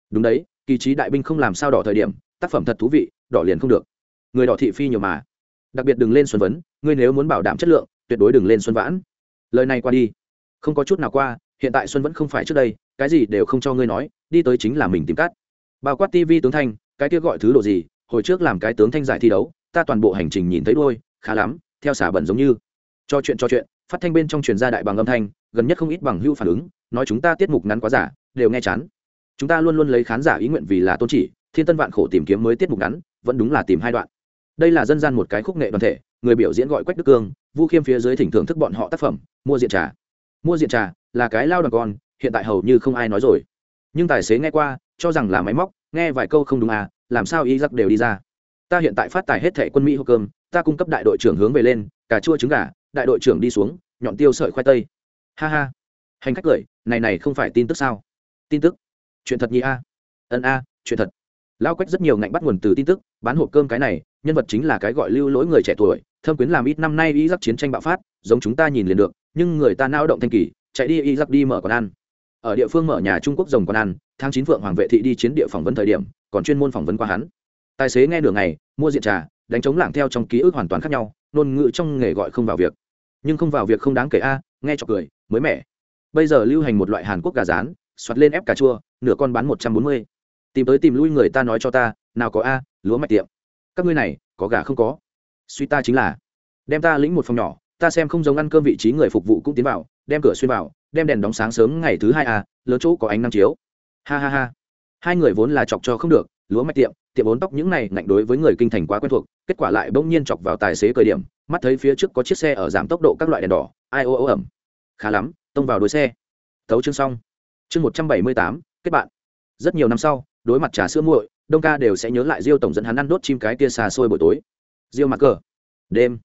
S1: Đúng đấy, kỳ trí đại binh không làm sao đỏ thời điểm, tác phẩm thật thú vị, đỏ liền không được. Người đỏ thị phi nhiều mà. Đặc biệt đừng lên xuân vấn, ngươi nếu muốn bảo đảm chất lượng, tuyệt đối đừng lên xuân vãn. Lời này qua đi. Không có chút nào qua, hiện tại xuân vẫn không phải trước đây, cái gì đều không cho ngươi nói, đi tới chính là mình tìm cắt bao quát tv tướng thanh, cái kia gọi thứ độ gì, hồi trước làm cái tướng thanh giải thi đấu, ta toàn bộ hành trình nhìn thấy đôi khá lắm, theo xả bẩn giống như. Cho chuyện cho chuyện, phát thanh bên trong truyền gia đại bằng âm thanh, gần nhất không ít bằng hưu phản ứng, nói chúng ta tiết mục ngắn quá giả, đều nghe chán. Chúng ta luôn luôn lấy khán giả ý nguyện vì là tôn chỉ, thiên tân vạn khổ tìm kiếm mới tiết mục ngắn, vẫn đúng là tìm hai đoạn. Đây là dân gian một cái khúc nghệ đoàn thể, người biểu diễn gọi quách đức cương, vu khiêm phía dưới thỉnh thưởng thức bọn họ tác phẩm, mua diện trà. Mua diện trà là cái lao đoàn con, hiện tại hầu như không ai nói rồi nhưng tài xế nghe qua, cho rằng là máy móc, nghe vài câu không đúng à làm sao y giặc đều đi ra. Ta hiện tại phát tài hết thẻ quân mỹ hộp cơm, ta cung cấp đại đội trưởng hướng về lên, cà chua trứng gà, đại đội trưởng đi xuống, nhọn tiêu sợi khoai tây. Ha ha. Hành khách cười, này này không phải tin tức sao? Tin tức? Chuyện thật nhỉ a? Ân a, chuyện thật. Lao quách rất nhiều ngạnh bắt nguồn từ tin tức, bán hộp cơm cái này, nhân vật chính là cái gọi lưu lỗi người trẻ tuổi, thâm quyến làm ít năm nay y giặc chiến tranh bạo phát, giống chúng ta nhìn liền được, nhưng người ta nao động thanh kỳ, chạy đi y giặc đi mở quán ăn ở địa phương mở nhà trung quốc rồng quán ăn, tháng chín phượng hoàng vệ thị đi chiến địa phỏng vấn thời điểm, còn chuyên môn phỏng vấn qua hắn. Tài xế nghe đường này mua diện trà, đánh chống lảng theo trong ký ức hoàn toàn khác nhau, ngôn ngữ trong nghề gọi không vào việc. Nhưng không vào việc không đáng kể a, nghe cho cười, mới mẻ. Bây giờ lưu hành một loại hàn quốc gà rán xoát lên ép cà chua, nửa con bán một trăm bốn mươi. Tìm tới tìm lui người ta nói cho ta, nào có a, lúa mạch tiệm. Các ngươi này, có gà không có? Suy ta chính là, đem ta lĩnh một phòng nhỏ, ta xem không giống ăn cơm vị trí người phục vụ cũng tiến vào đem cửa xuyên vào, đem đèn đóng sáng sớm ngày thứ hai a lớn chỗ có ánh năm chiếu. Ha ha ha. Hai người vốn là chọc cho không được, lúa mạch tiệm tiệm bốn tóc những này ngạnh đối với người kinh thành quá quen thuộc, kết quả lại bỗng nhiên chọc vào tài xế cởi điểm, mắt thấy phía trước có chiếc xe ở giảm tốc độ các loại đèn đỏ, ai ô ô ẩm. Khá lắm, tông vào đuôi xe. Thấu chương xong. Chương một trăm bảy mươi tám, kết bạn. Rất nhiều năm sau, đối mặt trà sữa muội, đông ca đều sẽ nhớ lại diêu tổng dẫn hắn ăn đốt chim cái kia xà xôi buổi tối. Diêu mặc cờ. Đêm.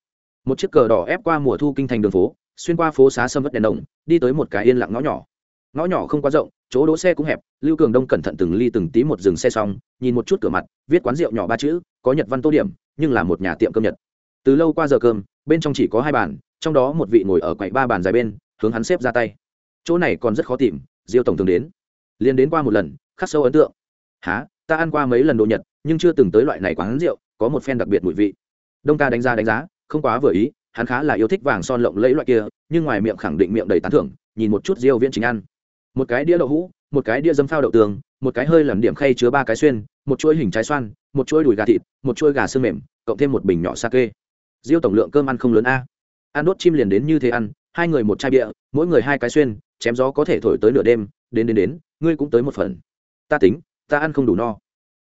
S1: Một chiếc cờ đỏ ép qua mùa thu kinh thành đường phố xuyên qua phố xá sâm vất đèn đồng, đi tới một cái yên lặng ngõ nhỏ. Ngõ nhỏ không quá rộng, chỗ đỗ xe cũng hẹp, lưu cường đông cẩn thận từng ly từng tí một dừng xe xong, nhìn một chút cửa mặt, viết quán rượu nhỏ ba chữ, có nhật văn tô điểm, nhưng là một nhà tiệm cơm nhật. Từ lâu qua giờ cơm, bên trong chỉ có hai bàn, trong đó một vị ngồi ở quầy ba bàn dài bên, hướng hắn xếp ra tay. Chỗ này còn rất khó tìm, diêu tổng thường đến. Liền đến qua một lần, khắc sâu ấn tượng. Há ta ăn qua mấy lần đồ nhật, nhưng chưa từng tới loại này quán rượu, có một phen đặc biệt mùi vị. Đông ca đánh giá đánh giá, không quá vừa ý hắn khá là yêu thích vàng son lộng lẫy loại kia, nhưng ngoài miệng khẳng định miệng đầy tán thưởng, nhìn một chút diêu viễn chính ăn một cái đĩa đậu hũ, một cái đĩa dấm phao đậu tường một cái hơi làm điểm khay chứa ba cái xuyên, một chuỗi hình trái xoan, một chuỗi đùi gà thịt, một chuỗi gà xương mềm, cộng thêm một bình nhỏ sake. Diêu tổng lượng cơm ăn không lớn a. Ăn đốt chim liền đến như thế ăn, hai người một chai bia, mỗi người hai cái xuyên, chém gió có thể thổi tới nửa đêm, đến đến đến, ngươi cũng tới một phần. Ta tính, ta ăn không đủ no.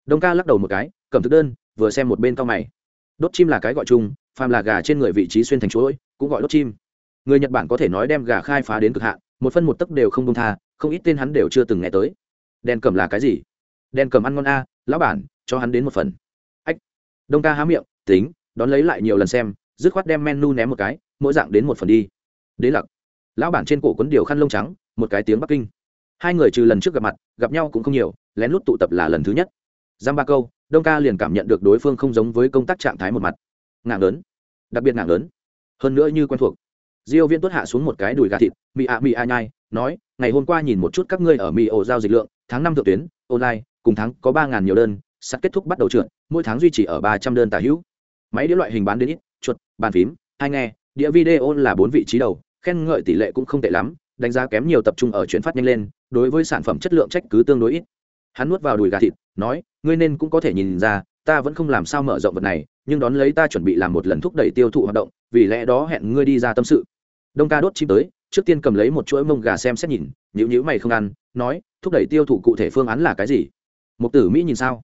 S1: Đông ca lắc đầu một cái, cầm thực đơn, vừa xem một bên cao mày. Đốt chim là cái gọi chung phàm là gà trên người vị trí xuyên thành chuỗi, cũng gọi đốt chim. Người nhật bản có thể nói đem gà khai phá đến cực hạn, một phân một tấc đều không công tha, không ít tên hắn đều chưa từng nghe tới. Đèn cầm là cái gì? Đèn cầm ăn ngon a, lão bản, cho hắn đến một phần. Ách. Đông ca há miệng, tính, đón lấy lại nhiều lần xem, dứt khoát đem menu ném một cái, mỗi dạng đến một phần đi. Đế lặc. Lão bản trên cổ quấn điều khăn lông trắng, một cái tiếng bắc kinh. Hai người trừ lần trước gặp mặt, gặp nhau cũng không nhiều, lén lút tụ tập là lần thứ nhất. Giam ba câu, đông ca liền cảm nhận được đối phương không giống với công tác trạng thái một mặt ngạng lớn. Đặc biệt ngạng lớn. Hơn nữa như quen thuộc. Diêu viên tuất hạ xuống một cái đùi gà thịt mì ạ mì a nhai, nói, ngày hôm qua nhìn một chút các ngươi ở mì ổ giao dịch lượng, tháng năm thượng tuyến, online, cùng tháng có ba ngàn nhiều đơn, sắp kết thúc bắt đầu trượt, mỗi tháng duy trì ở ba trăm đơn tả hữu. Máy đĩa loại hình bán đến ít, chuột, bàn phím, hai nghe, đĩa video là bốn vị trí đầu, khen ngợi tỷ lệ cũng không tệ lắm, đánh giá kém nhiều tập trung ở chuyển phát nhanh lên, đối với sản phẩm chất lượng trách cứ tương đối ít. Hắn nuốt vào đùi gà thịt, nói, ngươi nên cũng có thể nhìn ra ta vẫn không làm sao mở rộng vật này, nhưng đón lấy ta chuẩn bị làm một lần thúc đẩy tiêu thụ hoạt động, vì lẽ đó hẹn ngươi đi ra tâm sự. Đông ca đốt chim tới, trước tiên cầm lấy một chuỗi mông gà xem xét nhìn nhữ nhữ mày không ăn, nói, thúc đẩy tiêu thụ cụ thể phương án là cái gì? Một tử mỹ nhìn sao?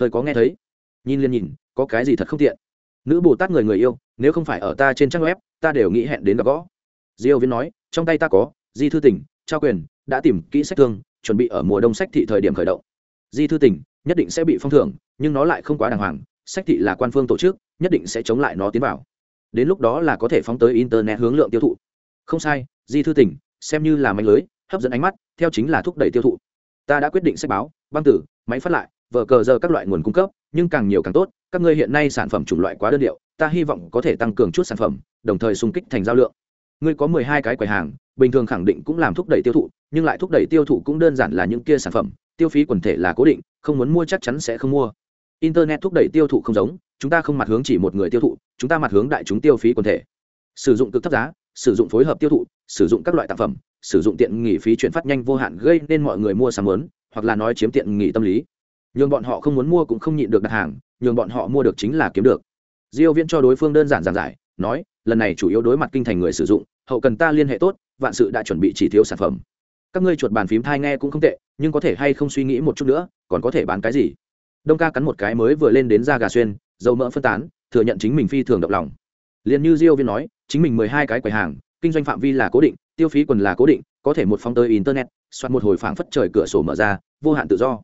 S1: Hơi có nghe thấy. Nhìn liền nhìn, có cái gì thật không tiện? Nữ bồ tát người người yêu, nếu không phải ở ta trên trang web, ta đều nghĩ hẹn đến gặp gõ. Diêu viên nói, trong tay ta có, di thư tỉnh, trao quyền, đã tìm kỹ sách thương, chuẩn bị ở mùa đông sách thị thời điểm khởi động di thư tỉnh, nhất định sẽ bị phong thưởng, nhưng nó lại không quá đàng hoàng, sách thị là quan phương tổ chức, nhất định sẽ chống lại nó tiến vào. Đến lúc đó là có thể phóng tới internet hướng lượng tiêu thụ. Không sai, di thư tỉnh, xem như là mạnh lưới, hấp dẫn ánh mắt, theo chính là thúc đẩy tiêu thụ. Ta đã quyết định sách báo, băng tử, máy phát lại, vờ cờ giờ các loại nguồn cung cấp, nhưng càng nhiều càng tốt, các ngươi hiện nay sản phẩm chủng loại quá đơn điệu, ta hy vọng có thể tăng cường chút sản phẩm, đồng thời xung kích thành giao lượng. Ngươi có mười hai cái quầy hàng, bình thường khẳng định cũng làm thúc đẩy tiêu thụ, nhưng lại thúc đẩy tiêu thụ cũng đơn giản là những kia sản phẩm tiêu phí quần thể là cố định, không muốn mua chắc chắn sẽ không mua. Internet thúc đẩy tiêu thụ không giống, chúng ta không mặt hướng chỉ một người tiêu thụ, chúng ta mặt hướng đại chúng tiêu phí quần thể. Sử dụng cực thấp giá, sử dụng phối hợp tiêu thụ, sử dụng các loại tạp phẩm, sử dụng tiện nghỉ phí chuyển phát nhanh vô hạn gây nên mọi người mua sắm lớn, hoặc là nói chiếm tiện nghỉ tâm lý. Nhường bọn họ không muốn mua cũng không nhịn được đặt hàng, nhường bọn họ mua được chính là kiếm được. Diêu viễn cho đối phương đơn giản giản giải, nói, lần này chủ yếu đối mặt kinh thành người sử dụng, hậu cần ta liên hệ tốt, vạn sự đã chuẩn bị chỉ thiếu sản phẩm các ngươi chuột bàn phím thai nghe cũng không tệ, nhưng có thể hay không suy nghĩ một chút nữa, còn có thể bán cái gì? Đông ca cắn một cái mới vừa lên đến da gà xuyên, dầu mỡ phân tán, thừa nhận chính mình phi thường động lòng. Liền như diêu viên nói, chính mình mười hai cái quầy hàng, kinh doanh phạm vi là cố định, tiêu phí quần là cố định, có thể một phóng tới internet soạt một hồi phảng phất trời cửa sổ mở ra, vô hạn tự do.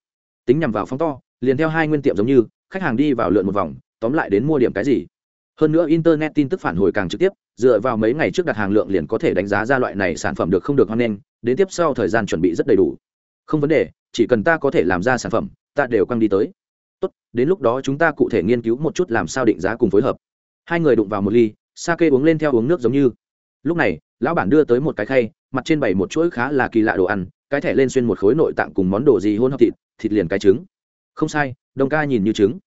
S1: Tính nhằm vào phóng to, liền theo hai nguyên tiệm giống như, khách hàng đi vào lượn một vòng, tóm lại đến mua điểm cái gì. Hơn nữa internet tin tức phản hồi càng trực tiếp, dựa vào mấy ngày trước đặt hàng lượng liền có thể đánh giá ra loại này sản phẩm được không được hoan nghênh đến tiếp sau thời gian chuẩn bị rất đầy đủ. Không vấn đề, chỉ cần ta có thể làm ra sản phẩm, ta đều căng đi tới. Tốt, đến lúc đó chúng ta cụ thể nghiên cứu một chút làm sao định giá cùng phối hợp. Hai người đụng vào một ly sa kê uống lên theo uống nước giống như. Lúc này, lão bản đưa tới một cái khay, mặt trên bày một chuỗi khá là kỳ lạ đồ ăn, cái thẻ lên xuyên một khối nội tạng cùng món đồ gì hôn hợp thịt thịt liền cái trứng. Không sai, đông ca nhìn như trứng.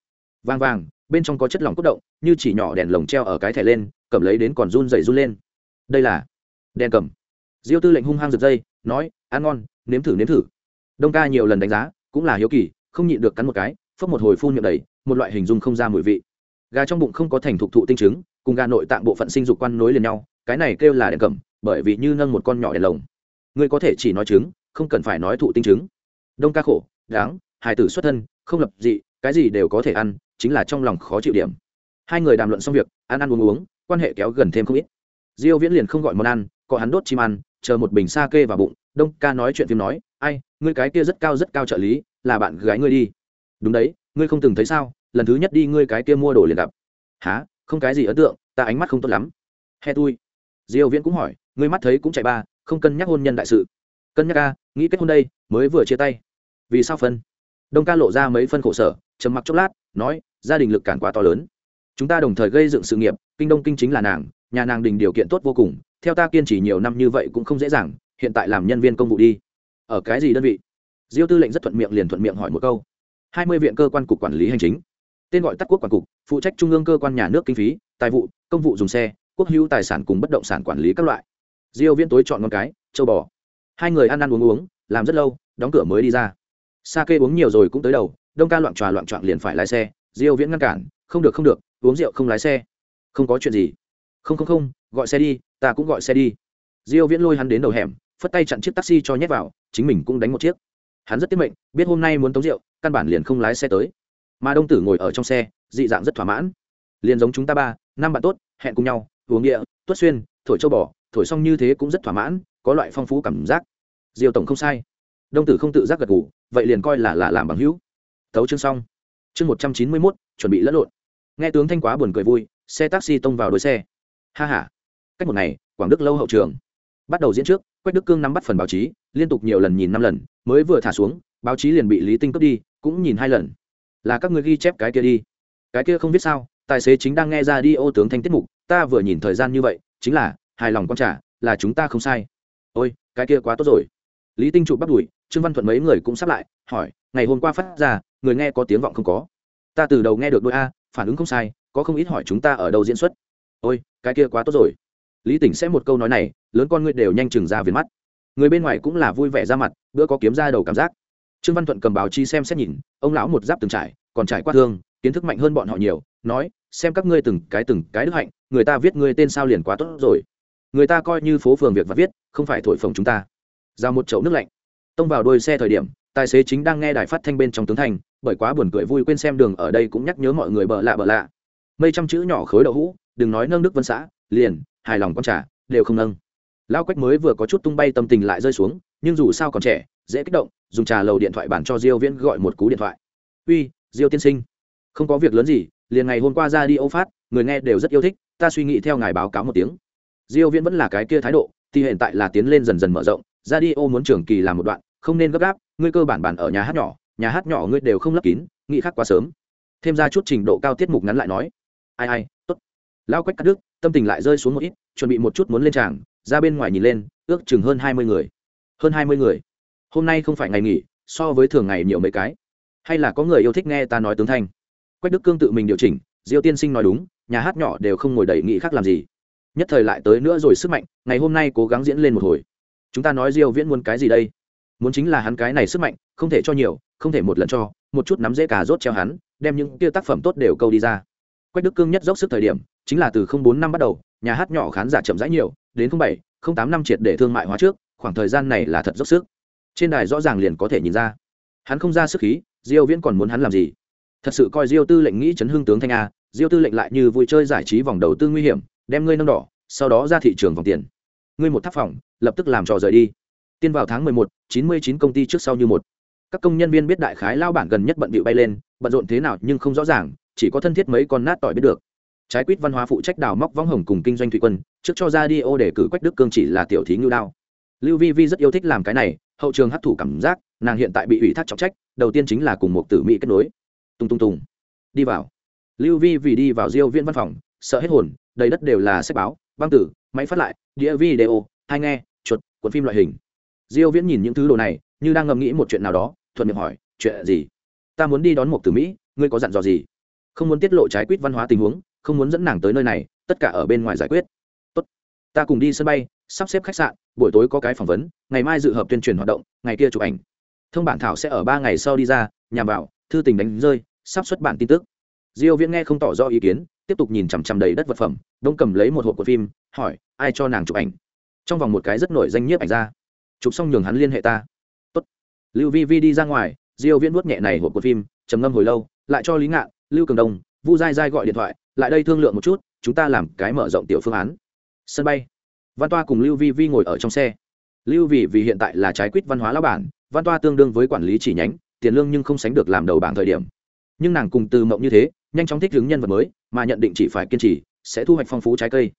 S1: Vàng vàng, bên trong có chất lỏng cốt động, như chỉ nhỏ đèn lồng treo ở cái thẻ lên, cầm lấy đến còn run dày run lên. Đây là đèn cầm diêu tư lệnh hung hăng giật dây nói ăn ngon nếm thử nếm thử. Đông ca nhiều lần đánh giá cũng là hiếu kỳ không nhịn được cắn một cái phốc một hồi phun miệng đầy một loại hình dung không ra mùi vị. Gà trong bụng không có thành thục thụ tinh trứng cùng gà nội tạng bộ phận sinh dục quan nối liền nhau cái này kêu là đèn cẩm, bởi vì như nâng một con nhỏ đèn lồng. Ngươi có thể chỉ nói trứng không cần phải nói thụ tinh trứng. Đông ca khổ đáng hài tử xuất thân không lập dị cái gì đều có thể ăn chính là trong lòng khó chịu điểm. Hai người đàm luận xong việc ăn ăn uống uống quan hệ kéo gần thêm không ít. Diêu viễn liền không gọi món ăn có hắn đốt chim ăn chờ một bình sa kê vào bụng, đông ca nói chuyện phim nói, ai, ngươi cái kia rất cao rất cao trợ lý, là bạn gái ngươi đi. Đúng đấy, ngươi không từng thấy sao, lần thứ nhất đi ngươi cái kia mua đồ liền gặp. Há không cái gì ấn tượng, ta ánh mắt không tốt lắm. He tui. Diêu viễn cũng hỏi, ngươi mắt thấy cũng chạy ba, không cân nhắc hôn nhân đại sự. Cân nhắc ca nghĩ kết hôn đây, mới vừa chia tay. Vì sao phân? Đông ca lộ ra mấy phân khổ sở, trầm mặc chốc lát, nói, gia đình lực cản quá to lớn. Chúng ta đồng thời gây dựng sự nghiệp, kinh đông kinh chính là nàng, nhà nàng đình điều kiện tốt vô cùng theo ta kiên trì nhiều năm như vậy cũng không dễ dàng, hiện tại làm nhân viên công vụ đi. Ở cái gì đơn vị? Diêu tư lệnh rất thuận miệng liền thuận miệng hỏi một câu. Hai mươi viện cơ quan cục quản lý hành chính. Tên gọi tắt quốc quản cục, phụ trách trung ương cơ quan nhà nước kinh phí, tài vụ, công vụ dùng xe, quốc hữu tài sản cùng bất động sản quản lý các loại. Diêu viễn tối chọn con cái, châu bò. Hai người ăn ăn uống uống, làm rất lâu, đóng cửa mới đi ra. Sa kê uống nhiều rồi cũng tới đầu, đông ca loạn tròa loạn trọn liền phải lái xe. Diêu viễn ngăn cản, không được không được, uống rượu không lái xe. Không có chuyện gì. Không không không gọi xe đi, ta cũng gọi xe đi. Diêu viễn lôi hắn đến đầu hẻm, phất tay chặn chiếc taxi cho nhét vào, chính mình cũng đánh một chiếc. Hắn rất tiết mệnh, biết hôm nay muốn tống rượu, căn bản liền không lái xe tới. Mà đông tử ngồi ở trong xe, dị dạng rất thỏa mãn. Liền giống chúng ta ba, năm bạn tốt, hẹn cùng nhau, uống địa, tuất xuyên, thổi châu bò, thổi xong như thế cũng rất thỏa mãn, có loại phong phú cảm giác. Diêu tổng không sai. Đông tử không tự giác gật ngủ vậy liền coi là là làm bằng hữu. Tấu chương xong. Chương một trăm chín mươi mốt, chuẩn bị lẫn lộn. Nghe tướng thanh quá buồn cười vui, xe taxi tông vào đuôi xe. Ha h a cách một ngày, quảng đức lâu hậu trường. Bắt đầu diễn trước, quách đức cương nắm bắt phần báo chí, liên tục nhiều lần nhìn năm lần, mới vừa thả xuống, báo chí liền bị lý tinh cướp đi, cũng nhìn hai lần. Là các người ghi chép cái kia đi. Cái kia không biết sao, tài xế chính đang nghe ra đi ô tướng thanh tiết mục, ta vừa nhìn thời gian như vậy, chính là, hài lòng con trả là chúng ta không sai. Ôi, cái kia quá tốt rồi. Lý tinh trụ bắt đùi, trương văn thuận mấy người cũng sắp lại, hỏi, ngày hôm qua phát ra, người nghe có tiếng vọng không có? Ta từ đầu nghe được đôi a, phản ứng không sai, có không ít hỏi chúng ta ở đâu diễn xuất. Ôi, cái kia quá tốt rồi lý tỉnh sẽ một câu nói này lớn con ngươi đều nhanh chừng ra viền mắt. Người bên ngoài cũng là vui vẻ ra mặt bữa có kiếm ra đầu cảm giác. Trương văn thuận cầm báo chi xem xét nhìn ông lão một giáp từng trải còn trải qua thương kiến thức mạnh hơn bọn họ nhiều nói xem các ngươi từng cái từng cái đức hạnh người ta viết ngươi tên sao liền quá tốt rồi. Người ta coi như phố phường việc và viết không phải thổi phồng chúng ta. Ra một chậu nước lạnh. Tông vào đôi xe thời điểm tài xế chính đang nghe đài phát thanh bên trong tướng thành, bởi quá buồn cười vui quên xem đường ở đây cũng nhắc nhớ mọi người bợ lạ bợ lạ. Mây trăm chữ nhỏ khối đậu hũ đừng nói nâng đức vân xã liền hài lòng con trả đều không nâng Lão quách mới vừa có chút tung bay tâm tình lại rơi xuống, nhưng dù sao còn trẻ, dễ kích động, dùng trà lầu điện thoại bản cho diêu viễn gọi một cú điện thoại. Uy, diêu tiên sinh, không có việc lớn gì, liền ngày hôm qua ra đi ô phát, người nghe đều rất yêu thích, ta suy nghĩ theo ngài báo cáo một tiếng. Diêu viễn vẫn là cái kia thái độ, thì hiện tại là tiến lên dần dần mở rộng, ra đi ô muốn trường kỳ làm một đoạn, không nên gấp gáp, ngươi cơ bản bản ở nhà hát nhỏ, nhà hát nhỏ ngươi đều không lấp kín, nghĩ khác quá sớm. Thêm ra chút trình độ cao tiết mục ngắn lại nói. Ai ai, tốt lao quách cắt đứt, tâm tình lại rơi xuống một ít, chuẩn bị một chút muốn lên tràng, ra bên ngoài nhìn lên, ước chừng hơn hai mươi người. Hơn hai mươi người. Hôm nay không phải ngày nghỉ, so với thường ngày nhiều mấy cái. Hay là có người yêu thích nghe ta nói tướng thanh? Quách đức cương tự mình điều chỉnh, diêu tiên sinh nói đúng, nhà hát nhỏ đều không ngồi đầy nghị khác làm gì. Nhất thời lại tới nữa rồi sức mạnh, ngày hôm nay cố gắng diễn lên một hồi. Chúng ta nói diêu viễn muốn cái gì đây? Muốn chính là hắn cái này sức mạnh, không thể cho nhiều, không thể một lần cho, một chút nắm dễ cả rốt treo hắn, đem những kia tác phẩm tốt đều câu đi ra. Quách đức cương nhất dốc sức thời điểm chính là từ bốn năm bắt đầu nhà hát nhỏ khán giả chậm rãi nhiều đến bảy tám năm triệt để thương mại hóa trước khoảng thời gian này là thật dốc sức. Trên đài rõ ràng liền có thể nhìn ra. Hắn không ra sức khí diêu viễn còn muốn hắn làm gì? Thật sự coi diêu tư lệnh nghĩ chấn hưng tướng thanh a diêu tư lệnh lại như vui chơi giải trí vòng đầu tư nguy hiểm đem ngươi nâng đỏ sau đó ra thị trường vòng tiền. Ngươi một tháp phòng lập tức làm trò rời đi. Tiên vào tháng 11, 99 công ty trước sau như một. Các công nhân viên biết đại khái lao bản gần nhất bận bịu bay lên bận rộn thế nào nhưng không rõ ràng chỉ có thân thiết mấy con nát tỏi biết được trái quýt văn hóa phụ trách đào móc võng hồng cùng kinh doanh thủy quân, trước cho ra đi ô để cử quách đức cương chỉ là tiểu thí ngưu đao. Lưu vi vi rất yêu thích làm cái này, hậu trường hấp thụ cảm giác, nàng hiện tại bị ủy thác trọng trách, đầu tiên chính là cùng một tử mỹ kết nối. Tung tung tung. Đi vào. Lưu vi vì đi vào diêu viên văn phòng, sợ hết hồn, đầy đất đều là sách báo, băng tử, máy phát lại, đĩa video hay nghe, chuột cuốn phim loại hình. Diêu viễn nhìn những thứ đồ này, như đang ngẫm nghĩ một chuyện nào đó, thuận miệng hỏi, chuyện gì? Ta muốn đi đón một tử mỹ, ngươi có dặn dò gì? Không muốn tiết lộ trái quýt văn hóa tình huống không muốn dẫn nàng tới nơi này, tất cả ở bên ngoài giải quyết. Tốt, ta cùng đi sân bay, sắp xếp khách sạn, buổi tối có cái phỏng vấn, ngày mai dự hợp tuyên truyền hoạt động, ngày kia chụp ảnh. Thông bản thảo sẽ ở ba ngày sau đi ra, nhằm vào, thư tình đánh rơi, sắp xuất bản tin tức. Diêu viễn nghe không tỏ rõ ý kiến, tiếp tục nhìn chằm chằm đầy đất vật phẩm, đông cầm lấy một hộp của phim, hỏi, ai cho nàng chụp ảnh? Trong vòng một cái rất nổi danh nhiếp ảnh ra. Chụp xong nhường hắn liên hệ ta. Tốt. Lưu vi vi đi ra ngoài, diêu viễn nuốt nhẹ này hộp của phim, trầm ngâm hồi lâu, lại cho lý ngạn, lưu cường đông, vu dai dai gọi điện thoại lại đây thương lượng một chút, chúng ta làm cái mở rộng tiểu phương án. Sân bay. Văn toa cùng lưu vi vi ngồi ở trong xe. Lưu vì vì hiện tại là trái quýt văn hóa lao bản, văn toa tương đương với quản lý chỉ nhánh, tiền lương nhưng không sánh được làm đầu bảng thời điểm. Nhưng nàng cùng từ mộng như thế, nhanh chóng thích ứng nhân vật mới, mà nhận định chỉ phải kiên trì, sẽ thu hoạch phong phú trái cây.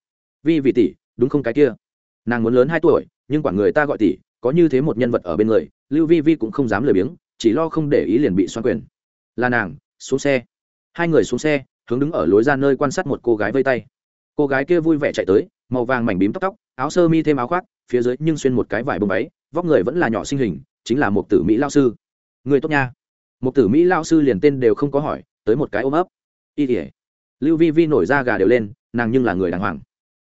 S1: Vi vì tỷ, đúng không cái kia? Nàng muốn lớn hai tuổi, nhưng quản người ta gọi tỷ, có như thế một nhân vật ở bên người, lưu vi vi cũng không dám lười biếng, chỉ lo không để ý liền bị xoan quyền. Là nàng, xuống xe. Hai người xuống xe hướng đứng ở lối ra nơi quan sát một cô gái vây tay. Cô gái kia vui vẻ chạy tới, màu vàng mảnh bím tóc tóc, áo sơ mi thêm áo khoác, phía dưới nhưng xuyên một cái vải bông váy, vóc người vẫn là nhỏ sinh hình, chính là một tử mỹ lao sư. Người tốt nha. Một tử mỹ lao sư liền tên đều không có hỏi, tới một cái ôm ấp. Y tỉa lưu vi vi nổi ra gà đều lên, nàng nhưng là người đàng hoàng.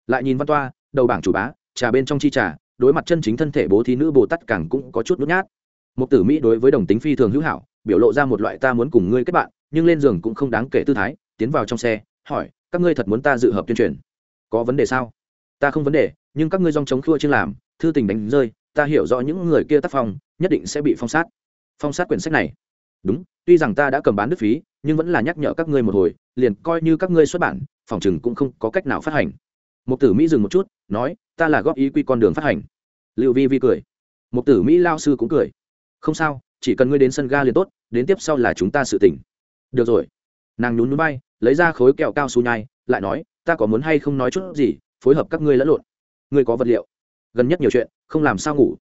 S1: Lại nhìn văn toa, đầu bảng chủ bá, trà bên trong chi trà, đối mặt chân chính thân thể bố thí nữ bồ tát càng cũng có chút nút nhát. Một tử mỹ đối với đồng tính phi thường hữu hảo, biểu lộ ra một loại ta muốn cùng ngươi kết bạn, nhưng lên giường cũng không đáng kể tư thái tiến vào trong xe, hỏi, các ngươi thật muốn ta dự hợp tuyên truyền? Có vấn đề sao? Ta không vấn đề, nhưng các ngươi dòng chống khua chưa làm, thư tình đánh rơi, ta hiểu rõ những người kia tác phong, nhất định sẽ bị phong sát. Phong sát quyển sách này. Đúng, tuy rằng ta đã cầm bán đức phí, nhưng vẫn là nhắc nhở các ngươi một hồi, liền coi như các ngươi xuất bản, phòng chừng cũng không có cách nào phát hành. Một tử mỹ dừng một chút, nói, ta là góp ý quy con đường phát hành. Liệu vi vi cười. Một tử mỹ lao sư cũng cười. Không sao, chỉ cần ngươi đến sân ga liền tốt, đến tiếp sau là chúng ta sự tỉnh được rồi. Nàng nhún núi bay lấy ra khối kẹo cao su nhai, lại nói, ta có muốn hay không nói chút gì, phối hợp các ngươi lẫn lộn. Ngươi có vật liệu. Gần nhất nhiều chuyện, không làm sao ngủ.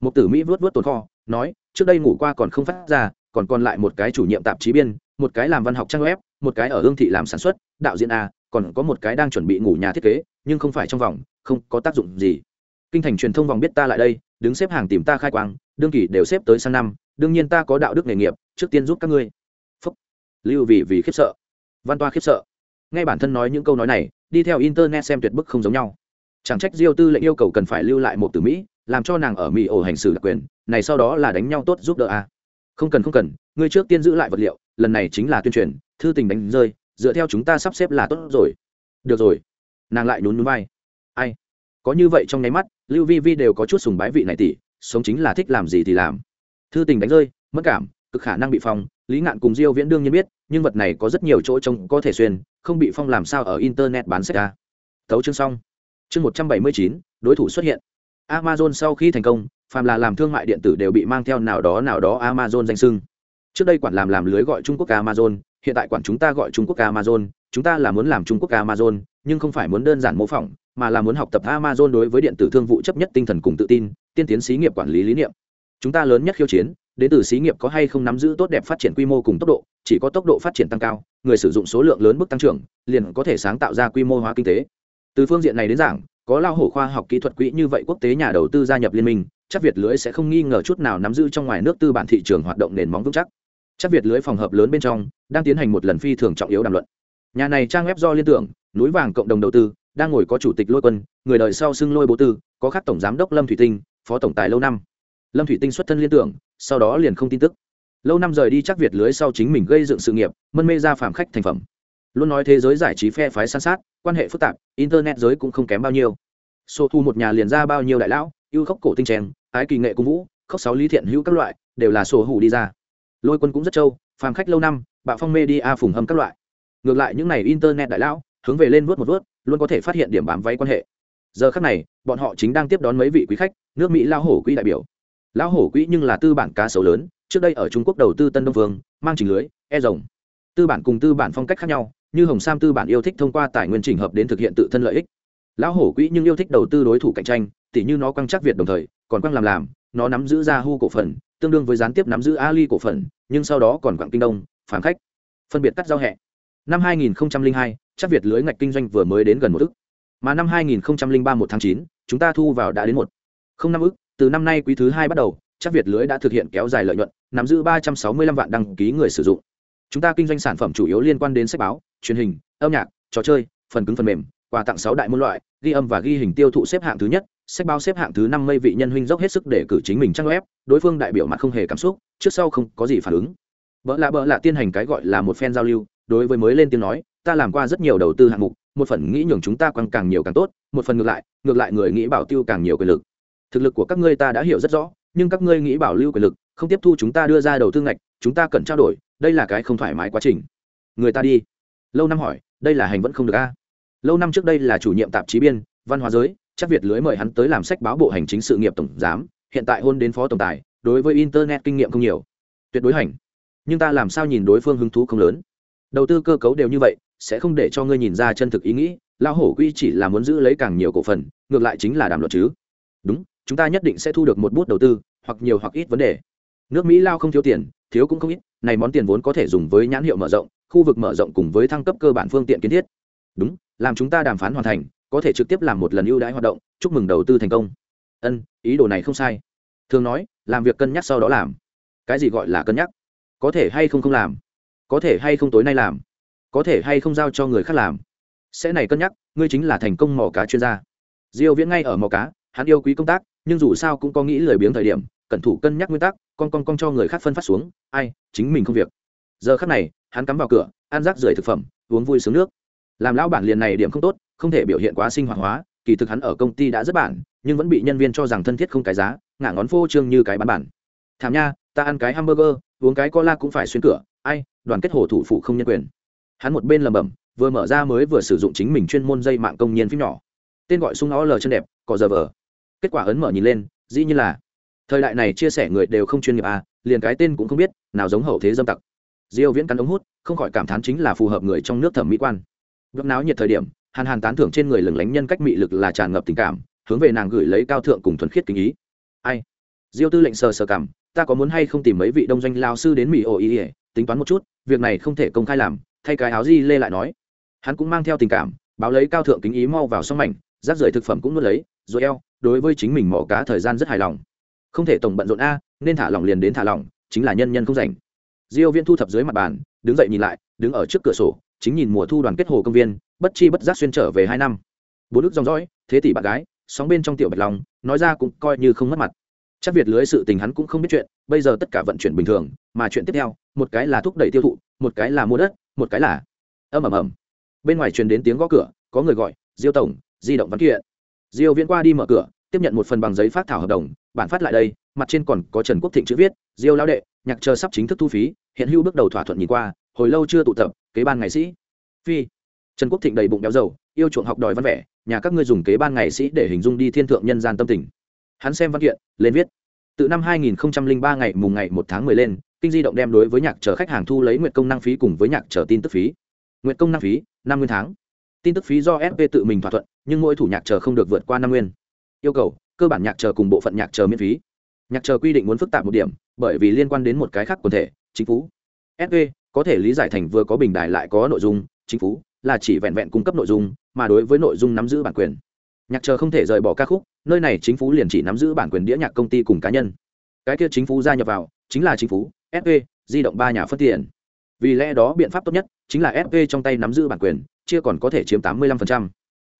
S1: Một tử mỹ vớt vớt tồn kho, nói, trước đây ngủ qua còn không phát ra, còn còn lại một cái chủ nhiệm tạp chí biên, một cái làm văn học trang web, một cái ở hương thị làm sản xuất, đạo diễn a, còn có một cái đang chuẩn bị ngủ nhà thiết kế, nhưng không phải trong vòng, không có tác dụng gì. Kinh thành truyền thông vòng biết ta lại đây, đứng xếp hàng tìm ta khai quang, đương kỳ đều xếp tới sang năm, đương nhiên ta có đạo đức nghề nghiệp, trước tiên giúp các ngươi. Phúc. Lưu vì vì khiếp sợ văn toa khiếp sợ. Ngay bản thân nói những câu nói này, đi theo internet xem tuyệt bức không giống nhau. Chẳng trách diêu tư lệnh yêu cầu cần phải lưu lại một từ mỹ, làm cho nàng ở mỹ ổ hành xử đặc quyền, này sau đó là đánh nhau tốt giúp đỡ a không cần không cần, ngươi trước tiên giữ lại vật liệu, lần này chính là tuyên truyền, thư tình đánh rơi, dựa theo chúng ta sắp xếp là tốt rồi. Được rồi. Nàng lại nhún nhún vai. Ai? Có như vậy trong nháy mắt, lưu vi vi đều có chút sùng bái vị này tỷ sống chính là thích làm gì thì làm. Thư tình đánh rơi, mất cảm, cực khả năng bị phong lý ngạn cùng diêu viễn đương nhiên biết nhưng vật này có rất nhiều chỗ trông có thể xuyên không bị phong làm sao ở internet bán sách ra thấu chương xong. Chương 179, đối thủ xuất hiện. Amazon sau khi thành công phàm là làm thương mại điện tử đều bị mang theo nào đó nào đó amazon danh sưng trước đây quản làm làm lưới gọi trung quốc amazon hiện tại quản chúng ta gọi trung quốc amazon chúng ta là muốn làm trung quốc amazon nhưng không phải muốn đơn giản mô phỏng mà là muốn học tập amazon đối với điện tử thương vụ chấp nhất tinh thần cùng tự tin tiên tiến xí nghiệp quản lý lý niệm. Chúng ta lớn nhất khiêu chiến đến từ xí nghiệp có hay không nắm giữ tốt đẹp phát triển quy mô cùng tốc độ, chỉ có tốc độ phát triển tăng cao, người sử dụng số lượng lớn mức tăng trưởng, liền có thể sáng tạo ra quy mô hóa kinh tế. Từ phương diện này đến giảng, có lao hổ khoa học kỹ thuật quỹ như vậy quốc tế nhà đầu tư gia nhập liên minh, chắc việt lưới sẽ không nghi ngờ chút nào nắm giữ trong ngoài nước tư bản thị trường hoạt động nền móng vững chắc. Chắc việt lưới phòng hợp lớn bên trong, đang tiến hành một lần phi thường trọng yếu đàm luận. Nhà này trang web do liên tưởng, núi vàng cộng đồng đầu tư, đang ngồi có chủ tịch lôi quân, người đời sau xưng lôi bố tư, có khắc tổng giám đốc lâm thủy tinh, phó tổng tài lâu năm. Lâm thủy tinh xuất thân liên tưởng sau đó liền không tin tức. Lâu năm rời đi chắc việt lưới sau chính mình gây dựng sự nghiệp, mân mê ra phàm khách thành phẩm. Luôn nói thế giới giải trí phe phái san sát, quan hệ phức tạp, internet giới cũng không kém bao nhiêu. Số thu một nhà liền ra bao nhiêu đại lão, yêu khốc cổ tinh trèn ái kỳ nghệ cung vũ khốc sáu lý thiện hữu các loại, đều là sổ hủ đi ra. Lôi quân cũng rất trâu, phàm khách lâu năm, bạo phong media phùng hâm các loại. Ngược lại những này internet đại lão, hướng về lên vớt một vớt luôn có thể phát hiện điểm bám váy quan hệ. Giờ khác này, bọn họ chính đang tiếp đón mấy vị quý khách, nước mỹ lao hổ quỹ đại biểu lão hổ quỹ nhưng là tư bản cá sấu lớn trước đây ở trung quốc đầu tư tân đông vương mang trình lưới e rồng. Tư bản cùng tư bản phong cách khác nhau như hồng sam tư bản yêu thích thông qua tài nguyên trình hợp đến thực hiện tự thân lợi ích. Lão hổ quỹ nhưng yêu thích đầu tư đối thủ cạnh tranh tỉ như nó quăng chắc việt đồng thời còn quăng làm làm nó nắm giữ ra hu cổ phần tương đương với gián tiếp nắm giữ ali cổ phần nhưng sau đó còn quặng kinh đông phản khách. Phân biệt cắt giao hẹ. Năm 2002, chắc việt lưới ngạch kinh doanh vừa mới đến gần một ức. Mà năm 2003 một tháng 9, chúng ta thu vào đã đến một. Không năm ức từ năm nay quý thứ hai bắt đầu, chắc việt lưới đã thực hiện kéo dài lợi nhuận, nắm giữ 365 vạn đăng ký người sử dụng. Chúng ta kinh doanh sản phẩm chủ yếu liên quan đến sách báo, truyền hình, âm nhạc, trò chơi, phần cứng phần mềm, quà tặng sáu đại môn loại, ghi âm và ghi hình tiêu thụ xếp hạng thứ nhất, sách báo xếp hạng thứ năm mươi vị nhân huynh dốc hết sức để cử chính mình trang web, đối phương đại biểu mặt không hề cảm xúc, trước sau không có gì phản ứng. Bỡ lạ bỡ lạ tiên hành cái gọi là một phen giao lưu, đối với mới lên tiếng nói, ta làm qua rất nhiều đầu tư hạng mục, một phần nghĩ nhường chúng ta quăng càng nhiều càng tốt, một phần ngược lại ngược lại người nghĩ bảo tiêu càng nhiều quyền lực thực lực của các ngươi ta đã hiểu rất rõ, nhưng các ngươi nghĩ bảo lưu quyền lực, không tiếp thu chúng ta đưa ra đầu tư ngạch, chúng ta cần trao đổi, đây là cái không thoải mái quá trình. Người ta đi. Lâu năm hỏi, đây là hành vẫn không được a? Lâu năm trước đây là chủ nhiệm tạp chí biên, văn hóa giới, chắc việt lưới mời hắn tới làm sách báo bộ hành chính sự nghiệp tổng giám, hiện tại hôn đến phó tổng tài, đối với internet kinh nghiệm không nhiều. Tuyệt đối hành. Nhưng ta làm sao nhìn đối phương hứng thú không lớn? Đầu tư cơ cấu đều như vậy, sẽ không để cho ngươi nhìn ra chân thực ý nghĩ lao hổ quy chỉ là muốn giữ lấy càng nhiều cổ phần, ngược lại chính là đàm luật chứ. Đúng chúng ta nhất định sẽ thu được một bút đầu tư, hoặc nhiều hoặc ít vấn đề. Nước mỹ lao không thiếu tiền, thiếu cũng không ít, này món tiền vốn có thể dùng với nhãn hiệu mở rộng, khu vực mở rộng cùng với thăng cấp cơ bản phương tiện kiến thiết. Đúng, làm chúng ta đàm phán hoàn thành, có thể trực tiếp làm một lần ưu đãi hoạt động, chúc mừng đầu tư thành công. Ân, ý đồ này không sai. Thường nói, làm việc cân nhắc sau đó làm. Cái gì gọi là cân nhắc? Có thể hay không không làm? Có thể hay không tối nay làm? Có thể hay không giao cho người khác làm? Sẽ này cân nhắc, ngươi chính là thành công mò cá chuyên gia. Diêu viễn ngay ở mò cá, hắn yêu quý công tác nhưng dù sao cũng có nghĩ lười biếng thời điểm, cẩn thủ cân nhắc nguyên tắc, con con con cho người khác phân phát xuống, ai, chính mình không việc. Giờ khắc này, hắn cắm vào cửa, ăn rác rưởi thực phẩm, uống vui sướng nước. Làm lão bản liền này điểm không tốt, không thể biểu hiện quá sinh hoạt hóa, kỳ thực hắn ở công ty đã rất bản, nhưng vẫn bị nhân viên cho rằng thân thiết không cái giá, ngả ngón phô trương như cái bán bản. Thảm nha, ta ăn cái hamburger, uống cái cola cũng phải xuyên cửa, ai, đoàn kết hồ thủ phụ không nhân quyền. Hắn một bên lầm bẩm, vừa mở ra mới vừa sử dụng chính mình chuyên môn dây mạng công nhân phim nhỏ. Tên gọi sung nó lờ chân đẹp có giờ vờ kết quả ấn mở nhìn lên, dĩ như là, thời đại này chia sẻ người đều không chuyên nghiệp à liền cái tên cũng không biết, nào giống hậu thế dâm tặc. Diêu viễn cắn ống hút, không khỏi cảm thán chính là phù hợp người trong nước thẩm mỹ quan. Bước náo nhiệt thời điểm, hàn hàn tán thưởng trên người lừng lánh nhân cách mị lực là tràn ngập tình cảm, hướng về nàng gửi lấy cao thượng cùng thuần khiết kính ý. Ai? Diêu tư lệnh sờ sờ cảm, ta có muốn hay không tìm mấy vị đông doanh lao sư đến mỹ ổ ý ỉa tính toán một chút, việc này không thể công khai làm, thay cái áo di lê lại nói. Hắn cũng mang theo tình cảm, báo lấy cao thượng kính ý mau vào xong mảnh, rác rưởi thực phẩm cũng nuốt lấy, rồi eo đối với chính mình mỏ cá thời gian rất hài lòng. Không thể tổng bận rộn a, nên thả lỏng liền đến thả lỏng, chính là nhân nhân không rảnh. Diêu viên thu thập dưới mặt bàn, đứng dậy nhìn lại, đứng ở trước cửa sổ, chính nhìn mùa thu đoàn kết hồ công viên, bất chi bất giác xuyên trở về hai năm. Bốn đức dòng dõi, thế tỷ bạn gái, sóng bên trong tiểu bạch long, nói ra cũng coi như không mất mặt. Chắc việt lưới sự tình hắn cũng không biết chuyện, bây giờ tất cả vận chuyển bình thường, mà chuyện tiếp theo, một cái là thúc đẩy tiêu thụ, một cái là mua đất, một cái là ầm ầm ầm. Bên ngoài truyền đến tiếng gõ cửa, có người gọi, diêu tổng, di động văn kiện. Diêu viễn qua đi mở cửa tiếp nhận một phần bằng giấy phát thảo hợp đồng, bản phát lại đây, mặt trên còn có trần quốc thịnh chữ viết, diêu lão đệ, nhạc chờ sắp chính thức thu phí, hiện hữu bước đầu thỏa thuận nhìn qua, hồi lâu chưa tụ tập, kế ban ngày sĩ. Phi. Trần quốc thịnh đầy bụng béo dầu, yêu chuộng học đòi văn vẻ, nhà các ngươi dùng kế ban ngày sĩ để hình dung đi thiên thượng nhân gian tâm tình. Hắn xem văn kiện, lên viết. Từ năm 2003 ngày mùng ngày 1 tháng 10 lên, kinh di động đem đối với nhạc chờ khách hàng thu lấy nguyện công năng phí cùng với nhạc chờ tin tức phí. Nguyện công năng phí, năm nguyên tháng. Tin tức phí do sp tự mình thỏa thuận, nhưng mỗi thủ nhạc chờ không được vượt qua năm nguyên yêu cầu, cơ bản nhạc chờ cùng bộ phận nhạc chờ miễn phí. Nhạc chờ quy định muốn phức tạp một điểm, bởi vì liên quan đến một cái khác quần thể, chính phủ sv có thể lý giải thành vừa có bình đài lại có nội dung, chính phủ là chỉ vẹn vẹn cung cấp nội dung, mà đối với nội dung nắm giữ bản quyền. Nhạc chờ không thể rời bỏ ca khúc, nơi này chính phủ liền chỉ nắm giữ bản quyền đĩa nhạc công ty cùng cá nhân. Cái kia chính phủ gia nhập vào, chính là chính phủ sv di động ba nhà phân tiền. Vì lẽ đó biện pháp tốt nhất, chính là sv trong tay nắm giữ bản quyền, chia còn có thể chiếm tám mươi lăm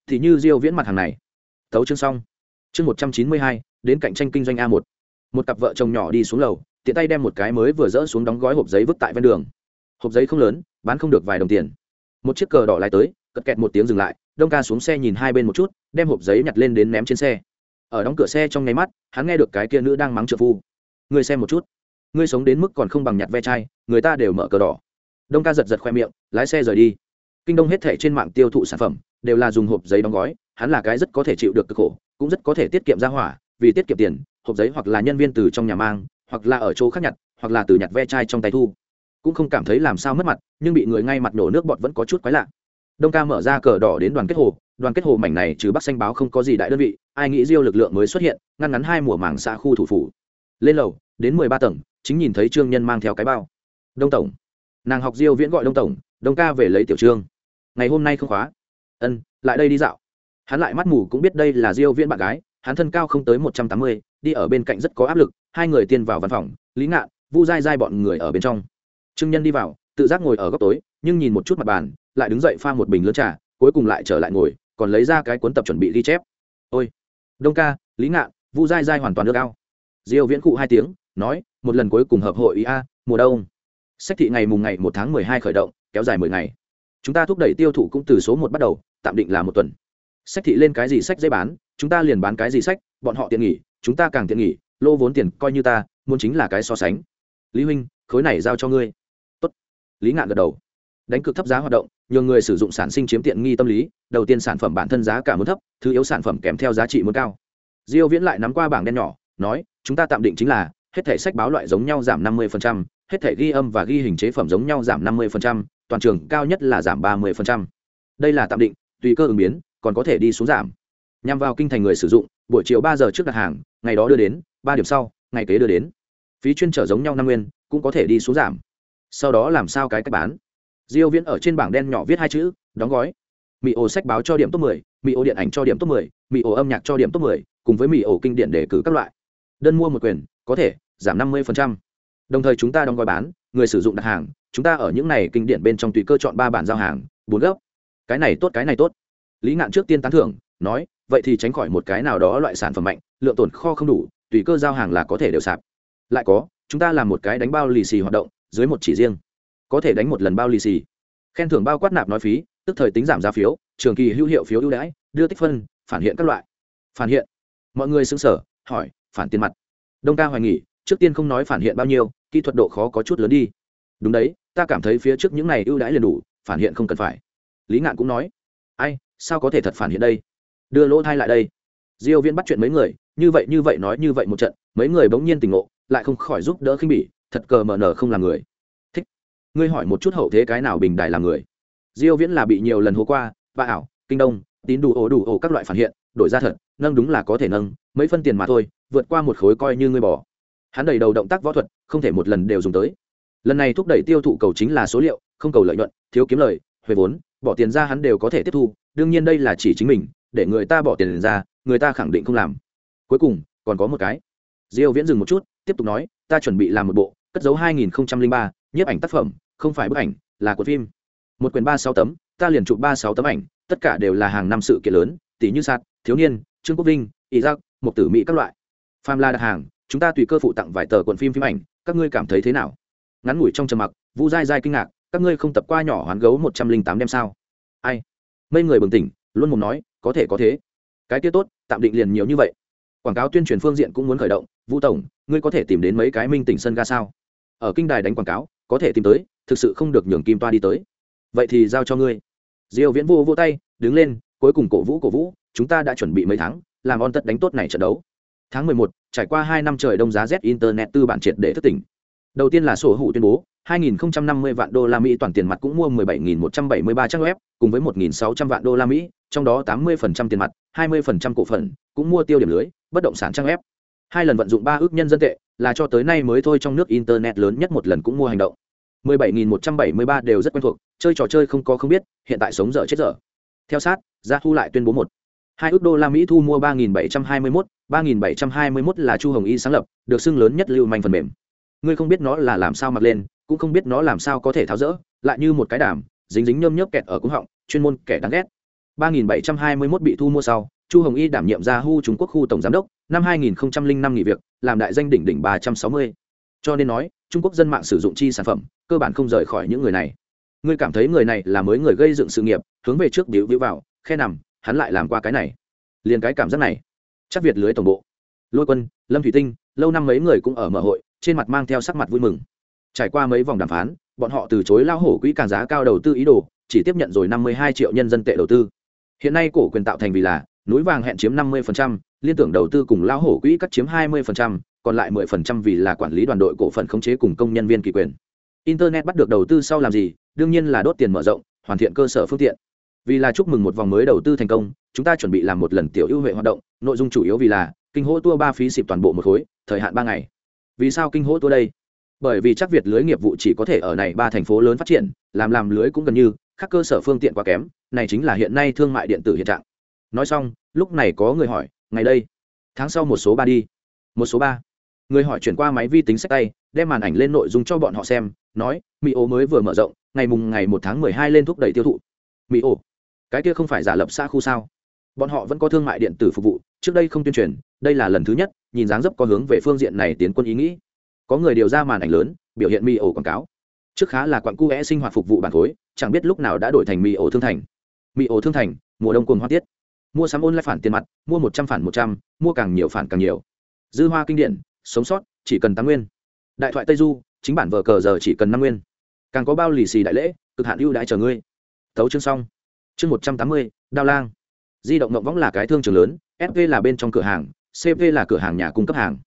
S1: thì như diêu viễn mặt hàng này. Tấu chương xong chương một trăm chín mươi hai, đến cạnh tranh kinh doanh a một. Một cặp vợ chồng nhỏ đi xuống lầu, tiện tay đem một cái mới vừa dỡ xuống đóng gói hộp giấy vứt tại ven đường. Hộp giấy không lớn, bán không được vài đồng tiền. Một chiếc cờ đỏ lại tới, cật kẹt một tiếng dừng lại, đông ca xuống xe nhìn hai bên một chút, đem hộp giấy nhặt lên đến ném trên xe. Ở đóng cửa xe trong nháy mắt, hắn nghe được cái kia nữ đang mắng trợ phu. Ngươi xem một chút, ngươi sống đến mức còn không bằng nhặt ve chai, người ta đều mở cờ đỏ. Đông ca giật giật khoe miệng, lái xe rời đi. Kinh đông hết thẻ trên mạng tiêu thụ sản phẩm, đều là dùng hộp giấy đóng gói, hắn là cái rất có thể chịu được cực khổ cũng rất có thể tiết kiệm ra hỏa, vì tiết kiệm tiền, hộp giấy hoặc là nhân viên từ trong nhà mang, hoặc là ở chỗ khác nhặt, hoặc là từ nhặt ve chai trong tay thu. Cũng không cảm thấy làm sao mất mặt, nhưng bị người ngay mặt nổ nước bọt vẫn có chút quái lạ. Đông ca mở ra cờ đỏ đến đoàn kết hồ, đoàn kết hồ mảnh này trừ bắc xanh báo không có gì đại đơn vị, ai nghĩ riêu lực lượng mới xuất hiện, ngăn ngắn hai mùa mảng xa khu thủ phủ. Lên lầu, đến mười ba tầng, chính nhìn thấy trương nhân mang theo cái bao. Đông tổng. Nàng học diêu viễn gọi đông tổng, đông ca về lấy tiểu trương. Ngày hôm nay không khóa. Ân, lại đây đi dạo hắn lại mắt mù cũng biết đây là diêu viễn bạn gái, hắn thân cao không tới một trăm tám mươi, đi ở bên cạnh rất có áp lực, hai người tiên vào văn phòng, lý ngạn, vu dai dai bọn người ở bên trong. Trương nhân đi vào, tự giác ngồi ở góc tối, nhưng nhìn một chút mặt bàn, lại đứng dậy pha một bình lớn trà, cuối cùng lại trở lại ngồi, còn lấy ra cái cuốn tập chuẩn bị ghi chép. Ôi, đông ca, lý ngạn, vu dai dai hoàn toàn nước ao. Diêu viễn cụ hai tiếng, nói, một lần cuối cùng hợp hội ý a, mùa đông. Sách thị ngày mùng ngày một tháng mười hai khởi động, kéo dài mười ngày. Chúng ta thúc đẩy tiêu thụ cũng từ số một bắt đầu, tạm định là một tuần sách thị lên cái gì sách dễ bán chúng ta liền bán cái gì sách bọn họ tiện nghỉ chúng ta càng tiện nghỉ lô vốn tiền coi như ta muốn chính là cái so sánh lý huynh khối này giao cho ngươi Tốt. lý ngạn gật đầu đánh cực thấp giá hoạt động nhiều người sử dụng sản sinh chiếm tiện nghi tâm lý đầu tiên sản phẩm bản thân giá cả muốn thấp thứ yếu sản phẩm kèm theo giá trị muốn cao diêu viễn lại nắm qua bảng đen nhỏ nói chúng ta tạm định chính là hết thảy sách báo loại giống nhau giảm 50%, hết thảy ghi âm và ghi hình chế phẩm giống nhau giảm 50%, toàn trường cao nhất là giảm 30%. đây là tạm định tùy cơ ứng biến còn có thể đi xuống giảm. Nhằm vào kinh thành người sử dụng buổi chiều ba giờ trước đặt hàng ngày đó đưa đến ba điểm sau ngày kế đưa đến. Phí chuyên trở giống nhau năm nguyên cũng có thể đi xuống giảm. Sau đó làm sao cái cách bán? Diêu viễn ở trên bảng đen nhỏ viết hai chữ đóng gói. Mỹ ổ sách báo cho điểm top 10, mỹ ổ điện ảnh cho điểm top 10, mỹ ổ âm nhạc cho điểm top 10, cùng với mỹ ổ kinh điển để cử các loại. Đơn mua một quyền có thể giảm 50%. đồng thời chúng ta đóng gói bán người sử dụng đặt hàng chúng ta ở những này kinh điển bên trong tùy cơ chọn ba bản giao hàng bốn gấp cái này tốt cái này tốt lý ngạn trước tiên tán thưởng, nói, vậy thì tránh khỏi một cái nào đó loại sản phẩm mạnh, lượng tồn kho không đủ, tùy cơ giao hàng là có thể đều sạp. Lại có, chúng ta làm một cái đánh bao lì xì hoạt động, dưới một chỉ riêng. Có thể đánh một lần bao lì xì. Khen thưởng bao quát nạp nói phí, tức thời tính giảm giá phiếu, trường kỳ hữu hiệu phiếu ưu đãi, đưa tích phân, phản hiện các loại. Phản hiện. Mọi người xứng sở hỏi, phản tiền mặt? Đông ca hoài nghỉ trước tiên không nói phản hiện bao nhiêu, kỹ thuật độ khó có chút lớn đi. Đúng đấy, ta cảm thấy phía trước những này ưu đãi liền đủ, phản hiện không cần phải. Lý ngạn cũng nói, ai sao có thể thật phản hiện đây? Đưa lỗ thai lại đây. Diêu viễn bắt chuyện mấy người, như vậy như vậy nói như vậy một trận, mấy người bỗng nhiên tỉnh ngộ, lại không khỏi giúp đỡ khinh bỉ, thật cờ mở nở không làm người. Thích. Ngươi hỏi một chút hậu thế cái nào bình đài làm người? Diêu viễn là bị nhiều lần hố qua ba ảo, kinh đông, tín đủ ổ đủ ổ các loại phản hiện, đổi ra thật, nâng đúng là có thể nâng, mấy phân tiền mà thôi, vượt qua một khối coi như ngươi bỏ. Hắn đầy đầu động tác võ thuật, không thể một lần đều dùng tới. Lần này thúc đẩy tiêu thụ cầu chính là số liệu, không cầu lợi nhuận, thiếu kiếm lời huề vốn, bỏ tiền ra hắn đều có thể tiếp thu đương nhiên đây là chỉ chính mình, để người ta bỏ tiền ra, người ta khẳng định không làm. Cuối cùng, còn có một cái. Diêu viễn dừng một chút, tiếp tục nói, ta chuẩn bị làm một bộ, cất dấu 2003 nhiếp ảnh tác phẩm, không phải bức ảnh, là cuộn phim. Một quyển ba sáu tấm, ta liền chụp ba sáu tấm ảnh, tất cả đều là hàng năm sự kiện lớn, tỷ như sạt, thiếu niên, trương quốc vinh y giác một tử mỹ các loại. Pham la đặt hàng, chúng ta tùy cơ phụ tặng vài tờ cuộn phim phim ảnh, các ngươi cảm thấy thế nào? Ngắn ngủi trong trầm mặc, vu dai dai kinh ngạc, các ngươi không tập qua nhỏ hoán gấu một trăm linh tám sao? Ai? Mấy người bừng tỉnh luôn mồm nói có thể có thế. Cái kia tốt tạm định liền nhiều như vậy. Quảng cáo tuyên truyền phương diện cũng muốn khởi động vũ tổng ngươi có thể tìm đến mấy cái minh tỉnh sân ga sao? Ở kinh đài đánh quảng cáo có thể tìm tới thực sự không được nhường kim toa đi tới. Vậy thì giao cho ngươi. Diêu viễn vô vô tay đứng lên cuối cùng cổ vũ cổ vũ chúng ta đã chuẩn bị mấy tháng làm on tất đánh tốt này trận đấu. Tháng 11, trải qua hai năm trời đông giá rét internet tư bản triệt để thức tỉnh. Đầu tiên là sổ hữu tuyên bố 2.050 vạn đô la Mỹ toàn tiền mặt cũng mua 17.173 trang web, cùng với 1.600 vạn đô la Mỹ, trong đó 80% tiền mặt, 20% cổ phần, cũng mua tiêu điểm lưới, bất động sản trang web. Hai lần vận dụng 3 ước nhân dân tệ, là cho tới nay mới thôi trong nước internet lớn nhất một lần cũng mua hành động. 17.173 đều rất quen thuộc, chơi trò chơi không có không biết, hiện tại sống dở chết dở. Theo sát, Yahoo lại tuyên bố một hai ước đô la Mỹ thu mua 3.721, 3.721 là Chu Hồng Y sáng lập, được xưng lớn nhất lưu manh phần mềm. Ngươi không biết nó là làm sao mặc lên, cũng không biết nó làm sao có thể tháo rỡ, lại như một cái đàm, dính dính nhôm nhớp kẹt ở cúng họng, chuyên môn kẻ đáng ghét. 3.721 bị thu mua sau, Chu Hồng Y đảm nhiệm ra Hu Trung Quốc khu tổng giám đốc, năm 2005 nghỉ việc, làm đại danh đỉnh đỉnh 360. Cho nên nói, Trung Quốc dân mạng sử dụng chi sản phẩm, cơ bản không rời khỏi những người này. Ngươi cảm thấy người này là mới người gây dựng sự nghiệp, hướng về trước biểu biểu vào, khe nằm, hắn lại làm qua cái này. Liền cái cảm giác này. Chắc Việt lưới tổng bộ. Lôi Quân, Lâm Thủy Tinh, lâu năm mấy người cũng ở mở hội, trên mặt mang theo sắc mặt vui mừng. Trải qua mấy vòng đàm phán, bọn họ từ chối lao hổ quỹ càng giá cao đầu tư ý đồ, chỉ tiếp nhận rồi 52 triệu nhân dân tệ đầu tư. Hiện nay cổ quyền tạo thành vì là núi vàng hẹn chiếm 50%, liên tưởng đầu tư cùng lao hổ quỹ cắt chiếm 20%, còn lại 10% vì là quản lý đoàn đội cổ phần khống chế cùng công nhân viên kỳ quyền. Internet bắt được đầu tư sau làm gì? Đương nhiên là đốt tiền mở rộng, hoàn thiện cơ sở phương tiện. Vì là chúc mừng một vòng mới đầu tư thành công, chúng ta chuẩn bị làm một lần tiểu ưu huệ hoạt động, nội dung chủ yếu vì là kinh hỗ tour ba phí xịp toàn bộ một khối, thời hạn 3 ngày. Vì sao kinh hỗ tour đây? Bởi vì chắc Việt lưới nghiệp vụ chỉ có thể ở này ba thành phố lớn phát triển, làm làm lưới cũng gần như, các cơ sở phương tiện quá kém, này chính là hiện nay thương mại điện tử hiện trạng. Nói xong, lúc này có người hỏi, ngày đây, tháng sau một số ba đi. Một số ba. Người hỏi chuyển qua máy vi tính sách tay đem màn ảnh lên nội dung cho bọn họ xem nói mỹ ô mới vừa mở rộng ngày mùng ngày một tháng mười hai lên thúc đẩy tiêu thụ. Mỹ ô? Cái kia không phải giả lập xa khu sao? Bọn họ vẫn có thương mại điện tử phục vụ trước đây không tuyên truyền đây là lần thứ nhất nhìn dáng dấp có hướng về phương diện này tiến quân ý nghĩ có người điều ra màn ảnh lớn, biểu hiện mì ổ quảng cáo. Trước khá là quặng cu vẽ sinh hoạt phục vụ bản khối chẳng biết lúc nào đã đổi thành mì ổ thương thành. Mì ổ thương thành, mùa đông cuồng hoa tiết. Mua sắm ôn lại phản tiền mặt, mua một trăm phản một trăm, mua càng nhiều phản càng nhiều. Dư hoa kinh điển, sống sót, chỉ cần tám nguyên. Đại thoại tây du, chính bản vờ cờ giờ chỉ cần năm nguyên. Càng có bao lì xì đại lễ, cực hạn ưu đãi chờ ngươi. Thấu chương xong. Chương một trăm tám mươi, đao lang. Di động ngộng võng là cái thương trường lớn fv là bên trong cửa hàng cv là cửa hàng nhà cung cấp hàng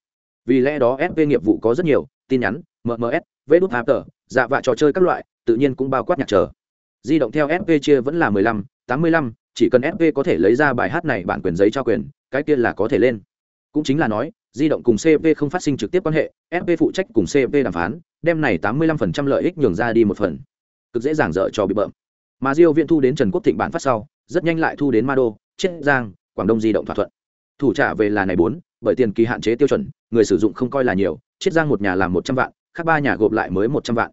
S1: vì lẽ đó sv nghiệp vụ có rất nhiều, tin nhắn mms vê đút apter dạ vạ trò chơi các loại, tự nhiên cũng bao quát nhạc trở di động theo sv chia vẫn là mười lăm, tám mươi lăm, chỉ cần sv có thể lấy ra bài hát này bản quyền giấy trao quyền, cái kia là có thể lên. Cũng chính là nói, di động cùng cp không phát sinh trực tiếp quan hệ sv phụ trách cùng cp đàm phán, đem này tám mươi 85% lợi ích nhường ra đi một phần. Cực dễ dàng dở cho bị bợm. Mà diêu viện thu đến trần quốc thịnh bản phát sau, rất nhanh lại thu đến ma đô chiết giang, quảng đông di động thỏa thuận. Thủ trả về là này bốn bởi tiền kỳ hạn chế tiêu chuẩn, người sử dụng không coi là nhiều, chiết giang một nhà làm một trăm vạn, khác ba nhà gộp lại mới một trăm vạn.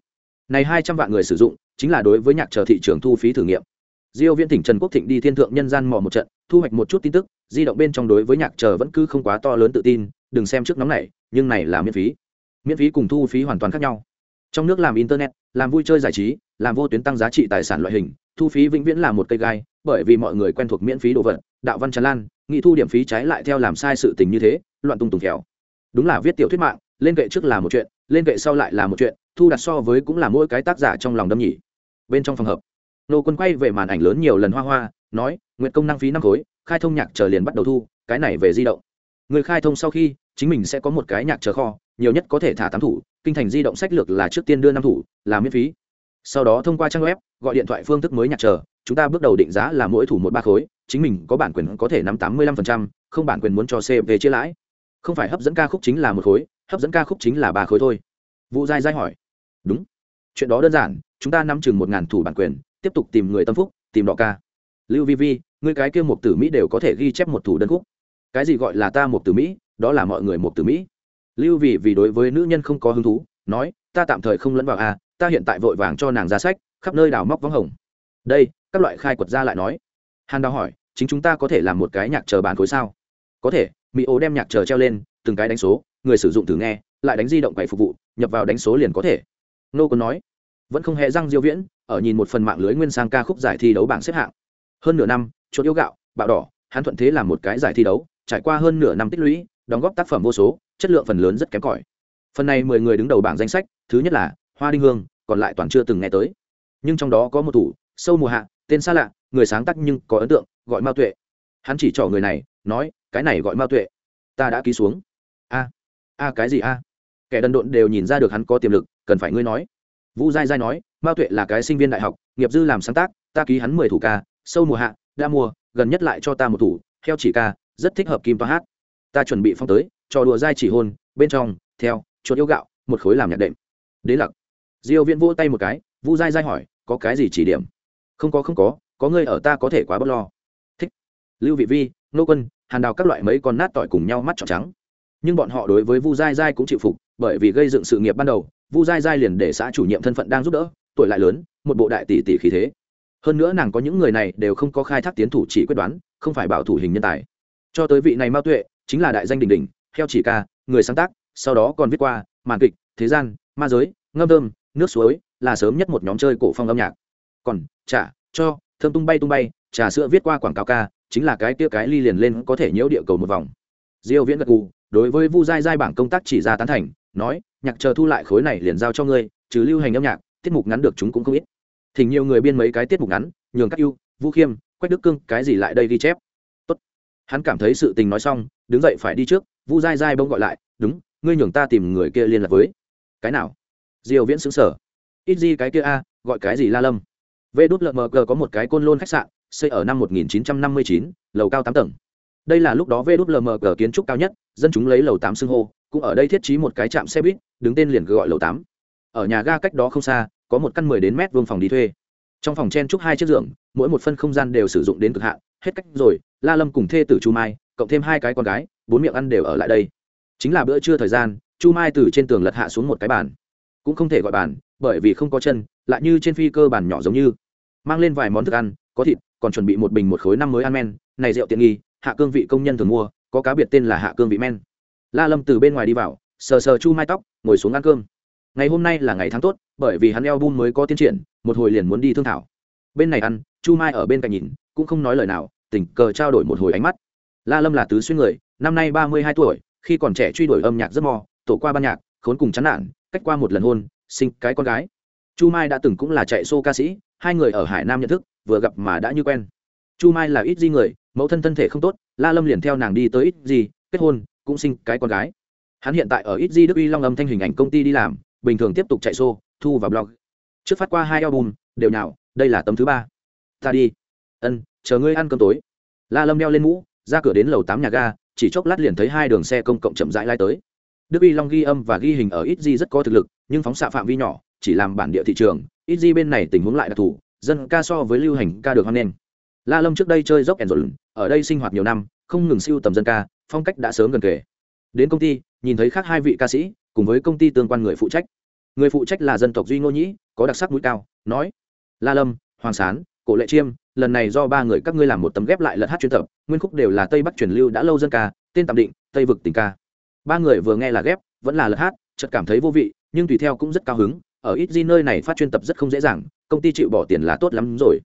S1: Này hai trăm vạn người sử dụng, chính là đối với nhạc chờ thị trường thu phí thử nghiệm. Diêu viễn tỉnh trần quốc thịnh đi thiên thượng nhân gian mò một trận, thu hoạch một chút tin tức, di động bên trong đối với nhạc chờ vẫn cứ không quá to lớn tự tin, đừng xem trước nóng này, nhưng này là miễn phí. Miễn phí cùng thu phí hoàn toàn khác nhau. Trong nước làm internet, làm vui chơi giải trí, làm vô tuyến tăng giá trị tài sản loại hình, thu phí vĩnh viễn là một cây gai bởi vì mọi người quen thuộc miễn phí đồ vật, đạo văn tràn lan, nghị thu điểm phí trái lại theo làm sai sự tình như thế, loạn tung tùng khéo đúng là viết tiểu thuyết mạng, lên kệ trước là một chuyện, lên kệ sau lại là một chuyện, thu đặt so với cũng là mỗi cái tác giả trong lòng đâm nhỉ. Bên trong phòng hợp, nô quân quay về màn ảnh lớn nhiều lần hoa hoa, nói nguyện công năng phí năm khối, khai thông nhạc chờ liền bắt đầu thu, cái này về di động. Người khai thông sau khi, chính mình sẽ có một cái nhạc chờ kho, nhiều nhất có thể thả tám thủ, kinh thành di động sách lược là trước tiên đưa năm thủ, là miễn phí. Sau đó thông qua trang web, gọi điện thoại phương thức mới nhạc chờ chúng ta bước đầu định giá là mỗi thủ một ba khối, chính mình có bản quyền có thể nắm tám mươi lăm phần trăm, không bản quyền muốn cho cv chia lãi. Không phải hấp dẫn ca khúc chính là một khối, hấp dẫn ca khúc chính là ba khối thôi. Vụ dai dai hỏi. Đúng. Chuyện đó đơn giản, chúng ta nắm chừng một ngàn thủ bản quyền, tiếp tục tìm người tâm phúc, tìm đọ ca. Lưu vi vi người cái kia một tử mỹ đều có thể ghi chép một thủ đơn khúc. Cái gì gọi là ta một tử mỹ, đó là mọi người một tử mỹ. Lưu vì vì đối với nữ nhân không có hứng thú, nói, ta tạm thời không lẫn vào à ta hiện tại vội vàng cho nàng ra sách, khắp nơi đào móc vắng hồng. Đây các loại khai quật ra lại nói. Hàn đào hỏi, chính chúng ta có thể làm một cái nhạc chờ bàn khối sao? Có thể. Mỹ ô đem nhạc chờ treo lên, từng cái đánh số, người sử dụng thử nghe, lại đánh di động quầy phục vụ, nhập vào đánh số liền có thể. Nô còn nói, vẫn không hề răng diêu viễn, ở nhìn một phần mạng lưới nguyên sang ca khúc giải thi đấu bảng xếp hạng. Hơn nửa năm, chuột yêu gạo, bạo đỏ, hắn thuận thế làm một cái giải thi đấu, trải qua hơn nửa năm tích lũy, đóng góp tác phẩm vô số, chất lượng phần lớn rất kém cỏi. Phần này mười người đứng đầu bảng danh sách, thứ nhất là hoa đinh hương, còn lại toàn chưa từng nghe tới. Nhưng trong đó có một thủ, sâu mùa hạ tên xa lạ, người sáng tác nhưng có ấn tượng, gọi mao tuệ. Hắn chỉ trỏ người này, nói, cái này gọi mao tuệ. Ta đã ký xuống. A a, cái gì a? Kẻ đần độn đều nhìn ra được hắn có tiềm lực, cần phải ngươi nói. Vũ giai giai nói, mao tuệ là cái sinh viên đại học, nghiệp dư làm sáng tác, ta ký hắn mười thủ ca, sâu mùa hạ đã mua gần nhất lại cho ta một thủ theo chỉ ca, rất thích hợp kim toa hát. Ta chuẩn bị phong tới, trò đùa giai chỉ hôn, bên trong, theo, chuột yêu gạo, một khối làm nhạc đệm. Đế lặc. Diêu viễn vỗ tay một cái vu giai giai hỏi, có cái gì chỉ điểm? Không có không có có ngươi ở ta có thể quá bớt lo. Thích. Lưu vị vi nô quân, hàn đào các loại mấy con nát tỏi cùng nhau mắt tròn trắng. Nhưng bọn họ đối với vu giai giai cũng chịu phục, bởi vì gây dựng sự nghiệp ban đầu, vu giai giai liền để xã chủ nhiệm thân phận đang giúp đỡ, tuổi lại lớn, một bộ đại tỷ tỷ khí thế. Hơn nữa nàng có những người này đều không có khai thác tiến thủ chỉ quyết đoán, không phải bảo thủ hình nhân tài. Cho tới vị này mao tuệ, chính là đại danh đình đình theo chỉ ca, người sáng tác, sau đó còn viết qua, màn kịch, thế gian, ma giới, ngâm thơm, nước suối, là sớm nhất một nhóm chơi cổ phong âm nhạc còn trả cho, thơm tung bay tung bay, trà sữa viết qua quảng cáo ca, chính là cái kia cái ly liền lên có thể nhiễu địa cầu một vòng. Diêu viễn gật gù, đối với vu giai giai bảng công tác chỉ ra tán thành, nói, nhạc chờ thu lại khối này liền giao cho ngươi, trừ lưu hành âm nhạc, tiết mục ngắn được chúng cũng không ít. Thỉnh nhiều người biên mấy cái tiết mục ngắn, nhường các ưu, vũ khiêm, quách đức cương, cái gì lại đây ghi chép. Tốt. Hắn cảm thấy sự tình nói xong, đứng dậy phải đi trước, vu dai dai bỗng gọi lại, đúng, ngươi nhường ta tìm người kia liên lạc với. Cái nào? Diều viễn xứng sở ít gì cái kia a, gọi cái gì la lâm? Vệ đút LMG có một cái côn lôn khách sạn xây ở năm 1959, lầu cao tám tầng. Đây là lúc đó Vệ đút LMG kiến trúc cao nhất dân chúng lấy lầu tám xưng hô cũng ở đây thiết trí một cái trạm xe buýt đứng tên liền gọi lầu tám. Ở nhà ga cách đó không xa có một căn mười đến mét vuông phòng đi thuê. Trong phòng chen chúc hai chiếc giường mỗi một phân không gian đều sử dụng đến cực hạn hết cách rồi la lâm cùng thê tử chu mai cộng thêm hai cái con gái bốn miệng ăn đều ở lại đây. Chính là bữa trưa thời gian chu mai từ trên tường lật hạ xuống một cái bàn. Cũng không thể gọi bàn bởi vì không có chân lại như trên phi cơ bàn nhỏ giống như mang lên vài món thức ăn, có thịt, còn chuẩn bị một bình một khối năm mới ăn men, này rượu tiện nghi, hạ cương vị công nhân thường mua, có cá biệt tên là hạ cương vị men. La lâm từ bên ngoài đi vào, sờ sờ chu mai tóc, ngồi xuống ăn cơm. Ngày hôm nay là ngày tháng tốt, bởi vì hắn eo bun mới có tiến triển, một hồi liền muốn đi thương thảo. Bên này ăn, chu mai ở bên cạnh nhìn, cũng không nói lời nào, tình cờ trao đổi một hồi ánh mắt. La lâm là tứ xuyên người, năm nay ba mươi hai tuổi, khi còn trẻ truy đuổi âm nhạc rất mò, tổ qua ban nhạc, khốn cùng chán nản, cách qua một lần hôn, sinh cái con gái. Chu mai đã từng cũng là chạy xô ca sĩ hai người ở hải nam nhận thức, vừa gặp mà đã như quen. Chu mai là ít di người, mẫu thân thân thể không tốt, la lâm liền theo nàng đi tới ít di, kết hôn, cũng sinh cái con gái. Hắn hiện tại ở ít di đức uy long âm thanh hình ảnh công ty đi làm, bình thường tiếp tục chạy xô thu vào blog. Trước phát qua hai album, đều nào đây là tấm thứ ba. Ta đi. Ân, chờ ngươi ăn cơm tối. La lâm đeo lên mũ, ra cửa đến lầu tám nhà ga, chỉ chốc lát liền thấy hai đường xe công cộng chậm rãi lai tới. Đức uy long ghi âm và ghi hình ở ít di rất có thực lực, nhưng phóng xạ phạm vi nhỏ, chỉ làm bản địa thị trường ít di bên này tình huống lại đặc thù, dân ca so với lưu hành ca được hoan nghênh. La lâm trước đây chơi dốc ẻn rồi ở đây sinh hoạt nhiều năm, không ngừng siêu tầm dân ca, phong cách đã sớm gần kề. Đến công ty, nhìn thấy khác hai vị ca sĩ, cùng với công ty tương quan người phụ trách. Người phụ trách là dân tộc duy ngô nhĩ, có đặc sắc mũi cao, nói, la lâm, hoàng sán, cổ lệ chiêm, lần này do ba người các ngươi làm một tấm ghép lại lật hát chuyên tập, nguyên khúc đều là tây bắc truyền lưu đã lâu dân ca, tên tạm định, tây vực tình ca. Ba người vừa nghe là ghép, vẫn là lật hát, chợt cảm thấy vô vị, nhưng tùy theo cũng rất cao hứng ở ít di nơi này phát chuyên tập rất không dễ dàng, công ty chịu bỏ tiền là tốt lắm rồi.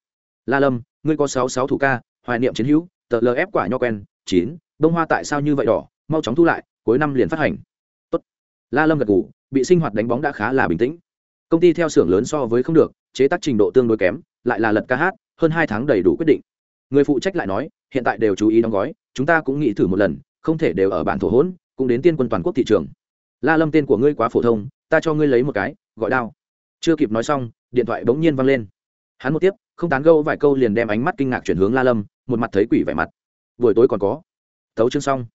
S1: La lâm, ngươi có sáu sáu thủ ca, hoài niệm chiến hữu, tờ lf quả nho quen, chín, bông hoa tại sao như vậy đỏ, mau chóng thu lại, cuối năm liền phát hành. Tốt. La lâm gật ngủ bị sinh hoạt đánh bóng đã khá là bình tĩnh. Công ty theo xưởng lớn so với không được, chế tác trình độ tương đối kém, lại là lật ca hát, hơn hai tháng đầy đủ quyết định. Người phụ trách lại nói, hiện tại đều chú ý đóng gói, chúng ta cũng nghĩ thử một lần, không thể đều ở bản thổ hỗn, cũng đến tiên quân toàn quốc thị trường. La lâm tên của ngươi quá phổ thông, ta cho ngươi lấy một cái gọi đao. Chưa kịp nói xong, điện thoại bỗng nhiên văng lên. Hắn một tiếp, không tán gâu vài câu liền đem ánh mắt kinh ngạc chuyển hướng la lâm, một mặt thấy quỷ vẻ mặt. Buổi tối còn có. Thấu chương xong.